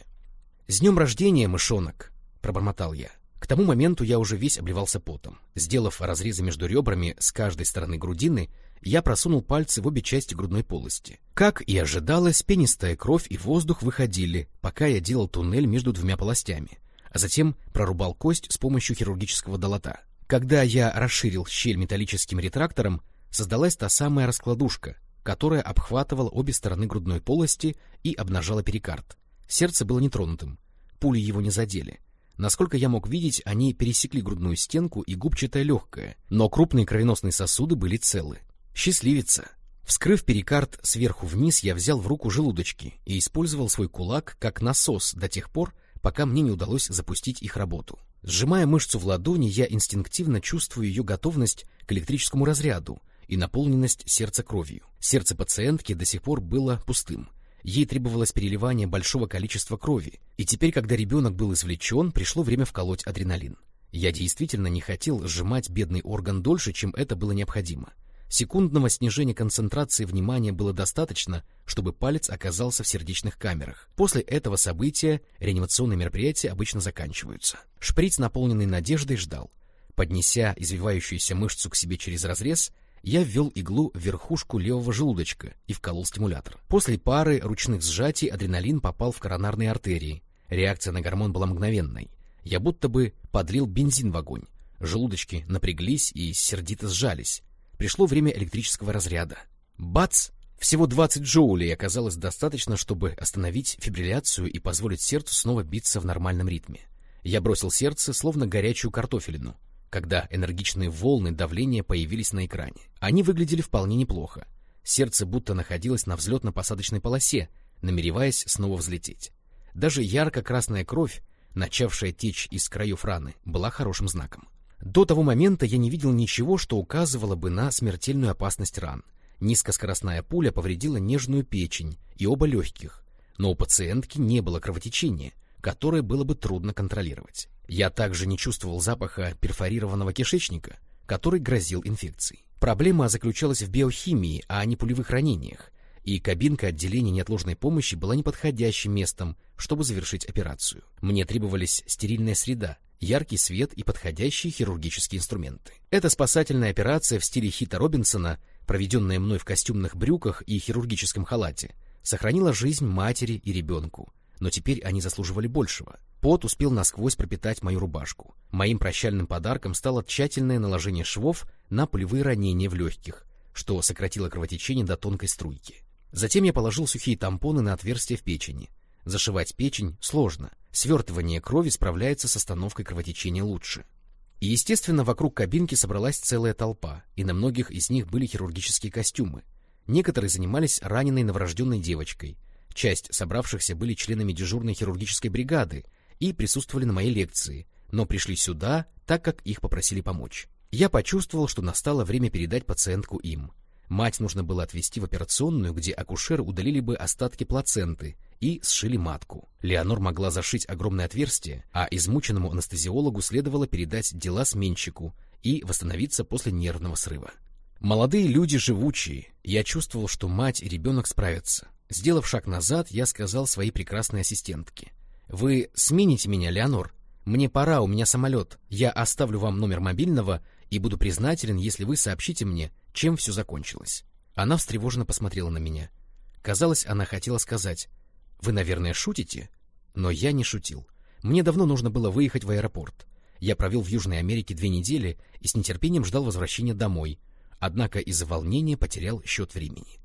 «С днем рождения, мышонок!» — пробормотал я. К тому моменту я уже весь обливался потом. Сделав разрезы между ребрами с каждой стороны грудины, я просунул пальцы в обе части грудной полости. Как и ожидалось, пенистая кровь и воздух выходили, пока я делал туннель между двумя полостями а затем прорубал кость с помощью хирургического долота. Когда я расширил щель металлическим ретрактором, создалась та самая раскладушка, которая обхватывала обе стороны грудной полости и обнажала перикард. Сердце было нетронутым, пули его не задели. Насколько я мог видеть, они пересекли грудную стенку и губчатое легкое, но крупные кровеносные сосуды были целы. Счастливица! Вскрыв перикард сверху вниз, я взял в руку желудочки и использовал свой кулак как насос до тех пор, пока мне не удалось запустить их работу. Сжимая мышцу в ладони, я инстинктивно чувствую ее готовность к электрическому разряду и наполненность сердца кровью. Сердце пациентки до сих пор было пустым. Ей требовалось переливание большого количества крови, и теперь, когда ребенок был извлечен, пришло время вколоть адреналин. Я действительно не хотел сжимать бедный орган дольше, чем это было необходимо. Секундного снижения концентрации внимания было достаточно, чтобы палец оказался в сердечных камерах. После этого события реанимационные мероприятия обычно заканчиваются. Шприц, наполненный надеждой, ждал. Поднеся извивающуюся мышцу к себе через разрез, я ввел иглу в верхушку левого желудочка и вколол стимулятор. После пары ручных сжатий адреналин попал в коронарные артерии. Реакция на гормон была мгновенной. Я будто бы подлил бензин в огонь. Желудочки напряглись и сердито сжались. Пришло время электрического разряда. Бац! Всего 20 джоулей оказалось достаточно, чтобы остановить фибрилляцию и позволить сердцу снова биться в нормальном ритме. Я бросил сердце, словно горячую картофелину. когда энергичные волны давления появились на экране. Они выглядели вполне неплохо. Сердце будто находилось на взлетно-посадочной полосе, намереваясь снова взлететь. Даже ярко-красная кровь, начавшая течь из краев раны, была хорошим знаком. До того момента я не видел ничего, что указывало бы на смертельную опасность ран. Низкоскоростная пуля повредила нежную печень и оба легких, но у пациентки не было кровотечения, которое было бы трудно контролировать. Я также не чувствовал запаха перфорированного кишечника, который грозил инфекцией. Проблема заключалась в биохимии, а не пулевых ранениях, и кабинка отделения неотложной помощи была неподходящим местом, чтобы завершить операцию. Мне требовались стерильная среда, яркий свет и подходящие хирургические инструменты. Эта спасательная операция в стиле Хита Робинсона, проведенная мной в костюмных брюках и хирургическом халате, сохранила жизнь матери и ребенку, но теперь они заслуживали большего. Пот успел насквозь пропитать мою рубашку. Моим прощальным подарком стало тщательное наложение швов на пулевые ранения в легких, что сократило кровотечение до тонкой струйки. Затем я положил сухие тампоны на отверстие в печени. Зашивать печень сложно. Свертывание крови справляется с остановкой кровотечения лучше. И, естественно, вокруг кабинки собралась целая толпа, и на многих из них были хирургические костюмы. Некоторые занимались раненой новорожденной девочкой. Часть собравшихся были членами дежурной хирургической бригады и присутствовали на моей лекции, но пришли сюда, так как их попросили помочь. Я почувствовал, что настало время передать пациентку им. Мать нужно было отвезти в операционную, где акушеры удалили бы остатки плаценты и сшили матку. Леонор могла зашить огромное отверстие, а измученному анестезиологу следовало передать дела сменщику и восстановиться после нервного срыва. Молодые люди живучие, я чувствовал, что мать и ребенок справятся. Сделав шаг назад, я сказал своей прекрасной ассистентке. «Вы смените меня, Леонор. Мне пора, у меня самолет. Я оставлю вам номер мобильного и буду признателен, если вы сообщите мне, чем все закончилось. Она встревоженно посмотрела на меня. Казалось, она хотела сказать, «Вы, наверное, шутите?» Но я не шутил. Мне давно нужно было выехать в аэропорт. Я провел в Южной Америке две недели и с нетерпением ждал возвращения домой, однако из-за волнения потерял счет времени.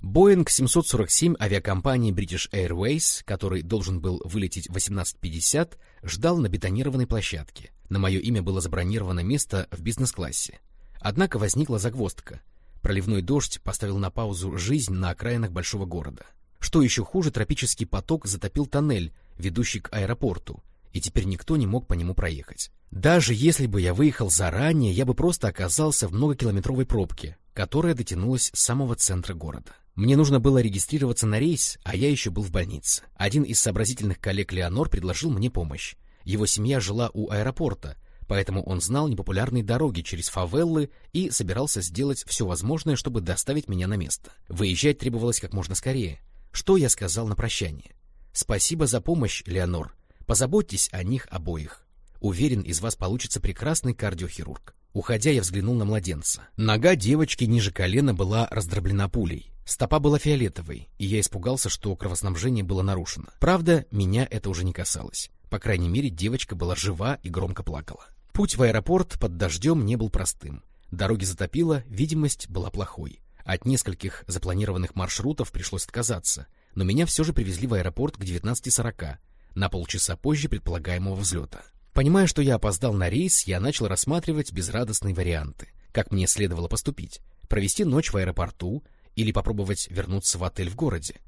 Боинг 747 авиакомпании British Airways, который должен был вылететь в 18.50, ждал на бетонированной площадке. На мое имя было забронировано место в бизнес-классе. Однако возникла загвоздка. Проливной дождь поставил на паузу жизнь на окраинах большого города. Что еще хуже, тропический поток затопил тоннель, ведущий к аэропорту, и теперь никто не мог по нему проехать. Даже если бы я выехал заранее, я бы просто оказался в многокилометровой пробке, которая дотянулась с самого центра города. Мне нужно было регистрироваться на рейс, а я еще был в больнице. Один из сообразительных коллег Леонор предложил мне помощь. Его семья жила у аэропорта, поэтому он знал непопулярные дороги через фавеллы и собирался сделать все возможное, чтобы доставить меня на место. Выезжать требовалось как можно скорее. Что я сказал на прощание? «Спасибо за помощь, Леонор. Позаботьтесь о них обоих. Уверен, из вас получится прекрасный кардиохирург». Уходя, я взглянул на младенца. Нога девочки ниже колена была раздроблена пулей. Стопа была фиолетовой, и я испугался, что кровоснабжение было нарушено. Правда, меня это уже не касалось. По крайней мере, девочка была жива и громко плакала. Путь в аэропорт под дождем не был простым. Дороги затопило, видимость была плохой. От нескольких запланированных маршрутов пришлось отказаться, но меня все же привезли в аэропорт к 19.40, на полчаса позже предполагаемого взлета. Понимая, что я опоздал на рейс, я начал рассматривать безрадостные варианты. Как мне следовало поступить? Провести ночь в аэропорту, или попробовать вернуться в отель в городе.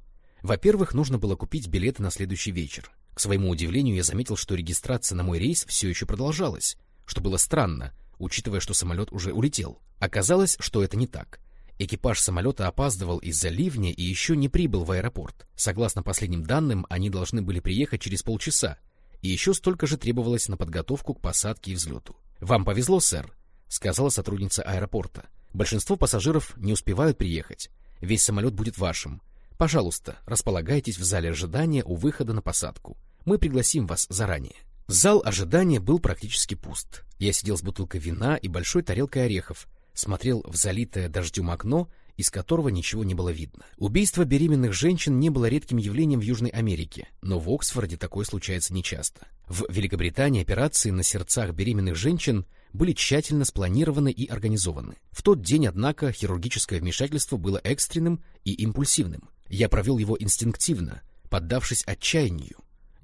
Во-первых, нужно было купить билеты на следующий вечер. К своему удивлению, я заметил, что регистрация на мой рейс все еще продолжалась, что было странно, учитывая, что самолет уже улетел. Оказалось, что это не так. Экипаж самолета опаздывал из-за ливня и еще не прибыл в аэропорт. Согласно последним данным, они должны были приехать через полчаса, и еще столько же требовалось на подготовку к посадке и взлету. «Вам повезло, сэр», — сказала сотрудница аэропорта. «Большинство пассажиров не успевают приехать, Весь самолет будет вашим. Пожалуйста, располагайтесь в зале ожидания у выхода на посадку. Мы пригласим вас заранее. Зал ожидания был практически пуст. Я сидел с бутылкой вина и большой тарелкой орехов, смотрел в залитое дождем окно, из которого ничего не было видно. Убийство беременных женщин не было редким явлением в Южной Америке, но в Оксфорде такое случается нечасто. В Великобритании операции на сердцах беременных женщин были тщательно спланированы и организованы. В тот день, однако, хирургическое вмешательство было экстренным и импульсивным. Я провел его инстинктивно, поддавшись отчаянию.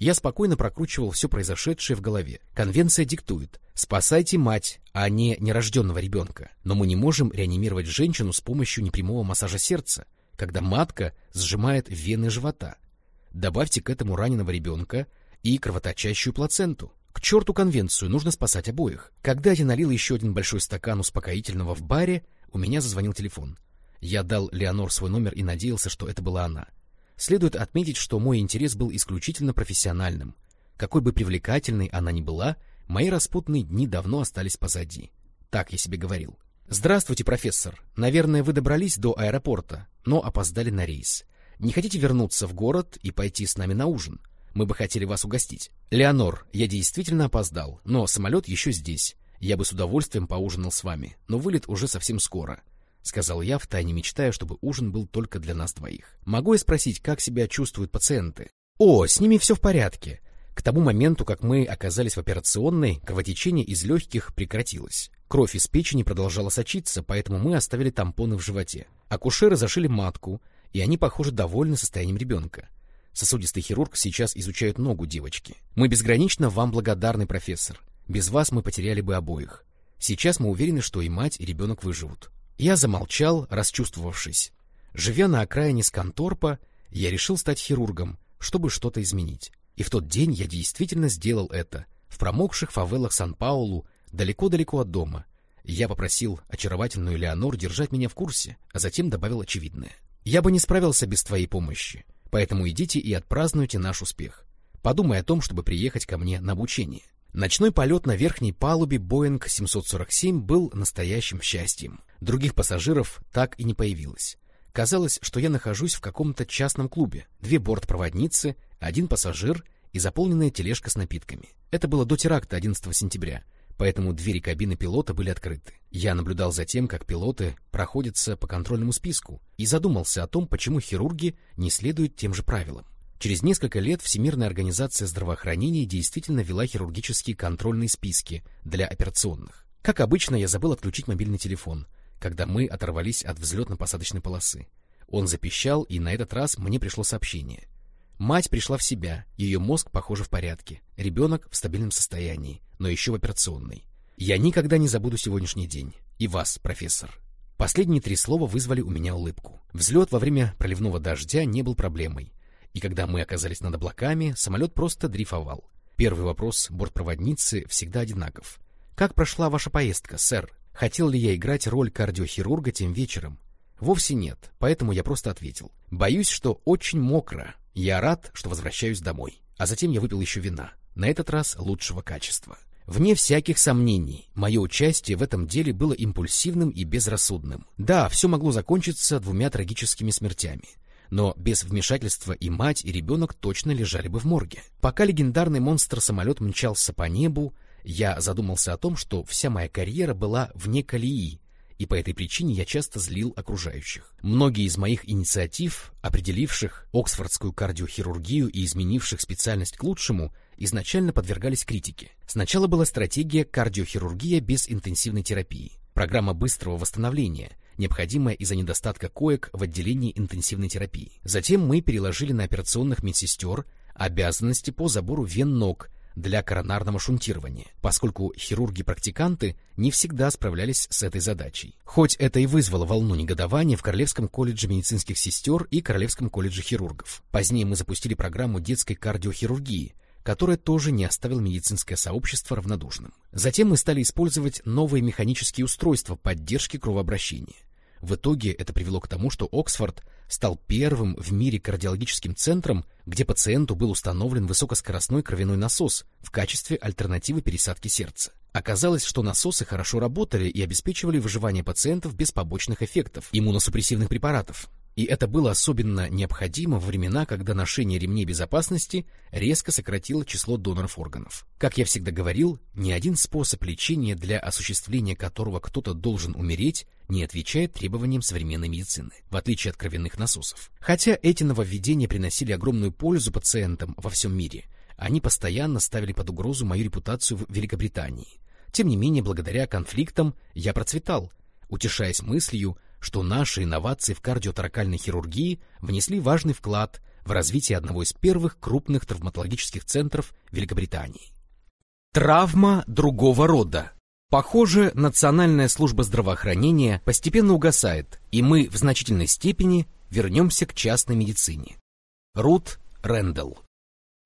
Я спокойно прокручивал все произошедшее в голове. Конвенция диктует «спасайте мать, а не нерожденного ребенка». Но мы не можем реанимировать женщину с помощью непрямого массажа сердца, когда матка сжимает вены живота. Добавьте к этому раненого ребенка и кровоточащую плаценту. К черту конвенцию, нужно спасать обоих. Когда я налил еще один большой стакан успокоительного в баре, у меня зазвонил телефон. Я дал Леонор свой номер и надеялся, что это была она. Следует отметить, что мой интерес был исключительно профессиональным. Какой бы привлекательной она ни была, мои распутные дни давно остались позади. Так я себе говорил. «Здравствуйте, профессор. Наверное, вы добрались до аэропорта, но опоздали на рейс. Не хотите вернуться в город и пойти с нами на ужин? Мы бы хотели вас угостить. Леонор, я действительно опоздал, но самолет еще здесь. Я бы с удовольствием поужинал с вами, но вылет уже совсем скоро. — сказал я, втайне мечтая, чтобы ужин был только для нас двоих. «Могу я спросить, как себя чувствуют пациенты?» «О, с ними все в порядке. К тому моменту, как мы оказались в операционной, кровотечение из легких прекратилось. Кровь из печени продолжала сочиться, поэтому мы оставили тампоны в животе. Акушеры зашили матку, и они, похоже, довольны состоянием ребенка. Сосудистый хирург сейчас изучает ногу девочки. Мы безгранично вам благодарны, профессор. Без вас мы потеряли бы обоих. Сейчас мы уверены, что и мать, и ребенок выживут. Я замолчал, расчувствовавшись. Живя на окраине Сканторпа, я решил стать хирургом, чтобы что-то изменить. И в тот день я действительно сделал это, в промокших фавелах Сан-Паулу, далеко-далеко от дома. Я попросил очаровательную Леонор держать меня в курсе, а затем добавил очевидное. «Я бы не справился без твоей помощи, поэтому идите и отпразднуйте наш успех. Подумай о том, чтобы приехать ко мне на обучение». Ночной полет на верхней палубе Боинг 747 был настоящим счастьем. Других пассажиров так и не появилось. Казалось, что я нахожусь в каком-то частном клубе. Две бортпроводницы, один пассажир и заполненная тележка с напитками. Это было до теракта 11 сентября, поэтому двери кабины пилота были открыты. Я наблюдал за тем, как пилоты проходятся по контрольному списку, и задумался о том, почему хирурги не следуют тем же правилам. Через несколько лет Всемирная организация здравоохранения действительно вела хирургические контрольные списки для операционных. Как обычно, я забыл отключить мобильный телефон, когда мы оторвались от взлетно-посадочной полосы. Он запищал, и на этот раз мне пришло сообщение. Мать пришла в себя, ее мозг, похоже, в порядке, ребенок в стабильном состоянии, но еще в операционной. Я никогда не забуду сегодняшний день. И вас, профессор. Последние три слова вызвали у меня улыбку. Взлет во время проливного дождя не был проблемой и когда мы оказались над облаками, самолет просто дрейфовал. Первый вопрос бортпроводницы всегда одинаков. «Как прошла ваша поездка, сэр? Хотел ли я играть роль кардиохирурга тем вечером?» Вовсе нет, поэтому я просто ответил. «Боюсь, что очень мокро. Я рад, что возвращаюсь домой». А затем я выпил еще вина, на этот раз лучшего качества. Вне всяких сомнений, мое участие в этом деле было импульсивным и безрассудным. Да, все могло закончиться двумя трагическими смертями но без вмешательства и мать, и ребенок точно лежали бы в морге. Пока легендарный монстр-самолет мчался по небу, я задумался о том, что вся моя карьера была вне колеи, и по этой причине я часто злил окружающих. Многие из моих инициатив, определивших оксфордскую кардиохирургию и изменивших специальность к лучшему, изначально подвергались критике. Сначала была стратегия кардиохирургия без интенсивной терапии, программа быстрого восстановления, необходимое из-за недостатка коек в отделении интенсивной терапии. Затем мы переложили на операционных медсестер обязанности по забору вен ног для коронарного шунтирования, поскольку хирурги-практиканты не всегда справлялись с этой задачей. Хоть это и вызвало волну негодования в Королевском колледже медицинских сестер и Королевском колледже хирургов. Позднее мы запустили программу детской кардиохирургии, которая тоже не оставила медицинское сообщество равнодушным. Затем мы стали использовать новые механические устройства поддержки кровообращения. В итоге это привело к тому, что Оксфорд стал первым в мире кардиологическим центром, где пациенту был установлен высокоскоростной кровяной насос в качестве альтернативы пересадки сердца. Оказалось, что насосы хорошо работали и обеспечивали выживание пациентов без побочных эффектов иммуносупрессивных препаратов, и это было особенно необходимо в времена, когда ношение ремней безопасности резко сократило число доноров органов. Как я всегда говорил, ни один способ лечения, для осуществления которого кто-то должен умереть, не отвечает требованиям современной медицины, в отличие от кровяных насосов. Хотя эти нововведения приносили огромную пользу пациентам во всем мире, они постоянно ставили под угрозу мою репутацию в Великобритании. Тем не менее, благодаря конфликтам я процветал, утешаясь мыслью, что наши инновации в кардиоторакальной хирургии внесли важный вклад в развитии одного из первых крупных травматологических центров Великобритании. Травма другого рода. Похоже, Национальная служба здравоохранения постепенно угасает, и мы в значительной степени вернемся к частной медицине. Рут Рэндалл.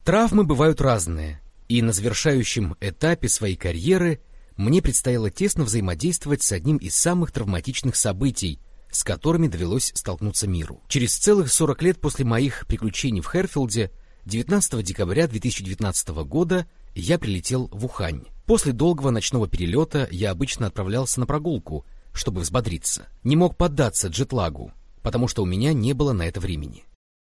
Травмы бывают разные, и на завершающем этапе своей карьеры мне предстояло тесно взаимодействовать с одним из самых травматичных событий, с которыми довелось столкнуться миру. Через целых 40 лет после моих приключений в Херфилде, 19 декабря 2019 года, я прилетел в Ухань. После долгого ночного перелета я обычно отправлялся на прогулку, чтобы взбодриться. Не мог поддаться джетлагу, потому что у меня не было на это времени.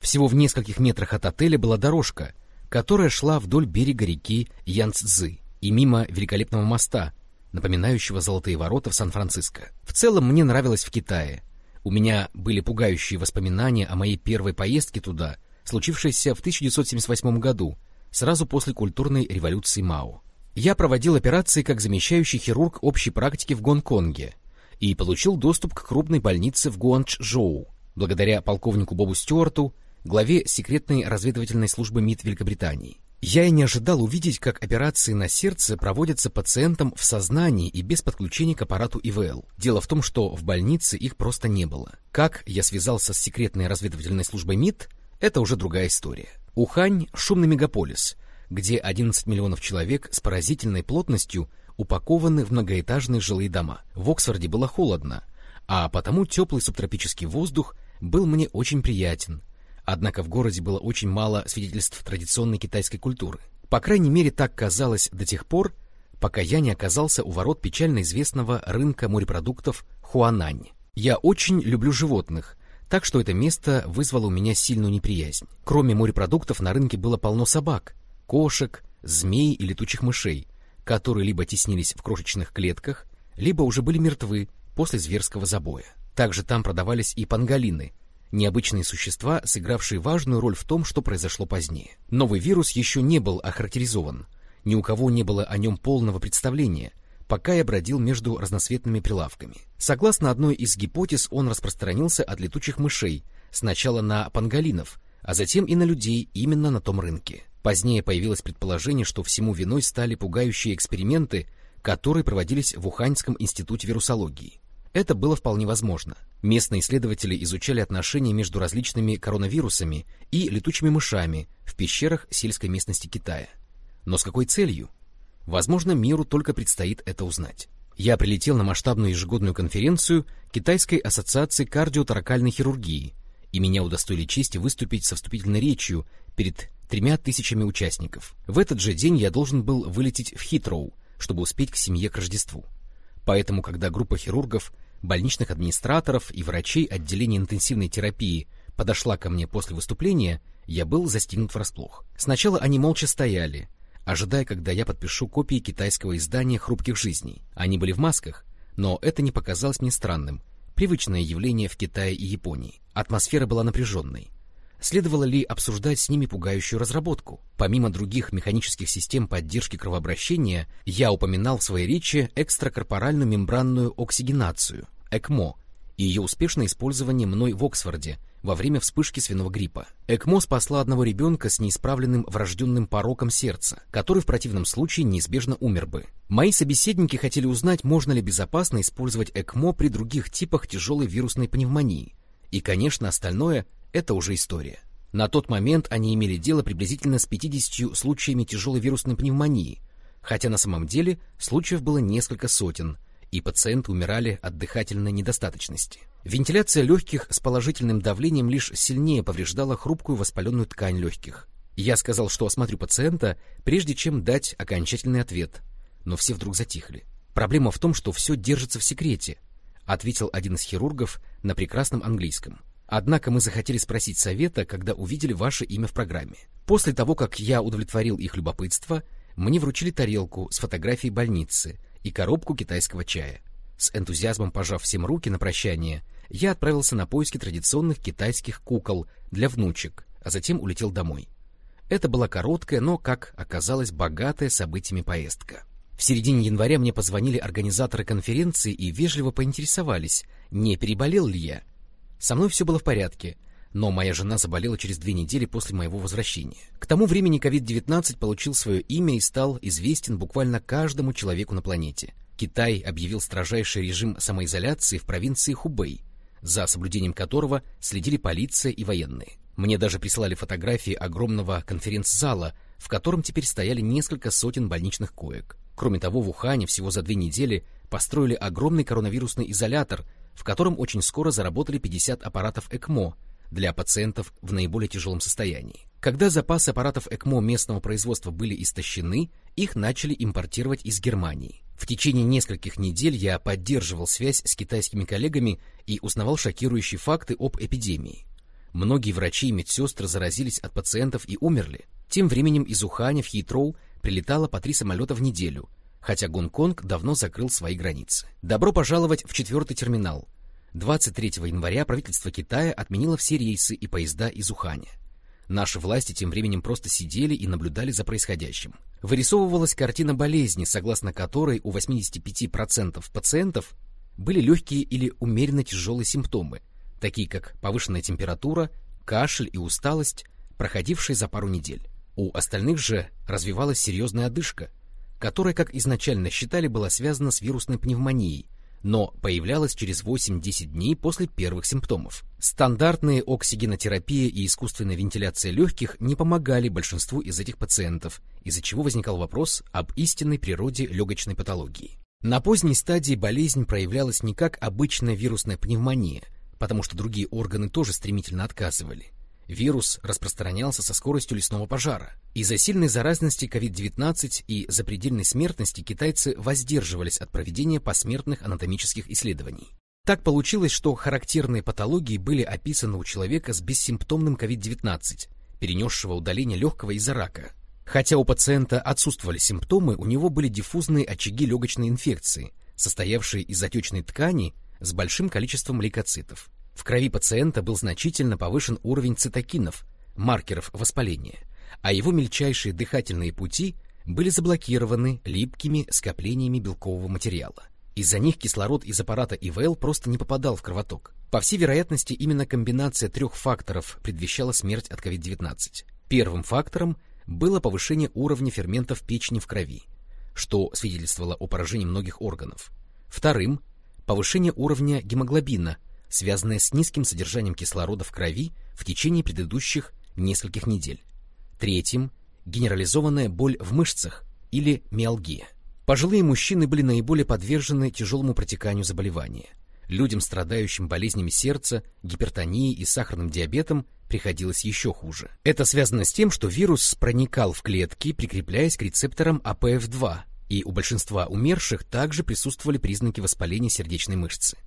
Всего в нескольких метрах от отеля была дорожка, которая шла вдоль берега реки Янцзы и мимо великолепного моста, напоминающего золотые ворота в Сан-Франциско. В целом мне нравилось в Китае. У меня были пугающие воспоминания о моей первой поездке туда, случившейся в 1978 году, сразу после культурной революции Мао. Я проводил операции как замещающий хирург общей практики в Гонконге и получил доступ к крупной больнице в Гуанчжоу, благодаря полковнику Бобу Стюарту, главе секретной разведывательной службы МИД Великобритании. Я и не ожидал увидеть, как операции на сердце проводятся пациентам в сознании и без подключения к аппарату ИВЛ. Дело в том, что в больнице их просто не было. Как я связался с секретной разведывательной службой МИД, это уже другая история. Ухань — шумный мегаполис, где 11 миллионов человек с поразительной плотностью упакованы в многоэтажные жилые дома. В Оксфорде было холодно, а потому теплый субтропический воздух был мне очень приятен, Однако в городе было очень мало свидетельств традиционной китайской культуры. По крайней мере, так казалось до тех пор, пока я не оказался у ворот печально известного рынка морепродуктов Хуанань. Я очень люблю животных, так что это место вызвало у меня сильную неприязнь. Кроме морепродуктов на рынке было полно собак, кошек, змей и летучих мышей, которые либо теснились в крошечных клетках, либо уже были мертвы после зверского забоя. Также там продавались и панголины, необычные существа, сыгравшие важную роль в том, что произошло позднее. Новый вирус еще не был охарактеризован, ни у кого не было о нем полного представления, пока я бродил между разноцветными прилавками. Согласно одной из гипотез, он распространился от летучих мышей, сначала на панголинов, а затем и на людей именно на том рынке. Позднее появилось предположение, что всему виной стали пугающие эксперименты, которые проводились в Уханьском институте вирусологии. Это было вполне возможно. Местные исследователи изучали отношения между различными коронавирусами и летучими мышами в пещерах сельской местности Китая. Но с какой целью? Возможно, миру только предстоит это узнать. Я прилетел на масштабную ежегодную конференцию Китайской ассоциации кардиоторакальной хирургии, и меня удостоили чести выступить со вступительной речью перед тремя тысячами участников. В этот же день я должен был вылететь в Хитроу, чтобы успеть к семье к Рождеству. Поэтому, когда группа хирургов, больничных администраторов и врачей отделения интенсивной терапии подошла ко мне после выступления, я был застигнут врасплох. Сначала они молча стояли, ожидая, когда я подпишу копии китайского издания «Хрупких жизней». Они были в масках, но это не показалось мне странным. Привычное явление в Китае и Японии. Атмосфера была напряженной. Следовало ли обсуждать с ними пугающую разработку? Помимо других механических систем поддержки кровообращения, я упоминал в своей речи экстракорпоральную мембранную оксигенацию, ЭКМО, и ее успешное использование мной в Оксфорде во время вспышки свиного гриппа. ЭКМО спасла одного ребенка с неисправленным врожденным пороком сердца, который в противном случае неизбежно умер бы. Мои собеседники хотели узнать, можно ли безопасно использовать ЭКМО при других типах тяжелой вирусной пневмонии. И, конечно, остальное это уже история. На тот момент они имели дело приблизительно с 50 случаями тяжелой вирусной пневмонии, хотя на самом деле случаев было несколько сотен, и пациенты умирали от дыхательной недостаточности. Вентиляция легких с положительным давлением лишь сильнее повреждала хрупкую воспаленную ткань легких. Я сказал, что осмотрю пациента, прежде чем дать окончательный ответ, но все вдруг затихли. Проблема в том, что все держится в секрете, ответил один из хирургов на прекрасном английском. Однако мы захотели спросить совета, когда увидели ваше имя в программе. После того, как я удовлетворил их любопытство, мне вручили тарелку с фотографией больницы и коробку китайского чая. С энтузиазмом пожав всем руки на прощание, я отправился на поиски традиционных китайских кукол для внучек, а затем улетел домой. Это была короткая, но, как оказалось, богатая событиями поездка. В середине января мне позвонили организаторы конференции и вежливо поинтересовались, не переболел ли я, со мной все было в порядке, но моя жена заболела через две недели после моего возвращения. К тому времени COVID-19 получил свое имя и стал известен буквально каждому человеку на планете. Китай объявил строжайший режим самоизоляции в провинции Хубэй, за соблюдением которого следили полиция и военные. Мне даже прислали фотографии огромного конференц-зала, в котором теперь стояли несколько сотен больничных коек. Кроме того, в Ухане всего за две недели построили огромный коронавирусный изолятор, в котором очень скоро заработали 50 аппаратов ЭКМО для пациентов в наиболее тяжелом состоянии. Когда запасы аппаратов ЭКМО местного производства были истощены, их начали импортировать из Германии. В течение нескольких недель я поддерживал связь с китайскими коллегами и узнавал шокирующие факты об эпидемии. Многие врачи и медсестры заразились от пациентов и умерли. Тем временем из Уханя в Хитроу прилетало по три самолета в неделю, хотя Гонконг давно закрыл свои границы. Добро пожаловать в четвертый терминал. 23 января правительство Китая отменило все рейсы и поезда из Уханя. Наши власти тем временем просто сидели и наблюдали за происходящим. Вырисовывалась картина болезни, согласно которой у 85% пациентов были легкие или умеренно тяжелые симптомы, такие как повышенная температура, кашель и усталость, проходившие за пару недель. У остальных же развивалась серьезная одышка, которая, как изначально считали, была связана с вирусной пневмонией, но появлялась через 8-10 дней после первых симптомов. Стандартные оксигенотерапия и искусственная вентиляция легких не помогали большинству из этих пациентов, из-за чего возникал вопрос об истинной природе легочной патологии. На поздней стадии болезнь проявлялась не как обычная вирусная пневмония, потому что другие органы тоже стремительно отказывали. Вирус распространялся со скоростью лесного пожара. Из-за сильной заразности COVID-19 и запредельной смертности китайцы воздерживались от проведения посмертных анатомических исследований. Так получилось, что характерные патологии были описаны у человека с бессимптомным COVID-19, перенесшего удаление легкого из-за рака. Хотя у пациента отсутствовали симптомы, у него были диффузные очаги легочной инфекции, состоявшие из отечной ткани с большим количеством лейкоцитов. В крови пациента был значительно повышен уровень цитокинов, маркеров воспаления, а его мельчайшие дыхательные пути были заблокированы липкими скоплениями белкового материала. Из-за них кислород из аппарата ИВЛ просто не попадал в кровоток. По всей вероятности, именно комбинация трех факторов предвещала смерть от COVID-19. Первым фактором было повышение уровня ферментов печени в крови, что свидетельствовало о поражении многих органов. Вторым повышение уровня гемоглобина, связанное с низким содержанием кислорода в крови в течение предыдущих нескольких недель. Третьим – генерализованная боль в мышцах или миалгия. Пожилые мужчины были наиболее подвержены тяжелому протеканию заболевания. Людям, страдающим болезнями сердца, гипертонией и сахарным диабетом, приходилось еще хуже. Это связано с тем, что вирус проникал в клетки, прикрепляясь к рецепторам АПФ2, и у большинства умерших также присутствовали признаки воспаления сердечной мышцы.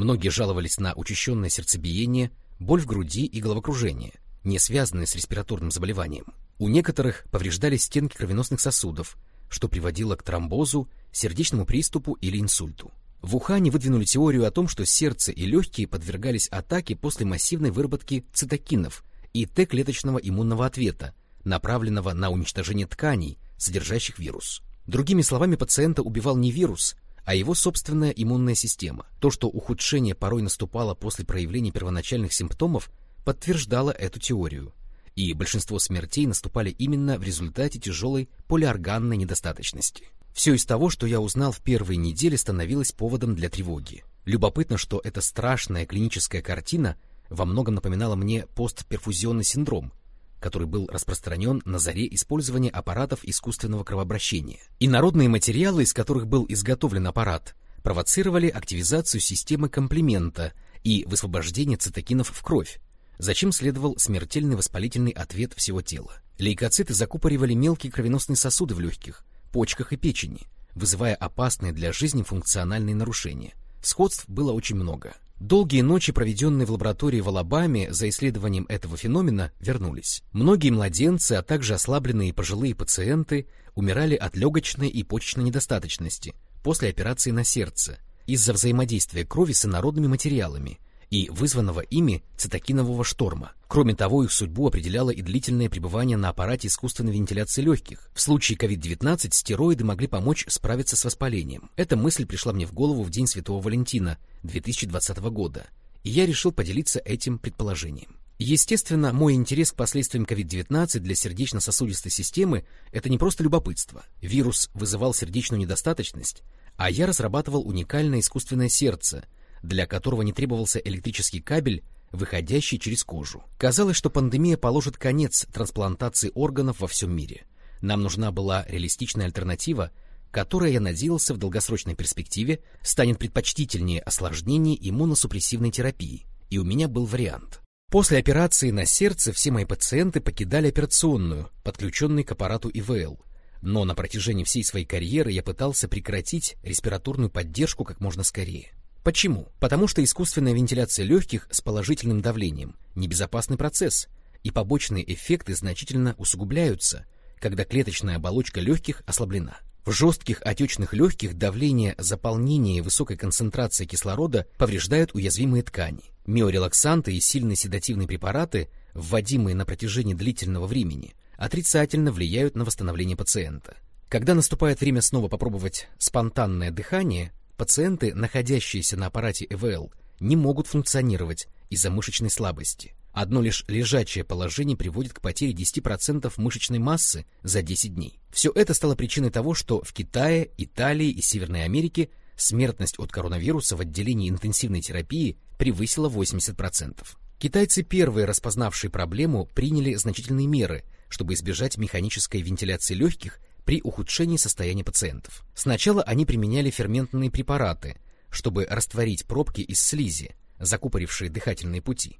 Многие жаловались на учащенное сердцебиение, боль в груди и головокружение, не связанные с респираторным заболеванием. У некоторых повреждались стенки кровеносных сосудов, что приводило к тромбозу, сердечному приступу или инсульту. В Ухане выдвинули теорию о том, что сердце и легкие подвергались атаке после массивной выработки цитокинов и Т-клеточного иммунного ответа, направленного на уничтожение тканей, содержащих вирус. Другими словами, пациента убивал не вирус, а его собственная иммунная система. То, что ухудшение порой наступало после проявления первоначальных симптомов, подтверждало эту теорию. И большинство смертей наступали именно в результате тяжелой полиорганной недостаточности. Все из того, что я узнал в первые недели, становилось поводом для тревоги. Любопытно, что эта страшная клиническая картина во многом напоминала мне постперфузионный синдром, который был распространен на заре использования аппаратов искусственного кровообращения. И народные материалы, из которых был изготовлен аппарат, провоцировали активизацию системы комплимента и высвобождение цитокинов в кровь, зачем следовал смертельный воспалительный ответ всего тела. Лейкоциты закупоривали мелкие кровеносные сосуды в легких, почках и печени, вызывая опасные для жизни функциональные нарушения. Сходств было очень много. Долгие ночи, проведенные в лаборатории в Алабаме за исследованием этого феномена, вернулись. Многие младенцы, а также ослабленные пожилые пациенты умирали от легочной и почечной недостаточности после операции на сердце из-за взаимодействия крови с инородными материалами и вызванного ими цитокинового шторма. Кроме того, их судьбу определяло и длительное пребывание на аппарате искусственной вентиляции легких. В случае COVID-19 стероиды могли помочь справиться с воспалением. Эта мысль пришла мне в голову в День Святого Валентина 2020 года, и я решил поделиться этим предположением. Естественно, мой интерес к последствиям COVID-19 для сердечно-сосудистой системы – это не просто любопытство. Вирус вызывал сердечную недостаточность, а я разрабатывал уникальное искусственное сердце, для которого не требовался электрический кабель, выходящий через кожу. Казалось, что пандемия положит конец трансплантации органов во всем мире. Нам нужна была реалистичная альтернатива, которая, я надеялся, в долгосрочной перспективе станет предпочтительнее осложнений иммуносупрессивной терапии, и у меня был вариант. После операции на сердце все мои пациенты покидали операционную, подключенные к аппарату ИВЛ, но на протяжении всей своей карьеры я пытался прекратить респираторную поддержку как можно скорее. Почему? Потому что искусственная вентиляция легких с положительным давлением – небезопасный процесс, и побочные эффекты значительно усугубляются, когда клеточная оболочка легких ослаблена. В жестких отечных легких давление заполнения и высокой концентрации кислорода повреждают уязвимые ткани. Миорелаксанты и сильные седативные препараты, вводимые на протяжении длительного времени, отрицательно влияют на восстановление пациента. Когда наступает время снова попробовать спонтанное дыхание, пациенты, находящиеся на аппарате ЭВЛ, не могут функционировать из-за мышечной слабости. Одно лишь лежачее положение приводит к потере 10% мышечной массы за 10 дней. Все это стало причиной того, что в Китае, Италии и Северной Америке смертность от коронавируса в отделении интенсивной терапии превысила 80%. Китайцы, первые распознавшие проблему, приняли значительные меры, чтобы избежать механической вентиляции легких при ухудшении состояния пациентов. Сначала они применяли ферментные препараты, чтобы растворить пробки из слизи, закупорившие дыхательные пути.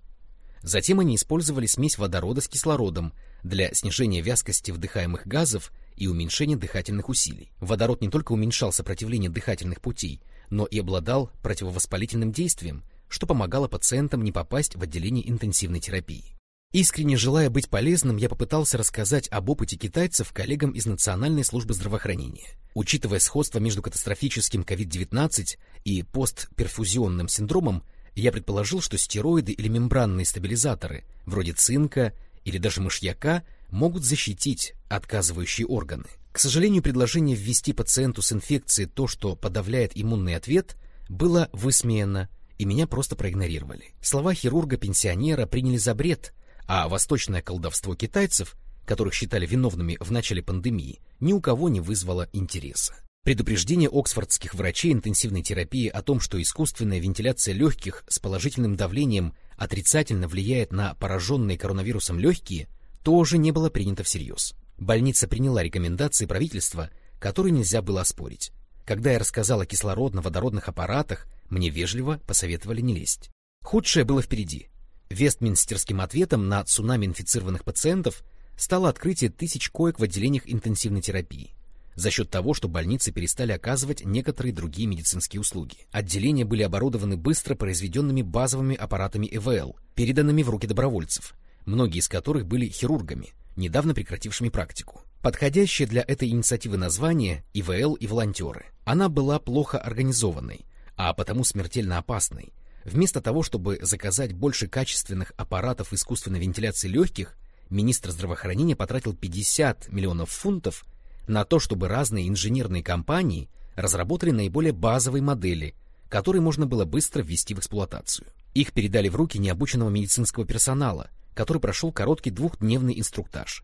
Затем они использовали смесь водорода с кислородом для снижения вязкости вдыхаемых газов и уменьшения дыхательных усилий. Водород не только уменьшал сопротивление дыхательных путей, но и обладал противовоспалительным действием, что помогало пациентам не попасть в отделение интенсивной терапии. Искренне желая быть полезным, я попытался рассказать об опыте китайцев коллегам из Национальной службы здравоохранения. Учитывая сходство между катастрофическим COVID-19 и постперфузионным синдромом, я предположил, что стероиды или мембранные стабилизаторы, вроде цинка или даже мышьяка, могут защитить отказывающие органы. К сожалению, предложение ввести пациенту с инфекцией то, что подавляет иммунный ответ, было высмеяно, и меня просто проигнорировали. Слова хирурга-пенсионера приняли за бред, а восточное колдовство китайцев, которых считали виновными в начале пандемии, ни у кого не вызвало интереса. Предупреждение оксфордских врачей интенсивной терапии о том, что искусственная вентиляция легких с положительным давлением отрицательно влияет на пораженные коронавирусом легкие, тоже не было принято всерьез. Больница приняла рекомендации правительства, которые нельзя было оспорить. Когда я рассказал о кислородно-водородных аппаратах, мне вежливо посоветовали не лезть. Худшее было впереди. Вестминстерским ответом на цунами инфицированных пациентов стало открытие тысяч коек в отделениях интенсивной терапии за счет того, что больницы перестали оказывать некоторые другие медицинские услуги. Отделения были оборудованы быстро произведенными базовыми аппаратами ЭВЛ, переданными в руки добровольцев, многие из которых были хирургами, недавно прекратившими практику. Подходящее для этой инициативы название ИВЛ и волонтеры. Она была плохо организованной, а потому смертельно опасной, Вместо того, чтобы заказать больше качественных аппаратов искусственной вентиляции легких, министр здравоохранения потратил 50 миллионов фунтов на то, чтобы разные инженерные компании разработали наиболее базовые модели, которые можно было быстро ввести в эксплуатацию. Их передали в руки необученного медицинского персонала, который прошел короткий двухдневный инструктаж.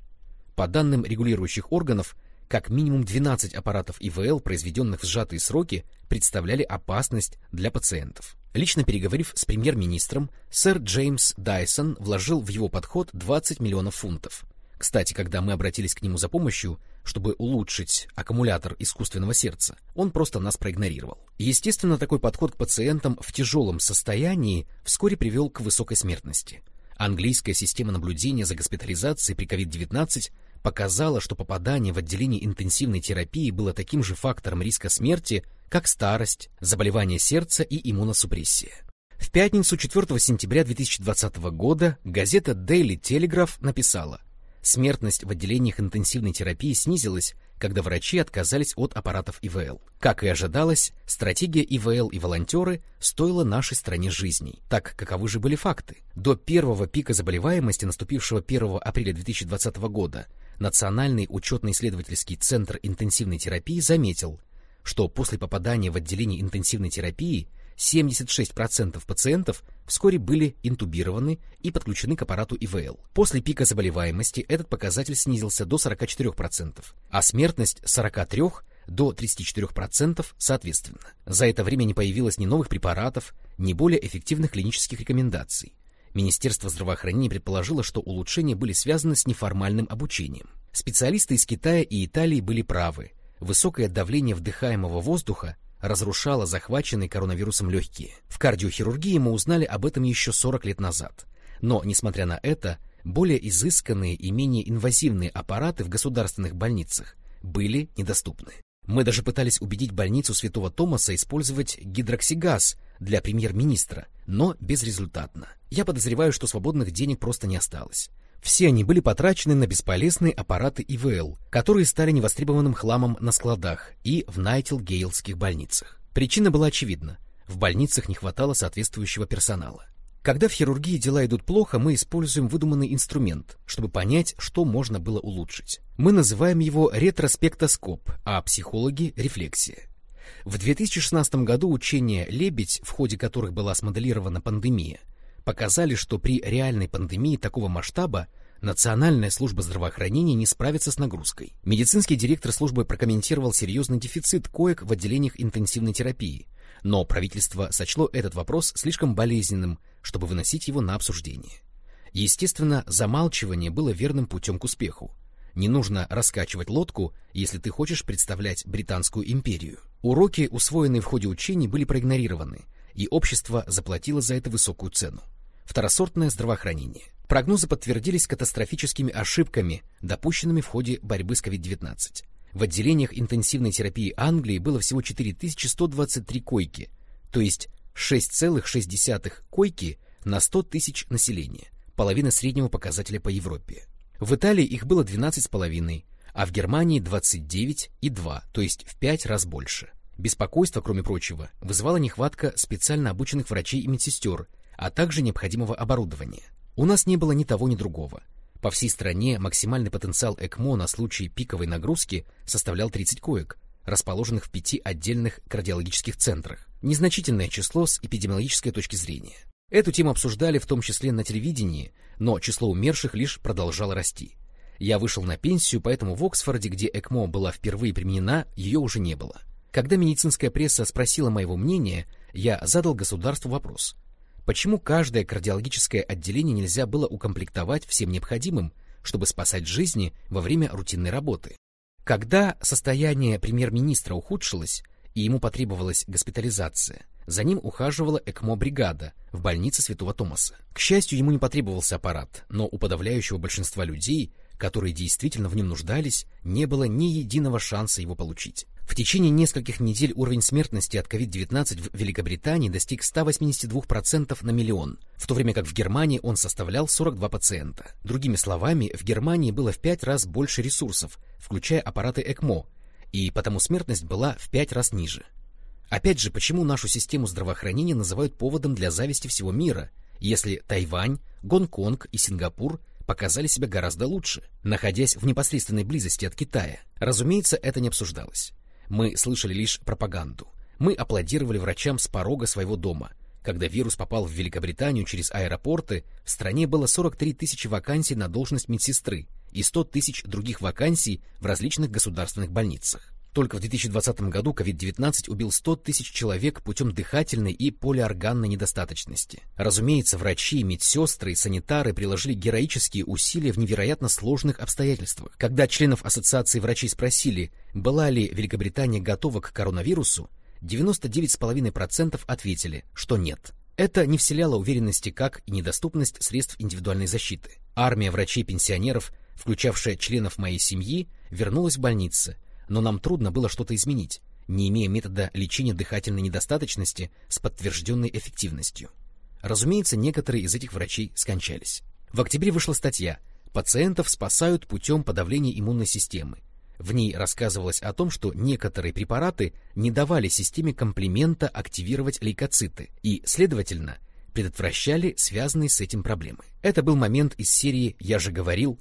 По данным регулирующих органов, как минимум 12 аппаратов ИВЛ, произведенных в сжатые сроки, представляли опасность для пациентов. Лично переговорив с премьер-министром, сэр Джеймс Дайсон вложил в его подход 20 миллионов фунтов. Кстати, когда мы обратились к нему за помощью, чтобы улучшить аккумулятор искусственного сердца, он просто нас проигнорировал. Естественно, такой подход к пациентам в тяжелом состоянии вскоре привел к высокой смертности. Английская система наблюдения за госпитализацией при COVID-19 показала, что попадание в отделение интенсивной терапии было таким же фактором риска смерти, как старость, заболевание сердца и иммуносупрессия. В пятницу 4 сентября 2020 года газета Daily Telegraph написала, смертность в отделениях интенсивной терапии снизилась, когда врачи отказались от аппаратов ИВЛ. Как и ожидалось, стратегия ИВЛ и волонтеры стоила нашей стране жизней. Так каковы же были факты? До первого пика заболеваемости, наступившего 1 апреля 2020 года, Национальный учетно-исследовательский центр интенсивной терапии заметил, что после попадания в отделение интенсивной терапии 76% пациентов вскоре были интубированы и подключены к аппарату ИВЛ. После пика заболеваемости этот показатель снизился до 44%, а смертность с 43 до 34% соответственно. За это время не появилось ни новых препаратов, ни более эффективных клинических рекомендаций. Министерство здравоохранения предположило, что улучшения были связаны с неформальным обучением. Специалисты из Китая и Италии были правы. Высокое давление вдыхаемого воздуха разрушало захваченные коронавирусом легкие. В кардиохирургии мы узнали об этом еще 40 лет назад. Но, несмотря на это, более изысканные и менее инвазивные аппараты в государственных больницах были недоступны. Мы даже пытались убедить больницу Святого Томаса использовать гидроксигаз для премьер-министра, но безрезультатно. Я подозреваю, что свободных денег просто не осталось. Все они были потрачены на бесполезные аппараты ИВЛ, которые стали невостребованным хламом на складах и в Найтилгейлских больницах. Причина была очевидна. В больницах не хватало соответствующего персонала. Когда в хирургии дела идут плохо, мы используем выдуманный инструмент, чтобы понять, что можно было улучшить. Мы называем его ретроспектоскоп, а психологи — рефлексия. В 2016 году учения «Лебедь», в ходе которых была смоделирована пандемия, показали, что при реальной пандемии такого масштаба Национальная служба здравоохранения не справится с нагрузкой. Медицинский директор службы прокомментировал серьезный дефицит коек в отделениях интенсивной терапии, но правительство сочло этот вопрос слишком болезненным, чтобы выносить его на обсуждение. Естественно, замалчивание было верным путем к успеху. Не нужно раскачивать лодку, если ты хочешь представлять Британскую империю. Уроки, усвоенные в ходе учений, были проигнорированы, и общество заплатило за это высокую цену. Второсортное здравоохранение. Прогнозы подтвердились катастрофическими ошибками, допущенными в ходе борьбы с COVID-19. В отделениях интенсивной терапии Англии было всего 4123 койки, то есть 6,6 койки на 100 тысяч населения, половина среднего показателя по Европе. В Италии их было 12,5, а в Германии 29,2, то есть в 5 раз больше. Беспокойство, кроме прочего, вызывала нехватка специально обученных врачей и медсестер, а также необходимого оборудования. У нас не было ни того, ни другого. По всей стране максимальный потенциал ЭКМО на случай пиковой нагрузки составлял 30 коек, расположенных в пяти отдельных кардиологических центрах. Незначительное число с эпидемиологической точки зрения. Эту тему обсуждали в том числе на телевидении, но число умерших лишь продолжало расти. Я вышел на пенсию, поэтому в Оксфорде, где ЭКМО была впервые применена, ее уже не было. Когда медицинская пресса спросила моего мнения, я задал государству вопрос. Почему каждое кардиологическое отделение нельзя было укомплектовать всем необходимым, чтобы спасать жизни во время рутинной работы? Когда состояние премьер-министра ухудшилось, и ему потребовалась госпитализация, за ним ухаживала ЭКМО-бригада в больнице Святого Томаса. К счастью, ему не потребовался аппарат, но у подавляющего большинства людей, которые действительно в нем нуждались, не было ни единого шанса его получить. В течение нескольких недель уровень смертности от COVID-19 в Великобритании достиг 182% на миллион, в то время как в Германии он составлял 42 пациента. Другими словами, в Германии было в пять раз больше ресурсов, включая аппараты ЭКМО, и потому смертность была в пять раз ниже. Опять же, почему нашу систему здравоохранения называют поводом для зависти всего мира, если Тайвань, Гонконг и Сингапур показали себя гораздо лучше, находясь в непосредственной близости от Китая? Разумеется, это не обсуждалось. Мы слышали лишь пропаганду. Мы аплодировали врачам с порога своего дома. Когда вирус попал в Великобританию через аэропорты, в стране было 43 тысячи вакансий на должность медсестры и 100 тысяч других вакансий в различных государственных больницах. Только в 2020 году COVID-19 убил 100 тысяч человек путем дыхательной и полиорганной недостаточности. Разумеется, врачи, медсестры и санитары приложили героические усилия в невероятно сложных обстоятельствах. Когда членов ассоциации врачей спросили, была ли Великобритания готова к коронавирусу, 99,5% ответили, что нет. Это не вселяло уверенности, как и недоступность средств индивидуальной защиты. Армия врачей-пенсионеров, включавшая членов моей семьи, вернулась в больницы, но нам трудно было что-то изменить, не имея метода лечения дыхательной недостаточности с подтвержденной эффективностью. Разумеется, некоторые из этих врачей скончались. В октябре вышла статья «Пациентов спасают путем подавления иммунной системы». В ней рассказывалось о том, что некоторые препараты не давали системе комплимента активировать лейкоциты и, следовательно, предотвращали связанные с этим проблемы. Это был момент из серии «Я же говорил».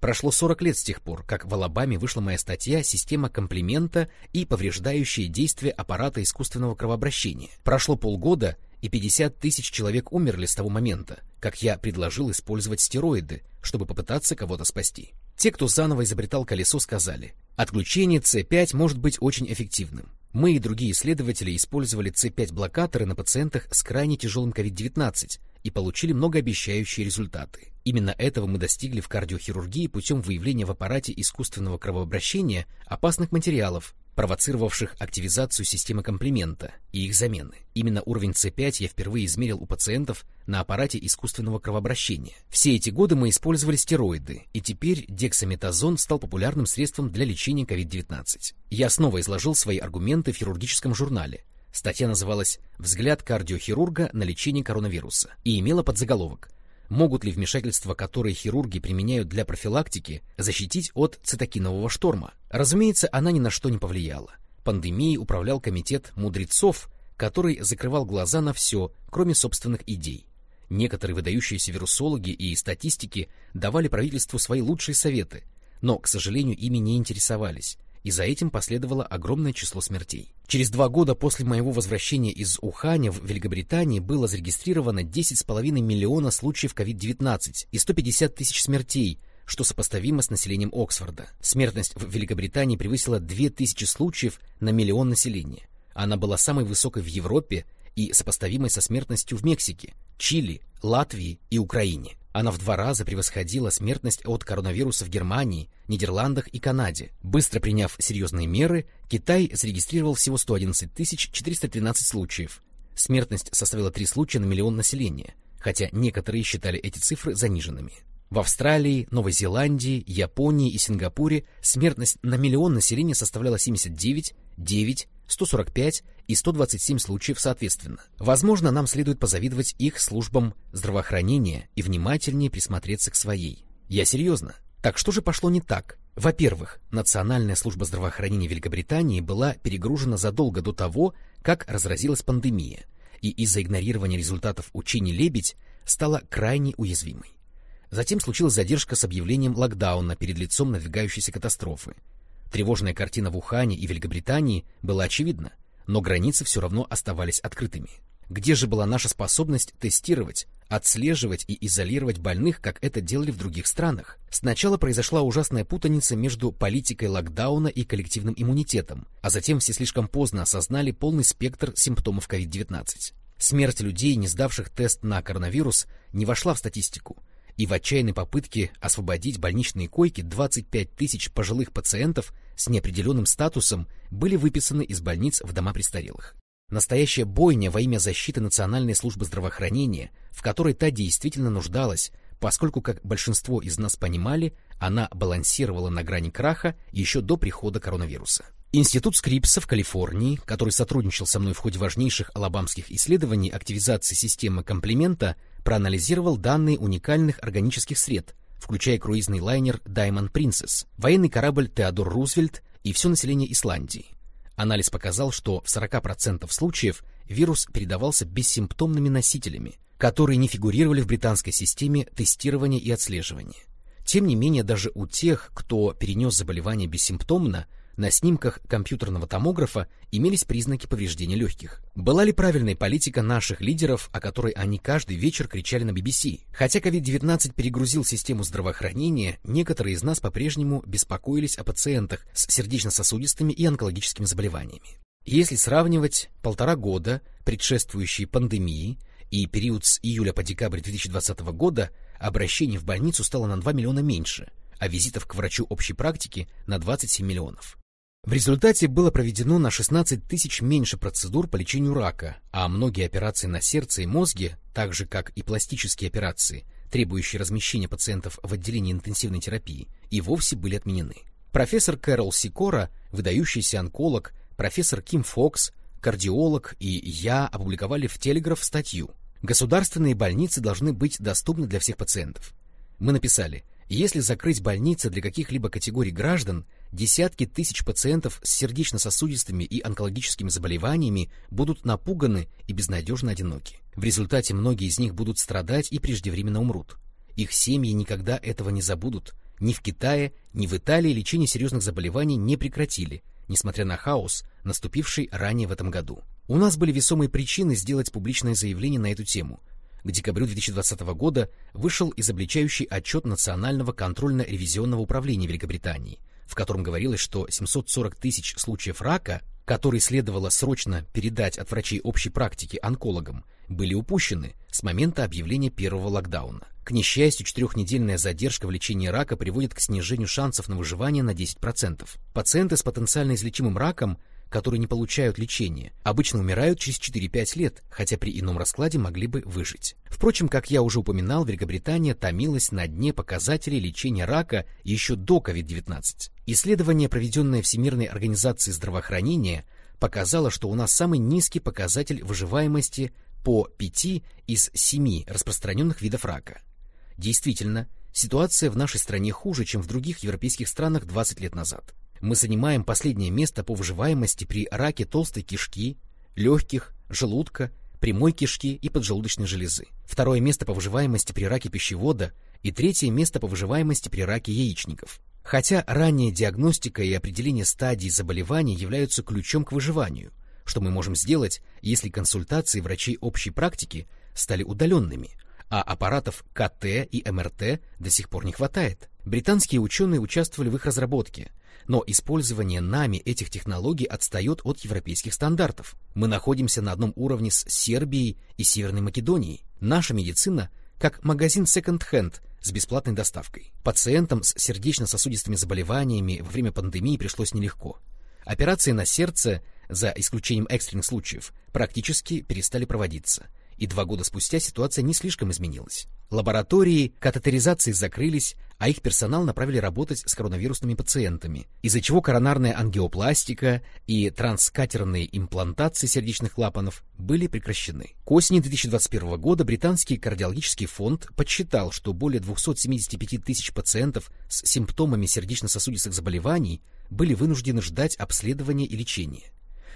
Прошло 40 лет с тех пор, как в Алабаме вышла моя статья «Система комплимента и повреждающие действия аппарата искусственного кровообращения». Прошло полгода, и 50 тысяч человек умерли с того момента, как я предложил использовать стероиды, чтобы попытаться кого-то спасти. Те, кто заново изобретал колесо, сказали, отключение С5 может быть очень эффективным. Мы и другие исследователи использовали С5-блокаторы на пациентах с крайне тяжелым COVID-19 и получили многообещающие результаты. Именно этого мы достигли в кардиохирургии путем выявления в аппарате искусственного кровообращения опасных материалов, провоцировавших активизацию системы комплимента и их замены. Именно уровень С5 я впервые измерил у пациентов на аппарате искусственного кровообращения. Все эти годы мы использовали стероиды, и теперь дексаметазон стал популярным средством для лечения COVID-19. Я снова изложил свои аргументы в хирургическом журнале. Статья называлась «Взгляд кардиохирурга на лечение коронавируса» и имела подзаголовок могут ли вмешательства, которые хирурги применяют для профилактики, защитить от цитокинового шторма. Разумеется, она ни на что не повлияла. Пандемией управлял комитет мудрецов, который закрывал глаза на все, кроме собственных идей. Некоторые выдающиеся вирусологи и статистики давали правительству свои лучшие советы, но, к сожалению, ими не интересовались, и за этим последовало огромное число смертей. Через два года после моего возвращения из Уханя в Великобритании было зарегистрировано 10,5 миллиона случаев COVID-19 и 150 тысяч смертей, что сопоставимо с населением Оксфорда. Смертность в Великобритании превысила 2000 случаев на миллион населения. Она была самой высокой в Европе и сопоставимой со смертностью в Мексике, Чили, Латвии и Украине. Она в два раза превосходила смертность от коронавируса в Германии, Нидерландах и Канаде. Быстро приняв серьезные меры, Китай зарегистрировал всего 111 413 случаев. Смертность составила 3 случая на миллион населения, хотя некоторые считали эти цифры заниженными. В Австралии, Новой Зеландии, Японии и Сингапуре смертность на миллион населения составляла 79, 9, 145 и 127 случаев соответственно. Возможно, нам следует позавидовать их службам здравоохранения и внимательнее присмотреться к своей. Я серьезно. Так что же пошло не так? Во-первых, Национальная служба здравоохранения Великобритании была перегружена задолго до того, как разразилась пандемия, и из-за игнорирования результатов учений «Лебедь» стала крайне уязвимой. Затем случилась задержка с объявлением локдауна перед лицом надвигающейся катастрофы, Тревожная картина в Ухане и Великобритании была очевидна, но границы все равно оставались открытыми. Где же была наша способность тестировать, отслеживать и изолировать больных, как это делали в других странах? Сначала произошла ужасная путаница между политикой локдауна и коллективным иммунитетом, а затем все слишком поздно осознали полный спектр симптомов COVID-19. Смерть людей, не сдавших тест на коронавирус, не вошла в статистику, и в отчаянной попытке освободить больничные койки 25 тысяч пожилых пациентов с неопределенным статусом были выписаны из больниц в дома престарелых. Настоящая бойня во имя защиты Национальной службы здравоохранения, в которой та действительно нуждалась, поскольку, как большинство из нас понимали, она балансировала на грани краха еще до прихода коронавируса. Институт Скрипса в Калифорнии, который сотрудничал со мной в ходе важнейших алабамских исследований активизации системы комплимента, проанализировал данные уникальных органических сред, включая круизный лайнер Diamond Princess, военный корабль Теодор Рузвельт и все население Исландии. Анализ показал, что в 40% случаев вирус передавался бессимптомными носителями, которые не фигурировали в британской системе тестирования и отслеживания. Тем не менее, даже у тех, кто перенес заболевание бессимптомно, на снимках компьютерного томографа имелись признаки повреждения легких. Была ли правильной политика наших лидеров, о которой они каждый вечер кричали на BBC? Хотя COVID-19 перегрузил систему здравоохранения, некоторые из нас по-прежнему беспокоились о пациентах с сердечно-сосудистыми и онкологическими заболеваниями. Если сравнивать полтора года, предшествующие пандемии, и период с июля по декабрь 2020 года, обращений в больницу стало на 2 миллиона меньше, а визитов к врачу общей практики на 27 миллионов. В результате было проведено на 16 тысяч меньше процедур по лечению рака, а многие операции на сердце и мозге, так же как и пластические операции, требующие размещения пациентов в отделении интенсивной терапии, и вовсе были отменены. Профессор Кэрол Сикора, выдающийся онколог, профессор Ким Фокс, кардиолог и я опубликовали в Телеграф статью «Государственные больницы должны быть доступны для всех пациентов». Мы написали, если закрыть больницы для каких-либо категорий граждан, десятки тысяч пациентов с сердечно-сосудистыми и онкологическими заболеваниями будут напуганы и безнадежно одиноки. В результате многие из них будут страдать и преждевременно умрут. Их семьи никогда этого не забудут, Ни в Китае, ни в Италии лечение серьезных заболеваний не прекратили, несмотря на хаос, наступивший ранее в этом году. У нас были весомые причины сделать публичное заявление на эту тему. К декабрю 2020 года вышел изобличающий отчет Национального контрольно-ревизионного управления Великобритании, в котором говорилось, что 740 тысяч случаев рака, которые следовало срочно передать от врачей общей практики онкологам, были упущены с момента объявления первого локдауна. К несчастью, четырехнедельная задержка в лечении рака приводит к снижению шансов на выживание на 10%. Пациенты с потенциально излечимым раком которые не получают лечения, обычно умирают через 4-5 лет, хотя при ином раскладе могли бы выжить. Впрочем, как я уже упоминал, Великобритания томилась на дне показателей лечения рака еще до COVID-19. Исследование, проведенное Всемирной организацией здравоохранения, показало, что у нас самый низкий показатель выживаемости по 5 из 7 распространенных видов рака. Действительно, ситуация в нашей стране хуже, чем в других европейских странах 20 лет назад. Мы занимаем последнее место по выживаемости при раке толстой кишки, легких, желудка, прямой кишки и поджелудочной железы. Второе место по выживаемости при раке пищевода и третье место по выживаемости при раке яичников. Хотя ранняя диагностика и определение стадий заболевания являются ключом к выживанию, что мы можем сделать, если консультации врачей общей практики стали удаленными, а аппаратов КТ и МРТ до сих пор не хватает. Британские ученые участвовали в их разработке, но использование нами этих технологий отстает от европейских стандартов. Мы находимся на одном уровне с Сербией и Северной Македонией. Наша медицина как магазин секонд-хенд с бесплатной доставкой. Пациентам с сердечно-сосудистыми заболеваниями во время пандемии пришлось нелегко. Операции на сердце, за исключением экстренных случаев, практически перестали проводиться – и два года спустя ситуация не слишком изменилась. Лаборатории катетеризации закрылись, а их персонал направили работать с коронавирусными пациентами, из-за чего коронарная ангиопластика и транскатерные имплантации сердечных клапанов были прекращены. К осени 2021 года британский кардиологический фонд подсчитал, что более 275 тысяч пациентов с симптомами сердечно-сосудистых заболеваний были вынуждены ждать обследования и лечения.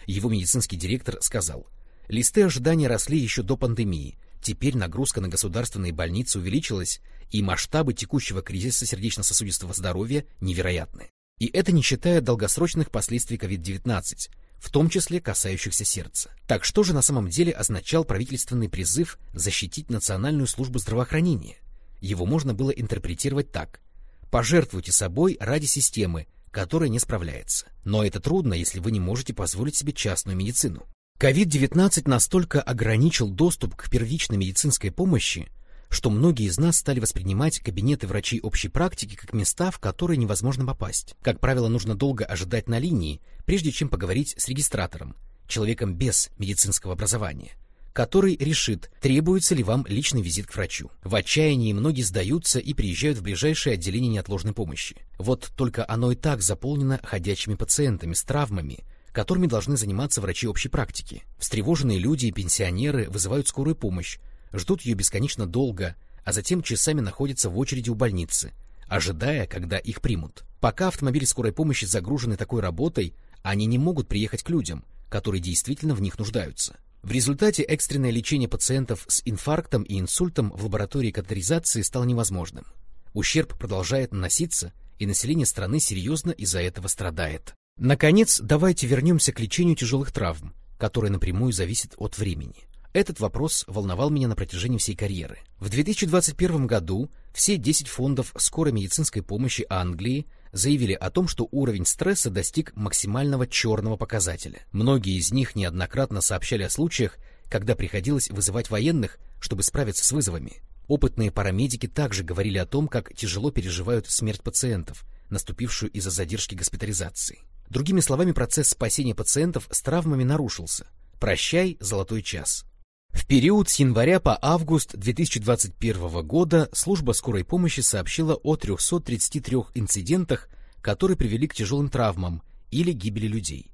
Его медицинский директор сказал – Листы ожидания росли еще до пандемии. Теперь нагрузка на государственные больницы увеличилась, и масштабы текущего кризиса сердечно-сосудистого здоровья невероятны. И это не считая долгосрочных последствий COVID-19, в том числе касающихся сердца. Так что же на самом деле означал правительственный призыв защитить Национальную службу здравоохранения? Его можно было интерпретировать так. Пожертвуйте собой ради системы, которая не справляется. Но это трудно, если вы не можете позволить себе частную медицину. COVID-19 настолько ограничил доступ к первичной медицинской помощи, что многие из нас стали воспринимать кабинеты врачей общей практики как места, в которые невозможно попасть. Как правило, нужно долго ожидать на линии, прежде чем поговорить с регистратором, человеком без медицинского образования, который решит, требуется ли вам личный визит к врачу. В отчаянии многие сдаются и приезжают в ближайшее отделение неотложной помощи. Вот только оно и так заполнено ходячими пациентами с травмами, которыми должны заниматься врачи общей практики. Встревоженные люди и пенсионеры вызывают скорую помощь, ждут ее бесконечно долго, а затем часами находятся в очереди у больницы, ожидая, когда их примут. Пока автомобили скорой помощи загружены такой работой, они не могут приехать к людям, которые действительно в них нуждаются. В результате экстренное лечение пациентов с инфарктом и инсультом в лаборатории катетеризации стало невозможным. Ущерб продолжает наноситься, и население страны серьезно из-за этого страдает. Наконец, давайте вернемся к лечению тяжелых травм, которое напрямую зависит от времени. Этот вопрос волновал меня на протяжении всей карьеры. В 2021 году все 10 фондов скорой медицинской помощи Англии заявили о том, что уровень стресса достиг максимального черного показателя. Многие из них неоднократно сообщали о случаях, когда приходилось вызывать военных, чтобы справиться с вызовами. Опытные парамедики также говорили о том, как тяжело переживают смерть пациентов, наступившую из-за задержки госпитализации. Другими словами, процесс спасения пациентов с травмами нарушился. Прощай, золотой час. В период с января по август 2021 года служба скорой помощи сообщила о 333 инцидентах, которые привели к тяжелым травмам или гибели людей.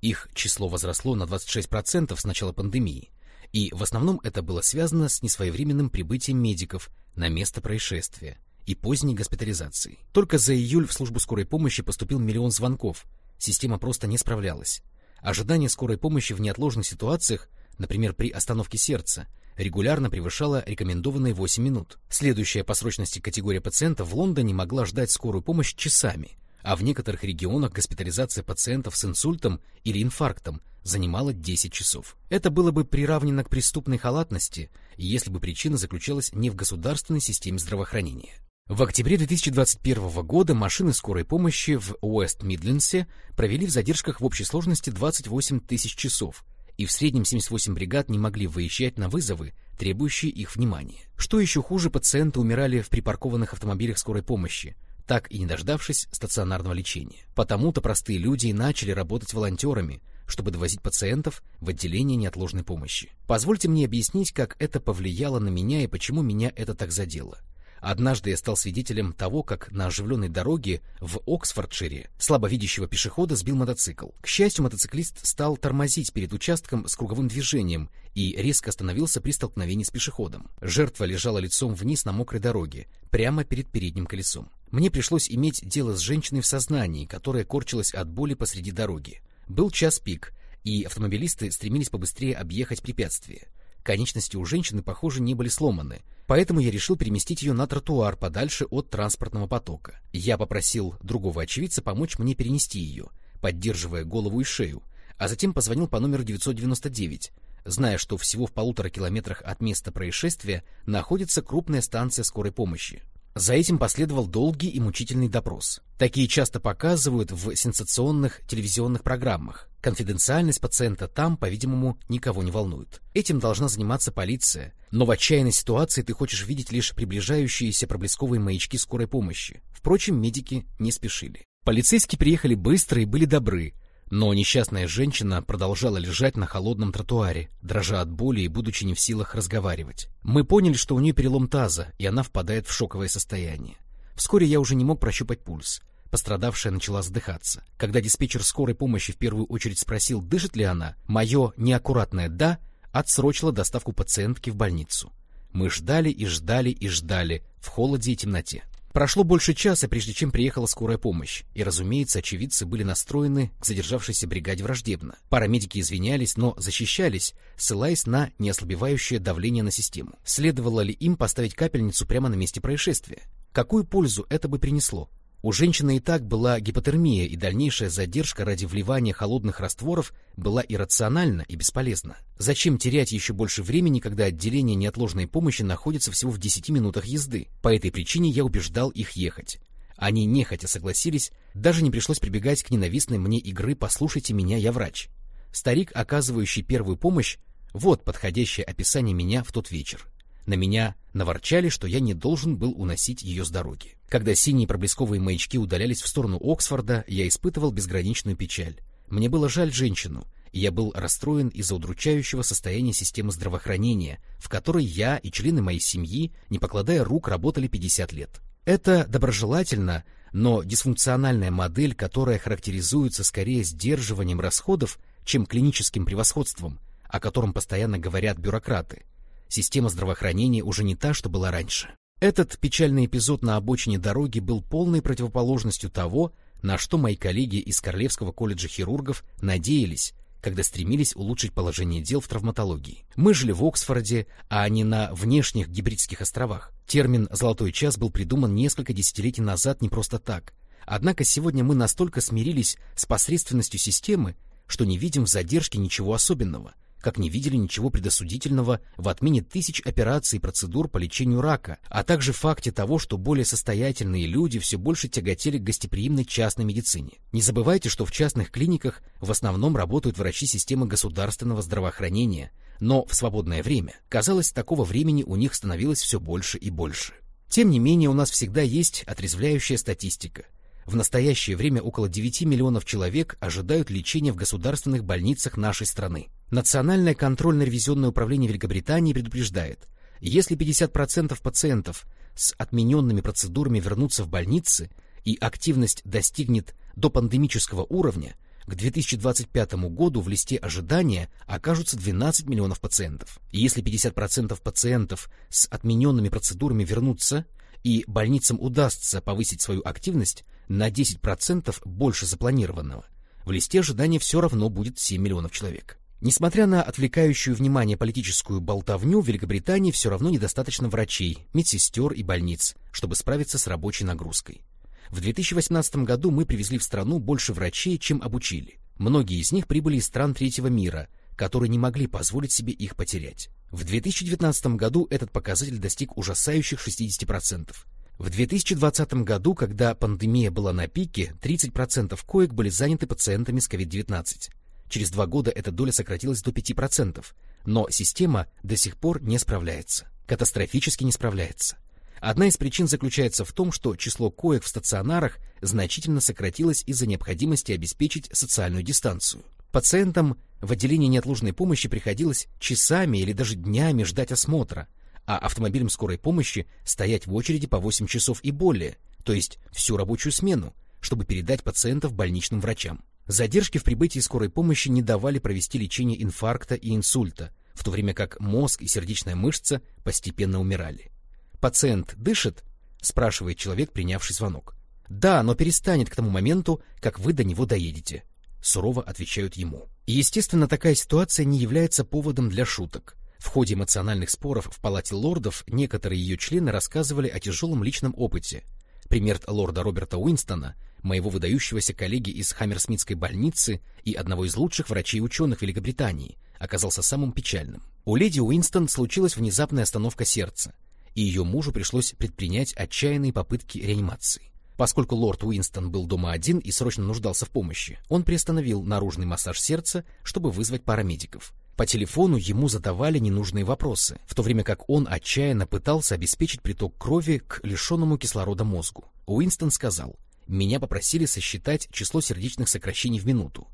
Их число возросло на 26% с начала пандемии, и в основном это было связано с несвоевременным прибытием медиков на место происшествия и поздней госпитализацией. Только за июль в службу скорой помощи поступил миллион звонков – Система просто не справлялась. Ожидание скорой помощи в неотложных ситуациях, например, при остановке сердца, регулярно превышала рекомендованные 8 минут. Следующая по срочности категория пациентов в Лондоне могла ждать скорую помощь часами, а в некоторых регионах госпитализация пациентов с инсультом или инфарктом занимала 10 часов. Это было бы приравнено к преступной халатности, если бы причина заключалась не в государственной системе здравоохранения. В октябре 2021 года машины скорой помощи в Уэст-Мидлендсе провели в задержках в общей сложности 28 тысяч часов, и в среднем 78 бригад не могли выезжать на вызовы, требующие их внимания. Что еще хуже, пациенты умирали в припаркованных автомобилях скорой помощи, так и не дождавшись стационарного лечения. Потому-то простые люди и начали работать волонтерами, чтобы довозить пациентов в отделение неотложной помощи. Позвольте мне объяснить, как это повлияло на меня и почему меня это так задело. Однажды я стал свидетелем того, как на оживленной дороге в Оксфордшире слабовидящего пешехода сбил мотоцикл. К счастью, мотоциклист стал тормозить перед участком с круговым движением и резко остановился при столкновении с пешеходом. Жертва лежала лицом вниз на мокрой дороге, прямо перед передним колесом. Мне пришлось иметь дело с женщиной в сознании, которая корчилась от боли посреди дороги. Был час пик, и автомобилисты стремились побыстрее объехать препятствие. Конечности у женщины, похоже, не были сломаны, поэтому я решил переместить ее на тротуар подальше от транспортного потока. Я попросил другого очевидца помочь мне перенести ее, поддерживая голову и шею, а затем позвонил по номеру 999, зная, что всего в полутора километрах от места происшествия находится крупная станция скорой помощи. За этим последовал долгий и мучительный допрос. Такие часто показывают в сенсационных телевизионных программах. Конфиденциальность пациента там, по-видимому, никого не волнует. Этим должна заниматься полиция, но в отчаянной ситуации ты хочешь видеть лишь приближающиеся проблесковые маячки скорой помощи. Впрочем, медики не спешили. Полицейские приехали быстро и были добры, но несчастная женщина продолжала лежать на холодном тротуаре, дрожа от боли и будучи не в силах разговаривать. Мы поняли, что у нее перелом таза, и она впадает в шоковое состояние. Вскоре я уже не мог прощупать пульс. Пострадавшая начала задыхаться. Когда диспетчер скорой помощи в первую очередь спросил, дышит ли она, мое неаккуратное «да» отсрочило доставку пациентки в больницу. Мы ждали и ждали и ждали в холоде и темноте. Прошло больше часа, прежде чем приехала скорая помощь, и, разумеется, очевидцы были настроены к задержавшейся бригаде враждебно. Парамедики извинялись, но защищались, ссылаясь на неослабевающее давление на систему. Следовало ли им поставить капельницу прямо на месте происшествия? Какую пользу это бы принесло? У женщины и так была гипотермия, и дальнейшая задержка ради вливания холодных растворов была иррациональна и бесполезна. Зачем терять еще больше времени, когда отделение неотложной помощи находится всего в 10 минутах езды? По этой причине я убеждал их ехать. Они нехотя согласились, даже не пришлось прибегать к ненавистной мне игры «Послушайте меня, я врач». Старик, оказывающий первую помощь, вот подходящее описание меня в тот вечер. На меня наворчали, что я не должен был уносить ее с дороги. Когда синие проблесковые маячки удалялись в сторону Оксфорда, я испытывал безграничную печаль. Мне было жаль женщину, и я был расстроен из-за удручающего состояния системы здравоохранения, в которой я и члены моей семьи, не покладая рук, работали 50 лет. Это доброжелательно, но дисфункциональная модель, которая характеризуется скорее сдерживанием расходов, чем клиническим превосходством, о котором постоянно говорят бюрократы, Система здравоохранения уже не та, что была раньше. Этот печальный эпизод на обочине дороги был полной противоположностью того, на что мои коллеги из Королевского колледжа хирургов надеялись, когда стремились улучшить положение дел в травматологии. Мы жили в Оксфорде, а не на внешних гибридских островах. Термин «золотой час» был придуман несколько десятилетий назад не просто так. Однако сегодня мы настолько смирились с посредственностью системы, что не видим в задержке ничего особенного — как не видели ничего предосудительного в отмене тысяч операций и процедур по лечению рака, а также факте того, что более состоятельные люди все больше тяготели к гостеприимной частной медицине. Не забывайте, что в частных клиниках в основном работают врачи системы государственного здравоохранения, но в свободное время, казалось, такого времени у них становилось все больше и больше. Тем не менее, у нас всегда есть отрезвляющая статистика – в настоящее время около 9 миллионов человек ожидают лечения в государственных больницах нашей страны. Национальное контрольно-ревизионное управление Великобритании предупреждает, если 50% пациентов с отмененными процедурами вернутся в больницы и активность достигнет до пандемического уровня, к 2025 году в листе ожидания окажутся 12 миллионов пациентов. Если 50% пациентов с отмененными процедурами вернутся, и больницам удастся повысить свою активность на 10% больше запланированного, в листе ожидания все равно будет 7 миллионов человек. Несмотря на отвлекающую внимание политическую болтовню, в Великобритании все равно недостаточно врачей, медсестер и больниц, чтобы справиться с рабочей нагрузкой. В 2018 году мы привезли в страну больше врачей, чем обучили. Многие из них прибыли из стран третьего мира, которые не могли позволить себе их потерять. В 2019 году этот показатель достиг ужасающих 60%. В 2020 году, когда пандемия была на пике, 30% коек были заняты пациентами с COVID-19. Через два года эта доля сократилась до 5%, но система до сих пор не справляется. Катастрофически не справляется. Одна из причин заключается в том, что число коек в стационарах значительно сократилось из-за необходимости обеспечить социальную дистанцию. Пациентам в отделении неотложной помощи приходилось часами или даже днями ждать осмотра, а автомобилям скорой помощи стоять в очереди по 8 часов и более, то есть всю рабочую смену, чтобы передать пациентов больничным врачам. Задержки в прибытии скорой помощи не давали провести лечение инфаркта и инсульта, в то время как мозг и сердечная мышца постепенно умирали. «Пациент дышит?» — спрашивает человек, принявший звонок. «Да, но перестанет к тому моменту, как вы до него доедете», — сурово отвечают ему. И, естественно, такая ситуация не является поводом для шуток. В ходе эмоциональных споров в Палате лордов некоторые ее члены рассказывали о тяжелом личном опыте. Пример лорда Роберта Уинстона, моего выдающегося коллеги из Хаммерсмитской больницы и одного из лучших врачей-ученых Великобритании, оказался самым печальным. У леди Уинстон случилась внезапная остановка сердца, и ее мужу пришлось предпринять отчаянные попытки реанимации. Поскольку лорд Уинстон был дома один и срочно нуждался в помощи, он приостановил наружный массаж сердца, чтобы вызвать парамедиков. По телефону ему задавали ненужные вопросы, в то время как он отчаянно пытался обеспечить приток крови к лишенному кислорода мозгу. Уинстон сказал, «Меня попросили сосчитать число сердечных сокращений в минуту.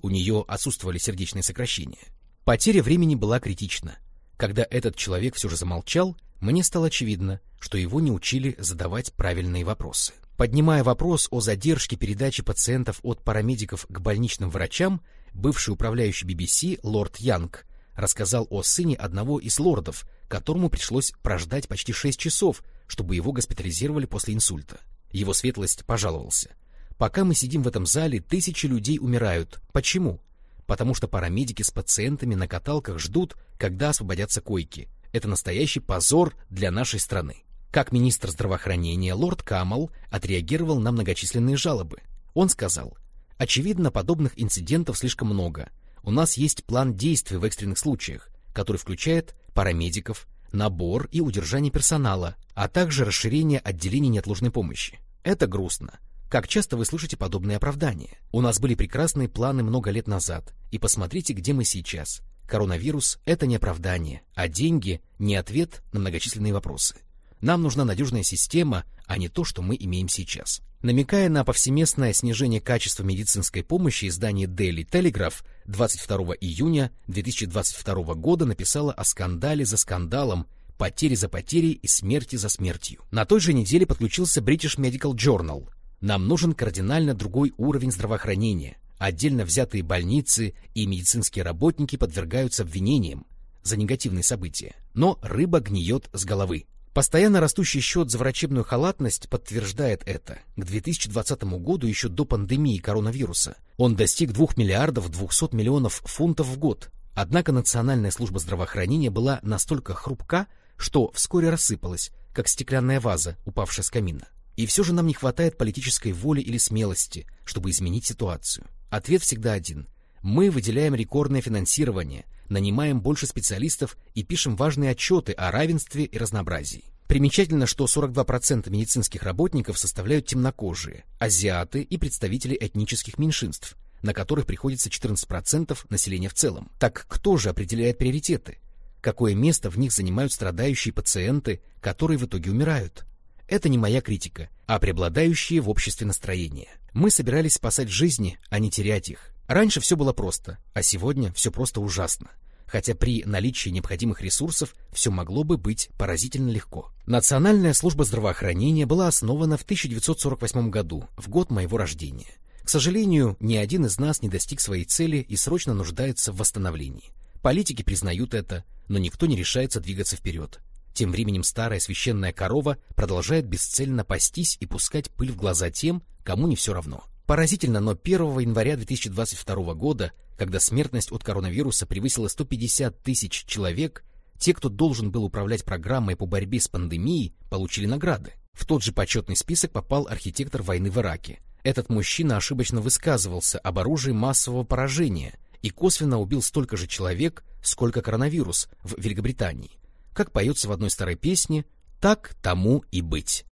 У нее отсутствовали сердечные сокращения. Потеря времени была критична. Когда этот человек все же замолчал, мне стало очевидно, что его не учили задавать правильные вопросы. Поднимая вопрос о задержке передачи пациентов от парамедиков к больничным врачам, бывший управляющий BBC лорд Янг рассказал о сыне одного из лордов, которому пришлось прождать почти шесть часов, чтобы его госпитализировали после инсульта. Его светлость пожаловался. «Пока мы сидим в этом зале, тысячи людей умирают. Почему? Потому что парамедики с пациентами на каталках ждут, когда освободятся койки. Это настоящий позор для нашей страны». Как министр здравоохранения лорд Камал отреагировал на многочисленные жалобы. Он сказал, «Очевидно, подобных инцидентов слишком много. У нас есть план действий в экстренных случаях, который включает парамедиков, набор и удержание персонала, а также расширение отделений неотложной помощи. Это грустно. Как часто вы слышите подобные оправдания? У нас были прекрасные планы много лет назад, и посмотрите, где мы сейчас. Коронавирус — это не оправдание, а деньги — не ответ на многочисленные вопросы. Нам нужна надежная система, а не то, что мы имеем сейчас. Намекая на повсеместное снижение качества медицинской помощи, издание Daily Telegraph 22 июня 2022 года написало о скандале за скандалом, потере за потерей и смерти за смертью. На той же неделе подключился British Medical Journal. Нам нужен кардинально другой уровень здравоохранения. Отдельно взятые больницы и медицинские работники подвергаются обвинениям за негативные события. Но рыба гниет с головы. Постоянно растущий счет за врачебную халатность подтверждает это. К 2020 году, еще до пандемии коронавируса, он достиг 2 миллиардов 200 миллионов фунтов в год. Однако Национальная служба здравоохранения была настолько хрупка, что вскоре рассыпалась, как стеклянная ваза, упавшая с камина. И все же нам не хватает политической воли или смелости, чтобы изменить ситуацию. Ответ всегда один. Мы выделяем рекордное финансирование, нанимаем больше специалистов и пишем важные отчеты о равенстве и разнообразии. Примечательно, что 42% медицинских работников составляют темнокожие, азиаты и представители этнических меньшинств, на которых приходится 14% населения в целом. Так кто же определяет приоритеты? Какое место в них занимают страдающие пациенты, которые в итоге умирают? Это не моя критика, а преобладающие в обществе настроения. Мы собирались спасать жизни, а не терять их. Раньше все было просто, а сегодня все просто ужасно хотя при наличии необходимых ресурсов все могло бы быть поразительно легко. Национальная служба здравоохранения была основана в 1948 году, в год моего рождения. К сожалению, ни один из нас не достиг своей цели и срочно нуждается в восстановлении. Политики признают это, но никто не решается двигаться вперед. Тем временем старая священная корова продолжает бесцельно пастись и пускать пыль в глаза тем, кому не все равно. Поразительно, но 1 января 2022 года когда смертность от коронавируса превысила 150 тысяч человек, те, кто должен был управлять программой по борьбе с пандемией, получили награды. В тот же почетный список попал архитектор войны в Ираке. Этот мужчина ошибочно высказывался об оружии массового поражения и косвенно убил столько же человек, сколько коронавирус в Великобритании. Как поется в одной старой песне «Так тому и быть».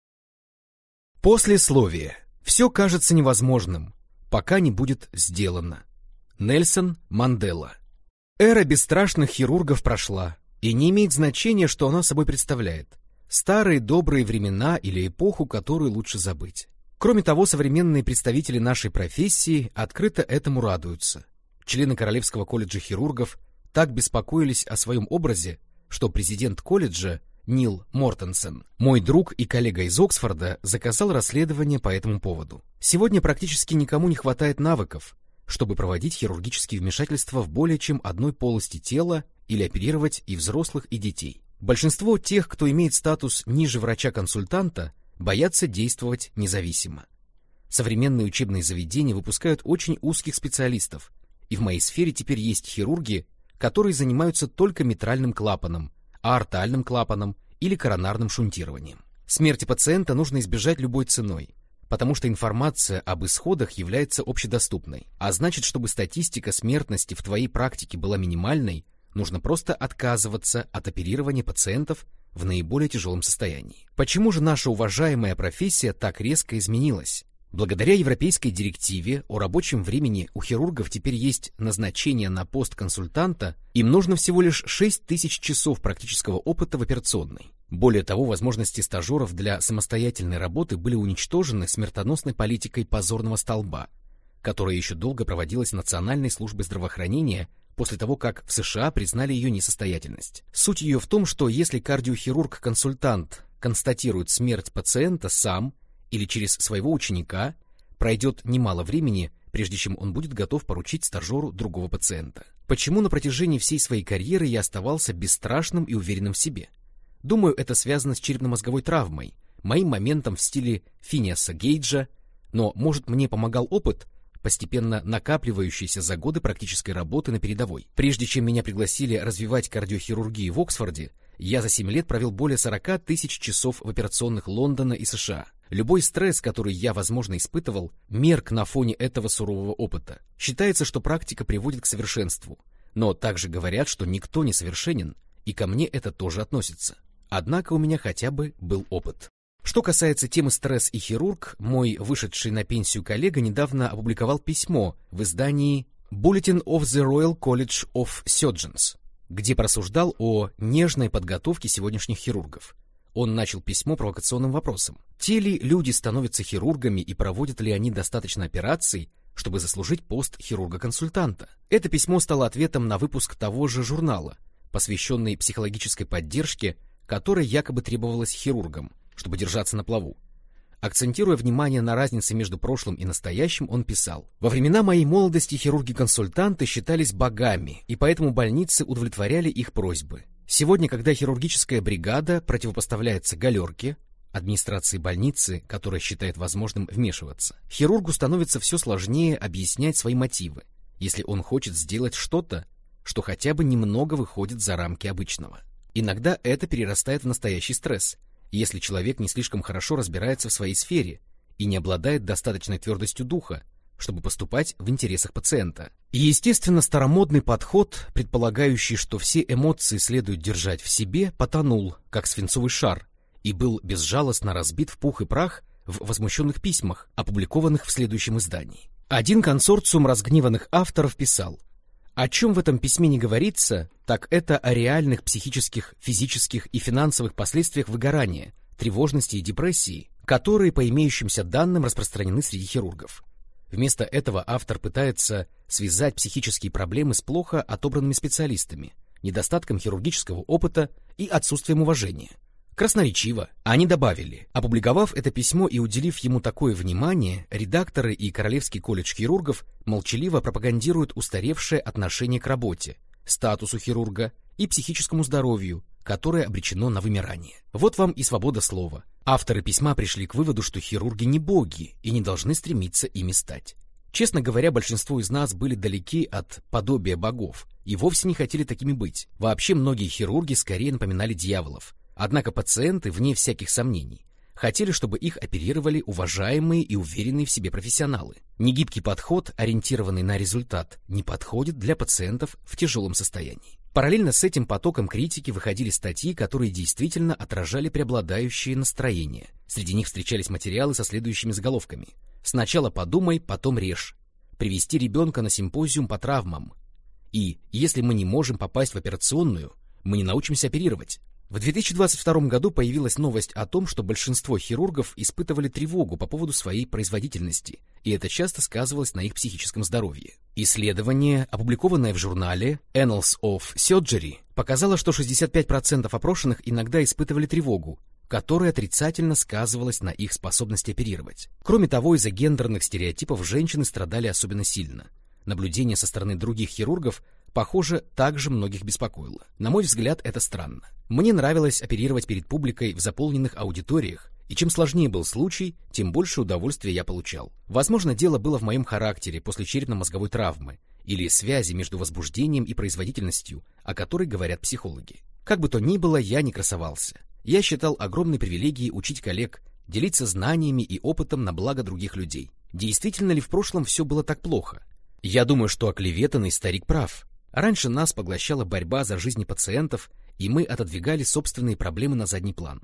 Послесловие. Все кажется невозможным, пока не будет сделано. Нельсон Мандела. Эра бесстрашных хирургов прошла, и не имеет значения, что она собой представляет. Старые добрые времена или эпоху, которую лучше забыть. Кроме того, современные представители нашей профессии открыто этому радуются. Члены Королевского колледжа хирургов так беспокоились о своем образе, что президент колледжа Нил Мортенсен, мой друг и коллега из Оксфорда, заказал расследование по этому поводу. Сегодня практически никому не хватает навыков, чтобы проводить хирургические вмешательства в более чем одной полости тела или оперировать и взрослых, и детей. Большинство тех, кто имеет статус ниже врача-консультанта, боятся действовать независимо. Современные учебные заведения выпускают очень узких специалистов, и в моей сфере теперь есть хирурги, которые занимаются только митральным клапаном, аортальным клапаном или коронарным шунтированием. Смерти пациента нужно избежать любой ценой, потому что информация об исходах является общедоступной, а значит, чтобы статистика смертности в твоей практике была минимальной, нужно просто отказываться от оперирования пациентов в наиболее тяжелом состоянии. Почему же наша уважаемая профессия так резко изменилась? Благодаря европейской директиве о рабочем времени у хирургов теперь есть назначение на пост консультанта, им нужно всего лишь 6 тысяч часов практического опыта в операционной. Более того, возможности стажеров для самостоятельной работы были уничтожены смертоносной политикой позорного столба, которая еще долго проводилась Национальной службой здравоохранения после того, как в США признали ее несостоятельность. Суть ее в том, что если кардиохирург-консультант констатирует смерть пациента сам или через своего ученика, пройдет немало времени, прежде чем он будет готов поручить стажеру другого пациента. Почему на протяжении всей своей карьеры я оставался бесстрашным и уверенным в себе? Думаю, это связано с черепно-мозговой травмой, моим моментом в стиле Финиаса Гейджа, но, может, мне помогал опыт, постепенно накапливающийся за годы практической работы на передовой. Прежде чем меня пригласили развивать кардиохирургию в Оксфорде, я за 7 лет провел более 40 тысяч часов в операционных Лондона и США. Любой стресс, который я, возможно, испытывал, мерк на фоне этого сурового опыта. Считается, что практика приводит к совершенству. Но также говорят, что никто не совершенен, и ко мне это тоже относится. Однако у меня хотя бы был опыт. Что касается темы «Стресс и хирург», мой вышедший на пенсию коллега недавно опубликовал письмо в издании Bulletin of the Royal College of Surgeons, где просуждал о нежной подготовке сегодняшних хирургов. Он начал письмо провокационным вопросом. Те ли люди становятся хирургами и проводят ли они достаточно операций, чтобы заслужить пост хирурга-консультанта? Это письмо стало ответом на выпуск того же журнала, посвященный психологической поддержке, которая якобы требовалась хирургам, чтобы держаться на плаву. Акцентируя внимание на разнице между прошлым и настоящим, он писал, «Во времена моей молодости хирурги-консультанты считались богами, и поэтому больницы удовлетворяли их просьбы. Сегодня, когда хирургическая бригада противопоставляется галерке, администрации больницы, которая считает возможным вмешиваться, хирургу становится все сложнее объяснять свои мотивы, если он хочет сделать что-то, что хотя бы немного выходит за рамки обычного. Иногда это перерастает в настоящий стресс, если человек не слишком хорошо разбирается в своей сфере и не обладает достаточной твердостью духа, чтобы поступать в интересах пациента. Естественно, старомодный подход, предполагающий, что все эмоции следует держать в себе, потонул, как свинцовый шар, и был безжалостно разбит в пух и прах в возмущенных письмах, опубликованных в следующем издании. Один консорциум разгневанных авторов писал, о чем в этом письме не говорится, так это о реальных психических, физических и финансовых последствиях выгорания, тревожности и депрессии, которые по имеющимся данным распространены среди хирургов. Вместо этого автор пытается связать психические проблемы с плохо отобранными специалистами, недостатком хирургического опыта и отсутствием уважения – Красноречиво. Они добавили, опубликовав это письмо и уделив ему такое внимание, редакторы и Королевский колледж хирургов молчаливо пропагандируют устаревшее отношение к работе, статусу хирурга и психическому здоровью, которое обречено на вымирание. Вот вам и свобода слова. Авторы письма пришли к выводу, что хирурги не боги и не должны стремиться ими стать. Честно говоря, большинство из нас были далеки от подобия богов и вовсе не хотели такими быть. Вообще многие хирурги скорее напоминали дьяволов. Однако пациенты, вне всяких сомнений, хотели, чтобы их оперировали уважаемые и уверенные в себе профессионалы. Негибкий подход, ориентированный на результат, не подходит для пациентов в тяжелом состоянии. Параллельно с этим потоком критики выходили статьи, которые действительно отражали преобладающее настроение. Среди них встречались материалы со следующими заголовками. «Сначала подумай, потом режь», «Привести ребенка на симпозиум по травмам» и «Если мы не можем попасть в операционную, мы не научимся оперировать». В 2022 году появилась новость о том, что большинство хирургов испытывали тревогу по поводу своей производительности, и это часто сказывалось на их психическом здоровье. Исследование, опубликованное в журнале Annals of Surgery, показало, что 65% опрошенных иногда испытывали тревогу, которая отрицательно сказывалась на их способности оперировать. Кроме того, из-за гендерных стереотипов женщины страдали особенно сильно. Наблюдение со стороны других хирургов похоже, также многих беспокоило. На мой взгляд, это странно. Мне нравилось оперировать перед публикой в заполненных аудиториях, и чем сложнее был случай, тем больше удовольствия я получал. Возможно, дело было в моем характере после черепно-мозговой травмы или связи между возбуждением и производительностью, о которой говорят психологи. Как бы то ни было, я не красовался. Я считал огромной привилегией учить коллег, делиться знаниями и опытом на благо других людей. Действительно ли в прошлом все было так плохо? Я думаю, что оклеветанный старик прав. Раньше нас поглощала борьба за жизни пациентов, и мы отодвигали собственные проблемы на задний план.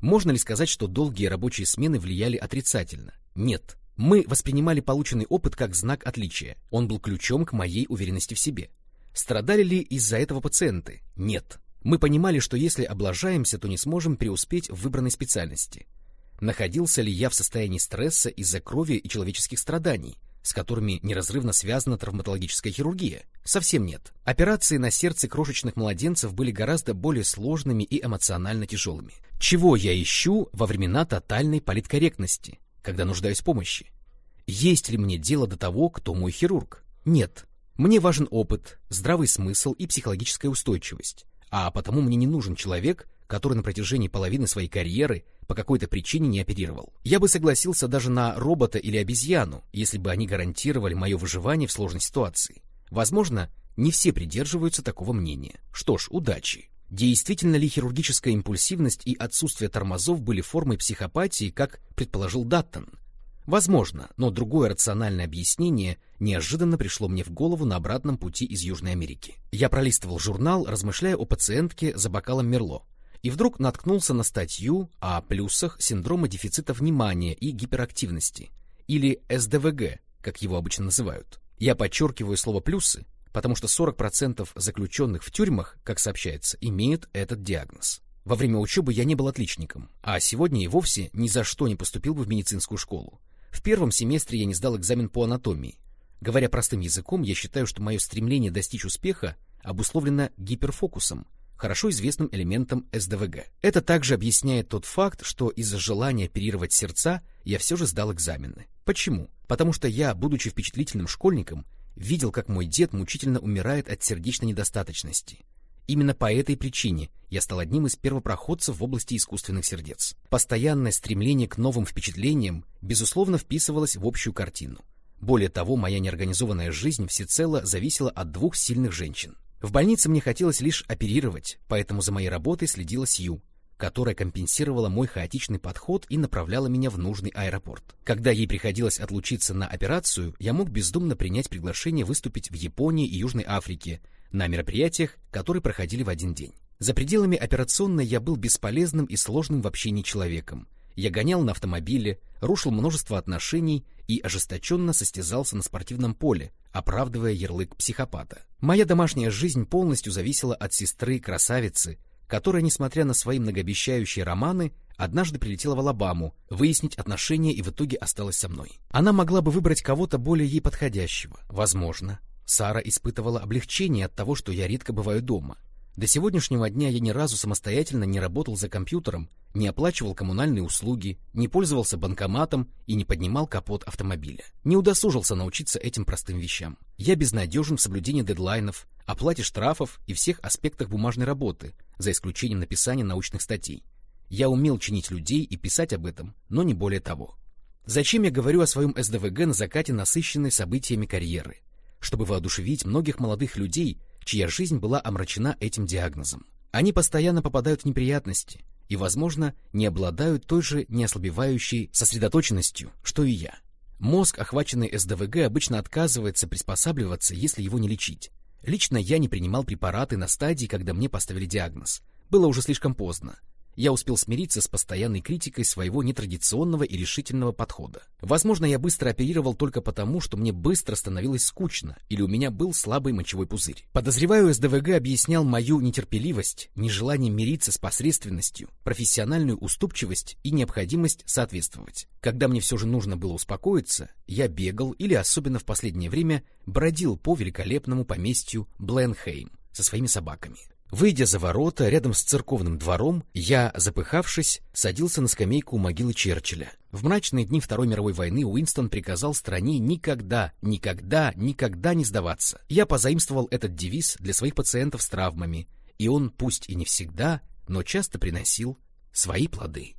Можно ли сказать, что долгие рабочие смены влияли отрицательно? Нет. Мы воспринимали полученный опыт как знак отличия. Он был ключом к моей уверенности в себе. Страдали ли из-за этого пациенты? Нет. Мы понимали, что если облажаемся, то не сможем преуспеть в выбранной специальности. Находился ли я в состоянии стресса из-за крови и человеческих страданий? С которыми неразрывно связана травматологическая хирургия? Совсем нет. Операции на сердце крошечных младенцев были гораздо более сложными и эмоционально тяжелыми. Чего я ищу во времена тотальной политкорректности, когда нуждаюсь в помощи? Есть ли мне дело до того, кто мой хирург? Нет. Мне важен опыт, здравый смысл и психологическая устойчивость. А потому мне не нужен человек, который на протяжении половины своей карьеры по какой-то причине не оперировал. Я бы согласился даже на робота или обезьяну, если бы они гарантировали мое выживание в сложной ситуации. Возможно, не все придерживаются такого мнения. Что ж, удачи. Действительно ли хирургическая импульсивность и отсутствие тормозов были формой психопатии, как предположил Даттон? Возможно, но другое рациональное объяснение неожиданно пришло мне в голову на обратном пути из Южной Америки. Я пролистывал журнал, размышляя о пациентке за бокалом Мерло и вдруг наткнулся на статью о плюсах синдрома дефицита внимания и гиперактивности, или СДВГ, как его обычно называют. Я подчеркиваю слово «плюсы», потому что 40% заключенных в тюрьмах, как сообщается, имеют этот диагноз. Во время учебы я не был отличником, а сегодня и вовсе ни за что не поступил бы в медицинскую школу. В первом семестре я не сдал экзамен по анатомии. Говоря простым языком, я считаю, что мое стремление достичь успеха обусловлено гиперфокусом, хорошо известным элементом СДВГ. Это также объясняет тот факт, что из-за желания оперировать сердца я все же сдал экзамены. Почему? Потому что я, будучи впечатлительным школьником, видел, как мой дед мучительно умирает от сердечной недостаточности. Именно по этой причине я стал одним из первопроходцев в области искусственных сердец. Постоянное стремление к новым впечатлениям, безусловно, вписывалось в общую картину. Более того, моя неорганизованная жизнь всецело зависела от двух сильных женщин. В больнице мне хотелось лишь оперировать, поэтому за моей работой следила Сью, которая компенсировала мой хаотичный подход и направляла меня в нужный аэропорт. Когда ей приходилось отлучиться на операцию, я мог бездумно принять приглашение выступить в Японии и Южной Африке на мероприятиях, которые проходили в один день. За пределами операционной я был бесполезным и сложным в общении человеком. Я гонял на автомобиле, рушил множество отношений и ожесточенно состязался на спортивном поле, оправдывая ярлык психопата. Моя домашняя жизнь полностью зависела от сестры-красавицы, которая, несмотря на свои многообещающие романы, однажды прилетела в Алабаму выяснить отношения и в итоге осталась со мной. Она могла бы выбрать кого-то более ей подходящего. Возможно. Сара испытывала облегчение от того, что я редко бываю дома. До сегодняшнего дня я ни разу самостоятельно не работал за компьютером, не оплачивал коммунальные услуги, не пользовался банкоматом и не поднимал капот автомобиля. Не удосужился научиться этим простым вещам. Я безнадежен в соблюдении дедлайнов, оплате штрафов и всех аспектах бумажной работы, за исключением написания научных статей. Я умел чинить людей и писать об этом, но не более того. Зачем я говорю о своем СДВГ на закате насыщенной событиями карьеры? Чтобы воодушевить многих молодых людей, чья жизнь была омрачена этим диагнозом. Они постоянно попадают в неприятности и, возможно, не обладают той же неослабевающей сосредоточенностью, что и я. Мозг, охваченный СДВГ, обычно отказывается приспосабливаться, если его не лечить. Лично я не принимал препараты на стадии, когда мне поставили диагноз. Было уже слишком поздно я успел смириться с постоянной критикой своего нетрадиционного и решительного подхода. Возможно, я быстро оперировал только потому, что мне быстро становилось скучно, или у меня был слабый мочевой пузырь. Подозреваю, СДВГ объяснял мою нетерпеливость, нежелание мириться с посредственностью, профессиональную уступчивость и необходимость соответствовать. Когда мне все же нужно было успокоиться, я бегал или, особенно в последнее время, бродил по великолепному поместью Бленхейм со своими собаками. Выйдя за ворота, рядом с церковным двором, я, запыхавшись, садился на скамейку у могилы Черчилля. В мрачные дни Второй мировой войны Уинстон приказал стране никогда, никогда, никогда не сдаваться. Я позаимствовал этот девиз для своих пациентов с травмами, и он, пусть и не всегда, но часто приносил свои плоды.